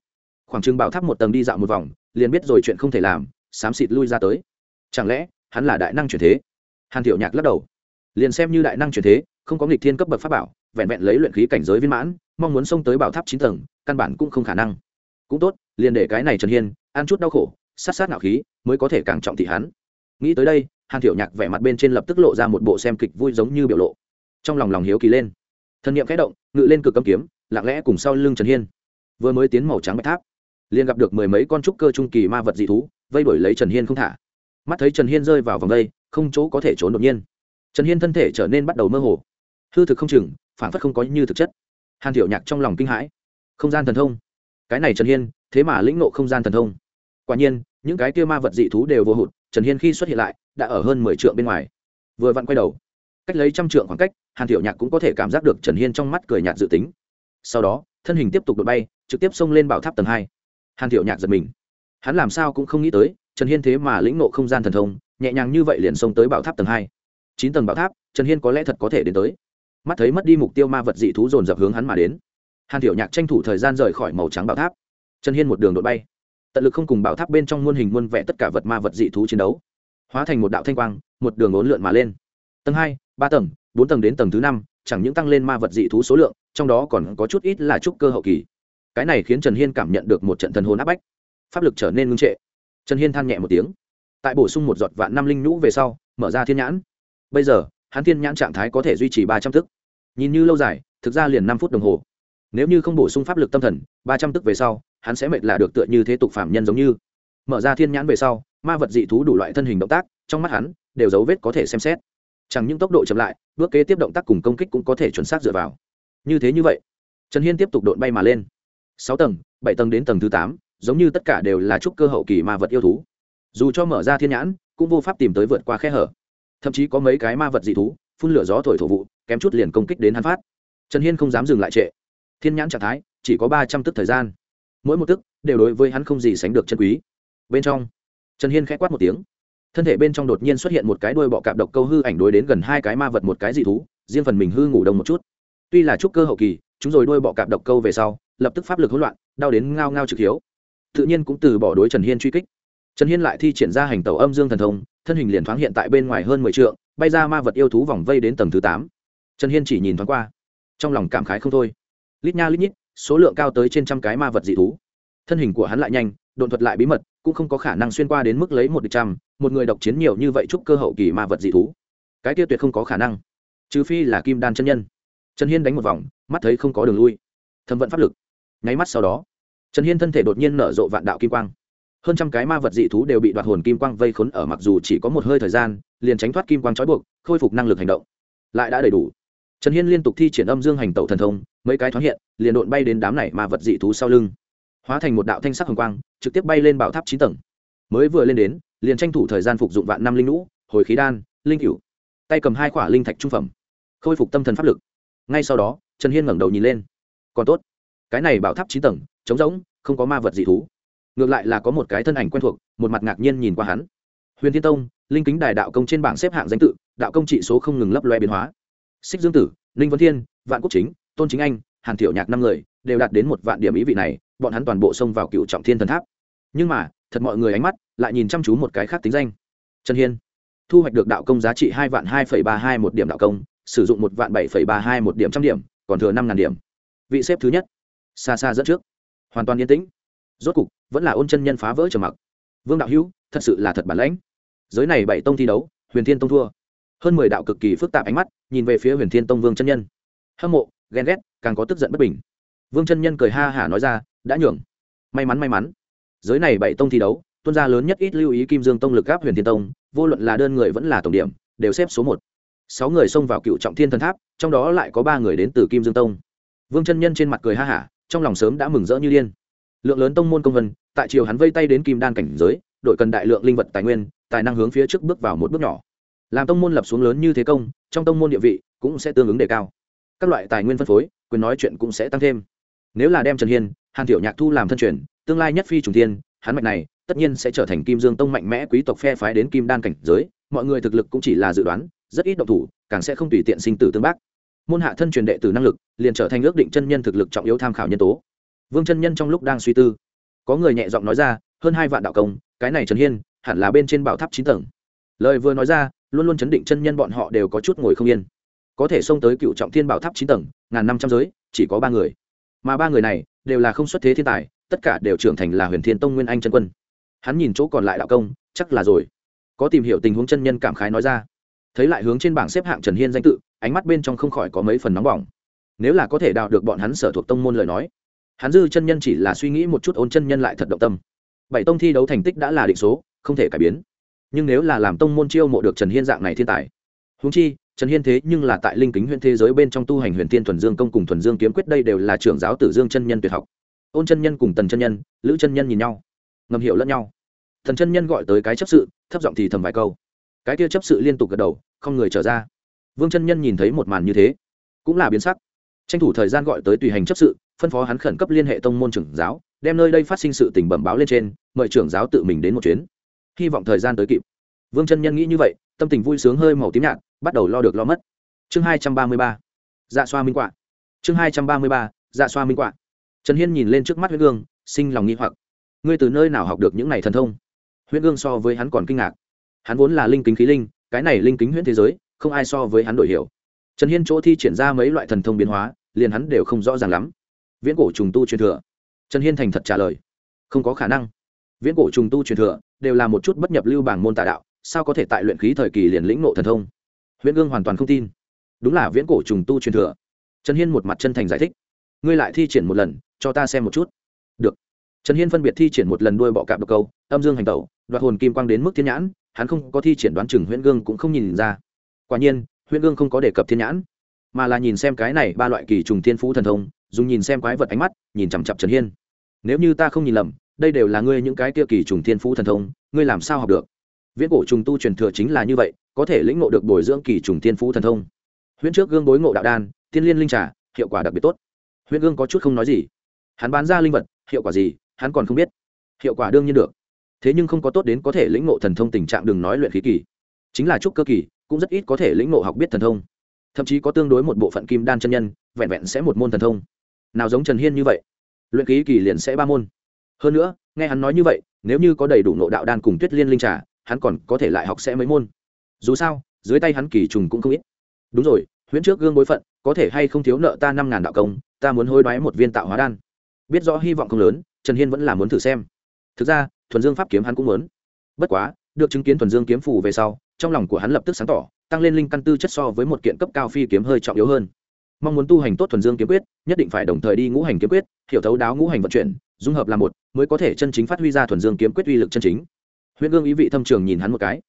Khoảng trưng bảo tháp một tầng đi dạo một vòng, liền biết rồi chuyện không thể làm, xám xịt lui ra tới. Chẳng lẽ, hắn là đại năng chuyển thế? Hàn thiệu nhạc lắc đầu. Liền xem như đại năng chuyển thế, không có nghịch thiên cấp bậc pháp bảo, vẹn vẹn lấy luyện khí cảnh giới viên mãn, mong muốn xông tới bảo tháp chín tầng, căn bản cũng không khả năng. Cũng tốt, liền để cái này trần hiên, ăn chút đau khổ, sát sát ngạo khí, mới có thể càng trọng thị hắn. Nghĩ tới đây, hàn thiệu nhạc vẻ mặt bên trên lập tức lộ ra một bộ xem kịch vui giống như biểu lộ. Trong lòng lòng hiếu kỳ lên. Thân nhiệm khẽ động, ngự lên cực cầm kiếm, lặng lẽ cùng sau lưng trần hiên vừa mới tiến màu trắng bạch tháp, liền gặp được mười mấy con trúc cơ trung kỳ ma vật dị thú, vây đuổi lấy trần hiên không thả. Mắt thấy trần hiên rơi vào vòng đây, không chỗ có thể trốn đột nhiên. Trần hiên thân thể trở nên bắt đầu mơ hồ. Hư thực không chừng, phản phất không có như thực chất. Hàn thiệu nhạc trong lòng kinh hãi. Không gian thần thông. Cái này trần hiên, thế mà lĩnh nộ không gian thần thông. Quả nhiên, những cái kia ma vật dị thú đều vô hụt, trần hiên khi xuất hiện lại, đã ở hơn mười triệu bên ngoài. Vừa vặn quay đầu, cách lấy trăm trượng khoảng cách, hàn thiệu nhạc cũng có thể cảm giác được trần hiên trong mắt cười nhạt dự tính. Sau đó thân hình tiếp tục đột bay, trực tiếp xông lên bảo tháp tầng hai. Hàn thiệu nhạc giật mình. Hắn làm sao cũng không nghĩ tới, trần hiên thế mà lĩnh nộ không gian thần thông, nhẹ nhàng như vậy liền xông tới bảo tháp tầng hai. Chín tầng bảo tháp, trần hiên có lẽ thật có thể đến tới. Mắt thấy mất đi mục tiêu ma vật dị thú dồn dập hướng hắn mà đến. Hàn thiệu nhạc tranh thủ thời gian rời khỏi màu trắng bảo tháp. Trần hiên một đường đội bay. Tận lực không cùng bảo tháp bên trong muôn hình muôn vẽ tất cả vật ma vật dị thú chiến đấu. Hóa thành một đạo thanh quang, một đường ốn lượn mà lên. Tầng hai, ba tầng, bốn tầng đến tầng thứ năm, chẳng những tăng lên ma vật dị thú số lượng trong đó còn có chút ít là trúc cơ hậu kỳ. Cái này khiến trần hiên cảm nhận được một trận thần hồn áp bách. Pháp lực trở nên ngưng trệ. Trần hiên than nhẹ một tiếng. Tại bổ sung một giọt vạn năm linh nhũ về sau, mở ra thiên nhãn. Bây giờ, hắn thiên nhãn trạng thái có thể duy trì ba trăm tức. Nhìn như lâu dài, thực ra liền năm phút đồng hồ. Nếu như không bổ sung pháp lực tâm thần, ba trăm tức về sau, hắn sẽ mệt là được tựa như thế tục phạm nhân giống như. Mở ra thiên nhãn về sau, ma vật dị thú đủ loại thân hình động tác, trong mắt hắn, đều dấu vết có thể xem xét. Chẳng những tốc độ chậm lại, bước kế tiếp động tác cùng công kích cũng có thể chuẩn xác dựa vào như thế như vậy, trần hiên tiếp tục đội bay mà lên. Sáu tầng, bảy tầng đến tầng thứ tám, giống như tất cả đều là trúc cơ hậu kỳ ma vật yêu thú. Dù cho mở ra thiên nhãn, cũng vô pháp tìm tới vượt qua khe hở. Thậm chí có mấy cái ma vật dị thú, phun lửa gió thổi thổ vụ, kém chút liền công kích đến hắn phát. Trần hiên không dám dừng lại trệ. Thiên nhãn trạng thái, chỉ có ba trăm tức thời gian. Mỗi một tức đều đối với hắn không gì sánh được chân quý. Bên trong, trần hiên k h ẽ quát một tiếng. Thân thể bên trong đột nhiên xuất hiện một cái đuôi bọ cạp độc câu hư ảnh đối đến gần hai cái ma vật một cái dị thú, riêng phần mình hư ngủ đông một chút tuy là trúc cơ hậu kỳ, chúng rồi đuôi bọ cạp độc câu về sau, lập tức pháp lực hỗn loạn, đau đến ngao ngao trực hiếu. Tự nhiên cũng từ bỏ đối trần hiên truy kích. Trần hiên lại thi triển ra hành tàu âm dương thần thông, thân hình liền thoáng hiện tại bên ngoài hơn mười t bay ra ma vật yêu thú vòng vây đến tầng thứ tám. Trần hiên chỉ nhìn thoáng qua, trong lòng cảm khái không thôi. Lít nha lít nhít, số lượng cao tới trên trăm cái ma vật dị thú. Thân hình của hắn lại nhanh đồn thuật lại bí mật, cũng không có khả năng xuyên qua đến mức lấy một địch trăm, một người độc chiến nhiều như vậy chúc cơ hậu kỳ ma vật dị thú. Cái tiêu tuyệt không có khả năng, trừ phi là kim đan chân nhân trần hiên đánh một vòng, mắt thấy không có đường lui. Thâm vận pháp lực. Nháy mắt sau đó, trần hiên thân thể đột nhiên nở rộ vạn đạo kim quang. Hơn trăm cái ma vật dị thú đều bị đoạt hồn kim quang vây khốn ở mặc dù chỉ có một hơi thời gian, liền tránh thoát kim quang trói buộc, khôi phục năng lực hành động. Lại đã đầy đủ. Trần hiên liên tục thi triển âm dương hành tẩu thần thông, mấy cái thoáng hiện, liền đột bay đến đám này ma vật dị thú sau lưng. Hóa thành một đạo thanh sắc hồng quang, trực tiếp bay lên bảo tháp chín tầng. Mới vừa lên đến, liền tranh thủ thời gian phục dụng vạn năm linh lũ, hồi khí đan, linh cửu. Tay cầm hai quả linh thạch trung phẩm, khôi phục tâm thần pháp lực ngay sau đó, trần hiên ngẩng đầu nhìn lên. Còn tốt. Cái này bảo tháp chín tầng, trống rỗng, không có ma vật dị thú. Ngược lại là có một cái thân ảnh quen thuộc, một mặt ngạc nhiên nhìn qua hắn. Huyền thiên tông, linh kính đài đạo công trên bảng xếp hạng danh tự, đạo công trị số không ngừng lấp loe biến hóa. Xích dương tử, ninh vân thiên, vạn quốc chính, tôn chính anh, hàn thiệu nhạc năm người đều đạt đến một vạn điểm ý vị này, bọn hắn toàn bộ xông vào cựu trọng thiên thần tháp. Nhưng mà, thật mọi người ánh mắt lại nhìn chăm chú một cái khác tính danh. Trần hiên thu hoạch được đạo công giá trị hai vạn hai ba hai một điểm đạo công sử dụng một vạn bảy phẩy ba hai một điểm trăm điểm, còn thừa năm ngàn điểm. Vị xếp thứ nhất. Xa xa dẫn trước. Hoàn toàn yên tĩnh. Rốt cục, vẫn là ôn chân nhân phá vỡ trầm mặc. Vương đạo hữu, thật sự là thật bản lãnh. Giới này bảy tông thi đấu, huyền thiên tông thua. Hơn mười đạo cực kỳ phức tạp ánh mắt nhìn về phía huyền thiên tông vương chân nhân. Hâm mộ, ghen ghét, càng có tức giận bất bình. Vương chân nhân cười ha hả nói ra, đã nhường. May mắn may mắn. Giới này bảy tông thi đấu, tuân gia lớn nhất ít lưu ý kim dương tông lực gáp huyền thiên tông, vô luận là đơn người vẫn là tổng điểm, đều xếp số một sáu người xông vào cựu trọng thiên thần tháp, trong đó lại có ba người đến từ kim dương tông. Vương chân nhân trên mặt cười ha hả, trong lòng sớm đã mừng rỡ như điên. Lượng lớn tông môn công vân, tại triều hắn vây tay đến kim đan cảnh giới, đội cần đại lượng linh vật tài nguyên, tài năng hướng phía trước bước vào một bước nhỏ. Làm tông môn lập xuống lớn như thế công, trong tông môn địa vị cũng sẽ tương ứng đề cao. Các loại tài nguyên phân phối, quyền nói chuyện cũng sẽ tăng thêm. Nếu là đem trần hiên, hàn thiểu nhạc thu làm thân truyền, tương lai nhất phi trùng tiên hắn mạch này tất nhiên sẽ trở thành kim dương tông mạnh mẽ quý tộc phe phái đến kim đan cảnh giới, mọi người thực lực cũng chỉ là dự đoán, rất ít động thủ, càng sẽ không tùy tiện sinh tử tương bác. Môn hạ thân truyền đệ tử năng lực, liền trở thành ước định chân nhân thực lực trọng yếu tham khảo nhân tố. Vương chân nhân trong lúc đang suy tư, có người nhẹ giọng nói ra, hơn hai vạn đạo công, cái này trần hiên, hẳn là bên trên bảo tháp chín tầng. Lời vừa nói ra, luôn luôn chấn định chân nhân bọn họ đều có chút ngồi không yên. Có thể xông tới cựu trọng thiên bảo tháp chín tầng, ngàn năm trăm giới, chỉ có ba người. Mà ba người này, đều là không xuất thế thiên tài, tất cả đều trưởng thành là huyền thiên tông nguyên anh chân quân hắn nhìn chỗ còn lại đạo công, chắc là rồi. Có tìm hiểu tình huống chân nhân cảm khái nói ra. Thấy lại hướng trên bảng xếp hạng trần hiên danh tự, ánh mắt bên trong không khỏi có mấy phần nóng bỏng. Nếu là có thể đào được bọn hắn sở thuộc tông môn lời nói, hắn dư chân nhân chỉ là suy nghĩ một chút ôn chân nhân lại thật động tâm. Bảy tông thi đấu thành tích đã là định số, không thể cải biến. Nhưng nếu là làm tông môn chiêu mộ được trần hiên dạng này thiên tài húng chi, trần hiên thế nhưng là tại linh kính huyện thế giới bên trong tu hành huyền tiên thuần dương công cùng thuần dương kiếm quyết đây đều là trưởng giáo tử dương chân nhân tuyệt học. Ôn chân nhân cùng tần chân nhân, lữ chân nhân nhìn nhau ngầm hiểu lẫn nhau. Thần chân nhân gọi tới cái chấp sự, thấp giọng thì thầm vài câu. Cái kia chấp sự liên tục gật đầu, không người trở ra. Vương chân nhân nhìn thấy một màn như thế, cũng là biến sắc. Tranh thủ thời gian gọi tới tùy hành chấp sự, phân phó hắn khẩn cấp liên hệ tông môn trưởng giáo, đem nơi đây phát sinh sự tình bẩm báo lên trên, mời trưởng giáo tự mình đến một chuyến. Hy vọng thời gian tới kịp. Vương chân nhân nghĩ như vậy, tâm tình vui sướng hơi màu tím nhạt, bắt đầu lo được lo mất. Chương hai trăm ba mươi ba dạ xoa minh quạ. Chương hai trăm ba mươi ba dạ xoa minh quạ. Trần hiên nhìn lên trước mắt huyết gương, sinh lòng nghi hoặc ngươi từ nơi nào học được những này thần thông? Huyễn gương so với hắn còn kinh ngạc. Hắn vốn là linh kính khí linh, cái này linh kính huyễn thế giới, không ai so với hắn đổi hiểu. Trần hiên chỗ thi triển ra mấy loại thần thông biến hóa, liền hắn đều không rõ ràng lắm. Viễn cổ trùng tu truyền thừa. Trần hiên thành thật trả lời. Không có khả năng. Viễn cổ trùng tu truyền thừa đều là một chút bất nhập lưu bảng môn tà đạo, sao có thể tại luyện khí thời kỳ liền lĩnh nộ thần thông? Huyễn gương hoàn toàn không tin. Đúng là viễn cổ trùng tu truyền thừa. Trần hiên một mặt chân thành giải thích. Ngươi lại thi triển một lần, cho ta xem một chút. Được trần hiên phân biệt thi triển một lần đuôi bọ cạp độc câu, âm dương hành tẩu, đoạt hồn kim quang đến mức thiên nhãn, hắn không có thi triển đoán chừng huyễn gương cũng không nhìn ra. Quả nhiên, huyễn gương không có đề cập thiên nhãn, mà là nhìn xem cái này ba loại kỳ trùng thiên phú thần thông, dùng nhìn xem quái vật ánh mắt, nhìn chằm chặp trần hiên. Nếu như ta không nhìn lầm, đây đều là ngươi những cái kia kỳ trùng thiên phú thần thông, ngươi làm sao học được? Viễn cổ trùng tu truyền thừa chính là như vậy, có thể lĩnh ngộ được bồi dưỡng kỳ trùng thiên phú thần thông. Huyễn trước gương bối ngộ đạo đan tiên liên linh trà, hiệu quả đặc biệt tốt. Huyễn gương có chút không nói gì. Hắn bán ra linh vật, hiệu quả gì? Hắn còn không biết. Hiệu quả đương nhiên được. Thế nhưng không có tốt đến có thể lĩnh ngộ thần thông tình trạng đừng nói luyện khí kỳ. Chính là trúc cơ kỳ, cũng rất ít có thể lĩnh ngộ học biết thần thông. Thậm chí có tương đối một bộ phận kim đan chân nhân, vẹn vẹn sẽ một môn thần thông. Nào giống trần hiên như vậy, luyện khí kỳ liền sẽ ba môn. Hơn nữa, nghe hắn nói như vậy, nếu như có đầy đủ nộ đạo đan cùng tuyết liên linh trà, hắn còn có thể lại học sẽ mấy môn. Dù sao, dưới tay hắn kỳ trùng cũng không ít. Đúng rồi, huyễn trước gương bối phận, có thể hay không thiếu nợ ta năm ngàn đạo công, ta muốn hối đoái một viên tạo hóa đan. Biết rõ hy vọng không lớn trần hiên vẫn là muốn thử xem. Thực ra, thuần dương pháp kiếm hắn cũng muốn. Bất quá, được chứng kiến thuần dương kiếm phù về sau, trong lòng của hắn lập tức sáng tỏ, tăng lên linh căn tư chất so với một kiện cấp cao phi kiếm hơi trọng yếu hơn. Mong muốn tu hành tốt thuần dương kiếm quyết, nhất định phải đồng thời đi ngũ hành kiếm quyết, hiểu thấu đáo ngũ hành vận chuyển, dung hợp là một, mới có thể chân chính phát huy ra thuần dương kiếm quyết uy lực chân chính. Huyện gương ý vị thâm trường nhìn hắn một cái.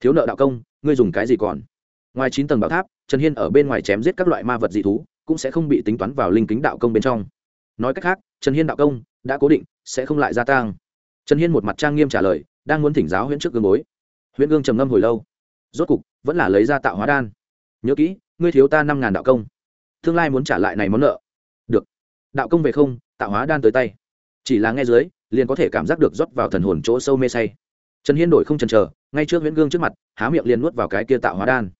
Thiếu nợ đạo công, ngươi dùng cái gì còn? Ngoài chín tầng bảo tháp, trần hiên ở bên ngoài chém giết các loại ma vật dị thú, cũng sẽ không bị tính toán vào linh kính đạo công bên trong. Nói cách khác, trần hiên đạo công đã cố định, sẽ không lại gia tăng. Trần hiên một mặt trang nghiêm trả lời, đang muốn thỉnh giáo huyễn trước gương bối. Huyễn gương trầm ngâm hồi lâu. Rốt cục, vẫn là lấy ra tạo hóa đan. Nhớ kỹ, ngươi thiếu ta năm ngàn đạo công. Tương lai muốn trả lại này món nợ. Được. Đạo công về không, tạo hóa đan tới tay. Chỉ là nghe dưới, liền có thể cảm giác được rót vào thần hồn chỗ sâu mê say. Trần hiên đổi không chần chờ, ngay trước huyễn gương trước mặt, há miệng liền nuốt vào cái kia tạo hóa đan.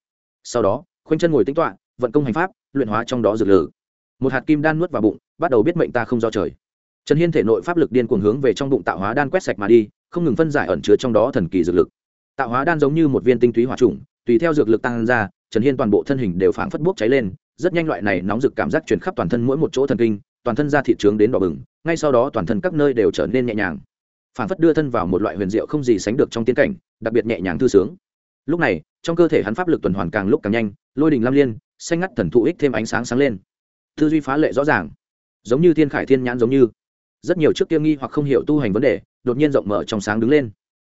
Sau đó, khoanh chân ngồi tính toạ vận công hành pháp, luyện hóa trong đó dược lử. Một hạt kim đan nuốt vào bụng, bắt đầu biết mệnh ta không do trời trần hiên thể nội pháp lực điên cuồng hướng về trong bụng tạo hóa đan quét sạch mà đi, không ngừng phân giải ẩn chứa trong đó thần kỳ dược lực. Tạo hóa đan giống như một viên tinh túy hỏa trùng, tùy theo dược lực tăng ra, trần hiên toàn bộ thân hình đều phảng phất bốc cháy lên, rất nhanh loại này nóng rực cảm giác truyền khắp toàn thân mỗi một chỗ thần kinh, toàn thân ra thị trướng đến đỏ bừng, ngay sau đó toàn thân các nơi đều trở nên nhẹ nhàng. Phảng phất đưa thân vào một loại huyền diệu không gì sánh được trong tiến cảnh, đặc biệt nhẹ nhàng thư sướng. Lúc này, trong cơ thể hắn pháp lực tuần hoàn càng lúc càng nhanh, lôi đình lam liên, xanh ngắt thần thụ ích thêm ánh sáng sáng lên. Tư duy phá lệ rõ ràng. Giống như thiên khải thiên nhãn giống như rất nhiều trước kia nghi hoặc không hiểu tu hành vấn đề, đột nhiên rộng mở trong sáng đứng lên.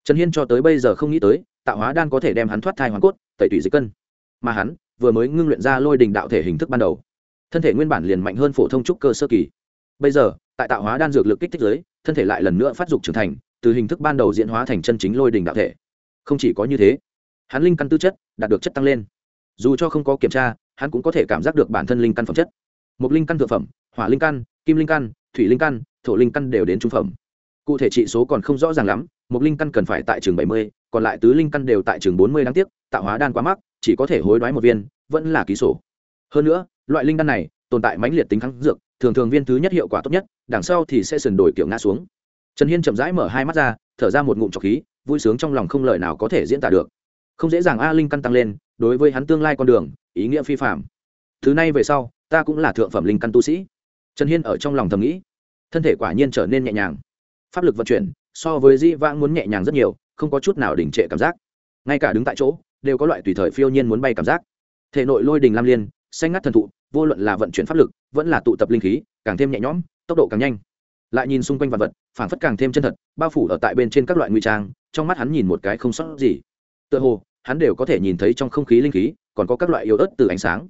Trần hiên cho tới bây giờ không nghĩ tới, tạo hóa đan có thể đem hắn thoát thai hoàn cốt, tẩy tủy dịch cân. Mà hắn, vừa mới ngưng luyện ra lôi đình đạo thể hình thức ban đầu. Thân thể nguyên bản liền mạnh hơn phổ thông trúc cơ sơ kỳ. Bây giờ, tại tạo hóa đan dược lực kích thích giới thân thể lại lần nữa phát dục trưởng thành, từ hình thức ban đầu diễn hóa thành chân chính lôi đình đạo thể. Không chỉ có như thế, hắn linh căn tư chất đạt được chất tăng lên. Dù cho không có kiểm tra, hắn cũng có thể cảm giác được bản thân linh căn phẩm chất. Một linh căn thượng phẩm, hỏa linh căn, kim linh căn thủy linh căn, thổ linh căn đều đến trung phẩm. Cụ thể trị số còn không rõ ràng lắm một linh căn cần phải tại trường bảy mươi, còn lại tứ linh căn đều tại trường bốn mươi đáng tiếc, tạo hóa đan quá mắc, chỉ có thể hối đoái một viên, vẫn là ký sổ. Hơn nữa, loại linh đan này, tồn tại mãnh liệt tính kháng dược, thường thường viên thứ nhất hiệu quả tốt nhất, đằng sau thì sẽ sần đổi kiểu ngã xuống. Trần hiên chậm rãi mở hai mắt ra, thở ra một ngụm trọc khí, vui sướng trong lòng không lời nào có thể diễn tả được. Không dễ dàng a, linh căn tăng lên, đối với hắn tương lai con đường, ý nghĩa phi phạm thứ này về sau, ta cũng là thượng phẩm linh căn tu sĩ trần hiên ở trong lòng thầm nghĩ, thân thể quả nhiên trở nên nhẹ nhàng. Pháp lực vận chuyển so với di vãng muốn nhẹ nhàng rất nhiều, không có chút nào đình trệ cảm giác. Ngay cả đứng tại chỗ, đều có loại tùy thời phiêu nhiên muốn bay cảm giác. Thể nội lôi đình lam liên, xanh ngắt thần thụ, vô luận là vận chuyển pháp lực, vẫn là tụ tập linh khí, càng thêm nhẹ nhõm, tốc độ càng nhanh. Lại nhìn xung quanh vật vật, phảng phất càng thêm chân thật, bao phủ ở tại bên trên các loại nguy trang, trong mắt hắn nhìn một cái không sót gì. Tựa hồ, hắn đều có thể nhìn thấy trong không khí linh khí, còn có các loại yếu ớt từ ánh sáng.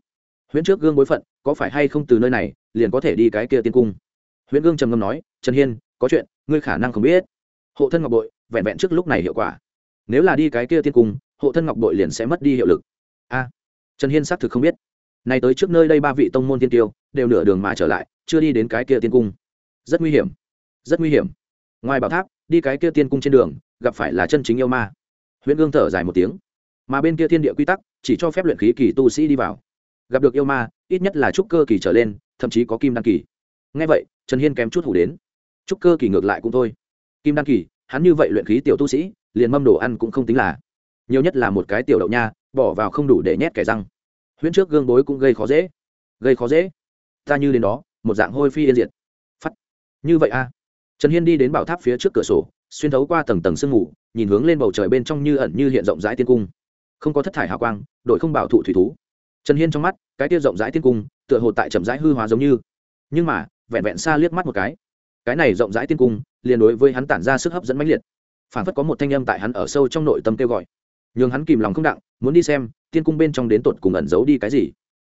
Huyễn trước gương bối phận, có phải hay không từ nơi này liền có thể đi cái kia tiên cung. Huyễn gương trầm ngâm nói, trần hiên, có chuyện, ngươi khả năng không biết. Hộ thân ngọc bội, vẹn vẹn trước lúc này hiệu quả. Nếu là đi cái kia tiên cung, hộ thân ngọc bội liền sẽ mất đi hiệu lực. A, trần hiên xác thực không biết. Này tới trước nơi đây ba vị tông môn tiên tiêu, đều nửa đường mà trở lại, chưa đi đến cái kia tiên cung. Rất nguy hiểm, rất nguy hiểm. Ngoài bảo tháp, đi cái kia tiên cung trên đường, gặp phải là chân chính yêu ma. Huyễn gương thở dài một tiếng. Mà bên kia thiên địa quy tắc, chỉ cho phép luyện khí kỳ tu sĩ đi vào. Gặp được yêu ma, ít nhất là trúc cơ kỳ trở lên thậm chí có kim đăng kỳ. Ngay vậy, trần hiên kém chút hủ đến. Trúc cơ kỳ ngược lại cũng thôi. Kim đăng kỳ, hắn như vậy luyện khí tiểu tu sĩ, liền mâm đồ ăn cũng không tính là. Nhiều nhất là một cái tiểu đậu nha, bỏ vào không đủ để nhét kẻ răng. Huyễn trước gương bối cũng gây khó dễ. Gây khó dễ? Ta như đến đó, một dạng hôi phi yên diệt. Phắt. Như vậy a trần hiên đi đến bảo tháp phía trước cửa sổ, xuyên thấu qua tầng tầng sương mù, nhìn hướng lên bầu trời bên trong như ẩn như hiện rộng rãi tiên cung. Không có thất thải hào quang đội không bảo thụ thủy thú. Trần hiên trong mắt, cái tiêu rộng rãi tiên cung tựa hồ tại chậm rãi hư hóa giống như. Nhưng mà, vẹn vẹn xa liếc mắt một cái cái này rộng rãi tiên cung, liền đối với hắn tản ra sức hấp dẫn mãnh liệt. Phản phất có một thanh âm tại hắn ở sâu trong nội tâm kêu gọi. Nhường hắn kìm lòng không đặng, muốn đi xem, tiên cung bên trong đến tột cùng ẩn giấu đi cái gì.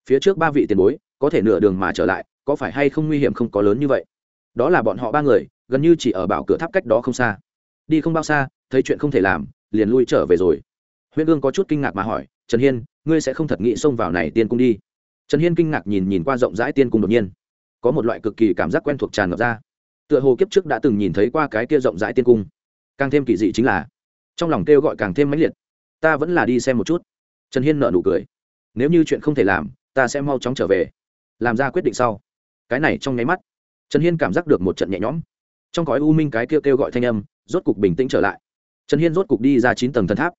Phía trước ba vị tiền bối, có thể nửa đường mà trở lại, có phải hay không nguy hiểm không có lớn như vậy? Đó là bọn họ ba người, gần như chỉ ở bảo cửa tháp cách đó không xa. Đi không bao xa, thấy chuyện không thể làm, liền lui trở về rồi. Huyễn ương có chút kinh ngạc mà hỏi, trần hiên, ngươi sẽ không thật nghĩ xông vào này tiên cung đi? Trần hiên kinh ngạc nhìn nhìn qua rộng rãi tiên cung đột nhiên. Có một loại cực kỳ cảm giác quen thuộc tràn ngập ra. Tựa hồ kiếp trước đã từng nhìn thấy qua cái kia rộng rãi tiên cung. Càng thêm kỳ dị chính là, trong lòng kêu gọi càng thêm mãnh liệt. Ta vẫn là đi xem một chút. Trần hiên nợ nụ cười. Nếu như chuyện không thể làm, ta sẽ mau chóng trở về. Làm ra quyết định sau. Cái này trong nháy mắt, trần hiên cảm giác được một trận nhẹ nhõm. Trong gói u minh cái kêu kêu gọi thanh âm, rốt cục bình tĩnh trở lại. Trần hiên rốt cục đi ra chín tầng thần tháp.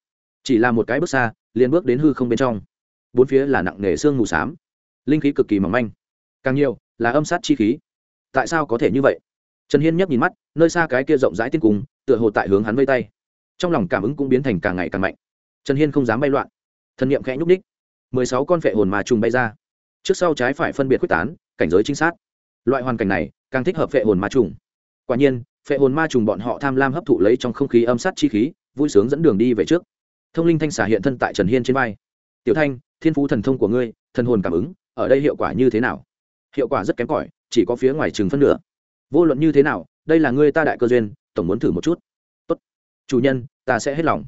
Chỉ là một cái bước xa, liền bước đến hư không bên trong. Bốn phía là nặng nề sương mù s á m linh khí cực kỳ mỏng manh. Càng nhiều, là âm sát chi khí. Tại sao có thể như vậy? Trần hiên nhấp nhìn mắt, nơi xa cái kia rộng rãi tiên cung, tựa hồ tại hướng hắn vây tay. Trong lòng cảm ứng cũng biến thành càng ngày càng mạnh. Trần hiên không dám bay loạn. Thần niệm khẽ nhúc ních mười sáu con phệ hồn mà trùng bay ra. Trước sau trái phải phân biệt quyết tán, cảnh giới chính xác. Loại hoàn cảnh này, càng thích hợp phệ hồn ma trùng. Quả nhiên, phệ hồn ma trùng bọn họ tham lam hấp thụ lấy trong không khí âm sát chi khí, vui sướng dẫn đường đi về trước. Thông linh thanh xà hiện thân tại trần hiên trên vai. Tiểu thanh, thiên phú thần thông của ngươi, thần hồn cảm ứng ở đây hiệu quả như thế nào? Hiệu quả rất kém cỏi, chỉ có phía ngoài chừng phân nửa. Vô luận như thế nào, đây là ngươi ta đại cơ duyên, tổng muốn thử một chút. Tốt. Chủ nhân, ta sẽ hết lòng.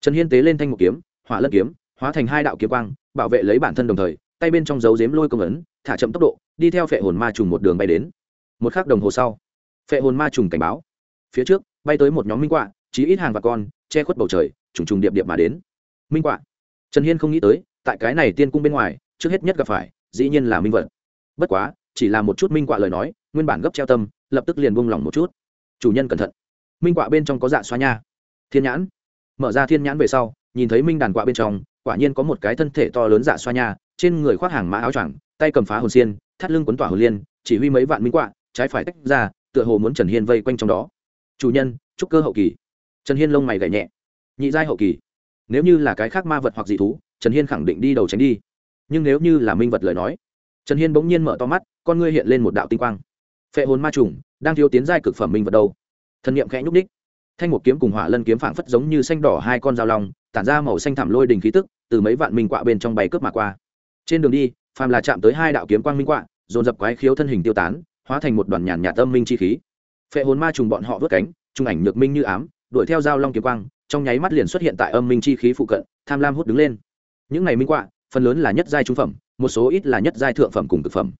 Trần hiên tế lên thanh một kiếm, hỏa lân kiếm, hóa thành hai đạo kiếm quang, bảo vệ lấy bản thân đồng thời, tay bên trong dấu dếm lôi công ấn, thả chậm tốc độ, đi theo phệ hồn ma trùng một đường bay đến. Một khắc đồng hồ sau, phệ hồn ma trùng cảnh báo. Phía trước, bay tới một nhóm minh quạ, chí ít hàng và con, che khuất bầu trời, trùng trùng điệp điệp mà đến. Minh quạ. Trần hiên không nghĩ tới, tại cái này tiên cung bên ngoài, trước hết nhất gặp phải dĩ nhiên là minh vật. Bất quá, chỉ là một chút minh quạ lời nói, nguyên bản gấp treo tâm, lập tức liền buông lỏng một chút. Chủ nhân cẩn thận. Minh quạ bên trong có dạ xoa nha. Thiên nhãn. Mở ra thiên nhãn về sau, nhìn thấy minh đàn quạ bên trong, quả nhiên có một cái thân thể to lớn dạ xoa nha, trên người khoác hàng mã áo choàng, tay cầm phá hồn xiên, thắt lưng quấn tỏa hồn liên, chỉ huy mấy vạn minh quạ, trái phải tách ra, tựa hồ muốn trần hiên vây quanh trong đó. Chủ nhân trúc cơ hậu kỳ. Trần hiên lông mày gậy nhẹ. Nhị giai hậu kỳ. Nếu như là cái khác ma vật hoặc dị thú, trần hiên khẳng định đi đầu tránh đi nhưng nếu như là minh vật lời nói, trần hiên bỗng nhiên mở to mắt, con ngươi hiện lên một đạo tinh quang. Phệ hồn ma trùng đang thiếu tiến giai cực phẩm minh vật đâu? Thần niệm khẽ nhúc ních thanh một kiếm cùng hỏa lân kiếm phảng phất giống như xanh đỏ hai con dao long, tản ra màu xanh thảm lôi đình khí tức, từ mấy vạn minh quạ bên trong bay cướp mà qua. Trên đường đi, phàm là chạm tới hai đạo kiếm quang minh quạ, dồn dập quái khiếu thân hình tiêu tán, hóa thành một đoàn nhàn nhạt tâm minh chi khí. Phệ hồn ma trùng bọn họ vớt cánh, trung ảnh nhược minh như ám, đuổi theo dao long kiếm quang, trong nháy mắt liền xuất hiện tại âm minh chi khí phụ cận, tham lam hút đứng lên. Những ngày minh quạ phần lớn là nhất giai trung phẩm, một số ít là nhất giai thượng phẩm cùng thực phẩm.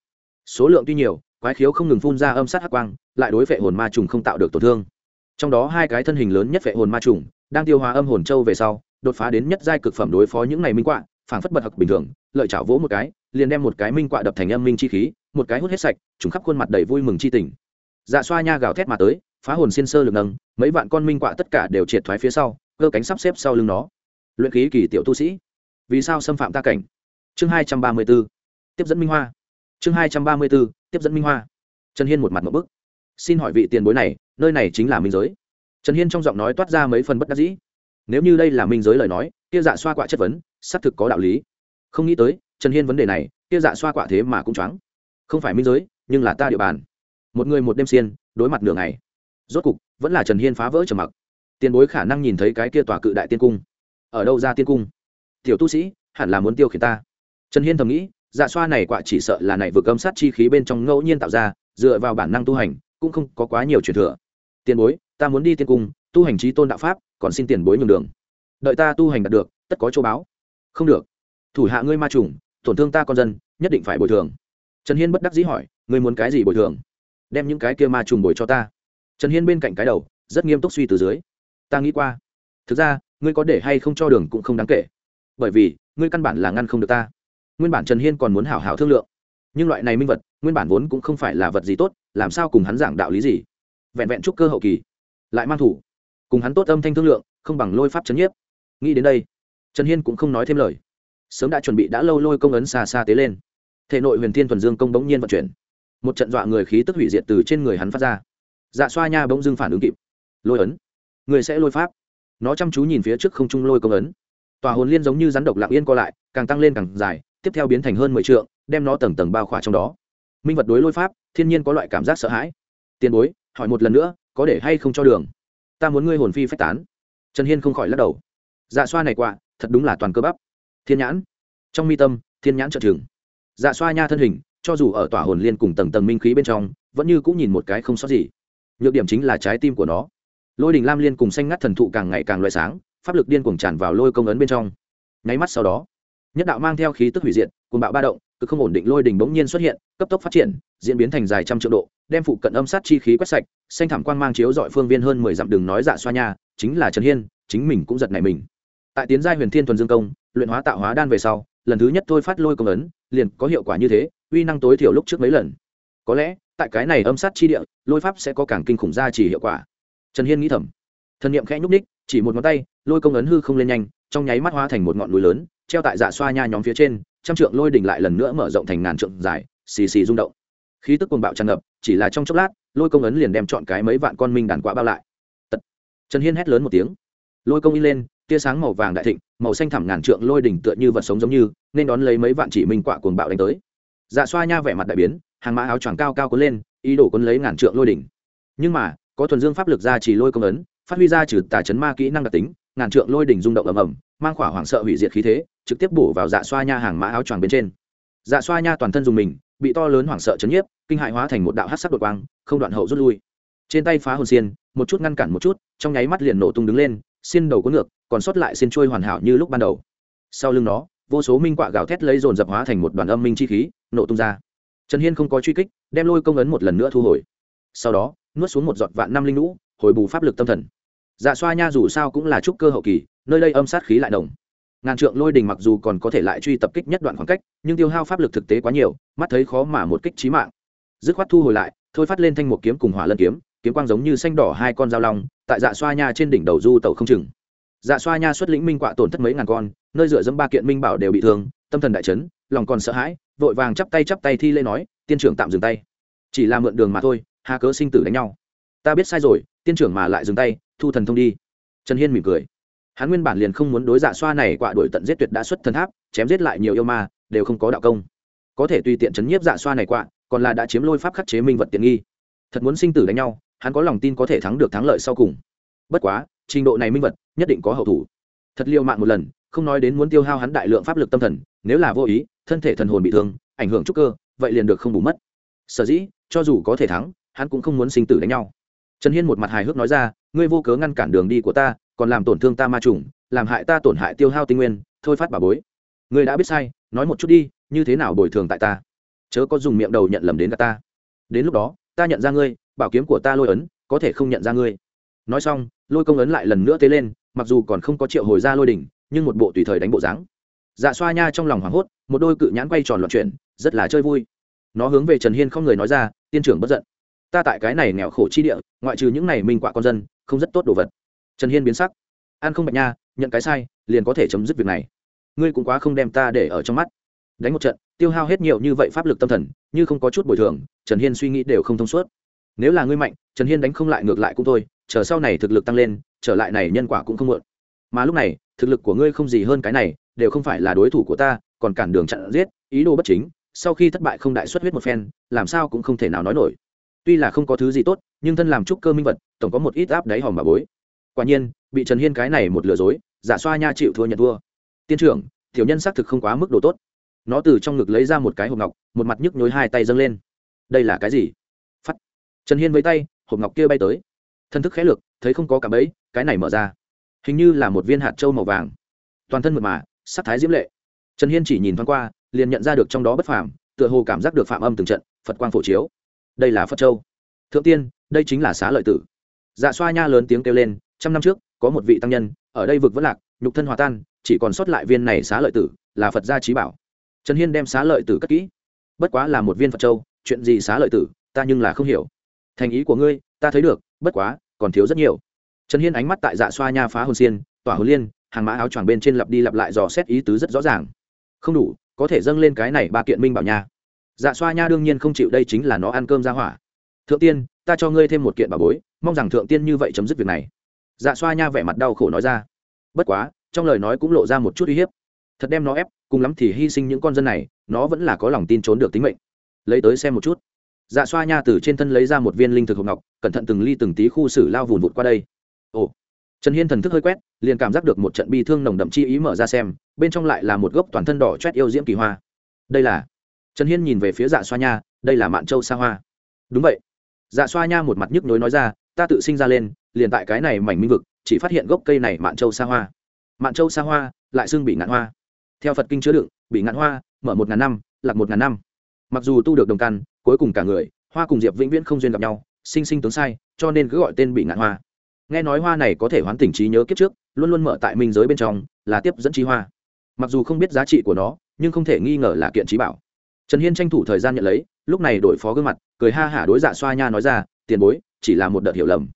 Số lượng tuy nhiều, quái khiếu không ngừng phun ra âm sát hắc quang, lại đối phệ hồn ma trùng không tạo được tổn thương. Trong đó hai cái thân hình lớn nhất phệ hồn ma trùng, đang tiêu hóa âm hồn châu về sau, đột phá đến nhất giai cực phẩm đối phó những này minh quạ, phảng phất bật hặc bình thường, lợi chảo vỗ một cái, liền đem một cái minh quạ đập thành âm minh chi khí, một cái hút hết sạch chúng khắp khuôn mặt đầy vui mừng chi tình. Dạ xoa nha gào thét mà tới, phá hồn xiên sơ lực nâng, mấy vạn con minh quạ tất cả đều triệt thoái phía sau, cơ cánh sắp xếp sau lưng nó. Luyện khí kỳ tiểu tu sĩ vì sao xâm phạm ta cảnh? Chương hai trăm ba mươi b ố tiếp dẫn minh hoa. Chương hai trăm ba mươi b ố tiếp dẫn minh hoa. Trần hiên một mặt một bức. Xin hỏi vị tiền bối này, nơi này chính là minh giới. Trần hiên trong giọng nói toát ra mấy phần bất đắc dĩ. Nếu như đây là minh giới lời nói, kia dạ xoa quạ chất vấn, xác thực có đạo lý. Không nghĩ tới, trần hiên vấn đề này, kia dạ xoa quạ thế mà cũng choáng. Không phải minh giới, nhưng là ta địa bàn. Một người một đêm xiên, đối mặt nửa ngày. Rốt cục, vẫn là trần hiên phá vỡ trầm mặc. Tiền bối khả năng nhìn thấy cái kia tòa cự đại tiên cung. Ở đâu ra tiên cung? Tiểu tu sĩ, hẳn là muốn tiêu khiển ta. Trần hiên thầm nghĩ dạ xoa này quả chỉ sợ là này vừa cấm sát chi khí bên trong ngẫu nhiên tạo ra, dựa vào bản năng tu hành, cũng không có quá nhiều truyền thừa. Tiền bối, ta muốn đi tiên cung, tu hành trí tôn đạo pháp, còn xin tiền bối nhường đường. Đợi ta tu hành đạt được, tất có châu báo. Không được. Thủ hạ ngươi ma trùng, tổn thương ta con dân, nhất định phải bồi thường. Trần hiên bất đắc dĩ hỏi, ngươi muốn cái gì bồi thường? Đem những cái kia ma trùng bồi cho ta. Trần hiên bên cạnh cái đầu, rất nghiêm túc suy từ dưới. Ta nghĩ qua. Thực ra, ngươi có để hay không cho đường cũng không đáng kể bởi vì, ngươi căn bản là ngăn không được ta. Nguyên bản trần hiên còn muốn hảo hảo thương lượng. Nhưng loại này minh vật, nguyên bản vốn cũng không phải là vật gì tốt, làm sao cùng hắn giảng đạo lý gì? Vẹn vẹn chúc cơ hậu kỳ, lại mang thủ. Cùng hắn tốt âm thanh thương lượng, không bằng lôi pháp c nhiếp. Nghĩ đến đây, trần hiên cũng không nói thêm lời. Sớm đã chuẩn bị đã lâu lôi công ấn xa xa tế lên. Thể nội huyền thiên thuần dương công bỗng nhiên vận chuyển. Một trận dọa người khí tức hủy diệt từ trên người hắn phát ra. Dạ xoa nha bỗng dưng phản ứng kịp. Lôi ấn. Người sẽ lôi pháp. Nó chăm chú nhìn phía trước không trung lôi công ấn tòa hồn liên giống như rắn độc lạng yên co lại, càng tăng lên càng dài, tiếp theo biến thành hơn mười t đem nó tầng tầng bao khỏa trong đó. Minh vật đối lôi pháp, thiên nhiên có loại cảm giác sợ hãi. Tiền bối, hỏi một lần nữa, có để hay không cho đường? Ta muốn ngươi hồn phi phách tán. Trần hiên không khỏi lắc đầu. Dạ xoa này quạ thật đúng là toàn cơ bắp. Thiên nhãn. Trong mi tâm, thiên nhãn trợ chừng dạ xoa nha thân hình, cho dù ở tòa hồn liên cùng tầng tầng minh khí bên trong, vẫn như cũng nhìn một cái không sót gì. Nhược điểm chính là trái tim của nó. Lôi đình lam liên cùng xanh ngắt thần thụ càng ngày càng loại sáng pháp lực điên cuồng tràn vào lôi công ấn bên trong. Nháy mắt sau đó, nhất đạo mang theo khí tức hủy diệt cùng bạo ba động, cực không ổn định lôi đình bỗng nhiên xuất hiện, cấp tốc phát triển, diễn biến thành dài trăm triệu độ, đem phụ cận âm sát chi khí quét sạch, xanh thảm quang mang chiếu dọi phương viên hơn mười dặm đường nói dạ xoa nha, chính là trần hiên, chính mình cũng giật này mình. Tại tiến giai huyền thiên thuần dương công, luyện hóa tạo hóa đan về sau, lần thứ nhất thôi phát lôi công ấn, liền có hiệu quả như thế, uy năng tối thiểu lúc trước mấy lần. Có lẽ, tại cái này âm sát chi địa, lôi pháp sẽ có càng kinh khủng gia chỉ hiệu quả. Trần hiên nghĩ thầm. Thần niệm khẽ nhúc ních chỉ một ngón tay, lôi công ấn hư không lên nhanh, trong nháy mắt hóa thành một ngọn núi lớn, treo tại dạ xoa nha nhóm phía trên, trăm trượng lôi đỉnh lại lần nữa mở rộng thành ngàn trượng dài, xì xì rung động. Khí tức cuồng bạo tràn ngập, chỉ là trong chốc lát, lôi công ấn liền đem chọn cái mấy vạn con minh đàn quạ bao lại. Tật. trần hiên hét lớn một tiếng. Lôi công in lên, tia sáng màu vàng đại thịnh, màu xanh thẳm ngàn trượng lôi đỉnh tựa như vật sống giống như, nên đón lấy mấy vạn chỉ minh quạ cuồng bạo đánh tới. Dạ xoa nha vẻ mặt đại biến, hàng mã áo choàng cao cao cuốn lên, ý đồ cuốn lấy ngàn trượng lôi đỉnh. Nhưng mà, có thuần dương pháp lực ra chỉ lôi công ấn phát huy ra trừ tà chấn ma kỹ năng đặc tính, ngàn trượng lôi đỉnh rung động ầm ầm, mang khỏa hoảng sợ hủy diệt khí thế, trực tiếp bổ vào dạ xoa nha hàng mã áo choàng bên trên. Dạ xoa nha toàn thân dùng mình, bị to lớn hoảng sợ chấn nhiếp, kinh hại hóa thành một đạo hát sắc đột quang, không đoạn hậu rút lui. Trên tay phá hồn xiên, một chút ngăn cản một chút, trong nháy mắt liền nổ tung đứng lên, xiên đầu có ngược, còn sót lại xiên trôi hoàn hảo như lúc ban đầu. Sau lưng nó, vô số minh quạ gào thét lấy dồn dập hóa thành một đoàn âm minh chi khí, nổ tung ra. Trần hiên không có truy kích, đem lôi công ấn một lần nữa thu hồi. Sau đó, nuốt xuống một giọt vạn năm linh lũ, hồi bù pháp lực tâm thần dạ xoa nha dù sao cũng là trúc cơ hậu kỳ, nơi đây âm sát khí lại đồng ngàn trượng lôi đình mặc dù còn có thể lại truy tập kích nhất đoạn khoảng cách, nhưng tiêu hao pháp lực thực tế quá nhiều, mắt thấy khó mà một kích trí mạng. Dứt khoát thu hồi lại, thôi phát lên thanh một kiếm cùng hỏa lân kiếm kiếm quang giống như xanh đỏ hai con dao long, tại dạ xoa nha trên đỉnh đầu du tàu không chừng. Dạ xoa nha xuất lĩnh minh quạ tổn thất mấy ngàn con, nơi dựa dẫm ba kiện minh bảo đều bị thương, tâm thần đại chấn, lòng còn sợ hãi, vội vàng chắp tay chắp tay thi lễ nói, tiên trưởng tạm dừng tay. Chỉ là mượn đường mà thôi, hà cớ sinh tử đánh nhau. Ta biết sai rồi tiên trưởng mà lại dừng tay, thu thần thông đi. Trần hiên mỉm cười. Hắn nguyên bản liền không muốn đối dạ xoa này quạ đuổi tận giết tuyệt đã xuất thần tháp, chém giết lại nhiều yêu ma, đều không có đạo công. Có thể tùy tiện chấn nhiếp dạ xoa này quạ còn là đã chiếm lôi pháp khắc chế minh vật tiện nghi. Thật muốn sinh tử đánh nhau, hắn có lòng tin có thể thắng được thắng lợi sau cùng. Bất quá, trình độ này minh vật, nhất định có hậu thủ. Thật liêu mạng một lần, không nói đến muốn tiêu hao hắn đại lượng pháp lực tâm thần, nếu là vô ý, thân thể thần hồn bị thương, ảnh hưởng trúc cơ, vậy liền được không bù mất. Sở dĩ, cho dù có thể thắng, hắn cũng không muốn sinh tử đánh nhau trần hiên một mặt hài hước nói ra, ngươi vô cớ ngăn cản đường đi của ta, còn làm tổn thương ta ma trùng, làm hại ta tổn hại tiêu hao tinh nguyên, thôi phát bà bối. Ngươi đã biết sai, nói một chút đi, như thế nào bồi thường tại ta? Chớ có dùng miệng đầu nhận lầm đến cả ta. Đến lúc đó, ta nhận ra ngươi, bảo kiếm của ta lôi ấn, có thể không nhận ra ngươi. Nói xong, lôi công ấn lại lần nữa tế lên, mặc dù còn không có triệu hồi ra lôi đỉnh, nhưng một bộ tùy thời đánh bộ dáng. Dạ xoa nha trong lòng hoảng hốt, một đôi cự nhãn quay tròn loạn chuyển, rất là chơi vui. Nó hướng về trần hiên không người nói ra, tiên trưởng bất giận ta tại cái này nghèo khổ chi địa, ngoại trừ những này minh quạ con dân, không rất tốt đồ vật. Trần hiên biến sắc. An không bạch nha, nhận cái sai, liền có thể chấm dứt việc này. Ngươi cũng quá không đem ta để ở trong mắt. Đánh một trận, tiêu hao hết nhiều như vậy pháp lực tâm thần, như không có chút bồi thường, trần hiên suy nghĩ đều không thông suốt. Nếu là ngươi mạnh, trần hiên đánh không lại ngược lại cũng thôi, chờ sau này thực lực tăng lên, trở lại này nhân quả cũng không muộn. Mà lúc này, thực lực của ngươi không gì hơn cái này, đều không phải là đối thủ của ta, còn cản đường chặn giết, ý đồ bất chính, sau khi thất bại không đại xuất huyết một phen, làm sao cũng không thể nào nói nổi tuy là không có thứ gì tốt, nhưng thân làm trúc cơ minh vật, tổng có một ít áp đáy hòm bà bối. Quả nhiên, bị trần hiên cái này một lừa dối, giả xoa nha chịu thua nhận thua. Tiên trưởng, tiểu nhân xác thực không quá mức độ tốt. Nó từ trong ngực lấy ra một cái hộp ngọc, một mặt nhức nhối hai tay dâng lên. Đây là cái gì? Phắt. Trần hiên với tay, hộp ngọc kia bay tới. Thân thức khẽ lược, thấy không có cả bẫy, cái này mở ra. Hình như là một viên hạt trâu màu vàng. Toàn thân mượt mà, sắc thái diễm lệ. Trần hiên chỉ nhìn thoáng qua, liền nhận ra được trong đó bất phàm, tựa hồ cảm giác được phạm âm từng trận, phật quang phổ chiếu đây là phật châu. Thượng tiên, đây chính là xá lợi tử. Dạ xoa nha lớn tiếng kêu lên, trăm năm trước, có một vị tăng nhân, ở đây vực vẫn lạc, nhục thân hòa tan, chỉ còn sót lại viên này xá lợi tử, là phật gia trí bảo. Trần hiên đem xá lợi tử cất kỹ. Bất quá là một viên phật châu, chuyện gì xá lợi tử, ta nhưng là không hiểu. Thành ý của ngươi, ta thấy được, bất quá, còn thiếu rất nhiều. Trần hiên ánh mắt tại dạ xoa nha phá hồn xiên, tỏa hồn liên, hàng mã áo choàng bên trên lặp đi lặp lại dò xét ý tứ rất rõ ràng. Không đủ, có thể dâng lên cái này ba kiện minh bảo nha dạ xoa nha đương nhiên không chịu, đây chính là nó ăn cơm ra hỏa. Thượng tiên, ta cho ngươi thêm một kiện bà bối, mong rằng thượng tiên như vậy chấm dứt việc này. Dạ xoa nha vẻ mặt đau khổ nói ra. Bất quá, trong lời nói cũng lộ ra một chút uy hiếp. Thật đem nó ép, cùng lắm thì hy sinh những con dân này, nó vẫn là có lòng tin trốn được tính mệnh. Lấy tới xem một chút. Dạ xoa nha từ trên thân lấy ra một viên linh thực hộp ngọc, cẩn thận từng ly từng tí khu xử lao vùn vụt qua đây. Ồ. Trần hiên thần thức hơi quét, liền cảm giác được một trận bi thương nồng đậm chi ý mở ra xem, bên trong lại là một gốc toàn thân đỏ chét yêu diễm kỳ hoa. Đây là trần hiên nhìn về phía dạ xoa nha, đây là mạn châu sa hoa. Đúng vậy. Dạ xoa nha một mặt nhức nhối nói ra, ta tự sinh ra lên, liền tại cái này mảnh minh vực, chỉ phát hiện gốc cây này mạn châu sa hoa. Mạn châu sa hoa lại xưng bị ngạn hoa. Theo phật kinh chứa đựng, bị ngạn hoa mở một ngàn năm, lạc một ngàn năm. Mặc dù tu được đồng căn, cuối cùng cả người, hoa cùng diệp vĩnh viễn không duyên gặp nhau, sinh sinh tướng sai, cho nên cứ gọi tên bị ngạn hoa. Nghe nói hoa này có thể hoán tỉnh trí nhớ kiếp trước, luôn luôn mở tại minh giới bên trong, là tiếp dẫn trí hoa. Mặc dù không biết giá trị của nó, nhưng không thể nghi ngờ là kiện trí bảo trần hiên tranh thủ thời gian nhận lấy, lúc này đổi phó gương mặt, cười ha hả đối dạ xoa nha nói ra, tiền bối, chỉ là một đợt hiểu lầm.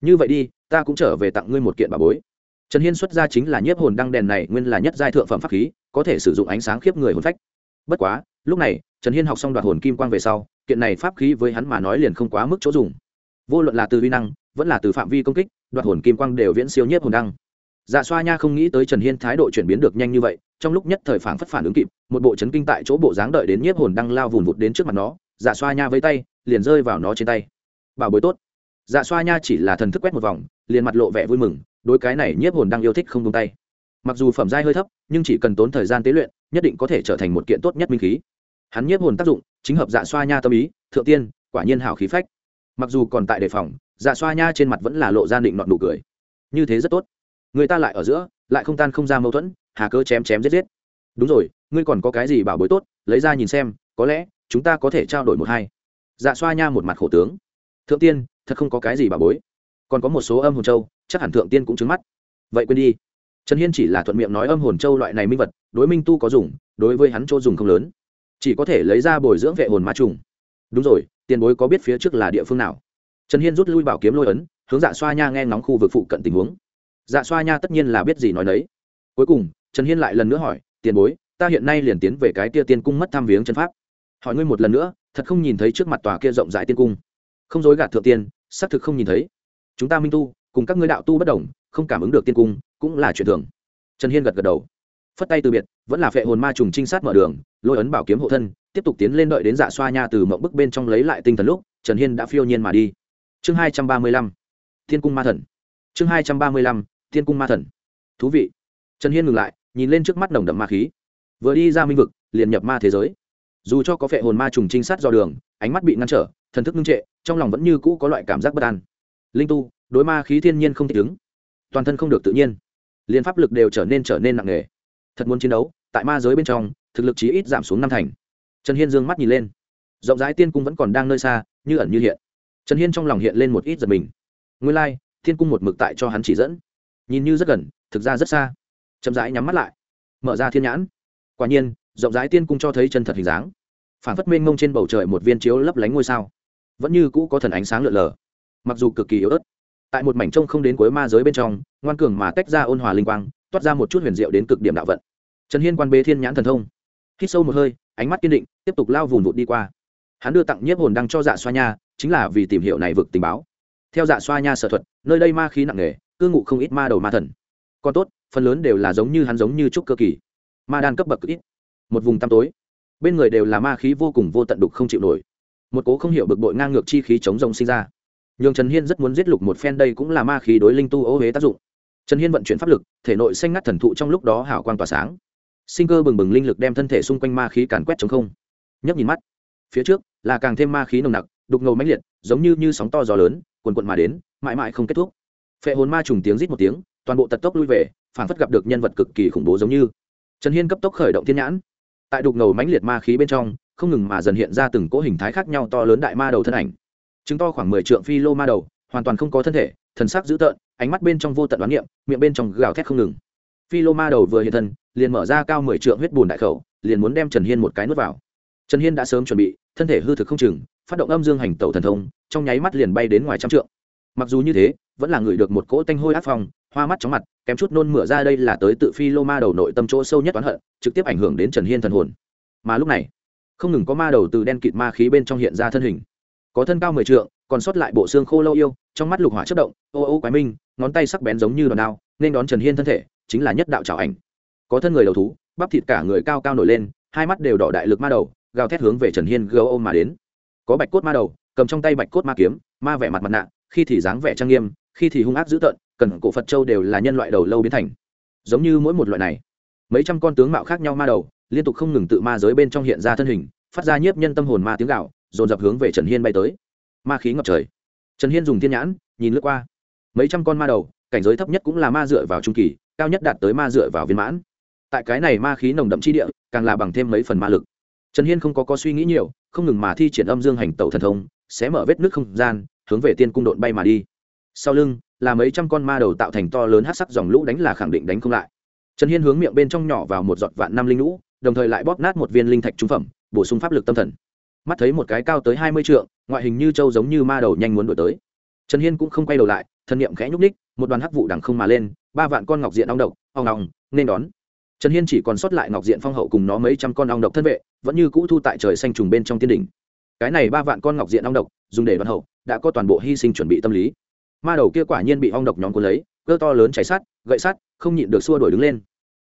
Như vậy đi, ta cũng trở về tặng ngươi một kiện bà bối. Trần hiên xuất ra chính là nhiếp hồn đăng đèn này, nguyên là nhất giai thượng phẩm pháp khí, có thể sử dụng ánh sáng khiếp người hồn phách. Bất quá, lúc này, trần hiên học xong đoạt hồn kim quang về sau, kiện này pháp khí với hắn mà nói liền không quá mức chỗ dùng. Vô luận là từ vi năng, vẫn là từ phạm vi công kích, đoạt hồn kim quang đều viễn siêu nhiếp hồn đăng dạ xoa nha không nghĩ tới trần hiên thái độ chuyển biến được nhanh như vậy, trong lúc nhất thời phản phất phản ứng kịp, một bộ chấn kinh tại chỗ bộ dáng đợi đến nhiếp hồn đang lao vùn vụt đến trước mặt nó dạ xoa nha với tay, liền rơi vào nó trên tay. Bảo bối tốt. Dạ xoa nha chỉ là thần thức quét một vòng, liền mặt lộ vẻ vui mừng, đối cái này nhiếp hồn đang yêu thích không tung tay. Mặc dù phẩm giai hơi thấp, nhưng chỉ cần tốn thời gian tế luyện, nhất định có thể trở thành một kiện tốt nhất minh khí. Hắn nhiếp hồn tác dụng, chính hợp dạ xoa nha tâm ý, thượng tiên, quả nhiên hảo khí phách. Mặc dù còn tại đề phòng dạ xoa nha trên mặt vẫn là lộ ra định nọn nụ cười. Như thế rất tốt người ta lại ở giữa, lại không tan không ra mâu thuẫn, hà cơ chém chém giết giết. Đúng rồi, ngươi còn có cái gì bảo bối tốt, lấy ra nhìn xem, có lẽ chúng ta có thể trao đổi một hai. Dạ xoa nha một mặt khổ tướng. Thượng tiên, thật không có cái gì bảo bối. Còn có một số âm hồn châu, chắc hẳn thượng tiên cũng trứng mắt. Vậy quên đi. Trần hiên chỉ là thuận miệng nói âm hồn châu loại này minh vật, đối minh tu có dùng, đối với hắn chỗ dùng không lớn. Chỉ có thể lấy ra bồi dưỡng vệ hồn ma trùng. Đúng rồi, tiền bối có biết phía trước là địa phương nào? Trần hiên rút lui bảo kiếm lôi ấn, hướng dạ xoa nha nghe ngóng khu vực phụ cận tình huống dạ xoa nha tất nhiên là biết gì nói đấy cuối cùng, trần hiên lại lần nữa hỏi, tiền bối, ta hiện nay liền tiến về cái tia tiên cung mất tham viếng chân pháp. Hỏi ngươi một lần nữa, thật không nhìn thấy trước mặt tòa kia rộng rãi tiên cung? Không dối gạt thượng tiên, xác thực không nhìn thấy. Chúng ta minh tu, cùng các ngươi đạo tu bất đồng, không cảm ứng được tiên cung, cũng là chuyện thường. Trần hiên gật gật đầu. Phất tay từ biệt, vẫn là phệ hồn ma trùng trinh sát mở đường, lôi ấn bảo kiếm hộ thân, tiếp tục tiến lên đợi đến dạ xoa nha từ mộng bức bên trong lấy lại tinh thần lúc, trần hiên đã phiêu nhiên mà đi. Chương hai trăm ba mươi lăm, thiên cung ma thần. Chương hai trăm ba mươi lăm thiên cung ma thần. Thú vị. Trần hiên ngừng lại nhìn lên trước mắt nồng đậm ma khí. Vừa đi ra minh vực liền nhập ma thế giới. Dù cho có phệ hồn ma trùng trinh sát do đường ánh mắt bị ngăn trở thần thức ngưng trệ trong lòng vẫn như cũ có loại cảm giác bất an. Linh tu đối ma khí thiên nhiên không thích ứng. Toàn thân không được tự nhiên. Liên pháp lực đều trở nên trở nên nặng nề. Thật muốn chiến đấu tại ma giới bên trong thực lực chí ít giảm xuống năm thành. Trần hiên dương mắt nhìn lên. Rộng rãi tiên cung vẫn còn đang nơi xa như ẩn như hiện. Trần hiên trong lòng hiện lên một ít giật mình. Nguyên lai、like, thiên cung một mực tại cho hắn chỉ dẫn nhìn như rất gần, thực ra rất xa. Chậm rãi nhắm mắt lại, mở ra thiên nhãn. Quả nhiên, rộng rãi tiên cung cho thấy chân thật hình dáng. Phản phất mênh mông trên bầu trời một viên chiếu lấp lánh ngôi sao. Vẫn như cũ có thần ánh sáng lượn lờ. Mặc dù cực kỳ yếu ớt, tại một mảnh trông không đến cuối ma giới bên trong, ngoan cường mà tách ra ôn hòa linh quang, toát ra một chút huyền diệu đến cực điểm đạo vận. Trần hiên quan bế thiên nhãn thần thông. Hít sâu một hơi, ánh mắt kiên định, tiếp tục lao vùn vụt đi qua. Hắn đưa tặng nhiếp hồn đăng cho dạ xoa nha, chính là vì tìm hiểu này vực tình báo. Theo dạ xoa nha sở thuật, nơi đây ma khí nặng nề cư ngụ không ít ma đầu ma thần. Còn tốt, phần lớn đều là giống như hắn giống như trúc cơ kỳ. Ma đan cấp bậc ít, một vùng tăm tối. Bên người đều là ma khí vô cùng vô tận đục không chịu nổi. Một cố không hiểu bực bội ngang ngược chi khí chống rồng sinh ra. Nhường trần hiên rất muốn giết lục một phen đây cũng là ma khí đối linh tu ô huế tác dụng. Trần hiên vận chuyển pháp lực, thể nội xanh ngắt thần thụ trong lúc đó hảo quang tỏa sáng. Sinh cơ bừng bừng linh lực đem thân thể xung quanh ma khí càn quét chống không. Nhấp nhìn mắt, phía trước là càng thêm ma khí nồng nặc, đục ngầu mãnh liệt, giống như như sóng to gió lớn quần quận mà đến, mãi mãi không kết thúc phệ hồn ma trùng tiếng rít một tiếng, toàn bộ tật tốc lui về phản phất gặp được nhân vật cực kỳ khủng bố giống như. Trần hiên cấp tốc khởi động thiên nhãn. Tại đục ngầu mãnh liệt ma khí bên trong, không ngừng mà dần hiện ra từng cỗ hình thái khác nhau to lớn đại ma đầu thân ảnh. Chứng to khoảng mười trượng phi lô ma đầu, hoàn toàn không có thân thể, thần sắc dữ tợn, ánh mắt bên trong vô tận đoán niệm, miệng bên trong gào thét không ngừng. Phi lô ma đầu vừa hiện thân, liền mở ra cao mười trượng huyết bùn đại khẩu, liền muốn đem trần hiên một cái nuốt vào. Trần hiên đã sớm chuẩn bị, thân thể hư thực không chừng, phát động âm dương hành tẩu thần thông, trong nháy mắt liền bay đến ngoài trăm trượng. Mặc dù như thế vẫn là người được một cỗ tanh hôi ác phong, hoa mắt chóng mặt, kém chút nôn mửa ra đây là tới tự phi lô ma đầu nội tâm chỗ sâu nhất oán hận, trực tiếp ảnh hưởng đến trần hiên thần hồn. Mà lúc này, không ngừng có ma đầu từ đen kịt ma khí bên trong hiện ra thân hình. Có thân cao mười trượng, còn sót lại bộ xương khô lâu yêu, trong mắt lục hỏa chất động, ô ô quái minh, ngón tay sắc bén giống như đòn đao, nên đón trần hiên thân thể, chính là nhất đạo trào ảnh. Có thân người đầu thú, bắp thịt cả người cao cao nổi lên, hai mắt đều đỏ đại lực ma đầu, gào thét hướng về trần hiên gấu ôm mà đến. Có bạch cốt ma đầu, cầm trong tay bạch cốt ma kiếm, ma vẻ mặt mặt nạ, khi thì dáng vẻ trang nghiêm khi thì hung ác dữ tợn, cần cổ phật châu đều là nhân loại đầu lâu biến thành. Giống như mỗi một loại này, mấy trăm con tướng mạo khác nhau ma đầu, liên tục không ngừng tự ma giới bên trong hiện ra thân hình, phát ra nhiếp nhân tâm hồn ma tiếng gạo, dồn dập hướng về trần hiên bay tới. Ma khí ngập trời. Trần hiên dùng thiên nhãn, nhìn lướt qua. Mấy trăm con ma đầu, cảnh giới thấp nhất cũng là ma dựa vào trung kỳ, cao nhất đạt tới ma dựa vào viên mãn. Tại cái này ma khí nồng đậm chi địa, càng là bằng thêm mấy phần ma lực. Trần hiên không có có suy nghĩ nhiều, không ngừng mà thi triển âm dương hành tẩu thần thông sẽ mở vết nước không gian, hướng về tiên cung độn bay mà đi sau lưng, là mấy trăm con ma đầu tạo thành to lớn hát sắc dòng lũ đánh là khẳng định đánh không lại. Trần hiên hướng miệng bên trong nhỏ vào một giọt vạn năm linh lũ, đồng thời lại bóp nát một viên linh thạch trung phẩm, bổ sung pháp lực tâm thần. Mắt thấy một cái cao tới hai mươi trượng, ngoại hình như trâu giống như ma đầu nhanh muốn đổi tới. Trần hiên cũng không quay đầu lại, thân niệm khẽ nhúc ních một đoàn hắc vụ đằng không mà lên, ba vạn con ngọc diện ong độc, ong ong, nên đón. Trần hiên chỉ còn sót lại ngọc diện phong hậu cùng nó mấy trăm con ong độc thân vệ, vẫn như cũ thu tại trời xanh trùng bên trong tiên đỉnh. Cái này ba vạn con ngọc diện ong độc, dùng để đoàn hậu, đã có toàn bộ hy sinh chuẩn bị tâm lý ma đầu kia quả nhiên bị ong độc nhóm cuốn lấy, cơ to lớn cháy sắt, gậy sắt, không nhịn được xua đuổi đứng lên.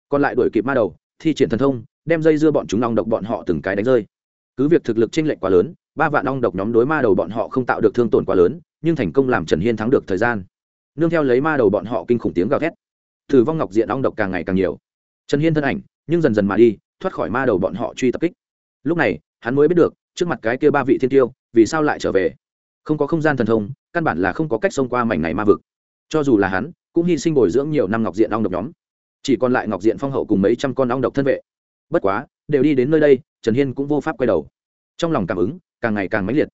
Còn lại đuổi kịp ma đầu, thi triển thần thông, đem dây dưa bọn chúng ong độc bọn họ từng cái đánh rơi. Cứ việc thực lực chênh lệch quá lớn, ba vạn ong độc nhóm đối ma đầu bọn họ không tạo được thương tổn quá lớn, nhưng thành công làm trần hiên thắng được thời gian. Nương theo lấy ma đầu bọn họ kinh khủng tiếng gào thét, thử vong ngọc diện ong độc càng ngày càng nhiều. Trần hiên thân ảnh, nhưng dần dần mà đi, thoát khỏi ma đầu bọn họ truy tập kích. Lúc này, hắn mới biết được, trước mặt cái kia ba vị thiên tiêu, vì sao lại trở về? Không có không gian thần thông căn bản là không có cách xông qua mảnh này ma vực. Cho dù là hắn, cũng hy sinh bồi dưỡng nhiều năm ngọc diện ong độc nhóm. Chỉ còn lại ngọc diện phong hậu cùng mấy trăm con ong độc thân vệ. Bất quá, đều đi đến nơi đây, trần hiên cũng vô pháp quay đầu. Trong lòng cảm ứng, càng ngày càng mãnh liệt.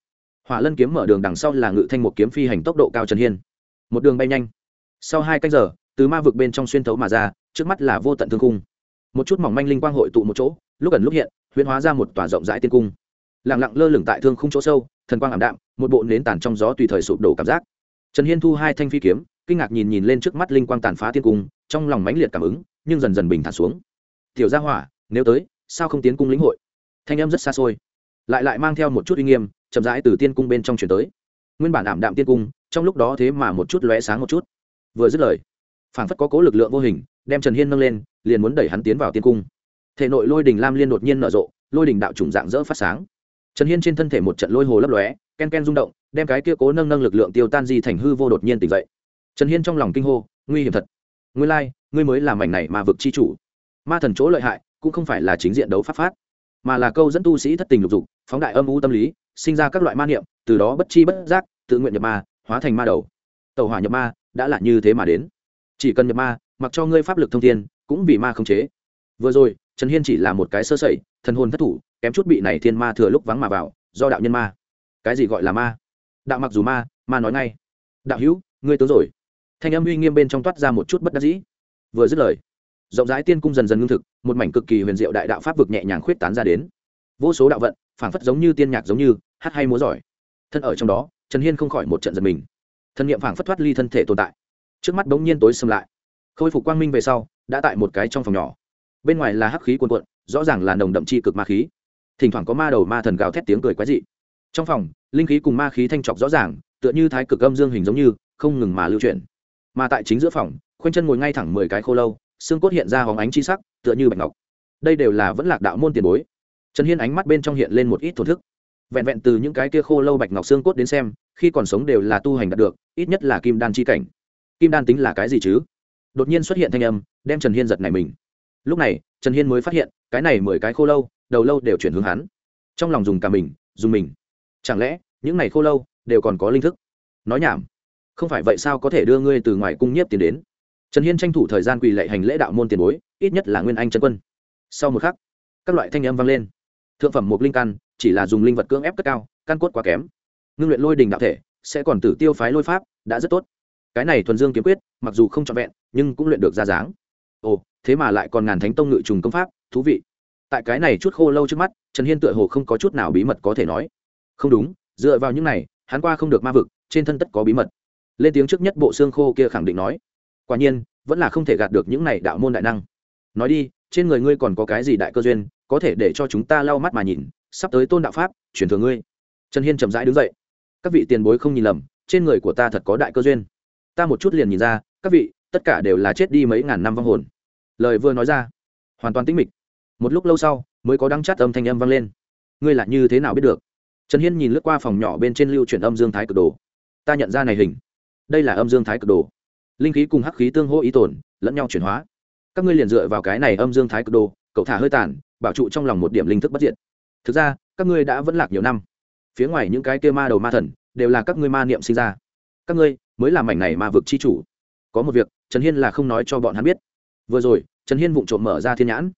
Hỏa lân kiếm mở đường đằng sau là ngự thanh một kiếm phi hành tốc độ cao trần hiên. Một đường bay nhanh. Sau hai canh giờ, từ ma vực bên trong xuyên thấu mà ra, trước mắt là vô tận thương cung một chút mỏng manh linh quang hội tụ một chỗ, lúc ẩn lúc hiện, huyễn hóa ra một tòa rộng rãi tiên cung. Lẳng lặng lơ lửng tại thương khung chỗ sâu thần quang ảm đạm, một bộ nến tàn trong gió tùy thời sụp đổ cảm giác. Trần hiên thu hai thanh phi kiếm, kinh ngạc nhìn nhìn lên trước mắt linh quang tàn phá tiên cung, trong lòng mãnh liệt cảm ứng, nhưng dần dần bình thản xuống. Tiểu gia hỏa, nếu tới, sao không tiến cung lĩnh hội? Thanh âm rất xa xôi, lại lại mang theo một chút uy nghiêm, chậm rãi từ tiên cung bên trong chuyển tới. Nguyên bản ảm đạm tiên cung, trong lúc đó thế mà một chút lóe sáng một chút. Vừa dứt lời, phảng phất có cố lực lượng vô hình, đem trần hiên nâng lên, liền muốn đẩy hắn tiến vào tiên cung. Thể nội lôi đình lam liên đột nhiên nở rộ, lôi đình đạo trùng dạng dỡ phát sáng trần hiên trên thân thể một trận lôi hồ lấp lóe ken ken rung động đem cái kia cố nâng nâng lực lượng tiêu tan di thành hư vô đột nhiên tỉnh dậy. Trần hiên trong lòng kinh hô nguy hiểm thật. Ngươi lai、like, ngươi mới làm mảnh này mà vực chi chủ. Ma thần chỗ lợi hại cũng không phải là chính diện đấu pháp phát mà là câu dẫn tu sĩ thất tình lục dục phóng đại âm u tâm lý sinh ra các loại ma niệm từ đó bất chi bất giác tự nguyện nhập ma hóa thành ma đầu. Tàu hỏa nhập ma đã là như thế mà đến. Chỉ cần nhập ma mặc cho ngươi pháp lực thông thiên cũng vì ma khống chế. Vừa rồi trần hiên chỉ là một cái sơ sẩy thần hồn thất thủ, kém chút bị này thiên ma thừa lúc vắng mà vào, do đạo nhân ma. Cái gì gọi là ma? Đạo mặc dù ma ma nói ngay. Đạo hữu, ngươi tướng rồi. Thanh âm uy nghiêm bên trong toát ra một chút bất đắc dĩ. Vừa dứt lời, rộng rãi tiên cung dần dần ngưng thực, một mảnh cực kỳ huyền diệu đại đạo pháp vực nhẹ nhàng khuyết tán ra đến. Vô số đạo vận, phảng phất giống như tiên nhạc giống như, hát hay múa giỏi. Thân ở trong đó, trần hiên không khỏi một trận giật mình. Thân nhiệm phảng phất thoát ly thân thể tồn tại. Trước mắt bỗng nhiên tối xâm lại. Khôi phục quang minh về sau, đã tại một cái trong phòng nhỏ. Bên ngoài là hắc khí cuồn cuộn rõ ràng là nồng đậm chi cực ma khí. Thỉnh thoảng có ma đầu ma thần gào thét tiếng cười quái dị. Trong phòng, linh khí cùng ma khí thanh trọc rõ ràng, tựa như thái cực âm dương hình giống như, không ngừng mà lưu chuyển. Mà tại chính giữa phòng, khoanh chân ngồi ngay thẳng mười cái khô lâu, xương cốt hiện ra hóng ánh chi sắc, tựa như bạch ngọc. Đây đều là vẫn lạc đạo môn tiền bối. Trần hiên ánh mắt bên trong hiện lên một ít thổn thức. Vẹn vẹn từ những cái kia khô lâu bạch ngọc xương cốt đến xem, khi còn sống đều là tu hành đạt được, ít nhất là kim đan chi cảnh. Kim đan tính là cái gì chứ? Đột nhiên xuất hiện thanh âm, đem trần hiên giật này mình. Lúc này trần hiên mới phát hiện, cái này mười cái khô lâu, đầu lâu đều chuyển hướng hắn. Trong lòng dùng cả mình, dùng mình. Chẳng lẽ, những này khô lâu đều còn có linh thức? Nói nhảm. Không phải vậy sao có thể đưa ngươi từ ngoài cung nhiếp tiền đến? Trần hiên tranh thủ thời gian quỳ lệ hành lễ đạo môn tiền bối, ít nhất là nguyên anh trần quân. Sau một khắc, các loại thanh âm vang lên. Thượng phẩm một linh căn, chỉ là dùng linh vật cưỡng ép cất cao, căn cốt quá kém. Ngưng luyện lôi đình đạo thể, sẽ còn tử tiêu phái lôi pháp, đã rất tốt. Cái này thuần dương kiếm quyết, mặc dù không trọn vẹn, nhưng cũng luyện được ra dáng. Ồ thế mà lại còn ngàn thánh tông ngự trùng công pháp, thú vị. Tại cái này chút khô lâu trước mắt, trần hiên tựa hồ không có chút nào bí mật có thể nói. Không đúng, dựa vào những này, hắn qua không được ma vực, trên thân tất có bí mật. Lên tiếng trước nhất bộ xương khô kia khẳng định nói. Quả nhiên, vẫn là không thể gạt được những này đạo môn đại năng. Nói đi, trên người ngươi còn có cái gì đại cơ duyên, có thể để cho chúng ta lau mắt mà nhìn, sắp tới tôn đạo pháp, chuyển thừa ngươi. Trần hiên chậm rãi đứng dậy. Các vị tiền bối không nhìn lầm, trên người của ta thật có đại cơ duyên. Ta một chút liền nhìn ra, các vị, tất cả đều là chết đi mấy ngàn năm vong hồn lời vừa nói ra, hoàn toàn tĩnh mịch. Một lúc lâu sau, mới có đăng chát âm thanh âm vang lên. Ngươi là như thế nào biết được? Trần hiên nhìn lướt qua phòng nhỏ bên trên lưu chuyển âm dương thái cực đồ. Ta nhận ra này hình. Đây là âm dương thái cực đồ. Linh khí cùng hắc khí tương hỗ ý tổn, lẫn nhau chuyển hóa. Các ngươi liền dựa vào cái này âm dương thái cực đồ, cậu thả hơi tàn, bảo trụ trong lòng một điểm linh thức bất diệt. Thực ra, các ngươi đã vẫn lạc nhiều năm. Phía ngoài những cái kia ma đầu ma thần, đều là các ngươi ma niệm sinh ra. Các ngươi mới làm mảnh này ma vực chi chủ. Có một việc, trần hiên là không nói cho bọn hắn biết vừa rồi, trần hiên vụng trộm mở ra thiên nhãn.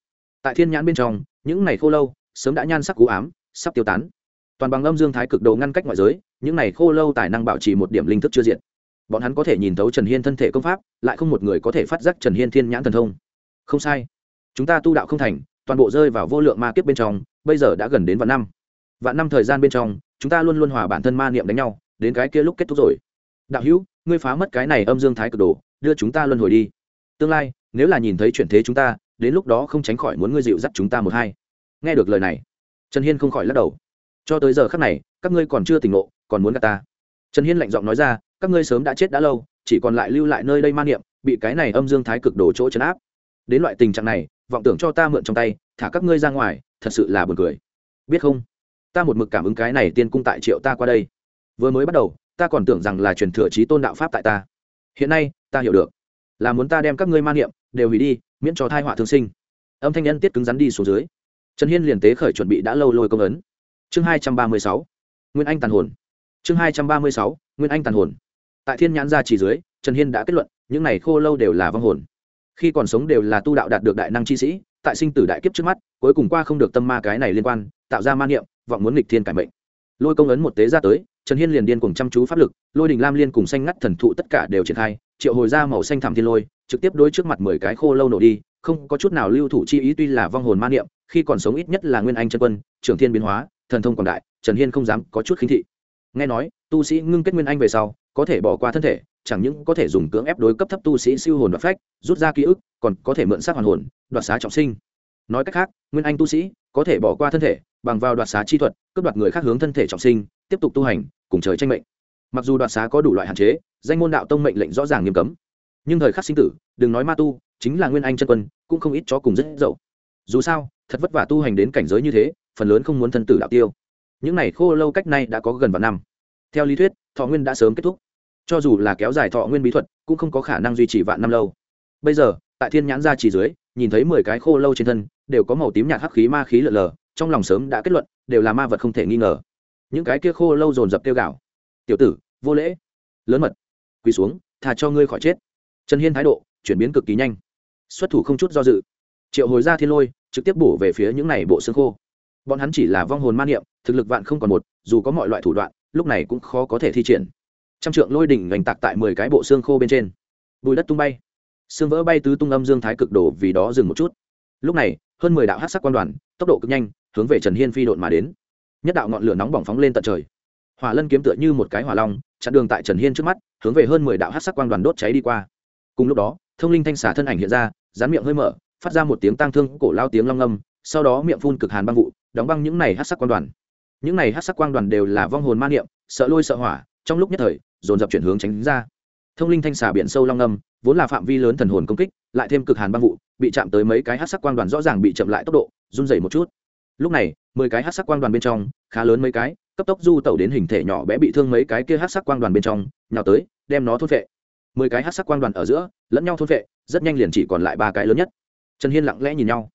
Tại thiên nhãn bên trong, những ngày khô lâu, sớm đã nhan sắc cú ám, sắp tiêu tán. Toàn bằng âm dương thái cực đồ ngăn cách ngoại giới, những ngày khô lâu tài năng bảo trì một điểm linh thức chưa diện bọn hắn có thể nhìn thấu trần hiên thân thể công pháp, lại không một người có thể phát giác trần hiên thiên nhãn thần thông. Không sai. Chúng ta tu đạo không thành, toàn bộ rơi vào vô lượng ma kiếp bên trong, bây giờ đã gần đến vạn năm. Vạn năm thời gian bên trong, chúng ta luôn luôn hòa bản thân ma niệm đánh nhau, đến cái kia lúc kết thúc rồi. Đạo hữu, ngươi phá mất cái này âm dương thái cực đồ, đưa chúng ta luân hồi đi. Tương lai nếu là nhìn thấy chuyển thế chúng ta, đến lúc đó không tránh khỏi muốn ngươi dịu dắt chúng ta một hai. Nghe được lời này, trần hiên không khỏi lắc đầu. Cho tới giờ khắc này, các ngươi còn chưa tỉnh ngộ, còn muốn gặp ta. Trần hiên lạnh giọng nói ra, các ngươi sớm đã chết đã lâu, chỉ còn lại lưu lại nơi đây man niệm, bị cái này âm dương thái cực đổ chỗ chấn áp. Đến loại tình trạng này, vọng tưởng cho ta mượn trong tay, thả các ngươi ra ngoài, thật sự là buồn cười. Biết không? Ta một mực cảm ứng cái này tiên cung tại triệu ta qua đây. Vừa mới bắt đầu, ta còn tưởng rằng là truyền thừa trí tôn đạo pháp tại ta. Hiện nay, ta hiểu được. Là muốn ta đem các ngươi man niệm đều hủy đi, miễn cho thai họa thương sinh. Âm thanh nhân tiết cứng rắn đi xuống dưới. Trần hiên liền tế khởi chuẩn bị đã lâu lôi công ấn. Chương hai trăm ba mươi sáu, nguyên anh tàn hồn. Chương hai trăm ba mươi sáu, nguyên anh tàn hồn. Tại thiên nhãn gia chỉ dưới, trần hiên đã kết luận, những này khô lâu đều là vong hồn. Khi còn sống đều là tu đạo đạt được đại năng chi sĩ, tại sinh tử đại kiếp trước mắt, cuối cùng qua không được tâm ma cái này liên quan, tạo ra man niệm, vọng muốn nghịch thiên cải mệnh. Lôi công ấn một tế ra tới, trần hiên liền điên cùng chăm chú pháp lực, lôi đình lam liên cùng xanh ngắt thần thụ tất cả đều triển khai, triệu hồi ra màu xanh thảm thiên lôi trực tiếp đối trước mặt mười cái khô lâu nổ đi, không có chút nào lưu thủ chi ý tuy là vong hồn man niệm, khi còn sống ít nhất là nguyên anh chân quân, trưởng thiên biến hóa, thần thông quảng đại, trần hiên không dám có chút khinh thị. Nghe nói, tu sĩ ngưng kết nguyên anh về sau, có thể bỏ qua thân thể, chẳng những có thể dùng cưỡng ép đối cấp thấp tu sĩ siêu hồn đoạt phách, rút ra ký ức, còn có thể mượn sát hoàn hồn, đoạt xá trọng sinh. Nói cách khác, nguyên anh tu sĩ có thể bỏ qua thân thể, bằng vào đoạt xá chi thuật, cướp đoạt người khác hướng thân thể trọng sinh, tiếp tục tu hành, cùng trời tranh mệnh. Mặc dù đoạt xá có đủ loại hạn chế, danh môn đạo tông mệnh lệnh rõ ràng nghiêm cấm nhưng thời khắc sinh tử, đừng nói ma tu, chính là nguyên anh chân quân, cũng không ít cho cùng rất dậu. Dù sao, thật vất vả tu hành đến cảnh giới như thế, phần lớn không muốn thân tử đạo tiêu. Những này khô lâu cách nay đã có gần vạn năm. Theo lý thuyết, thọ nguyên đã sớm kết thúc. Cho dù là kéo dài thọ nguyên bí thuật, cũng không có khả năng duy trì vạn năm lâu. Bây giờ, tại thiên nhãn gia chỉ dưới, nhìn thấy mười cái khô lâu trên thân, đều có màu tím nhạt hắc khí ma khí lợn lờ, trong lòng sớm đã kết luận, đều là ma vật không thể nghi ngờ. Những cái kia khô lâu dồn dập kêu gạo. Tiểu tử, vô lễ. Lớn mật, quỳ xuống thà cho ngươi khỏi chết trần hiên thái độ chuyển biến cực kỳ nhanh. Xuất thủ không chút do dự. Triệu hồi ra thiên lôi, trực tiếp bổ về phía những này bộ xương khô. Bọn hắn chỉ là vong hồn man niệm, thực lực vạn không còn một, dù có mọi loại thủ đoạn, lúc này cũng khó có thể thi triển. Trăm trượng lôi đỉnh gành tạc tại mười cái bộ xương khô bên trên. Bùi đất tung bay. Xương vỡ bay tứ tung âm dương thái cực đổ vì đó dừng một chút. Lúc này, hơn mười đạo hát sắc quan đoàn, tốc độ cực nhanh, hướng về trần hiên phi độn mà đến. Nhất đạo ngọn lửa nóng bỏng phóng lên tận trời. Hỏa lân kiếm tựa như một cái hỏa long, chặn đường tại trần hiên trước mắt, hướng về hơn mười đạo hát sắc quan đoàn đốt cháy đi qua cùng lúc đó, thông linh thanh xả thân ảnh hiện ra rán miệng hơi mở, phát ra một tiếng tang thương cổ lao tiếng long âm sau đó miệng phun cực hàn băng vụ, đóng băng những này hát sắc quan đoàn. Những này hát sắc quang đoàn đều là vong hồn ma niệm, sợ lôi sợ hỏa, trong lúc nhất thời, dồn dập chuyển hướng tránh ra. Thông linh thanh xà biển sâu long âm vốn là phạm vi lớn thần hồn công kích, lại thêm cực hàn băng vụ, bị chạm tới mấy cái hát sắc quang đoàn rõ ràng bị chậm lại tốc độ, run dày một chút. Lúc này, mười cái hát sắc quang đoàn bên trong, khá lớn mấy cái, cấp tốc du tẩu đến hình thể nhỏ bé bị thương mấy cái kia hát sắc quang đoàn bên trong, nhào tới, đem nó thốt vệ mười cái hát sắc quang đoàn ở giữa, lẫn nhau thôn vệ, rất nhanh liền chỉ còn lại ba cái lớn nhất. Trần hiên lặng lẽ nhìn nhau.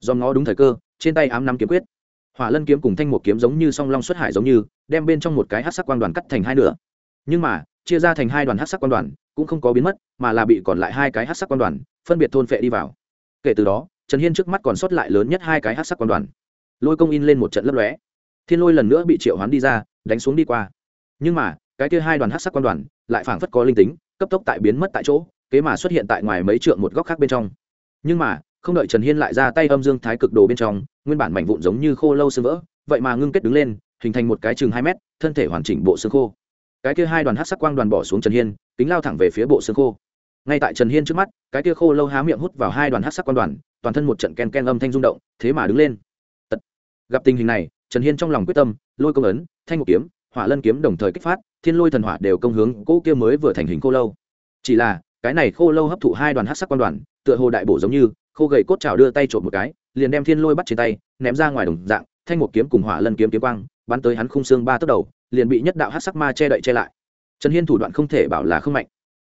Do ngó đúng thời cơ, trên tay ám nắm kiếm quyết. Hỏa lân kiếm cùng thanh một kiếm giống như song long xuất hải giống như, đem bên trong một cái hát sắc quang đoàn cắt thành hai nửa. Nhưng mà, chia ra thành hai đoàn hát sắc quang đoàn, cũng không có biến mất, mà là bị còn lại hai cái hát sắc quang đoàn, phân biệt thôn phệ đi vào. Kể từ đó, trần hiên trước mắt còn sót lại lớn nhất hai cái hát sắc quang đoàn. Lôi công in lên một trận lấp lóe. Thiên lôi lần nữa bị triệu hoán đi ra, đánh xuống đi qua. Nhưng mà, cái kia hai đoàn hát sắc quang đoàn, lại phảng phất có linh tính cấp tốc tại biến mất tại chỗ, kế mà xuất hiện tại ngoài mấy trượng một góc khác bên trong. Nhưng mà, không đợi trần hiên lại ra tay âm dương thái cực đồ bên trong, nguyên bản mảnh vụn giống như khô lâu sương vỡ, vậy mà ngưng kết đứng lên, hình thành một cái chừng hai mét, thân thể hoàn chỉnh bộ xương khô. Cái kia hai đoàn hát sắc quang đoàn bỏ xuống trần hiên, kính lao thẳng về phía bộ xương khô. Ngay tại trần hiên trước mắt, cái kia khô lâu há miệng hút vào hai đoàn hát sắc quang đoàn, toàn thân một trận ken ken âm thanh rung động, thế mà đứng lên. Tật. gặp tình hình này, trần hiên trong lòng quyết tâm, lôi công ấn, thanh một kiếm hỏa lân kiếm đồng thời kích phát, thiên lôi thần hỏa đều công hướng cỗ kia mới vừa thành hình khô lâu. Chỉ là, cái này khô lâu hấp thụ hai đoàn hát sắc quan đoàn, tựa hồ đại bổ giống như, khô gầy cốt trào đưa tay trộm một cái, liền đem thiên lôi bắt trên tay, ném ra ngoài đồng dạng, thanh một kiếm cùng hỏa lân kiếm kiếm quang, bắn tới hắn khung xương ba tấc đầu, liền bị nhất đạo hát sắc ma che đậy che lại. Trần hiên thủ đoạn không thể bảo là không mạnh.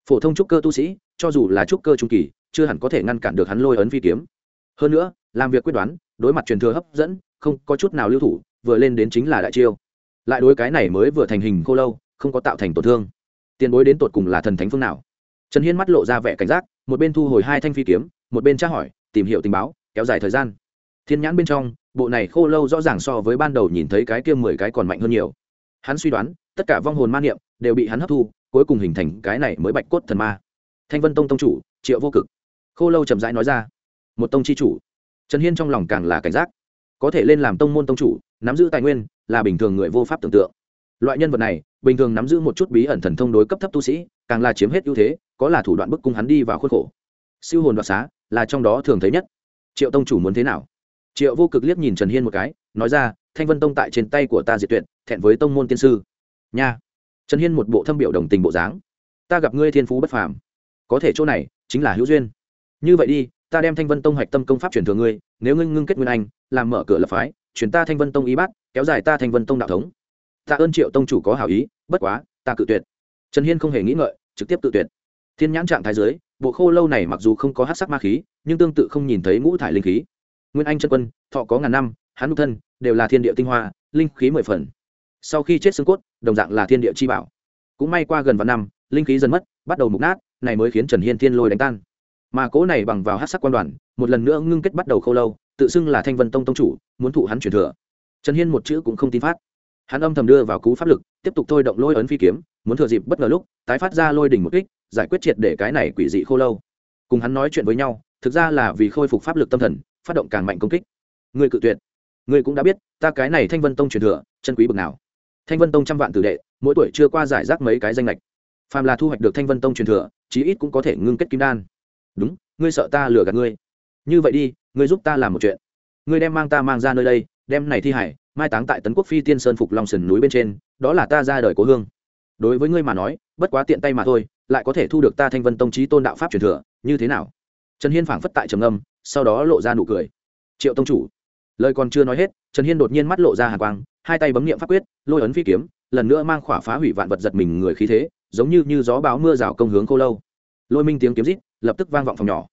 Phổ thông trúc cơ tu sĩ, cho dù là trúc cơ trung kỳ, chưa hẳn có thể ngăn cản được hắn lôi ấn phi kiếm. Hơn nữa, làm việc quyết đoán, đối mặt truyền thừa hấp dẫn, không có chút nào lưu thủ, vừa lên đến chính là đại chiêu lại đối cái này mới vừa thành hình khô lâu, không có tạo thành tổn thương. Tiền bối đến tột cùng là thần thánh phương nào? Trần hiên mắt lộ ra vẻ cảnh giác, một bên thu hồi hai thanh phi kiếm, một bên tra hỏi, tìm hiểu tình báo, kéo dài thời gian. Thiên nhãn bên trong, bộ này khô lâu rõ ràng so với ban đầu nhìn thấy cái kia mười cái còn mạnh hơn nhiều. Hắn suy đoán, tất cả vong hồn ma niệm đều bị hắn hấp thu, cuối cùng hình thành cái này mới bạch cốt thần ma. Thanh vân tông tông chủ, triệu vô cực. Khô lâu chậm rãi nói ra, một tông chi chủ. Trần hiên trong lòng càng là cảnh giác. Có thể lên làm tông môn tông chủ, nắm giữ tài nguyên là bình thường người vô pháp tưởng tượng. Loại nhân vật này, bình thường nắm giữ một chút bí ẩn thần thông đối cấp thấp tu sĩ, càng là chiếm hết ưu thế, có là thủ đoạn bức cung hắn đi vào khuôn khổ. Siêu hồn đoạt xá, là trong đó thường thấy nhất. Triệu tông chủ muốn thế nào? Triệu vô cực liếc nhìn trần hiên một cái, nói ra, thanh vân tông tại trên tay của ta diệt tuyệt, thẹn với tông môn tiên sư. Nha. Trần hiên một bộ thâm biểu đồng tình bộ dáng. Ta gặp ngươi thiên phú bất phàm. Có thể chỗ này, chính là hữu duyên. Như vậy đi, ta đem thanh vân tông hoạch tâm công pháp truyền thừa ngươi, nếu ngươi ngưng kết nguyên anh, làm mở cửa lập phái chuyển ta thanh vân tông ý bát, kéo dài ta thanh vân tông đạo thống. Ta ơn triệu tông chủ có hảo ý, bất quá, ta cự tuyệt. Trần hiên không hề nghĩ ngợi, trực tiếp tự tuyệt. Thiên nhãn trạng thái dưới, bộ khô lâu này mặc dù không có hát sắc ma khí, nhưng tương tự không nhìn thấy ngũ thải linh khí. Nguyên anh chân quân, thọ có ngàn năm Hán đục thân đều là thiên địa tinh hoa, linh khí mười phần. Sau khi chết xương cốt, đồng dạng là thiên địa chi bảo. Cũng may qua gần vạn năm, linh khí dần mất, bắt đầu mục nát, này mới khiến trần hiên thiên lôi đánh tan. Mà cố này bằng vào hát sắc quan đoàn, một lần nữa ngưng kết bắt đầu khô lâu tự xưng là thanh vân tông tông chủ, muốn thụ hắn truyền thừa. Trần hiên một chữ cũng không tin phát. Hắn âm thầm đưa vào cú pháp lực, tiếp tục thôi động lôi ấn phi kiếm, muốn thừa dịp bất ngờ lúc, tái phát ra lôi đỉnh một kích, giải quyết triệt để cái này quỷ dị khô lâu. Cùng hắn nói chuyện với nhau, thực ra là vì khôi phục pháp lực tâm thần, phát động càng mạnh công kích. Người cự tuyệt. Người cũng đã biết, ta cái này thanh vân tông truyền thừa, chân quý bực nào. Thanh vân tông trăm vạn tử đệ, mỗi tuổi chưa qua giải rác mấy cái danh lệch phàm là thu hoạch được thanh vân tông truyền thừa, chí ít cũng có thể ngưng kết kim đan. Đúng, ngươi sợ ta lừa gạt ngươi. Như vậy đi ngươi giúp ta làm một chuyện. Ngươi đem mang ta mang ra nơi đây, đem này thi hải, mai táng tại tấn quốc phi tiên sơn phục long sườn núi bên trên, đó là ta ra đời cố hương. Đối với ngươi mà nói, bất quá tiện tay mà thôi, lại có thể thu được ta thanh vân tông trí tôn đạo pháp truyền thừa, như thế nào? Trần hiên phảng phất tại trầm âm sau đó lộ ra nụ cười. Triệu tông chủ, lời còn chưa nói hết, trần hiên đột nhiên mắt lộ ra hà quang, hai tay bấm nghiệm pháp quyết, lôi ấn phi kiếm, lần nữa mang khỏa phá hủy vạn vật giật mình người khí thế, giống như như gió báo mưa rào công hướng cô lâu. Lôi minh tiếng kiếm rít, lập tức vang vọng phòng nhỏ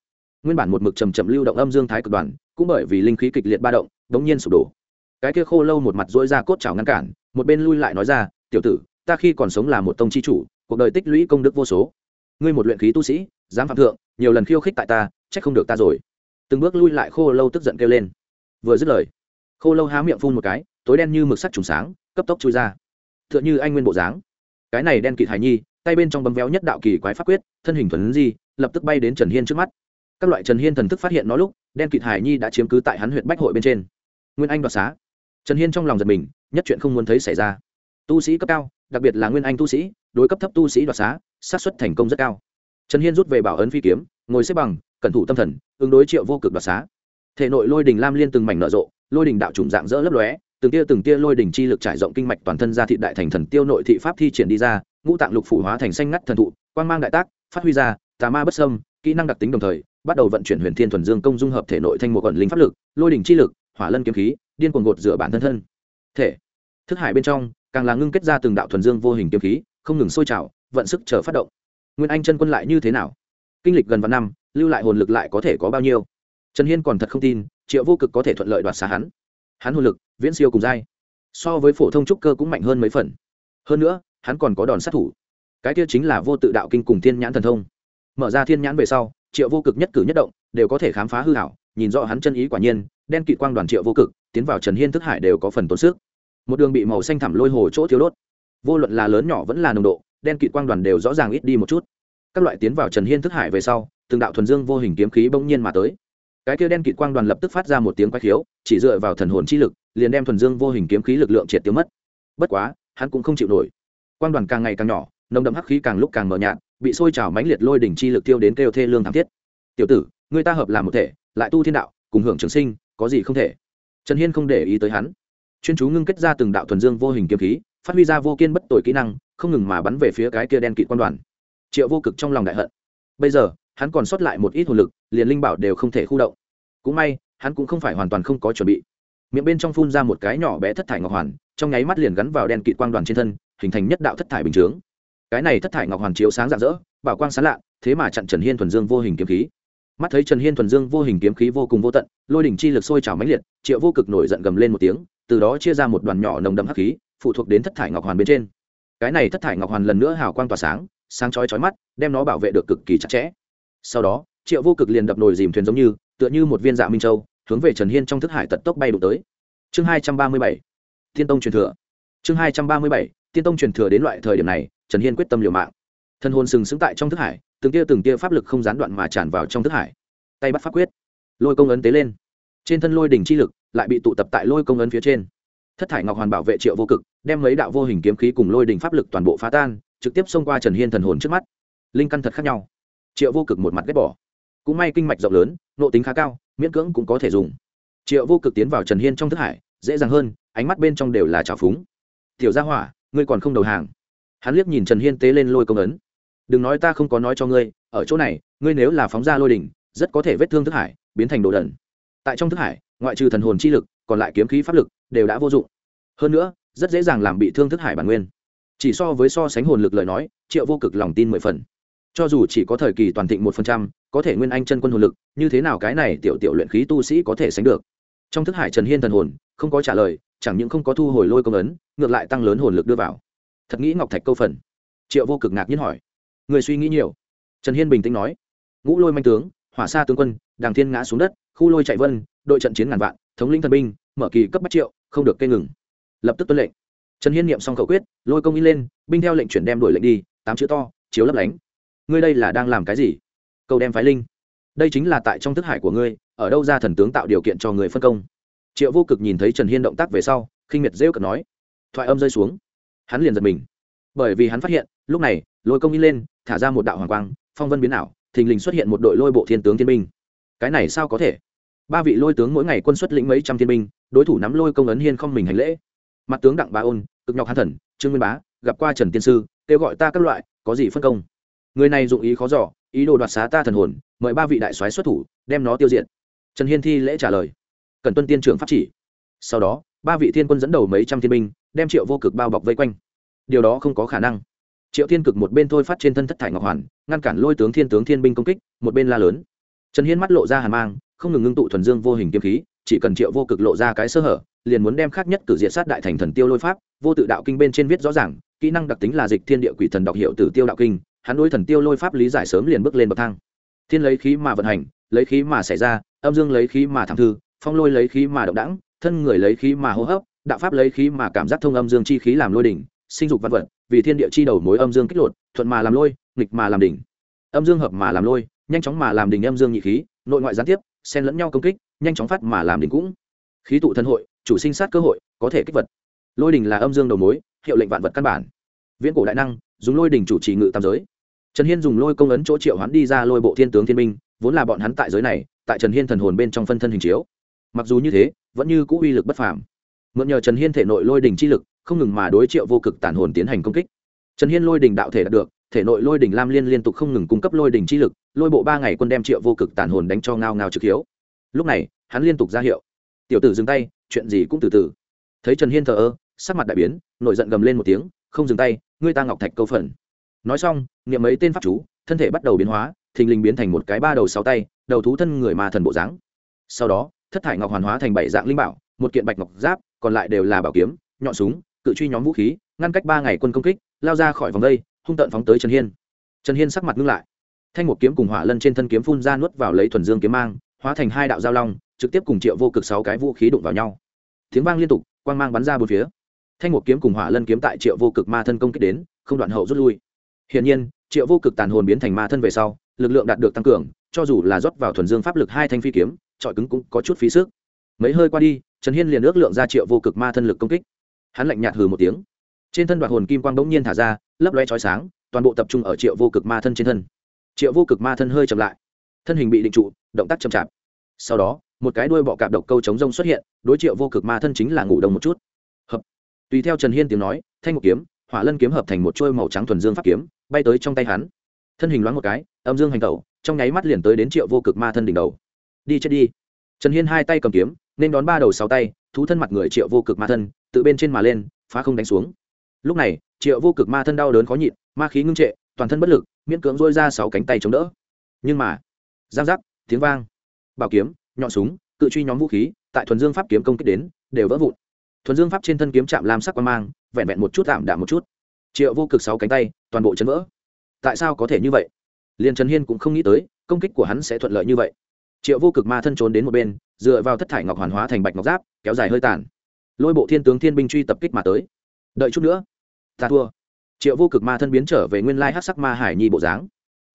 nguyên bản một mực chầm chậm lưu động âm dương thái cực đoàn, cũng bởi vì linh khí kịch liệt ba động, đống nhiên sụp đổ. Cái kia khô lâu một mặt dỗi ra cốt chảo ngăn cản, một bên lui lại nói ra, tiểu tử, ta khi còn sống là một tông chi chủ, cuộc đời tích lũy công đức vô số. Ngươi một luyện khí tu sĩ, dám phạm thượng, nhiều lần khiêu khích tại ta, trách không được ta rồi. Từng bước lui lại khô lâu tức giận kêu lên. Vừa dứt lời, khô lâu há miệng phun một cái, tối đen như mực sắt trùng sáng, cấp tốc chui ra. T h ư ợ n h ư anh nguyên bộ dáng. Cái này đen kịt hải nhi, tay bên trong bấm véo nhất đạo kỳ quái pháp quyết, thân hình thuần di, lập tức bay đến trần hiên trước mắt các loại trần hiên thần thức phát hiện nó lúc, đen kịt hải nhi đã chiếm cứ tại hắn huyện bách hội bên trên. Nguyên anh đoạt xá. Trần hiên trong lòng giật mình, nhất chuyện không muốn thấy xảy ra. Tu sĩ cấp cao, đặc biệt là nguyên anh tu sĩ, đối cấp thấp tu sĩ đoạt xá sát xuất thành công rất cao. Trần hiên rút về bảo ấn phi kiếm, ngồi xếp bằng, cẩn thủ tâm thần, ứng đối triệu vô cực đoạt xá. Thể nội lôi đình lam liên từng mảnh nở rộ, lôi đình đạo trùng dạng dỡ lấp lóe, từng tia từng tia lôi đình chi lực trải rộng kinh mạch toàn thân ra thị đại thành thần tiêu nội thị pháp thi triển đi ra, ngũ tạng lục phủ hóa thành xanh ngắt thần thụ, quang mang đại tác, phát huy ra tà ma bất sâm kỹ năng đặc tính đồng thời, bắt đầu vận chuyển huyền thiên thuần dương công dung hợp thể nội thành một quần linh pháp lực, lôi Đỉnh chi lực, hỏa lân kiếm khí, điên cuồng gột rửa bản thân thân. Thể, thức hải bên trong, càng là ngưng kết ra từng đạo thuần dương vô hình kiếm khí, không ngừng sôi trào, vận sức chờ phát động. Nguyên anh chân quân lại như thế nào? Kinh lịch gần vạn năm, lưu lại hồn lực lại có thể có bao nhiêu? Trần hiên còn thật không tin, triệu vô cực có thể thuận lợi đoạt xá hắn. Hắn hồn lực, viễn siêu cùng dai so với phổ thông trúc cơ cũng mạnh hơn mấy phần. Hơn nữa, hắn còn có đòn sát thủ. Cái kia chính là vô tự đạo kinh cùng thiên nhãn thần thông mở ra thiên nhãn về sau, triệu vô cực nhất cử nhất động, đều có thể khám phá hư hảo, nhìn rõ hắn chân ý quả nhiên, đen kỵ quang đoàn triệu vô cực, tiến vào trần hiên thức hải đều có phần tốn sức. Một đường bị màu xanh thẳm lôi hồ chỗ thiếu đốt. Vô luận là lớn nhỏ vẫn là nồng độ, đen kỵ quang đoàn đều rõ ràng ít đi một chút. Các loại tiến vào trần hiên thức hải về sau, từng đạo thuần dương vô hình kiếm khí bỗng nhiên mà tới. Cái kia đen kịt quang đoàn lập tức phát ra một tiếng quay khiếu, chỉ dựa vào thần hồn chi lực, liền đem thuần dương vô hình kiếm khí lực lượng triệt tiêu mất. Bất quá, hắn cũng không chịu nổi. Quang đoàn càng ngày càng nhỏ, nồng đậm hắc khí càng lúc càng mờ nhạt bị sôi trào mãnh liệt lôi đỉnh chi lực tiêu đến kêu thê lương thảm thiết. Tiểu tử người ta hợp làm một thể, lại tu thiên đạo, cùng hưởng trường sinh, có gì không thể? Trần hiên không để ý tới hắn. Chuyên chú ngưng kết ra từng đạo thuần dương vô hình kiếm khí, phát huy ra vô kiên bất tội kỹ năng, không ngừng mà bắn về phía cái kia đen kịt quan đoàn. Triệu vô cực trong lòng đại hận. Bây giờ, hắn còn sót lại một ít hồn lực, liền linh bảo đều không thể khu động. Cũng may, hắn cũng không phải hoàn toàn không có chuẩn bị. Miệng bên trong phun ra một cái nhỏ bé thất thải ngọc hoàn, trong nháy mắt liền gắn vào đen kịt quang đoàn trên thân, hình thành nhất đạo thất thải bình chướng cái này thất thải ngọc hoàn chiếu sáng rạng rỡ, bảo quang sáng lạ, thế mà chặn trần hiên thuần dương vô hình kiếm khí. Mắt thấy trần hiên thuần dương vô hình kiếm khí vô cùng vô tận, lôi đỉnh chi lực sôi trào mãnh liệt, triệu vô cực nổi giận gầm lên một tiếng, từ đó chia ra một đoàn nhỏ nồng đậm hắc khí, phụ thuộc đến thất thải ngọc hoàn bên trên. Cái này thất thải ngọc hoàn lần nữa hào quang tỏa sáng sáng chói chói mắt, đem nó bảo vệ được cực kỳ chặt chẽ. Sau đó, triệu vô cực liền đập nồi dìm thuyền giống như, tựa như một viên dạ minh châu, hướng về trần hiên trong thức hải tận tốc bay đụng tới. Chương hai trăm ba mươi bảy, thiên tông truyền thừa. Chương hai trăm ba mươi bảy Tiên tông truyền thừa đến loại thời điểm này, trần hiên quyết tâm liều mạng. Thân hồn sừng sững tại trong thức hải, từng tia từng tia pháp lực không gián đoạn mà tràn vào trong thức hải. Tay bắt pháp quyết, lôi công ấn tế lên. Trên thân lôi đỉnh chi lực lại bị tụ tập tại lôi công ấn phía trên. Thất thải ngọc hoàn bảo vệ triệu vô cực, đem mấy đạo vô hình kiếm khí cùng lôi đỉnh pháp lực toàn bộ phá tan, trực tiếp xông qua trần hiên thần hồn trước mắt. Linh căn thật khác nhau. Triệu vô cực một mặt ghét bỏ. Cũng may kinh mạch rộng lớn, nộ tính khá cao, miễn cưỡng cũng có thể dùng. Triệu vô cực tiến vào trần hiên trong thức hải, dễ dàng hơn, ánh mắt bên trong đều là trào phúng. Tiểu gia hỏa ngươi còn không đầu hàng. Hắn liếc nhìn trần hiên tế lên lôi công ấn. Đừng nói ta không có nói cho ngươi, ở chỗ này, ngươi nếu là phóng ra lôi đỉnh, rất có thể vết thương thức hải, biến thành đồ đẩn. tại trong thức hải, ngoại trừ thần hồn chi lực, còn lại kiếm khí pháp lực đều đã vô dụng. Hơn nữa, rất dễ dàng làm bị thương thức hải bản nguyên. Chỉ so với so sánh hồn lực lời nói, triệu vô cực lòng tin mười phần. Cho dù chỉ có thời kỳ toàn thịnh một phần trăm, có thể nguyên anh chân quân hồn lực, như thế nào cái này tiểu tiểu luyện khí tu sĩ có thể sánh được? Trong thức hải trần hiên thần hồn, không có trả lời chẳng những không có thu hồi lôi công ấn, ngược lại tăng lớn hồn lực đưa vào. Thật nghĩ ngọc thạch câu phần. Triệu vô cực ngạc nhiên hỏi. Người suy nghĩ nhiều. Trần hiên bình tĩnh nói. Ngũ lôi manh tướng, hỏa xa tướng quân, đàng thiên ngã xuống đất, khu lôi chạy vân, đội trận chiến ngàn vạn, thống lĩnh thần binh, mở kỳ cấp bắt triệu, không được cây ngừng. Lập tức tuân lệnh. Trần hiên niệm xong khẩu quyết, lôi công in lên, binh theo lệnh chuyển đem đuổi lệnh đi, tám chữ to, chiếu lấp lánh. Ngươi đây là đang làm cái gì? Câu đem phái linh. Đây chính là tại trong thức hải của ngươi, ở đâu ra thần tướng tạo điều kiện cho người phân công? Triệu vô cực nhìn thấy trần hiên động tác về sau khinh miệt rêu cực nói thoại âm rơi xuống hắn liền giật mình bởi vì hắn phát hiện lúc này lôi công in lên thả ra một đạo hoàng quang phong vân biến ảo thình lình xuất hiện một đội lôi bộ thiên tướng thiên binh cái này sao có thể ba vị lôi tướng mỗi ngày quân xuất lĩnh mấy trăm thiên binh đối thủ nắm lôi công ấn hiên không mình hành lễ mặt tướng đặng bá ôn cực nhọc hàn thần trương nguyên bá gặp qua trần tiên sư kêu gọi ta các loại có gì phân công người này dụng ý khó giỏ ý đồ đoạt xá ta thần hồn mời ba vị đại soái xuất thủ đem nó tiêu diệt trần hiên thi lễ trả lời cần tuân tiên trưởng pháp chỉ. Sau đó, ba vị thiên quân dẫn đầu mấy trăm thiên binh, đem triệu vô cực bao bọc vây quanh. Điều đó không có khả năng. Triệu thiên cực một bên thôi phát trên thân thất thải ngọc hoàn, ngăn cản lôi tướng thiên tướng thiên binh công kích, một bên la lớn. Trần hiên mắt lộ ra hàn mang, không ngừng ngưng tụ thuần dương vô hình kiếm khí, chỉ cần triệu vô cực lộ ra cái sơ hở, liền muốn đem khác nhất cử diện sát đại thành thần tiêu lôi pháp, vô tự đạo kinh bên trên viết rõ ràng, kỹ năng đặc tính là dịch thiên địa quỷ thần đọc hiệu tử tiêu đạo kinh, hắn đối thần tiêu lôi pháp lý giải sớm liền bước lên bậc thang. Thiên lấy khí mà vận hành, lấy khí mà xảy ra, âm dương lấy khí mà thảm thư phong lôi lấy khí mà động đẳng, thân người lấy khí mà hô hấp, đạo pháp lấy khí mà cảm giác thông âm dương chi khí làm lôi đỉnh, sinh dục văn vật, vì thiên địa chi đầu mối âm dương kích lột, thuận mà làm lôi, nghịch mà làm đỉnh. Âm dương hợp mà làm lôi, nhanh chóng mà làm đỉnh âm dương nhị khí, nội ngoại gián tiếp, xen lẫn nhau công kích, nhanh chóng phát mà làm đỉnh cũng. Khí tụ thân hội, chủ sinh sát cơ hội, có thể kích vật. Lôi đỉnh là âm dương đầu mối, hiệu lệnh vạn vật căn bản. Viễn cổ đại năng, dùng lôi đỉnh chủ trì ngự tam giới. Trần hiên dùng lôi công ấn chỗ triệu hoán đi ra lôi bộ thiên tướng thiên minh vốn là bọn hắn tại giới này, tại trần hiên thần hồn bên trong phân thân hình chiếu mặc dù như thế, vẫn như cũ uy lực bất phàm. Mượn nhờ trần hiên thể nội lôi đỉnh chi lực, không ngừng mà đối triệu vô cực tản hồn tiến hành công kích. Trần hiên lôi đỉnh đạo thể đạt được, thể nội lôi đỉnh lam liên liên tục không ngừng cung cấp lôi đỉnh chi lực, lôi bộ ba ngày quân đem triệu vô cực tản hồn đánh cho ngao ngao trực hiếu. Lúc này, hắn liên tục ra hiệu. Tiểu tử dừng tay, chuyện gì cũng từ từ. Thấy trần hiên thờ ơ, sắc mặt đại biến, nổi giận gầm lên một tiếng, không dừng tay, ngươi ta ngọc thạch câu phần. Nói xong, niệm mấy tên pháp chú, thân thể bắt đầu biến hóa, thình lình biến thành một cái ba đầu sáu tay, đầu thú thân người mà thần bộ dáng. Sau đó thất thải ngọc hoàn hóa thành bảy dạng linh bảo, một kiện bạch ngọc giáp, còn lại đều là bảo kiếm, nhọn súng, cự truy nhóm vũ khí, ngăn cách ba ngày quân công kích, lao ra khỏi vòng đây, hung tận phóng tới trần hiên. Trần hiên sắc mặt ngưng lại. Thanh một kiếm cùng hỏa lân trên thân kiếm phun ra nuốt vào lấy thuần dương kiếm mang, hóa thành hai đạo giao long, trực tiếp cùng triệu vô cực sáu cái vũ khí đụng vào nhau. Tiếng vang liên tục, quang mang bắn ra bốn phía. Thanh một kiếm cùng hỏa lân kiếm tại triệu vô cực ma thân công kích đến, không đoạn hậu rút lui. Hiển nhiên, triệu vô cực tàn hồn biến thành ma thân về sau, lực lượng đạt được tăng cường, cho dù là rót vào thuần dương pháp lực hai thanh phi kiếm trọi cứng cũng có chút phí sức. Mấy hơi qua đi, trần hiên liền ước lượng ra triệu vô cực ma thân lực công kích. Hắn lạnh nhạt hừ một tiếng. Trên thân đoạt hồn kim quang bỗng nhiên thả ra, lấp loe trói sáng, toàn bộ tập trung ở triệu vô cực ma thân trên thân. Triệu vô cực ma thân hơi chậm lại. Thân hình bị định trụ, động tác chậm chạp. Sau đó, một cái đuôi bọ cạp độc câu chống rông xuất hiện, đối triệu vô cực ma thân chính là ngủ đông một chút. Hợp. Tùy theo trần hiên tiếng nói, thanh một kiếm, hỏa lân kiếm hợp thành một chuôi màu trắng thuần dương pháp kiếm, bay tới trong tay hắn. Thân hình loáng một cái, âm dương hành tẩu, trong nháy mắt liền tới đến triệu vô cực ma thân đỉnh đầu đi chết đi. Trần hiên hai tay cầm kiếm, nên đón ba đầu sáu tay, thú thân mặt người triệu vô cực ma thân, tự bên trên mà lên, phá không đánh xuống. Lúc này, triệu vô cực ma thân đau đớn khó nhịn, ma khí ngưng trệ, toàn thân bất lực, miễn cưỡng dôi ra sáu cánh tay chống đỡ. Nhưng mà, giang giác, tiếng vang, bảo kiếm, nhọn súng, cự truy nhóm vũ khí, tại thuần dương pháp kiếm công kích đến, đều vỡ vụn. Thuần dương pháp trên thân kiếm chạm lam sắc quan mang, vẹn vẹn một chút tạm đạm một chút. Triệu vô cực sáu cánh tay, toàn bộ chấn vỡ. Tại sao có thể như vậy? Liền trần hiên cũng không nghĩ tới, công kích của hắn sẽ thuận lợi như vậy triệu vô cực ma thân trốn đến một bên, dựa vào thất thải ngọc hoàn hóa thành bạch ngọc giáp, kéo dài hơi tàn. Lôi bộ thiên tướng thiên binh truy tập kích mà tới. Đợi chút nữa, ta thua. Triệu vô cực ma thân biến trở về nguyên lai hát sắc ma hải nhi bộ dáng.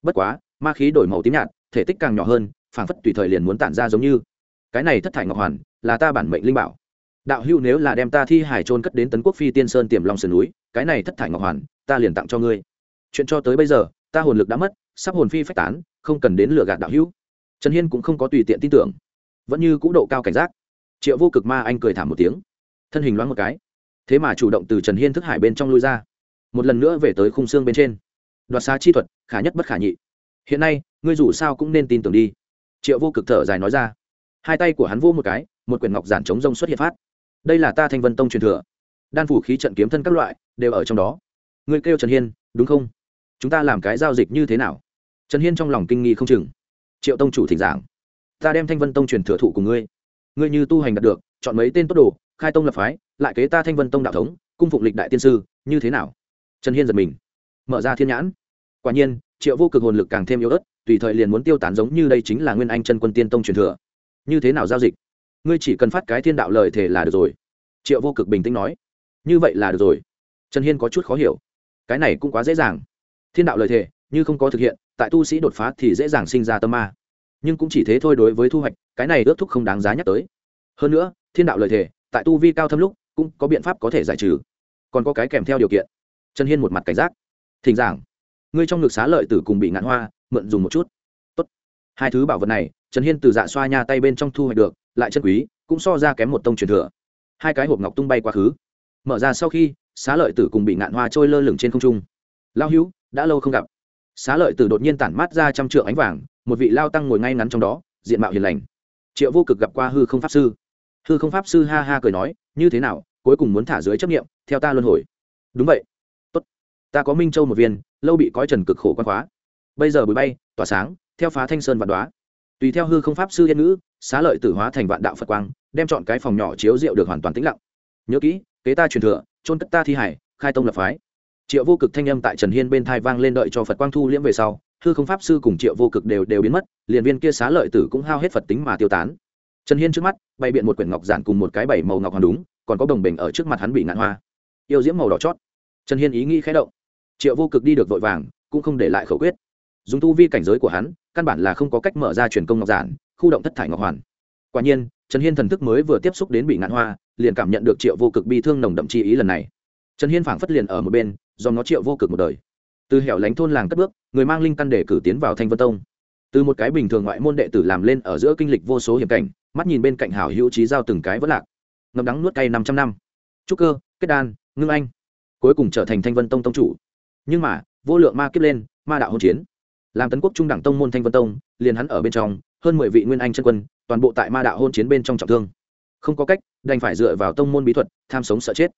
Bất quá, ma khí đổi màu tím nhạt, thể tích càng nhỏ hơn, phảng phất tùy thời liền muốn tản ra giống như. Cái này thất thải ngọc hoàn, là ta bản mệnh linh bảo. Đạo hữu nếu là đem ta thi hải trôn cất đến tấn quốc phi tiên sơn tiềm long sườn núi, cái này thất thải ngọc hoàn, ta liền tặng cho ngươi. Chuyện cho tới bây giờ, ta hồn lực đã mất, sắp hồn phi phách tán, không cần đến lừa gạt đạo hữu trần hiên cũng không có tùy tiện tin tưởng. Vẫn như cũ độ cao cảnh giác. Triệu vô cực ma anh cười thảm một tiếng. Thân hình loáng một cái. Thế mà chủ động từ trần hiên thức hải bên trong lui ra. Một lần nữa về tới khung xương bên trên. Đoạt xá chi thuật, khả nhất bất khả nhị. Hiện nay, ngươi dù sao cũng nên tin tưởng đi. Triệu vô cực thở dài nói ra. Hai tay của hắn vô một cái, một quyển ngọc giản chống rông xuất hiện phát. Đây là ta thanh vân tông truyền thừa. Đan phủ khí trận kiếm thân các loại, đều ở trong đó. Ngươi kêu trần hiên, đúng không? Chúng ta làm cái giao dịch như thế nào? Trần hiên trong lòng kinh nghi không chừng triệu tông chủ thỉnh giảng. Ta đem thanh vân tông truyền thừa thụ của ngươi. Ngươi như tu hành đạt được, chọn mấy tên tốt đồ, khai tông lập phái, lại kế ta thanh vân tông đạo thống, cung phụng lịch đại tiên sư, như thế nào? Trần hiên giật mình. Mở ra thiên nhãn. Quả nhiên, triệu vô cực hồn lực càng thêm yếu ớt, tùy thời liền muốn tiêu tán giống như đây chính là nguyên anh chân quân tiên tông truyền thừa. Như thế nào giao dịch? Ngươi chỉ cần phát cái thiên đạo lời thể là được rồi. Triệu vô cực bình tĩnh nói. Như vậy là được rồi. Trần hiên có chút khó hiểu. Cái này cũng quá dễ dàng. Thiên đạo lời thề, như không có thực hiện tại tu sĩ đột phá thì dễ dàng sinh ra tâm ma. Nhưng cũng chỉ thế thôi đối với thu hoạch, cái này ước thúc không đáng giá nhắc tới. Hơn nữa, thiên đạo lời thề tại tu vi cao thâm lúc, cũng có biện pháp có thể giải trừ. Còn có cái kèm theo điều kiện. Trần hiên một mặt cảnh giác. Thỉnh giảng. Ngươi trong ngực xá lợi tử cùng bị ngạn hoa, mượn dùng một chút. Tốt. hai thứ bảo vật này, trần hiên từ dạ xoa nha tay bên trong thu hoạch được, lại chân quý, cũng so ra kém một tông truyền thừa. Hai cái hộp ngọc tung bay quá khứ. Mở ra sau khi, xá lợi tử cùng bị ngạn hoa trôi lơ lửng trên không trung. Lao hữu, đã lâu không gặp xá lợi từ đột nhiên tản mát ra trăm trượng ánh vàng, một vị lao tăng ngồi ngay ngắn trong đó, diện mạo hiền lành. Triệu vô cực gặp qua hư không pháp sư. Hư không pháp sư ha ha cười nói, như thế nào, cuối cùng muốn thả dưới chấp nghiệm theo ta luân hồi? Đúng vậy. Tốt, ta có minh châu một viên, lâu bị cõi trần cực khổ quan khóa. Bây giờ bụi bay, tỏa sáng, theo phá thanh sơn vạn đoá tùy theo hư không pháp sư yên ngữ, xá lợi tử hóa thành vạn đạo phật quang, đem chọn cái phòng nhỏ chiếu rượu được hoàn toàn tĩnh lặng. Nhớ kỹ, kế ta truyền thừa trôn cất ta thi hải, khai tông lập phái triệu vô cực thanh âm tại trần hiên bên thai vang lên đợi cho phật quang thu liễm về sau, hư không pháp sư cùng triệu vô cực đều đều biến mất, liền viên kia xá lợi tử cũng hao hết phật tính mà tiêu tán. Trần hiên trước mắt, bày biện một quyển ngọc giản cùng một cái bảy màu ngọc hoàn đúng, còn có đồng bình ở trước mặt hắn bị ngạn hoa. Yêu diễm màu đỏ chót. Trần hiên ý nghĩ khé động. Triệu vô cực đi được vội vàng, cũng không để lại khẩu quyết. Dùng tu vi cảnh giới của hắn, căn bản là không có cách mở ra truyền công ngọc giản, khu động thất thải ngọc hoàn. Quả nhiên, trần hiên thần thức mới vừa tiếp xúc đến bị ngạn hoa, liền cảm nhận được triệu vô cực bi thương nồng đậm chi ý lần này. Trần hiên phảng phất liền ở một bên do nó triệu vô cực một đời. Từ hẻo lánh thôn làng cất bước, người mang linh căn để cử tiến vào thanh vân tông. Từ một cái bình thường ngoại môn đệ tử làm lên ở giữa kinh lịch vô số hiểm cảnh, mắt nhìn bên cạnh hảo hữu trí giao từng cái vất lạc. Ngầm đắng nuốt cay năm trăm năm. Trúc cơ, kết đan, ngưng anh. Cuối cùng trở thành thanh vân tông tông chủ. Nhưng mà, vô lượng ma kiếp lên, ma đạo hôn chiến. Làm tấn quốc trung đẳng tông môn thanh vân tông, liền hắn ở bên trong, hơn mười vị nguyên anh chân quân, toàn bộ tại ma đạo hôn chiến bên trong trọng thương. Không có cách, đành phải dựa vào tông môn bí thuật, tham sống sợ chết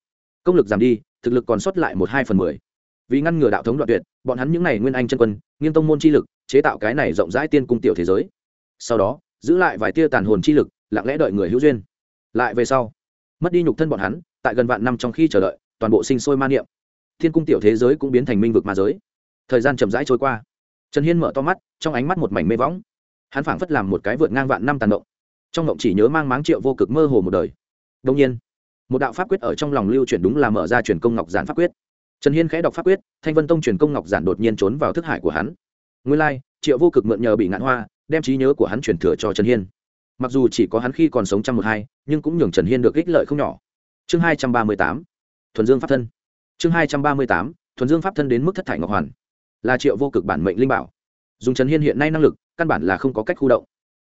công lực giảm đi, thực lực còn sót lại một hai phần mười. Vì ngăn ngừa đạo thống đoạn tuyệt, bọn hắn những n à y nguyên anh chân quân nghiêm tông môn chi lực, chế tạo cái này rộng rãi tiên cung tiểu thế giới. Sau đó, giữ lại vài tia tàn hồn chi lực, lặng lẽ đợi người hữu duyên. Lại về sau, mất đi nhục thân bọn hắn, tại gần vạn năm trong khi chờ đợi, toàn bộ sinh sôi ma niệm. Thiên cung tiểu thế giới cũng biến thành minh vực ma giới. Thời gian chậm rãi trôi qua. Trần hiên mở to mắt, trong ánh mắt một mảnh mê võng. Hắn phảng phất làm một cái vượt ngang vạn năm tàn động. Trong động chỉ nhớ mang máng triệu vô cực mơ hồ một đời. Đông nhiên một đạo pháp quyết ở trong lòng lưu chuyển đúng là mở ra truyền công ngọc giản pháp quyết. Trần hiên khẽ đọc pháp quyết, thanh vân tông truyền công ngọc giản đột nhiên trốn vào thức hải của hắn. Nguyên lai, triệu vô cực mượn nhờ bị ngạn hoa, đem trí nhớ của hắn truyền thừa cho trần hiên. Mặc dù chỉ có hắn khi còn sống trăm một hai, nhưng cũng nhường trần hiên được ích lợi không nhỏ. Chương hai trăm ba mươi tám, thuần dương pháp thân. Chương hai trăm ba mươi tám, thuần dương pháp thân đến mức thất thải ngọc hoàn. Là triệu vô cực bản mệnh linh bảo. Dùng trần hiên hiện nay năng lực, căn bản là không có cách khu động.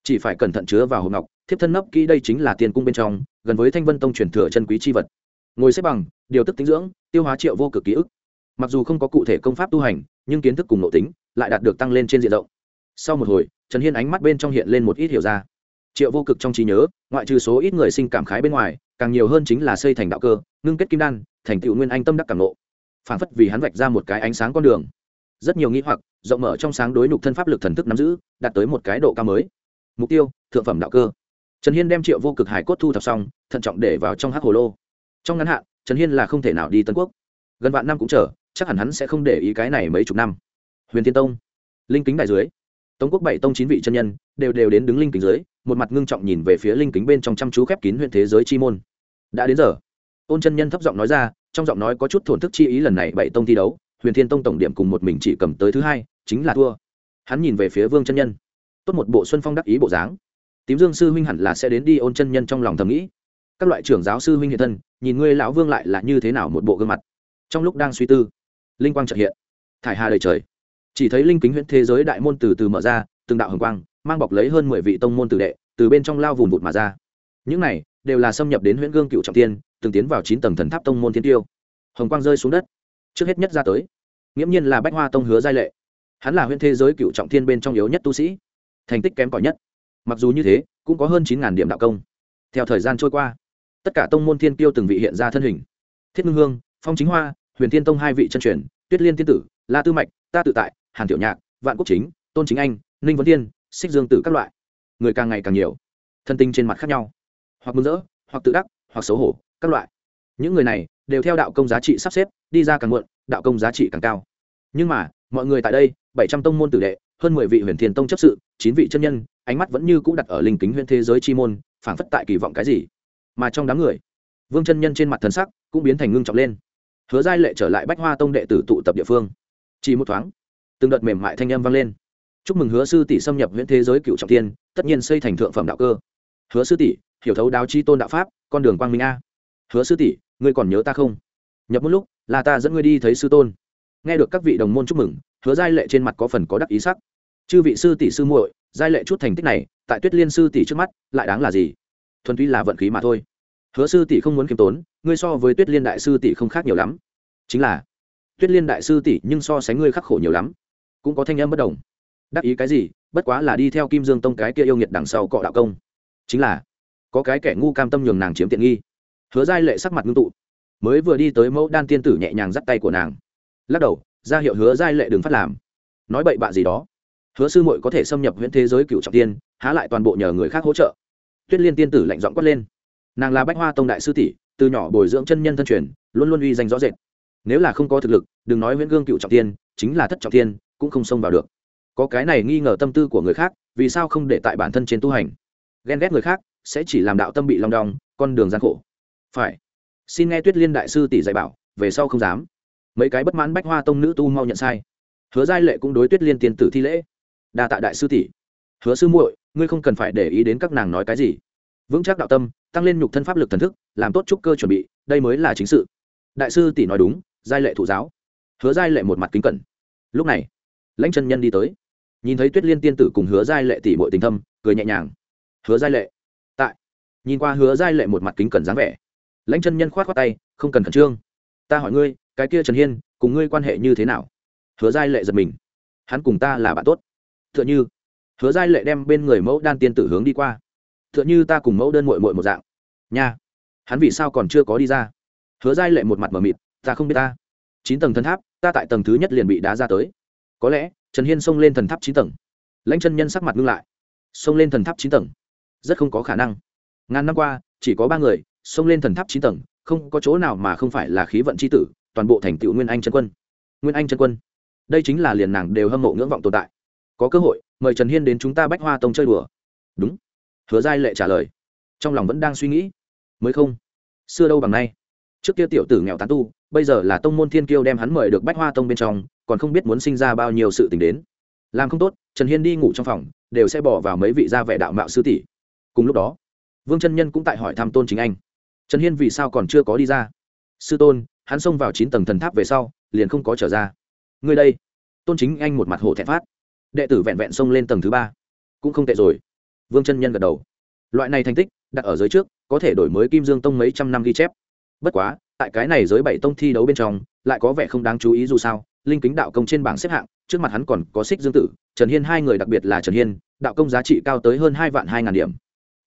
Chỉ phải cẩn thận chứa vào hộp ngọc thiếp thân nấp kỹ đây chính là tiền cung bên trong, gần với thanh vân tông truyền thừa chân quý c h i vật. Ngồi xếp bằng, điều tức tính dưỡng, tiêu hóa triệu vô cực ký ức. Mặc dù không có cụ thể công pháp tu hành, nhưng kiến thức cùng nội tính lại đạt được tăng lên trên diện rộng. Sau một hồi, trần hiên ánh mắt bên trong hiện lên một ít hiểu ra. Triệu vô cực trong trí nhớ, ngoại trừ số ít người sinh cảm khái bên ngoài, càng nhiều hơn chính là xây thành đạo cơ, ngưng kết kim đan, thành tựu nguyên anh tâm đắc cảm nộ phản phất vì hắn vạch ra một cái ánh sáng con đường. Rất nhiều nghĩ hoặc, rộng mở trong sáng đối nục thân pháp lực thần thức nắm giữ, đạt tới một cái độ cao mới. Mục tiêu, thượng phẩm đạo cơ trần hiên đem triệu vô cực hải cốt thu thập xong, thận trọng để vào trong hắc hồ lô. Trong ngắn hạn, trần hiên là không thể nào đi tân quốc. Gần vạn năm cũng chờ, chắc hẳn hắn sẽ không để ý cái này mấy chục năm. Huyền tiên tông. Linh kính đại dưới. Tống quốc bảy tông chín vị chân nhân, đều đều đến đứng linh kính dưới, một mặt ngưng trọng nhìn về phía linh kính bên trong chăm chú khép kín huyện thế giới chi môn. Đã đến giờ. Ôn chân nhân thấp giọng nói ra, trong giọng nói có chút thổn thức chi ý lần này bảy tông thi đấu, huyền thiên tông tổng điểm cùng một mình chỉ cầm tới thứ hai, chính là thua. Hắn nhìn về phía vương chân nhân. Tốt một bộ xuân phong đắc ý bộ dáng tím dương sư huynh hẳn là sẽ đến đi ôn chân nhân trong lòng thầm nghĩ. Các loại trưởng giáo sư huynh hiện thân, nhìn ngươi lão vương lại là như thế nào một bộ gương mặt. Trong lúc đang suy tư, linh quang trợ hiện. Thải hà đầy trời. Chỉ thấy linh kính huyễn thế giới đại môn từ từ mở ra, từng đạo hồng quang, mang bọc lấy hơn mười vị tông môn tử đệ, từ bên trong lao vùng vụt mà ra. Những này đều là xâm nhập đến huyện gương cựu trọng tiên, từng tiến vào chín tầng thần tháp tông môn thiên tiêu. Hồng quang rơi xuống đất. Trước hết nhất ra tới, nghiễm nhiên là bách hoa tông hứa giai lệ. Hắn là huyện thế giới cựu trọng thiên bên trong yếu nhất tu sĩ, thành tích kém cỏi nhất mặc dù như thế, cũng có hơn chín điểm đạo công. Theo thời gian trôi qua, tất cả tông môn thiên tiêu từng vị hiện ra thân hình. Thiết ngưng hương, phong chính hoa, huyền thiên tông hai vị chân truyền, tuyết liên tiên tử, la tư mạch, ta tự tại, hàn tiểu nhạc, vạn quốc chính, tôn chính anh, ninh vấn tiên xích dương tử các loại. Người càng ngày càng nhiều. Thân tinh trên mặt khác nhau. Hoặc mừng rỡ, hoặc tự đắc, hoặc xấu hổ, các loại. Những người này đều theo đạo công giá trị sắp xếp, đi ra càng muộn, đạo công giá trị càng cao. Nhưng mà, mọi người tại đây, bảy trăm tông môn tử đệ, hơn mười vị huyền thiên tông chấp sự, chín vị chân nhân ánh mắt vẫn như cũ đặt ở linh kính huyện thế giới chi môn, phảng phất tại kỳ vọng cái gì. Mà trong đám người, vương chân nhân trên mặt thần sắc cũng biến thành ngưng trọng lên. Hứa giai lệ trở lại bách hoa tông đệ tử tụ tập địa phương. Chỉ một thoáng, từng đợt mềm mại thanh âm vang lên. Chúc mừng hứa sư tỷ xâm nhập huyện thế giới cựu trọng tiên, tất nhiên xây thành thượng phẩm đạo cơ. Hứa sư tỷ, hiểu thấu đáo chi tôn đạo pháp, con đường quang minh a. Hứa sư tỷ, ngươi còn nhớ ta không? Nhập một lúc, là ta dẫn ngươi đi thấy sư tôn. Nghe được các vị đồng môn chúc mừng, hứa giai lệ trên mặt có phần có đắc ý sắc. Chư vị sư tỷ sư muội giai lệ chút thành tích này, tại tuyết liên sư tỷ trước mắt, lại đáng là gì? Thuần túy là vận khí mà thôi. Hứa sư tỷ không muốn kiêm tốn, ngươi so với tuyết liên đại sư tỷ không khác nhiều lắm. Chính là, tuyết liên đại sư tỷ nhưng so sánh ngươi khắc khổ nhiều lắm. Cũng có thanh âm bất đồng. Đắc ý cái gì? Bất quá là đi theo kim dương tông cái kia yêu nghiệt đằng sau cọ đạo công. Chính là, có cái kẻ ngu cam tâm nhường nàng chiếm tiện nghi. Hứa giai lệ sắc mặt ngưng tụ. Mới vừa đi tới mẫu đan tiên tử nhẹ nhàng dắt tay của nàng. Lắc đầu, ra hiệu hứa giai lệ đừng phát làm. Nói bậy bạ gì đó hứa sư muội có thể xâm nhập huyễn thế giới cựu trọng tiên, há lại toàn bộ nhờ người khác hỗ trợ. Tuyết liên tiên tử lạnh giọng quát lên. Nàng là bách hoa tông đại sư tỷ, từ nhỏ bồi dưỡng chân nhân thân truyền, luôn luôn uy danh rõ rệt. Nếu là không có thực lực, đừng nói nguyễn gương cựu trọng tiên, chính là thất trọng tiên, cũng không xông vào được. Có cái này nghi ngờ tâm tư của người khác, vì sao không để tại bản thân trên tu hành? Ghen ghét người khác, sẽ chỉ làm đạo tâm bị long đong, con đường gian khổ. Phải. Xin nghe tuyết liên đại sư tỷ dạy bảo, về sau không dám. Mấy cái bất mãn bách hoa tông nữ tu mau nhận sai. Hứa giai lệ cũng đối tuyết liên tiên tử thi lễ đa tạ đại sư tỷ. Hứa sư muội, ngươi không cần phải để ý đến các nàng nói cái gì. Vững chắc đạo tâm, tăng lên nhục thân pháp lực thần thức, làm tốt trúc cơ chuẩn bị, đây mới là chính sự. Đại sư tỷ nói đúng, giai lệ thụ giáo. Hứa giai lệ một mặt kính cẩn. Lúc này, lãnh chân nhân đi tới. Nhìn thấy tuyết liên tiên tử cùng hứa giai lệ tỷ bội tình thâm, cười nhẹ nhàng. Hứa giai lệ, tại. Nhìn qua hứa giai lệ một mặt kính cẩn dáng vẻ, lãnh chân nhân khoát khoát tay, không cần khẩn trương. Ta hỏi ngươi, cái kia trần hiên, cùng ngươi quan hệ như thế nào? Hứa giai lệ giật mình. Hắn cùng ta là bạn tốt tựa như, hứa giai lệ đem bên người mẫu đan tiên tử hướng đi qua. Tựa như ta cùng mẫu đơn mội mội một dạng. Nha, hắn vì sao còn chưa có đi ra? Hứa giai lệ một mặt mờ mịt, ta không biết ta. Chín tầng thần tháp, ta tại tầng thứ nhất liền bị đá ra tới. Có lẽ, trần hiên xông lên thần tháp chín tầng. Lãnh chân nhân sắc mặt ngưng lại. Xông lên thần tháp chín tầng. Rất không có khả năng. Ngàn năm qua, chỉ có ba người, xông lên thần tháp chín tầng, không có chỗ nào mà không phải là khí vận c h i tử, toàn bộ thành tựu nguyên anh chân quân. Nguyên anh chân quân. Đây chính là liền nàng đều hâm mộ ngưỡng vọng tồn tại có cơ hội, mời trần hiên đến chúng ta bách hoa tông chơi đùa. Đúng. Hứa giai lệ trả lời. Trong lòng vẫn đang suy nghĩ. Mới không? Xưa đâu bằng nay. Trước kia tiểu tử nghèo tán tu, bây giờ là tông môn thiên kiêu đem hắn mời được bách hoa tông bên trong, còn không biết muốn sinh ra bao nhiêu sự t ì n h đến. Làm không tốt, trần hiên đi ngủ trong phòng, đều sẽ bỏ vào mấy vị gia vẻ đạo mạo sư tỷ. Cùng lúc đó, vương chân nhân cũng tại hỏi thăm tôn chính anh. Trần hiên vì sao còn chưa có đi ra? Sư tôn, hắn xông vào chín tầng thần tháp về sau, liền không có trở ra. Người đây. Tôn chính anh một mặt hổ thẹn phát đệ tử vẹn vẹn xông lên tầng thứ ba. Cũng không tệ rồi. Vương chân nhân gật đầu. Loại này thành tích, đặt ở giới trước, có thể đổi mới kim dương tông mấy trăm năm ghi chép. Bất quá, tại cái này giới bảy tông thi đấu bên trong, lại có vẻ không đáng chú ý dù sao, linh kính đạo công trên bảng xếp hạng, trước mặt hắn còn có xích dương tử, trần hiên hai người đặc biệt là trần hiên, đạo công giá trị cao tới hơn hai vạn hai ngàn điểm.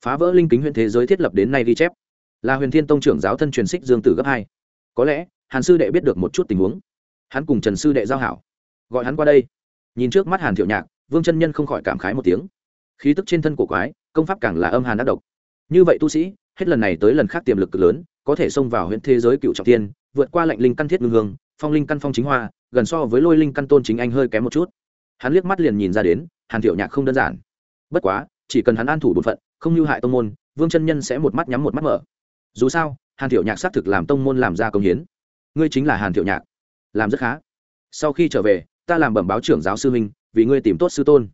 Phá vỡ linh kính huyện thế giới thiết lập đến nay ghi chép. Là huyền thiên tông trưởng giáo thân truyền xích dương tử gấp hai. Có lẽ, hàn sư đệ biết được một chút tình huống. Hắn cùng trần sư đệ giao hảo. Gọi hắn qua đây nhìn trước mắt hàn thiệu nhạc, vương chân nhân không khỏi cảm khái một tiếng. Khí tức trên thân của quái, công pháp càng là âm hàn ác độc. Như vậy tu sĩ, hết lần này tới lần khác tiềm lực cực lớn, có thể xông vào huyện thế giới cựu trọng tiên vượt qua lệnh linh căn thiết ngưng hương, phong linh căn phong chính hoa, gần so với lôi linh căn tôn chính anh hơi kém một chút. Hắn liếc mắt liền nhìn ra đến, hàn thiệu nhạc không đơn giản. Bất quá, chỉ cần hắn an thủ bổn phận, không như hại tông môn, vương chân nhân sẽ một mắt nhắm một mắt mở. Dù sao, hàn thiệu nhạc xác thực làm tông môn làm ra công hiến. Ngươi chính là hàn thiệu nhạc. Làm rất khá. Sau khi trở về ta làm bẩm báo trưởng giáo sư huynh, vì ngươi tìm tốt sư tôn.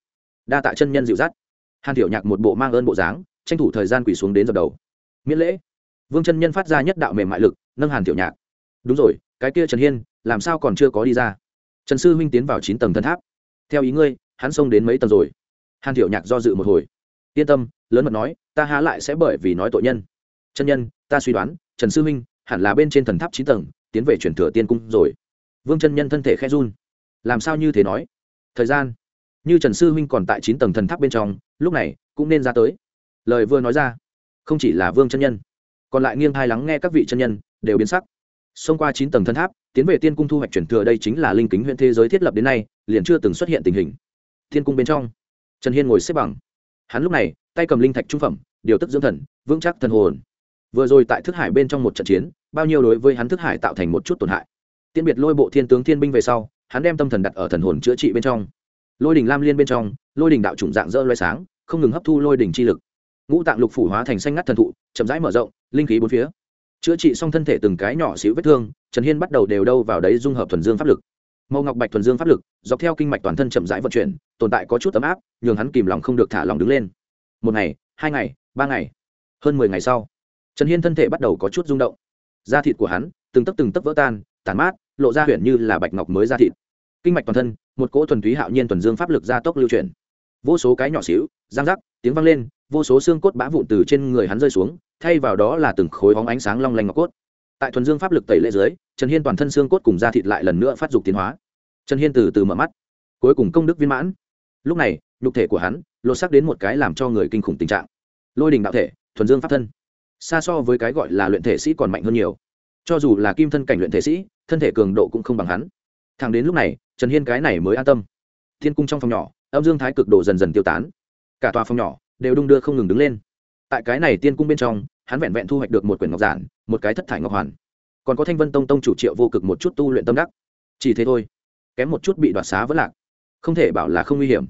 Đa tạ chân nhân dịu dắt. Hàn tiểu nhạc một bộ mang ơn bộ dáng, tranh thủ thời gian quỳ xuống đến dập đầu. Miễn lễ. Vương chân nhân phát ra nhất đạo mềm mại lực, nâng hàn tiểu nhạc. Đúng rồi, cái kia trần hiên, làm sao còn chưa có đi ra? Trần sư huynh tiến vào chín tầng thân tháp. Theo ý ngươi, hắn xông đến mấy tầng rồi. Hàn tiểu nhạc do dự một hồi. Yên tâm, lớn mật nói, ta há lại sẽ bởi vì nói tội nhân. Chân nhân, ta suy đoán, trần sư minh hẳn là bên trên thần tháp chín tầng, tiến về chuyển thừa tiên cung rồi. Vương chân nhân thân thể khẽ run làm sao như thế nói? Thời gian, như trần sư huynh còn tại chín tầng thần tháp bên trong, lúc này cũng nên ra tới. Lời vừa nói ra, không chỉ là vương chân nhân, còn lại nghiêng thai lắng nghe các vị chân nhân đều biến sắc. Xông qua chín tầng thần tháp, tiến về tiên cung thu hoạch chuyển thừa đây chính là linh kính huyện thế giới thiết lập đến nay, liền chưa từng xuất hiện tình hình. Thiên cung bên trong, trần hiên ngồi xếp bằng. Hắn lúc này, tay cầm linh thạch trung phẩm, điều tức dưỡng thần, vững chắc thần hồn. Vừa rồi tại thức hải bên trong một trận chiến, bao nhiêu đối với hắn thức hải tạo thành một chút tổn hại. Tiên biệt lôi bộ thiên tướng thiên binh về sau hắn đem tâm thần đặt ở thần hồn chữa trị bên trong. Lôi đình lam liên bên trong, lôi đình đạo chủng dạng dỡ loay sáng, không ngừng hấp thu lôi đình chi lực. Ngũ tạng lục phủ hóa thành xanh ngắt thần thụ, chậm rãi mở rộng, linh khí bốn phía. Chữa trị xong thân thể từng cái nhỏ xíu vết thương, trần hiên bắt đầu đều đâu vào đấy dung hợp thuần dương pháp lực. Màu ngọc bạch thuần dương pháp lực, dọc theo kinh mạch toàn thân chậm rãi vận chuyển, tồn tại có chút ấm áp, nhường hắn kìm lòng không được thả lòng đứng lên. Một ngày, hai ngày, ba ngày, hơn mười ngày sau, trần hiên thân thể bắt đầu có chút rung động. Da thịt của hắn từng tấc từng tấc vỡ tan tàn mát lộ ra huyện như là bạch ngọc mới ra thịt. Kinh mạch toàn thân, một cỗ thuần túy hạo nhiên thuần dương pháp lực gia tốc lưu chuyển. Vô số cái nhỏ xíu giang rắc, tiếng vang lên, vô số xương cốt bã vụn từ trên người hắn rơi xuống, thay vào đó là từng khối hóng ánh sáng long lanh ngọc cốt. Tại thuần dương pháp lực tẩy lệ dưới, trần hiên toàn thân xương cốt cùng da thịt lại lần nữa phát dục tiến hóa. Trần hiên từ từ mở mắt. Cuối cùng công đức viên mãn. Lúc này, nhục thể của hắn lột sắc đến một cái làm cho người kinh khủng tình trạng. Lôi đình đạo thể, thuần dương pháp thân. Xa so với cái gọi là luyện thể sĩ còn mạnh hơn nhiều. Cho dù là kim thân cảnh luyện thể sĩ thân thể cường độ cũng không bằng hắn. Thẳng đến lúc này, trần hiên cái này mới an tâm. Thiên cung trong phòng nhỏ, âm dương thái cực độ dần dần tiêu tán. Cả tòa phòng nhỏ đều đung đưa không ngừng đứng lên. Tại cái này tiên cung bên trong, hắn vẹn vẹn thu hoạch được một quyển ngọc giản, một cái thất thải ngọc hoàn. Còn có thanh vân tông tông chủ triệu vô cực một chút tu luyện tâm đắc. Chỉ thế thôi, kém một chút bị đoạt xá vẫn lạc. Không thể bảo là không nguy hiểm.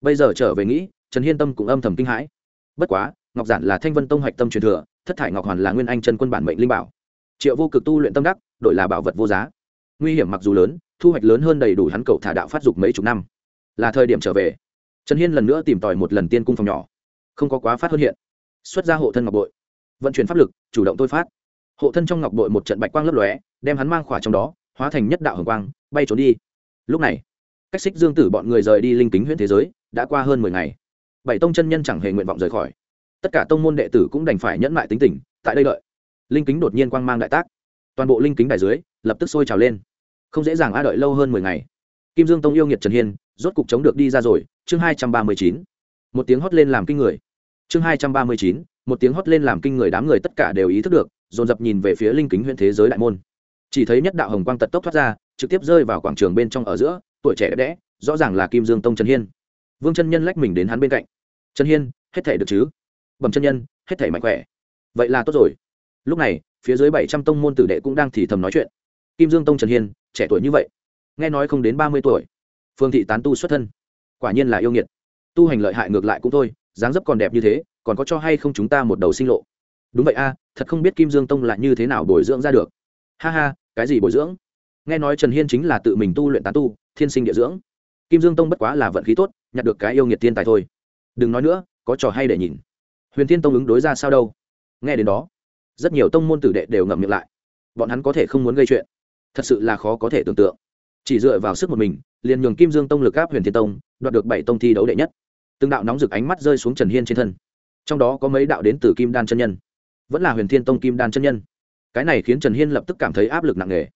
Bây giờ trở về nghĩ, trần hiên tâm cũng âm thầm kinh hãi. Bất quá, ngọc giản là thanh vân tông hoạch tâm truyền thừa, thất thải ngọc hoàn là nguyên anh chân quân bản mệnh linh bảo. Triệu vô cực tu luyện tâm đắc đổi là bảo vật vô giá. Nguy hiểm mặc dù lớn, thu hoạch lớn hơn đầy đủ hắn cầu thả đạo phát dục mấy chục năm. Là thời điểm trở về. Trần hiên lần nữa tìm tòi một lần tiên cung phòng nhỏ. Không có quá phát hơn hiện. Xuất ra hộ thân ngọc bội. Vận chuyển pháp lực, chủ động tôi phát. Hộ thân trong ngọc bội một trận bạch quang lấp lóe, đem hắn mang khỏa trong đó, hóa thành nhất đạo hồng quang, bay trốn đi. Lúc này, cách xích dương tử bọn người rời đi linh kính huyện thế giới, đã qua hơn mười ngày. Bảy tông chân nhân chẳng hề nguyện vọng rời khỏi. Tất cả tông môn đệ tử cũng đành phải nhẫn mại tính tình, tại đây đợi. Linh kính đột nhiên quang mang đại tác toàn bộ linh kính đài dưới lập tức sôi trào lên. Không dễ dàng a đợi lâu hơn mười ngày. Kim dương tông yêu nghiệt trần hiên, rốt cục chống được đi ra rồi, chương hai trăm ba mươi chín. Một tiếng hót lên làm kinh người. Chương hai trăm ba mươi chín, một tiếng hót lên làm kinh người đám người tất cả đều ý thức được, dồn dập nhìn về phía linh kính huyện thế giới đại môn. Chỉ thấy nhất đạo hồng quang tật tốc thoát ra, trực tiếp rơi vào quảng trường bên trong ở giữa, tuổi trẻ đẹp đẽ, rõ ràng là kim dương tông trần hiên. Vương chân nhân lách mình đến hắn bên cạnh. Trần hiên, hết thể được chứ? Bẩm chân nhân, hết thể mạnh khỏe. Vậy là tốt rồi. Lúc này phía dưới bảy trăm tông môn tử đệ cũng đang thì thầm nói chuyện. Kim dương tông trần hiên, trẻ tuổi như vậy, nghe nói không đến ba mươi tuổi. Phương thị tán tu xuất thân, quả nhiên là yêu nghiệt. Tu hành lợi hại ngược lại cũng thôi, dáng dấp còn đẹp như thế, còn có cho hay không chúng ta một đầu sinh lộ? Đúng vậy a, thật không biết kim dương tông là như thế nào bồi dưỡng ra được. Ha ha, cái gì bồi dưỡng? Nghe nói trần hiên chính là tự mình tu luyện tán tu, thiên sinh địa dưỡng. Kim dương tông bất quá là vận khí tốt, nhặt được cái yêu nghiệt tiên tài thôi. Đừng nói nữa, có trò hay để nhìn. Huyền thiên tông ứng đối ra sao đâu? Nghe đến đó rất nhiều tông môn tử đệ đều ngậm miệng lại. Bọn hắn có thể không muốn gây chuyện. Thật sự là khó có thể tưởng tượng. Chỉ dựa vào sức một mình, liền nhường kim dương tông lực áp huyền thiên tông, đoạt được bảy tông thi đấu đệ nhất. Từng đạo nóng rực ánh mắt rơi xuống trần hiên trên thân. Trong đó có mấy đạo đến từ kim đan chân nhân. Vẫn là huyền thiên tông kim đan chân nhân. Cái này khiến trần hiên lập tức cảm thấy áp lực nặng nề.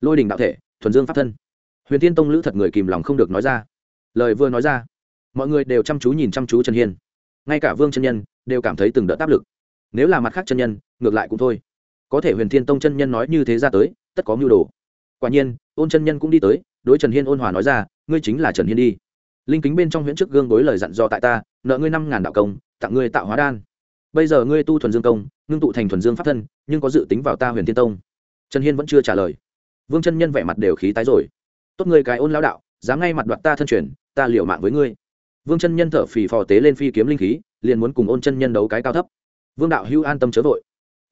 Lôi đình đạo thể, thuần dương pháp thân. Huyền thiên tông lữ thật người kìm lòng không được nói ra. Lời vừa nói ra, mọi người đều chăm chú nhìn chăm chú trần hiên. Ngay cả vương chân nhân đều cảm thấy từng đợt áp lực. Nếu là mặt khác chân nhân ngược lại cũng thôi. Có thể huyền thiên tông chân nhân nói như thế ra tới, tất có mưu đồ. Quả nhiên, ôn chân nhân cũng đi tới, đối trần hiên ôn hòa nói ra, ngươi chính là trần hiên đi. Linh kính bên trong huyễn trước gương đối lời dặn dò tại ta, nợ ngươi năm ngàn đạo công, tặng ngươi tạo hóa đan. Bây giờ ngươi tu thuần dương công, ngưng tụ thành thuần dương pháp thân, nhưng có dự tính vào ta huyền thiên tông. Trần hiên vẫn chưa trả lời. Vương chân nhân vẻ mặt đều khí tái rồi. Tốt ngươi cái ôn lão đạo, dám ngay mặt đoạt ta thân truyền, ta liệu mạng với ngươi. Vương chân nhân thở phì phò tế lên phi kiếm linh khí, liền muốn cùng ôn chân nhân đấu cái cao thấp. Vương đạo hữu an tâm chớ vội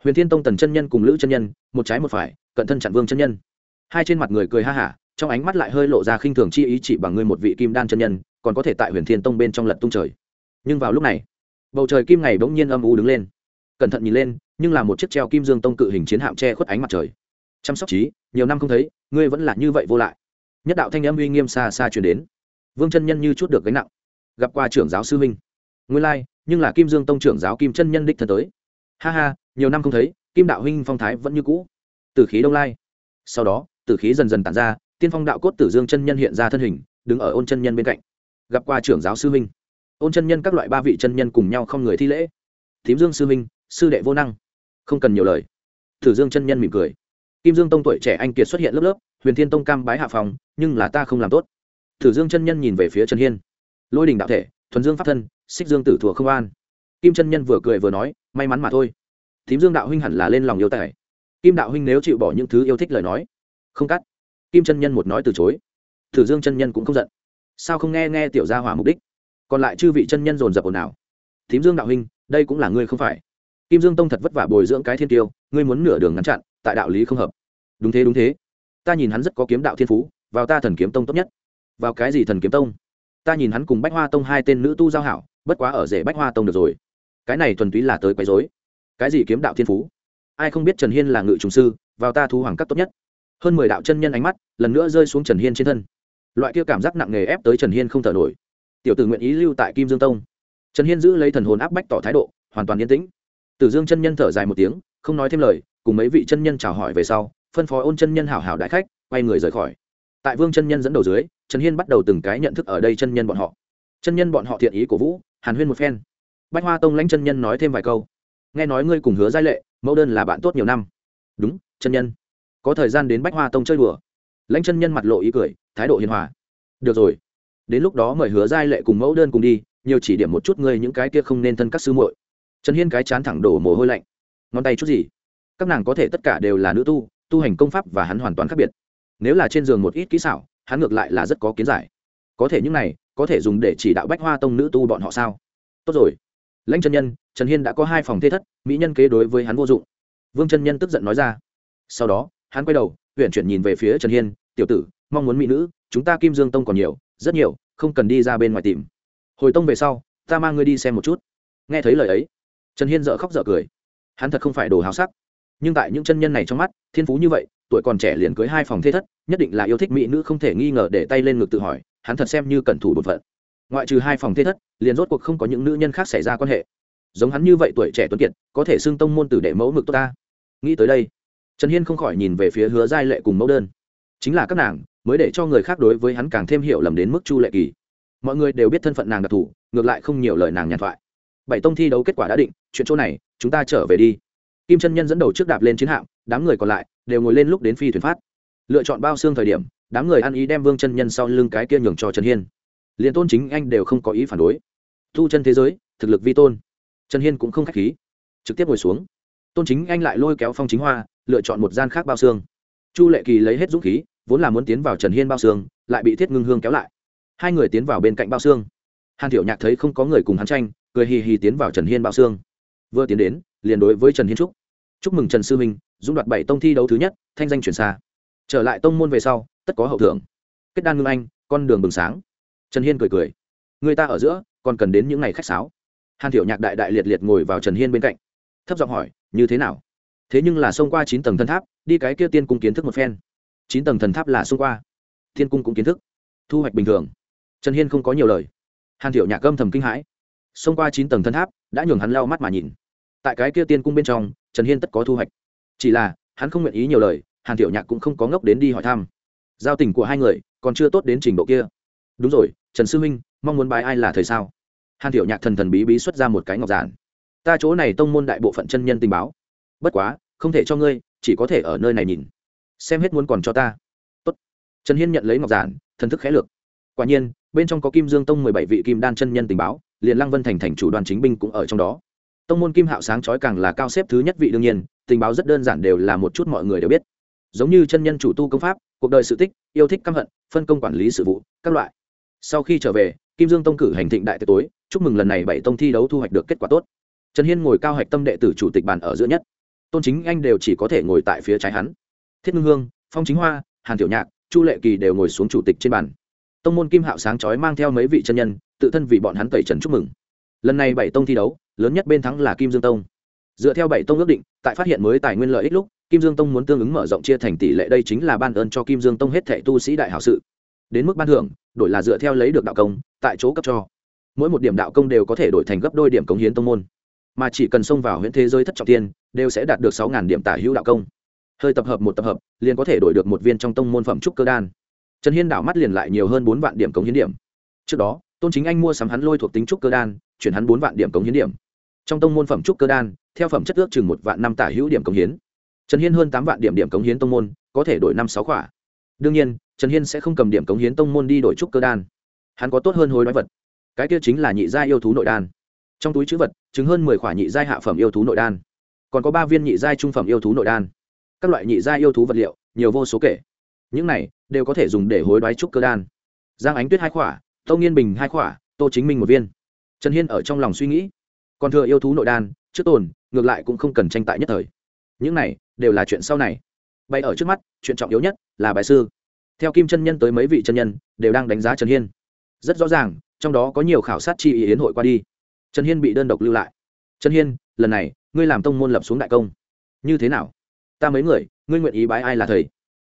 huyền thiên tông tần chân nhân cùng lữ chân nhân, một trái một phải, cận thân chặn vương chân nhân. Hai trên mặt người cười ha hả, trong ánh mắt lại hơi lộ ra khinh thường chi ý chỉ bằng ngươi một vị kim đan chân nhân, còn có thể tại huyền thiên tông bên trong lật tung trời. Nhưng vào lúc này, bầu trời kim ngày bỗng nhiên âm u đứng lên. Cẩn thận nhìn lên, nhưng là một chiếc treo kim dương tông cự hình chiến hạm che khuất ánh mặt trời. Chăm sóc trí, nhiều năm không thấy, ngươi vẫn là như vậy vô lại. Nhất đạo thanh âm uy nghiêm xa xa chuyển đến. Vương chân nhân như chút được gánh nặng. Gặp qua trưởng giáo sư minh nguyên lai, nhưng là kim dương tông trưởng giáo kim chân nhân đích thân tới. Ha ha nhiều năm không thấy, kim đạo huynh phong thái vẫn như cũ. Từ khí đông lai. Sau đó từ khí dần dần tản ra, tiên phong đạo cốt tử dương chân nhân hiện ra thân hình, đứng ở ôn chân nhân bên cạnh. Gặp qua trưởng giáo sư huynh. Ôn chân nhân các loại ba vị chân nhân cùng nhau không người thi lễ. Thím dương sư huynh, sư đệ vô năng. Không cần nhiều lời. Tử dương chân nhân mỉm cười. Kim dương tông tuổi trẻ anh kiệt xuất hiện lớp lớp, huyền thiên tông cam bái hạ phòng, nhưng là ta không làm tốt. Tử dương chân nhân nhìn về phía trần hiên. Lôi đình đạo thể, thuần dương pháp thân, xích dương tử thùa không an. Kim chân nhân vừa cười vừa nói, may mắn mà thôi thím dương đạo huynh hẳn là lên lòng yêu tài. Kim đạo huynh nếu chịu bỏ những thứ yêu thích lời nói, không cắt. Kim chân nhân một nói từ chối. Thử dương chân nhân cũng không giận. Sao không nghe nghe tiểu gia hỏa mục đích? Còn lại chư vị chân nhân dồn dập ồn ào. Thím dương đạo huynh, đây cũng là ngươi không phải. Kim dương tông thật vất vả bồi dưỡng cái thiên tiêu ngươi muốn nửa đường ngăn chặn, tại đạo lý không hợp. Đúng thế đúng thế. Ta nhìn hắn rất có kiếm đạo thiên phú, vào ta thần kiếm tông tốt nhất. Vào cái gì thần kiếm tông? Ta nhìn hắn cùng bách hoa tông hai tên nữ tu giao hảo, bất quá ở rể bách hoa tông được rồi. Cái này thuần túy là tới quấy dối cái gì kiếm đạo thiên phú? Ai không biết trần hiên là ngự trùng sư, vào ta thu hoàng cấp tốt nhất. Hơn mười đạo chân nhân ánh mắt, lần nữa rơi xuống trần hiên trên thân. Loại kia cảm giác nặng nề ép tới trần hiên không thở nổi. Tiểu tử nguyện ý lưu tại kim dương tông. Trần hiên giữ lấy thần hồn áp bách tỏ thái độ, hoàn toàn yên tĩnh. Tử dương chân nhân thở dài một tiếng, không nói thêm lời, cùng mấy vị chân nhân chào hỏi về sau, phân phó ôn chân nhân hảo hảo đại khách, quay người rời khỏi. Tại vương chân nhân dẫn đầu dưới, trần hiên bắt đầu từng cái nhận thức ở đây chân nhân bọn họ. Chân nhân bọn họ thiện ý cổ vũ, hàn huyên một phen. Bách hoa tông lãnh chân nhân nói thêm vài câu nghe nói ngươi cùng hứa giai lệ, mẫu đơn là bạn tốt nhiều năm. Đúng, chân nhân. Có thời gian đến bách hoa tông chơi đùa. Lãnh chân nhân mặt lộ ý cười, thái độ hiền hòa. Được rồi. Đến lúc đó mời hứa giai lệ cùng mẫu đơn cùng đi, nhiều chỉ điểm một chút ngươi những cái kia không nên thân các sư muội. Trần hiên cái chán thẳng đổ mồ hôi lạnh. Ngón tay chút gì? Các nàng có thể tất cả đều là nữ tu tu hành công pháp và hắn hoàn toàn khác biệt. Nếu là trên giường một ít kỹ xảo, hắn ngược lại là rất có kiến giải. Có thể những này, có thể dùng để chỉ đạo bách hoa tông nữ tu bọn họ sao? Tốt rồi lãnh chân nhân, trần hiên đã có hai phòng thế thất, mỹ nhân kế đối với hắn vô dụng. Vương chân nhân tức giận nói ra. Sau đó, hắn quay đầu huyện chuyển nhìn về phía trần hiên, tiểu tử, mong muốn mỹ nữ, chúng ta kim dương tông còn nhiều, rất nhiều, không cần đi ra bên ngoài tìm. Hồi tông về sau, ta mang ngươi đi xem một chút. Nghe thấy lời ấy, trần hiên dợ khóc dợ cười. Hắn thật không phải đồ háo sắc. Nhưng tại những chân nhân này trong mắt, thiên phú như vậy, tuổi còn trẻ liền cưới hai phòng thế thất, nhất định là yêu thích mỹ nữ không thể nghi ngờ để tay lên ngực tự hỏi, hắn thật xem như cẩn thủ bột phận ngoại trừ hai phòng thế thất, liền rốt cuộc không có những nữ nhân khác xảy ra quan hệ. Giống hắn như vậy tuổi trẻ tuấn kiệt, có thể xưng tông môn tử đệ mẫu mực tốt ta. Nghĩ tới đây, trần hiên không khỏi nhìn về phía hứa giai lệ cùng mẫu đơn. Chính là các nàng, mới để cho người khác đối với hắn càng thêm hiểu lầm đến mức chu lệ kỳ. Mọi người đều biết thân phận nàng đặc thù, ngược lại không nhiều lời nàng nhàn thoại. Bảy tông thi đấu kết quả đã định, chuyện chỗ này, chúng ta trở về đi. Kim chân nhân dẫn đầu trước đạp lên chiến hạm, đám người còn lại đều ngồi lên lúc đến phi thuyền phát. Lựa chọn bao xương thời điểm, đám người ăn ý đem vương chân nhân sau lưng cái kia nhường cho trần hiên liền tôn chính anh đều không có ý phản đối. Thu chân thế giới, thực lực vi tôn. Trần hiên cũng không k h á c h khí. Trực tiếp ngồi xuống. Tôn chính anh lại lôi kéo phong chính hoa, lựa chọn một gian khác bao xương. Chu lệ kỳ lấy hết dũng khí, vốn là muốn tiến vào trần hiên bao xương, lại bị thiết ngưng hương kéo lại. Hai người tiến vào bên cạnh bao xương. Hàn thiệu nhạc thấy không có người cùng hắn tranh, cười hì hì tiến vào trần hiên bao xương. Vừa tiến đến, liền đối với trần hiên trúc chúc mừng trần sư minh, dũng đoạt bảy tông thi đấu thứ nhất, thanh danh chuyển xa. Trở lại tông môn về sau, tất có hậu thưởng. Kết đan ngưng anh, con đường bừng sáng trần hiên cười cười. Người ta ở giữa, còn cần đến những ngày khách sáo. Hàn thiệu nhạc đại đại liệt liệt ngồi vào trần hiên bên cạnh. Thấp giọng hỏi, như thế nào? Thế nhưng là xông qua chín tầng thần tháp, đi cái kia tiên cung kiến thức một phen. Chín tầng thần tháp là xông qua. Thiên cung cũng kiến thức. Thu hoạch bình thường. Trần hiên không có nhiều lời. Hàn thiệu nhạc âm thầm kinh hãi. Xông qua chín tầng thần tháp, đã nhường hắn lau mắt mà nhìn. Tại cái kia tiên cung bên trong, trần hiên tất có thu hoạch. Chỉ là, hắn không nguyện ý nhiều lời, hàn thiệu nhạc cũng không có ngốc đến đi hỏi thăm. Giao tình của hai người, còn chưa tốt đến trình độ kia. Đúng rồi trần sư huynh, mong muốn bài ai là thời sao? Hàn Tiểu nhạc thần thần bí bí xuất ra một cái ngọc giản. Ta chỗ này tông môn đại bộ phận chân nhân tình báo. Bất quá, không thể cho ngươi, chỉ có thể ở nơi này nhìn. Xem hết muốn còn cho ta. Tốt. trần hiên nhận lấy ngọc giản, thần thức khẽ lược. Quả nhiên, bên trong có kim dương tông mười bảy vị kim đan chân nhân tình báo, liền lăng vân thành thành chủ đoàn chính binh cũng ở trong đó. Tông môn kim hạo sáng chói càng là cao xếp thứ nhất vị đương nhiên, tình báo rất đơn giản đều là một chút mọi người đều biết. Giống như chân nhân chủ tu công pháp, cuộc đời sự tích, yêu thích căm hận, phân công quản lý sự vụ, các loại sau khi trở về, kim dương tông cử hành thịnh đại tối, chúc mừng lần này bảy tông thi đấu thu hoạch được kết quả tốt. Trần hiên ngồi cao hạch tâm đệ tử chủ tịch bàn ở giữa nhất. Tôn chính anh đều chỉ có thể ngồi tại phía trái hắn. Thiết ngưng hương, phong chính hoa, hàn tiểu nhạc, chu lệ kỳ đều ngồi xuống chủ tịch trên bàn. Tông môn kim hạo sáng chói mang theo mấy vị chân nhân, tự thân vì bọn hắn tẩy trần chúc mừng. Lần này bảy tông thi đấu, lớn nhất bên thắng là kim dương tông. Dựa theo bảy tông ước định, tại phát hiện mới tài nguyên lợi ích lúc, kim dương tông muốn tương ứng mở rộng chia thành tỷ lệ đây chính là ban ơn cho kim dương tông hết thẻ tu sĩ đại hảo sự đến mức ban thưởng, đổi là dựa theo lấy được đạo công, tại chỗ cấp cho. Mỗi một điểm đạo công đều có thể đổi thành gấp đôi điểm cống hiến tông môn. Mà chỉ cần xông vào huyện thế giới thất trọng tiên, đều sẽ đạt được sáu điểm tả hữu đạo công. Hơi tập hợp một tập hợp, liền có thể đổi được một viên trong tông môn phẩm trúc cơ đan. Trần hiên đảo mắt liền lại nhiều hơn bốn vạn điểm cống hiến điểm. Trước đó, tôn chính anh mua sắm hắn lôi thuộc tính trúc cơ đan, chuyển hắn bốn vạn điểm cống hiến điểm. Trong tông môn phẩm trúc cơ đan, theo phẩm chất ước chừng một vạn năm tả hữu điểm cống hiến. Trần hiên hơn tám vạn điểm điểm cống hiến tông môn, có thể đổi năm sáu khỏa. Đương nhiên trần hiên sẽ không cầm điểm cống hiến tông môn đi đổi trúc cơ đan. Hắn có tốt hơn hối đoái vật. Cái kia chính là nhị gia yêu thú nội đan. Trong túi chữ vật chứng hơn mười khỏa nhị giai hạ phẩm yêu thú nội đan. Còn có ba viên nhị giai trung phẩm yêu thú nội đan. Các loại nhị giai yêu thú vật liệu, nhiều vô số kể. Những này, đều có thể dùng để hối đoái trúc cơ đan. Giang ánh tuyết hai khỏa tâu nghiên bình hai khỏa, tô chính minh một viên. Trần hiên ở trong lòng suy nghĩ. Còn thừa yêu thú nội đan, trước tồn, ngược lại cũng không cần tranh tại nhất thời. Những này, đều là chuyện sau này. Bay ở trước mắt, chuyện trọng yếu nhất là bài sư theo kim chân nhân tới mấy vị chân nhân, đều đang đánh giá trần hiên. Rất rõ ràng, trong đó có nhiều khảo sát chi ý yến hội qua đi. Trần hiên bị đơn độc lưu lại. Trần hiên, lần này, ngươi làm tông môn lập xuống đại công. Như thế nào? Ta mấy người, ngươi nguyện ý bái ai là thầy?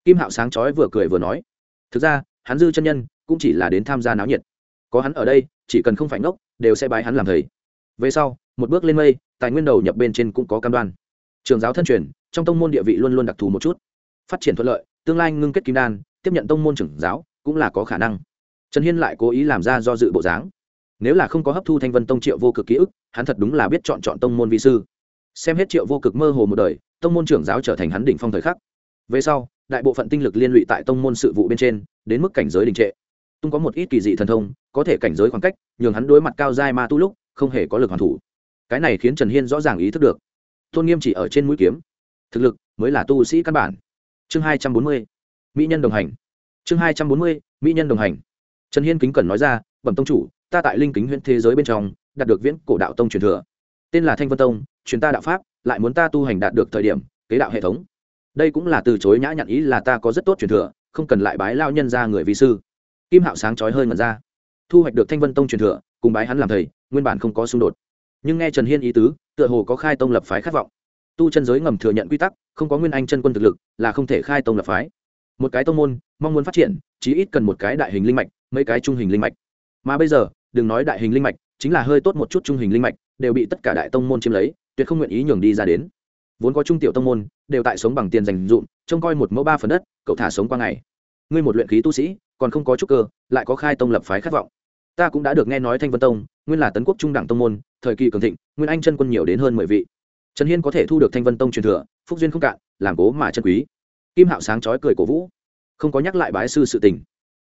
Kim hạo sáng chói vừa cười vừa nói. Thực ra, hắn dư chân nhân, cũng chỉ là đến tham gia náo nhiệt. Có hắn ở đây, chỉ cần không phải ngốc, đều sẽ bái hắn làm thầy. Về sau, một bước lên mây, tài nguyên đầu nhập bên trên cũng có cam đoan. Trường giáo thân truyền, trong tông môn địa vị luôn luôn đặc thù một chút. Phát triển thuận lợi, tương lai ngưng kết kim đan tiếp nhận tông môn trưởng giáo, cũng là có khả năng. Trần hiên lại cố ý làm ra do dự bộ dáng. Nếu là không có hấp thu thanh vân tông triệu vô cực ký ức, hắn thật đúng là biết chọn chọn tông môn vi sư. Xem hết triệu vô cực mơ hồ một đời, tông môn trưởng giáo trở thành hắn đỉnh phong thời khắc. Về sau, đại bộ phận tinh lực liên lụy tại tông môn sự vụ bên trên, đến mức cảnh giới đình trệ. Tung có một ít kỳ dị thần thông, có thể cảnh giới khoảng cách, nhường hắn đối mặt cao giai ma tu lúc, không hề có lực hoàn thủ. Cái này khiến trần hiên rõ ràng ý thức được. Tôn nghiêm chỉ ở trên mũi kiếm. Thực lực mới là tu sĩ căn bản. Chương hai trăm bốn mươi mỹ nhân đồng hành. Chương hai trăm bốn mươi, mỹ nhân đồng hành. Trần hiên kính cẩn nói ra, bẩm tông chủ, ta tại linh kính huyện thế giới bên trong, đạt được viễn cổ đạo tông truyền thừa. Tên là thanh vân tông, truyền ta đạo pháp, lại muốn ta tu hành đạt được thời điểm, kế đạo hệ thống. Đây cũng là từ chối nhã nhặn ý là ta có rất tốt truyền thừa, không cần lại bái lao nhân ra người vi sư. Kim hạo sáng trói hơi mật ra. Thu hoạch được thanh vân tông truyền thừa, cùng bái hắn làm thầy, nguyên bản không có xung đột. Nhưng nghe trần hiên ý tứ, tựa hồ có khai tông lập phái khát vọng. Tu chân giới ngầm thừa nhận quy tắc, không có nguyên anh chân quân thực lực, là không thể khai tông lập phái một cái tông môn, mong muốn phát triển, chí ít cần một cái đại hình linh mạch, mấy cái trung hình linh mạch. Mà bây giờ, đừng nói đại hình linh mạch, chính là hơi tốt một chút trung hình linh mạch, đều bị tất cả đại tông môn chiếm lấy, tuyệt không nguyện ý nhường đi ra đến. Vốn có trung tiểu tông môn, đều tại sống bằng tiền dành dụm trông coi một mẫu ba phần đất, cậu thả sống qua ngày. Ngươi một luyện khí tu sĩ, còn không có chút cơ, lại có khai tông lập phái khát vọng. Ta cũng đã được nghe nói thanh vân tông, nguyên là tấn quốc trung đẳng tông môn, thời kỳ cường thịnh, nguyên anh chân quân nhiều đến hơn mười vị. Trần hiên có thể thu được thanh vân tông truyền thừa, phúc duyên không cạn, làm cố mà chân quý kim hạo sáng chói cười cổ vũ. Không có nhắc lại bái sư sự tình.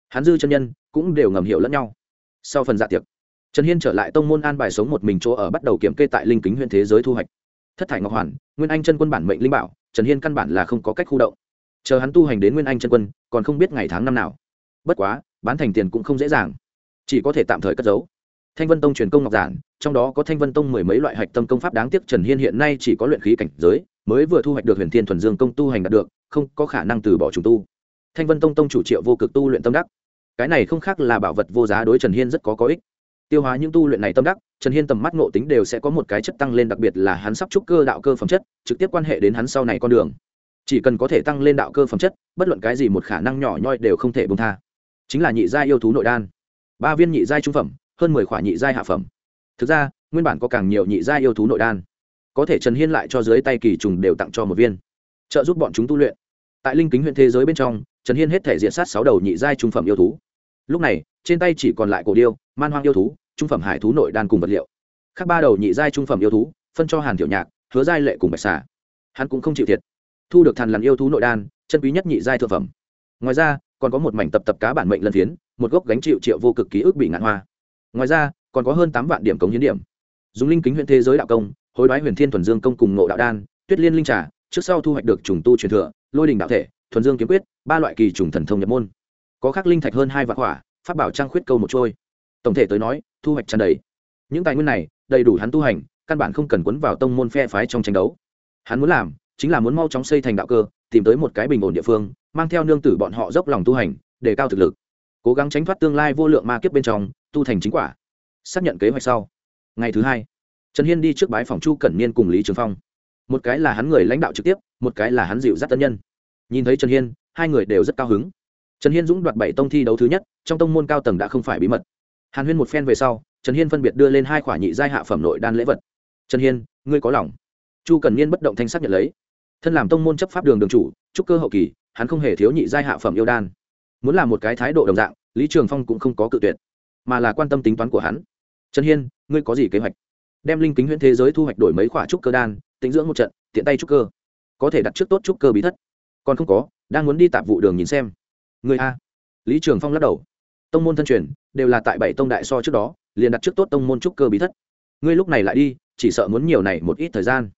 Hắn dư chân nhân cũng đều ngầm hiểu lẫn nhau. Sau phần dạ tiệc, trần hiên trở lại tông môn an bài sống một mình chỗ ở bắt đầu kiểm kê tại linh kính huyện thế giới thu hoạch. Thất thải ngọc hoàn, nguyên anh chân quân bản mệnh linh bảo, trần hiên căn bản là không có cách khu động. Chờ hắn tu hành đến nguyên anh chân quân, còn không biết ngày tháng năm nào. Bất quá, bán thành tiền cũng không dễ dàng. Chỉ có thể tạm thời cất giấu. Thanh vân tông truyền công ngọc giản, trong đó có thanh vân tông mười mấy loại hạch tâm công pháp đáng tiếc trần hiên hiện nay chỉ có luyện khí cảnh giới mới vừa thu hoạch được huyền thiên thuần dương công tu hành đạt được, không có khả năng từ bỏ trùng tu. Thanh vân tông tông chủ triệu vô cực tu luyện tâm đắc. Cái này không khác là bảo vật vô giá đối trần hiên rất có có ích. Tiêu hóa những tu luyện này tâm đắc, trần hiên tầm mắt ngộ tính đều sẽ có một cái chất tăng lên, đặc biệt là hắn sắp trúc cơ đạo cơ phẩm chất, trực tiếp quan hệ đến hắn sau này con đường. Chỉ cần có thể tăng lên đạo cơ phẩm chất, bất luận cái gì một khả năng nhỏ nhoi đều không thể bông tha. Chính là nhị gia yêu thú nội đan. Ba viên nhị giai trung phẩm, hơn mười khỏa nhị giai hạ phẩm. Thực ra, nguyên bản có càng nhiều nhị giai yêu thú nội đan có thể trần hiên lại cho dưới tay kỳ trùng đều tặng cho một viên. Trợ giúp bọn chúng tu luyện. Tại linh kính huyện thế giới bên trong, trần hiên hết thể diện sát sáu đầu nhị giai trung phẩm yêu thú. Lúc này, trên tay chỉ còn lại cổ điêu, man hoang yêu thú, trung phẩm hải thú nội đan cùng vật liệu. Khác ba đầu nhị giai trung phẩm yêu thú, phân cho hàn tiểu nhạc, hứa giai lệ cùng bạch xà. Hắn cũng không chịu thiệt. Thu được thằn lằn yêu thú nội đan, chân quý nhất nhị giai thượng phẩm. Ngoài ra, còn có một mảnh tập tập cá bản mệnh lân phiến, một gốc gánh chịu triệu vô cực ký ức bị ngạn hoa. Ngoài ra, còn có hơn tám vạn điểm cống hiến điểm. Dùng linh kính huyện thế giới đạo công hối đoái huyền thiên thuần dương công cùng ngộ đạo đan, tuyết liên linh trà, trước sau thu hoạch được trùng tu truyền thừa, lôi đình đạo thể, thuần dương kiếm quyết, ba loại kỳ trùng thần thông nhập môn. Có khắc linh thạch hơn hai vạn hỏa phát bảo trang khuyết câu một trôi. Tổng thể tới nói, thu hoạch tràn đầy. Những tài nguyên này, đầy đủ hắn tu hành, căn bản không cần quấn vào tông môn phe phái trong tranh đấu. Hắn muốn làm, chính là muốn mau chóng xây thành đạo cơ, tìm tới một cái bình ổn địa phương, mang theo nương tử bọn họ dốc lòng tu hành, để cao thực lực. Cố gắng tránh thoát tương lai vô lượng ma kiếp bên trong, tu thành chính quả. Xác nhận kế hoạch sau. Ngày thứ hai trần hiên đi trước bái phòng chu cẩn niên cùng lý trường phong. Một cái là hắn người lãnh đạo trực tiếp, một cái là hắn dịu dắt tân nhân. Nhìn thấy trần hiên, hai người đều rất cao hứng. Trần hiên dũng đoạt bảy tông thi đấu thứ nhất, trong tông môn cao tầng đã không phải bí mật. Hàn huyên một phen về sau, trần hiên phân biệt đưa lên hai khoả nhị giai hạ phẩm nội đan lễ vật. Trần hiên, ngươi có lòng. Chu cần niên bất động thanh sắc nhận lấy. Thân làm tông môn chấp pháp đường đường chủ, trúc cơ hậu kỳ, hắn không hề thiếu nhị giai hạ phẩm yêu đan. Muốn làm một cái thái độ đồng dạng, lý trường phong cũng không có cự tuyệt, mà là quan tâm tính toán của hắn. Trần hiên, ngươi có gì kế hoạch? Đem linh kính huyễn thế giới thu hoạch đổi mấy khoả trúc cơ đan tính dưỡng một trận, tiện tay trúc cơ. Có thể đặt trước tốt trúc cơ bí thất. Còn không có, đang muốn đi tạp vụ đường nhìn xem. Người a. Lý trường phong lắc đầu. Tông môn thân truyền, đều là tại bảy tông đại so trước đó, liền đặt trước tốt tông môn trúc cơ bí thất. Ngươi lúc này lại đi, chỉ sợ muốn nhiều này một ít thời gian.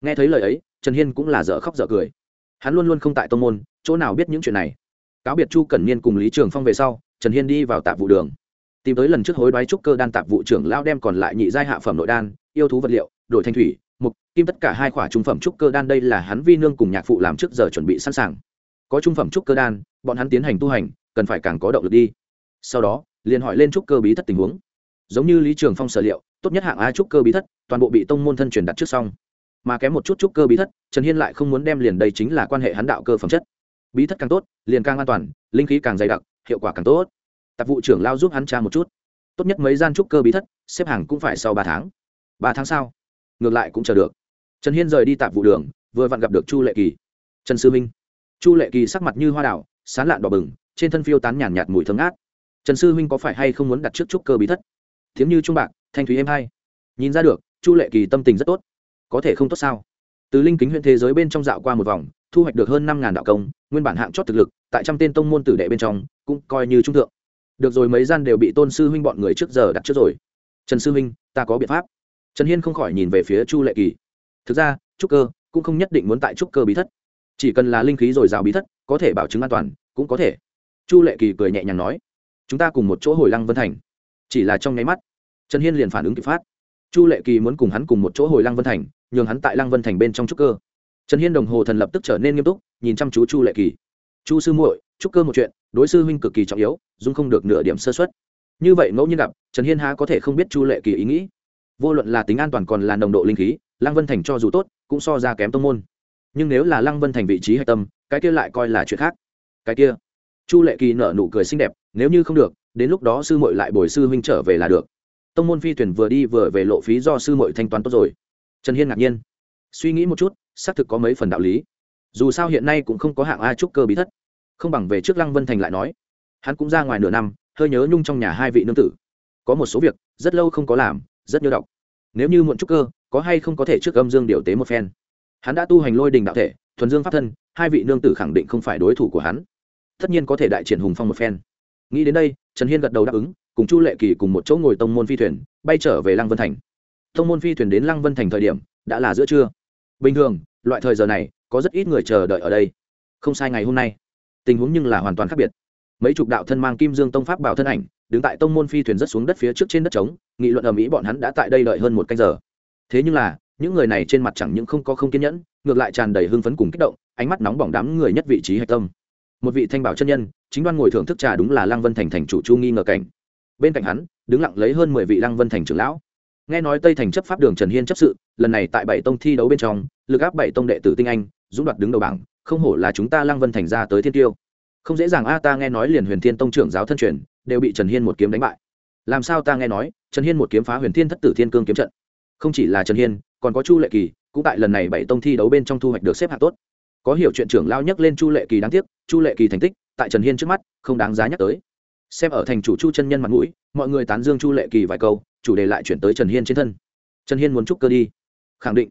Nghe thấy lời ấy, trần hiên cũng là dở khóc dở cười. Hắn luôn luôn không tại tông môn, chỗ nào biết những chuyện này. Cáo biệt chu cẩn niên cùng lý trường phong về sau, trần hiên đi vào tạp vụ đường tìm tới lần trước hối đoái trúc cơ đan tạp vụ trưởng lao đem còn lại nhị giai hạ phẩm nội đan, yêu thú vật liệu, đổi thanh thủy, mục, kim tất cả hai khỏa trung phẩm trúc cơ đan đây là hắn vi nương cùng nhạc phụ làm trước giờ chuẩn bị sẵn sàng. Có trung phẩm trúc cơ đan, bọn hắn tiến hành tu hành, cần phải càng có động lực đi. Sau đó, liền hỏi lên trúc cơ bí thất tình huống. Giống như lý trường phong sở liệu, tốt nhất hạng a trúc cơ bí thất, toàn bộ bị tông môn thân truyền đặt trước xong. Mà kém một chút trúc cơ bí thất, trần hiên lại không muốn đem liền đây chính là quan hệ hắn đạo cơ phẩm chất. Bí thất càng tốt, liền càng an toàn, linh khí càng dày đặc, hiệu quả càng tốt tạp vụ trưởng lao giúp hắn tra một chút. Tốt nhất mấy gian trúc cơ bí thất, xếp hàng cũng phải sau ba tháng. Ba tháng sau, ngược lại cũng chờ được. Trần hiên rời đi tạp vụ đường, vừa vặn gặp được chu lệ kỳ. Trần sư minh. Chu lệ kỳ sắc mặt như hoa đảo, sán lạn đỏ bừng, trên thân phiêu tán nhàn nhạt mùi thơm ngát. Trần sư Minh có phải hay không muốn đặt trước trúc cơ bí thất? Thiếm như trung bạc, thanh thúy êm hay. Nhìn ra được, chu lệ kỳ tâm tình rất tốt. Có thể không tốt sao? Từ linh kính huyện thế giới bên trong dạo qua một vòng, thu hoạch được hơn năm ngàn đạo công, nguyên bản hạng chót thực lực, tại trăm tên tông môn tử đệ bên trong, cũng coi như trung thượng được rồi, mấy gian đều bị tôn sư huynh bọn người trước giờ đặt trước rồi. Trần sư huynh, ta có biện pháp. Trần hiên không khỏi nhìn về phía chu lệ kỳ. Thực ra, trúc cơ cũng không nhất định muốn tại trúc cơ bí thất. Chỉ cần là linh khí dồi dào bí thất, có thể bảo chứng an toàn, cũng có thể. Chu lệ kỳ cười nhẹ nhàng nói, chúng ta cùng một chỗ hồi lăng vân thành. Chỉ là trong nháy mắt, trần hiên liền phản ứng kịp phát. Chu lệ kỳ muốn cùng hắn cùng một chỗ hồi lăng vân thành, nhường hắn tại lăng vân thành bên trong trúc cơ. Trần hiên đồng hồ thần lập tức trở nên nghiêm túc, nhìn chăm chú chu lệ kỳ. Chu sư muội, trúc cơ một chuyện đối sư huynh cực kỳ trọng yếu, dung không được nửa điểm sơ xuất như vậy ngẫu nhiên gặp, trần hiên há có thể không biết chu lệ kỳ ý nghĩ. Vô luận là tính an toàn còn là nồng độ linh khí, lăng vân thành cho dù tốt, cũng so ra kém tông môn. Nhưng nếu là lăng vân thành vị trí hạch tâm, cái kia lại coi là chuyện khác. Cái kia, chu lệ kỳ nở nụ cười xinh đẹp, nếu như không được, đến lúc đó sư mội lại bồi sư huynh trở về là được. Tông môn phi thuyền vừa đi vừa về lộ phí do sư mội thanh toán tốt rồi. Trần hiên ngạc nhiên. Suy nghĩ một chút, xác thực có mấy phần đạo lý. Dù sao hiện nay cũng không có hạng a trúc cơ bí thất không bằng về trước lăng vân thành lại nói. Hắn cũng ra ngoài nửa năm, hơi nhớ nhung trong nhà hai vị nương tử. Có một số việc, rất lâu không có làm, rất nhớ đọc. Nếu như muộn trúc cơ, có hay không có thể trước âm dương điều tế một phen. Hắn đã tu hành lôi đình đạo thể, thuần dương pháp thân, hai vị nương tử khẳng định không phải đối thủ của hắn. Tất nhiên có thể đại triển hùng phong một phen. Nghĩ đến đây, trần hiên gật đầu đáp ứng, cùng chu lệ kỳ cùng một chỗ ngồi tông môn phi thuyền, bay trở về lăng vân thành. Tông môn phi thuyền đến lăng vân thành thời điểm, đã là giữa trưa. Bình thường, loại thời giờ này, có rất ít người chờ đợi ở đây. Không sai ngày hôm nay tình huống nhưng là hoàn toàn khác biệt. Mấy chục đạo thân mang kim dương tông pháp bảo thân ảnh, đứng tại tông môn phi thuyền rất xuống đất phía trước trên đất trống, nghị luận ở mỹ bọn hắn đã tại đây đợi hơn một canh giờ. Thế nhưng là, những người này trên mặt chẳng những không có không kiên nhẫn, ngược lại tràn đầy hưng phấn cùng kích động, ánh mắt nóng bỏng đám người nhất vị trí hạch tâm. Một vị thanh bảo chân nhân, chính đoan ngồi thưởng thức trà đúng là lăng vân thành thành chủ chu nghi ngờ cảnh. Bên cạnh hắn, đứng lặng lấy hơn mười vị lăng vân thành trưởng lão. Nghe nói tây thành chấp pháp đường trần hiên chấp sự, lần này tại bảy tông thi đấu bên trong, lực áp bảy tông đệ tử tinh anh, dũng đoạt đứng đầu bảng không hổ là chúng ta lăng vân thành ra tới thiên tiêu. Không dễ dàng a, ta nghe nói liền huyền thiên tông trưởng giáo thân truyền, đều bị trần hiên một kiếm đánh bại. Làm sao ta nghe nói, trần hiên một kiếm phá huyền thiên thất tử thiên cương kiếm trận. Không chỉ là trần hiên, còn có chu lệ kỳ, cũng tại lần này bảy tông thi đấu bên trong thu hoạch được xếp hạng tốt. Có hiểu chuyện trưởng lao nhắc lên chu lệ kỳ đáng tiếc, chu lệ kỳ thành tích, tại trần hiên trước mắt, không đáng giá nhắc tới. Xem ở thành chủ chu chân nhân mặt mũi, mọi người tán dương chu lệ kỳ vài câu, chủ đề lại chuyển tới trần hiên trên thân. Trần hiên muốn trúc cơ đi. Khẳng định.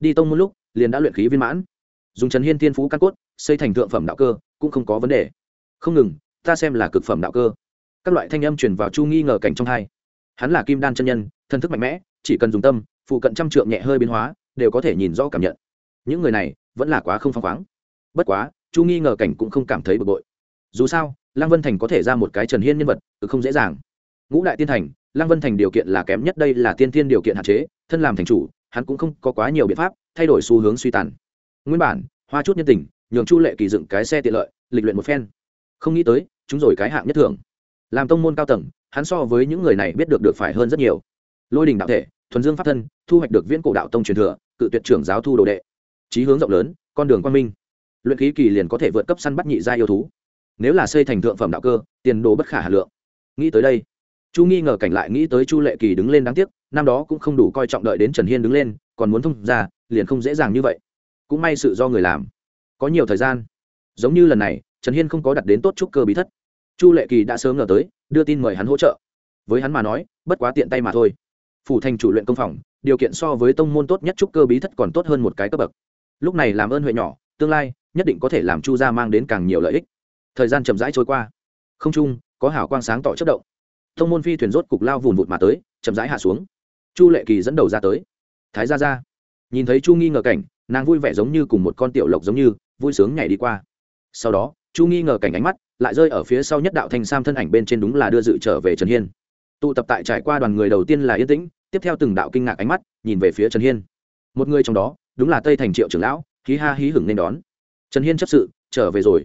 Đi tông một lúc, liền đã luyện khí viên mãn dùng trần hiên tiên phú căn cốt, xây thành thượng phẩm đạo cơ, cũng không có vấn đề. Không ngừng, ta xem là cực phẩm đạo cơ. Các loại thanh âm truyền vào chu nghi ngờ cảnh trong hai. Hắn là kim đan chân nhân thân thức mạnh mẽ, chỉ cần dùng tâm, phụ cận trăm trượng nhẹ hơi biến hóa, đều có thể nhìn rõ cảm nhận. Những người này, vẫn là quá không phăng khoáng. Bất quá, chu nghi ngờ cảnh cũng không cảm thấy bực bội. Dù sao, lăng vân thành có thể ra một cái trần hiên nhân vật cực không dễ dàng. Ngũ đại tiên thành, lăng vân thành điều kiện là kém nhất, đây là tiên tiên điều kiện hạn chế, thân làm thành chủ, hắn cũng không có quá nhiều biện pháp, thay đổi xu hướng suy tàn nguyên bản, hoa chút nhân tình, nhường chu lệ kỳ dựng cái xe tiện lợi, lịch luyện một phen. Không nghĩ tới, chúng rồi cái hạng nhất thường làm tông môn cao tầng, hắn so với những người này biết được được phải hơn rất nhiều. Lôi đình đạo thể, thuần dương pháp thân, thu hoạch được viễn cổ đạo tông truyền thừa, cự tuyệt trưởng giáo thu đồ đệ. Trí hướng rộng lớn, con đường quan minh. Luyện khí kỳ liền có thể vượt cấp săn bắt nhị gia yêu thú. Nếu là xây thành thượng phẩm đạo cơ, tiền đồ bất khả hà lượng. Nghĩ tới đây, chu nghi ngờ cảnh lại nghĩ tới chu lệ kỳ đứng lên đáng tiếc, năm đó cũng không đủ coi trọng đợi đến trần hiên đứng lên, còn muốn thông ra, liền không dễ dàng như vậy cũng may sự do người làm. Có nhiều thời gian. Giống như lần này, trần hiên không có đặt đến tốt trúc cơ bí thất. Chu lệ kỳ đã sớm ngờ tới, đưa tin mời hắn hỗ trợ. Với hắn mà nói, bất quá tiện tay mà thôi. Phủ thành chủ luyện công phòng, điều kiện so với tông môn tốt nhất trúc cơ bí thất còn tốt hơn một cái cấp bậc. Lúc này làm ơn huệ nhỏ, tương lai, nhất định có thể làm chu gia mang đến càng nhiều lợi ích. Thời gian chậm rãi trôi qua. Không trung, có hảo quang sáng tỏ chất động. Tông môn phi thuyền rốt cục lao vùn vụt mà tới, chậm rãi hạ xuống. Chu lệ kỳ dẫn đầu ra tới. Thái ra ra nhìn thấy chu nghi ngờ cảnh nàng vui vẻ giống như cùng một con tiểu lộc giống như, vui sướng nhảy đi qua. Sau đó, chu nghi ngờ cảnh ánh mắt, lại rơi ở phía sau nhất đạo thanh sam thân ảnh bên trên đúng là đưa dự trở về trần hiên. Tụ tập tại trải qua đoàn người đầu tiên là yên tĩnh, tiếp theo từng đạo kinh ngạc ánh mắt, nhìn về phía trần hiên. Một người trong đó, đúng là tây thành triệu trưởng lão, hí ha hí hửng nên đón. Trần hiên chấp sự, trở về rồi.